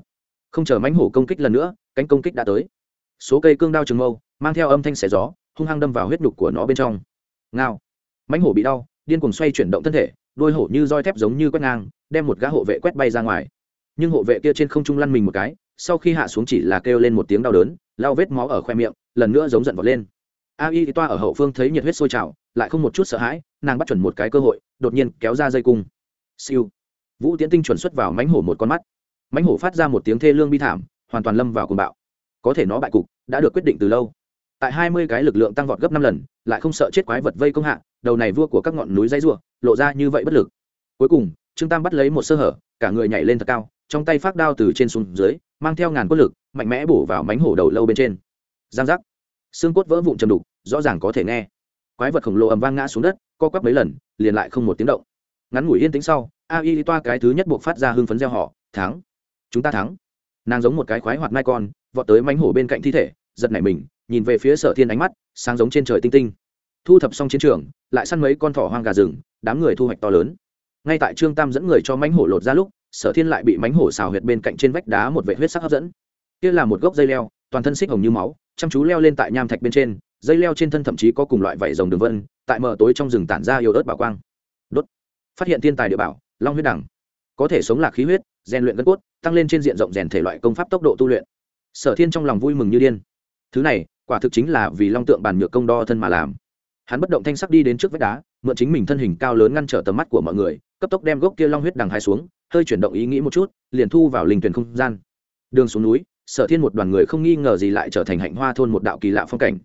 Không chờ mánh hổ công kích lần nữa, cánh công kích đã tới. Số cây cương đao trường mâu, mang theo âm thanh xẻ gió hung hăng đâm vào huyết đục của nó bên trong. Ngao. Mánh hổ bị đau, điên cuồng xoay chuyển động thân thể, đôi hổ như roi thép giống như quét ngang, đem một gã hộ vệ quét bay ra ngoài. Nhưng hộ vệ kia trên không trung lăn mình một cái, sau khi hạ xuống chỉ là kêu lên một tiếng đau đớn lao vết máu ở khoe miệng, lần nữa giống giận vọt lên. A y toa ở hậu phương thấy nhiệt huyết sôi trào, lại không một chút sợ hãi, nàng bắt chuẩn một cái cơ hội, đột nhiên kéo ra dây cung. Siêu. Vũ tiến tinh chuẩn xuất vào mánh hổ một con mắt. Mánh hổ phát ra một tiếng thê lương bi thảm, hoàn toàn lâm vào cùng bạo. Có thể nó bại cục, đã được quyết định từ lâu tại hai mươi cái lực lượng tăng vọt gấp năm lần, lại không sợ chết quái vật vây công hạ, đầu này vua của các ngọn núi dãy ruộng lộ ra như vậy bất lực. Cuối cùng, trương tam bắt lấy một sơ hở, cả người nhảy lên thật cao, trong tay phát đao từ trên xuống dưới, mang theo ngàn quân lực, mạnh mẽ bổ vào mánh hổ đầu lâu bên trên. Giang giác. Xương cốt vỡ vụn chầm đục, rõ ràng có thể nghe. Quái vật khổng lồ ầm vang ngã xuống đất, co quắp mấy lần, liền lại không một tiếng động. Ngắn ngủi yên tĩnh sau, a y toa cái thứ nhất buộc phát ra hưng phấn gieo họ, thắng! Chúng ta thắng! Nàng giống một cái khoái hoạt mai con, vọt tới mánh hổ bên cạnh thi thể, giật nảy mình nhìn về phía sở thiên ánh mắt, sáng giống trên trời tinh tinh. Thu thập xong chiến trường, lại săn mấy con thỏ hoang gà rừng, đám người thu hoạch to lớn. Ngay tại trương tam dẫn người cho mánh hổ lột ra lúc, sở thiên lại bị mánh hổ xào huyệt bên cạnh trên vách đá một vệ huyết sắc hấp dẫn. Kia là một gốc dây leo, toàn thân xích hồng như máu, chăm chú leo lên tại nham thạch bên trên, dây leo trên thân thậm chí có cùng loại vảy rồng đường vân, tại mờ tối trong rừng tản ra yếu ớt bảo quang. Đốt. Phát hiện thiên tài địa bảo, long huyết đẳng. Có thể sống lạc khí huyết, rèn luyện gân cốt, tăng lên trên diện rộng rèn thể loại công pháp tốc độ tu luyện. Sở thiên trong lòng vui mừng như điên. Thứ này quả thực chính là vì long tượng bàn nhược công đo thân mà làm. Hắn bất động thanh sắc đi đến trước vách đá, mượn chính mình thân hình cao lớn ngăn trở tầm mắt của mọi người, cấp tốc đem gốc kia long huyết đằng hai xuống, hơi chuyển động ý nghĩ một chút, liền thu vào linh tuyển không gian. Đường xuống núi, sở thiên một đoàn người không nghi ngờ gì lại trở thành hạnh hoa thôn một đạo kỳ lạ phong cảnh.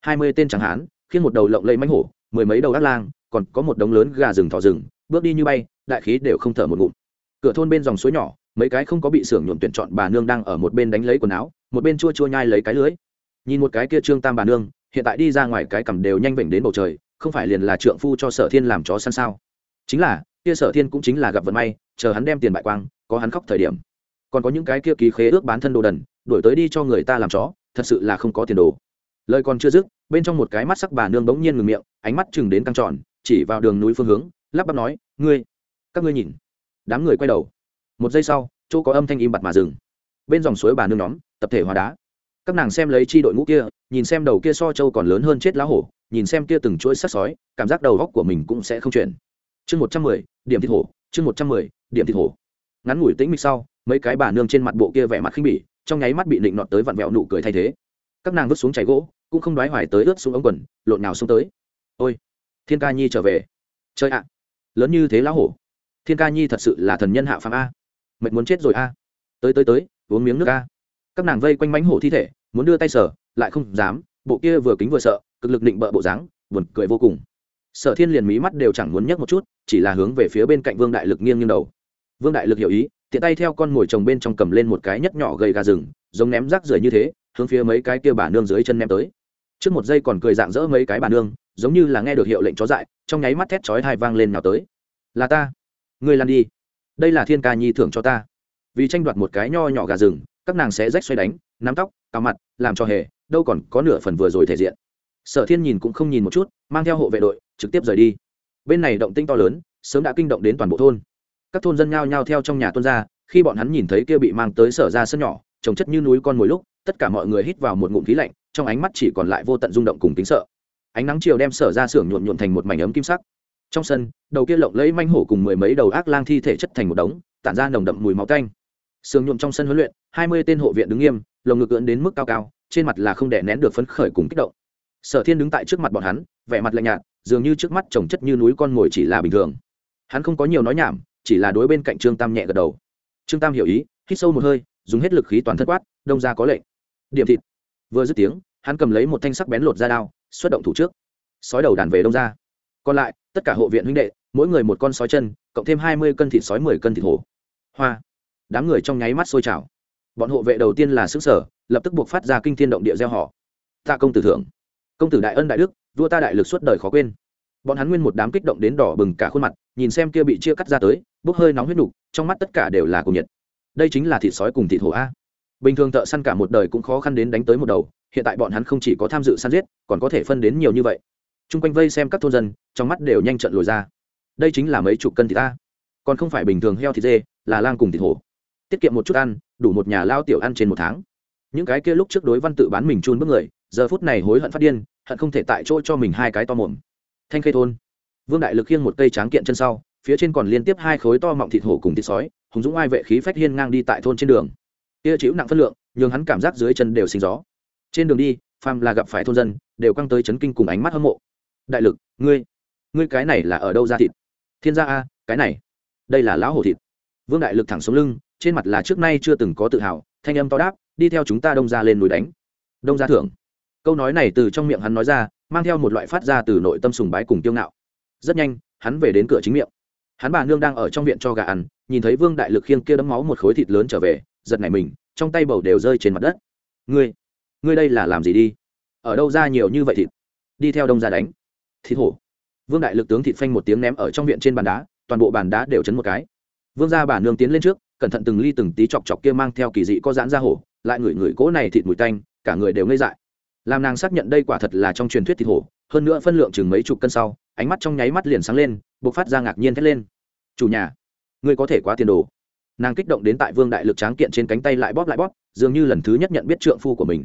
Hai mươi tên tráng hán khiến một đầu lộng lẫy mánh hổ, mười mấy đầu đắt lang, còn có một đống lớn gà rừng thỏ rừng, bước đi như bay, đại khí đều không thở một ngụm. Cửa thôn bên dòng suối nhỏ, mấy cái không có bị xưởng nhuộm tuyển chọn bà nương đang ở một bên đánh lấy quần áo, một bên chua chua nhai lấy cái lưới nhìn một cái kia trương tam bà nương, hiện tại đi ra ngoài cái cầm đều nhanh vểnh đến bầu trời, không phải liền là trượng phu cho sở thiên làm chó săn sao? Chính là, kia sở thiên cũng chính là gặp vận may, chờ hắn đem tiền bại quang, có hắn khóc thời điểm. Còn có những cái kia ký khế ước bán thân đồ đần đổi tới đi cho người ta làm chó, thật sự là không có tiền đồ. Lời còn chưa dứt, bên trong một cái mắt sắc bà nương bỗng nhiên ngừng miệng, ánh mắt chừng đến căng tròn, chỉ vào đường núi phương hướng, lắp bắp nói, ngươi, các ngươi nhìn. Đám người quay đầu. Một giây sau, chỗ có âm thanh im bặt mà dừng. Bên dòng suối bà nương nhóm, tập thể hóa đá các nàng xem lấy chi đội ngũ kia, nhìn xem đầu kia so châu còn lớn hơn chết lá hổ, nhìn xem kia từng chuỗi sắc sói, cảm giác đầu góc của mình cũng sẽ không chuyển. Chương một trăm mười, điểm thịt hổ, chương một trăm mười, điểm thịt hổ. Ngắn ngủi tĩnh mịch sau, mấy cái bà nương trên mặt bộ kia vẻ mặt khinh bỉ, trong nháy mắt bị định nọt tới vặn vẹo nụ cười thay thế. Các nàng vứt xuống chảy gỗ, cũng không đoái hoài tới ướt xuống ống quần, lộn nào xuống tới. Ôi, thiên ca nhi trở về. Chơi ạ, lớn như thế lá hổ. Thiên ca nhi thật sự là thần nhân hạ phàm a. Mệt muốn chết rồi a. Tới tới tới, uống miếng nước a các nàng vây quanh mánh hổ thi thể, muốn đưa tay sở lại không dám, bộ kia vừa kính vừa sợ, cực lực định bợ bộ dáng, buồn cười vô cùng. Sở thiên liền mí mắt đều chẳng muốn nhấc một chút, chỉ là hướng về phía bên cạnh vương đại lực nghiêng nghiêng đầu. Vương đại lực hiểu ý, tiện tay theo con mồi chồng bên trong cầm lên một cái nhất nhỏ gầy gà rừng, giống ném rác rưởi như thế, hướng phía mấy cái kia bà nương dưới chân ném tới. Trước một giây còn cười dạng dỡ mấy cái bà nương, giống như là nghe được hiệu lệnh chó dại, trong nháy mắt thét chói hai vang lên nào tới. Là ta, ngươi làm đi. Đây là thiên ca nhi thưởng cho ta. Vì tranh đoạt một cái nho nhỏ gà rừng các nàng sẽ rách xoay đánh, nắm tóc, cào mặt, làm cho hề, đâu còn có nửa phần vừa rồi thể diện. Sở thiên nhìn cũng không nhìn một chút, mang theo hộ vệ đội, trực tiếp rời đi. Bên này động tinh to lớn, sớm đã kinh động đến toàn bộ thôn. Các thôn dân nhao nhao theo trong nhà tuân ra, khi bọn hắn nhìn thấy kia bị mang tới sở ra sân nhỏ trồng chất như núi con mồi lúc, tất cả mọi người hít vào một ngụm khí lạnh, trong ánh mắt chỉ còn lại vô tận rung động cùng tính sợ. Ánh nắng chiều đem sở ra xưởng nhuộn nhuộn thành một mảnh ấm kim sắc. Trong sân, đầu kia lộng lấy manh hổ cùng mười mấy đầu ác lang thi thể chất thành một đống, tản ra nồng đậm mùi máu tanh sườn nhuộm trong sân huấn luyện, hai mươi tên hộ viện đứng nghiêm, lồng ngực ưỡn đến mức cao cao, trên mặt là không đè nén được phấn khởi cùng kích động. Sở thiên đứng tại trước mặt bọn hắn, vẻ mặt lạnh nhạt, dường như trước mắt trồng chất như núi con ngồi chỉ là bình thường. Hắn không có nhiều nói nhảm, chỉ là đối bên cạnh trương tam nhẹ gật đầu. Trương tam hiểu ý, hít sâu một hơi, dùng hết lực khí toàn thân quát, đông ra có lệnh. Điểm thịt. Vừa dứt tiếng, hắn cầm lấy một thanh sắc bén lột ra đao, xuất động thủ trước. Sói đầu đàn về đông ra còn lại, tất cả hộ viện huynh đệ, mỗi người một con sói chân, cộng thêm hai mươi cân thịt sói mười cân thịt hổ. Hoa đám người trong nháy mắt sôi trào. Bọn hộ vệ đầu tiên là xứ sở, lập tức buộc phát ra kinh thiên động địa gieo họ. Tạ công tử thưởng công tử đại ân đại đức, vua ta đại lực suốt đời khó quên. Bọn hắn nguyên một đám kích động đến đỏ bừng cả khuôn mặt, nhìn xem kia bị chia cắt ra tới, bốc hơi nóng huyết nục, trong mắt tất cả đều là cùng nhiệt. Đây chính là thịt sói cùng thịt hổ a. Bình thường thợ săn cả một đời cũng khó khăn đến đánh tới một đầu, hiện tại bọn hắn không chỉ có tham dự săn giết, còn có thể phân đến nhiều như vậy. T r u n g quanh vây xem các thôn dân, trong mắt đều nhanh trận lồi ra. Đây chính là mấy chục cân thịt ta còn không phải bình thường heo thịt dê, là lang cùng thịt hổ tiết kiệm một chút ăn, đủ một nhà lao tiểu ăn trên một tháng. Những cái kia lúc trước đối văn tự bán mình chun bước người, giờ phút này hối hận phát điên, hận không thể tại chỗ cho mình hai cái to mồm. Thanh khê thôn. Vương đại lực khiêng một cây tráng kiện chân sau, phía trên còn liên tiếp hai khối to mọng thịt hổ cùng thịt sói, hùng dũng ai vệ khí phách hiên ngang đi tại thôn trên đường. Kia chịu nặng phân lượng, nhường hắn cảm giác dưới chân đều sinh gió. Trên đường đi, phàm là gặp phải thôn dân, đều căng tới chấn kinh cùng ánh mắt hâm mộ. Đại lực, ngươi ngươi cái này là ở đâu ra thịt? Thiên gia a, cái này, đây là lão hổ thịt. Vương đại lực thẳng xuống lưng trên mặt là trước nay chưa từng có tự hào, thanh âm to đáp, đi theo chúng ta đông ra lên núi đánh. Đông ra thưởng. Câu nói này từ trong miệng hắn nói ra, mang theo một loại phát ra từ nội tâm sùng bái cùng tiêu ngạo. Rất nhanh, hắn về đến cửa chính miệng. Hắn bà nương đang ở trong viện cho gà ăn, nhìn thấy vương đại lực khiêng kia đấm máu một khối thịt lớn trở về, giật nảy mình, trong tay bầu đều rơi trên mặt đất. Ngươi ngươi đây là làm gì đi? Ở đâu ra nhiều như vậy thịt? Đi theo đông ra đánh. Thịt hổ. Vương đại lực tướng thịt phanh một tiếng ném ở trong viện trên bàn đá, toàn bộ bàn đá đều chấn một cái. Vương gia bà nương tiến lên trước cẩn thận từng ly từng tí chọc chọc kia mang theo kỳ dị có giãn ra hổ, lại ngửi ngửi cỗ này thịt mùi tanh, cả người đều ngây dại. Làm nàng xác nhận đây quả thật là trong truyền thuyết thịt hổ, hơn nữa phân lượng chừng mấy chục cân sau, ánh mắt trong nháy mắt liền sáng lên buộc phát ra ngạc nhiên thét lên. Chủ nhà, ngươi có thể quá tiền đồ. Nàng kích động đến tại vương đại lực tráng kiện trên cánh tay lại bóp lại bóp, dường như lần thứ nhất nhận biết trượng phu của mình.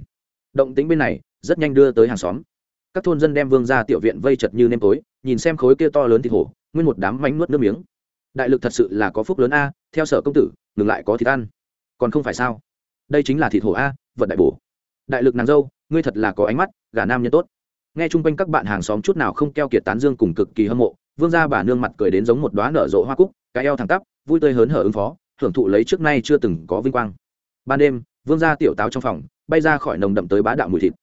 Động tính bên này, rất nhanh đưa tới hàng xóm. Các thôn dân đem vương ra tiểu viện vây chật như nêm tối, nhìn xem khối kia to lớn thịt hổ, nguyên một đám mánh nuốt nước miếng. Đại lực thật sự là có phúc lớn a, theo sở công tử ngừng lại có thịt ăn. Còn không phải sao? Đây chính là thịt hổ a, vật đại bổ. Đại lực nàng dâu, ngươi thật là có ánh mắt, gả nam nhân tốt. Nghe chung quanh các bạn hàng xóm chút nào không keo kiệt tán dương cùng cực kỳ hâm mộ, vương gia bà nương mặt cười đến giống một đoá nở rộ hoa cúc, cái eo thẳng tắp, vui tươi hớn hở ứng phó, hưởng thụ lấy trước nay chưa từng có vinh quang. Ban đêm, vương gia tiểu táo trong phòng, bay ra khỏi nồng đậm tới bá đạo mùi thịt.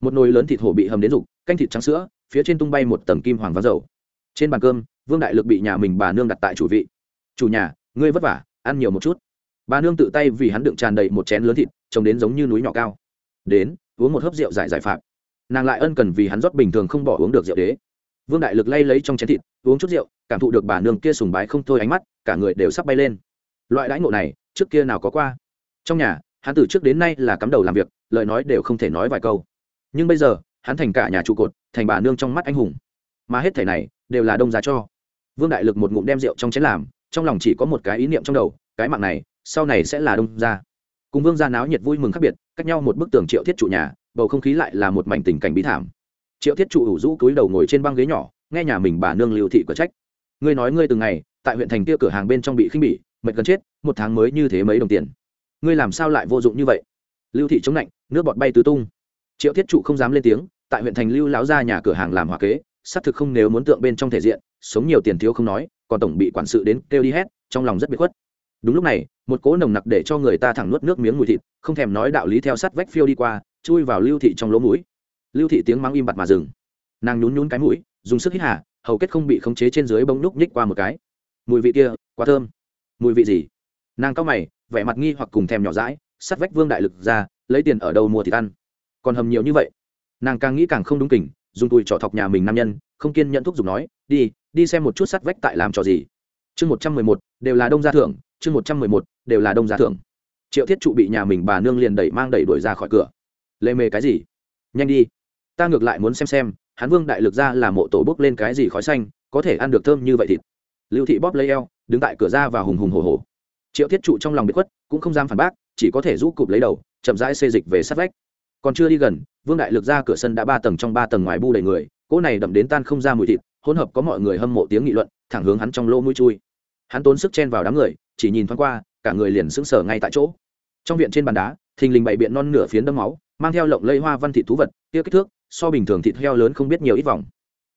Một nồi lớn thịt hổ bị hầm đến rục canh thịt trắng sữa, phía trên tung bay một tầng kim hoàng ván dầu. Trên bàn cơm, vương đại lực bị nhà mình bà nương đặt tại chủ vị. Chủ nhà, ngươi vất vả ăn nhiều một chút. Bà nương tự tay vì hắn đựng tràn đầy một chén lớn thịt, trông đến giống như núi nhỏ cao. Đến, uống một hớp rượu giải giải phạm. Nàng lại ân cần vì hắn rót bình thường không bỏ uống được rượu đế. Vương đại lực lay lấy trong chén thịt, uống chút rượu, cảm thụ được bà nương kia sùng bái không thôi ánh mắt, cả người đều sắp bay lên. Loại đãi ngộ này, trước kia nào có qua. Trong nhà, hắn từ trước đến nay là cắm đầu làm việc, lời nói đều không thể nói vài câu. Nhưng bây giờ, hắn thành cả nhà trụ cột, thành bà nương trong mắt anh hùng. Mà hết thẻ này, đều là đông giá cho. Vương đại lực một ngụm đem rượu trong chén làm trong lòng chỉ có một cái ý niệm trong đầu, cái mạng này, sau này sẽ là đông gia. Cùng vương gia náo nhiệt vui mừng khác biệt, cách nhau một bức tường triệu thiết trụ nhà, bầu không khí lại là một mảnh tình cảnh bí thảm. Triệu thiết trụ ủ rũ cúi đầu ngồi trên băng ghế nhỏ, nghe nhà mình bà nương lưu thị có trách. Ngươi nói ngươi từng ngày, tại huyện thành kia cửa hàng bên trong bị khinh bỉ, mệt gần chết, một tháng mới như thế mấy đồng tiền. Ngươi làm sao lại vô dụng như vậy? Lưu thị chống lạnh, nước bọt bay tứ tung. Triệu thiết trụ không dám lên tiếng, tại huyện thành lưu láo ra nhà cửa hàng làm hòa kế, xác thực không nếu muốn tượng bên trong thể diện, sống nhiều tiền thiếu không nói còn tổng bị quản sự đến kêu đi hết, trong lòng rất bị khuất. Đúng lúc này, một cỗ nồng nặc để cho người ta thẳng nuốt nước miếng mùi thịt, không thèm nói đạo lý theo sắt vách phiêu đi qua, chui vào lưu thị trong lỗ mũi. Lưu thị tiếng mắng im bặt mà dừng. Nàng nhún nhún cái mũi, dùng sức hít hà, hầu kết không bị khống chế trên dưới bông núc nhích qua một cái. Mùi vị kia, quá thơm. Mùi vị gì? Nàng cao mày, vẻ mặt nghi hoặc cùng thèm nhỏ rãi sắt vách vương đại lực ra, lấy tiền ở đâu mua thịt ăn? Còn hầm nhiều như vậy. Nàng càng nghĩ càng không đúng kỉnh, dùng tùi trọ thọc nhà mình nam nhân, không kiên nhận thuốc dùng nói, đi đi xem một chút sắt vách tại làm trò gì. Chương một trăm mười một, đều là đông gia thưởng, chương một trăm mười một, đều là đông gia thưởng. Triệu thiết trụ bị nhà mình bà nương liền đẩy mang đẩy đuổi ra khỏi cửa. Lê mê cái gì? Nhanh đi. Ta ngược lại muốn xem xem hán vương đại lực ra là mộ tổ bốc lên cái gì khói xanh, có thể ăn được thơm như vậy thịt. Lưu thị bóp lấy eo, đứng tại cửa ra và hùng hùng hồ hồ triệu thiết trụ trong lòng bị khuất, cũng không dám phản bác, chỉ có thể rũ cụp lấy đầu, chậm rãi xê dịch về sát vách. Còn chưa đi gần, vương đại lực ra cửa sân đã ba tầng trong ba tầng ngoài bu đầy người, cỗ này đậm đến tan không ra mùi thịt hỗn hợp có mọi người hâm mộ tiếng nghị luận, thẳng hướng hắn trong lô mũi chui. Hắn tốn sức chen vào đám người, chỉ nhìn thoáng qua, cả người liền sững sờ ngay tại chỗ. Trong viện trên bàn đá, thình lình bày biện non nửa phiến đấm máu, mang theo lộng lây hoa văn thị thú vật, kia kích thước, so bình thường thịt heo lớn không biết nhiều ít vòng.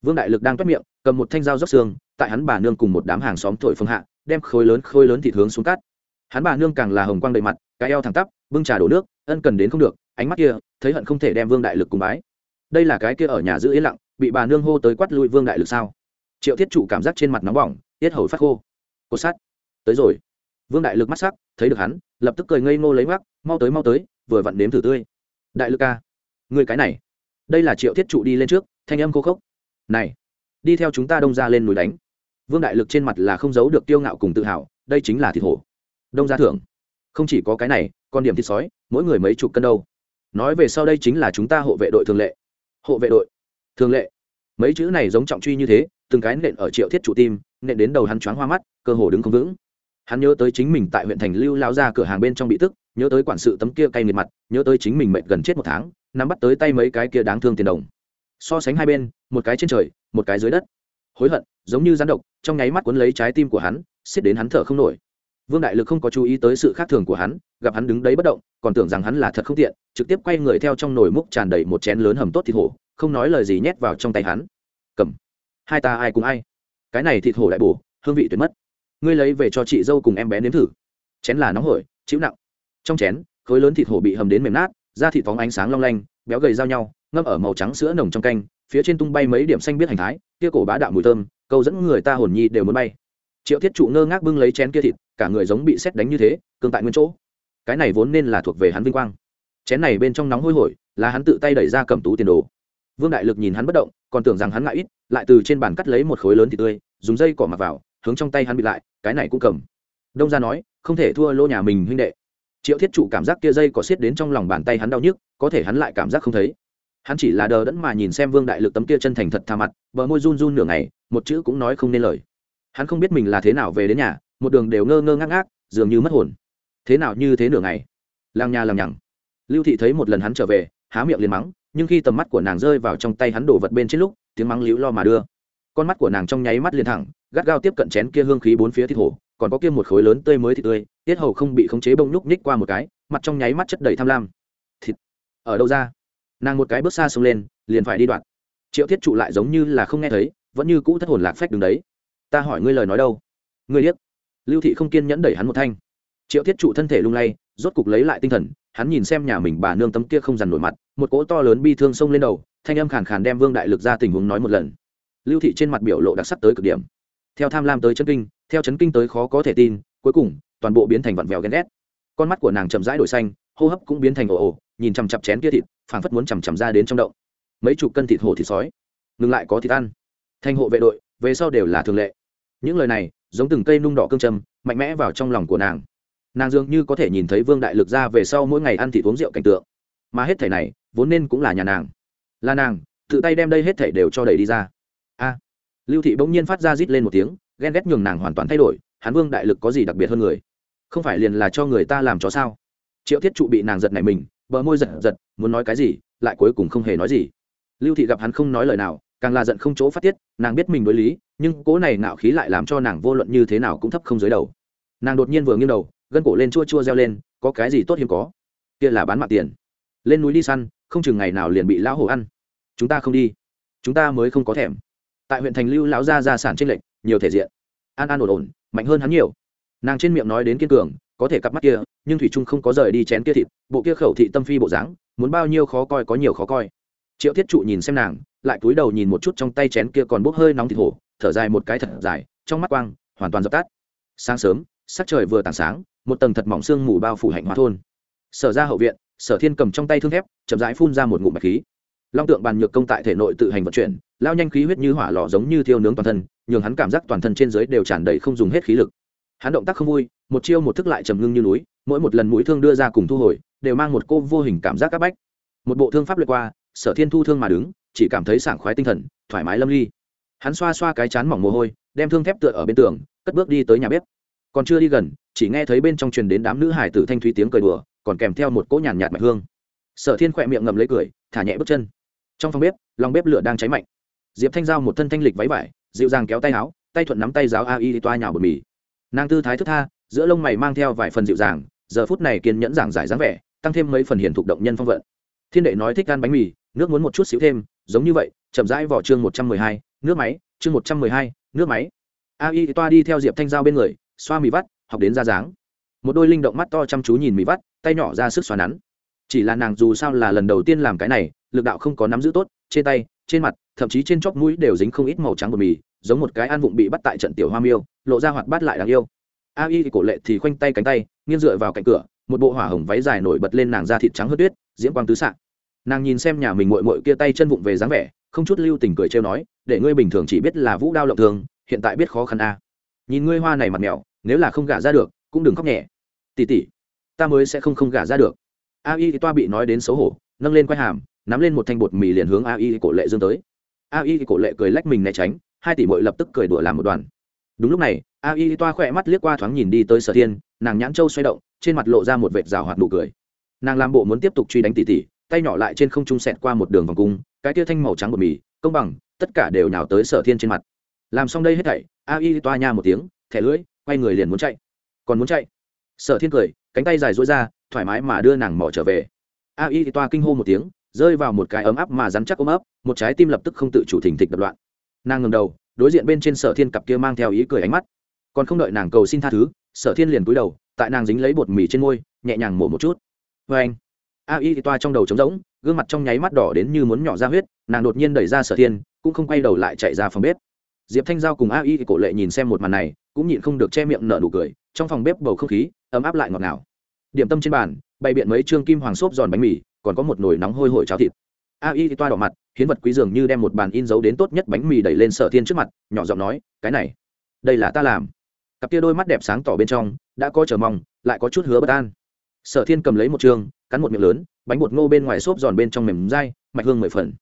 Vương đại lực đang toét miệng, cầm một thanh dao dốc xương, tại hắn bà nương cùng một đám hàng xóm thổi phương hạ, đem khối lớn khối lớn thịt hướng xuống cát. Hắn bà nương càng là hồng quang đầy mặt, cái eo thẳng tắp, bưng trà đổ nước, ân cần đến không được, ánh mắt kia, thấy hận không thể đem vương đại lực cùng bái. Đây là cái kia ở nhà giữ yên lặng bị bà nương hô tới quát lui vương đại lực sao? Triệu thiết trụ cảm giác trên mặt nóng bỏng, tiết hầu phát khô. Cột sát tới rồi. Vương đại lực mắt sắc, thấy được hắn, lập tức cười ngây ngô lấy mắt mau tới mau tới, vừa vặn nếm thử tươi. Đại lực ca người cái này. Đây là triệu thiết trụ đi lên trước, thanh âm khô khốc. Này, đi theo chúng ta đông ra lên núi đánh. Vương đại lực trên mặt là không giấu được tiêu ngạo cùng tự hào, đây chính là thịt hổ. Đông gia thưởng. Không chỉ có cái này, còn điểm thịt sói, mỗi người mấy chục cân đâu. Nói về sau đây chính là chúng ta hộ vệ đội thường lệ. Hộ vệ đội thường lệ, mấy chữ này giống trọng truy như thế, từng cái nện ở triệu thiết trụ tim, nện đến đầu hắn choáng hoa mắt, cơ hồ đứng không vững. Hắn nhớ tới chính mình tại huyện thành lưu lao ra cửa hàng bên trong bị tức, nhớ tới quản sự tấm kia cay nghiệt mặt, nhớ tới chính mình mệnh gần chết một tháng, nắm bắt tới tay mấy cái kia đáng thương tiền đồng. So sánh hai bên, một cái trên trời, một cái dưới đất. Hối hận, giống như rắn độc, trong nháy mắt cuốn lấy trái tim của hắn, xiết đến hắn thở không nổi. Vương đại lực không có chú ý tới sự khác thường của hắn, gặp hắn đứng đấy bất động, còn tưởng rằng hắn là thật không tiện, trực tiếp quay người theo trong nồi múc tràn đầy một chén lớn hầm tốt thịt hổ không nói lời gì nhét vào trong tay hắn. Cầm. Hai ta ai cùng ai? Cái này thịt hổ đại bổ, hương vị tuyệt mất. Ngươi lấy về cho chị dâu cùng em bé nếm thử. Chén là nóng hổi, chịu nặng. Trong chén, khối lớn thịt hổ bị hầm đến mềm nát, da thịt phóng ánh sáng long lanh, béo gầy giao nhau, ngâm ở màu trắng sữa nồng trong canh, phía trên tung bay mấy điểm xanh biết hành thái, kia cổ bá đạo mùi thơm, câu dẫn người ta hồn nhi đều muốn bay. Triệu thiết trụ ngơ ngác bưng lấy chén kia thịt, cả người giống bị xét đánh như thế, cương tại nguyên chỗ. Cái này vốn nên là thuộc về hắn vinh quang. Chén này bên trong nóng hôi hổi, là hắn tự tay đẩy ra cầm tú tiền đồ vương đại lực nhìn hắn bất động, còn tưởng rằng hắn ngại ít, lại từ trên bàn cắt lấy một khối lớn thịt tươi, dùng dây cỏ mặc vào, hướng trong tay hắn bị lại, cái này cũng cầm. Đông ra nói, không thể thua lô nhà mình huynh đệ. Triệu thiết trụ cảm giác kia dây có xiết đến trong lòng bàn tay hắn đau nhức, có thể hắn lại cảm giác không thấy. Hắn chỉ là đờ đẫn mà nhìn xem vương đại lực tấm kia chân thành thật tha mặt, bờ môi run run nửa ngày, một chữ cũng nói không nên lời. Hắn không biết mình là thế nào về đến nhà, một đường đều ngơ ngơ ngác ngác, dường như mất hồn. Thế nào như thế nửa ngày? Làng nhà làng nhằng. Lưu thị thấy một lần hắn trở về, há miệng liền mắng nhưng khi tầm mắt của nàng rơi vào trong tay hắn đổ vật bên trên lúc, tiếng mắng líu lo mà đưa. Con mắt của nàng trong nháy mắt liền thẳng, gắt gao tiếp cận chén kia hương khí bốn phía thịt hổ, còn có kia một khối lớn tươi mới thịt tươi, tiết hầu không bị khống chế bông nhúc nhích qua một cái, mặt trong nháy mắt chất đầy tham lam. Thịt, ở đâu ra? Nàng một cái bước xa xông lên, liền phải đi đoạn. Triệu thiết trụ lại giống như là không nghe thấy, vẫn như cũ thất hồn lạc phách đứng đấy. Ta hỏi ngươi lời nói đâu? Ngươi điếc. Lưu thị không kiên nhẫn đẩy hắn một thanh. Triệu thiết trụ thân thể lung lay, rốt cục lấy lại tinh thần hắn nhìn xem nhà mình bà nương tấm kia không dằn nổi mặt, một cỗ to lớn bi thương xông lên đầu, thanh âm khàn khàn đem vương đại lực ra tình huống nói một lần. Lưu thị trên mặt biểu lộ đặc sắc tới cực điểm. Theo tham lam tới chấn kinh, theo chấn kinh tới khó có thể tin, cuối cùng, toàn bộ biến thành vặn vẹo ghen ghét. Con mắt của nàng chậm rãi đổi xanh, hô hấp cũng biến thành ồ ồ, nhìn chằm chặp chén kia thịt, phảng phất muốn chằm chằm ra đến trong động. Mấy chục cân thịt hổ thịt sói, ngừng lại có thịt ăn. Thanh hộ vệ đội, về sau đều là thường lệ. Những lời này, giống từng cây nung đỏ cương châm mạnh mẽ vào trong lòng của nàng nàng dường như có thể nhìn thấy vương đại lực ra về sau mỗi ngày ăn thịt uống rượu cảnh tượng. Mà hết thảy này, vốn nên cũng là nhà nàng. Là nàng, tự tay đem đây hết thảy đều cho đẩy đi ra. A. Lưu thị bỗng nhiên phát ra rít lên một tiếng, ghen ghét nhường nàng hoàn toàn thay đổi, hắn vương đại lực có gì đặc biệt hơn người? Không phải liền là cho người ta làm cho sao? Triệu thiết trụ bị nàng giật này mình, bờ môi giật giật, muốn nói cái gì, lại cuối cùng không hề nói gì. Lưu thị gặp hắn không nói lời nào, càng là giận không chỗ phát tiết, nàng biết mình đối lý, nhưng cố này ngạo khí lại làm cho nàng vô luận như thế nào cũng thấp không dưới đầu. Nàng đột nhiên vừa nghiêng đầu gân cổ lên chua chua reo lên, có cái gì tốt hiếm có? Kia là bán mạng tiền. Lên núi đi săn, không chừng ngày nào liền bị lão hổ ăn. Chúng ta không đi. Chúng ta mới không có thèm. Tại huyện thành lưu lão gia gia sản trên lệnh nhiều thể diện. An an ổn ổn, mạnh hơn hắn nhiều. Nàng trên miệng nói đến kiên cường, có thể cặp mắt kia, nhưng thủy trung không có rời đi chén kia thịt, bộ kia khẩu thị tâm phi bộ dáng, muốn bao nhiêu khó coi có nhiều khó coi. Triệu thiết trụ nhìn xem nàng, lại cúi đầu nhìn một chút trong tay chén kia còn bốc hơi nóng thịt hổ, thở dài một cái thật dài, trong mắt quang, hoàn toàn dập tắt. Sáng sớm, sắc trời vừa tảng sáng một tầng thật mỏng xương mù bao phủ hạnh hóa thôn. Sở ra hậu viện, sở thiên cầm trong tay thương thép, chậm rãi phun ra một ngụm bạch khí. Long tượng bàn nhược công tại thể nội tự hành vận chuyển, lao nhanh khí huyết như hỏa lò giống như thiêu nướng toàn thân, nhường hắn cảm giác toàn thân trên dưới đều tràn đầy không dùng hết khí lực. Hắn động tác không vui, một chiêu một thức lại trầm ngưng như núi, mỗi một lần mũi thương đưa ra cùng thu hồi, đều mang một cô vô hình cảm giác áp bách. Một bộ thương pháp lượt qua, sở thiên thu thương mà đứng, chỉ cảm thấy sảng khoái tinh thần, thoải mái lâm ly. Hắn xoa xoa cái chán mỏng mồ hôi, đem thương thép tựa ở bên tường, cất bước đi tới nhà bếp. Còn chưa đi gần chỉ nghe thấy bên trong truyền đến đám nữ hải tử thanh thúy tiếng cười đùa, còn kèm theo một cỗ nhàn nhạt mạch hương. Sở thiên khỏe miệng ngầm lấy cười, thả nhẹ bước chân. Trong phòng bếp, lòng bếp lửa đang cháy mạnh. Diệp thanh giao một thân thanh lịch váy vải, dịu dàng kéo tay áo, tay thuận nắm tay giáo a y toa nhào bột mì. Nàng tư thái thức tha, giữa lông mày mang theo vài phần dịu dàng, giờ phút này kiên nhẫn giảng giải dáng vẻ, tăng thêm mấy phần hiển thục động nhân phong vận. Thiên đệ nói thích ăn bánh mì, nước muốn một chút xíu thêm, giống như vậy, chậm rãi vỏ chương một trăm mười hai, nước máy, chương một trăm mười hai, nước máy. A y toa đi theo diệp thanh giao bên người, xoa mì vắt học đến ra dáng. Một đôi linh động mắt to chăm chú nhìn mì vắt, tay nhỏ ra sức xoắn nắn. Chỉ là nàng dù sao là lần đầu tiên làm cái này, lực đạo không có nắm giữ tốt, trên tay, trên mặt, thậm chí trên chóp mũi đều dính không ít màu trắng bột mì, giống một cái ăn vụng bị bắt tại trận tiểu hoa miêu, lộ ra hoạt bát lại đáng yêu. A y cổ lệ thì khoanh tay cánh tay, nghiêng dựa vào cạnh cửa, một bộ hỏa hồng váy dài nổi bật lên nàng da thịt trắng hớt tuyết, diễm quang tứ s nàng nhìn xem nhà mình mội mội kia tay chân vụng về dáng vẻ, không chút lưu tình cười trêu nói, để ngươi bình thường chỉ biết là vũ đao lộng thường, hiện tại biết khó khăn a. Nhìn ngươi hoa này mặt mèo nếu là không gả ra được, cũng đừng khóc nhẹ. Tỉ tỉ, ta mới sẽ không không gả ra được. A y toa bị nói đến xấu hổ, nâng lên quai hàm, nắm lên một thanh bột mì liền hướng a y cổ lệ dương tới. A y cổ lệ cười lách mình né tránh, hai tỷ mội lập tức cười đùa làm một đoàn. Đúng lúc này, a y toa khỏe mắt liếc qua thoáng nhìn đi tới sở thiên, nàng nhãn châu xoay động, trên mặt lộ ra một vệt rào hoạt nụ cười. Nàng làm bộ muốn tiếp tục truy đánh tỷ tỷ tay nhỏ lại trên không trung sẹt qua một đường vòng cung, cái tia thanh màu trắng bột mì, công bằng, tất cả đều nhào tới sở thiên trên mặt. Làm xong đây hết thảy, a y toa nha một tiếng, thẻ lưỡi quay người liền muốn chạy. Còn muốn chạy? Sở thiên cười, cánh tay dài dối ra, thoải mái mà đưa nàng mỏ trở về. A y toa kinh hô một tiếng, rơi vào một cái ấm áp mà rắn chắc ôm ấp, một trái tim lập tức không tự chủ thình thịch đập loạn. Nàng ngầm đầu, đối diện bên trên sở thiên cặp kia mang theo ý cười ánh mắt. Còn không đợi nàng cầu xin tha thứ, sở thiên liền cúi đầu, tại nàng dính lấy bột mì trên môi, nhẹ nhàng mổ một chút. Vê anh, a y toa trong đầu trống rỗng, gương mặt trong nháy mắt đỏ đến như muốn nhỏ ra huyết, nàng đột nhiên đẩy ra sở thiên, cũng không quay đầu lại chạy ra phòng bếp. Diệp thanh giao cùng a y cổ lệ nhìn xem một màn này cũng nhịn không được che miệng nở nụ cười, trong phòng bếp bầu không khí ấm áp lại ngọt ngào. Điểm tâm trên bàn, bày biện mấy trương kim hoàng xốp giòn bánh mì, còn có một nồi nóng hôi hổi cháo thịt. A y toa đỏ mặt, hiến vật quý dường như đem một bàn in dấu đến tốt nhất bánh mì đẩy lên sở thiên trước mặt, nhỏ giọng nói, cái này, đây là ta làm. Cặp tia đôi mắt đẹp sáng tỏ bên trong, đã có chờ mong, lại có chút hứa bất an. Sở thiên cầm lấy một chương cắn một miệng lớn, bánh bột ngô bên ngoài xốp giòn bên trong mềm dai, mạch hương mười phần.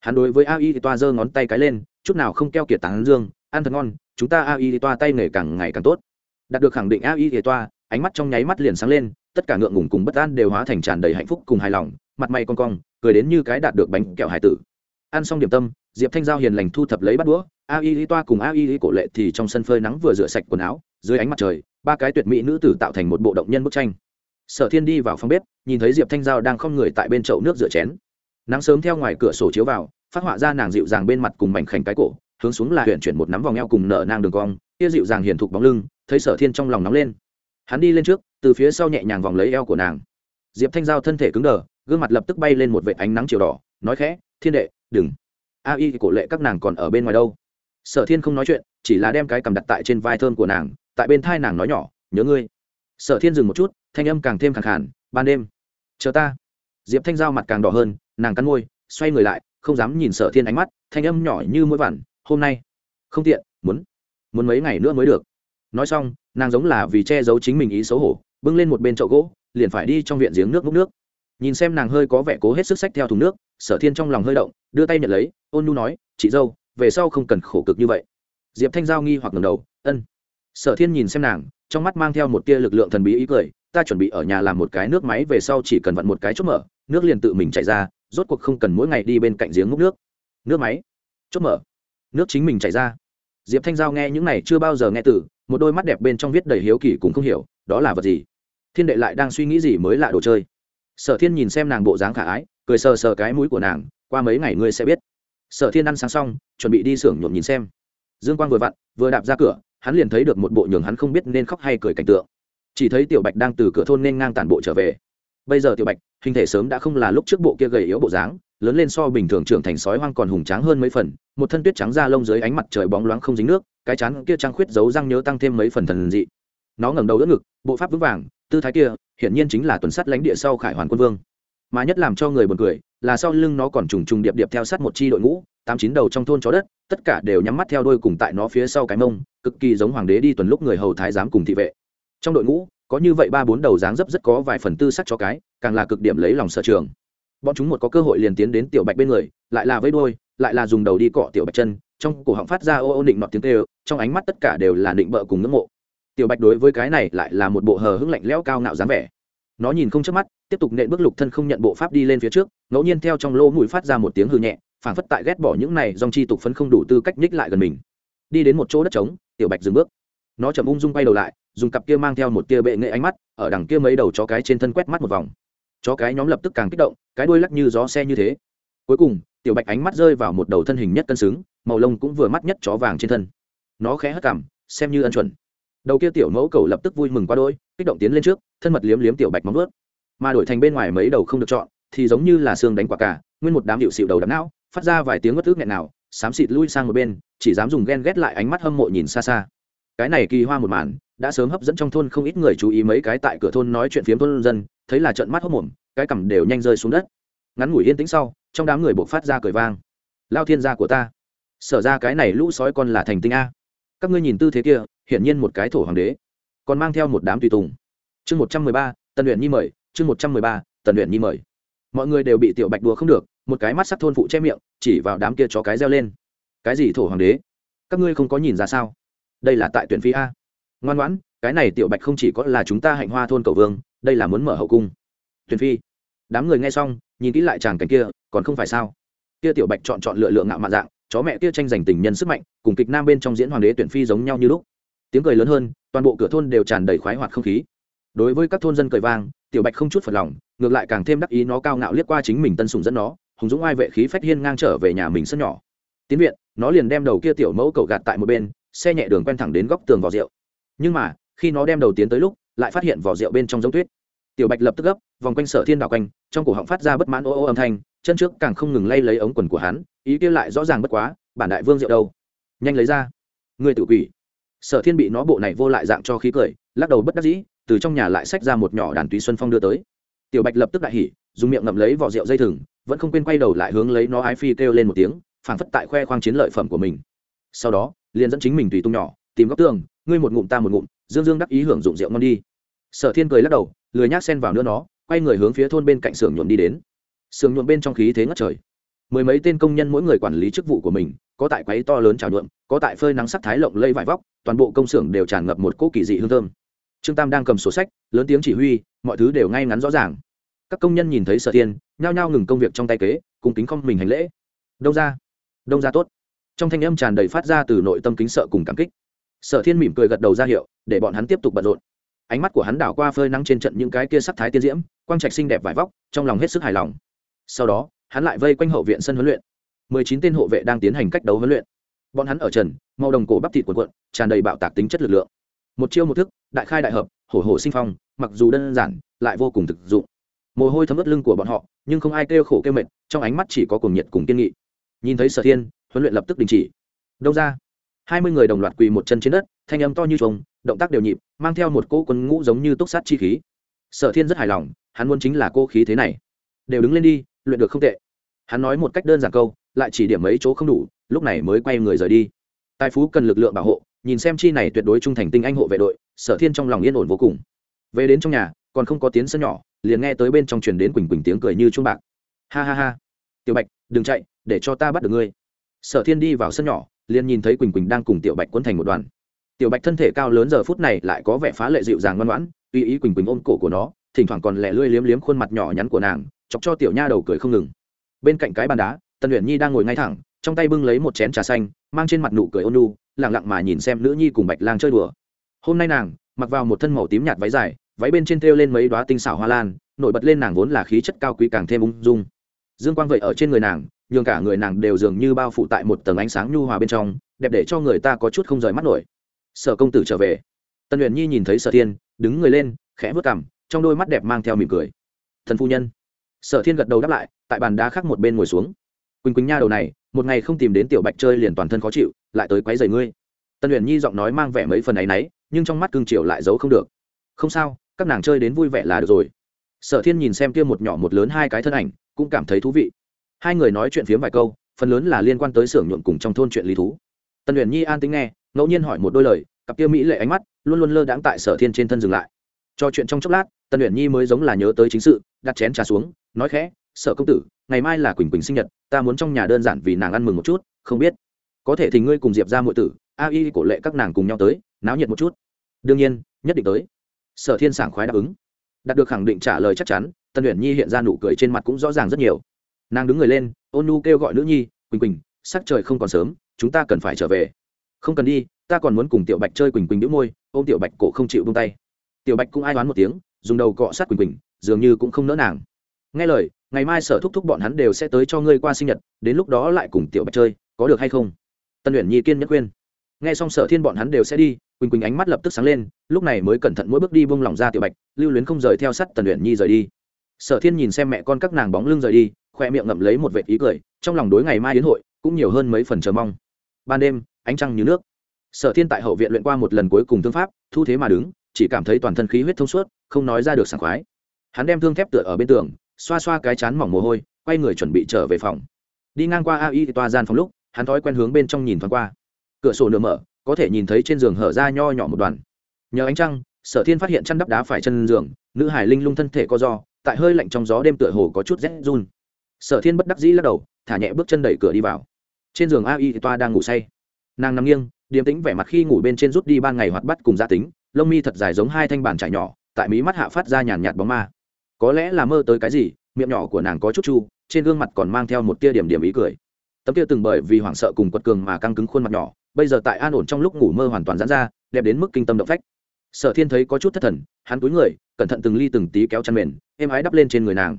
Hắn đối với ai toa giơ ngón tay cái lên, chút nào không keo kiệt tán dương, ăn thật ngon chúng ta ai toa tay nghề càng ngày càng tốt. Đạt được khẳng định ai toa, ánh mắt trong nháy mắt liền sáng lên, tất cả ngượng ngùng cùng bất an đều hóa thành tràn đầy hạnh phúc cùng hài lòng, mặt mày con cong, cười đến như cái đạt được bánh kẹo hải tử. Ăn xong điểm tâm, diệp thanh giao hiền lành thu thập lấy bắt đũa, a y toa cùng a y cổ lệ thì trong sân phơi nắng vừa rửa sạch quần áo, dưới ánh mặt trời, ba cái tuyệt mỹ nữ tử tạo thành một bộ động nhân bức tranh. Sở thiên đi vào phòng bếp, nhìn thấy diệp thanh giao đang không người tại bên chậu nước rửa chén. Nắng sớm theo ngoài cửa sổ chiếu vào, phát họa ra nàng dịu dàng bên mặt cùng mảnh khảnh cái cổ hướng xuống là huyện chuyển một nắm vòng eo cùng nở nang đường cong, kia dịu dàng hiền thục bóng lưng, thấy sở thiên trong lòng nóng lên. Hắn đi lên trước, từ phía sau nhẹ nhàng vòng lấy eo của nàng. Diệp thanh giao thân thể cứng đờ, gương mặt lập tức bay lên một vệ ánh nắng chiều đỏ, nói khẽ, thiên đệ, đừng. A y cổ lệ các nàng còn ở bên ngoài đâu. Sở thiên không nói chuyện, chỉ là đem cái cầm đặt tại trên vai thơm của nàng, tại bên thai nàng nói nhỏ, nhớ ngươi. Sở thiên dừng một chút, thanh âm càng thêm khẳng khản ban đêm, chờ ta. Diệp thanh giao mặt càng đỏ hơn, nàng cắn môi, xoay người lại, không dám nhìn sở thiên ánh mắt, thanh âm nhỏ như mũi vằn hôm nay. Không tiện, muốn muốn mấy ngày nữa mới được. Nói xong, nàng giống là vì che giấu chính mình ý xấu hổ, bưng lên một bên chậu gỗ, liền phải đi trong viện giếng nước múc nước. Nhìn xem nàng hơi có vẻ cố hết sức sách theo thùng nước, sở thiên trong lòng hơi động, đưa tay nhận lấy, ôn nu nói, chị dâu, về sau không cần khổ cực như vậy. Diệp thanh giao nghi hoặc ngầm đầu, ân. Sở thiên nhìn xem nàng, trong mắt mang theo một tia lực lượng thần bí ý cười, ta chuẩn bị ở nhà làm một cái nước máy, về sau chỉ cần vặn một cái chốt mở, nước liền tự mình chạy ra, rốt cuộc không cần mỗi ngày đi bên cạnh giếng múc nước. Nước máy? Chốt mở nước chính mình chảy ra. Diệp thanh giao nghe những này chưa bao giờ nghe từ, một đôi mắt đẹp bên trong viết đầy hiếu kỳ cũng không hiểu, đó là vật gì? Thiên đệ lại đang suy nghĩ gì mới lạ đồ chơi? Sở thiên nhìn xem nàng bộ dáng khả ái, cười sờ sờ cái mũi của nàng, qua mấy ngày ngươi sẽ biết. Sở thiên ăn sáng xong, chuẩn bị đi xưởng nhuộm nhìn xem. Dương quang vừa vặn, vừa đạp ra cửa, hắn liền thấy được một bộ nhường hắn không biết nên khóc hay cười cảnh tượng. Chỉ thấy tiểu bạch đang từ cửa thôn nên ngang tản bộ trở về. Bây giờ tiểu bạch, hình thể sớm đã không là lúc trước bộ kia gầy yếu bộ dáng lớn lên so bình thường trưởng thành sói hoang còn hùng tráng hơn mấy phần, một thân tuyết trắng da lông dưới ánh mặt trời bóng loáng không dính nước, cái chán kia trăng khuyết giấu răng nhớ tăng thêm mấy phần thần dị. Nó ngẩng đầu đỡ ngực, bộ pháp vững vàng, tư thái kia, hiển nhiên chính là tuần sắt lãnh địa sau khải hoàn quân vương. Mà nhất làm cho người buồn cười, là sau lưng nó còn trùng trùng điệp điệp theo sát một chi đội ngũ, tám chín đầu trong thôn chó đất, tất cả đều nhắm mắt theo đôi cùng tại nó phía sau cái mông, cực kỳ giống hoàng đế đi tuần lúc người hầu thái giám cùng thị vệ. Trong đội ngũ, có như vậy ba bốn đầu dáng dấp rất có vài phần tư sắc cho cái, càng là cực điểm lấy lòng sở trường bọn chúng một có cơ hội liền tiến đến tiểu bạch bên người, lại là vây đôi lại là dùng đầu đi cọ tiểu bạch chân, trong cổ họng phát ra ô ô định nọt tiếng kêu, trong ánh mắt tất cả đều là định bợ cùng ngưỡng mộ. Tiểu bạch đối với cái này lại là một bộ hờ hững lạnh lẽo cao ngạo dáng vẻ. Nó nhìn không chớp mắt, tiếp tục nện bước lục thân không nhận bộ pháp đi lên phía trước, ngẫu nhiên theo trong lỗ mũi phát ra một tiếng hư nhẹ, phảng phất tại ghét bỏ những này dòng chi tục phấn không đủ tư cách nhích lại gần mình. Đi đến một chỗ đất trống, tiểu bạch dừng bước. Nó chậm ung dung quay đầu lại, dùng cặp kia mang theo một tia bệ nghệ ánh mắt, ở đằng kia mấy đầu chó cái trên thân quét mắt một vòng. Chó cái nhóm lập tức càng kích động cái đuôi lắc như gió xe như thế. Cuối cùng, tiểu bạch ánh mắt rơi vào một đầu thân hình nhất cân xứng, màu lông cũng vừa mắt nhất chó vàng trên thân. Nó khẽ hất cảm xem như ân chuẩn. Đầu kia tiểu mẫu cầu lập tức vui mừng qua đôi, kích động tiến lên trước, thân mật liếm liếm tiểu bạch móng ướt mà đổi thành bên ngoài mấy đầu không được chọn, thì giống như là xương đánh quả cả, nguyên một đám hiệu xịu đầu đắm não, phát ra vài tiếng ngất ước nghẹn nào xám xịt lui sang một bên, chỉ dám dùng ghen ghét lại ánh mắt hâm mộ nhìn xa xa. Cái này kỳ hoa một màn, đã sớm hấp dẫn trong thôn không ít người chú ý mấy cái tại cửa thôn nói chuyện phiếm thôn dân, thấy là trận mắt hốc mồm cái cằm đều nhanh rơi xuống đất. Ngắn ngủi yên tĩnh sau, trong đám người buộc phát ra cười vang. Lao thiên gia của ta, sở ra cái này lũ sói con là thành tinh a. Các ngươi nhìn tư thế kia, hiển nhiên một cái thổ hoàng đế. Còn mang theo một đám tùy tùng. Chương một trăm mười ba, tần luyện nhi mời, chương một trăm mười ba, tần luyện nhi mời. Mọi người đều bị tiểu bạch đùa không được, một cái mắt sắc thôn phụ che miệng, chỉ vào đám kia chó cái reo lên. Cái gì thổ hoàng đế? Các ngươi không có nhìn ra sao? Đây là tại tuyển phi a. Ngoan ngoãn, cái này tiểu bạch không chỉ có là chúng ta hạnh hoa thôn cầu vương, đây là muốn mở hậu cung. Tuyển phi đám người nghe xong, nhìn kỹ lại chàng cảnh kia, còn không phải sao? Kia tiểu bạch chọn chọn lựa lượng ngạo mạn dạng, chó mẹ kia tranh giành tình nhân sức mạnh, cùng kịch nam bên trong diễn hoàng đế tuyển phi giống nhau như lúc. Tiếng cười lớn hơn, toàn bộ cửa thôn đều tràn đầy khoái hoạt không khí. Đối với các thôn dân cười vang, tiểu bạch không chút phật lòng, ngược lại càng thêm đắc ý nó cao ngạo liếc qua chính mình tân sùng dẫn nó, hùng dũng ai vệ khí phách hiên ngang trở về nhà mình sân nhỏ. Tiến viện, nó liền đem đầu kia tiểu mẫu cầu gạt tại một bên, xe nhẹ đường quen thẳng đến góc tường vỏ rượu. Nhưng mà, khi nó đem đầu tiến tới lúc, lại phát hiện vỏ rượu bên trong giống tuyết tiểu bạch lập tức gấp, vòng quanh sở thiên đảo quanh, trong cổ họng phát ra bất mãn ô ô âm thanh, chân trước càng không ngừng lay lấy ống quần của hắn, ý kia lại rõ ràng bất quá, bản đại vương rượu đâu? Nhanh lấy ra. Người tự quỷ. Sở thiên bị nó bộ này vô lại dạng cho khí cười, lắc đầu bất đắc dĩ, từ trong nhà lại xách ra một nhỏ đàn túy xuân phong đưa tới. Tiểu bạch lập tức đại hỉ, dùng miệng ngậm lấy vỏ rượu dây thừng, vẫn không quên quay đầu lại hướng lấy nó ái phi kêu lên một tiếng, phảng phất tại khoe khoang chiến lợi phẩm của mình. Sau đó, liền dẫn chính mình tùy tung nhỏ, tìm góc tường, ngươi một ngụm ta một ngụm, dương dương đắc ý hưởng dụng rượu ngon đi. Sở thiên cười lắc đầu lười nhác xen vào nữa nó, quay người hướng phía thôn bên cạnh xưởng nhuộm đi đến. Xưởng nhuộm bên trong khí thế ngất trời. Mười mấy tên công nhân mỗi người quản lý chức vụ của mình, có tại quấy to lớn trào nhuộm, có tại phơi nắng sắc thái lộng lây vải vóc, toàn bộ công xưởng đều tràn ngập một cỗ kỳ dị hương thơm. Trương tam đang cầm sổ sách, lớn tiếng chỉ huy, mọi thứ đều ngay ngắn rõ ràng. Các công nhân nhìn thấy sở thiên, nhao nhao ngừng công việc trong tay kế cùng kính không mình hành lễ. Đông ra đông ra tốt. Trong thanh âm tràn đầy phát ra từ nội tâm kính sợ cùng cảm kích. Sở thiên mỉm cười gật đầu ra hiệu, để bọn hắn tiếp tục bận rộn ánh mắt của hắn đảo qua phơi nắng trên trận những cái kia sắc thái tiên diễm, quang trạch xinh đẹp vải vóc, trong lòng hết sức hài lòng. Sau đó, hắn lại vây quanh hậu viện sân huấn luyện. Mười chín tên hộ vệ đang tiến hành cách đấu huấn luyện. Bọn hắn ở trần, màu đồng cổ bắp thịt cuộn cuộn, tràn đầy bạo tạc tính chất lực lượng. Một chiêu một thức, đại khai đại hợp, hổ hổ sinh phong, mặc dù đơn giản, lại vô cùng thực dụng. Mồ hôi thấm ướt lưng của bọn họ, nhưng không ai kêu khổ kêu mệt, trong ánh mắt chỉ có cùng nhiệt cùng kiên nghị. Nhìn thấy sở thiên, huấn luyện lập tức đình chỉ. Đông ra? Hai mươi người đồng loạt quỳ một chân trên đất thanh âm to như trống động tác đều nhịp, mang theo một cỗ quân ngũ giống như túc sát chi khí. Sở thiên rất hài lòng, hắn muốn chính là cô khí thế này. Đều đứng lên đi, luyện được không tệ. Hắn nói một cách đơn giản câu, lại chỉ điểm mấy chỗ không đủ, lúc này mới quay người rời đi. Tài phú cần lực lượng bảo hộ, nhìn xem chi này tuyệt đối trung thành tinh anh hộ vệ đội, sở thiên trong lòng yên ổn vô cùng. Về đến trong nhà, còn không có tiếng sân nhỏ, liền nghe tới bên trong truyền đến quỳnh quỳnh tiếng cười như chuông bạc. Ha ha ha. Tiểu bạch, đừng chạy, để cho ta bắt được ngươi. Sở thiên đi vào sân nhỏ, liền nhìn thấy quỳnh quỳnh đang cùng tiểu bạch quấn thành một đoàn tiểu bạch thân thể cao lớn giờ phút này lại có vẻ phá lệ dịu dàng ngoan ngoãn, tùy ý quỳnh quỳnh ôm cổ của nó, thỉnh thoảng còn lẻ lươi liếm liếm khuôn mặt nhỏ nhắn của nàng, chọc cho tiểu nha đầu cười không ngừng. Bên cạnh cái bàn đá, tần luyện nhi đang ngồi ngay thẳng, trong tay bưng lấy một chén trà xanh, mang trên mặt nụ cười ôn nu lẳng lặng mà nhìn xem nữ nhi cùng bạch lang chơi đùa. Hôm nay nàng, mặc vào một thân màu tím nhạt váy dài, váy bên trên thêu lên mấy đoá tinh xảo hoa lan, nổi bật lên nàng vốn là khí chất cao quý càng thêm ung dung. Dương quang vậy ở trên người nàng, nhường cả người nàng đều dường như bao phủ tại một tầng ánh sáng nhu hòa bên trong, đẹp để cho người ta có chút không rời mắt nổi sở công tử trở về. Tần luyện nhi nhìn thấy sở thiên, đứng người lên, khẽ vớt cằm, trong đôi mắt đẹp mang theo mỉm cười. Thần phu nhân. Sở thiên gật đầu đáp lại, tại bàn đá khác một bên ngồi xuống. Quỳnh quỳnh nha đầu này, một ngày không tìm đến tiểu bạch chơi liền toàn thân khó chịu, lại tới quấy rầy ngươi. Tần luyện nhi giọng nói mang vẻ mấy phần ấ y n ấ y nhưng trong mắt cương triều lại giấu không được. Không sao, các nàng chơi đến vui vẻ là được rồi. Sở thiên nhìn xem kia một nhỏ một lớn hai cái thân ảnh, cũng cảm thấy thú vị. Hai người nói chuyện phiếm vài câu, phần lớn là liên quan tới xưởng nhuộm cùng trong thôn chuyện lý thú. Tần luyện nhi an tính nghe ngẫu nhiên hỏi một đôi lời, cặp kia mỹ lệ ánh mắt luôn luôn lơ đãng tại sở thiên trên thân dừng lại. Cho chuyện trong chốc lát, tần luyện nhi mới giống là nhớ tới chính sự, đặt chén trà xuống, nói khẽ, sở công tử, ngày mai là quỳnh quỳnh sinh nhật, ta muốn trong nhà đơn giản vì nàng ăn mừng một chút, không biết có thể thì ngươi cùng diệp ra mọi tử, a y cổ lệ các nàng cùng nhau tới, náo nhiệt một chút. Đương nhiên, nhất định tới. Sở thiên sảng khoái đáp ứng. Đạt được khẳng định trả lời chắc chắn, Tần luyện nhi hiện ra nụ cười trên mặt cũng rõ ràng rất nhiều. Nàng đứng người lên, ôn nu kêu gọi nữ nhi, quỳnh quỳnh, sắc trời không còn sớm, chúng ta cần phải trở về không cần đi, ta còn muốn cùng tiểu bạch chơi quỳnh quỳnh đĩu môi, ôm tiểu bạch cổ không chịu bông tay. Tiểu bạch cũng ai đoán một tiếng, dùng đầu cọ sát quỳnh quỳnh, dường như cũng không nỡ nàng. Nghe lời, ngày mai sở thúc thúc bọn hắn đều sẽ tới cho ngươi qua sinh nhật, đến lúc đó lại cùng tiểu bạch chơi, có được hay không? Tân luyện nhi kiên nhất khuyên. Nghe xong sở thiên bọn hắn đều sẽ đi, quỳnh quỳnh ánh mắt lập tức sáng lên, lúc này mới cẩn thận mỗi bước đi bông lỏng ra tiểu bạch, lưu luyến không rời theo sắt tần luyện nhi rời đi. Sở thiên nhìn xem mẹ con các nàng bóng lưng rời đi, khoe miệng ngậm lấy một vệt ý cười, trong lòng đối ngày mai đến hội cũng nhiều hơn mấy phần chờ mong. Ban đêm ánh trăng như nước. Sở thiên tại hậu viện luyện qua một lần cuối cùng thương pháp, thu thế mà đứng, chỉ cảm thấy toàn thân khí huyết thông suốt, không nói ra được sảng khoái. Hắn đem thương thép tựa ở bên tường, xoa xoa cái chán mỏng mồ hôi, quay người chuẩn bị trở về phòng. Đi ngang qua a y toa gian phòng lúc, hắn thói quen hướng bên trong nhìn thoáng qua. Cửa sổ nửa mở, có thể nhìn thấy trên giường hở ra nho nhỏ một đoàn. Nhờ ánh trăng, sở thiên phát hiện chăn đắp đá phải chân giường, nữ hải linh lung thân thể co do tại hơi lạnh trong gió đêm tựa hồ có chút rét run. Sở thiên bất đắc dĩ lắc đầu, thả nhẹ bước chân đẩy cửa đi vào. Trên giường a y toa đang ngủ say nàng nằm nghiêng, điềm tĩnh vẻ mặt khi ngủ bên trên rút đi ban ngày hoạt bắt cùng gia tính, lông mi thật dài giống hai thanh bàn trải nhỏ, tại mí mắt hạ phát ra nhàn nhạt bóng ma. Có lẽ là mơ tới cái gì, miệng nhỏ của nàng có chút chu, trên gương mặt còn mang theo một tia điểm điểm ý cười. Tấm kia từng bởi vì hoảng sợ cùng quật cường mà căng cứng khuôn mặt nhỏ, bây giờ tại an ổn trong lúc ngủ mơ hoàn toàn giãn ra, đẹp đến mức kinh tâm động phách. Sở thiên thấy có chút thất thần, hắn cúi người, cẩn thận từng ly từng tí kéo chăn mền, êm ái đắp lên trên người nàng.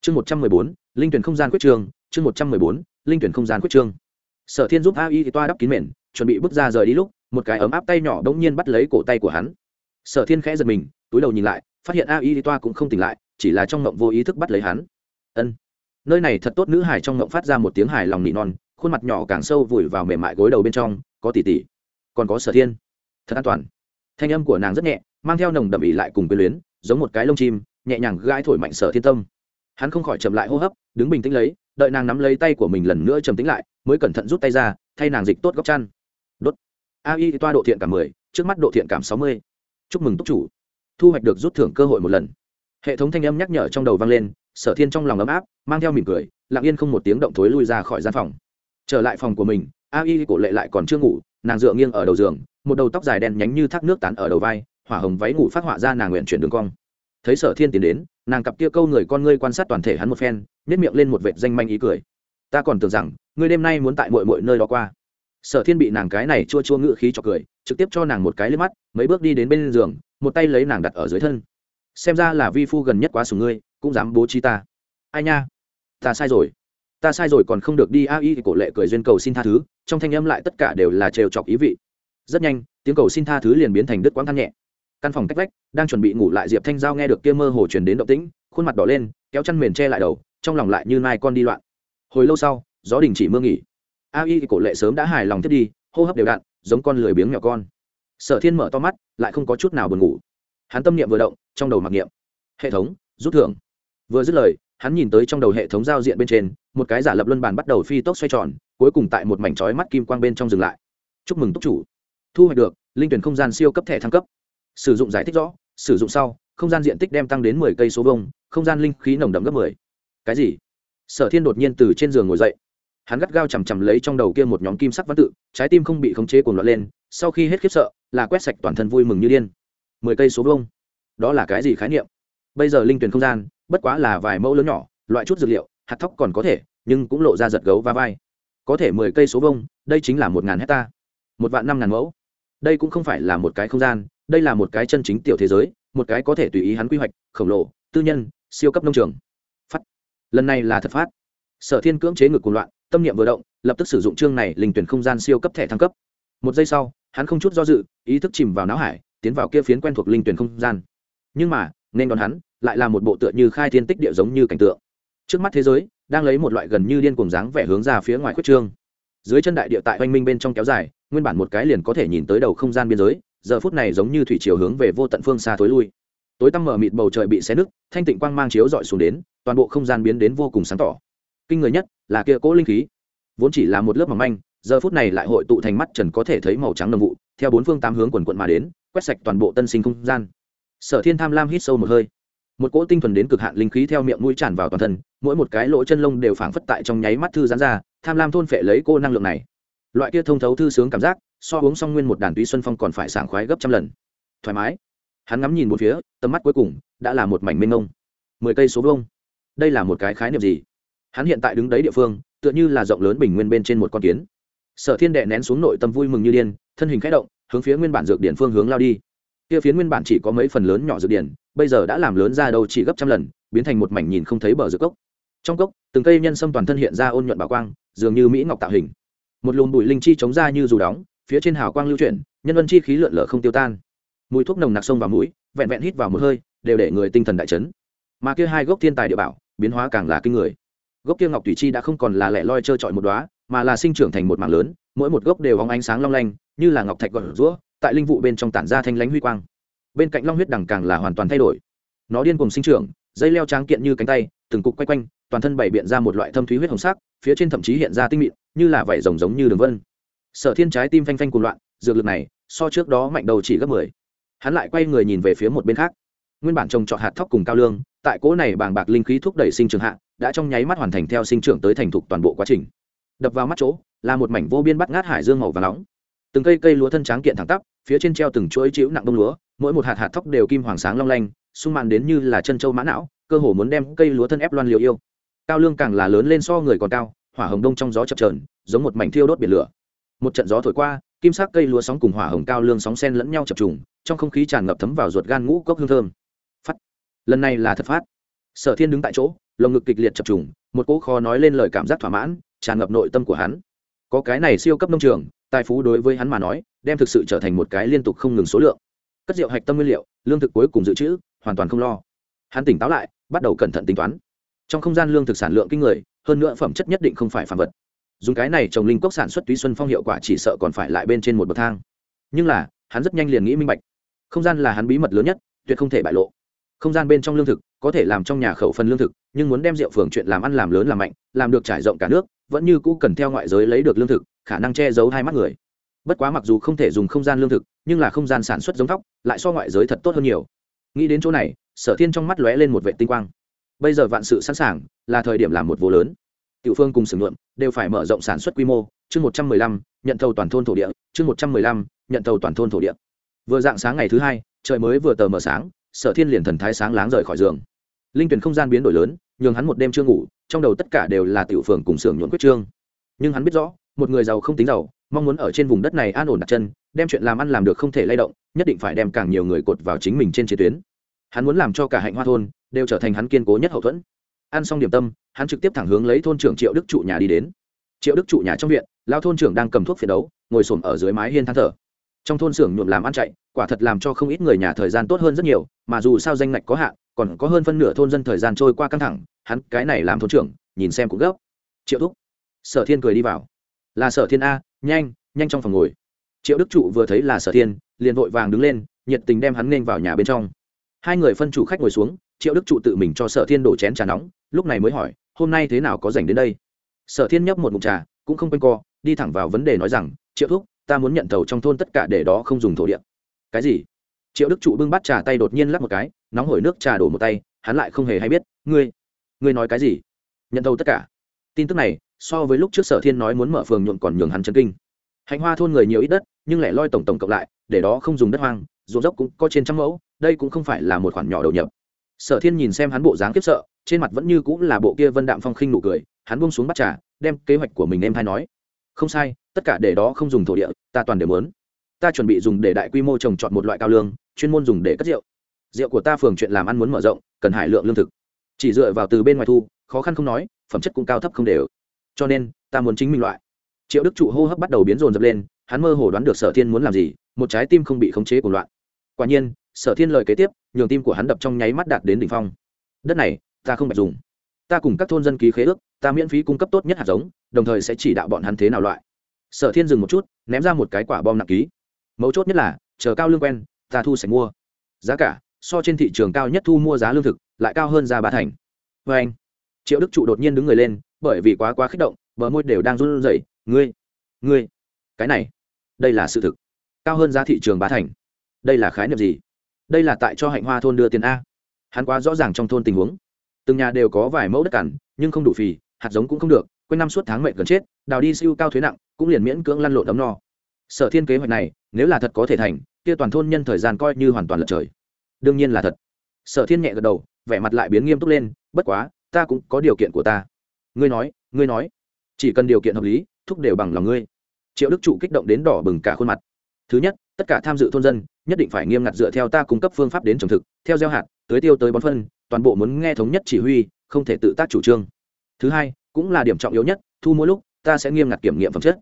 Chương một trăm mười bốn, linh tuyển không gian quyết trường, chương một trăm mười bốn, linh tuyển không gian quyết trường. Sở thiên giúp a y toa đắp kín mền chuẩn bị bước ra rời đi lúc, một cái ấm áp tay nhỏ bỗng nhiên bắt lấy cổ tay của hắn. Sở thiên khẽ giật mình, túi đầu nhìn lại, phát hiện a y toa cũng không tỉnh lại, chỉ là trong ngộng vô ý thức bắt lấy hắn. Ân. Nơi này thật tốt, nữ hải trong ngộng phát ra một tiếng hài lòng nỉ non, khuôn mặt nhỏ càng sâu vùi vào mềm mại gối đầu bên trong, có tỉ tỉ. Còn có sở thiên. Thật an toàn. Thanh âm của nàng rất nhẹ, mang theo nồng đậm ỉ lại cùng quyền luyến, giống một cái lông chim, nhẹ nhàng gãi thổi mạnh sở thiên tâm. Hắn không khỏi chậm lại hô hấp, đứng bình tĩnh lấy, đợi nàng nắm lấy tay của mình lần nữa trầm tĩnh lại, mới cẩn thận rút tay ra, thay nàng dịch tốt góc chăn đốt. Ai toa độ thiện cảm mười, trước mắt độ thiện cảm sáu mươi. Chúc mừng túc chủ. Thu hoạch được rút thưởng cơ hội một lần. Hệ thống thanh âm nhắc nhở trong đầu vang lên, sở thiên trong lòng ấm áp, mang theo mỉm cười, lặng yên không một tiếng động thối lui ra khỏi gian phòng. Trở lại phòng của mình, a y cổ lệ lại còn chưa ngủ, nàng dựa nghiêng ở đầu giường, một đầu tóc dài đen nhánh như thác nước tán ở đầu vai, hỏa hồng váy ngủ phát họa ra nàng nguyện chuyển đường cong. Thấy sở thiên tiến đến, nàng cặp kia câu người con ngươi quan sát toàn thể hắn một phen nếp miệng lên một vệt danh manh ý cười. Ta còn tưởng rằng, ngươi đêm nay muốn tại mọi mọi nơi đó qua sở thiên bị nàng cái này chua chua ngự khí cho cười, trực tiếp cho nàng một cái lên mắt, mấy bước đi đến bên giường, một tay lấy nàng đặt ở dưới thân. Xem ra là vi phu gần nhất quá sùng ngươi, cũng dám bố trí ta. Ai nha? Ta sai rồi. Ta sai rồi còn không được đi a y cổ lệ cười duyên cầu xin tha thứ, trong thanh âm lại tất cả đều là trêu chọc ý vị. Rất nhanh, tiếng cầu xin tha thứ liền biến thành đứt quãng than nhẹ. Căn phòng cách vách, đang chuẩn bị ngủ lại diệp thanh giao nghe được kia mơ hồ truyền đến động tĩnh, khuôn mặt đỏ lên, kéo chăn mền che lại đầu, trong lòng lại như mai con đi loạn. Hồi lâu sau, gió đình chỉ mưa nghỉ a y cổ lệ sớm đã hài lòng thiết đi, hô hấp đều đặn, giống con lười biếng nhỏ con. Sở thiên mở to mắt, lại không có chút nào buồn ngủ. Hắn tâm niệm vừa động, trong đầu mặc niệm. Hệ thống, rút thưởng. Vừa dứt lời, hắn nhìn tới trong đầu hệ thống giao diện bên trên, một cái giả lập luân bàn bắt đầu phi tốc xoay tròn, cuối cùng tại một mảnh trói mắt kim quang bên trong dừng lại. Chúc mừng túc chủ. Thu hoạch được, linh tuyển không gian siêu cấp thẻ thăng cấp. Sử dụng giải thích rõ, sử dụng sau, không gian diện tích đem tăng đến mười cây số vông không gian linh khí nồng đậm gấp mười. Cái gì? Sở thiên đột nhiên từ trên giường ngồi dậy hắn gắt gao chằm chằm lấy trong đầu kia một nhóm kim sắc văn tự, trái tim không bị khống chế cuồng loạn lên, sau khi hết khiếp sợ, là quét sạch toàn thân vui mừng như điên. Mười cây số vông đó là cái gì khái niệm? Bây giờ linh tuyển không gian, bất quá là vài mẫu lớn nhỏ, loại chút dược liệu, hạt thóc còn có thể, nhưng cũng lộ ra giật gấu và vai. Có thể mười cây số vông đây chính là một ngàn hecta. Một vạn năm ngàn mẫu. Đây cũng không phải là một cái không gian, đây là một cái chân chính tiểu thế giới, một cái có thể tùy ý hắn quy hoạch, khổng lồ, tư nhân, siêu cấp nông trường. Phát. Lần này là thật phát. Sở thiên cưỡng chế ngực cùng loạn tâm niệm vừa động, lập tức sử dụng chương này linh tuyển không gian siêu cấp thẻ thăng cấp. Một giây sau, hắn không chút do dự, ý thức chìm vào não hải, tiến vào kia phiến quen thuộc linh tuyển không gian. Nhưng mà, nên đón hắn, lại là một bộ tựa như khai thiên tích địa giống như cảnh tượng. Trước mắt thế giới, đang lấy một loại gần như điên cuồng dáng vẻ hướng ra phía ngoài khuất trương. Dưới chân đại địa tại oanh minh bên trong kéo dài, nguyên bản một cái liền có thể nhìn tới đầu không gian biên giới, giờ phút này giống như thủy chiều hướng về vô tận phương xa tối lui. Tối tăm mở mịt bầu trời bị xé nứt, thanh tịnh quang mang chiếu dọi xuống đến, toàn bộ không gian biến đến vô cùng sáng tỏ kinh người nhất là kia cỗ linh khí. Vốn chỉ là một lớp mỏng manh, giờ phút này lại hội tụ thành mắt trần có thể thấy màu trắng nồng vụ, theo bốn phương tám hướng quần quận mà đến, quét sạch toàn bộ tân sinh không gian. Sở thiên tham lam hít sâu một hơi. Một cỗ tinh thuần đến cực hạn linh khí theo miệng mũi tràn vào toàn thân, mỗi một cái lỗ chân lông đều phảng phất tại trong nháy mắt thư gián ra, tham lam thôn phệ lấy cô năng lượng này. Loại kia thông thấu thư sướng cảm giác, so uống xong nguyên một đàn túy xuân phong còn phải sảng khoái gấp trăm lần. Thoải mái. Hắn ngắm nhìn một phía, tầm mắt cuối cùng đã là một mảnh mênh ngông mười cây số vông đây là một cái khái niệm gì? Hắn hiện tại đứng đấy địa phương, tựa như là rộng lớn bình nguyên bên trên một con kiến. Sở thiên đệ nén xuống nội tâm vui mừng như điên, thân hình k h ẽ động, hướng phía nguyên bản dược điển phương hướng lao đi. Kia phiến nguyên bản chỉ có mấy phần lớn nhỏ dược điển, bây giờ đã làm lớn ra đâu chỉ gấp trăm lần, biến thành một mảnh nhìn không thấy bờ dược cốc. Trong cốc, từng cây nhân sâm toàn thân hiện ra ôn nhuận bảo quang, dường như mỹ ngọc tạo hình. Một lùm bụi linh chi chống ra như dù đóng, phía trên hào quang lưu chuyển, nhân vân chi khí lượn lở không tiêu tan. Mùi thuốc nồng nặc sông vào mũi, vẹn vẹn hít vào một hơi, đều để người tinh thần đại chấn. Mà kia hai gốc thiên tài địa bảo, biến hóa càng là kinh người gốc kia ngọc thủy chi đã không còn là lẻ loi trơ trọi một đóa, mà là sinh trưởng thành một mảng lớn, mỗi một gốc đều hóng ánh sáng long lanh, như là ngọc thạch gọn rũa, tại linh vụ bên trong tản ra thanh lãnh huy quang. Bên cạnh long huyết đằng càng là hoàn toàn thay đổi. Nó điên cùng sinh trưởng, dây leo tráng kiện như cánh tay, từng cục quay quanh, toàn thân bày biện ra một loại thâm thúy huyết hồng sắc, phía trên thậm chí hiện ra tinh mịn, như là vảy rồng giống như đường vân. Sở thiên trái tim phanh phanh cuồng loạn, dược lực này, so trước đó mạnh đầu chỉ gấp mười. Hắn lại quay người nhìn về phía một bên khác. Nguyên bản trồng trọt hạt thóc cùng cao lương tại cỗ này bàng bạc linh khí thúc đẩy sinh trưởng hạ, đã trong nháy mắt hoàn thành theo sinh trưởng tới thành thục toàn bộ quá trình. Đập vào mắt chỗ, là một mảnh vô biên bắt ngát hải dương màu và nóng. Từng cây cây lúa thân tráng kiện thẳng tắp, phía trên treo từng chuỗi chữ nặng bông lúa, mỗi một hạt hạt thóc đều kim hoàng sáng long lanh, sung mạn đến như là chân châu mã não, cơ hồ muốn đem cây lúa thân ép loan liều yêu. Cao lương càng là lớn lên so người còn cao, hỏa hồng đông trong gió chập trờn giống một mảnh thiêu đốt biển lửa. Một trận gió thổi qua, kim sắc cây lúa sóng cùng hỏa hồng cao lương sóng sen lẫn nhau chập trùng, trong không khí tràn ngập thấm vào ruột gan ngũ cốc hương thơm lần này là thật phát. Sở thiên đứng tại chỗ, lồng ngực kịch liệt chập trùng, một cỗ khó nói lên lời cảm giác thỏa mãn, tràn ngập nội tâm của hắn. Có cái này siêu cấp nông trường, tài phú đối với hắn mà nói, đem thực sự trở thành một cái liên tục không ngừng số lượng. Cất rượu hạch tâm nguyên liệu, lương thực cuối cùng dự trữ, hoàn toàn không lo. Hắn tỉnh táo lại, bắt đầu cẩn thận tính toán. Trong không gian lương thực sản lượng kinh người, hơn nữa phẩm chất nhất định không phải phản vật. Dùng cái này trồng linh cốc sản xuất túy xuân phong hiệu quả chỉ sợ còn phải lại bên trên một bậc thang. Nhưng là, hắn rất nhanh liền nghĩ minh bạch. Không gian là hắn bí mật lớn nhất, tuyệt không thể bại lộ không gian bên trong lương thực có thể làm trong nhà khẩu phần lương thực, nhưng muốn đem rượu phường chuyện làm ăn làm lớn làm mạnh, làm được trải rộng cả nước, vẫn như cũ cần theo ngoại giới lấy được lương thực, khả năng che giấu hai mắt người. Bất quá mặc dù không thể dùng không gian lương thực, nhưng là không gian sản xuất giống thóc, lại so ngoại giới thật tốt hơn nhiều. Nghĩ đến chỗ này, sở thiên trong mắt lóe lên một vệ tinh quang. Bây giờ vạn sự sẵn sàng, là thời điểm làm một vô lớn. Tiểu phương cùng sử nhuộm đều phải mở rộng sản xuất quy mô. Chương một trăm mười lăm, nhận thầu toàn thôn thổ địa. Chương một trăm mười lăm, nhận thầu toàn thôn thổ địa. Vừa dạng sáng ngày thứ hai, trời mới vừa tờ mờ sáng sở thiên liền thần thái sáng láng rời khỏi giường. Linh tuyển không gian biến đổi lớn, nhường hắn một đêm chưa ngủ, trong đầu tất cả đều là tiểu phường cùng xưởng nhuộn quyết trương. Nhưng hắn biết rõ, một người giàu không tính giàu, mong muốn ở trên vùng đất này an ổn đặt chân, đem chuyện làm ăn làm được không thể lay động, nhất định phải đem càng nhiều người cột vào chính mình trên chiến tuyến. Hắn muốn làm cho cả hạnh hoa thôn, đều trở thành hắn kiên cố nhất hậu thuẫn. Ăn xong điểm tâm, hắn trực tiếp thẳng hướng lấy thôn trưởng triệu đức trụ nhà đi đến. Triệu đức trụ nhà trong viện lao thôn trưởng đang cầm thuốc phiền đấu, ngồi xổm ở dưới mái hiên than thở. Trong thôn xưởng nhuộm làm ăn chạy quả thật làm cho không ít người nhà thời gian tốt hơn rất nhiều, mà dù sao danh ngạch có hạn, còn có hơn phân nửa thôn dân thời gian trôi qua căng thẳng, hắn cái này làm thôn trưởng, nhìn xem cũng gấp. Triệu thúc. Sở thiên cười đi vào. Là sở thiên a, nhanh nhanh trong phòng ngồi. Triệu đức trụ vừa thấy là sở thiên, liền vội vàng đứng lên, nhiệt tình đem hắn nên vào nhà bên trong. Hai người phân chủ khách ngồi xuống, triệu đức trụ tự mình cho sở thiên đổ chén trà nóng, lúc này mới hỏi, hôm nay thế nào có dành đến đây? Sở thiên nhấp một mục trà, cũng không quanh co, đi thẳng vào vấn đề nói rằng, triệu thúc, ta muốn nhận thầu trong thôn tất cả để đó không dùng thổ địa cái gì? Triệu đức trụ bưng bát trà tay đột nhiên lắc một cái, nóng hổi nước trà đổ một tay, hắn lại không hề hay biết, ngươi ngươi nói cái gì? Nhận thầu tất cả. Tin tức này, so với lúc trước sở thiên nói muốn mở phường nhuộm còn nhường hắn chân kinh. Hạnh hoa thôn người nhiều ít đất, nhưng lại loi tổng tổng cộng lại, để đó không dùng đất hoang, ruộng dốc cũng có trên trăm mẫu, đây cũng không phải là một khoản nhỏ đầu nhập. Sở thiên nhìn xem hắn bộ dáng kiếp sợ, trên mặt vẫn như cũng là bộ kia vân đạm phong khinh nụ cười, hắn buông xuống bắt trà, đem kế hoạch của mình em thay nói, không sai, tất cả để đó không dùng thổ địa, ta toàn đều muốn ta chuẩn bị dùng để đại quy mô trồng trọt một loại cao lương, chuyên môn dùng để cất rượu. Rượu của ta phường chuyện làm ăn muốn mở rộng, cần hải lượng lương thực. Chỉ dựa vào từ bên ngoài thu, khó khăn không nói, phẩm chất cũng cao thấp không đều. Cho nên, ta muốn chính minh loại. Triệu đức trụ hô hấp bắt đầu biến rồn dập lên, hắn mơ hồ đoán được sở thiên muốn làm gì, một trái tim không bị khống chế của loạn. Quả nhiên, sở thiên lời kế tiếp, nhường tim của hắn đập trong nháy mắt đạt đến đỉnh phong. Đất này, ta không phải dùng. Ta cùng các thôn dân ký khế ước, ta miễn phí cung cấp tốt nhất hạt giống, đồng thời sẽ chỉ đạo bọn hắn thế nào loại. Sở thiên dừng một chút, ném ra một cái quả bom nặng ký mấu chốt nhất là, chờ cao lương quen, ta thu sẽ mua. Giá cả, so trên thị trường cao nhất thu mua giá lương thực, lại cao hơn giá ba thành. Vê anh, triệu đức trụ đột nhiên đứng người lên, bởi vì quá quá kích động, bờ môi đều đang run rẩy. Ngươi ngươi, cái này, đây là sự thực. Cao hơn giá thị trường ba thành. Đây là khái niệm gì? Đây là tại cho hạnh hoa thôn đưa tiền a. Hắn quá rõ ràng trong thôn tình huống. Từng nhà đều có vài mẫu đất cằn, nhưng không đủ phì, hạt giống cũng không được, quanh năm suốt tháng mệnh gần chết, đào đi siêu cao thuế nặng, cũng liền miễn cưỡng lăn lộn ấm no. Sở thiên kế hoạch này nếu là thật có thể thành, kia toàn thôn nhân thời gian coi như hoàn toàn lật trời. Đương nhiên là thật. Sở thiên nhẹ gật đầu, vẻ mặt lại biến nghiêm túc lên, bất quá, ta cũng có điều kiện của ta. Ngươi nói ngươi nói. Chỉ cần điều kiện hợp lý, thúc đều bằng lòng ngươi. Triệu đức trụ kích động đến đỏ bừng cả khuôn mặt. Thứ nhất, tất cả tham dự thôn dân, nhất định phải nghiêm ngặt dựa theo ta cung cấp phương pháp đến trồng thực, theo gieo hạt tới tiêu tới bón phân, toàn bộ muốn nghe thống nhất chỉ huy, không thể tự tác chủ trương. Thứ hai, cũng là điểm trọng yếu nhất, thu mỗi lúc, ta sẽ nghiêm ngặt kiểm nghiệm phẩm chất.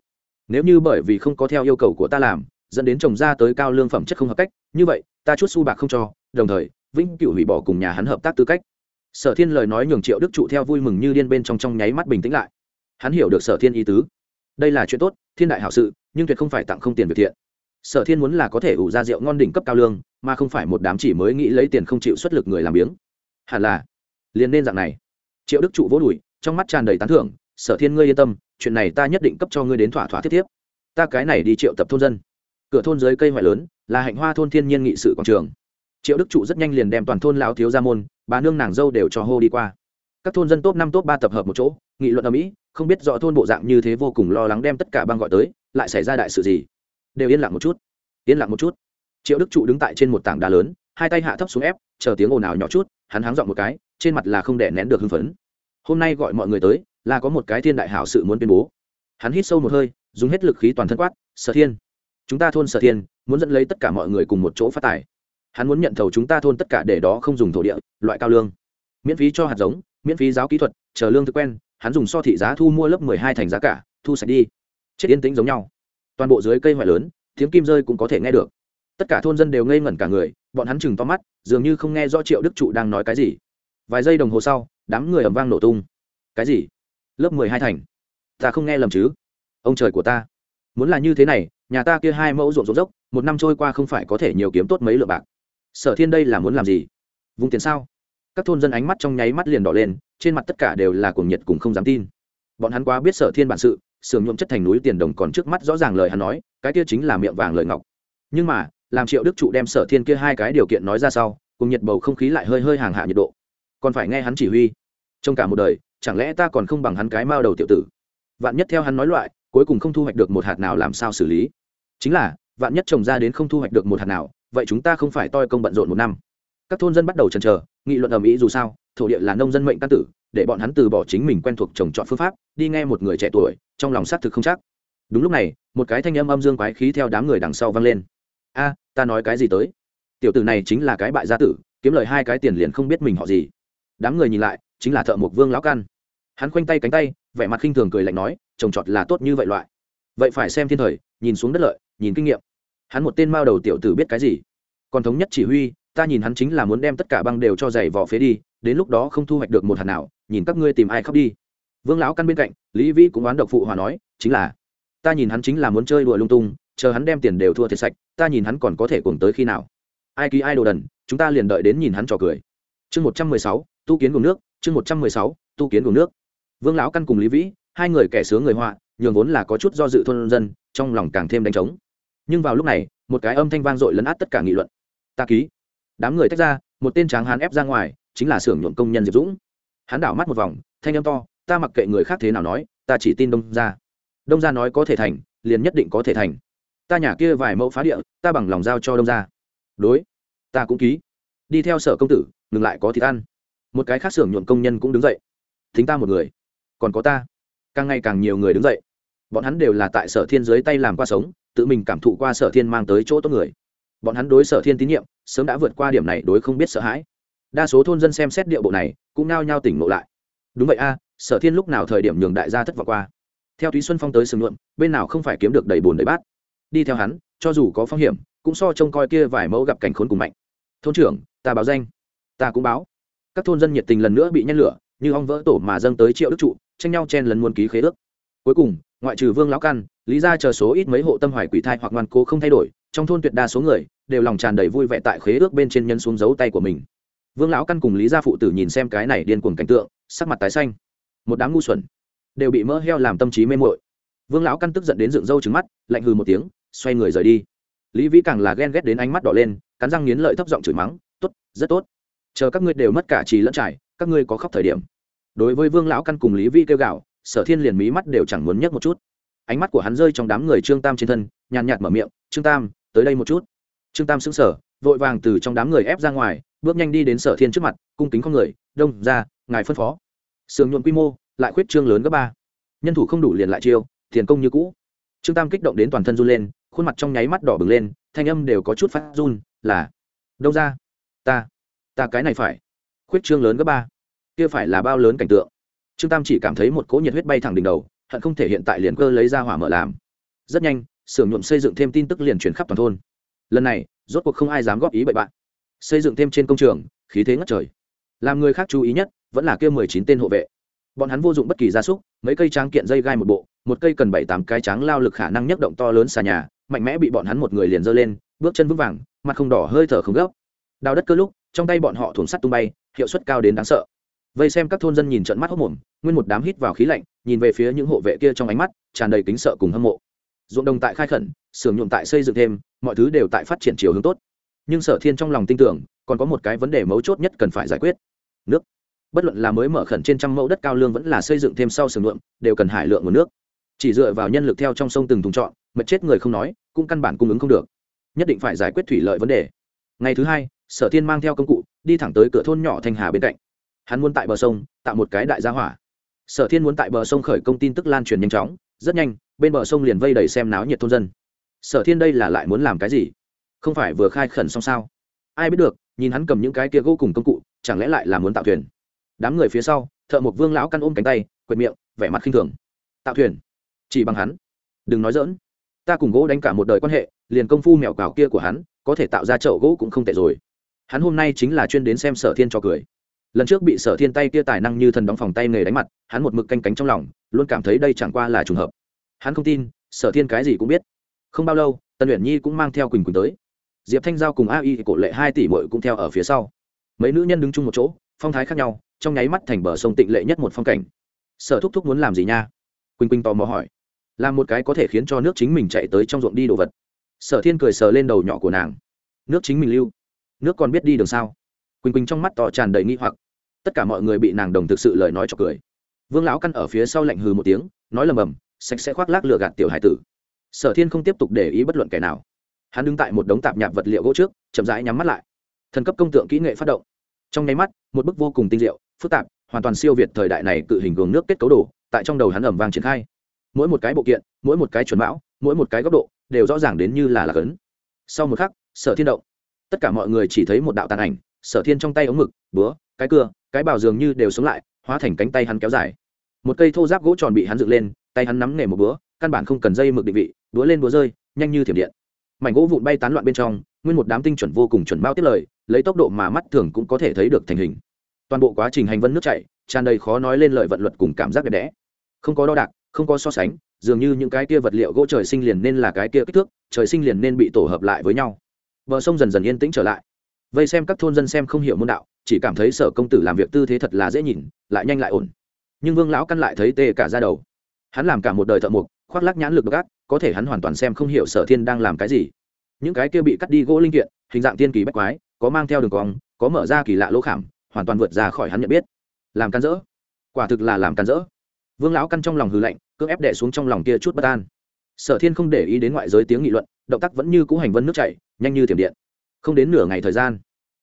Nếu như bởi vì không có theo yêu cầu của ta làm dẫn đến trồng ra tới cao lương phẩm chất không hợp cách. Như vậy, ta chút su bạc không cho, đồng thời, vĩnh cửu hủy bỏ cùng nhà hắn hợp tác tư cách. Sở thiên lời nói nhường triệu đức trụ theo vui mừng như điên bên trong trong nháy mắt bình tĩnh lại. Hắn hiểu được sở thiên ý tứ. Đây là chuyện tốt, thiên đại hảo sự, nhưng tuyệt không phải tặng không tiền việc thiện. Sở thiên muốn là có thể ủ ra rượu ngon đỉnh cấp cao lương, mà không phải một đám chỉ mới nghĩ lấy tiền không chịu xuất lực người làm biếng. Hẳn là, liền nên dạng này. Triệu đức trụ vỗ đùi, trong mắt tràn đầy tán thưởng, sở thiên ngươi yên tâm, chuyện này ta nhất định cấp cho ngươi đến thỏa thỏa thiết thiếp ta cái này đi triệu tập thôn dân cửa thôn dưới cây ngoại lớn, là hạnh hoa thôn thiên nhiên nghị sự quảng trường. Triệu đức trụ rất nhanh liền đem toàn thôn lão thiếu gia môn, bà nương nàng dâu đều cho hô đi qua. Các thôn dân top năm top ba tập hợp một chỗ, nghị luận ở mỹ, không biết rõ thôn bộ dạng như thế vô cùng lo lắng đem tất cả băng gọi tới, lại xảy ra đại sự gì. Đều yên lặng một chút, yên lặng một chút. Triệu đức trụ đứng tại trên một tảng đá lớn, hai tay hạ thấp xuống ép, chờ tiếng ồn ào nhỏ chút, hắn háng dọn một cái, trên mặt là không để nén được hưng phấn. Hôm nay gọi mọi người tới, là có một cái thiên đại hảo sự muốn tuyên bố. Hắn hít sâu một hơi, dùng hết lực khí toàn thân quát, sở thiên chúng ta thôn sở thiên, muốn dẫn lấy tất cả mọi người cùng một chỗ phát tài. Hắn muốn nhận thầu chúng ta thôn tất cả để đó không dùng thổ địa, loại cao lương. Miễn phí cho hạt giống, miễn phí giáo kỹ thuật, chờ lương thực quen, hắn dùng so thị giá thu mua lớp mười hai thành giá cả, thu sạch đi. Chết yên tĩnh giống nhau. Toàn bộ dưới cây hoại lớn, tiếng kim rơi cũng có thể nghe được. Tất cả thôn dân đều ngây ngẩn cả người, bọn hắn chừng to mắt, dường như không nghe rõ triệu đức trụ đang nói cái gì. Vài giây đồng hồ sau, đám người ầm vang nổ tung. Cái gì? Lớp mười hai thành? Ta không nghe lầm chứ? Ông trời của ta. Muốn là như thế này nhà ta kia hai mẫu ruộng ruộng dốc, một năm trôi qua không phải có thể nhiều kiếm tốt mấy lượng bạc. Sở thiên đây là muốn làm gì? Vùng tiền sao? Các thôn dân ánh mắt trong nháy mắt liền đỏ lên, trên mặt tất cả đều là cuồng nhiệt cùng không dám tin. Bọn hắn quá biết sở thiên bản sự, sưởng nhuộm chất thành núi tiền đồng còn trước mắt rõ ràng lời hắn nói, cái kia chính là miệng vàng lời ngọc. Nhưng mà, làm triệu đức trụ đem sở thiên kia hai cái điều kiện nói ra sau cùng nhiệt bầu không khí lại hơi hơi hàng hạ nhiệt độ. Còn phải nghe hắn chỉ huy. Trong cả một đời, chẳng lẽ ta còn không bằng hắn cái mao đầu tiểu tử? Vạn nhất theo hắn nói loại, cuối cùng không thu hoạch được một hạt nào làm sao xử lý? Chính là, vạn nhất trồng ra đến không thu hoạch được một hạt nào, vậy chúng ta không phải toi công bận rộn một năm. Các thôn dân bắt đầu chần chờ, nghị luận ầm ĩ dù sao, thổ địa là nông dân mệnh căn tử, để bọn hắn từ bỏ chính mình quen thuộc trồng trọt phương pháp, đi nghe một người trẻ tuổi, trong lòng xác thực không chắc. Đúng lúc này, một cái thanh âm âm dương quái khí theo đám người đằng sau vang lên. A, ta nói cái gì tới? Tiểu tử này chính là cái bại gia tử, kiếm lời hai cái tiền liền không biết mình họ gì. Đám người nhìn lại, chính là thợ mộc vương lão căn hắn khoanh tay cánh tay, vẻ mặt khinh thường cười lạnh nói, trồng trọt là tốt như vậy loại. Vậy phải xem thiên thời, nhìn xuống đất lợi nhìn kinh nghiệm. Hắn một tên mao đầu tiểu tử biết cái gì? Còn thống nhất chỉ huy, ta nhìn hắn chính là muốn đem tất cả băng đều cho giày vỏ phế đi, đến lúc đó không thu hoạch được một hạt nào, nhìn các ngươi tìm ai khóc đi. Vương lão căn bên cạnh, lý vĩ cũng oán độc phụ hòa nói, chính là, ta nhìn hắn chính là muốn chơi đùa lung tung, chờ hắn đem tiền đều thua thiệt sạch, ta nhìn hắn còn có thể cùng tới khi nào. Ai ký ai đồ đần, chúng ta liền đợi đến nhìn hắn trò cười. Chương một trăm mười sáu, tu kiến gồm nước, chương một trăm mười sáu, tu kiến gồm nước. Vương lão căn cùng lý vĩ, hai người kẻ sướng người họa, nhường vốn là có chút do dự thôn dân, trong lòng càng thêm đánh trống nhưng vào lúc này, một cái âm thanh vang dội lấn át tất cả nghị luận. Ta ký. Đám người tách ra, một tên tráng hán ép ra ngoài, chính là xưởng nhuộm công nhân diệp dũng. Hắn đảo mắt một vòng, thanh âm to, ta mặc kệ người khác thế nào nói, ta chỉ tin đông gia. Đông gia nói có thể thành, liền nhất định có thể thành. Ta nhà kia vài mẫu phá địa, ta bằng lòng giao cho đông gia. Đối, ta cũng ký. Đi theo sở công tử, ngừng lại có thịt ăn. Một cái khác xưởng nhuộm công nhân cũng đứng dậy. Thính ta một người, còn có ta. Càng ngày càng nhiều người đứng dậy. Bọn hắn đều là tại sở thiên dưới tay làm qua sống tự mình cảm thụ qua sở thiên mang tới chỗ tốt người. Bọn hắn đối sở thiên tín nhiệm, sớm đã vượt qua điểm này đối không biết sợ hãi. Đa số thôn dân xem xét địa bộ này, cũng nao nhao tỉnh ngộ lại. Đúng vậy a, sở thiên lúc nào thời điểm nhường đại gia thất vọng qua? Theo thúy xuân phong tới sừng luận bên nào không phải kiếm được đầy bùn đầy bát. Đi theo hắn, cho dù có phong hiểm, cũng so trông coi kia vài mẫu gặp cảnh khốn cùng mạnh. Thôn trưởng, ta báo danh. Ta cũng báo. Các thôn dân nhiệt tình lần nữa bị nhét lửa, như ong vỡ tổ mà dâng tới triệu đức trụ, tranh nhau chen lần muôn ký khế ước cuối cùng, ngoại trừ vương lão căn, lý ra chờ số ít mấy hộ tâm hoài quỷ thai hoặc ngoan cố không thay đổi, trong thôn tuyệt đa số người đều lòng tràn đầy vui vẻ tại khế ước bên trên nhân xuống dấu tay của mình. Vương lão căn cùng lý gia phụ tử nhìn xem cái này điên cuồng cảnh tượng, sắc mặt tái xanh. Một đám ngu xuẩn đều bị mỡ heo làm tâm trí mê mội vương lão căn tức giận đến dựng râu trứng mắt, lạnh hừ một tiếng, xoay người rời đi. Lý vĩ càng là ghen ghét đến ánh mắt đỏ lên, cắn răng nghiến lợi thấp giọng chửi mắng t ố t rất tốt. Chờ các ngươi đều mất cả trì lẫn trải, các ngươi có khóc thời điểm. Đối với vương lão căn cùng lý Vi kêu gạo sở thiên liền mí mắt đều chẳng muốn nhấc một chút. Ánh mắt của hắn rơi trong đám người trương tam trên thân, nhàn nhạt mở miệng, trương tam, tới đây một chút. Trương tam xứng sở vội vàng từ trong đám người ép ra ngoài, bước nhanh đi đến sở thiên trước mặt, cung kính con người, đông, ra, ngài phân phó. Sườn nhuộn quy mô, lại khuyết trương lớn gấp ba. Nhân thủ không đủ liền lại chiêu, tiền công như cũ. Trương tam kích động đến toàn thân run lên, khuôn mặt trong nháy mắt đỏ bừng lên, thanh âm đều có chút phát run, là, đông, ra, ta ta cái này phải. Khuyết trương lớn gấp ba. Kia phải là bao lớn cảnh tượng trương tam chỉ cảm thấy một cỗ nhiệt huyết bay thẳng đỉnh đầu, hận không thể hiện tại liền cơ lấy ra hỏa mở làm. Rất nhanh, xưởng nhuộm xây dựng thêm tin tức liền truyền khắp toàn thôn. Lần này, rốt cuộc không ai dám góp ý bậy bạn. Xây dựng thêm trên công trường, khí thế ngất trời. Làm người khác chú ý nhất, vẫn là kia mười chín tên hộ vệ. Bọn hắn vô dụng bất kỳ gia súc, mấy cây tráng kiện dây gai một bộ, một cây cần bảy tám cái tráng lao lực khả năng nhấc động to lớn xà nhà, mạnh mẽ bị bọn hắn một người liền giơ lên, bước chân vững vàng, mặt không đỏ hơi thở không gấp. Đào đất cơ lúc, trong tay bọn họ thủng sắt tung bay, hiệu suất cao đến đáng sợ vây xem các thôn dân nhìn trận mắt hốc mồm, nguyên một đám hít vào khí lạnh, nhìn về phía những hộ vệ kia trong ánh mắt, tràn đầy kính sợ cùng hâm mộ. Ruộng đồng tại khai khẩn, xưởng nhuộm tại xây dựng thêm, mọi thứ đều tại phát triển chiều hướng tốt. Nhưng sở thiên trong lòng tin tưởng, còn có một cái vấn đề mấu chốt nhất cần phải giải quyết. Nước. Bất luận là mới mở khẩn trên trăm mẫu đất cao lương vẫn là xây dựng thêm sau sườn nhuộm, đều cần hải lượng nguồn nước. Chỉ dựa vào nhân lực theo trong sông từng thùng trọn mật chết người không nói, cũng căn bản cung ứng không được. Nhất định phải giải quyết thủy lợi vấn đề. Ngày thứ hai, sở thiên mang theo công cụ, đi thẳng tới cửa thôn nhỏ thanh hà bên cạnh hắn muốn tại bờ sông, tạo một cái đại gia hỏa. Sở thiên muốn tại bờ sông khởi công tin tức lan truyền nhanh chóng, rất nhanh, bên bờ sông liền vây đầy xem náo nhiệt thôn dân. Sở thiên đây là lại muốn làm cái gì? Không phải vừa khai khẩn xong sao? Ai biết được, nhìn hắn cầm những cái kia gỗ cùng công cụ, chẳng lẽ lại là muốn tạo thuyền? Đám người phía sau, thợ một vương lão căn ôm cánh tay, quệt miệng, vẻ mặt khinh thường. Tạo thuyền? Chỉ bằng hắn? Đừng nói dỡn ta cùng gỗ đánh cả một đời quan hệ, liền công phu mèo cào kia của hắn, có thể tạo ra chậu gỗ cũng không tệ rồi. Hắn hôm nay chính là chuyên đến xem sở thiên cho cười lần trước bị sở thiên tay kia tài năng như thần đóng phòng tay nghề đánh mặt, hắn một mực canh cánh trong lòng, luôn cảm thấy đây chẳng qua là trùng hợp. Hắn không tin, sở thiên cái gì cũng biết. Không bao lâu, tần luyện nhi cũng mang theo quỳnh quỳnh tới. Diệp thanh giao cùng a y cổ lệ hai tỷ mội cũng theo ở phía sau. Mấy nữ nhân đứng chung một chỗ, phong thái khác nhau, trong nháy mắt thành bờ sông tịnh lệ nhất một phong cảnh. Sở thúc thúc muốn làm gì nha? Quỳnh quỳnh tò mò hỏi. Là một cái có thể khiến cho nước chính mình chạy tới trong ruộng đi đồ vật. Sở thiên cười sờ lên đầu nhỏ của nàng. Nước chính mình lưu. Nước còn biết đi đường sao? Quỳnh quỳnh trong mắt to tràn đầy nghi hoặc. Tất cả mọi người bị nàng đồng thực sự lời nói cho cười. Vương lão căn ở phía sau lạnh hừ một tiếng, nói lầm bầm, sạch sẽ khoác lác lừa gạt tiểu hải tử. Sở thiên không tiếp tục để ý bất luận kẻ nào. Hắn đứng tại một đống tạp nhạp vật liệu gỗ trước, chậm rãi nhắm mắt lại. Thần cấp công tượng kỹ nghệ phát động. Trong nháy mắt, một bức vô cùng tinh diệu, phức tạp, hoàn toàn siêu việt thời đại này cự hình gồm nước kết cấu đồ, tại trong đầu hắn ẩm vàng triển khai. Mỗi một cái bộ kiện, mỗi một cái chuẩn mão, mỗi một cái góc độ, đều rõ ràng đến như là lạc ấn. Sau một khắc, sở thiên động. Tất cả mọi người chỉ thấy một đạo tàn ảnh sở thiên trong tay ống mực búa, cái cưa, cái bào dường như đều sống lại, hóa thành cánh tay hắn kéo dài. Một cây thô giáp gỗ tròn bị hắn dựng lên, tay hắn nắm nghề một búa, căn bản không cần dây mực định vị, búa lên búa rơi, nhanh như thiểm điện. Mảnh gỗ vụn bay tán loạn bên trong, nguyên một đám tinh chuẩn vô cùng chuẩn bao tiết lời, lấy tốc độ mà mắt thường cũng có thể thấy được thành hình. Toàn bộ quá trình hành vân nước chảy, tràn đầy khó nói lên lợi vận luật cùng cảm giác đẹp đẽ. Không có đo đạc, không có so sánh, dường như những cái kia vật liệu gỗ trời sinh liền nên là cái kia kích thước, trời sinh liền nên bị tổ hợp lại với nhau. Bờ sông dần dần yên tĩnh trở lại vây xem các thôn dân xem không hiểu môn đạo, chỉ cảm thấy sở công tử làm việc tư thế thật là dễ nhìn, lại nhanh lại ổn. Nhưng vương lão căn lại thấy tê cả ra đầu. Hắn làm cả một đời thợ mộc, khoác lắc nhãn lực gác có thể hắn hoàn toàn xem không hiểu sở thiên đang làm cái gì. Những cái kia bị cắt đi gỗ linh kiện, hình dạng tiên kỳ bách quái, có mang theo đường cong, có mở ra kỳ lạ lỗ khảm, hoàn toàn vượt ra khỏi hắn nhận biết. Làm can dỡ. Quả thực là làm can dỡ. Vương lão căn trong lòng hư lạnh, cưỡng ép đẻ xuống trong lòng kia chút bất an. Sở thiên không để ý đến ngoại giới tiếng nghị luận, động tác vẫn như cũ hành vân nước chảy, nhanh như tiềm điện không đến nửa ngày thời gian,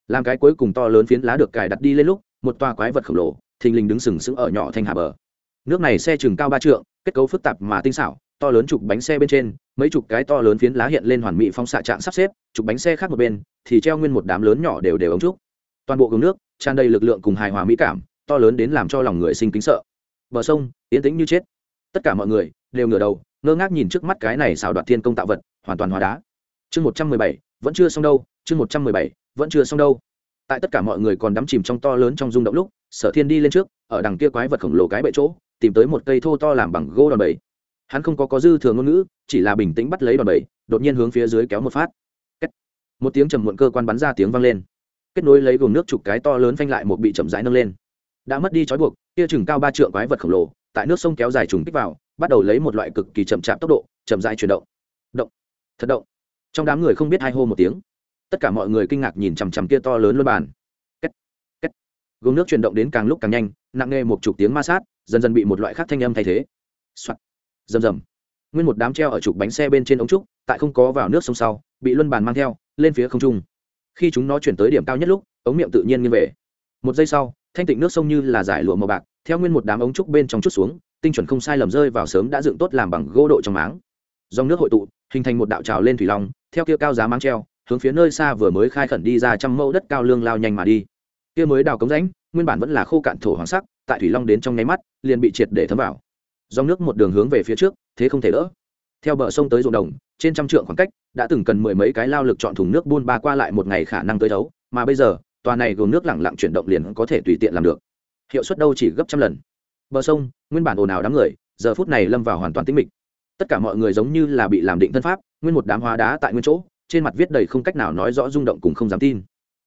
làm cái cuối cùng to lớn phiến lá được cài đặt đi lên lúc, một toa quái vật khổng lồ, thình lình đứng sừng sững ở nhỏ thanh hà bờ. Nước này xe chừng cao ba trượng, kết cấu phức tạp mà tinh xảo, to lớn chục bánh xe bên trên, mấy chục cái to lớn phiến lá hiện lên hoàn mỹ phong xạ trạng sắp xếp chục bánh xe khác một bên, thì treo nguyên một đám lớn nhỏ đều đều ống trúc. Toàn bộ gồm nước, tràn đầy lực lượng cùng hài hòa mỹ cảm, to lớn đến làm cho lòng người sinh kính sợ. Bờ sông, yên tĩnh như chết. Tất cả mọi người đều ngửa đầu, ngơ ngác nhìn trước mắt cái này xào đoạt thiên công tạo vật, hoàn toàn hóa đá. Chương một trăm mười bảy, vẫn chưa xong đâu chương một trăm mười bảy, vẫn chưa xong đâu. Tại tất cả mọi người còn đắm chìm trong to lớn trong rung động lúc, sở thiên đi lên trước, ở đằng kia quái vật khổng lồ cái bệ chỗ, tìm tới một cây thô to làm bằng gỗ đòn bẩy. Hắn không có có dư thừa ngôn ngữ, chỉ là bình tĩnh bắt lấy đòn bẩy, đột nhiên hướng phía dưới kéo một phát. Một tiếng trầm muộn cơ quan bắn ra tiếng vang lên. Kết nối lấy gồm nước chụp cái to lớn phanh lại một bị chậm rãi nâng lên. Đã mất đi trói buộc, kia chừng cao ba trượng quái vật khổng lồ, tại nước sông kéo dài trùng kích vào, bắt đầu lấy một loại cực kỳ chậm chạp tốc độ, chậm rãi chuyển động. Động. Thật động. Trong đám người không biết hai hô một tiếng tất cả mọi người kinh ngạc nhìn chằm chằm kia to lớn luân bàn. Kết. Nước chuyển động đến càng lúc càng nhanh, nặng nghe một chục tiếng ma sát, dần dần bị một loại khác thanh âm thay thế. Soạt. rầm rầm. Nguyên một đám treo ở trục bánh xe bên trên ống trúc, tại không có vào nước sông sau, bị luân bàn mang theo, lên phía không trung. Khi chúng nó chuyển tới điểm cao nhất lúc, ống miệng tự nhiên nghiêng về. Một giây sau, thanh tịnh nước sông như là giải lụa màu bạc, theo nguyên một đám ống trúc bên trong chút xuống, tinh chuẩn không sai lầm rơi vào sớm đã dựng tốt làm bằng gỗ độ trong máng. Dòng nước hội tụ, hình thành một đạo trào lên thủy long, theo kia cao giá máng treo hướng phía nơi xa vừa mới khai khẩn đi ra trăm mẫu đất cao lương lao nhanh mà đi. Kia mới đào cống rãnh, nguyên bản vẫn là khô cạn thổ hoàng sắc, tại thủy long đến trong nháy mắt, liền bị triệt để thấm vào. Dòng nước một đường hướng về phía trước, thế không thể đỡ. Theo bờ sông tới ruộng đồng, trên trăm trượng khoảng cách, đã từng cần mười mấy cái lao lực chọn thùng nước buôn ba qua lại một ngày khả năng tới đấu, mà bây giờ, tòa này gồm nước lẳng lặng chuyển động liền có thể tùy tiện làm được. Hiệu suất đâu chỉ gấp trăm lần. Bờ sông, nguyên bản ồn ào đám người, giờ phút này lâm vào hoàn toàn tĩnh mịch. Tất cả mọi người giống như là bị làm định thân pháp, nguyên một đám hóa đá tại nguyên chỗ trên mặt viết đầy không cách nào nói rõ rung động cùng không dám tin.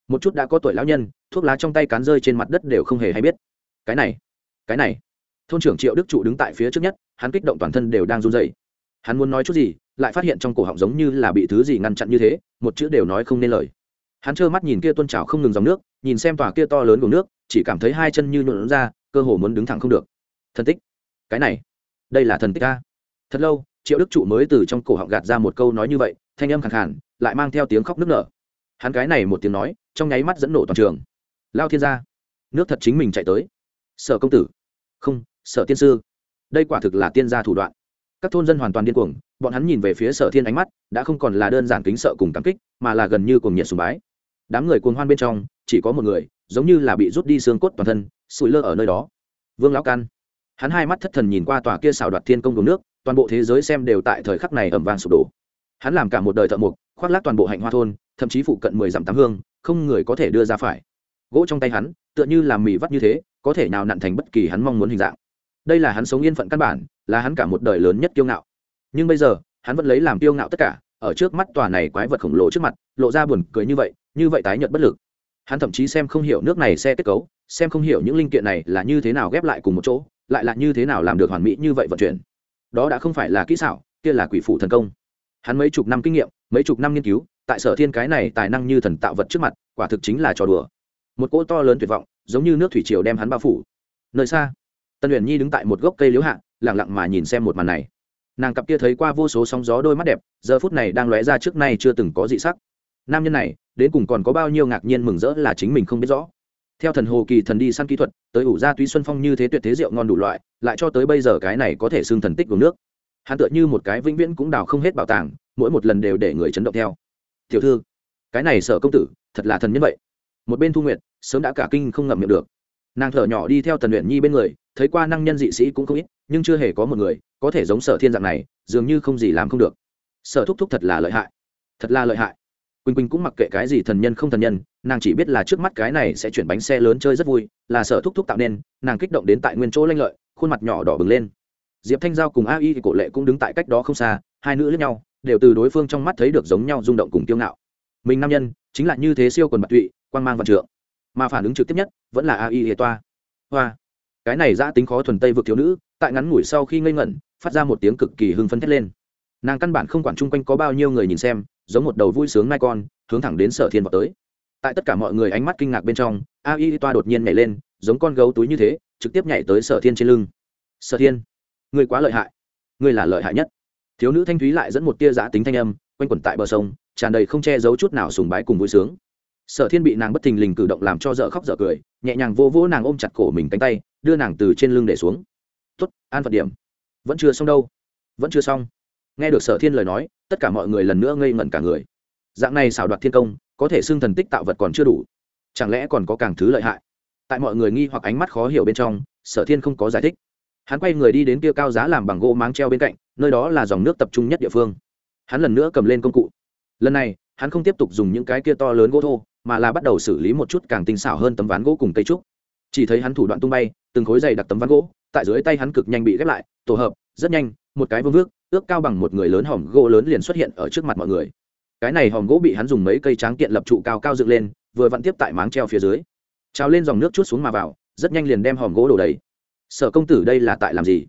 Một chút đã có tuổi lão nhân, thuốc lá trong tay cán rơi trên mặt đất đều không hề hay biết. Cái này cái này. Thôn trưởng triệu đức trụ đứng tại phía trước nhất, hắn kích động toàn thân đều đang run rẩy. Hắn muốn nói chút gì, lại phát hiện trong cổ họng giống như là bị thứ gì ngăn chặn như thế, một chữ đều nói không nên lời. Hắn trơ mắt nhìn kia tuôn trào không ngừng dòng nước, nhìn xem tòa kia to lớn của nước, chỉ cảm thấy hai chân như nhuộn ra, cơ hồ muốn đứng thẳng không được. Thần tích. Cái này. Đây là thần tích ca thật lâu, triệu đức trụ mới từ trong cổ họng gạt ra một câu nói như vậy, thanh âm khẳng khàn lại mang theo tiếng khóc nức nở. Hắn cái này một tiếng nói, trong nháy mắt dẫn nổ toàn trường. Lao thiên gia, nước thật chính mình chạy tới. Sở công tử. Không, sở tiên sư. Đây quả thực là tiên gia thủ đoạn. Các thôn dân hoàn toàn điên cuồng, bọn hắn nhìn về phía sở thiên ánh mắt, đã không còn là đơn giản kính sợ cùng cảm kích, mà là gần như cùng nhiệt sùng bái. Đám người cuồng hoan bên trong, chỉ có một người, giống như là bị rút đi xương cốt toàn thân sụi lơ ở nơi đó. Vương lão căn hắn hai mắt thất thần nhìn qua tòa kia xảo đoạt thiên công đồn nước, toàn bộ thế giới xem đều tại thời khắc này ẩm vàng sụp đổ. Hắn làm cả một đời thợ mộc khoác lác toàn bộ hạnh hoa thôn, thậm chí phụ cận mười dặm tám hương, không người có thể đưa ra phải. Gỗ trong tay hắn, tựa như làm mì vắt như thế, có thể nào nặn thành bất kỳ hắn mong muốn hình dạng. Đây là hắn sống yên phận căn bản, là hắn cả một đời lớn nhất kiêu ngạo. Nhưng bây giờ, hắn vẫn lấy làm kiêu ngạo tất cả, ở trước mắt tòa này quái vật khổng lồ trước mặt, lộ ra buồn cười như vậy như vậy tái nhợt bất lực. Hắn thậm chí xem không hiểu nước này xe kết cấu, xem không hiểu những linh kiện này là như thế nào ghép lại cùng một chỗ, lại là như thế nào làm được hoàn mỹ như vậy vận chuyển. Đó đã không phải là kỹ xảo, kia là quỷ phủ thần công hắn mấy chục năm kinh nghiệm, mấy chục năm nghiên cứu, tại sở thiên cái này tài năng như thần tạo vật trước mặt, quả thực chính là trò đùa. Một cỗ to lớn tuyệt vọng, giống như nước thủy triều đem hắn bao phủ. Nơi xa tân huyền nhi đứng tại một gốc cây liếu hạ lẳng lặng mà nhìn xem một màn này. Nàng cặp kia thấy qua vô số sóng gió đôi mắt đẹp, giờ phút này đang lóe ra trước nay chưa từng có dị sắc. Nam nhân này, đến cùng còn có bao nhiêu ngạc nhiên mừng rỡ là chính mình không biết rõ. Theo thần hồ kỳ thần đi săn kỹ thuật, tới ủ ra túy xuân phong như thế tuyệt thế rượu ngon đủ loại, lại cho tới bây giờ cái này có thể xương thần tích của nước hắn tựa như một cái vĩnh viễn cũng đào không hết bảo tàng, mỗi một lần đều để người chấn động theo. Tiểu thư, cái này sở công tử, thật là thần nhân vậy. Một bên thu nguyệt, sớm đã cả kinh không ngậm miệng được. Nàng thở nhỏ đi theo tần luyện nhi bên người, thấy qua năng nhân dị sĩ cũng không ít, nhưng chưa hề có một người có thể giống sở thiên dạng này, dường như không gì làm không được. Sở thúc thúc thật là lợi hại. Thật là lợi hại. Quỳnh quỳnh cũng mặc kệ cái gì thần nhân không thần nhân, nàng chỉ biết là trước mắt cái này sẽ chuyển bánh xe lớn chơi rất vui, là sở thúc thúc tạo nên, nàng kích động đến tại nguyên chỗ lanh lợi, khuôn mặt nhỏ đỏ bừng lên diệp thanh giao cùng a y thì cổ lệ cũng đứng tại cách đó không xa, hai nữ lẫn nhau, đều từ đối phương trong mắt thấy được giống nhau rung động cùng tiêu ngạo. Mình nam nhân, chính là như thế siêu quần bạc tụy quan mang vạn trượng. Mà phản ứng trực tiếp nhất, vẫn là a y hệ toa. Hoa. Cái này giã tính khó thuần tây vượt thiếu nữ, tại ngắn ngủi sau khi ngây ngẩn, phát ra một tiếng cực kỳ hưng phấn thét lên. Nàng căn bản không quản chung quanh có bao nhiêu người nhìn xem, giống một đầu vui sướng nai con, hướng thẳng đến sở thiên vào tới. Tại tất cả mọi người ánh mắt kinh ngạc bên trong, a y toa đột nhiên nhảy lên, giống con gấu túi như thế, trực tiếp nhảy tới sở thiên trên lưng. Sở thiên người quá lợi hại. Người là lợi hại nhất. Thiếu nữ thanh thúy lại dẫn một tia giã tính thanh âm, quanh quẩn tại bờ sông, tràn đầy không che giấu chút nào sùng bái cùng vui sướng. Sở thiên bị nàng bất thình lình cử động làm cho dở khóc dở cười, nhẹ nhàng vô vỗ nàng ôm chặt cổ mình cánh tay, đưa nàng từ trên lưng để xuống. Tuất an phận điểm. Vẫn chưa xong đâu. Vẫn chưa xong. Nghe được sở thiên lời nói, tất cả mọi người lần nữa ngây ngẩn cả người. Dạng này xảo đoạt thiên công, có thể xưng thần tích tạo vật còn chưa đủ. Chẳng lẽ còn có càng thứ lợi hại? Tại mọi người nghi hoặc ánh mắt khó hiểu bên trong, sở thiên không có giải thích hắn quay người đi đến kia cao giá làm bằng gỗ máng treo bên cạnh, nơi đó là dòng nước tập trung nhất địa phương. Hắn lần nữa cầm lên công cụ. Lần này, hắn không tiếp tục dùng những cái kia to lớn gỗ thô, mà là bắt đầu xử lý một chút càng tinh xảo hơn tấm ván gỗ cùng cây trúc. Chỉ thấy hắn thủ đoạn tung bay, từng khối dày đặc tấm ván gỗ, tại dưới tay hắn cực nhanh bị ghép lại, tổ hợp, rất nhanh, một cái vương vước, ước cao bằng một người lớn hòm gỗ lớn liền xuất hiện ở trước mặt mọi người. Cái này hòm gỗ bị hắn dùng mấy cây tráng kiện lập trụ cao cao dựng lên, vừa vặn tiếp tại máng treo phía dưới. Trào lên dòng nước chút xuống mà vào, rất nhanh liền đem hòm gỗ đổ đầy sở công tử đây là tại làm gì?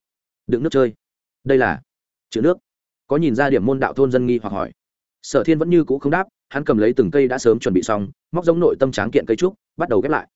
Đựng nước chơi. Đây là chữ nước. Có nhìn ra điểm môn đạo thôn dân nghi hoặc hỏi. Sở thiên vẫn như cũ không đáp, hắn cầm lấy từng cây đã sớm chuẩn bị xong, móc giống nội tâm tráng kiện cây trúc, bắt đầu ghép lại.